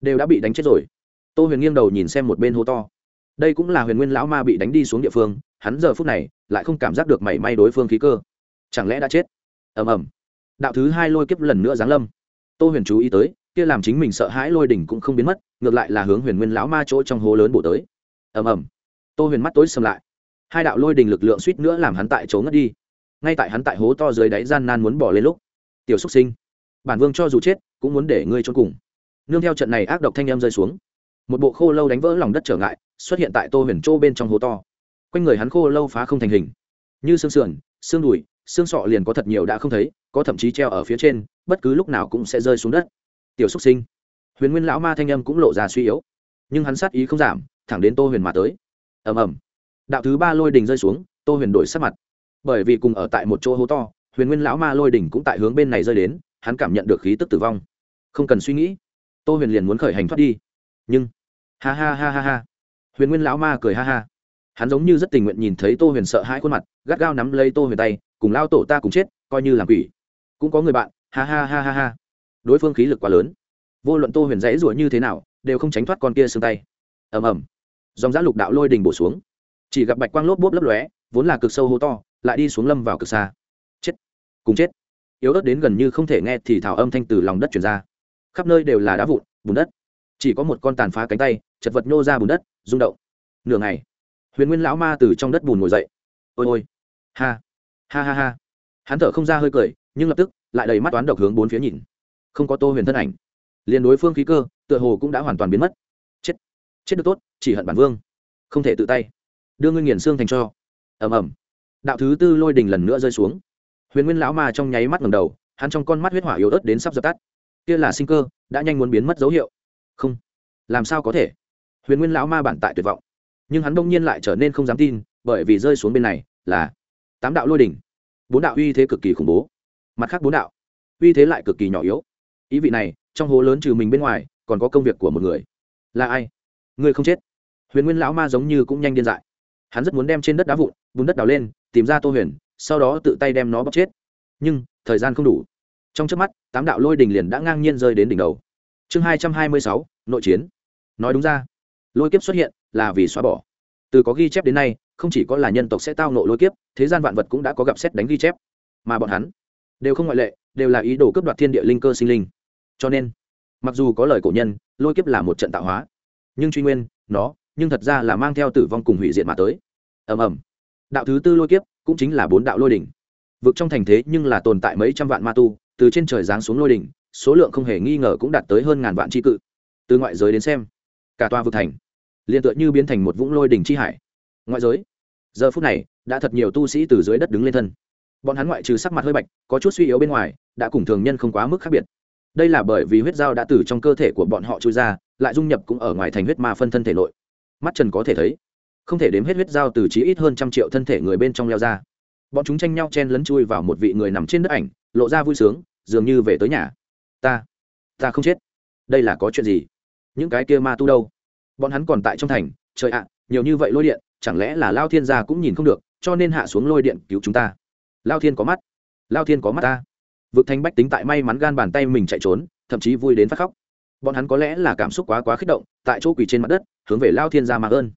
đều đã bị đánh chết rồi. Tô huyền nghiêng đầu nhìn xem một bên hố to. Đây cũng là huyền nguyên lão ma bị đánh đi xuống địa phương, hắn giờ phút này lại không cảm giác được mảy may đối phương khí cơ. Chẳng lẽ đã chết? Ầm ầm. Đạo thứ hai lôi kiếp lần nữa giáng lâm. Tô huyền chú ý tới kia làm chính mình sợ hãi lôi đỉnh cũng không biến mất, ngược lại là hướng huyền nguyên lão ma chỗ trong hố lớn bổ tới. Ầm ầm. Tô huyền mắt tối xâm lại. Hai đạo lôi đình lực lượng suýt nữa làm hắn tại chỗ ngất đi. Ngay tại hắn tại hố to dưới đáy gian nan muốn bỏ lên lúc, tiểu xúc sinh, bản vương cho dù chết, cũng muốn để ngươi trốn cùng. Nương theo trận này ác độc thanh em rơi xuống, một bộ khô lâu đánh vỡ lòng đất trở ngại, xuất hiện tại tô huyền châu bên trong hố to. Quanh người hắn khô lâu phá không thành hình. Như xương sườn, xương đùi, xương sọ liền có thật nhiều đã không thấy, có thậm chí treo ở phía trên, bất cứ lúc nào cũng sẽ rơi xuống đất tiểu xúc sinh. Huyền nguyên lão ma thanh âm cũng lộ ra suy yếu, nhưng hắn sát ý không giảm, thẳng đến tô huyền mà tới. Ầm ầm. Đạo thứ ba lôi đình rơi xuống, tô huyền đổi sắc mặt. Bởi vì cùng ở tại một chỗ hố to, huyền nguyên lão ma lôi đình cũng tại hướng bên này rơi đến, hắn cảm nhận được khí tức tử vong. Không cần suy nghĩ, tô huyền liền muốn khởi hành thoát đi. Nhưng, ha ha ha ha ha. Huyền nguyên lão ma cười ha ha. Hắn giống như rất tình nguyện nhìn thấy tô huyền sợ hãi khuôn mặt, gắt gao nắm lấy tô huyền tay, cùng lao tổ ta cùng chết, coi như làm quỷ. Cũng có người bạn, ha ha ha ha ha đối phương khí lực quá lớn. Vô luận tô huyền dãy rủa như thế nào, đều không tránh thoát con kia xương tay. Ầm ầm. Dòng giã lục đạo lôi đình bổ xuống. Chỉ gặp bạch quang lốp bốp lấp lóe, vốn là cực sâu hố to, lại đi xuống lâm vào cực xa. Chết. Cùng chết. Yếu ớt đến gần như không thể nghe thì thảo âm thanh từ lòng đất chuyển ra. Khắp nơi đều là đá vụn, bùn đất. Chỉ có một con tàn phá cánh tay, chật vật nhô ra bùn đất, rung động. Nửa ngày, huyền nguyên lão ma từ trong đất bùn ngồi dậy. Ôi ôi. Ha. Ha ha ha. Hắn thở không ra hơi cười, nhưng lập tức lại đầy mắt toán độc hướng bốn phía nhìn không có tô huyền thân ảnh. Liền đối phương khí cơ, tựa hồ cũng đã hoàn toàn biến mất. Chết chết được tốt, chỉ hận bản vương. Không thể tự tay. Đưa ngươi nghiền xương thành cho. Ầm ầm. Đạo thứ tư lôi đình lần nữa rơi xuống. Huyền nguyên lão ma trong nháy mắt ngầm đầu, hắn trong con mắt huyết hỏa yếu ớt đến sắp dập tắt. Kia là sinh cơ, đã nhanh muốn biến mất dấu hiệu. Không. Làm sao có thể? Huyền nguyên lão ma bản tại tuyệt vọng. Nhưng hắn đông nhiên lại trở nên không dám tin, bởi vì rơi xuống bên này là tám đạo lôi đỉnh bốn đạo uy thế cực kỳ khủng bố. Mặt khác bốn đạo, uy thế lại cực kỳ nhỏ yếu ý vị này, trong hố lớn trừ mình bên ngoài, còn có công việc của một người. Là ai? Người không chết. Huyền nguyên lão ma giống như cũng nhanh điên dại. Hắn rất muốn đem trên đất đá vụn, bùn đất đào lên, tìm ra tô huyền, sau đó tự tay đem nó bóc chết. Nhưng, thời gian không đủ. Trong trước mắt, tám đạo lôi đình liền đã ngang nhiên rơi đến đỉnh đầu. Chương hai trăm hai mươi sáu, nội chiến. Nói đúng ra, lôi kiếp xuất hiện là vì xóa bỏ. Từ có ghi chép đến nay, không chỉ có là nhân tộc sẽ tao nộ lôi kiếp, thế gian vạn vật cũng đã có gặp xét đánh ghi chép. Mà bọn hắn đều không ngoại lệ, đều là ý đồ cướp đoạt thiên địa linh cơ sinh linh cho nên, mặc dù có lời cổ nhân, lôi kiếp là một trận tạo hóa, nhưng truy nguyên, nó, nhưng thật ra là mang theo tử vong cùng hủy diệt mà tới. Ầm ầm. Đạo thứ tư lôi kiếp cũng chính là bốn đạo lôi đỉnh. Vực trong thành thế nhưng là tồn tại mấy trăm vạn ma tu, từ trên trời giáng xuống lôi đỉnh, số lượng không hề nghi ngờ cũng đạt tới hơn ngàn vạn tri cự. Từ ngoại giới đến xem, cả tòa vực thành liền tựa như biến thành một vũng lôi đỉnh chi hải. Ngoại giới, giờ phút này, đã thật nhiều tu sĩ từ dưới đất đứng lên thân. Bọn hắn ngoại trừ sắc mặt hơi bạch, có chút suy yếu bên ngoài, đã cùng thường nhân không quá mức khác biệt đây là bởi vì huyết dao đã từ trong cơ thể của bọn họ trôi ra, lại dung nhập cũng ở ngoài thành huyết ma phân thân thể nội. Mắt trần có thể thấy, không thể đếm hết huyết dao từ chí ít hơn trăm triệu thân thể người bên trong leo ra. Bọn chúng tranh nhau chen lấn chui vào một vị người nằm trên đất ảnh, lộ ra vui sướng, dường như về tới nhà. Ta ta không chết. Đây là có chuyện gì? Những cái kia ma tu đâu? Bọn hắn còn tại trong thành, trời ạ, nhiều như vậy lôi điện, chẳng lẽ là lao thiên gia cũng nhìn không được, cho nên hạ xuống lôi điện cứu chúng ta. Lao thiên có mắt. Lao thiên có mắt ta vực thanh bách tính tại may mắn gan bàn tay mình chạy trốn, thậm chí vui đến phát khóc. Bọn hắn có lẽ là cảm xúc quá quá kích động, tại chỗ quỳ trên mặt đất, hướng về lao thiên gia mạng ơn.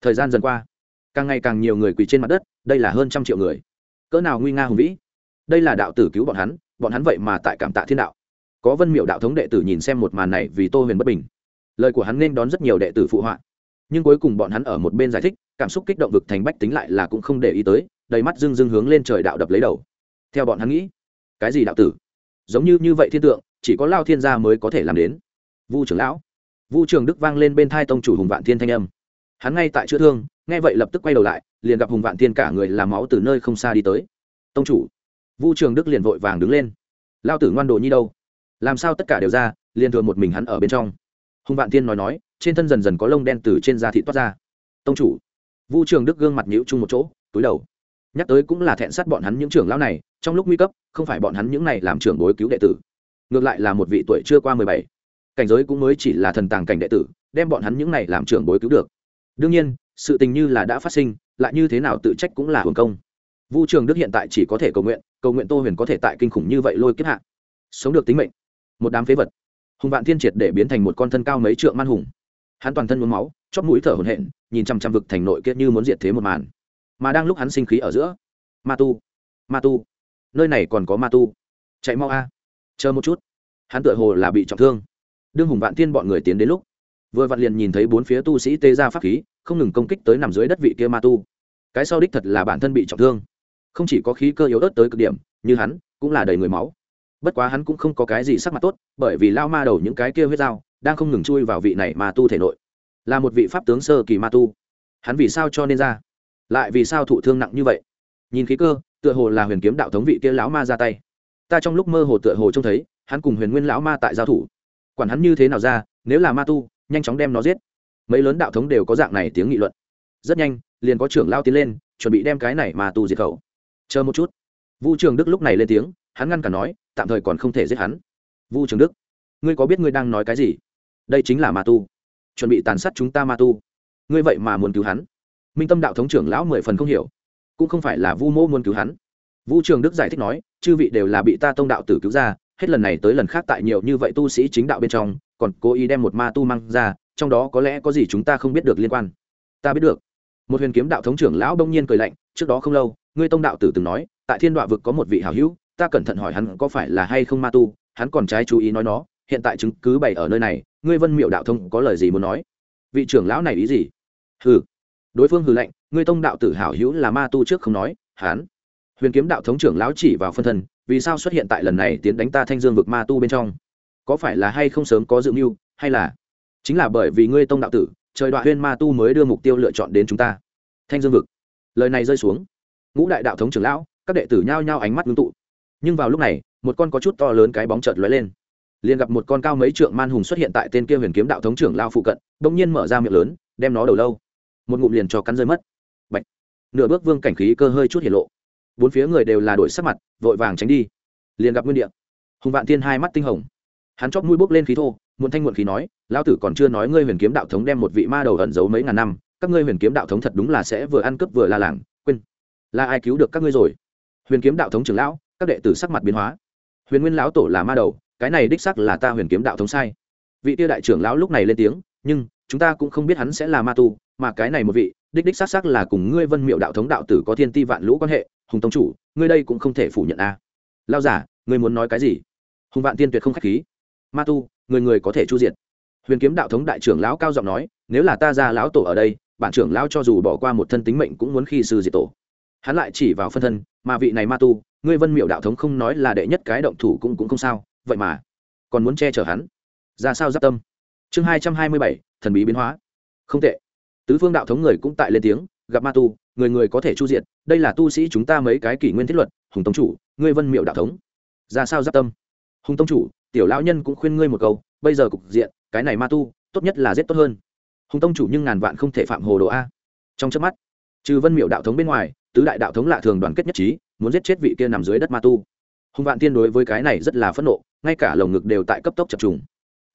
Thời gian dần qua, càng ngày càng nhiều người quỳ trên mặt đất, đây là hơn trăm triệu người. Cỡ nào nguy nga hùng vĩ. Đây là đạo tử cứu bọn hắn bọn hắn vậy mà tại cảm tạ thiên đạo. Có vân miệu đạo thống đệ tử nhìn xem một màn này vì tô huyền bất bình. Lời của hắn nên đón rất nhiều đệ tử phụ họa. Nhưng cuối cùng bọn hắn ở một bên giải thích, cảm xúc kích động vực thành bách tính lại là cũng không để ý tới, đầy mắt dưng dưng hướng lên trời đạo đập lấy đầu. Theo bọn hắn nghĩ cái gì đạo tử? Giống như như vậy thiên tượng, chỉ có lao thiên gia mới có thể làm đến. Vu trưởng lão. Vu trường đức vang lên bên thai tông chủ hùng vạn thiên thanh âm. Hắn ngay tại chữa thương, nghe vậy lập tức quay đầu lại, liền gặp hùng vạn thiên cả người làm máu từ nơi không xa đi tới. Tông chủ. Vu trường đức liền vội vàng đứng lên. Lao tử ngoan đồ nhi đâu? Làm sao tất cả đều ra, liền thường một mình hắn ở bên trong? Hùng vạn thiên nói nói, trên thân dần dần có lông đen từ trên da thị toát ra. Tông chủ. Vu trường đức gương mặt nhịu chung một chỗ, túi đầu nhắc tới cũng là thẹn sát bọn hắn những trưởng lão này, trong lúc nguy cấp, không phải bọn hắn những này làm trưởng bối cứu đệ tử. Ngược lại là một vị tuổi chưa qua mười bảy, cảnh giới cũng mới chỉ là thần tàng cảnh đệ tử, đem bọn hắn những này làm trưởng bối cứu được. Đương nhiên, sự tình như là đã phát sinh, lại như thế nào tự trách cũng là hưởng công. Vu trường đức hiện tại chỉ có thể cầu nguyện cầu nguyện tô huyền có thể tại kinh khủng như vậy lôi kiếp hạ, sống được tính mệnh. Một đám phế vật hùng vạn thiên triệt để biến thành một con thân cao mấy trượng man hùng. Hắn toàn thân uống máu chót mũi thở hổn hển, nhìn chằm chằm vực thành nội kiệt như muốn diệt thế một màn mà đang lúc hắn sinh khí ở giữa. Ma tu ma tu, nơi này còn có ma tu. Chạy mau a. Chờ một chút. Hắn tựa hồ là bị trọng thương. Đương hùng vạn thiên bọn người tiến đến lúc, vừa vặn liền nhìn thấy bốn phía tu sĩ tê ra pháp khí, không ngừng công kích tới nằm dưới đất vị kia ma tu. Cái sau đích thật là bản thân bị trọng thương. Không chỉ có khí cơ yếu ớt tới cực điểm, như hắn, cũng là đầy người máu. Bất quá hắn cũng không có cái gì sắc mặt tốt, bởi vì lao ma đầu những cái kia huyết dao đang không ngừng chui vào vị này ma tu thể nội. Là một vị pháp tướng sơ kỳ ma tu. Hắn vì sao cho nên ra? Lại vì sao thụ thương nặng như vậy? Nhìn khí cơ, tựa hồ là huyền kiếm đạo thống vị kia lão ma ra tay. Ta trong lúc mơ hồ tựa hồ trông thấy, hắn cùng huyền nguyên lão ma tại giao thủ. Quản hắn như thế nào ra, nếu là ma tu, nhanh chóng đem nó giết. Mấy lớn đạo thống đều có dạng này tiếng nghị luận. Rất nhanh, liền có trưởng lao tiến lên, chuẩn bị đem cái này mà tu diệt khẩu. Chờ một chút. Vu trường đức lúc này lên tiếng, hắn ngăn cả nói, tạm thời còn không thể giết hắn. Vu trường đức, ngươi có biết ngươi đang nói cái gì? Đây chính là ma tu. Chuẩn bị tàn sát chúng ta ma tu. Ngươi vậy mà muốn cứu hắn minh tâm đạo thống trưởng lão mười phần không hiểu cũng không phải là vu mô muốn cứu hắn vu trường đức giải thích nói chư vị đều là bị ta tông đạo tử cứu ra hết lần này tới lần khác tại nhiều như vậy tu sĩ chính đạo bên trong còn cố ý đem một ma tu mang ra trong đó có lẽ có gì chúng ta không biết được liên quan ta biết được một huyền kiếm đạo thống trưởng lão đông nhiên cười lạnh trước đó không lâu ngươi tông đạo tử từng nói tại thiên đoạn vực có một vị hảo hữu ta cẩn thận hỏi hắn có phải là hay không ma tu hắn còn trái chú ý nói nó hiện tại chứng cứ bày ở nơi này ngươi vân miệu đạo thông có lời gì muốn nói vị trưởng lão này ý gì hừ đối phương hừ lạnh ngươi tông đạo tử hảo hữu là ma tu trước không nói hán, huyền kiếm đạo thống trưởng lão chỉ vào phân thân vì sao xuất hiện tại lần này tiến đánh ta thanh dương vực ma tu bên trong? Có phải là hay không sớm có dự mưu hay là chính là bởi vì ngươi tông đạo tử trời đoạn huyên ma tu mới đưa mục tiêu lựa chọn đến chúng ta thanh dương vực? Lời này rơi xuống. Ngũ đại đạo thống trưởng lão các đệ tử nhao nhao ánh mắt ngưng tụ. Nhưng vào lúc này một con có chút to lớn cái bóng chợt lóe lên. Liền gặp một con cao mấy trượng man hùng xuất hiện tại tên kia huyền kiếm đạo thống trưởng lao phụ cận đông nhiên mở ra miệng lớn đem nó đầu lâu một ngụm liền cho cắn rơi mất. Bạch. nửa bước vương cảnh khí cơ hơi chút hiển lộ. Bốn phía người đều là đổi sắc mặt, vội vàng tránh đi. Liền gặp nguyên địa. Hùng vạn tiên hai mắt tinh hồng. Hắn chóp mũi bốc lên khí thô, muộn thanh muộn khí nói, lão tử còn chưa nói ngươi huyền kiếm đạo thống đem một vị ma đầu ẩn giấu mấy ngàn năm, các ngươi huyền kiếm đạo thống thật đúng là sẽ vừa ăn cướp vừa la làng, quên. Là ai cứu được các ngươi rồi? Huyền kiếm đạo thống trưởng lão, các đệ tử sắc mặt biến hóa. Huyền nguyên lão tổ là ma đầu, cái này đích sắc là ta huyền kiếm đạo thống sai. Vị tiêu đại trưởng lão lúc này lên tiếng, nhưng, chúng ta cũng không biết hắn sẽ là ma tu mà cái này một vị, đích đích xác xác là cùng ngươi vân miệu đạo thống đạo tử có thiên ti vạn lũ quan hệ, hùng tông chủ, ngươi đây cũng không thể phủ nhận a. À. lao giả, ngươi muốn nói cái gì? Hùng vạn tiên tuyệt không k h á c h khí. Ma tu, người người có thể chu diện huyền kiếm đạo thống đại trưởng lão cao giọng nói, nếu là ta ra lão tổ ở đây, bản trưởng lão cho dù bỏ qua một thân tính mệnh cũng muốn khi sư diệt tổ. Hắn lại chỉ vào phân thân, mà vị này ma tu, ngươi vân miệu đạo thống không nói là đệ nhất cái động thủ cũng cũng không sao, vậy mà còn muốn che chở hắn. Ra sao giáp tâm? Chương hai trăm hai mươi bảy, thần bí biến hóa. Không tệ tứ phương đạo thống người cũng tại lên tiếng, gặp ma tu, người người có thể chu diện đây là tu sĩ chúng ta mấy cái kỷ nguyên thiết luật, hùng tông chủ, ngươi vân miệu đạo thống. Ra sao giáp tâm? Hùng tông chủ, tiểu lão nhân cũng khuyên ngươi một câu, bây giờ cục diện, cái này ma tu, tốt nhất là giết tốt hơn. Hùng tông chủ nhưng ngàn vạn không thể phạm hồ đồ a. Trong trước mắt, trừ vân miệu đạo thống bên ngoài, tứ đại đạo thống lạ thường đoàn kết nhất trí, muốn giết chết vị kia nằm dưới đất ma tu. Hùng vạn tiên đối với cái này rất là phẫn nộ, ngay cả lồng ngực đều tại cấp tốc chập trùng.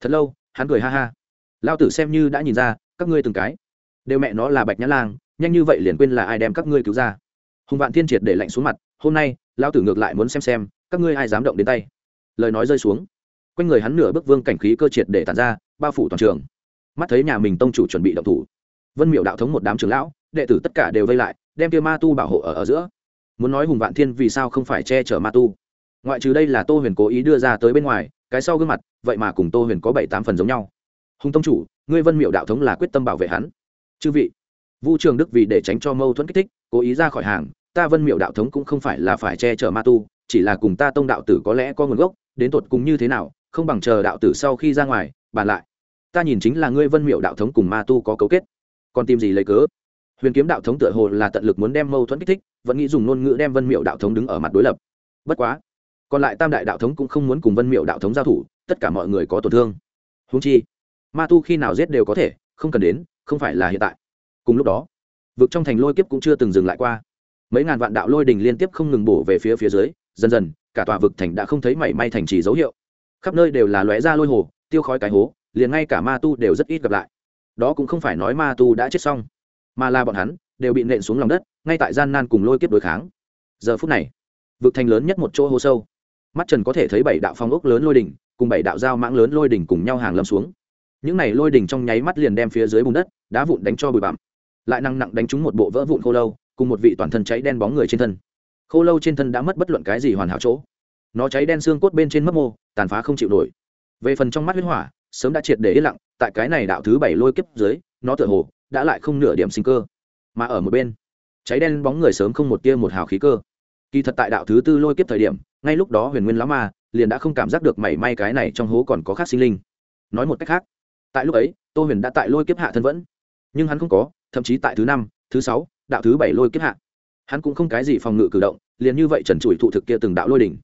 Thật lâu, hắn cười ha ha. Lao tử xem như đã nhìn ra, các ngươi từng cái đều mẹ nó là bạch nhã lang, nhanh như vậy liền quên là ai đem các ngươi cứu ra. Hùng vạn thiên triệt để lạnh xuống mặt, hôm nay lao tử ngược lại muốn xem xem, các ngươi ai dám động đến tay. Lời nói rơi xuống. Quanh người hắn nửa bước vương cảnh khí cơ triệt để tàn ra, bao phủ toàn trường. Mắt thấy nhà mình tông chủ chuẩn bị động thủ. Vân miệu đạo thống một đám trưởng lão, đệ tử tất cả đều vây lại, đem kia ma tu bảo hộ ở ở giữa. Muốn nói hùng vạn thiên vì sao không phải che chở ma tu? Ngoại trừ đây là tô huyền cố ý đưa ra tới bên ngoài, cái sau gương mặt, vậy mà cùng tô huyền có bảy tám phần giống nhau. Hùng tông chủ, ngươi vân miệu đạo thống là quyết tâm bảo vệ hắn chư vị, vu trường đức vì để tránh cho mâu thuẫn kích thích, cố ý ra khỏi hàng, ta vân miệu đạo thống cũng không phải là phải che chở ma tu, chỉ là cùng ta tông đạo tử có lẽ có nguồn gốc, đến tột cùng như thế nào, không bằng chờ đạo tử sau khi ra ngoài, bàn lại. Ta nhìn chính là ngươi vân miệu đạo thống cùng ma tu có cấu kết. Còn tìm gì lấy cớ? Huyền kiếm đạo thống tựa hồ là tận lực muốn đem mâu thuẫn kích thích, vẫn nghĩ dùng ngôn ngữ đem vân miệu đạo thống đứng ở mặt đối lập. Bất quá, còn lại tam đại đạo thống cũng không muốn cùng vân miệu đạo thống giao thủ, tất cả mọi người có tổn thương. Húng chi, ma tu khi nào giết đều có thể không cần đến, không phải là hiện tại. Cùng lúc đó, vực trong thành lôi kiếp cũng chưa từng dừng lại qua. Mấy ngàn vạn đạo lôi đình liên tiếp không ngừng bổ về phía phía dưới, dần dần, cả tòa vực thành đã không thấy mảy may thành trì dấu hiệu. Khắp nơi đều là lóe ra lôi hồ, tiêu khói cái hố, liền ngay cả ma tu đều rất ít gặp lại. Đó cũng không phải nói ma tu đã chết xong, mà là bọn hắn đều bị nện xuống lòng đất, ngay tại gian nan cùng lôi kiếp đối kháng. Giờ phút này, vực thành lớn nhất một chỗ hô sâu. Mắt trần có thể thấy bảy đạo phong ốc lớn lôi đỉnh cùng bảy đạo dao mãng lớn lôi đỉnh cùng nhau hàng lâm xuống những này lôi đỉnh trong nháy mắt liền đem phía dưới bùn đất, đá vụn đánh cho bụi bặm. Lại năng nặng đánh trúng một bộ vỡ vụn khô lâu, cùng một vị toàn thân cháy đen bóng người trên thân. Khô lâu trên thân đã mất bất luận cái gì hoàn hảo chỗ. Nó cháy đen xương cốt bên trên mất mô, tàn phá không chịu nổi. Về phần trong mắt huyết hỏa, sớm đã triệt để yên lặng, tại cái này đạo thứ bảy lôi kiếp dưới, nó tựa hồ đã lại không nửa điểm sinh cơ. Mà ở một bên, cháy đen bóng người sớm không một tia một hào khí cơ. Kỳ thật tại đạo thứ tư lôi kiếp thời điểm, ngay lúc đó huyền nguyên lão ma liền đã không cảm giác được mảy may cái này trong hố còn có khác sinh linh. Nói một cách khác tại lúc ấy, tô huyền đã tại lôi kiếp hạ thân vẫn. Nhưng hắn không có, thậm chí tại thứ năm, thứ sáu, đạo thứ bảy lôi kiếp hạ. Hắn cũng không cái gì phòng ngự cử động, liền như vậy trần trụi thụ thực kia từng đạo lôi đỉnh.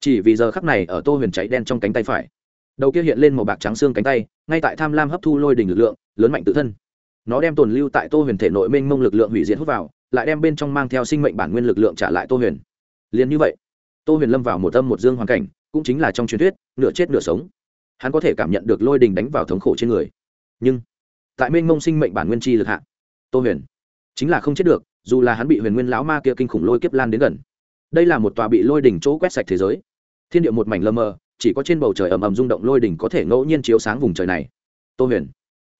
Chỉ vì giờ khắc này ở tô huyền cháy đen trong cánh tay phải. Đầu kia hiện lên màu bạc trắng xương cánh tay, ngay tại tham lam hấp thu lôi đỉnh lực lượng, lớn mạnh tự thân. Nó đem tồn lưu tại tô huyền thể nội mênh mông lực lượng hủy diệt hút vào, lại đem bên trong mang theo sinh mệnh bản nguyên lực lượng trả lại tô huyền. Liền như vậy, tô huyền lâm vào một âm một dương hoàn cảnh, cũng chính là trong truyền thuyết, nửa chết nửa sống hắn có thể cảm nhận được lôi đình đánh vào thống khổ trên người. Nhưng, tại mênh mông sinh mệnh bản nguyên chi lực hạ, tô huyền chính là không chết được, dù là hắn bị huyền nguyên lão ma kia kinh khủng lôi kiếp lan đến gần. Đây là một tòa bị lôi đỉnh chỗ quét sạch thế giới. Thiên địa một mảnh lơ mờ, chỉ có trên bầu trời ầm ầm rung động lôi đỉnh có thể ngẫu nhiên chiếu sáng vùng trời này. Tô huyền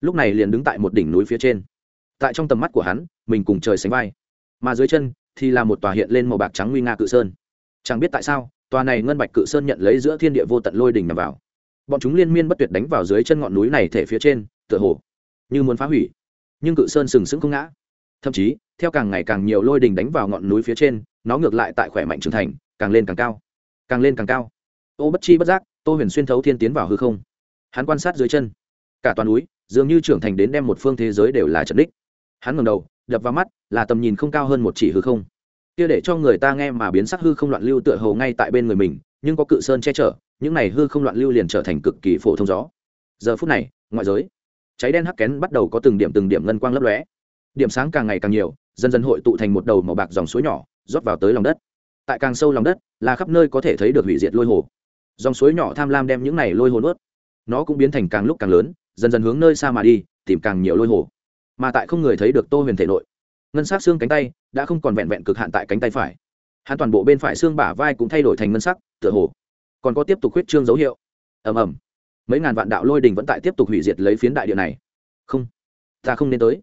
lúc này liền đứng tại một đỉnh núi phía trên. Tại trong tầm mắt của hắn, mình cùng trời sánh vai. Mà dưới chân thì là một tòa hiện lên màu bạc trắng nguy nga cự sơn. Chẳng biết tại sao, tòa này ngân bạch cự sơn nhận lấy giữa thiên địa vô tận lôi đỉnh nằm vào bọn chúng liên miên bất tuyệt đánh vào dưới chân ngọn núi này thể phía trên, tựa hồ như muốn phá hủy. Nhưng cự sơn sừng sững không ngã. Thậm chí, theo càng ngày càng nhiều lôi đình đánh vào ngọn núi phía trên, nó ngược lại tại khỏe mạnh trưởng thành, càng lên càng cao. Càng lên càng cao. Ô bất chi bất giác, tô huyền xuyên thấu thiên tiến vào hư không. Hắn quan sát dưới chân. Cả toàn núi, dường như trưởng thành đến đem một phương thế giới đều là trận đích. Hắn ngầm đầu, đập vào mắt, là tầm nhìn không cao hơn một chỉ hư không. Kia để cho người ta nghe mà biến sắc hư không loạn lưu tựa hồ ngay tại bên người mình, nhưng có cự sơn che chở những này hư không loạn lưu liền trở thành cực kỳ phổ thông gió. Giờ phút này, ngoại giới, cháy đen hắc kén bắt đầu có từng điểm từng điểm ngân quang lấp lóe. Điểm sáng càng ngày càng nhiều, dần dần hội tụ thành một đầu màu bạc dòng suối nhỏ, rót vào tới lòng đất. Tại càng sâu lòng đất, là khắp nơi có thể thấy được hủy diệt lôi hồ. Dòng suối nhỏ tham lam đem những này lôi hồ nuốt. Nó cũng biến thành càng lúc càng lớn, dần dần hướng nơi xa mà đi, tìm càng nhiều lôi hồ. Mà tại không người thấy được tô huyền thể nội, ngân sắc xương cánh tay đã không còn vẹn vẹn cực hạn tại cánh tay phải. Hắn toàn bộ bên phải xương bả vai cũng thay đổi thành ngân sắc, tựa hồ còn có tiếp tục huyết trương dấu hiệu. Ầm ầm. Mấy ngàn vạn đạo lôi đình vẫn tại tiếp tục hủy diệt lấy phiến đại địa này. Không, ta không nên tới.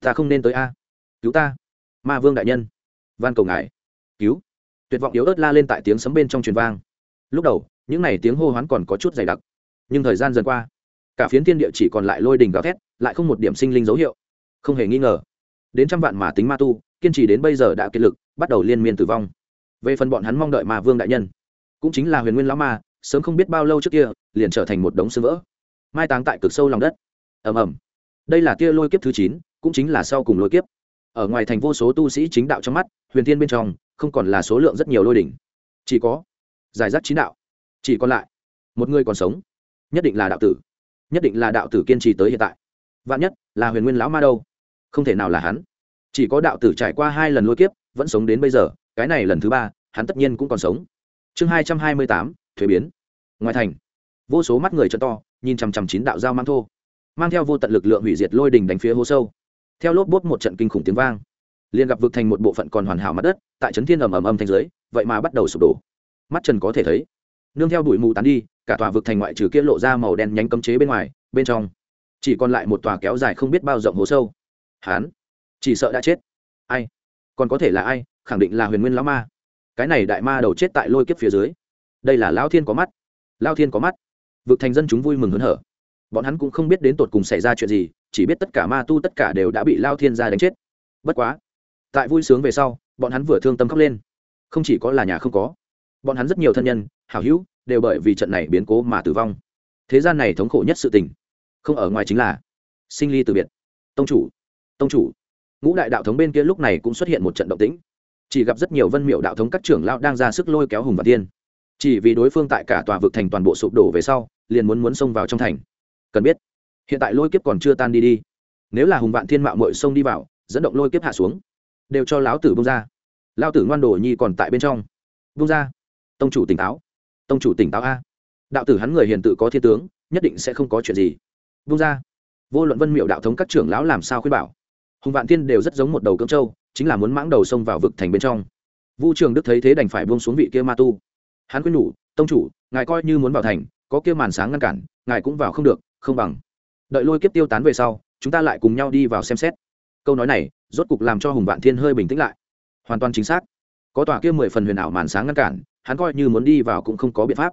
Ta không nên tới a. Cứu ta, ma vương đại nhân. Van cầu ngài. Cứu. Tuyệt vọng yếu ớt la lên tại tiếng sấm bên trong truyền vang. Lúc đầu, những n à y tiếng hô hoán còn có chút dày đặc. Nhưng thời gian dần qua, cả phiến thiên địa chỉ còn lại lôi đình gào thét, lại không một điểm sinh linh dấu hiệu. Không hề nghi ngờ, đến trăm vạn mà tính ma tu, kiên trì đến bây giờ đã kiệt lực, bắt đầu liên miên tử vong. Về phần bọn hắn mong đợi mà vương đại nhân cũng chính là huyền nguyên lão ma, sớm không biết bao lâu trước kia, liền trở thành một đống sơ vỡ, mai táng tại cực sâu lòng đất. Ầm ầm. Đây là tia lôi kiếp thứ chín, cũng chính là sau cùng lôi kiếp. Ở ngoài thành vô số tu sĩ chính đạo trong mắt, huyền thiên bên trong, không còn là số lượng rất nhiều lôi đỉnh. Chỉ có giải rác chín đạo. Chỉ còn lại một người còn sống. Nhất định là đạo tử. Nhất định là đạo tử kiên trì tới hiện tại. Vạn nhất là huyền nguyên lão ma đâu? Không thể nào là hắn. Chỉ có đạo tử trải qua hai lần lôi kiếp, vẫn sống đến bây giờ, cái này lần thứ ba, hắn tất nhiên cũng còn sống chương hai trăm hai mươi tám, thuế biến. Ngoài thành, vô số mắt người chân to, nhìn chằm chằm chín đạo dao mang thô, mang theo vô tận lực lượng hủy diệt lôi đình đánh phía hố sâu. Theo lốp bốt một trận kinh khủng tiếng vang, liền gặp vực thành một bộ phận còn hoàn hảo mặt đất, tại trấn thiên ầm ầm âm thanh giới vậy mà bắt đầu sụp đổ. Mắt trần có thể thấy, nương theo đuổi mù tán đi, cả tòa vực thành ngoại trừ kia lộ ra màu đen nhánh cấm chế bên ngoài, bên trong, chỉ còn lại một tòa kéo dài không biết bao rộng hố sâu. Hán, chỉ sợ đã chết. Ai? Còn có thể là ai? Khẳng định là huyền nguyên lão ma cái này đại ma đầu chết tại lôi kiếp phía dưới. Đây là lao thiên có mắt. Lao thiên có mắt. Vực thành dân chúng vui mừng hớn hở. Bọn hắn cũng không biết đến tột cùng xảy ra chuyện gì, chỉ biết tất cả ma tu tất cả đều đã bị lao thiên gia đánh chết. Bất quá, tại vui sướng về sau, bọn hắn vừa thương tâm khóc lên. Không chỉ có là nhà không có, bọn hắn rất nhiều thân nhân, hảo hữu, đều bởi vì trận này biến cố mà tử vong. Thế gian này thống khổ nhất sự tình, không ở ngoài chính là sinh ly từ biệt. Tông chủ tông chủ. Ngũ đại đạo thống bên kia lúc này cũng xuất hiện một trận động tĩnh chỉ gặp rất nhiều vân miệu đạo thống các trưởng lao đang ra sức lôi kéo hùng và tiên chỉ vì đối phương tại cả tòa vực thành toàn bộ sụp đổ về sau, liền muốn muốn xông vào trong thành. Cần biết, hiện tại lôi kiếp còn chưa tan đi đi. Nếu là hùng vạn thiên mạo mội xông đi vào, dẫn động lôi kiếp hạ xuống, đều cho lão tử bông ra. Lao tử ngoan đồ nhi còn tại bên trong. Bông ra. Tông chủ tỉnh táo. Tông chủ tỉnh táo a. Đạo tử hắn người hiền tự có thiên tướng, nhất định sẽ không có chuyện gì. Bông ra. Vô luận vân miệu đạo thống các trưởng lão làm sao khuyên bảo. Hùng vạn thiên đều rất giống một đầu cưỡng châu chính là muốn mãng đầu xông vào vực thành bên trong. Vu trường đức thấy thế đành phải buông xuống vị kia ma tu. Hắn quyết nhủ, tông chủ, ngài coi như muốn vào thành, có kia màn sáng ngăn cản, ngài cũng vào không được, không bằng. Đợi lôi kiếp tiêu tán về sau, chúng ta lại cùng nhau đi vào xem xét. Câu nói này, rốt cục làm cho hùng vạn thiên hơi bình tĩnh lại. Hoàn toàn chính xác. Có tòa kia mười phần huyền ảo màn sáng ngăn cản, hắn coi như muốn đi vào cũng không có biện pháp.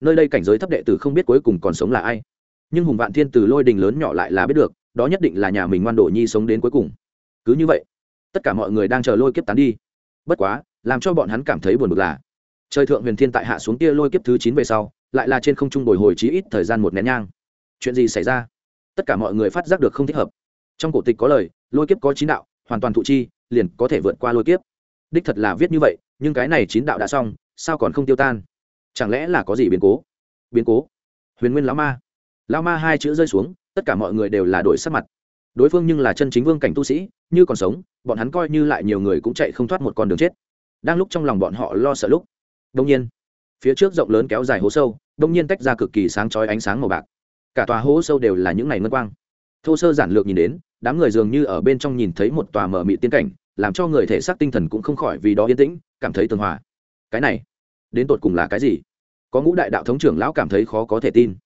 Nơi đây cảnh giới thấp đệ tử không biết cuối cùng còn sống là ai. Nhưng hùng vạn thiên từ lôi đình lớn nhỏ lại là biết được, đó nhất định là nhà mình ngoan đổ nhi sống đến cuối cùng. Cứ như vậy tất cả mọi người đang chờ lôi kiếp tán đi. Bất quá, làm cho bọn hắn cảm thấy buồn bực là, trời thượng huyền thiên tại hạ xuống kia lôi kiếp thứ chín về sau, lại là trên không trung bồi hồi chí ít thời gian một nén nhang. Chuyện gì xảy ra? Tất cả mọi người phát giác được không thích hợp. Trong cổ tịch có lời, lôi kiếp có chín đạo, hoàn toàn thụ chi, liền có thể vượt qua lôi kiếp. Đích thật là viết như vậy, nhưng cái này chín đạo đã xong, sao còn không tiêu tan? Chẳng lẽ là có gì biến cố? Biến cố? Huyền nguyên lão ma. Lão ma hai chữ rơi xuống, tất cả mọi người đều là đổi sắc mặt đối phương nhưng là chân chính vương cảnh tu sĩ, như còn sống, bọn hắn coi như lại nhiều người cũng chạy không thoát một con đường chết. Đang lúc trong lòng bọn họ lo sợ lúc đông nhiên, phía trước rộng lớn kéo dài hố sâu đông nhiên tách ra cực kỳ sáng chói ánh sáng màu bạc. Cả tòa hố sâu đều là những ngày ngân quang. Thô sơ giản lược nhìn đến, đám người dường như ở bên trong nhìn thấy một tòa mở mị tiên cảnh, làm cho người thể xác tinh thần cũng không khỏi vì đó yên tĩnh, cảm thấy tường hòa. Cái này, đến tột cùng là cái gì? Có ngũ đại đạo thống trưởng lão cảm thấy khó có thể tin.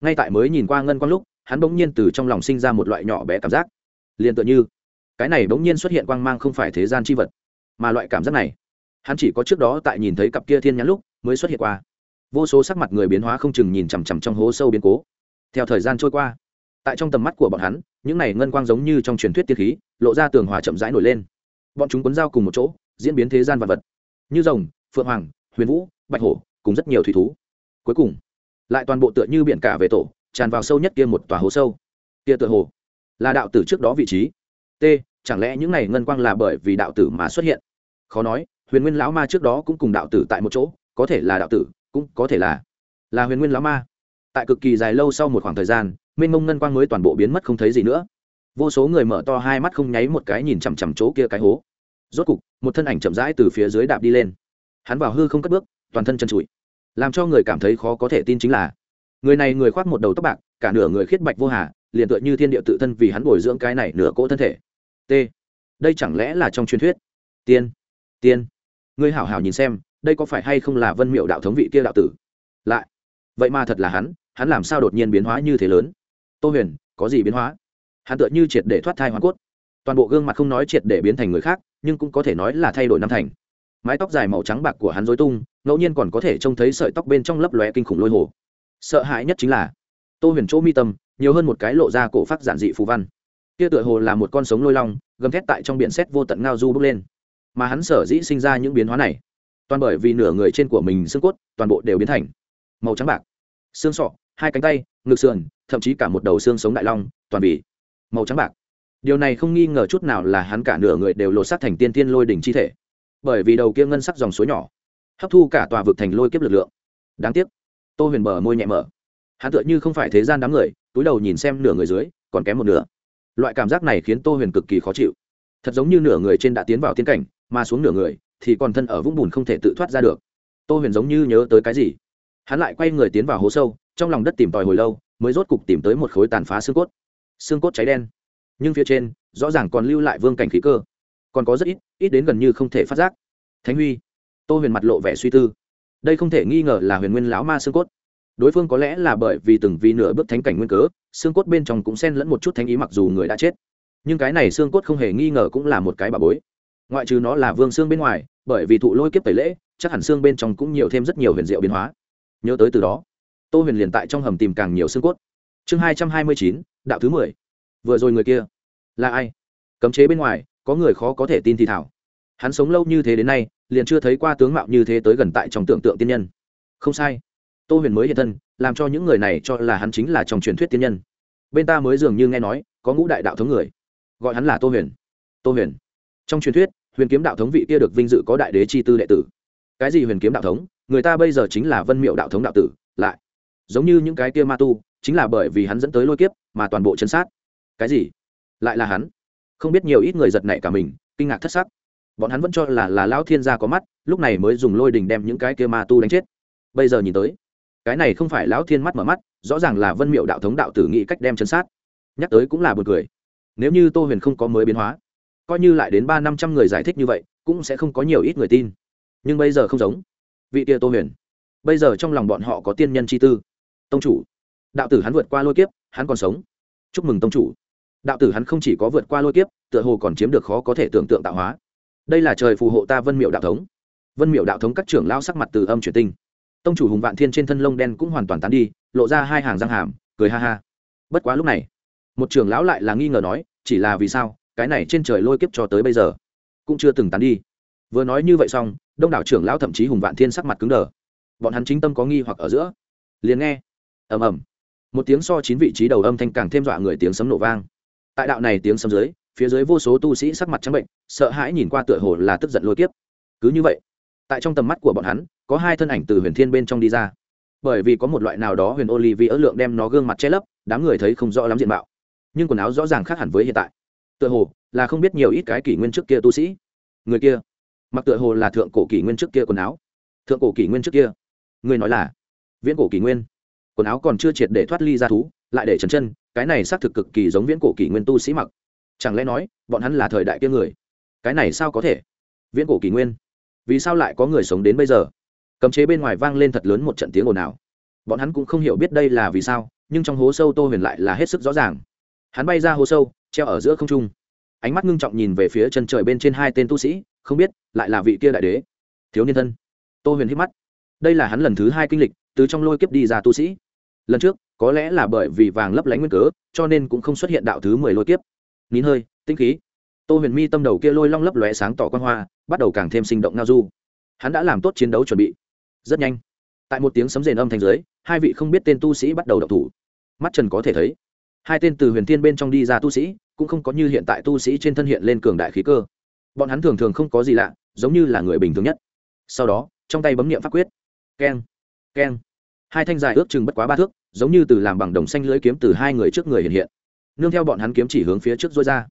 Ngay tại mới nhìn qua ngân quang lúc hắn bỗng nhiên từ trong lòng sinh ra một loại nhỏ bé cảm giác. Liền tựa như, cái này bỗng nhiên xuất hiện quang mang không phải thế gian c h i vật, mà loại cảm giác này, hắn chỉ có trước đó tại nhìn thấy cặp kia thiên nhãn lúc mới xuất hiện qua. Vô số sắc mặt người biến hóa không chừng nhìn chằm chằm trong hố sâu biến cố. Theo thời gian trôi qua, tại trong tầm mắt của bọn hắn, những này ngân quang giống như trong truyền thuyết tiên khí, lộ ra tường hòa chậm rãi nổi lên. Bọn chúng quấn dao cùng một chỗ, diễn biến thế gian vật vật. Như rồng, phượng hoàng, huyền vũ, bạch hổ, cùng rất nhiều thủy thú. Cuối cùng, lại toàn bộ tựa như biển cả về tổ tràn vào sâu nhất kia một tòa hố sâu. Kia tựa hồ là đạo tử trước đó vị trí. T, chẳng lẽ những này ngân quang là bởi vì đạo tử mà xuất hiện? Khó nói, huyền nguyên lão ma trước đó cũng cùng đạo tử tại một chỗ, có thể là đạo tử, cũng có thể là là huyền nguyên lão ma. Tại cực kỳ dài lâu sau một khoảng thời gian, mênh mông ngân quang mới toàn bộ biến mất không thấy gì nữa. Vô số người mở to hai mắt không nháy một cái nhìn chằm chằm chỗ kia cái hố. Rốt cục, một thân ảnh chậm rãi từ phía dưới đạp đi lên. Hắn vào hư không cất bước, toàn thân chân trụi. Làm cho người cảm thấy khó có thể tin chính là người này người khoác một đầu tóc bạc, cả nửa người khiết bạch vô hà, liền tựa như thiên địa tự thân vì hắn bồi dưỡng cái này nửa cỗ thân thể. T. Đây chẳng lẽ là trong truyền thuyết? Tiên. Tiên. Ngươi hảo hảo nhìn xem, đây có phải hay không là vân miệu đạo thống vị kia đạo tử? Lại. Vậy mà thật là hắn hắn làm sao đột nhiên biến hóa như thế lớn? Tô huyền, có gì biến hóa? Hắn tựa như triệt để thoát thai hoàn cốt. Toàn bộ gương mặt không nói triệt để biến thành người khác, nhưng cũng có thể nói là thay đổi năm thành. Mái tóc dài màu trắng bạc của hắn dối tung, ngẫu nhiên còn có thể trông thấy sợi tóc bên trong lấp lóe kinh khủng lôi hồ sợ hãi nhất chính là, tô huyền chỗ mi tâm, nhiều hơn một cái lộ ra cổ phát giản dị phù văn. Kia tựa hồ là một con sống lôi long, gầm thét tại trong biển xét vô tận ngao du bước lên. Mà hắn sở dĩ sinh ra những biến hóa này, toàn bởi vì nửa người trên của mình xương cốt, toàn bộ đều biến thành màu trắng bạc. Xương sọ, hai cánh tay, ngực sườn, thậm chí cả một đầu xương sống đại long, toàn vì màu trắng bạc. Điều này không nghi ngờ chút nào là hắn cả nửa người đều lột xác thành tiên tiên lôi đỉnh chi thể. Bởi vì đầu kia ngân sắc dòng suối nhỏ, hấp thu cả tòa vực thành lôi kiếp lực lượng. Đáng tiếc tô huyền bờ môi nhẹ mở. Hắn tựa như không phải thế gian đám người, túi đầu nhìn xem nửa người dưới, còn kém một nửa. Loại cảm giác này khiến tô huyền cực kỳ khó chịu. Thật giống như nửa người trên đã tiến vào tiến cảnh, mà xuống nửa người, thì còn thân ở vũng bùn không thể tự thoát ra được. Tô huyền giống như nhớ tới cái gì? Hắn lại quay người tiến vào hố sâu, trong lòng đất tìm tòi hồi lâu, mới rốt cục tìm tới một khối tàn phá xương cốt. Xương cốt cháy đen. Nhưng phía trên, rõ ràng còn lưu lại vương cảnh khí cơ. Còn có rất ít ít đến gần như không thể phát giác. Thánh huy. Tô huyền mặt lộ vẻ suy tư đây không thể nghi ngờ là huyền nguyên lão ma xương cốt. Đối phương có lẽ là bởi vì từng vì nửa bước thánh cảnh nguyên cớ, xương cốt bên trong cũng xen lẫn một chút thánh ý mặc dù người đã chết. Nhưng cái này xương cốt không hề nghi ngờ cũng là một cái bà bối. Ngoại trừ nó là vương xương bên ngoài, bởi vì thụ lôi kiếp tẩy lễ, chắc hẳn xương bên trong cũng nhiều thêm rất nhiều huyền diệu biến hóa. Nhớ tới từ đó, tô huyền liền tại trong hầm tìm càng nhiều xương cốt. Chương hai trăm hai mươi chín, đạo thứ mười. Vừa rồi người kia là ai? Cấm chế bên ngoài, có người khó có thể tin thì thảo. Hắn sống lâu như thế đến nay liền chưa thấy qua tướng mạo như thế tới gần tại trong tưởng tượng tiên nhân. Không sai. Tô huyền mới hiện thân, làm cho những người này cho là hắn chính là trong truyền thuyết tiên nhân. Bên ta mới dường như nghe nói, có ngũ đại đạo thống người. Gọi hắn là tô huyền. Tô huyền. Trong truyền thuyết, huyền kiếm đạo thống vị kia được vinh dự có đại đế chi tư đệ tử. Cái gì huyền kiếm đạo thống? Người ta bây giờ chính là vân miệu đạo thống đạo tử, lại. Giống như những cái kia ma tu, chính là bởi vì hắn dẫn tới lôi kiếp, mà toàn bộ chân sát. Cái gì? Lại là hắn. Không biết nhiều ít người giật nảy cả mình, kinh ngạc thất sắc bọn hắn vẫn cho là là lão thiên gia có mắt, lúc này mới dùng lôi đình đem những cái kia ma tu đánh chết. Bây giờ nhìn tới, cái này không phải lão thiên mắt mở mắt, rõ ràng là vân miệu đạo thống đạo tử nghĩ cách đem chân sát. Nhắc tới cũng là b u ồ n cười. Nếu như tô huyền không có mới biến hóa, coi như lại đến ba năm trăm người giải thích như vậy, cũng sẽ không có nhiều ít người tin. Nhưng bây giờ không giống. Vị tia tô huyền, bây giờ trong lòng bọn họ có tiên nhân chi tư. Tông chủ, đạo tử hắn vượt qua lôi kiếp, hắn còn sống. Chúc mừng tông chủ. Đạo tử hắn không chỉ có vượt qua lôi kiếp, tựa hồ còn chiếm được khó có thể tưởng tượng tạo hóa đây là trời phù hộ ta vân miệu đạo thống. Vân miệu đạo thống các trưởng lao sắc mặt từ âm chuyển tinh. Tông chủ hùng vạn thiên trên thân lông đen cũng hoàn toàn tán đi, lộ ra hai hàng răng hàm, cười ha ha. Bất quá lúc này, một trưởng lão lại là nghi ngờ nói, chỉ là vì sao, cái này trên trời lôi kiếp cho tới bây giờ, cũng chưa từng tán đi. Vừa nói như vậy xong, đông đảo trưởng lão thậm chí hùng vạn thiên sắc mặt cứng đờ. Bọn hắn chính tâm có nghi hoặc ở giữa. Liền nghe, ầm ầm, một tiếng so chín vị trí đầu âm thanh càng thêm dọa người tiếng sấm nổ vang. Tại đạo này tiếng sấm dưới phía dưới vô số tu sĩ sắc mặt trắng bệnh, sợ hãi nhìn qua tựa hồ là tức giận lôi kiếp. Cứ như vậy, tại trong tầm mắt của bọn hắn, có hai thân ảnh từ huyền thiên bên trong đi ra. Bởi vì có một loại nào đó huyền olivier lượng đem nó gương mặt che lấp, đám người thấy không rõ lắm diện mạo. Nhưng quần áo rõ ràng khác hẳn với hiện tại. Tựa hồ là không biết nhiều ít cái kỷ nguyên trước kia tu sĩ. Người kia, mặc tựa hồ là thượng cổ kỷ nguyên trước kia quần áo. Thượng cổ kỷ nguyên trước kia. Người nói là viễn cổ kỷ nguyên. Quần áo còn chưa triệt để thoát ly ra thú, lại để trần chân, cái này xác thực cực kỳ giống viễn cổ kỷ nguyên tu sĩ mặc chẳng lẽ nói, bọn hắn là thời đại kia người? Cái này sao có thể? Viễn cổ kỷ nguyên. Vì sao lại có người sống đến bây giờ? Cấm chế bên ngoài vang lên thật lớn một trận tiếng ồn ào. Bọn hắn cũng không hiểu biết đây là vì sao, nhưng trong hố sâu tô huyền lại là hết sức rõ ràng. Hắn bay ra hố sâu, treo ở giữa không trung. Ánh mắt ngưng trọng nhìn về phía chân trời bên trên hai tên tu sĩ, không biết lại là vị kia đại đế. Thiếu niên thân. Tô huyền hít mắt. Đây là hắn lần thứ hai kinh lịch, từ trong lôi kiếp đi ra tu sĩ. Lần trước, có lẽ là bởi vì vàng lấp lánh nguyên cớ, cho nên cũng không xuất hiện đạo thứ mười lôi kiếp nín hơi tinh khí. Tô huyền mi tâm đầu kia lôi long lấp lóe sáng tỏ quan hoa, bắt đầu càng thêm sinh động ngao du. Hắn đã làm tốt chiến đấu chuẩn bị. Rất nhanh. Tại một tiếng sấm rền âm thanh dưới, hai vị không biết tên tu sĩ bắt đầu đập thủ. Mắt trần có thể thấy, hai tên từ huyền thiên bên trong đi ra tu sĩ, cũng không có như hiện tại tu sĩ trên thân hiện lên cường đại khí cơ. Bọn hắn thường thường không có gì lạ, giống như là người bình thường nhất. Sau đó, trong tay bấm nghiệm pháp quyết. Keng keng. Hai thanh dài ước chừng bất quá ba thước, giống như từ làm bằng đồng xanh lưới kiếm từ hai người trước người hiện hiện nương theo bọn hắn kiếm chỉ hướng phía trước dối ra.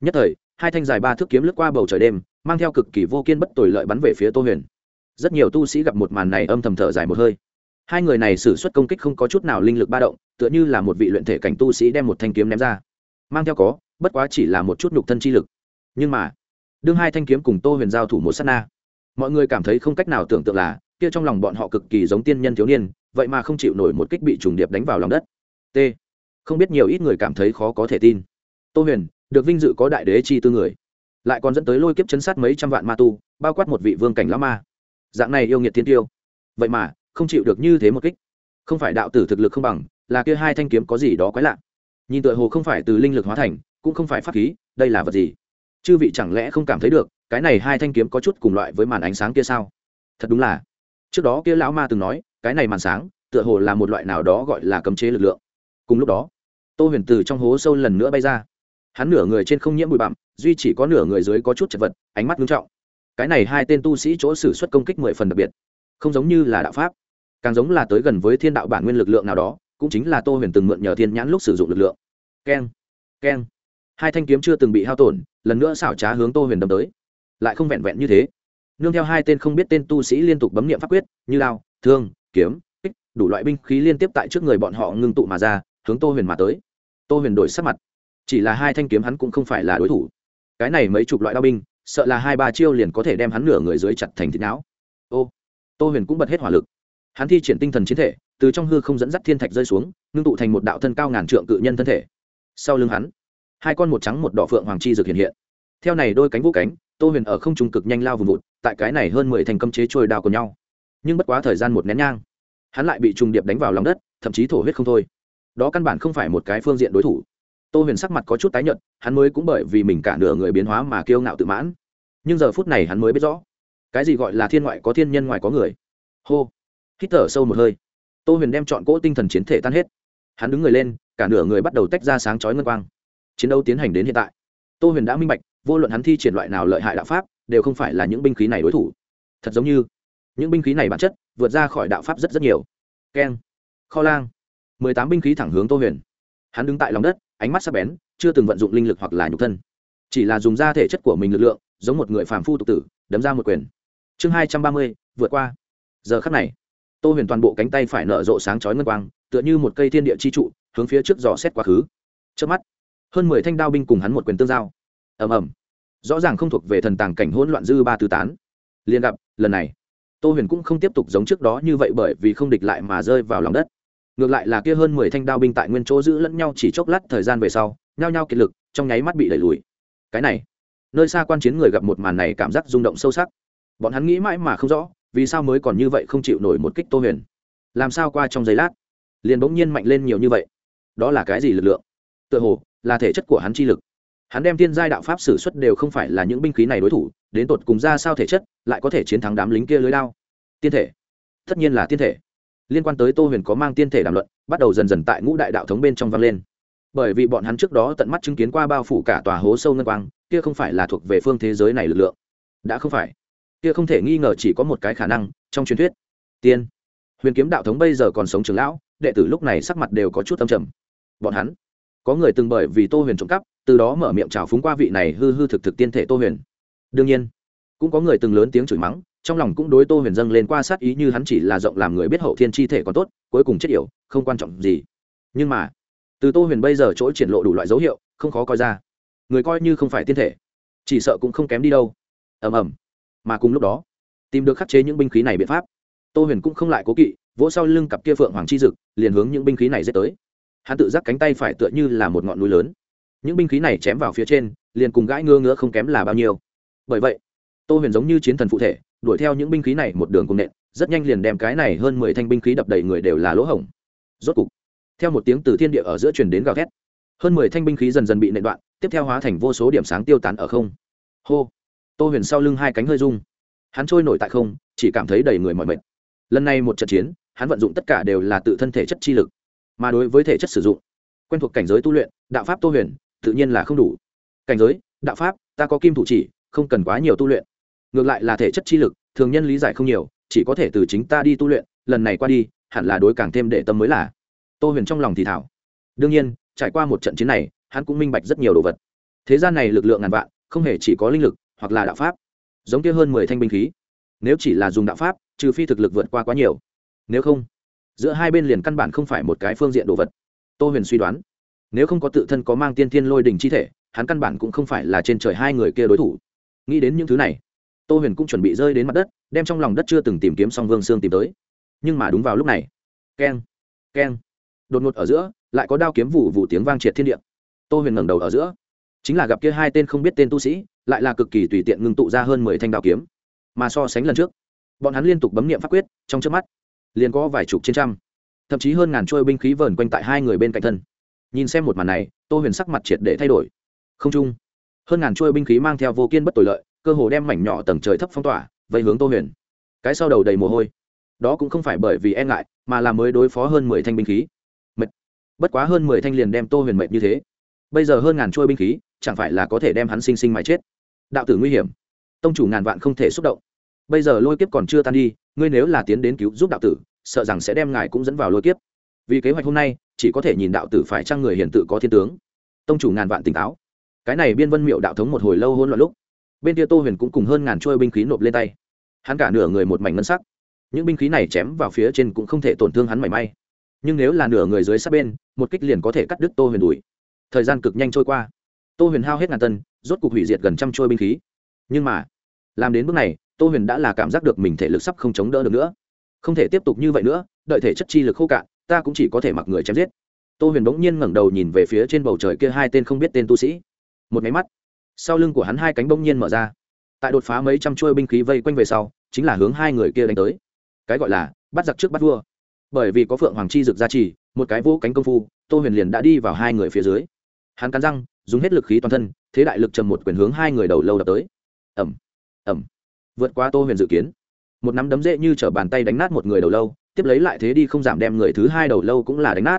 Nhất thời, hai thanh dài ba thước kiếm lướt qua bầu trời đêm, mang theo cực kỳ vô kiên bất tồi lợi bắn về phía tô huyền. Rất nhiều tu sĩ gặp một màn này âm thầm thở dài một hơi. Hai người này xử suất công kích không có chút nào linh lực ba động, tựa như là một vị luyện thể cảnh tu sĩ đem một thanh kiếm ném ra. Mang theo có, bất quá chỉ là một chút nhục thân chi lực. Nhưng mà, đương hai thanh kiếm cùng tô huyền giao thủ một s á t na, mọi người cảm thấy không cách nào tưởng tượng là, kia trong lòng bọn họ cực kỳ giống tiên nhân thiếu niên, vậy mà không chịu nổi một kích bị trùng điệp đánh vào lòng đất. T không biết nhiều ít người cảm thấy khó có thể tin. Tô huyền, được vinh dự có đại đế chi tư người. Lại còn dẫn tới lôi kiếp chấn sát mấy trăm vạn ma tu, bao quát một vị vương cảnh lão ma. Dạng này yêu nghiệt thiên tiêu. Vậy mà, không chịu được như thế một kích. Không phải đạo tử thực lực không bằng, là kia hai thanh kiếm có gì đó quái lạ. Nhìn tựa hồ không phải từ linh lực hóa thành, cũng không phải pháp khí, đây là vật gì? Chư vị chẳng lẽ không cảm thấy được, cái này hai thanh kiếm có chút cùng loại với màn ánh sáng kia sao? Thật đúng là. Trước đó kia lão ma từng nói, cái này màn sáng, tựa hồ là một loại nào đó gọi là cấm chế lực lượng cùng lúc đó, tô huyền từ trong hố sâu lần nữa bay ra. Hắn nửa người trên không nhiễm bụi bặm, duy chỉ có nửa người dưới có chút chật vật, ánh mắt nghiêm trọng. Cái này hai tên tu sĩ chỗ xử suất công kích mười phần đặc biệt, không giống như là đạo pháp, càng giống là tới gần với thiên đạo bản nguyên lực lượng nào đó, cũng chính là tô huyền từng mượn nhờ thiên nhãn lúc sử dụng lực lượng. Keng keng. Hai thanh kiếm chưa từng bị hao tổn, lần nữa xảo trá hướng tô huyền đâm tới. Lại không vẹn vẹn như thế. Nương theo hai tên không biết tên tu sĩ liên tục bấm nghiệm pháp quyết, như lao thương, kiếm, kích, đủ loại binh khí liên tiếp tại trước người bọn họ ngưng tụ mà ra hướng tô huyền mà tới. Tô huyền đổi sắc mặt. Chỉ là hai thanh kiếm hắn cũng không phải là đối thủ. Cái này mấy chục loại đao binh, sợ là hai ba chiêu liền có thể đem hắn nửa người dưới chặt thành thịt não. Ô, tô huyền cũng bật hết hỏa lực. Hắn thi triển tinh thần chiến thể, từ trong hư không dẫn dắt thiên thạch rơi xuống, ngưng tụ thành một đạo thân cao ngàn trượng cự nhân thân thể. Sau lưng hắn, hai con một trắng một đỏ phượng hoàng chi dược hiện hiện. Theo này đôi cánh vũ cánh, tô huyền ở không trung cực nhanh lao vùng vụt, tại cái này hơn mười thành cấm chế trôi đao của nhau. Nhưng bất quá thời gian một nén nhang, hắn lại bị trùng điệp đánh vào lòng đất, thậm chí thổ huyết không thôi đó căn bản không phải một cái phương diện đối thủ. Tô huyền sắc mặt có chút tái nhợt, hắn mới cũng bởi vì mình cả nửa người biến hóa mà kiêu ngạo tự mãn. Nhưng giờ phút này hắn mới biết rõ, cái gì gọi là thiên ngoại có thiên, nhân ngoài có người. Hô! Hít thở sâu một hơi. Tô huyền đem chọn cỗ tinh thần chiến thể tan hết. Hắn đứng người lên, cả nửa người bắt đầu tách ra sáng chói ngân quang. Chiến đấu tiến hành đến hiện tại. Tô huyền đã minh bạch, vô luận hắn thi triển loại nào lợi hại đạo pháp, đều không phải là những binh khí này đối thủ. Thật giống như, những binh khí này bản chất vượt ra khỏi đạo pháp rất rất nhiều. Keng! Kho lang! Mười tám binh khí thẳng hướng tô huyền. Hắn đứng tại lòng đất, ánh mắt sắc bén, chưa từng vận dụng linh lực hoặc là nhục thân. Chỉ là dùng da thể chất của mình lực lượng, giống một người phàm phu tục tử, đấm ra một quyền. Chương hai trăm ba mươi, vượt qua. Giờ khắc này, tô huyền toàn bộ cánh tay phải nở rộ sáng chói ngân quang, tựa như một cây thiên địa chi trụ, hướng phía trước dò xét quá khứ. Trước mắt, hơn mười thanh đao binh cùng hắn một quyền tương giao. Ầm ầm. Rõ ràng không thuộc về thần tàng cảnh hỗn loạn dư ba tứ tán. Liền gặp, lần này, tô huyền cũng không tiếp tục giống trước đó như vậy bởi vì không địch lại mà rơi vào lòng đất ngược lại là kia hơn mười thanh đao binh tại nguyên chỗ giữ lẫn nhau chỉ chốc lát thời gian về sau, nhao nhao kiệt lực, trong nháy mắt bị đẩy lùi. Cái này, nơi xa quan chiến người gặp một màn này cảm giác rung động sâu sắc. Bọn hắn nghĩ mãi mà không rõ, vì sao mới còn như vậy không chịu nổi một kích tô huyền. Làm sao qua trong giây lát, liền bỗng nhiên mạnh lên nhiều như vậy? Đó là cái gì lực lượng? Tựa hồ, là thể chất của hắn chi lực. Hắn đem thiên giai đạo pháp sử xuất đều không phải là những binh khí này đối thủ, đến tột cùng ra sao thể chất, lại có thể chiến thắng đám lính kia lưới đao? Tiên thể. Tất nhiên là tiên thể liên quan tới tô huyền có mang tiên thể đàm luận, bắt đầu dần dần tại ngũ đại đạo thống bên trong vang lên. Bởi vì bọn hắn trước đó tận mắt chứng kiến qua bao phủ cả tòa hố sâu ngân quang, kia không phải là thuộc về phương thế giới này lực lượng. Đã không phải. Kia không thể nghi ngờ chỉ có một cái khả năng, trong truyền thuyết. Tiên. Huyền kiếm đạo thống bây giờ còn sống trường lão, đệ tử lúc này sắc mặt đều có chút âm trầm. Bọn hắn. Có người từng bởi vì tô huyền trộm cắp, từ đó mở miệng trào phúng qua vị này hư hư thực thực tiên thể tô huyền. Đương nhiên, cũng có người từng lớn tiếng chửi mắng trong lòng cũng đối tô huyền dâng lên qua sát ý như hắn chỉ là rộng làm người biết hậu thiên chi thể còn tốt, cuối cùng chết yểu, không quan trọng gì. Nhưng mà, từ tô huyền bây giờ chỗ triển lộ đủ loại dấu hiệu, không khó coi ra. Người coi như không phải tiên thể, chỉ sợ cũng không kém đi đâu. Ầm ầm. Mà cùng lúc đó, tìm được khắc chế những binh khí này biện pháp, tô huyền cũng không lại cố kỵ, vỗ sau lưng cặp kia phượng hoàng chi dực, liền hướng những binh khí này dết tới. Hắn tự giác cánh tay phải tựa như là một ngọn núi lớn. Những binh khí này chém vào phía trên, liền cùng gãi ngơ ngứa không kém là bao nhiêu. Bởi vậy, tô huyền giống như chiến thần phụ thể đuổi theo những binh khí này một đường cùng nện, rất nhanh liền đem cái này hơn mười thanh binh khí đập đầy người đều là lỗ hổng. Rốt cục, theo một tiếng từ thiên địa ở giữa truyền đến gào thét, hơn mười thanh binh khí dần dần bị nện đoạn, tiếp theo hóa thành vô số điểm sáng tiêu tán ở không. Hô! Tô huyền sau lưng hai cánh hơi rung. Hắn trôi nổi tại không, chỉ cảm thấy đầy người mọi mệt. Lần này một trận chiến, hắn vận dụng tất cả đều là tự thân thể chất chi lực, mà đối với thể chất sử dụng, quen thuộc cảnh giới tu luyện, đạo pháp tô huyền, tự nhiên là không đủ. Cảnh giới, đạo pháp, ta có kim thủ chỉ, không cần quá nhiều tu luyện ngược lại là thể chất chi lực, thường nhân lý giải không nhiều, chỉ có thể từ chính ta đi tu luyện, lần này qua đi, hẳn là đối càng thêm để tâm mới là. Tô huyền trong lòng thì thảo đương nhiên, trải qua một trận chiến này, hắn cũng minh bạch rất nhiều đồ vật. Thế gian này lực lượng ngàn vạn, không hề chỉ có linh lực, hoặc là đạo pháp. Giống kia hơn mười thanh binh khí. Nếu chỉ là dùng đạo pháp, trừ phi thực lực vượt qua quá nhiều. Nếu không, giữa hai bên liền căn bản không phải một cái phương diện đồ vật. Tô huyền suy đoán. Nếu không có tự thân có mang tiên thiên lôi đình chi thể, hắn căn bản cũng không phải là trên trời hai người kia đối thủ. Nghĩ đến những thứ này tô huyền cũng chuẩn bị rơi đến mặt đất, đem trong lòng đất chưa từng tìm kiếm xong vương sương tìm tới. Nhưng mà đúng vào lúc này, keng keng, đột ngột ở giữa, lại có đao kiếm vụ vụ tiếng vang triệt thiên địa. Tô huyền ngẩng đầu ở giữa, chính là gặp kia hai tên không biết tên tu sĩ, lại là cực kỳ tùy tiện ngưng tụ ra hơn mười thanh đao kiếm. Mà so sánh lần trước, bọn hắn liên tục bấm nghiệm pháp quyết, trong trước mắt, liền có vài chục trên trăm, thậm chí hơn ngàn trôi binh khí vờn quanh tại hai người bên cạnh thân. Nhìn xem một màn này, tô huyền sắc mặt triệt để thay đổi. Không chung, hơn ngàn trôi binh khí mang theo vô kiên bất tội lợi cơ hồ đem mảnh nhỏ tầng trời thấp phong tỏa, vây hướng tô huyền. Cái sau đầu đầy mồ hôi. Đó cũng không phải bởi vì e ngại, mà là mới đối phó hơn mười thanh binh khí. Mệt. Bất quá hơn mười thanh liền đem tô huyền mệt như thế. Bây giờ hơn ngàn trôi binh khí, chẳng phải là có thể đem hắn sinh sinh mà chết? Đạo tử nguy hiểm. Tông chủ ngàn vạn không thể xúc động. Bây giờ lôi kiếp còn chưa tan đi, ngươi nếu là tiến đến cứu giúp đạo tử, sợ rằng sẽ đem ngài cũng dẫn vào lôi kiếp. Vì kế hoạch hôm nay, chỉ có thể nhìn đạo tử phải trang người hiền tự có thiên tướng. Tông chủ ngàn vạn tỉnh táo. Cái này biên vân miệu đạo thống một hồi lâu hôn loạn lúc bên kia tô huyền cũng cùng hơn ngàn trôi binh khí nộp lên tay. Hắn cả nửa người một mảnh ngân sắc. Những binh khí này chém vào phía trên cũng không thể tổn thương hắn mảy may. Nhưng nếu là nửa người dưới sát bên, một kích liền có thể cắt đứt tô huyền đùi. Thời gian cực nhanh trôi qua. Tô huyền hao hết ngàn tân, rốt cuộc hủy diệt gần trăm trôi binh khí. Nhưng mà, làm đến bước này, tô huyền đã là cảm giác được mình thể lực sắp không chống đỡ được nữa. Không thể tiếp tục như vậy nữa, đợi thể chất chi lực khô cạn, ta cũng chỉ có thể mặc người chém giết. Tô huyền bỗng nhiên ngẩng đầu nhìn về phía trên bầu trời kia hai tên không biết tên tu sĩ. Một máy mắt sau lưng của hắn hai cánh bỗng nhiên mở ra. Tại đột phá mấy trăm chuôi binh khí vây quanh về sau, chính là hướng hai người kia đánh tới. Cái gọi là bắt giặc trước bắt vua. Bởi vì có phượng hoàng chi dực gia trì, một cái vô cánh công phu, tô huyền liền đã đi vào hai người phía dưới. Hắn cắn răng, dùng hết lực khí toàn thân, thế đại lực trầm một quyền hướng hai người đầu lâu đập tới. Ẩm ẩm vượt qua tô huyền dự kiến. Một nắm đấm dễ như t bàn tay đánh nát một người đầu lâu, tiếp lấy lại thế đi không giảm đem người thứ hai đầu lâu cũng là đánh nát.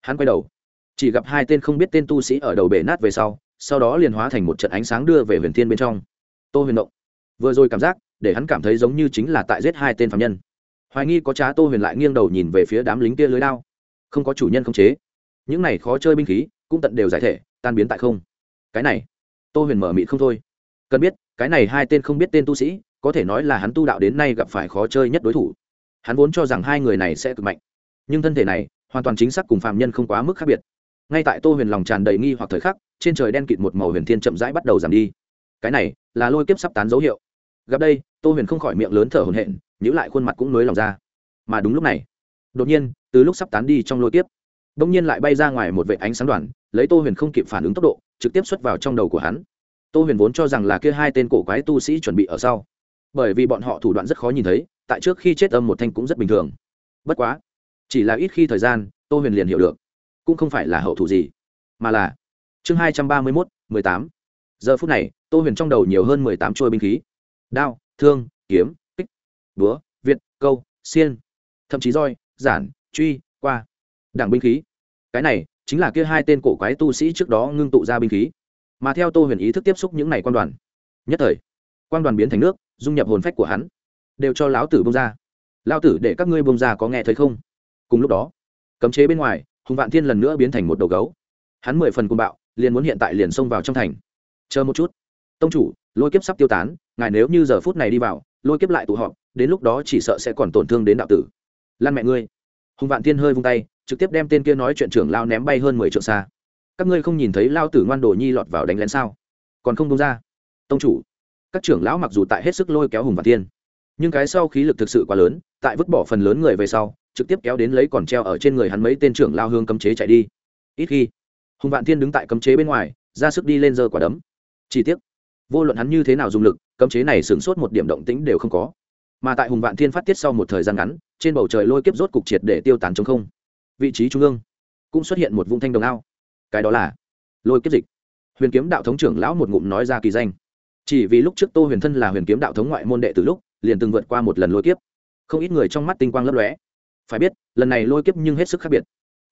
Hắn quay đầu. Chỉ gặp hai tên không biết tên tu sĩ ở đầu bể nát về sau sau đó liền hóa thành một trận ánh sáng đưa về huyền thiên bên trong. Tô huyền động vừa rồi cảm giác, để hắn cảm thấy giống như chính là tại giết hai tên phạm nhân. Hoài nghi có trá tô huyền lại nghiêng đầu nhìn về phía đám lính kia lưới đao. Không có chủ nhân không chế. Những này khó chơi binh khí, cũng tận đều giải thể, tan biến tại không. Cái này, tô huyền mở mịt không thôi. Cần biết, cái này hai tên không biết tên tu sĩ, có thể nói là hắn tu đạo đến nay gặp phải khó chơi nhất đối thủ. Hắn vốn cho rằng hai người này sẽ cực mạnh. Nhưng thân thể này, hoàn toàn chính xác cùng phạm nhân không quá mức khác biệt. Ngay tại tô huyền lòng tràn đầy nghi hoặc thời khắc trên trời đen kịt một màu huyền thiên chậm rãi bắt đầu giảm đi. Cái này là lôi kiếp sắp tán dấu hiệu. Gặp đây, tô huyền không khỏi miệng lớn thở hồn hện nhữ lại khuôn mặt cũng nới lòng ra. Mà đúng lúc này, đột nhiên, từ lúc sắp tán đi trong lôi kiếp đ ỗ n g nhiên lại bay ra ngoài một vệ ánh sáng đoàn, lấy tô huyền không kịp phản ứng tốc độ, trực tiếp xuất vào trong đầu của hắn. Tô huyền vốn cho rằng là kia hai tên cổ quái tu sĩ chuẩn bị ở sau. Bởi vì bọn họ thủ đoạn rất khó nhìn thấy, tại trước khi chết âm một thanh cũng rất bình thường. Bất quá, chỉ là ít khi thời gian, tô huyền liền hiểu được, cũng không phải là hậu thủ gì, mà là chương hai trăm ba mươi mốt, mười tám. Giờ phút này, tô huyền trong đầu nhiều hơn mười tám trôi binh khí. Đao, thương, kiếm, kích, búa, việt, câu, xiên, thậm chí roi, giản, truy, qua. Đảng binh khí. Cái này chính là kia hai tên cổ quái tu sĩ trước đó ngưng tụ ra binh khí. Mà theo tô huyền ý thức tiếp xúc những này quan đoàn, nhất thời, quan đoàn biến thành nước, dung nhập hồn phách của hắn, đều cho lão tử bông ra. Lao tử để các ngươi bông ra có nghe thấy không? Cùng lúc đó, cấm chế bên ngoài, hùng vạn thiên lần nữa biến thành một đầu gấu. Hắn mười phần cùng bạo liền muốn hiện tại liền xông vào trong thành. Chờ một chút. Tông chủ, lôi kiếp sắp tiêu tán, ngài nếu như giờ phút này đi vào, lôi kiếp lại tụ họp, đến lúc đó chỉ sợ sẽ còn tổn thương đến đạo tử. Lan mẹ ngươi. Hùng vạn thiên hơi vung tay, trực tiếp đem tên kia nói chuyện trưởng lao ném bay hơn mười trượng xa. Các ngươi không nhìn thấy lao tử ngoan đồ nhi lọt vào đánh lén sao? Còn không đông ra. Tông chủ. Các trưởng lão mặc dù tại hết sức lôi kéo hùng vạn thiên, nhưng cái sau khí lực thực sự quá lớn, tại vứt bỏ phần lớn người về sau, trực tiếp kéo đến lấy còn treo ở trên người hắn mấy tên trưởng lao hương cấm chế chạy đi. Ít khi hùng vạn thiên đứng tại cấm chế bên ngoài, ra sức đi lên giơ quả đấm. Chi tiết vô luận hắn như thế nào dùng lực, cấm chế này sửng sốt một điểm động tĩnh đều không có. Mà tại hùng vạn thiên phát tiết sau một thời gian ngắn, trên bầu trời lôi kiếp rốt cục triệt để tiêu tán chống không. Vị trí trung ương, cũng xuất hiện một vũng thanh đồng ao. Cái đó là lôi kiếp dịch. Huyền kiếm đạo thống trưởng lão một ngụm nói ra kỳ danh. Chỉ vì lúc trước tô huyền thân là huyền kiếm đạo thống ngoại môn đệ từ lúc, liền từng vượt qua một lần lôi kiếp. Không ít người trong mắt tinh quang lấp lóe. Phải biết, lần này lôi kiếp nhưng hết sức khác biệt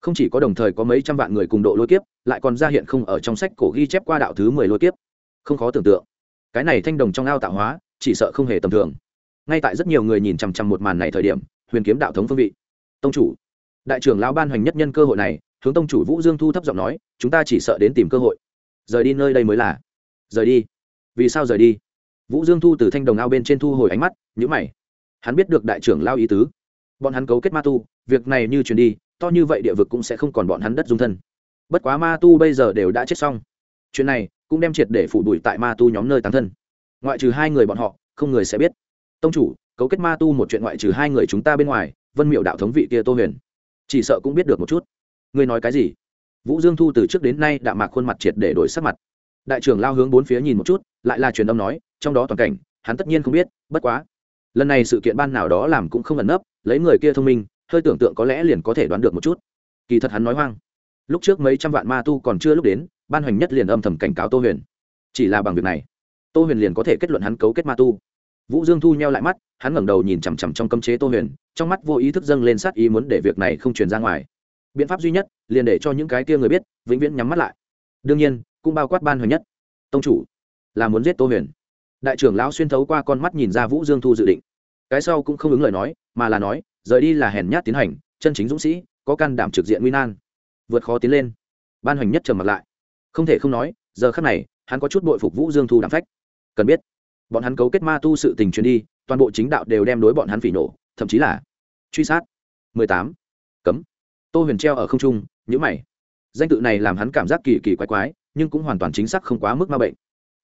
không chỉ có đồng thời có mấy trăm vạn người cùng độ lôi kiếp, lại còn ra hiện không ở trong sách cổ ghi chép qua đạo thứ mười lôi kiếp. Không khó tưởng tượng. Cái này thanh đồng trong ao tạo hóa, chỉ sợ không hề tầm thường. Ngay tại rất nhiều người nhìn chằm chằm một màn này thời điểm, huyền kiếm đạo thống phương vị. Tông chủ. Đại trưởng lão ban hoành nhất nhân cơ hội này, hướng tông chủ vũ dương thu thấp giọng nói, chúng ta chỉ sợ đến tìm cơ hội. Rời đi nơi đây mới là. Rời đi? Vì sao rời đi? Vũ dương thu từ thanh đồng ao bên trên thu hồi ánh mắt nhữ mày. Hắn biết được đại trưởng lao ý tứ. Bọn hắn cấu kết ma tu việc này như truyền đi, to như vậy địa vực cũng sẽ không còn bọn hắn đất dung thân. Bất quá ma tu bây giờ đều đã chết xong. Chuyện này cũng đem triệt để phủ đuổi tại ma tu nhóm nơi tán thân. Ngoại trừ hai người bọn họ, không người sẽ biết. Tông chủ, cấu kết ma tu một chuyện ngoại trừ hai người chúng ta bên ngoài, vân miệu đạo thống vị kia tô huyền. Chỉ sợ cũng biết được một chút. Ngươi nói cái gì? Vũ dương thu từ trước đến nay đã mạc khuôn mặt triệt để đổi sắc mặt. Đại trưởng lao hướng bốn phía nhìn một chút, lại là truyền âm nói, trong đó toàn cảnh, hắn tất nhiên không biết, bất quá. Lần này sự kiện ban nào đó làm cũng không ẩn nấp, lấy người kia thông minh hơi tưởng tượng có lẽ liền có thể đoán được một chút. Kỳ thật hắn nói hoang. Lúc trước mấy trăm vạn ma tu còn chưa lúc đến, ban hoành nhất liền âm thầm cảnh cáo tô huyền. Chỉ là bằng việc này, tô huyền liền có thể kết luận hắn cấu kết ma tu. Vũ dương thu nheo lại mắt, hắn ngẩng đầu nhìn chằm chằm trong cấm chế tô huyền, trong mắt vô ý thức dâng lên sát ý muốn để việc này không truyền ra ngoài. Biện pháp duy nhất, liền để cho những cái kia người biết, vĩnh viễn nhắm mắt lại. Đương nhiên, cũng bao quát ban hoành nhất. Tông chủ, là muốn giết tô huyền. Đại trưởng lão xuyên thấu qua con mắt nhìn ra vũ dương thu dự định. Cái sau cũng không ứng lời nói, mà là nói rời đi là hèn nhát tiến hành chân chính dũng sĩ có can đảm trực diện nguy nan. Vượt khó tiến lên. Ban hoành nhất trầm mặt lại. Không thể không nói giờ khắc này hắn có chút bội phục vũ dương thu đảm phách. Cần biết bọn hắn cấu kết ma tu sự tình truyền đi toàn bộ chính đạo đều đem đối bọn hắn phỉ nổ thậm chí là truy sát. 18. cấm. Tô huyền treo ở không trung nhữ mày. Danh tự này làm hắn cảm giác kỳ kỳ quái quái nhưng cũng hoàn toàn chính xác không quá mức ma bệnh.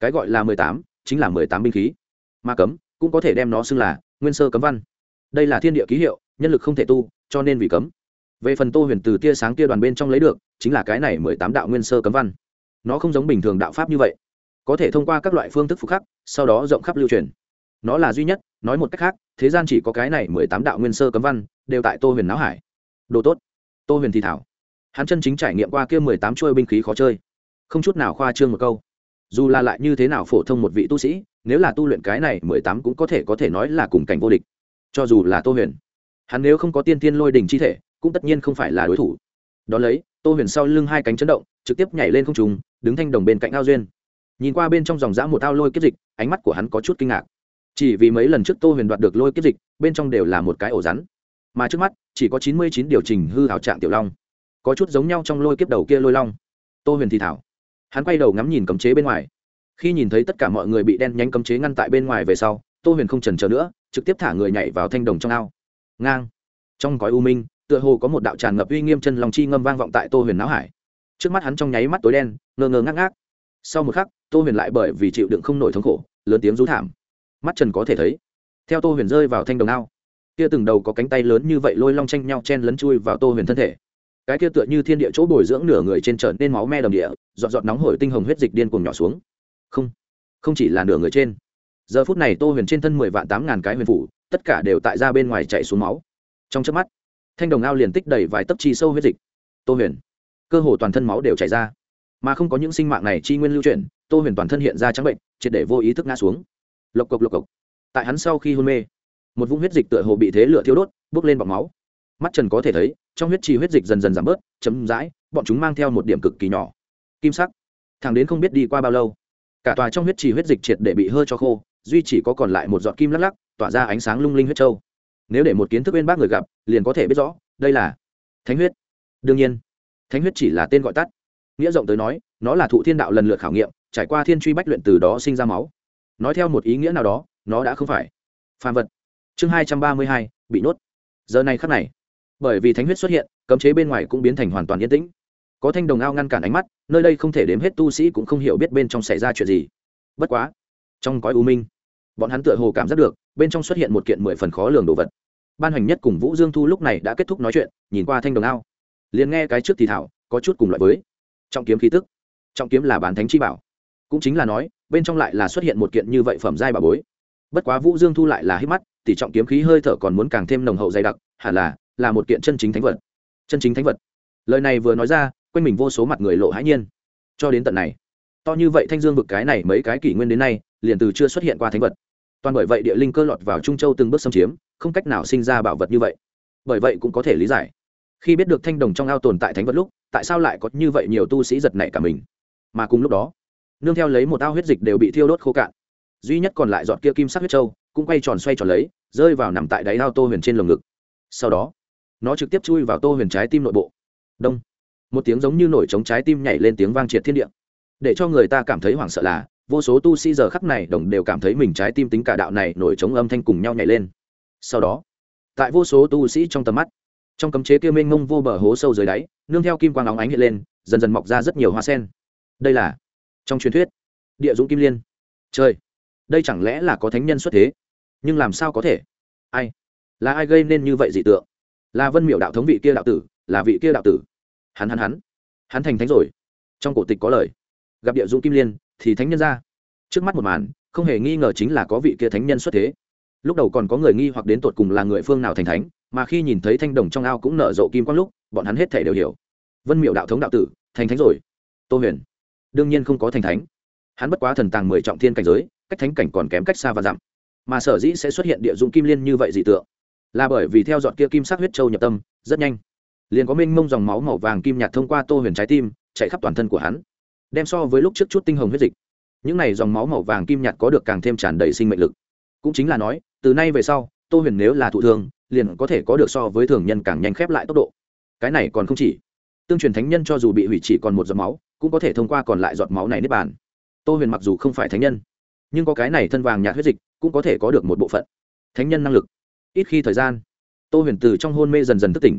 Cái gọi là 18, chính là 18 binh khí. Ma cấm cũng có thể đem nó xưng là nguyên sơ cấm văn. Đây là thiên địa ký hiệu nhân lực không thể tu, cho nên vì cấm. Về phần tô huyền từ tia sáng tia đoàn bên trong lấy được, chính là cái này mười tám đạo nguyên sơ cấm văn. Nó không giống bình thường đạo pháp như vậy. Có thể thông qua các loại phương thức phục khắc, sau đó rộng khắp lưu truyền. Nó là duy nhất, nói một cách khác, thế gian chỉ có cái này mười tám đạo nguyên sơ cấm văn, đều tại tô huyền náo hải. Đồ tốt. Tô huyền thì thảo. Hắn chân chính trải nghiệm qua kia mười tám trôi binh khí khó chơi. Không chút nào khoa trương một câu. Dù là lại như thế nào phổ thông một vị tu sĩ, nếu là tu luyện cái này mười tám cũng có thể có thể nói là cùng cảnh vô địch. Cho dù là tô huyền hắn nếu không có tiên tiên lôi đỉnh chi thể, cũng tất nhiên không phải là đối thủ. Đón lấy, tô huyền sau lưng hai cánh chấn động, trực tiếp nhảy lên không trùng đứng thanh đồng bên cạnh ao duyên. Nhìn qua bên trong dòng giã một ao lôi kiếp dịch, ánh mắt của hắn có chút kinh ngạc. Chỉ vì mấy lần trước tô huyền đoạt được lôi kiếp dịch, bên trong đều là một cái ổ rắn. Mà trước mắt, chỉ có chín mươi chín điều chỉnh hư hảo trạng tiểu long. Có chút giống nhau trong lôi kiếp đầu kia lôi long. Tô huyền thì thảo. Hắn quay đầu ngắm nhìn cấm chế bên ngoài. Khi nhìn thấy tất cả mọi người bị đen nhánh cấm chế ngăn tại bên ngoài về sau, tô huyền không trần chờ nữa, trực tiếp thả người nhảy vào thanh đồng trong ao ngang. Trong gói u minh, tựa hồ có một đạo tràn ngập uy nghiêm chân lòng chi ngâm vang vọng tại tô huyền não hải. Trước mắt hắn trong nháy mắt tối đen, ngơ ngơ ngác ngác. Sau một khắc, tô huyền lại bởi vì chịu đựng không nổi thống khổ, lớn tiếng rú thảm. Mắt trần có thể thấy, theo tô huyền rơi vào thanh đồng ao, kia từng đầu có cánh tay lớn như vậy lôi long tranh nhau chen lấn chui vào tô huyền thân thể. Cái kia tựa như thiên địa chỗ bồi dưỡng nửa người trên trở nên máu me đầm địa dọn dọn nóng hổi tinh hồng huyết dịch điên cuồng nhỏ xuống. Không không chỉ là nửa người trên. Giờ phút này tô huyền trên thân mười vạn tám ngàn cái huyền phủ tất cả đều tại ra bên ngoài chạy xuống máu. Trong chớp mắt, thanh đồng ao liền tích đầy vài tấc chi sâu huyết dịch. Tô huyền, cơ hồ toàn thân máu đều chảy ra. Mà không có những sinh mạng này chi nguyên lưu chuyển, tô huyền toàn thân hiện ra trắng bệnh, triệt để vô ý thức ngã xuống. Lộc cộc lộc cộc. Tại hắn sau khi hôn mê, một vũng huyết dịch tựa hồ bị thế lửa thiêu đốt, bốc lên bọc máu. Mắt trần có thể thấy, trong huyết trì huyết dịch dần dần giảm bớt chấm dãi bọn chúng mang theo một điểm cực kỳ nhỏ. Kim sắc. Thằng đến không biết đi qua bao lâu, cả tòa trong huyết trì huyết dịch triệt để bị hơi cho khô duy chỉ có còn lại một giọt kim lắc lắc, tỏa ra ánh sáng lung linh huyết trâu nếu để một kiến thức bên bác người gặp, liền có thể biết rõ, đây là thánh huyết. Đương nhiên, thánh huyết chỉ là tên gọi tắt. Nghĩa rộng tới nói, nó là thụ thiên đạo lần lượt khảo nghiệm, trải qua thiên truy bách luyện từ đó sinh ra máu. Nói theo một ý nghĩa nào đó, nó đã không phải phàm vật. Chương hai trăm ba mươi hai, bị nốt giờ này khắc này, bởi vì thánh huyết xuất hiện, cấm chế bên ngoài cũng biến thành hoàn toàn yên tĩnh. Có thanh đồng ao ngăn cản ánh mắt, nơi đây không thể đếm hết tu sĩ cũng không hiểu biết bên trong xảy ra chuyện gì. Bất quá, trong cõi u minh bọn hắn tựa hồ cảm giác được, bên trong xuất hiện một kiện mười phần khó lường đồ vật. Ban hành nhất cùng vũ dương thu lúc này đã kết thúc nói chuyện, nhìn qua thanh đồng ao. Liền nghe cái trước thì thảo, có chút cùng loại với. Trọng kiếm khí tức. Trọng kiếm là bán thánh chi bảo. Cũng chính là nói, bên trong lại là xuất hiện một kiện như vậy phẩm giai bà bối. Bất quá vũ dương thu lại là hít mắt thì trọng kiếm khí hơi thở còn muốn càng thêm nồng hậu dày đặc, hẳn là là một kiện chân chính thánh vật. Chân chính thánh vật. Lời này vừa nói ra, quanh mình vô số mặt người lộ hãi nhiên. Cho đến tận này, to như vậy thanh dương vực cái này mấy cái kỷ nguyên đến nay, liền từ chưa xuất hiện qua thánh vật toàn bởi vậy địa linh cơ lọt vào trung châu từng bước xâm chiếm, không cách nào sinh ra bảo vật như vậy. Bởi vậy cũng có thể lý giải. Khi biết được thanh đồng trong ao tồn tại thánh vật lúc, tại sao lại có như vậy nhiều tu sĩ giật nảy cả mình? Mà cùng lúc đó, nương theo lấy một ao huyết dịch đều bị thiêu đốt khô cạn. Duy nhất còn lại dọn kia kim sắc huyết châu cũng quay tròn xoay tròn lấy, rơi vào nằm tại đáy ao tô huyền trên lồng ngực. Sau đó, nó trực tiếp chui vào tô huyền trái tim nội bộ. Đông. Một tiếng giống như nổi trống trái tim nhảy lên tiếng vang triệt thiên địa. Để cho người ta cảm thấy hoảng sợ là vô số tu sĩ giờ khắc này đồng đều cảm thấy mình trái tim tính cả đạo này nổi trống âm thanh cùng nhau nhảy lên. Sau đó tại vô số tu sĩ trong tầm mắt trong cấm chế kia mênh mông vô bờ hố sâu dưới đáy nương theo kim quang óng ánh hiện lên dần dần mọc ra rất nhiều hoa sen. Đây là trong truyền thuyết địa dũng kim liên. Trời, đây chẳng lẽ là có thánh nhân xuất thế? Nhưng làm sao có thể? Ai? Là ai gây nên như vậy dị tượng? Là vân miểu đạo thống vị kia đạo tử là vị kia đạo tử. Hắn hắn hắn. Hắn thành thánh rồi. Trong cổ tịch có lời. Gặp địa dũng kim liên thì thánh nhân ra. Trước mắt một màn, không hề nghi ngờ chính là có vị kia thánh nhân xuất thế. Lúc đầu còn có người nghi hoặc đến tột cùng là người phương nào thành thánh, mà khi nhìn thấy thanh đồng trong ao cũng nở rộ kim quang lúc, bọn hắn hết thể đều hiểu. Vân miệu đạo thống đạo tử, thành thánh rồi. Tô huyền, đương nhiên không có thành thánh. Hắn bất quá thần tàng mười trọng thiên cảnh giới, cách thánh cảnh còn kém cách xa và dặm. Mà sở dĩ sẽ xuất hiện địa dụng kim liên như vậy dị tượng, là bởi vì theo dọn kia kim sắc huyết châu nhập tâm, rất nhanh. Liền có minh mông dòng máu màu vàng kim nhạt thông qua tô huyền trái tim, chạy khắp toàn thân của hắn đem so với lúc trước chút tinh hồng huyết dịch. Những này dòng máu màu vàng kim nhạt có được càng thêm tràn đầy sinh mệnh lực. Cũng chính là nói, từ nay về sau, tô huyền nếu là thụ thương, liền có thể có được so với thường nhân càng nhanh khép lại tốc độ. Cái này còn không chỉ. Tương truyền thánh nhân cho dù bị hủy chỉ còn một giọt máu, cũng có thể thông qua còn lại giọt máu này nếp bàn. Tô huyền mặc dù không phải thánh nhân, nhưng có cái này thân vàng nhạt huyết dịch cũng có thể có được một bộ phận. Thánh nhân năng lực. Ít khi thời gian, tô huyền từ trong hôn mê dần dần thức tỉnh.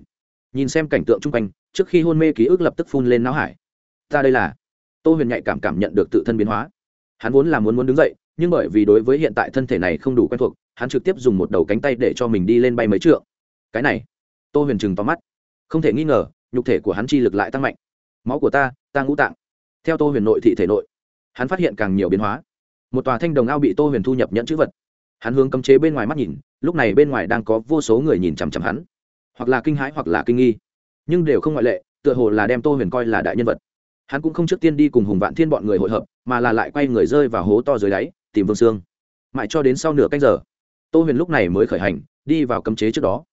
Nhìn xem cảnh tượng chung quanh, trước khi hôn mê ký ức lập tức phun lên não hải. Ta đây là tô huyền nhạy cảm cảm nhận được tự thân biến hóa. Hắn vốn là muốn muốn đứng dậy, nhưng bởi vì đối với hiện tại thân thể này không đủ quen thuộc, hắn trực tiếp dùng một đầu cánh tay để cho mình đi lên bay mấy trượng. Cái này, tô huyền chừng tóm mắt. Không thể nghi ngờ, nhục thể của hắn chi lực lại tăng mạnh. Máu của ta ta ngũ tạng. Theo tô huyền nội thị thể nội, hắn phát hiện càng nhiều biến hóa. Một tòa thanh đồng ao bị tô huyền thu nhập nhận chữ vật. Hắn hướng cấm chế bên ngoài mắt nhìn, lúc này bên ngoài đang có vô số người nhìn chằm chằm hắn. Hoặc là kinh hãi hoặc là kinh nghi. Nhưng đều không ngoại lệ, tựa hồ là đem tô huyền coi là đại nhân vật hắn cũng không trước tiên đi cùng hùng vạn thiên bọn người hội hợp, mà là lại quay người rơi vào hố to dưới đáy, tìm vương sương. Mãi cho đến sau nửa canh giờ, tô huyền lúc này mới khởi hành, đi vào cấm chế trước đó.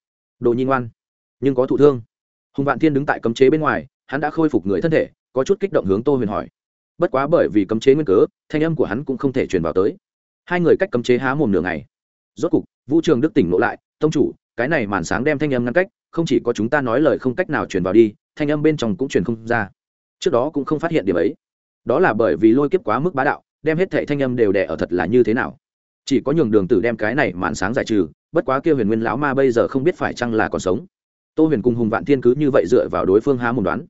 Đồ nhi ngoan, nhưng có thụ thương. Hùng vạn thiên đứng tại cấm chế bên ngoài, hắn đã khôi phục người thân thể, có chút kích động hướng tô huyền hỏi. Bất quá bởi vì cấm chế nguyên cớ, thanh âm của hắn cũng không thể truyền vào tới. Hai người cách cấm chế há mồm nửa ngày. Rốt cục, vũ trường đức tỉnh ngộ lại, tông chủ, cái này màn sáng đem thanh âm ngăn cách, không chỉ có chúng ta nói lời không cách nào truyền vào đi, thanh âm bên trong cũng truyền không ra trước đó cũng không phát hiện điểm ấy. Đó là bởi vì lôi kiếp quá mức bá đạo, đem hết thệ thanh âm đều đẻ ở thật là như thế nào. Chỉ có nhường đường tử đem cái này màn sáng giải trừ, bất quá kia huyền nguyên lão ma bây giờ không biết phải chăng là còn sống. Tô huyền cùng hùng vạn thiên cứ như vậy dựa vào đối phương há mồm đoán.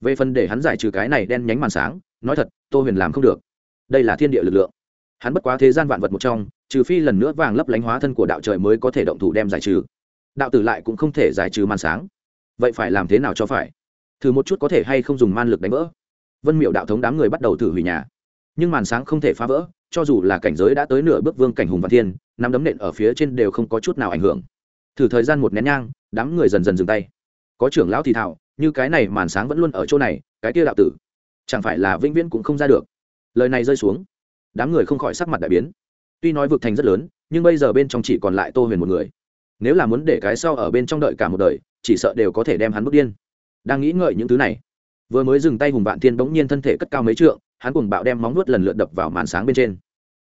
Về phần để hắn giải trừ cái này đen nhánh màn sáng, nói thật, tô huyền làm không được. Đây là thiên địa lực lượng. Hắn bất quá thế gian vạn vật một trong, trừ phi lần nữa vàng lấp lánh hóa thân của đạo trời mới có thể động thủ đem giải trừ. Đạo tử lại cũng không thể giải trừ màn sáng. Vậy phải làm thế nào cho phải? Thử một chút có thể hay không dùng man lực đánh vỡ. Vân miệu đạo thống đám người bắt đầu thử hủy nhà. Nhưng màn sáng không thể phá vỡ, cho dù là cảnh giới đã tới nửa bước vương cảnh hùng văn thiên, nắm đấm nện ở phía trên đều không có chút nào ảnh hưởng. Thử thời gian một nén nhang, đám người dần dần dừng tay. Có trưởng lão thì thảo, như cái này màn sáng vẫn luôn ở chỗ này, cái kia đạo tử, chẳng phải là vĩnh viễn cũng không ra được. Lời này rơi xuống, đám người không khỏi sắc mặt đại biến. Tuy nói vực thành rất lớn, nhưng bây giờ bên trong chỉ còn lại tô huyền một người. Nếu là muốn để cái sau ở bên trong đợi cả một đời, chỉ sợ đều có thể đem hắn bước điên đang nghĩ ngợi những thứ này. Vừa mới dừng tay hùng vạn thiên bỗng nhiên thân thể cất cao mấy trượng, hắn cùng bạo đem móng nuốt lần lượt đập vào màn sáng bên trên.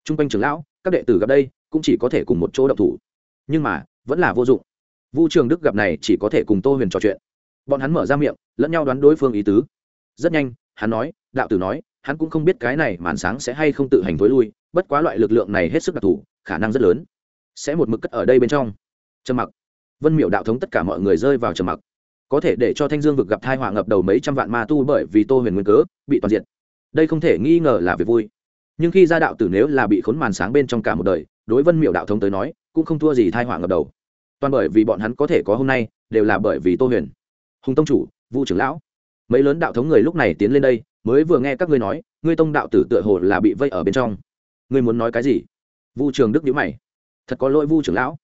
T r u n g quanh trưởng lão, các đệ tử gặp đây, cũng chỉ có thể cùng một chỗ đậu thủ. Nhưng mà, vẫn là vô dụng. Vu trường đức gặp này chỉ có thể cùng tô huyền trò chuyện. Bọn hắn mở ra miệng, lẫn nhau đoán đối phương ý tứ. Rất nhanh, hắn nói, đạo tử nói, hắn cũng không biết cái này màn sáng sẽ hay không tự hành t lui, bất quá loại lực lượng này hết sức đặc thù, khả năng rất lớn. Sẽ một mực cất ở đây bên trong. Trầm mặc. Vân miệu đạo thống tất cả mọi người rơi vào trầm mặc có thể để cho thanh dương vực gặp thai họa ngập đầu mấy trăm vạn ma tu bởi vì tô huyền nguyên cớ, bị toàn diện đây không thể nghi ngờ là việc vui. Nhưng khi gia đạo tử nếu là bị khốn màn sáng bên trong cả một đời, đối vân miệu đạo thống tới nói, cũng không thua gì thai họa ngập đầu. Toàn bởi vì bọn hắn có thể có hôm nay, đều là bởi vì tô huyền. Hùng tông chủ, vu trưởng lão. Mấy lớn đạo thống người lúc này tiến lên đây, mới vừa nghe các ngươi nói, ngươi tông đạo tử tựa hồ là bị vây ở bên trong. Ngươi muốn nói cái gì? Vu trường đức nhữ mày. Thật có lỗi vu trưởng lão.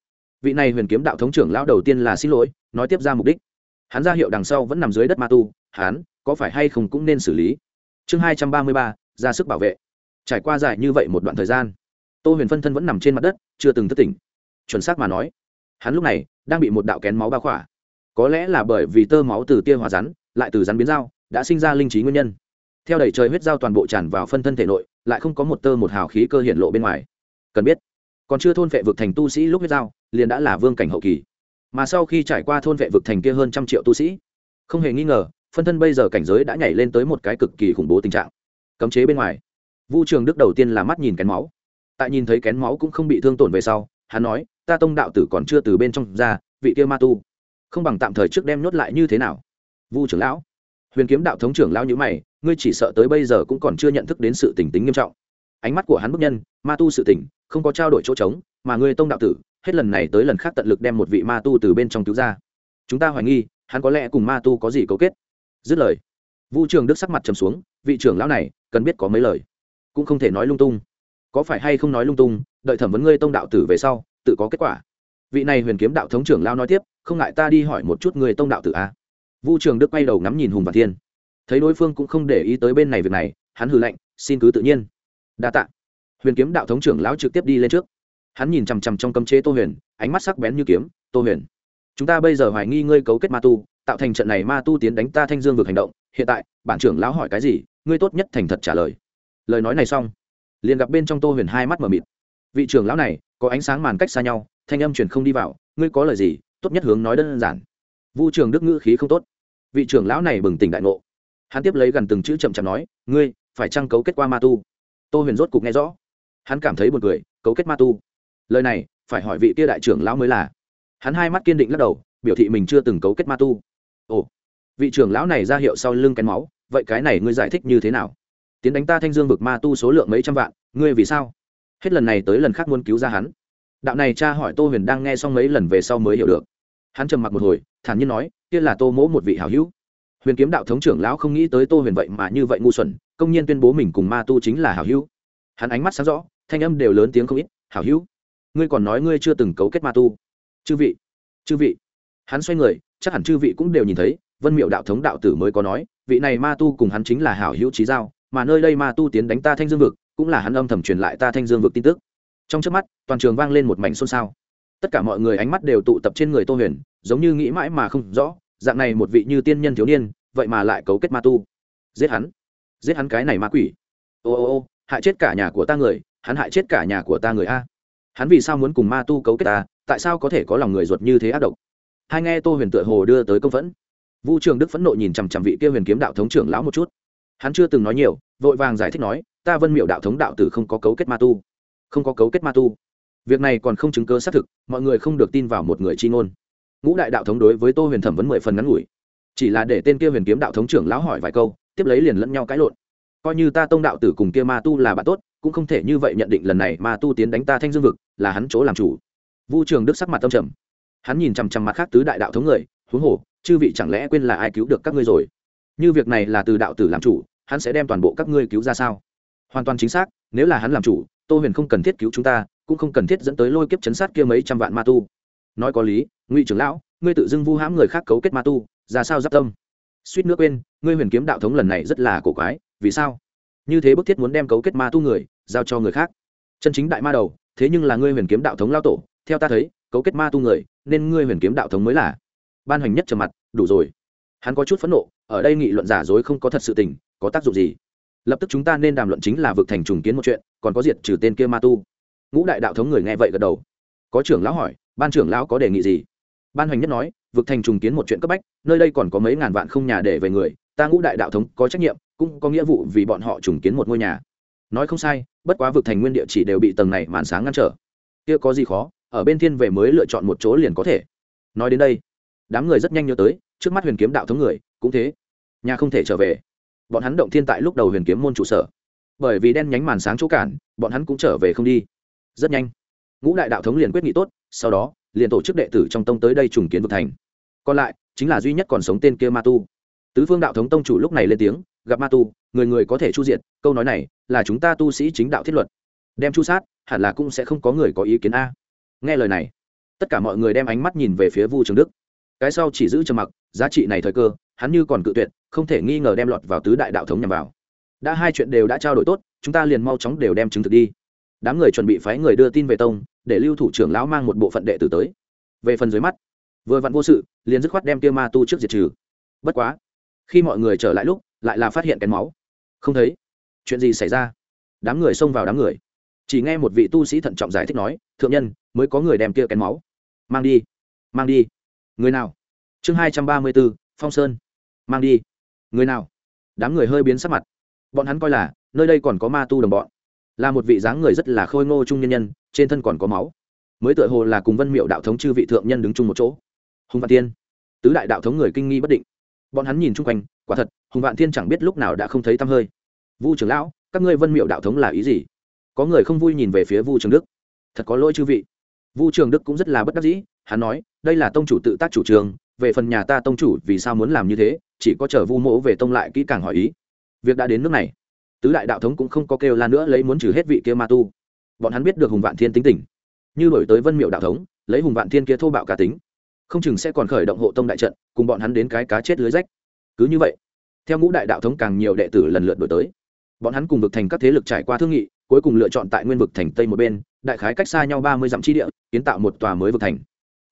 Vị này huyền kiếm đạo thống trưởng lão đầu tiên là xin lỗi, nói tiếp ra mục đích hắn ra hiệu đằng sau vẫn nằm dưới đất ma tu, hắn có phải hay không cũng nên xử lý. Chương hai trăm ba mươi ba, ra sức bảo vệ. Trải qua dài như vậy một đoạn thời gian, tô huyền phân thân vẫn nằm trên mặt đất, chưa từng thất tỉnh. Chuẩn xác mà nói, hắn lúc này đang bị một đạo kén máu bao khỏa. Có lẽ là bởi vì tơ máu từ tia hòa rắn, lại từ rắn biến dao, đã sinh ra linh trí nguyên nhân. Theo đẩy trời huyết dao toàn bộ tràn vào phân thân thể nội, lại không có một tơ một hào khí cơ hiện lộ bên ngoài. Cần biết, còn chưa thôn phệ vực thành tu sĩ lúc huyết dao, liền đã là vương cảnh hậu kỳ mà sau khi trải qua thôn vệ vực thành kia hơn trăm triệu tu sĩ, không hề nghi ngờ, phân thân bây giờ cảnh giới đã nhảy lên tới một cái cực kỳ khủng bố tình trạng. Cấm chế bên ngoài, vu trường đức đầu tiên là mắt nhìn kén máu. Tại nhìn thấy kén máu cũng không bị thương tổn về sau, hắn nói, ta tông đạo tử còn chưa từ bên trong ra, vị kia ma tu, không bằng tạm thời trước đem nhốt lại như thế nào? Vu trưởng lão, huyền kiếm đạo thống trưởng lão nhữ mày, ngươi chỉ sợ tới bây giờ cũng còn chưa nhận thức đến sự tỉnh tính nghiêm trọng. Ánh mắt của hắn bức nhân, ma tu sự tỉnh không có trao đổi chỗ trống, mà ngươi tông đạo tử, hết lần này tới lần khác tận lực đem một vị ma tu từ bên trong cứu ra. Chúng ta hoài nghi, hắn có lẽ cùng ma tu có gì cấu kết. Dứt lời, vu trường đức sắc mặt trầm xuống, vị trưởng lão này, cần biết có mấy lời. Cũng không thể nói lung tung. Có phải hay không nói lung tung, đợi thẩm vấn ngươi tông đạo tử về sau, tự có kết quả. Vị này huyền kiếm đạo thống trưởng lao nói tiếp, không ngại ta đi hỏi một chút người tông đạo tử a. Vu trường đức quay đầu ngắm nhìn hùng và thiên. Thấy đối phương cũng không để ý tới bên này việc này, hắn hừ lạnh, xin cứ tự nhiên. Đa tạ huyền kiếm đạo thống trưởng lão trực tiếp đi lên trước. Hắn nhìn chằm chằm trong cấm chế tô huyền, ánh mắt sắc bén như kiếm, tô huyền, chúng ta bây giờ hoài nghi ngươi cấu kết ma tu, tạo thành trận này ma tu tiến đánh ta thanh dương vực hành động. Hiện tại, bản trưởng lão hỏi cái gì, ngươi tốt nhất thành thật trả lời. Lời nói này xong, liền gặp bên trong tô huyền hai mắt mờ mịt. Vị trưởng lão này, có ánh sáng màn cách xa nhau, thanh âm truyền không đi vào, ngươi có lời gì, tốt nhất hướng nói đơn giản. Vu trường đức ngữ khí không tốt. Vị trưởng lão này bừng tỉnh đại ngộ. Hắn tiếp lấy gần từng chữ chậm chậm nói, ngươi, phải trăng cấu kết qua ma tu? Tô huyền rốt cục nghe rõ hắn cảm thấy buồn cười, cấu kết ma tu. Lời này, phải hỏi vị kia đại trưởng lão mới là. Hắn hai mắt kiên định lắc đầu, biểu thị mình chưa từng cấu kết ma tu. Ồ, vị trưởng lão này ra hiệu sau lưng kén máu, vậy cái này ngươi giải thích như thế nào? Tiến đánh ta thanh dương vực ma tu số lượng mấy trăm vạn, ngươi vì sao? Hết lần này tới lần khác muốn cứu ra hắn. Đạo này cha hỏi tô huyền đang nghe xong mấy lần về sau mới hiểu được. Hắn trầm mặc một hồi, thản nhiên nói, kia là tô mỗ một vị hảo hữu. Huyền kiếm đạo thống trưởng lão không nghĩ tới tô huyền vậy mà như vậy ngu xuẩn, công nhiên tuyên bố mình cùng ma tu chính là hảo hữu hắn ánh mắt sáng rõ, thanh âm đều lớn tiếng không ít, hảo hữu, ngươi còn nói ngươi chưa từng cấu kết ma tu. Chư vị chư vị. Hắn xoay người, chắc hẳn chư vị cũng đều nhìn thấy, vân miệu đạo thống đạo tử mới có nói, vị này ma tu cùng hắn chính là hảo hữu trí giao, mà nơi đây ma tu tiến đánh ta thanh dương vực, cũng là hắn âm thầm truyền lại ta thanh dương vực tin tức. Trong trước mắt, toàn trường vang lên một mảnh xôn xao. Tất cả mọi người ánh mắt đều tụ tập trên người tô huyền, giống như nghĩ mãi mà không rõ, dạng này một vị như tiên nhân thiếu niên, vậy mà lại cấu kết ma tu. Giết hắn giết hắn cái này ma quỷ. Ô ô ô hại chết cả nhà của ta người, hắn hại chết cả nhà của ta người a. Hắn vì sao muốn cùng ma tu cấu kết ta, tại sao có thể có lòng người ruột như thế ác độc? Hai nghe tô huyền tựa hồ đưa tới công phẫn. Vu trường đức phẫn nộ nhìn chằm chằm vị kia huyền kiếm đạo thống trưởng lão một chút. Hắn chưa từng nói nhiều, vội vàng giải thích nói, ta vân miệu đạo thống đạo tử không có cấu kết ma tu. Không có cấu kết ma tu. Việc này còn không chứng cơ xác thực, mọi người không được tin vào một người chi ngôn. Ngũ đại đạo thống đối với tô huyền thẩm vấn mười phần ngắn ngủi. Chỉ là để tên kia huyền kiếm đạo thống trưởng lão hỏi vài câu, tiếp lấy liền lẫn nhau cãi lộn coi như ta tông đạo tử cùng kia ma tu là bạn tốt, cũng không thể như vậy nhận định lần này ma tu tiến đánh ta thanh dương vực, là hắn chỗ làm chủ. Vu trường đức sắc mặt tâm trầm. Hắn nhìn chằm chằm mặt khác tứ đại đạo thống người, huống hồ, chư vị chẳng lẽ quên là ai cứu được các ngươi rồi? Như việc này là từ đạo tử làm chủ, hắn sẽ đem toàn bộ các ngươi cứu ra sao? Hoàn toàn chính xác, nếu là hắn làm chủ, tô huyền không cần thiết cứu chúng ta, cũng không cần thiết dẫn tới lôi kiếp chấn sát kia mấy trăm vạn ma tu. Nói có lý, ngụy trưởng lão, ngươi tự dưng vu hãm người khác cấu kết ma tu, ra sao giáp tâm? Suýt nữa quên, ngươi huyền kiếm đạo thống lần này rất là cổ quái vì sao? Như thế bức thiết muốn đem cấu kết ma tu người, giao cho người khác. Chân chính đại ma đầu, thế nhưng là ngươi huyền kiếm đạo thống lao tổ, theo ta thấy, cấu kết ma tu người, nên ngươi huyền kiếm đạo thống mới là. Ban hành nhất trầm mặt, đủ rồi. Hắn có chút phẫn nộ, ở đây nghị luận giả dối không có thật sự tình, có tác dụng gì? Lập tức chúng ta nên đàm luận chính là vực thành trùng kiến một chuyện, còn có diệt trừ tên kia ma tu. Ngũ đại đạo thống người nghe vậy gật đầu. Có trưởng lão hỏi, ban trưởng lão có đề nghị gì? Ban hoành nhất nói, vực thành trùng kiến một chuyện cấp bách, nơi đây còn có mấy ngàn vạn không nhà để về người, ta ngũ đại đạo thống có trách nhiệm cũng có nghĩa vụ vì bọn họ trùng kiến một ngôi nhà. Nói không sai, bất quá vực thành nguyên địa chỉ đều bị tầng này màn sáng ngăn trở. Kia có gì khó, ở bên thiên về mới lựa chọn một chỗ liền có thể. Nói đến đây, đám người rất nhanh nhớ tới, trước mắt huyền kiếm đạo thống người, cũng thế. Nhà không thể trở về. Bọn hắn động thiên tại lúc đầu huyền kiếm môn trụ sở. Bởi vì đen nhánh màn sáng chỗ cản, bọn hắn cũng trở về không đi. Rất nhanh, ngũ đại đạo thống liền quyết nghị tốt, sau đó, liền tổ chức đệ tử trong tông tới đây trùng kiến vực thành. Còn lại, chính là duy nhất còn sống tên kia ma tu. Tứ phương đạo thống tông chủ lúc này lên tiếng gặp ma tu, người người có thể chu diện câu nói này là chúng ta tu sĩ chính đạo thiết luật. Đem chu sát, hẳn là cũng sẽ không có người có ý kiến a. Nghe lời này, tất cả mọi người đem ánh mắt nhìn về phía vu trường đức. Cái sau chỉ giữ trầm mặc, giá trị này thời cơ, hắn như còn cự tuyệt, không thể nghi ngờ đem lọt vào tứ đại đạo thống nhằm vào. Đã hai chuyện đều đã trao đổi tốt, chúng ta liền mau chóng đều đem chứng thực đi. Đám người chuẩn bị phái người đưa tin về tông, để lưu thủ trưởng lão mang một bộ phận đệ tử tới. Về phần dưới mắt, vừa vặn vô sự, liền dứt khoát đem kia ma tu trước diệt trừ. Bất quá, khi mọi người trở lại lúc lại là phát hiện kén máu. Không thấy. Chuyện gì xảy ra? Đám người xông vào đám người. Chỉ nghe một vị tu sĩ thận trọng giải thích nói, thượng nhân, mới có người đem kia kén máu. Mang đi. Mang đi. Người nào? Chương hai trăm ba mươi bốn phong sơn. Mang đi. Người nào? Đám người hơi biến sắc mặt. Bọn hắn coi là, nơi đây còn có ma tu đồng bọn. Là một vị dáng người rất là khôi ngô trung nhân nhân, trên thân còn có máu. Mới tựa hồ là cùng vân miệu đạo thống chư vị thượng nhân đứng chung một chỗ. Hùng văn tiên. Tứ đại đạo thống người kinh nghi bất định bọn hắn nhìn chung quanh, quả thật, hùng vạn thiên chẳng biết lúc nào đã không thấy tăm hơi. Vu trưởng lão, các ngươi vân miệu đạo thống là ý gì? Có người không vui nhìn về phía vu trường đức. Thật có lỗi chư vị. Vu trường đức cũng rất là bất đắc dĩ, hắn nói, đây là tông chủ tự tác chủ trường, về phần nhà ta tông chủ vì sao muốn làm như thế, chỉ có chờ vu mỗ về tông lại kỹ càng hỏi ý. Việc đã đến nước này. Tứ đại đạo thống cũng không có kêu la nữa lấy muốn trừ hết vị kia ma tu. Bọn hắn biết được hùng vạn thiên tính tình. Như đổi tới vân miệu đạo thống, lấy hùng vạn thiên kia thô bạo cả tính không chừng sẽ còn khởi động hộ tông đại trận, cùng bọn hắn đến cái cá chết lưới rách. Cứ như vậy, theo ngũ đại đạo thống càng nhiều đệ tử lần lượt đổi tới. Bọn hắn cùng vực thành các thế lực trải qua thương nghị, cuối cùng lựa chọn tại nguyên vực thành tây một bên, đại khái cách xa nhau ba mươi dặm chi địa, kiến tạo một tòa mới vực thành.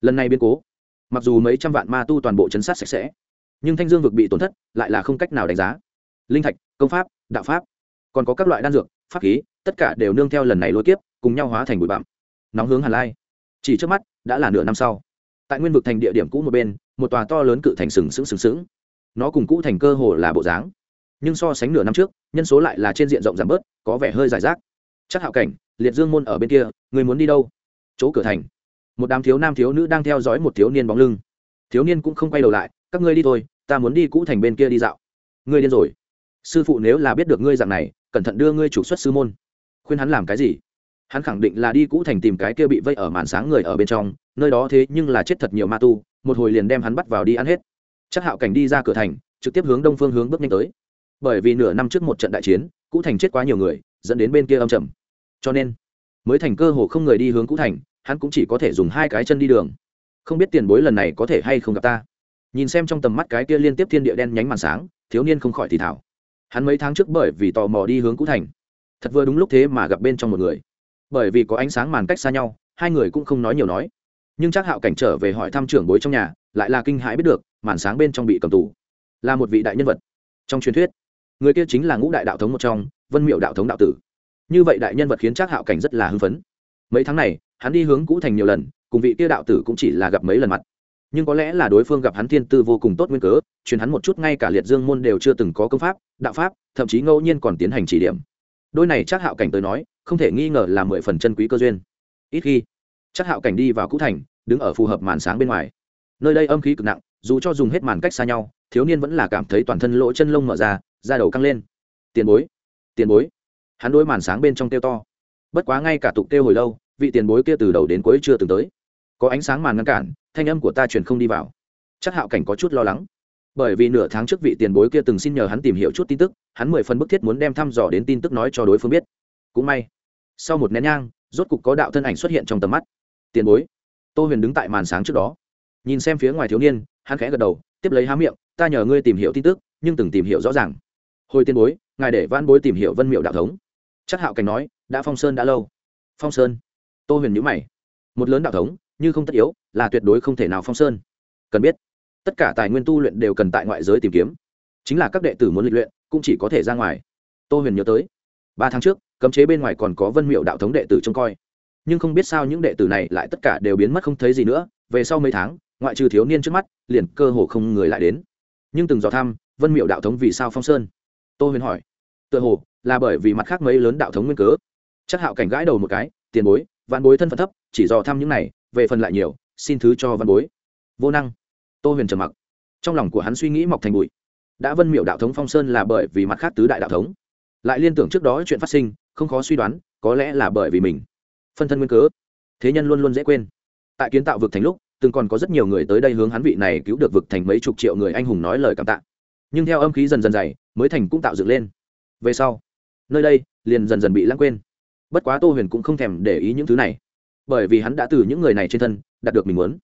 Lần này biến cố, mặc dù mấy trăm vạn ma tu toàn bộ chấn sát sạch sẽ, nhưng thanh dương vực bị tổn thất lại là không cách nào đánh giá. Linh thạch, công pháp, đạo pháp, còn có các loại đan dược, pháp khí, tất cả đều nương theo lần này lôi kiếp, cùng nhau hóa thành bụi bặm. Nóng hướng hàn lai. Chỉ trước mắt, đã là nửa năm sau tại nguyên vực thành địa điểm cũ một bên, một tòa to lớn cự thành sừng sững sừng sững. Nó cùng cũ thành cơ hồ là bộ dáng. Nhưng so sánh nửa năm trước, nhân số lại là trên diện rộng giảm bớt, có vẻ hơi giải rác. Chắc hạo cảnh, liệt dương môn ở bên kia, người muốn đi đâu? Chỗ cửa thành. Một đám thiếu nam thiếu nữ đang theo dõi một thiếu niên bóng lưng. Thiếu niên cũng không quay đầu lại, các ngươi đi thôi, ta muốn đi cũ thành bên kia đi dạo. Ngươi điên rồi. Sư phụ nếu là biết được ngươi dạng này, cẩn thận đưa ngươi chủ xuất sư môn. Khuyên hắn làm cái gì? Hắn khẳng định là đi cũ thành tìm cái kia bị vây ở màn sáng người ở bên trong nơi đó thế nhưng là chết thật nhiều ma tu, một hồi liền đem hắn bắt vào đi ăn hết. Chắc hạo cảnh đi ra cửa thành, trực tiếp hướng đông phương hướng bước nhanh tới. Bởi vì nửa năm trước một trận đại chiến, cũ thành chết quá nhiều người, dẫn đến bên kia âm trầm. Cho nên, mới thành cơ hồ không người đi hướng cũ thành, hắn cũng chỉ có thể dùng hai cái chân đi đường. Không biết tiền bối lần này có thể hay không gặp ta. Nhìn xem trong tầm mắt cái kia liên tiếp thiên địa đen nhánh màn sáng, thiếu niên không khỏi thì thảo hắn mấy tháng trước bởi vì tò mò đi hướng cũ thành, thật vừa đúng lúc thế mà gặp bên trong một người. Bởi vì có ánh sáng màn cách xa nhau, hai người cũng không nói nhiều nói nhưng chắc hạo cảnh trở về hỏi thăm trưởng bối trong nhà, lại là kinh hãi biết được, màn sáng bên trong bị cầm tù. Là một vị đại nhân vật. Trong truyền thuyết, người kia chính là ngũ đại đạo thống một trong, vân miệu đạo thống đạo tử. Như vậy đại nhân vật khiến chắc hạo cảnh rất là hưng phấn. Mấy tháng này, hắn đi hướng cũ thành nhiều lần, cùng vị kia đạo tử cũng chỉ là gặp mấy lần mặt. Nhưng có lẽ là đối phương gặp hắn thiên tư vô cùng tốt nguyên cớ, truyền hắn một chút ngay cả liệt dương môn đều chưa từng có công pháp, đạo pháp, thậm chí ngẫu nhiên còn tiến hành chỉ điểm. Đôi này chắc hạo cảnh tới nói, không thể nghi ngờ là mười phần chân quý cơ duyên. Ít khi chắc hạo cảnh đi vào cũ thành, đứng ở phù hợp màn sáng bên ngoài. Nơi đây âm khí cực nặng, dù cho dùng hết màn cách xa nhau, thiếu niên vẫn là cảm thấy toàn thân lỗ chân lông mở ra, da đầu căng lên. Tiền bối tiền bối. Hắn đôi màn sáng bên trong tiêu to. Bất quá ngay cả tục tiêu hồi lâu, vị tiền bối kia từ đầu đến cuối chưa từng tới. Có ánh sáng màn ngăn cản, thanh âm của ta truyền không đi vào. Chắc hạo cảnh có chút lo lắng. Bởi vì nửa tháng trước vị tiền bối kia từng xin nhờ hắn tìm hiểu chút tin tức, hắn mười phần bức thiết muốn đem thăm dò đến tin tức nói cho đối phương biết. Cũng may, sau một nén nhang, rốt cục có đạo thân ảnh xuất hiện trong tầm mắt tiền bối. Tô huyền đứng tại màn sáng trước đó. Nhìn xem phía ngoài thiếu niên, hắn khẽ gật đầu, tiếp lấy há miệng, ta nhờ ngươi tìm hiểu tin tức, nhưng từng tìm hiểu rõ ràng. Hồi tiền bối, ngài để văn bối tìm hiểu vân miệu đạo thống. Chắc hạo cảnh nói, đã phong sơn đã lâu. Phong sơn? Tô huyền nhữ mày. Một lớn đạo thống, như không tất yếu, là tuyệt đối không thể nào phong sơn. Cần biết, tất cả tài nguyên tu luyện đều cần tại ngoại giới tìm kiếm. Chính là các đệ tử muốn lịch luyện, cũng chỉ có thể ra ngoài. Tô huyền nhớ tới. Ba tháng trước, cấm chế bên ngoài còn có vân miệu đạo thống đệ tử trông coi nhưng không biết sao những đệ tử này lại tất cả đều biến mất không thấy gì nữa, về sau mấy tháng, ngoại trừ thiếu niên trước mắt, liền cơ hồ không người lại đến. Nhưng từng dò thăm, vân miệu đạo thống vì sao phong sơn? Tô huyền hỏi. Tựa hồ là bởi vì mặt khác mấy lớn đạo thống nguyên cớ. Chắc hạo cảnh gãi đầu một cái, tiền bối văn bối thân phận thấp, chỉ dò thăm những này, về phần lại nhiều, xin thứ cho văn bối. Vô năng. Tô huyền trầm mặc. Trong lòng của hắn suy nghĩ mọc thành bụi. Đã vân miệu đạo thống phong sơn là bởi vì mặt khác tứ đại đạo thống. Lại liên tưởng trước đó chuyện phát sinh, không khó suy đoán, có lẽ là bởi vì mình phân thân nguyên cớ. Thế nhân luôn luôn dễ quên. Tại kiến tạo vực thành lúc, từng còn có rất nhiều người tới đây hướng hắn vị này cứu được vực thành mấy chục triệu người anh hùng nói lời cảm tạ. Nhưng theo âm khí dần dần dày, mới thành cũng tạo dựng lên. Về sau, nơi đây, liền dần dần bị lãng quên. Bất quá tô huyền cũng không thèm để ý những thứ này, bởi vì hắn đã từ những người này trên thân, đạt được mình muốn.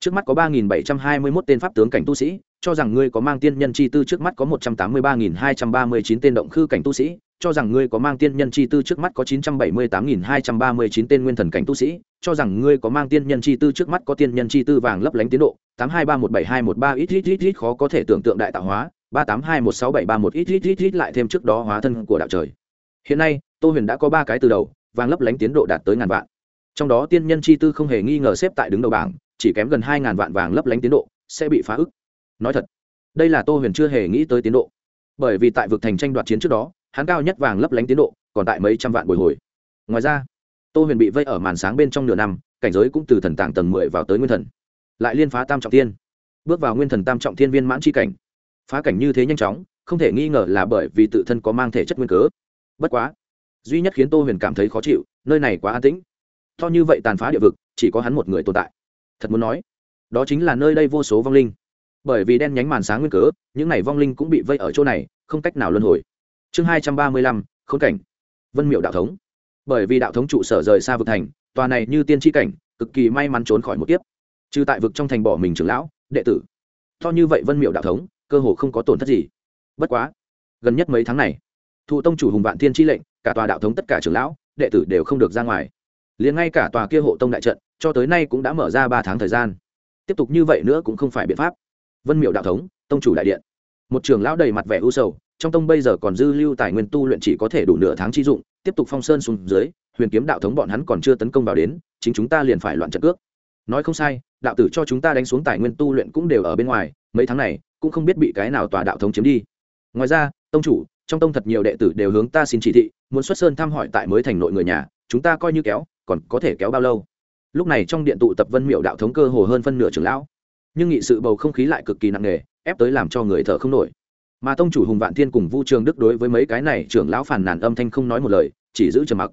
Trước mắt có ba nghìn bảy trăm hai mươi mốt tên pháp tướng cảnh tu sĩ, cho rằng ngươi có mang tiên nhân chi tư, trước mắt có một trăm tám mươi ba nghìn hai trăm ba mươi chín tên động khư cảnh tu sĩ cho rằng ngươi có mang tiên nhân chi tư trước mắt có chín trăm bảy mươi tám nghìn hai trăm ba mươi chín tên nguyên thần cảnh tu sĩ, cho rằng ngươi có mang tiên nhân chi tư trước mắt có tiên nhân chi tư vàng lấp lánh tiến độ, tám hai ba một bảy hai một ba ít ít ít ít khó có thể tưởng tượng đại tạo hóa, ba tám hai một sáu bảy ba một ít ít ít ít lại thêm trước đó hóa thân của đạo trời. Hiện nay, tô huyền đã có ba cái từ đầu, vàng lấp lánh tiến độ đạt tới ngàn vạn. Trong đó tiên nhân chi tư không hề nghi ngờ xếp tại đứng đầu bảng, chỉ kém gần hai ngàn vạn vàng lấp lánh tiến độ, sẽ bị phá ức. Nói thật, đây là tô huyền chưa hề nghĩ tới tiến độ. Bởi vì tại vực thành tranh đoạt chiến trước đó hắn cao nhất vàng lấp lánh tiến độ, còn tại mấy trăm vạn bồi hồi. Ngoài ra, tô huyền bị vây ở màn sáng bên trong nửa năm, cảnh giới cũng từ thần tàng tầng mười vào tới nguyên thần. Lại liên phá tam trọng tiên bước vào nguyên thần tam trọng thiên viên mãn c cảnh. Phá cảnh như thế nhanh chóng, không thể nghi ngờ là bởi vì tự thân có mang thể chất nguyên cớ. Bất quá, duy nhất khiến tô huyền cảm thấy khó chịu, nơi này quá an tĩnh. To như vậy tàn phá địa vực, chỉ có hắn một người tồn tại. Thật muốn nói, đó chính là nơi đây vô số vong linh. Bởi vì đen nhánh màn sáng nguyên cớ, những n à y vong linh cũng bị vây ở chỗ này, không cách nào luân hồi chương hai trăm ba mươi lăm, khốn cảnh. Vân miệu đạo thống. Bởi vì đạo thống trụ sở rời xa vực thành, tòa này như tiên tri cảnh, cực kỳ may mắn trốn khỏi một kiếp. Trừ tại vực trong thành bỏ mình trưởng lão, đệ tử. To như vậy vân miệu đạo thống, cơ hồ không có tổn thất gì. Bất quá, gần nhất mấy tháng này, thụ tông chủ hùng vạn thiên tri lệnh, cả tòa đạo thống tất cả trưởng lão, đệ tử đều không được ra ngoài. Liền ngay cả tòa kia hộ tông đại trận, cho tới nay cũng đã mở ra ba tháng thời gian. Tiếp tục như vậy nữa cũng không phải biện pháp. Vân miệu đạo thống, tông chủ đại điện. Một trưởng lão đầy mặt vẻ u sầu trong tông bây giờ còn dư lưu tài nguyên tu luyện chỉ có thể đủ nửa tháng chi dụng, tiếp tục phong sơn xuống dưới, huyền kiếm đạo thống bọn hắn còn chưa tấn công vào đến, chính chúng ta liền phải loạn trận cước. Nói không sai, đạo tử cho chúng ta đánh xuống tài nguyên tu luyện cũng đều ở bên ngoài, mấy tháng này, cũng không biết bị cái nào tòa đạo thống chiếm đi. Ngoài ra, tông chủ, trong tông thật nhiều đệ tử đều hướng ta xin chỉ thị, muốn xuất sơn thăm hỏi tại mới thành nội người nhà, chúng ta coi như kéo, còn có thể kéo bao lâu? Lúc này trong điện tụ tập vân miệu đạo thống cơ hồ hơn phân nửa trưởng lão. Nhưng nghị sự bầu không khí lại cực kỳ nặng nề, ép tới làm cho người thở không nổi mà tông chủ hùng vạn thiên cùng vu trường đức đối với mấy cái này trưởng lão phản nàn âm thanh không nói một lời, chỉ giữ trầm mặc.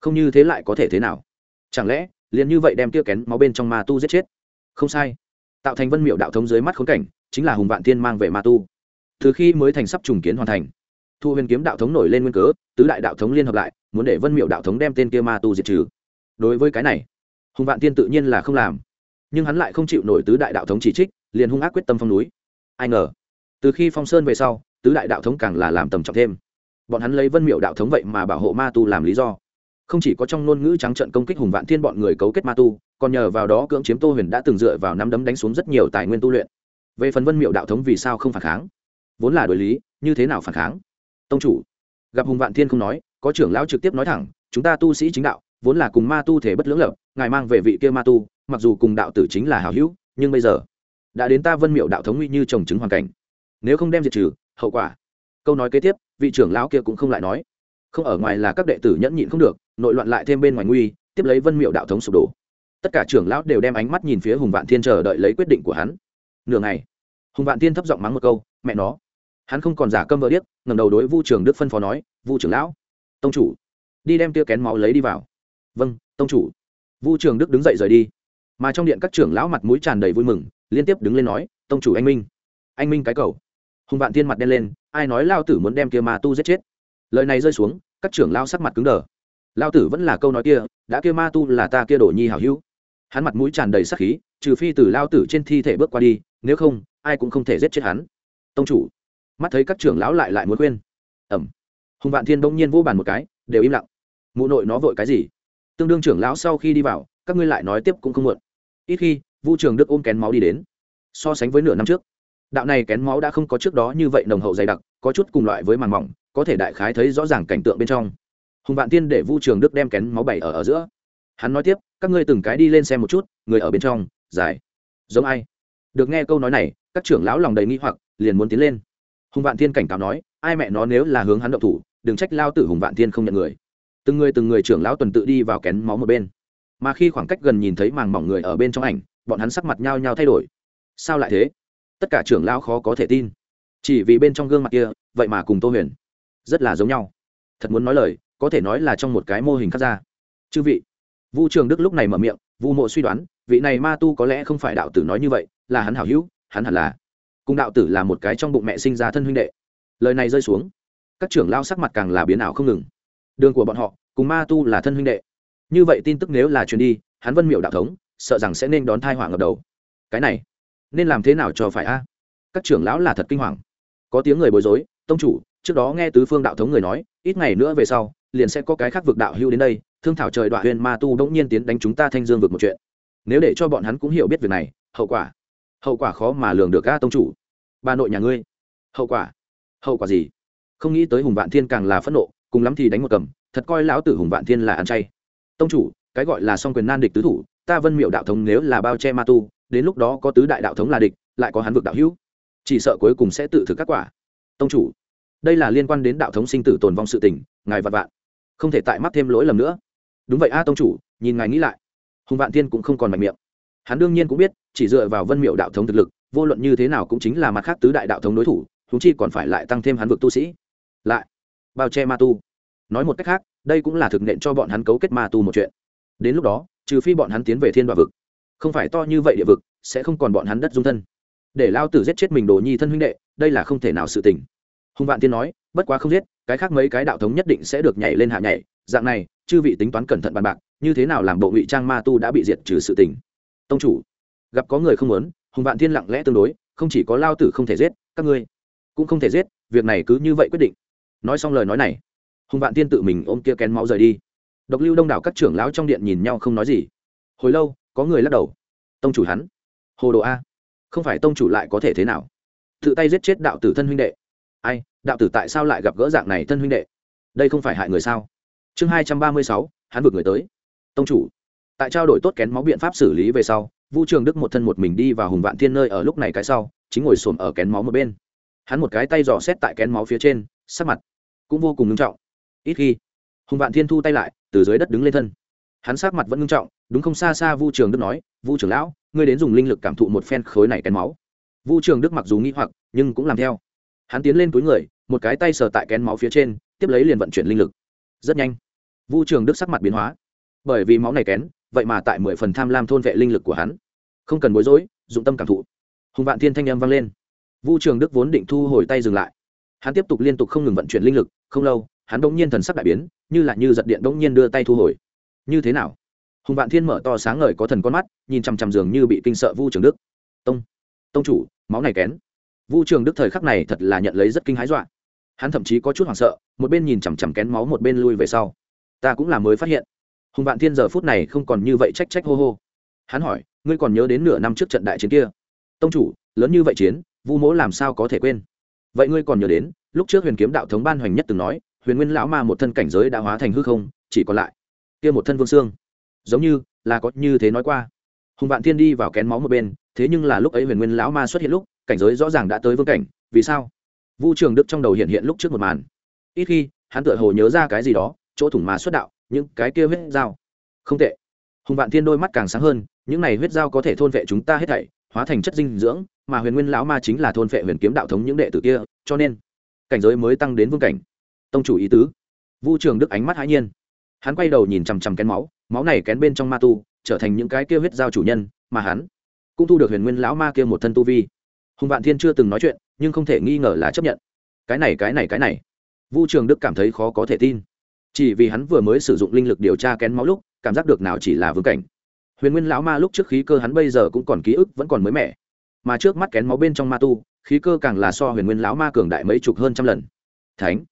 Không như thế lại có thể thế nào? Chẳng lẽ, liền như vậy đem kia kén máu bên trong ma tu giết chết? Không sai. Tạo thành vân miệu đạo thống dưới mắt khốn cảnh, chính là hùng vạn thiên mang về ma tu. Từ khi mới thành sắp trùng kiến hoàn thành, thu huyền kiếm đạo thống nổi lên nguyên cớ, tứ đại đạo thống liên hợp lại, muốn để vân miệu đạo thống đem tên kia ma tu diệt trừ. Đối với cái này, hùng vạn thiên tự nhiên là không làm. Nhưng hắn lại không chịu nổi tứ đại đạo thống chỉ trích, liền hung ác quyết tâm phong núi. Ai ngờ từ khi phong sơn về sau, tứ đại đạo thống càng là làm tầm trọng thêm. Bọn hắn lấy vân miệu đạo thống vậy mà bảo hộ ma tu làm lý do. Không chỉ có trong ngôn ngữ trắng trận công kích hùng vạn thiên bọn người cấu kết ma tu, còn nhờ vào đó cưỡng chiếm tô huyền đã từng dựa vào nắm đấm đánh xuống rất nhiều tài nguyên tu luyện. Về phần vân miệu đạo thống vì sao không phản kháng? Vốn là đối lý, như thế nào phản kháng? Tông chủ, gặp hùng vạn thiên không nói, có trưởng lão trực tiếp nói thẳng, chúng ta tu sĩ chính đạo, vốn là cùng ma tu thể bất lưỡng lập, ngài mang về vị kia ma tu, mặc dù cùng đạo tử chính là hảo hữu, nhưng bây giờ, đã đến ta vân miệu đạo thống nguy như trồng trứng hoàn cảnh nếu không đem diệt trừ, hậu quả. Câu nói kế tiếp, vị trưởng lão kia cũng không lại nói. Không ở ngoài là các đệ tử nhẫn nhịn không được, nội loạn lại thêm bên ngoài nguy, tiếp lấy vân miệu đạo thống sụp đổ. Tất cả trưởng lão đều đem ánh mắt nhìn phía hùng vạn thiên chờ đợi lấy quyết định của hắn. Nửa ngày, hùng vạn thiên thấp giọng mắng một câu, mẹ nó. Hắn không còn giả câm vợ điếc ngầm đầu đối vu trường đức phân phó nói, vu trưởng lão, tông chủ, đi đem tiêu kén máu lấy đi vào. Vâng tông chủ. Vu trường đức đứng dậy rời đi. Mà trong điện các trưởng lão mặt mũi tràn đầy vui mừng, liên tiếp đứng lên nói, tông chủ anh minh anh minh cái cầu hùng vạn thiên mặt đen lên, ai nói lao tử muốn đem kia ma tu giết chết? Lời này rơi xuống, các trưởng lao sắc mặt cứng đờ. Lao tử vẫn là câu nói kia, đã kia ma tu là ta kia đổ nhi hảo hữu. Hắn mặt mũi tràn đầy sắc khí, trừ phi từ lao tử trên thi thể bước qua đi, nếu không, ai cũng không thể giết chết hắn. Tông chủ. Mắt thấy các trưởng lão lại lại muốn khuyên. Ẩm hùng vạn thiên đông nhiên vô bàn một cái, đều im lặng. Mụ nội nó vội cái gì? Tương đương trưởng lão sau khi đi vào, các ngươi lại nói tiếp cũng không muộn. Ít khi, vu trường đức ôm kén máu đi đến. So sánh với nửa năm trước đạo này kén máu đã không có trước đó như vậy nồng hậu dày đặc, có chút cùng loại với màng mỏng, có thể đại khái thấy rõ ràng cảnh tượng bên trong. Hùng vạn tiên để vu trường đức đem kén máu bảy ở ở giữa. Hắn nói tiếp, các ngươi từng cái đi lên xem một chút, người ở bên trong, dài, giống ai? Được nghe câu nói này, các trưởng lão lòng đầy nghi hoặc, liền muốn tiến lên. Hùng vạn thiên cảnh cáo nói, ai mẹ nó nếu là hướng hắn động thủ, đừng trách lao tử hùng vạn thiên không nhận người. Từng người từng người trưởng lão tuần tự đi vào kén máu một bên. Mà khi khoảng cách gần nhìn thấy màng mỏng người ở bên trong ảnh, bọn hắn sắc mặt nhao nhao thay đổi. Sao lại thế? Tất cả trưởng lão khó có thể tin. Chỉ vì bên trong gương mặt kia, vậy mà cùng tô huyền, rất là giống nhau. Thật muốn nói lời, có thể nói là trong một cái mô hình khác ra. Chư vị, vu trường đức lúc này mở miệng, vu mộ suy đoán, vị này ma tu có lẽ không phải đạo tử nói như vậy, là hắn hảo hữu, hắn hẳn là. Cùng đạo tử là một cái trong bụng mẹ sinh ra thân huynh đệ. Lời này rơi xuống, các trưởng lao sắc mặt càng là biến ảo không ngừng. Đường của bọn họ, cùng ma tu là thân huynh đệ. Như vậy tin tức nếu là truyền đi, hắn vân miệu đạo thống, sợ rằng sẽ nên đón thai hỏa ngập đầu. Cái này nên làm thế nào cho phải a? Các trưởng lão là thật kinh hoàng. Có tiếng người bối rối, tông chủ, trước đó nghe tứ phương đạo thống người nói, ít ngày nữa về sau, liền sẽ có cái khác vực đạo hưu đến đây, thương thảo trời đoạn huyền ma tu đ ỗ n g nhiên tiến đánh chúng ta thanh dương vực một chuyện. Nếu để cho bọn hắn cũng hiểu biết việc này, hậu quả hậu quả khó mà lường được a, tông chủ. Bà nội nhà ngươi, hậu quả hậu quả gì? Không nghĩ tới hùng vạn thiên càng là phẫn nộ, cùng lắm thì đánh một cầm, thật coi lão tử hùng vạn thiên là ăn chay. Tông chủ, cái gọi là song quyền nan địch tứ thủ, ta vân miệu đạo thống nếu là bao che ma tu đến lúc đó có tứ đại đạo thống là địch, lại có hắn vực đạo hữu. Chỉ sợ cuối cùng sẽ tự thực các quả. Tông chủ, đây là liên quan đến đạo thống sinh tử tồn vong sự tình, ngài vạn vạn. Không thể tại mắc thêm lỗi lầm nữa. Đúng vậy a, tông chủ, nhìn ngài nghĩ lại. Hùng vạn thiên cũng không còn mạnh miệng. Hắn đương nhiên cũng biết, chỉ dựa vào vân miệu đạo thống thực lực, vô luận như thế nào cũng chính là mặt khác tứ đại đạo thống đối thủ húng chi còn phải lại tăng thêm hắn vực tu sĩ. Lại, bao che ma tu. Nói một cách khác, đây cũng là thực nện cho bọn hắn cấu kết ma tu một chuyện. Đến lúc đó, trừ phi bọn hắn tiến về thiên đoạ vực không phải to như vậy địa vực, sẽ không còn bọn hắn đất dung thân. Để lao tử giết chết mình đồ nhi thân huynh đệ, đây là không thể nào sự tình. Hùng vạn tiên nói, bất quá không giết, cái khác mấy cái đạo thống nhất định sẽ được nhảy lên hạ nhảy. Dạng này, chư vị tính toán cẩn thận bàn bạc, như thế nào làm bộ ngụy trang ma tu đã bị diệt trừ sự tình. Tông chủ, gặp có người không muốn, hùng vạn thiên lặng lẽ tương đối, không chỉ có lao tử không thể giết, các ngươi cũng không thể giết, việc này cứ như vậy quyết định. Nói xong lời nói này, hùng vạn thiên tự mình ôm kia kén máu rời đi. Độc lưu đông đảo các trưởng lão trong điện nhìn nhau không nói gì. Hồi lâu có người lắc đầu. Tông chủ hắn. Hồ đồ a. Không phải tông chủ lại có thể thế nào? Tự tay giết chết đạo tử thân huynh đệ. Ai, đạo tử tại sao lại gặp gỡ dạng này thân huynh đệ? Đây không phải hại người sao? Chương hai trăm ba mươi sáu, hắn vượt người tới. Tông chủ. Tại trao đổi tốt kén máu biện pháp xử lý về sau, vu trường đức một thân một mình đi vào hùng vạn thiên nơi ở lúc này cái sau, chính ngồi xổm ở kén máu một bên. Hắn một cái tay dò xét tại kén máu phía trên, sắc mặt cũng vô cùng nghiêm trọng. Ít khi, hùng vạn thiên thu tay lại, từ dưới đất đứng lên thân hắn sắc mặt vẫn nghiêm trọng, đúng không? Xa xa vu trường đức nói, vu trưởng lão, ngươi đến dùng linh lực cảm thụ một phen khối này kén máu. Vu trường đức mặc dù nghĩ hoặc, nhưng cũng làm theo. Hắn tiến lên túi người, một cái tay sờ tại kén máu phía trên, tiếp lấy liền vận chuyển linh lực. Rất nhanh, vu trường đức sắc mặt biến hóa. Bởi vì máu này kén, vậy mà tại mười phần tham lam thôn vệ linh lực của hắn. Không cần bối rối, dụng tâm cảm thụ. Hùng vạn thiên thanh âm vang lên. Vu trường đức vốn định thu hồi tay dừng lại. Hắn tiếp tục liên tục không ngừng vận chuyển linh lực, không lâu, hắn đông nhiên thần sắc đại biến, như là như giật điện đông nhiên đưa tay thu hồi như thế nào? Hùng vạn thiên mở to sáng ngời có thần con mắt, nhìn chằm chằm giường như bị kinh sợ vu trường đức. Tông tông chủ, máu này kén. Vu trường đức thời khắc này thật là nhận lấy rất kinh hái dọa. Hắn thậm chí có chút hoảng sợ, một bên nhìn chằm chằm kén máu một bên lui về sau. Ta cũng là mới phát hiện. Hùng vạn thiên giờ phút này không còn như vậy trách trách hô hô. Hắn hỏi, ngươi còn nhớ đến nửa năm trước trận đại chiến kia? Tông chủ, lớn như vậy chiến, vu mỗ làm sao có thể quên? Vậy ngươi còn nhớ đến, lúc trước huyền kiếm đạo thống ban hoành nhất từng nói, huyền nguyên lão ma một thân cảnh giới đã hóa thành hư không, chỉ còn lại kia một thân vương xương. Giống như là có như thế nói qua. Hùng vạn thiên đi vào kén máu một bên, thế nhưng là lúc ấy huyền nguyên lão ma xuất hiện lúc, cảnh giới rõ ràng đã tới vương cảnh, vì sao? Vu trường đức trong đầu hiện hiện lúc trước một màn. Ít khi, hắn tựa hồ nhớ ra cái gì đó, chỗ thủng mà xuất đạo, những cái kia huyết dao không tệ. Hùng vạn thiên đôi mắt càng sáng hơn, những này huyết dao có thể thôn vệ chúng ta hết thảy, hóa thành chất dinh dưỡng, mà huyền nguyên lão ma chính là thôn vệ huyền kiếm đạo thống những đệ tử kia, cho nên, cảnh giới mới tăng đến vương cảnh. Tông chủ ý tứ. Vu trường đức ánh mắt hãi nhiên hắn quay đầu nhìn chằm chằm kén máu máu này kén bên trong ma tu, trở thành những cái kia huyết giao chủ nhân, mà hắn cũng thu được huyền nguyên lão ma kia một thân tu vi. Hùng vạn thiên chưa từng nói chuyện, nhưng không thể nghi ngờ là chấp nhận. Cái này cái này cái này. Vu trường đức cảm thấy khó có thể tin. Chỉ vì hắn vừa mới sử dụng linh lực điều tra kén máu lúc, cảm giác được nào chỉ là vương cảnh. Huyền nguyên lão ma lúc trước khí cơ hắn bây giờ cũng còn ký ức vẫn còn mới mẻ. Mà trước mắt kén máu bên trong ma tu, khí cơ càng là so huyền nguyên lão ma cường đại mấy chục hơn trăm lần. Thánh.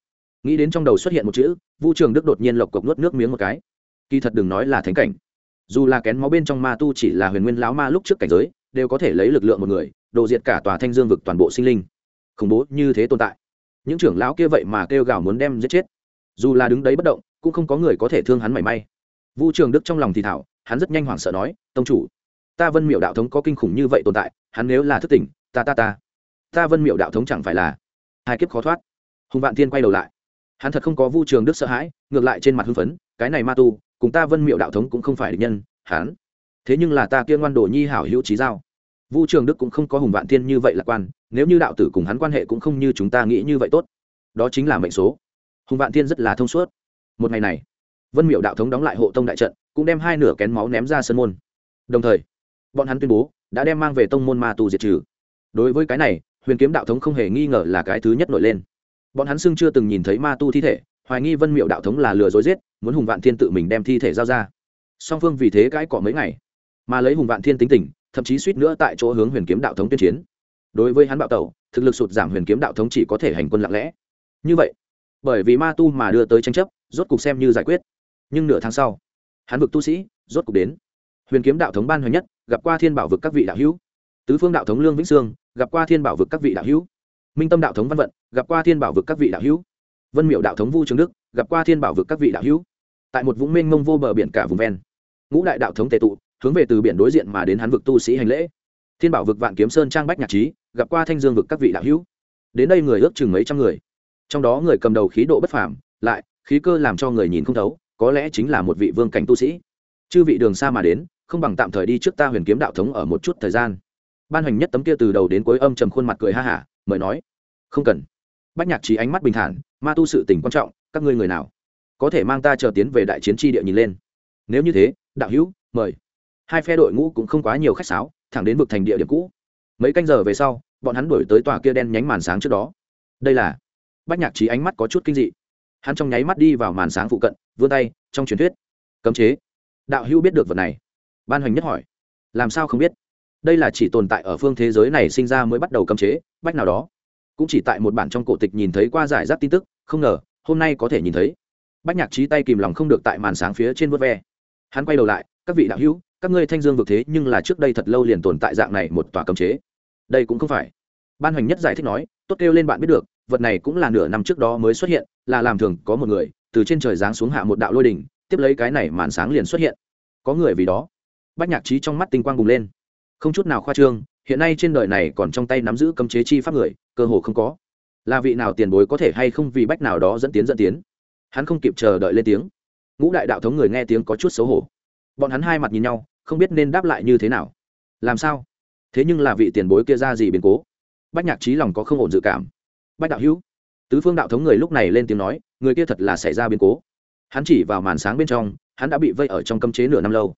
Nghĩ đến trong đầu xuất hiện một chữ vu trường đức đột nhiên lộc cộc nuốt nước miếng một cái. Kỳ thật đừng nói là thánh cảnh. Dù là kén máu bên trong ma tu chỉ là huyền nguyên lão ma lúc trước cảnh giới, đều có thể lấy lực lượng một người, đồ diệt cả tòa thanh dương vực toàn bộ sinh linh. Khủng bố như thế tồn tại. Những trưởng lão kia vậy mà kêu gào muốn đem giết chết. Dù là đứng đấy bất động, cũng không có người có thể thương hắn mảy may. Vu trường đức trong lòng thì thảo, hắn rất nhanh hoảng sợ nói, tông chủ, ta vân miệu đạo thống có kinh khủng như vậy tồn tại, hắn nếu là thức tỉnh, ta ta ta. Ta vân miệu đạo thống chẳng phải là hai kiếp khó thoát. Hùng vạn thiên quay đầu lại hắn thật không có vu trường đức sợ hãi, ngược lại trên mặt hưng phấn, cái này ma tu, cùng ta vân miệu đạo thống cũng không phải địch nhân, hắn. Thế nhưng là ta kia ngoan đồ nhi hảo hữu trí giao. Vu trường đức cũng không có hùng vạn thiên như vậy lạc quan, nếu như đạo tử cùng hắn quan hệ cũng không như chúng ta nghĩ như vậy tốt. Đó chính là mệnh số. Hùng vạn thiên rất là thông suốt. Một ngày này, vân miệu đạo thống đóng lại hộ tông đại trận, cũng đem hai nửa kén máu ném ra sân môn. Đồng thời, bọn hắn tuyên bố, đã đem mang về tông môn ma tu diệt trừ. Đối với cái này, huyền kiếm đạo thống không hề nghi ngờ là cái thứ nhất nổi lên bọn hắn xưng chưa từng nhìn thấy ma tu thi thể, hoài nghi vân miệu đạo thống là lừa dối giết, muốn hùng vạn thiên tự mình đem thi thể giao ra. Song phương vì thế cãi cọ mấy ngày, mà lấy hùng vạn thiên tính tình, thậm chí suýt nữa tại chỗ hướng huyền kiếm đạo thống tuyên chiến. Đối với hắn bạo tẩu, thực lực sụt giảm huyền kiếm đạo thống chỉ có thể hành quân lặng lẽ. Như vậy, bởi vì ma tu mà đưa tới tranh chấp, rốt cục xem như giải quyết. Nhưng nửa tháng sau, hắn vực tu sĩ, rốt cục đến. Huyền kiếm đạo thống ban hoành nhất, gặp qua thiên bảo vực các vị đạo hữu. Tứ phương đạo thống lương vĩnh sương, gặp qua thiên bảo vực các vị đạo hữu minh tâm đạo thống văn vận, gặp qua thiên bảo vực các vị đạo hữu. Vân miệu đạo thống vu trường đức, gặp qua thiên bảo vực các vị đạo hữu. Tại một vũng mênh mông vô bờ biển cả vùng ven, ngũ đại đạo thống tề tụ, hướng về từ biển đối diện mà đến hắn vực tu sĩ hành lễ. Thiên bảo vực vạn kiếm sơn trang bách nhạc trí, gặp qua thanh dương vực các vị đạo hữu. Đến đây người ước chừng mấy trăm người. Trong đó người cầm đầu khí độ bất phàm, lại, khí cơ làm cho người nhìn không thấu, có lẽ chính là một vị vương cảnh tu sĩ. Chư vị đường xa mà đến, không bằng tạm thời đi trước ta huyền kiếm đạo thống ở một chút thời gian. Ban hành nhất tấm kia từ đầu đến cuối âm trầm khuôn mặt cười ha hả, mời nói không cần. Bách nhạc trí ánh mắt bình thản, ma tu sự tình quan trọng, các ngươi người nào có thể mang ta chờ tiến về đại chiến tri địa nhìn lên? Nếu như thế, đạo hữu, mời. Hai phe đội ngũ cũng không quá nhiều khách sáo, thẳng đến vực thành địa điểm cũ. Mấy canh giờ về sau, bọn hắn đuổi tới tòa kia đen nhánh màn sáng trước đó. Đây là bách nhạc trí ánh mắt có chút kinh dị. Hắn trong nháy mắt đi vào màn sáng phụ cận, vươn tay, trong truyền thuyết, cấm chế. Đạo hữu biết được vật này? Ban hoành nhất hỏi. Làm sao không biết? Đây là chỉ tồn tại ở phương thế giới này sinh ra mới bắt đầu cấm chế, bách nào đó cũng chỉ tại một bản trong cổ tịch nhìn thấy qua giải rác tin tức, không ngờ, hôm nay có thể nhìn thấy. Bách nhạc trí tay kìm lòng không được tại màn sáng phía trên vớt ve. Hắn quay đầu lại, các vị đạo hữu, các ngươi thanh dương vực thế nhưng là trước đây thật lâu liền tồn tại dạng này một tòa cấm chế. Đây cũng không phải. Ban hoành nhất giải thích nói, tốt kêu lên bạn biết được, vật này cũng là nửa năm trước đó mới xuất hiện, là làm thường có một người, từ trên trời giáng xuống hạ một đạo lôi đỉnh, tiếp lấy cái này màn sáng liền xuất hiện. Có người vì đó. Bách nhạc trí trong mắt tinh quang bùng lên. Không chút nào khoa trương, hiện nay trên đời này còn trong tay nắm giữ cấm chế chi pháp người cơ hồ không có. Là vị nào tiền bối có thể hay không vì bách nào đó dẫn tiến dẫn tiến. Hắn không kịp chờ đợi lên tiếng. Ngũ đại đạo thống người nghe tiếng có chút xấu hổ. Bọn hắn hai mặt nhìn nhau, không biết nên đáp lại như thế nào. Làm sao? Thế nhưng là vị tiền bối kia ra gì biến cố? Bách nhạc trí lòng có không ổn dự cảm. Bách đạo hữu, tứ phương đạo thống người lúc này lên tiếng nói, người kia thật là xảy ra biến cố. Hắn chỉ vào màn sáng bên trong, hắn đã bị vây ở trong cấm chế nửa năm lâu.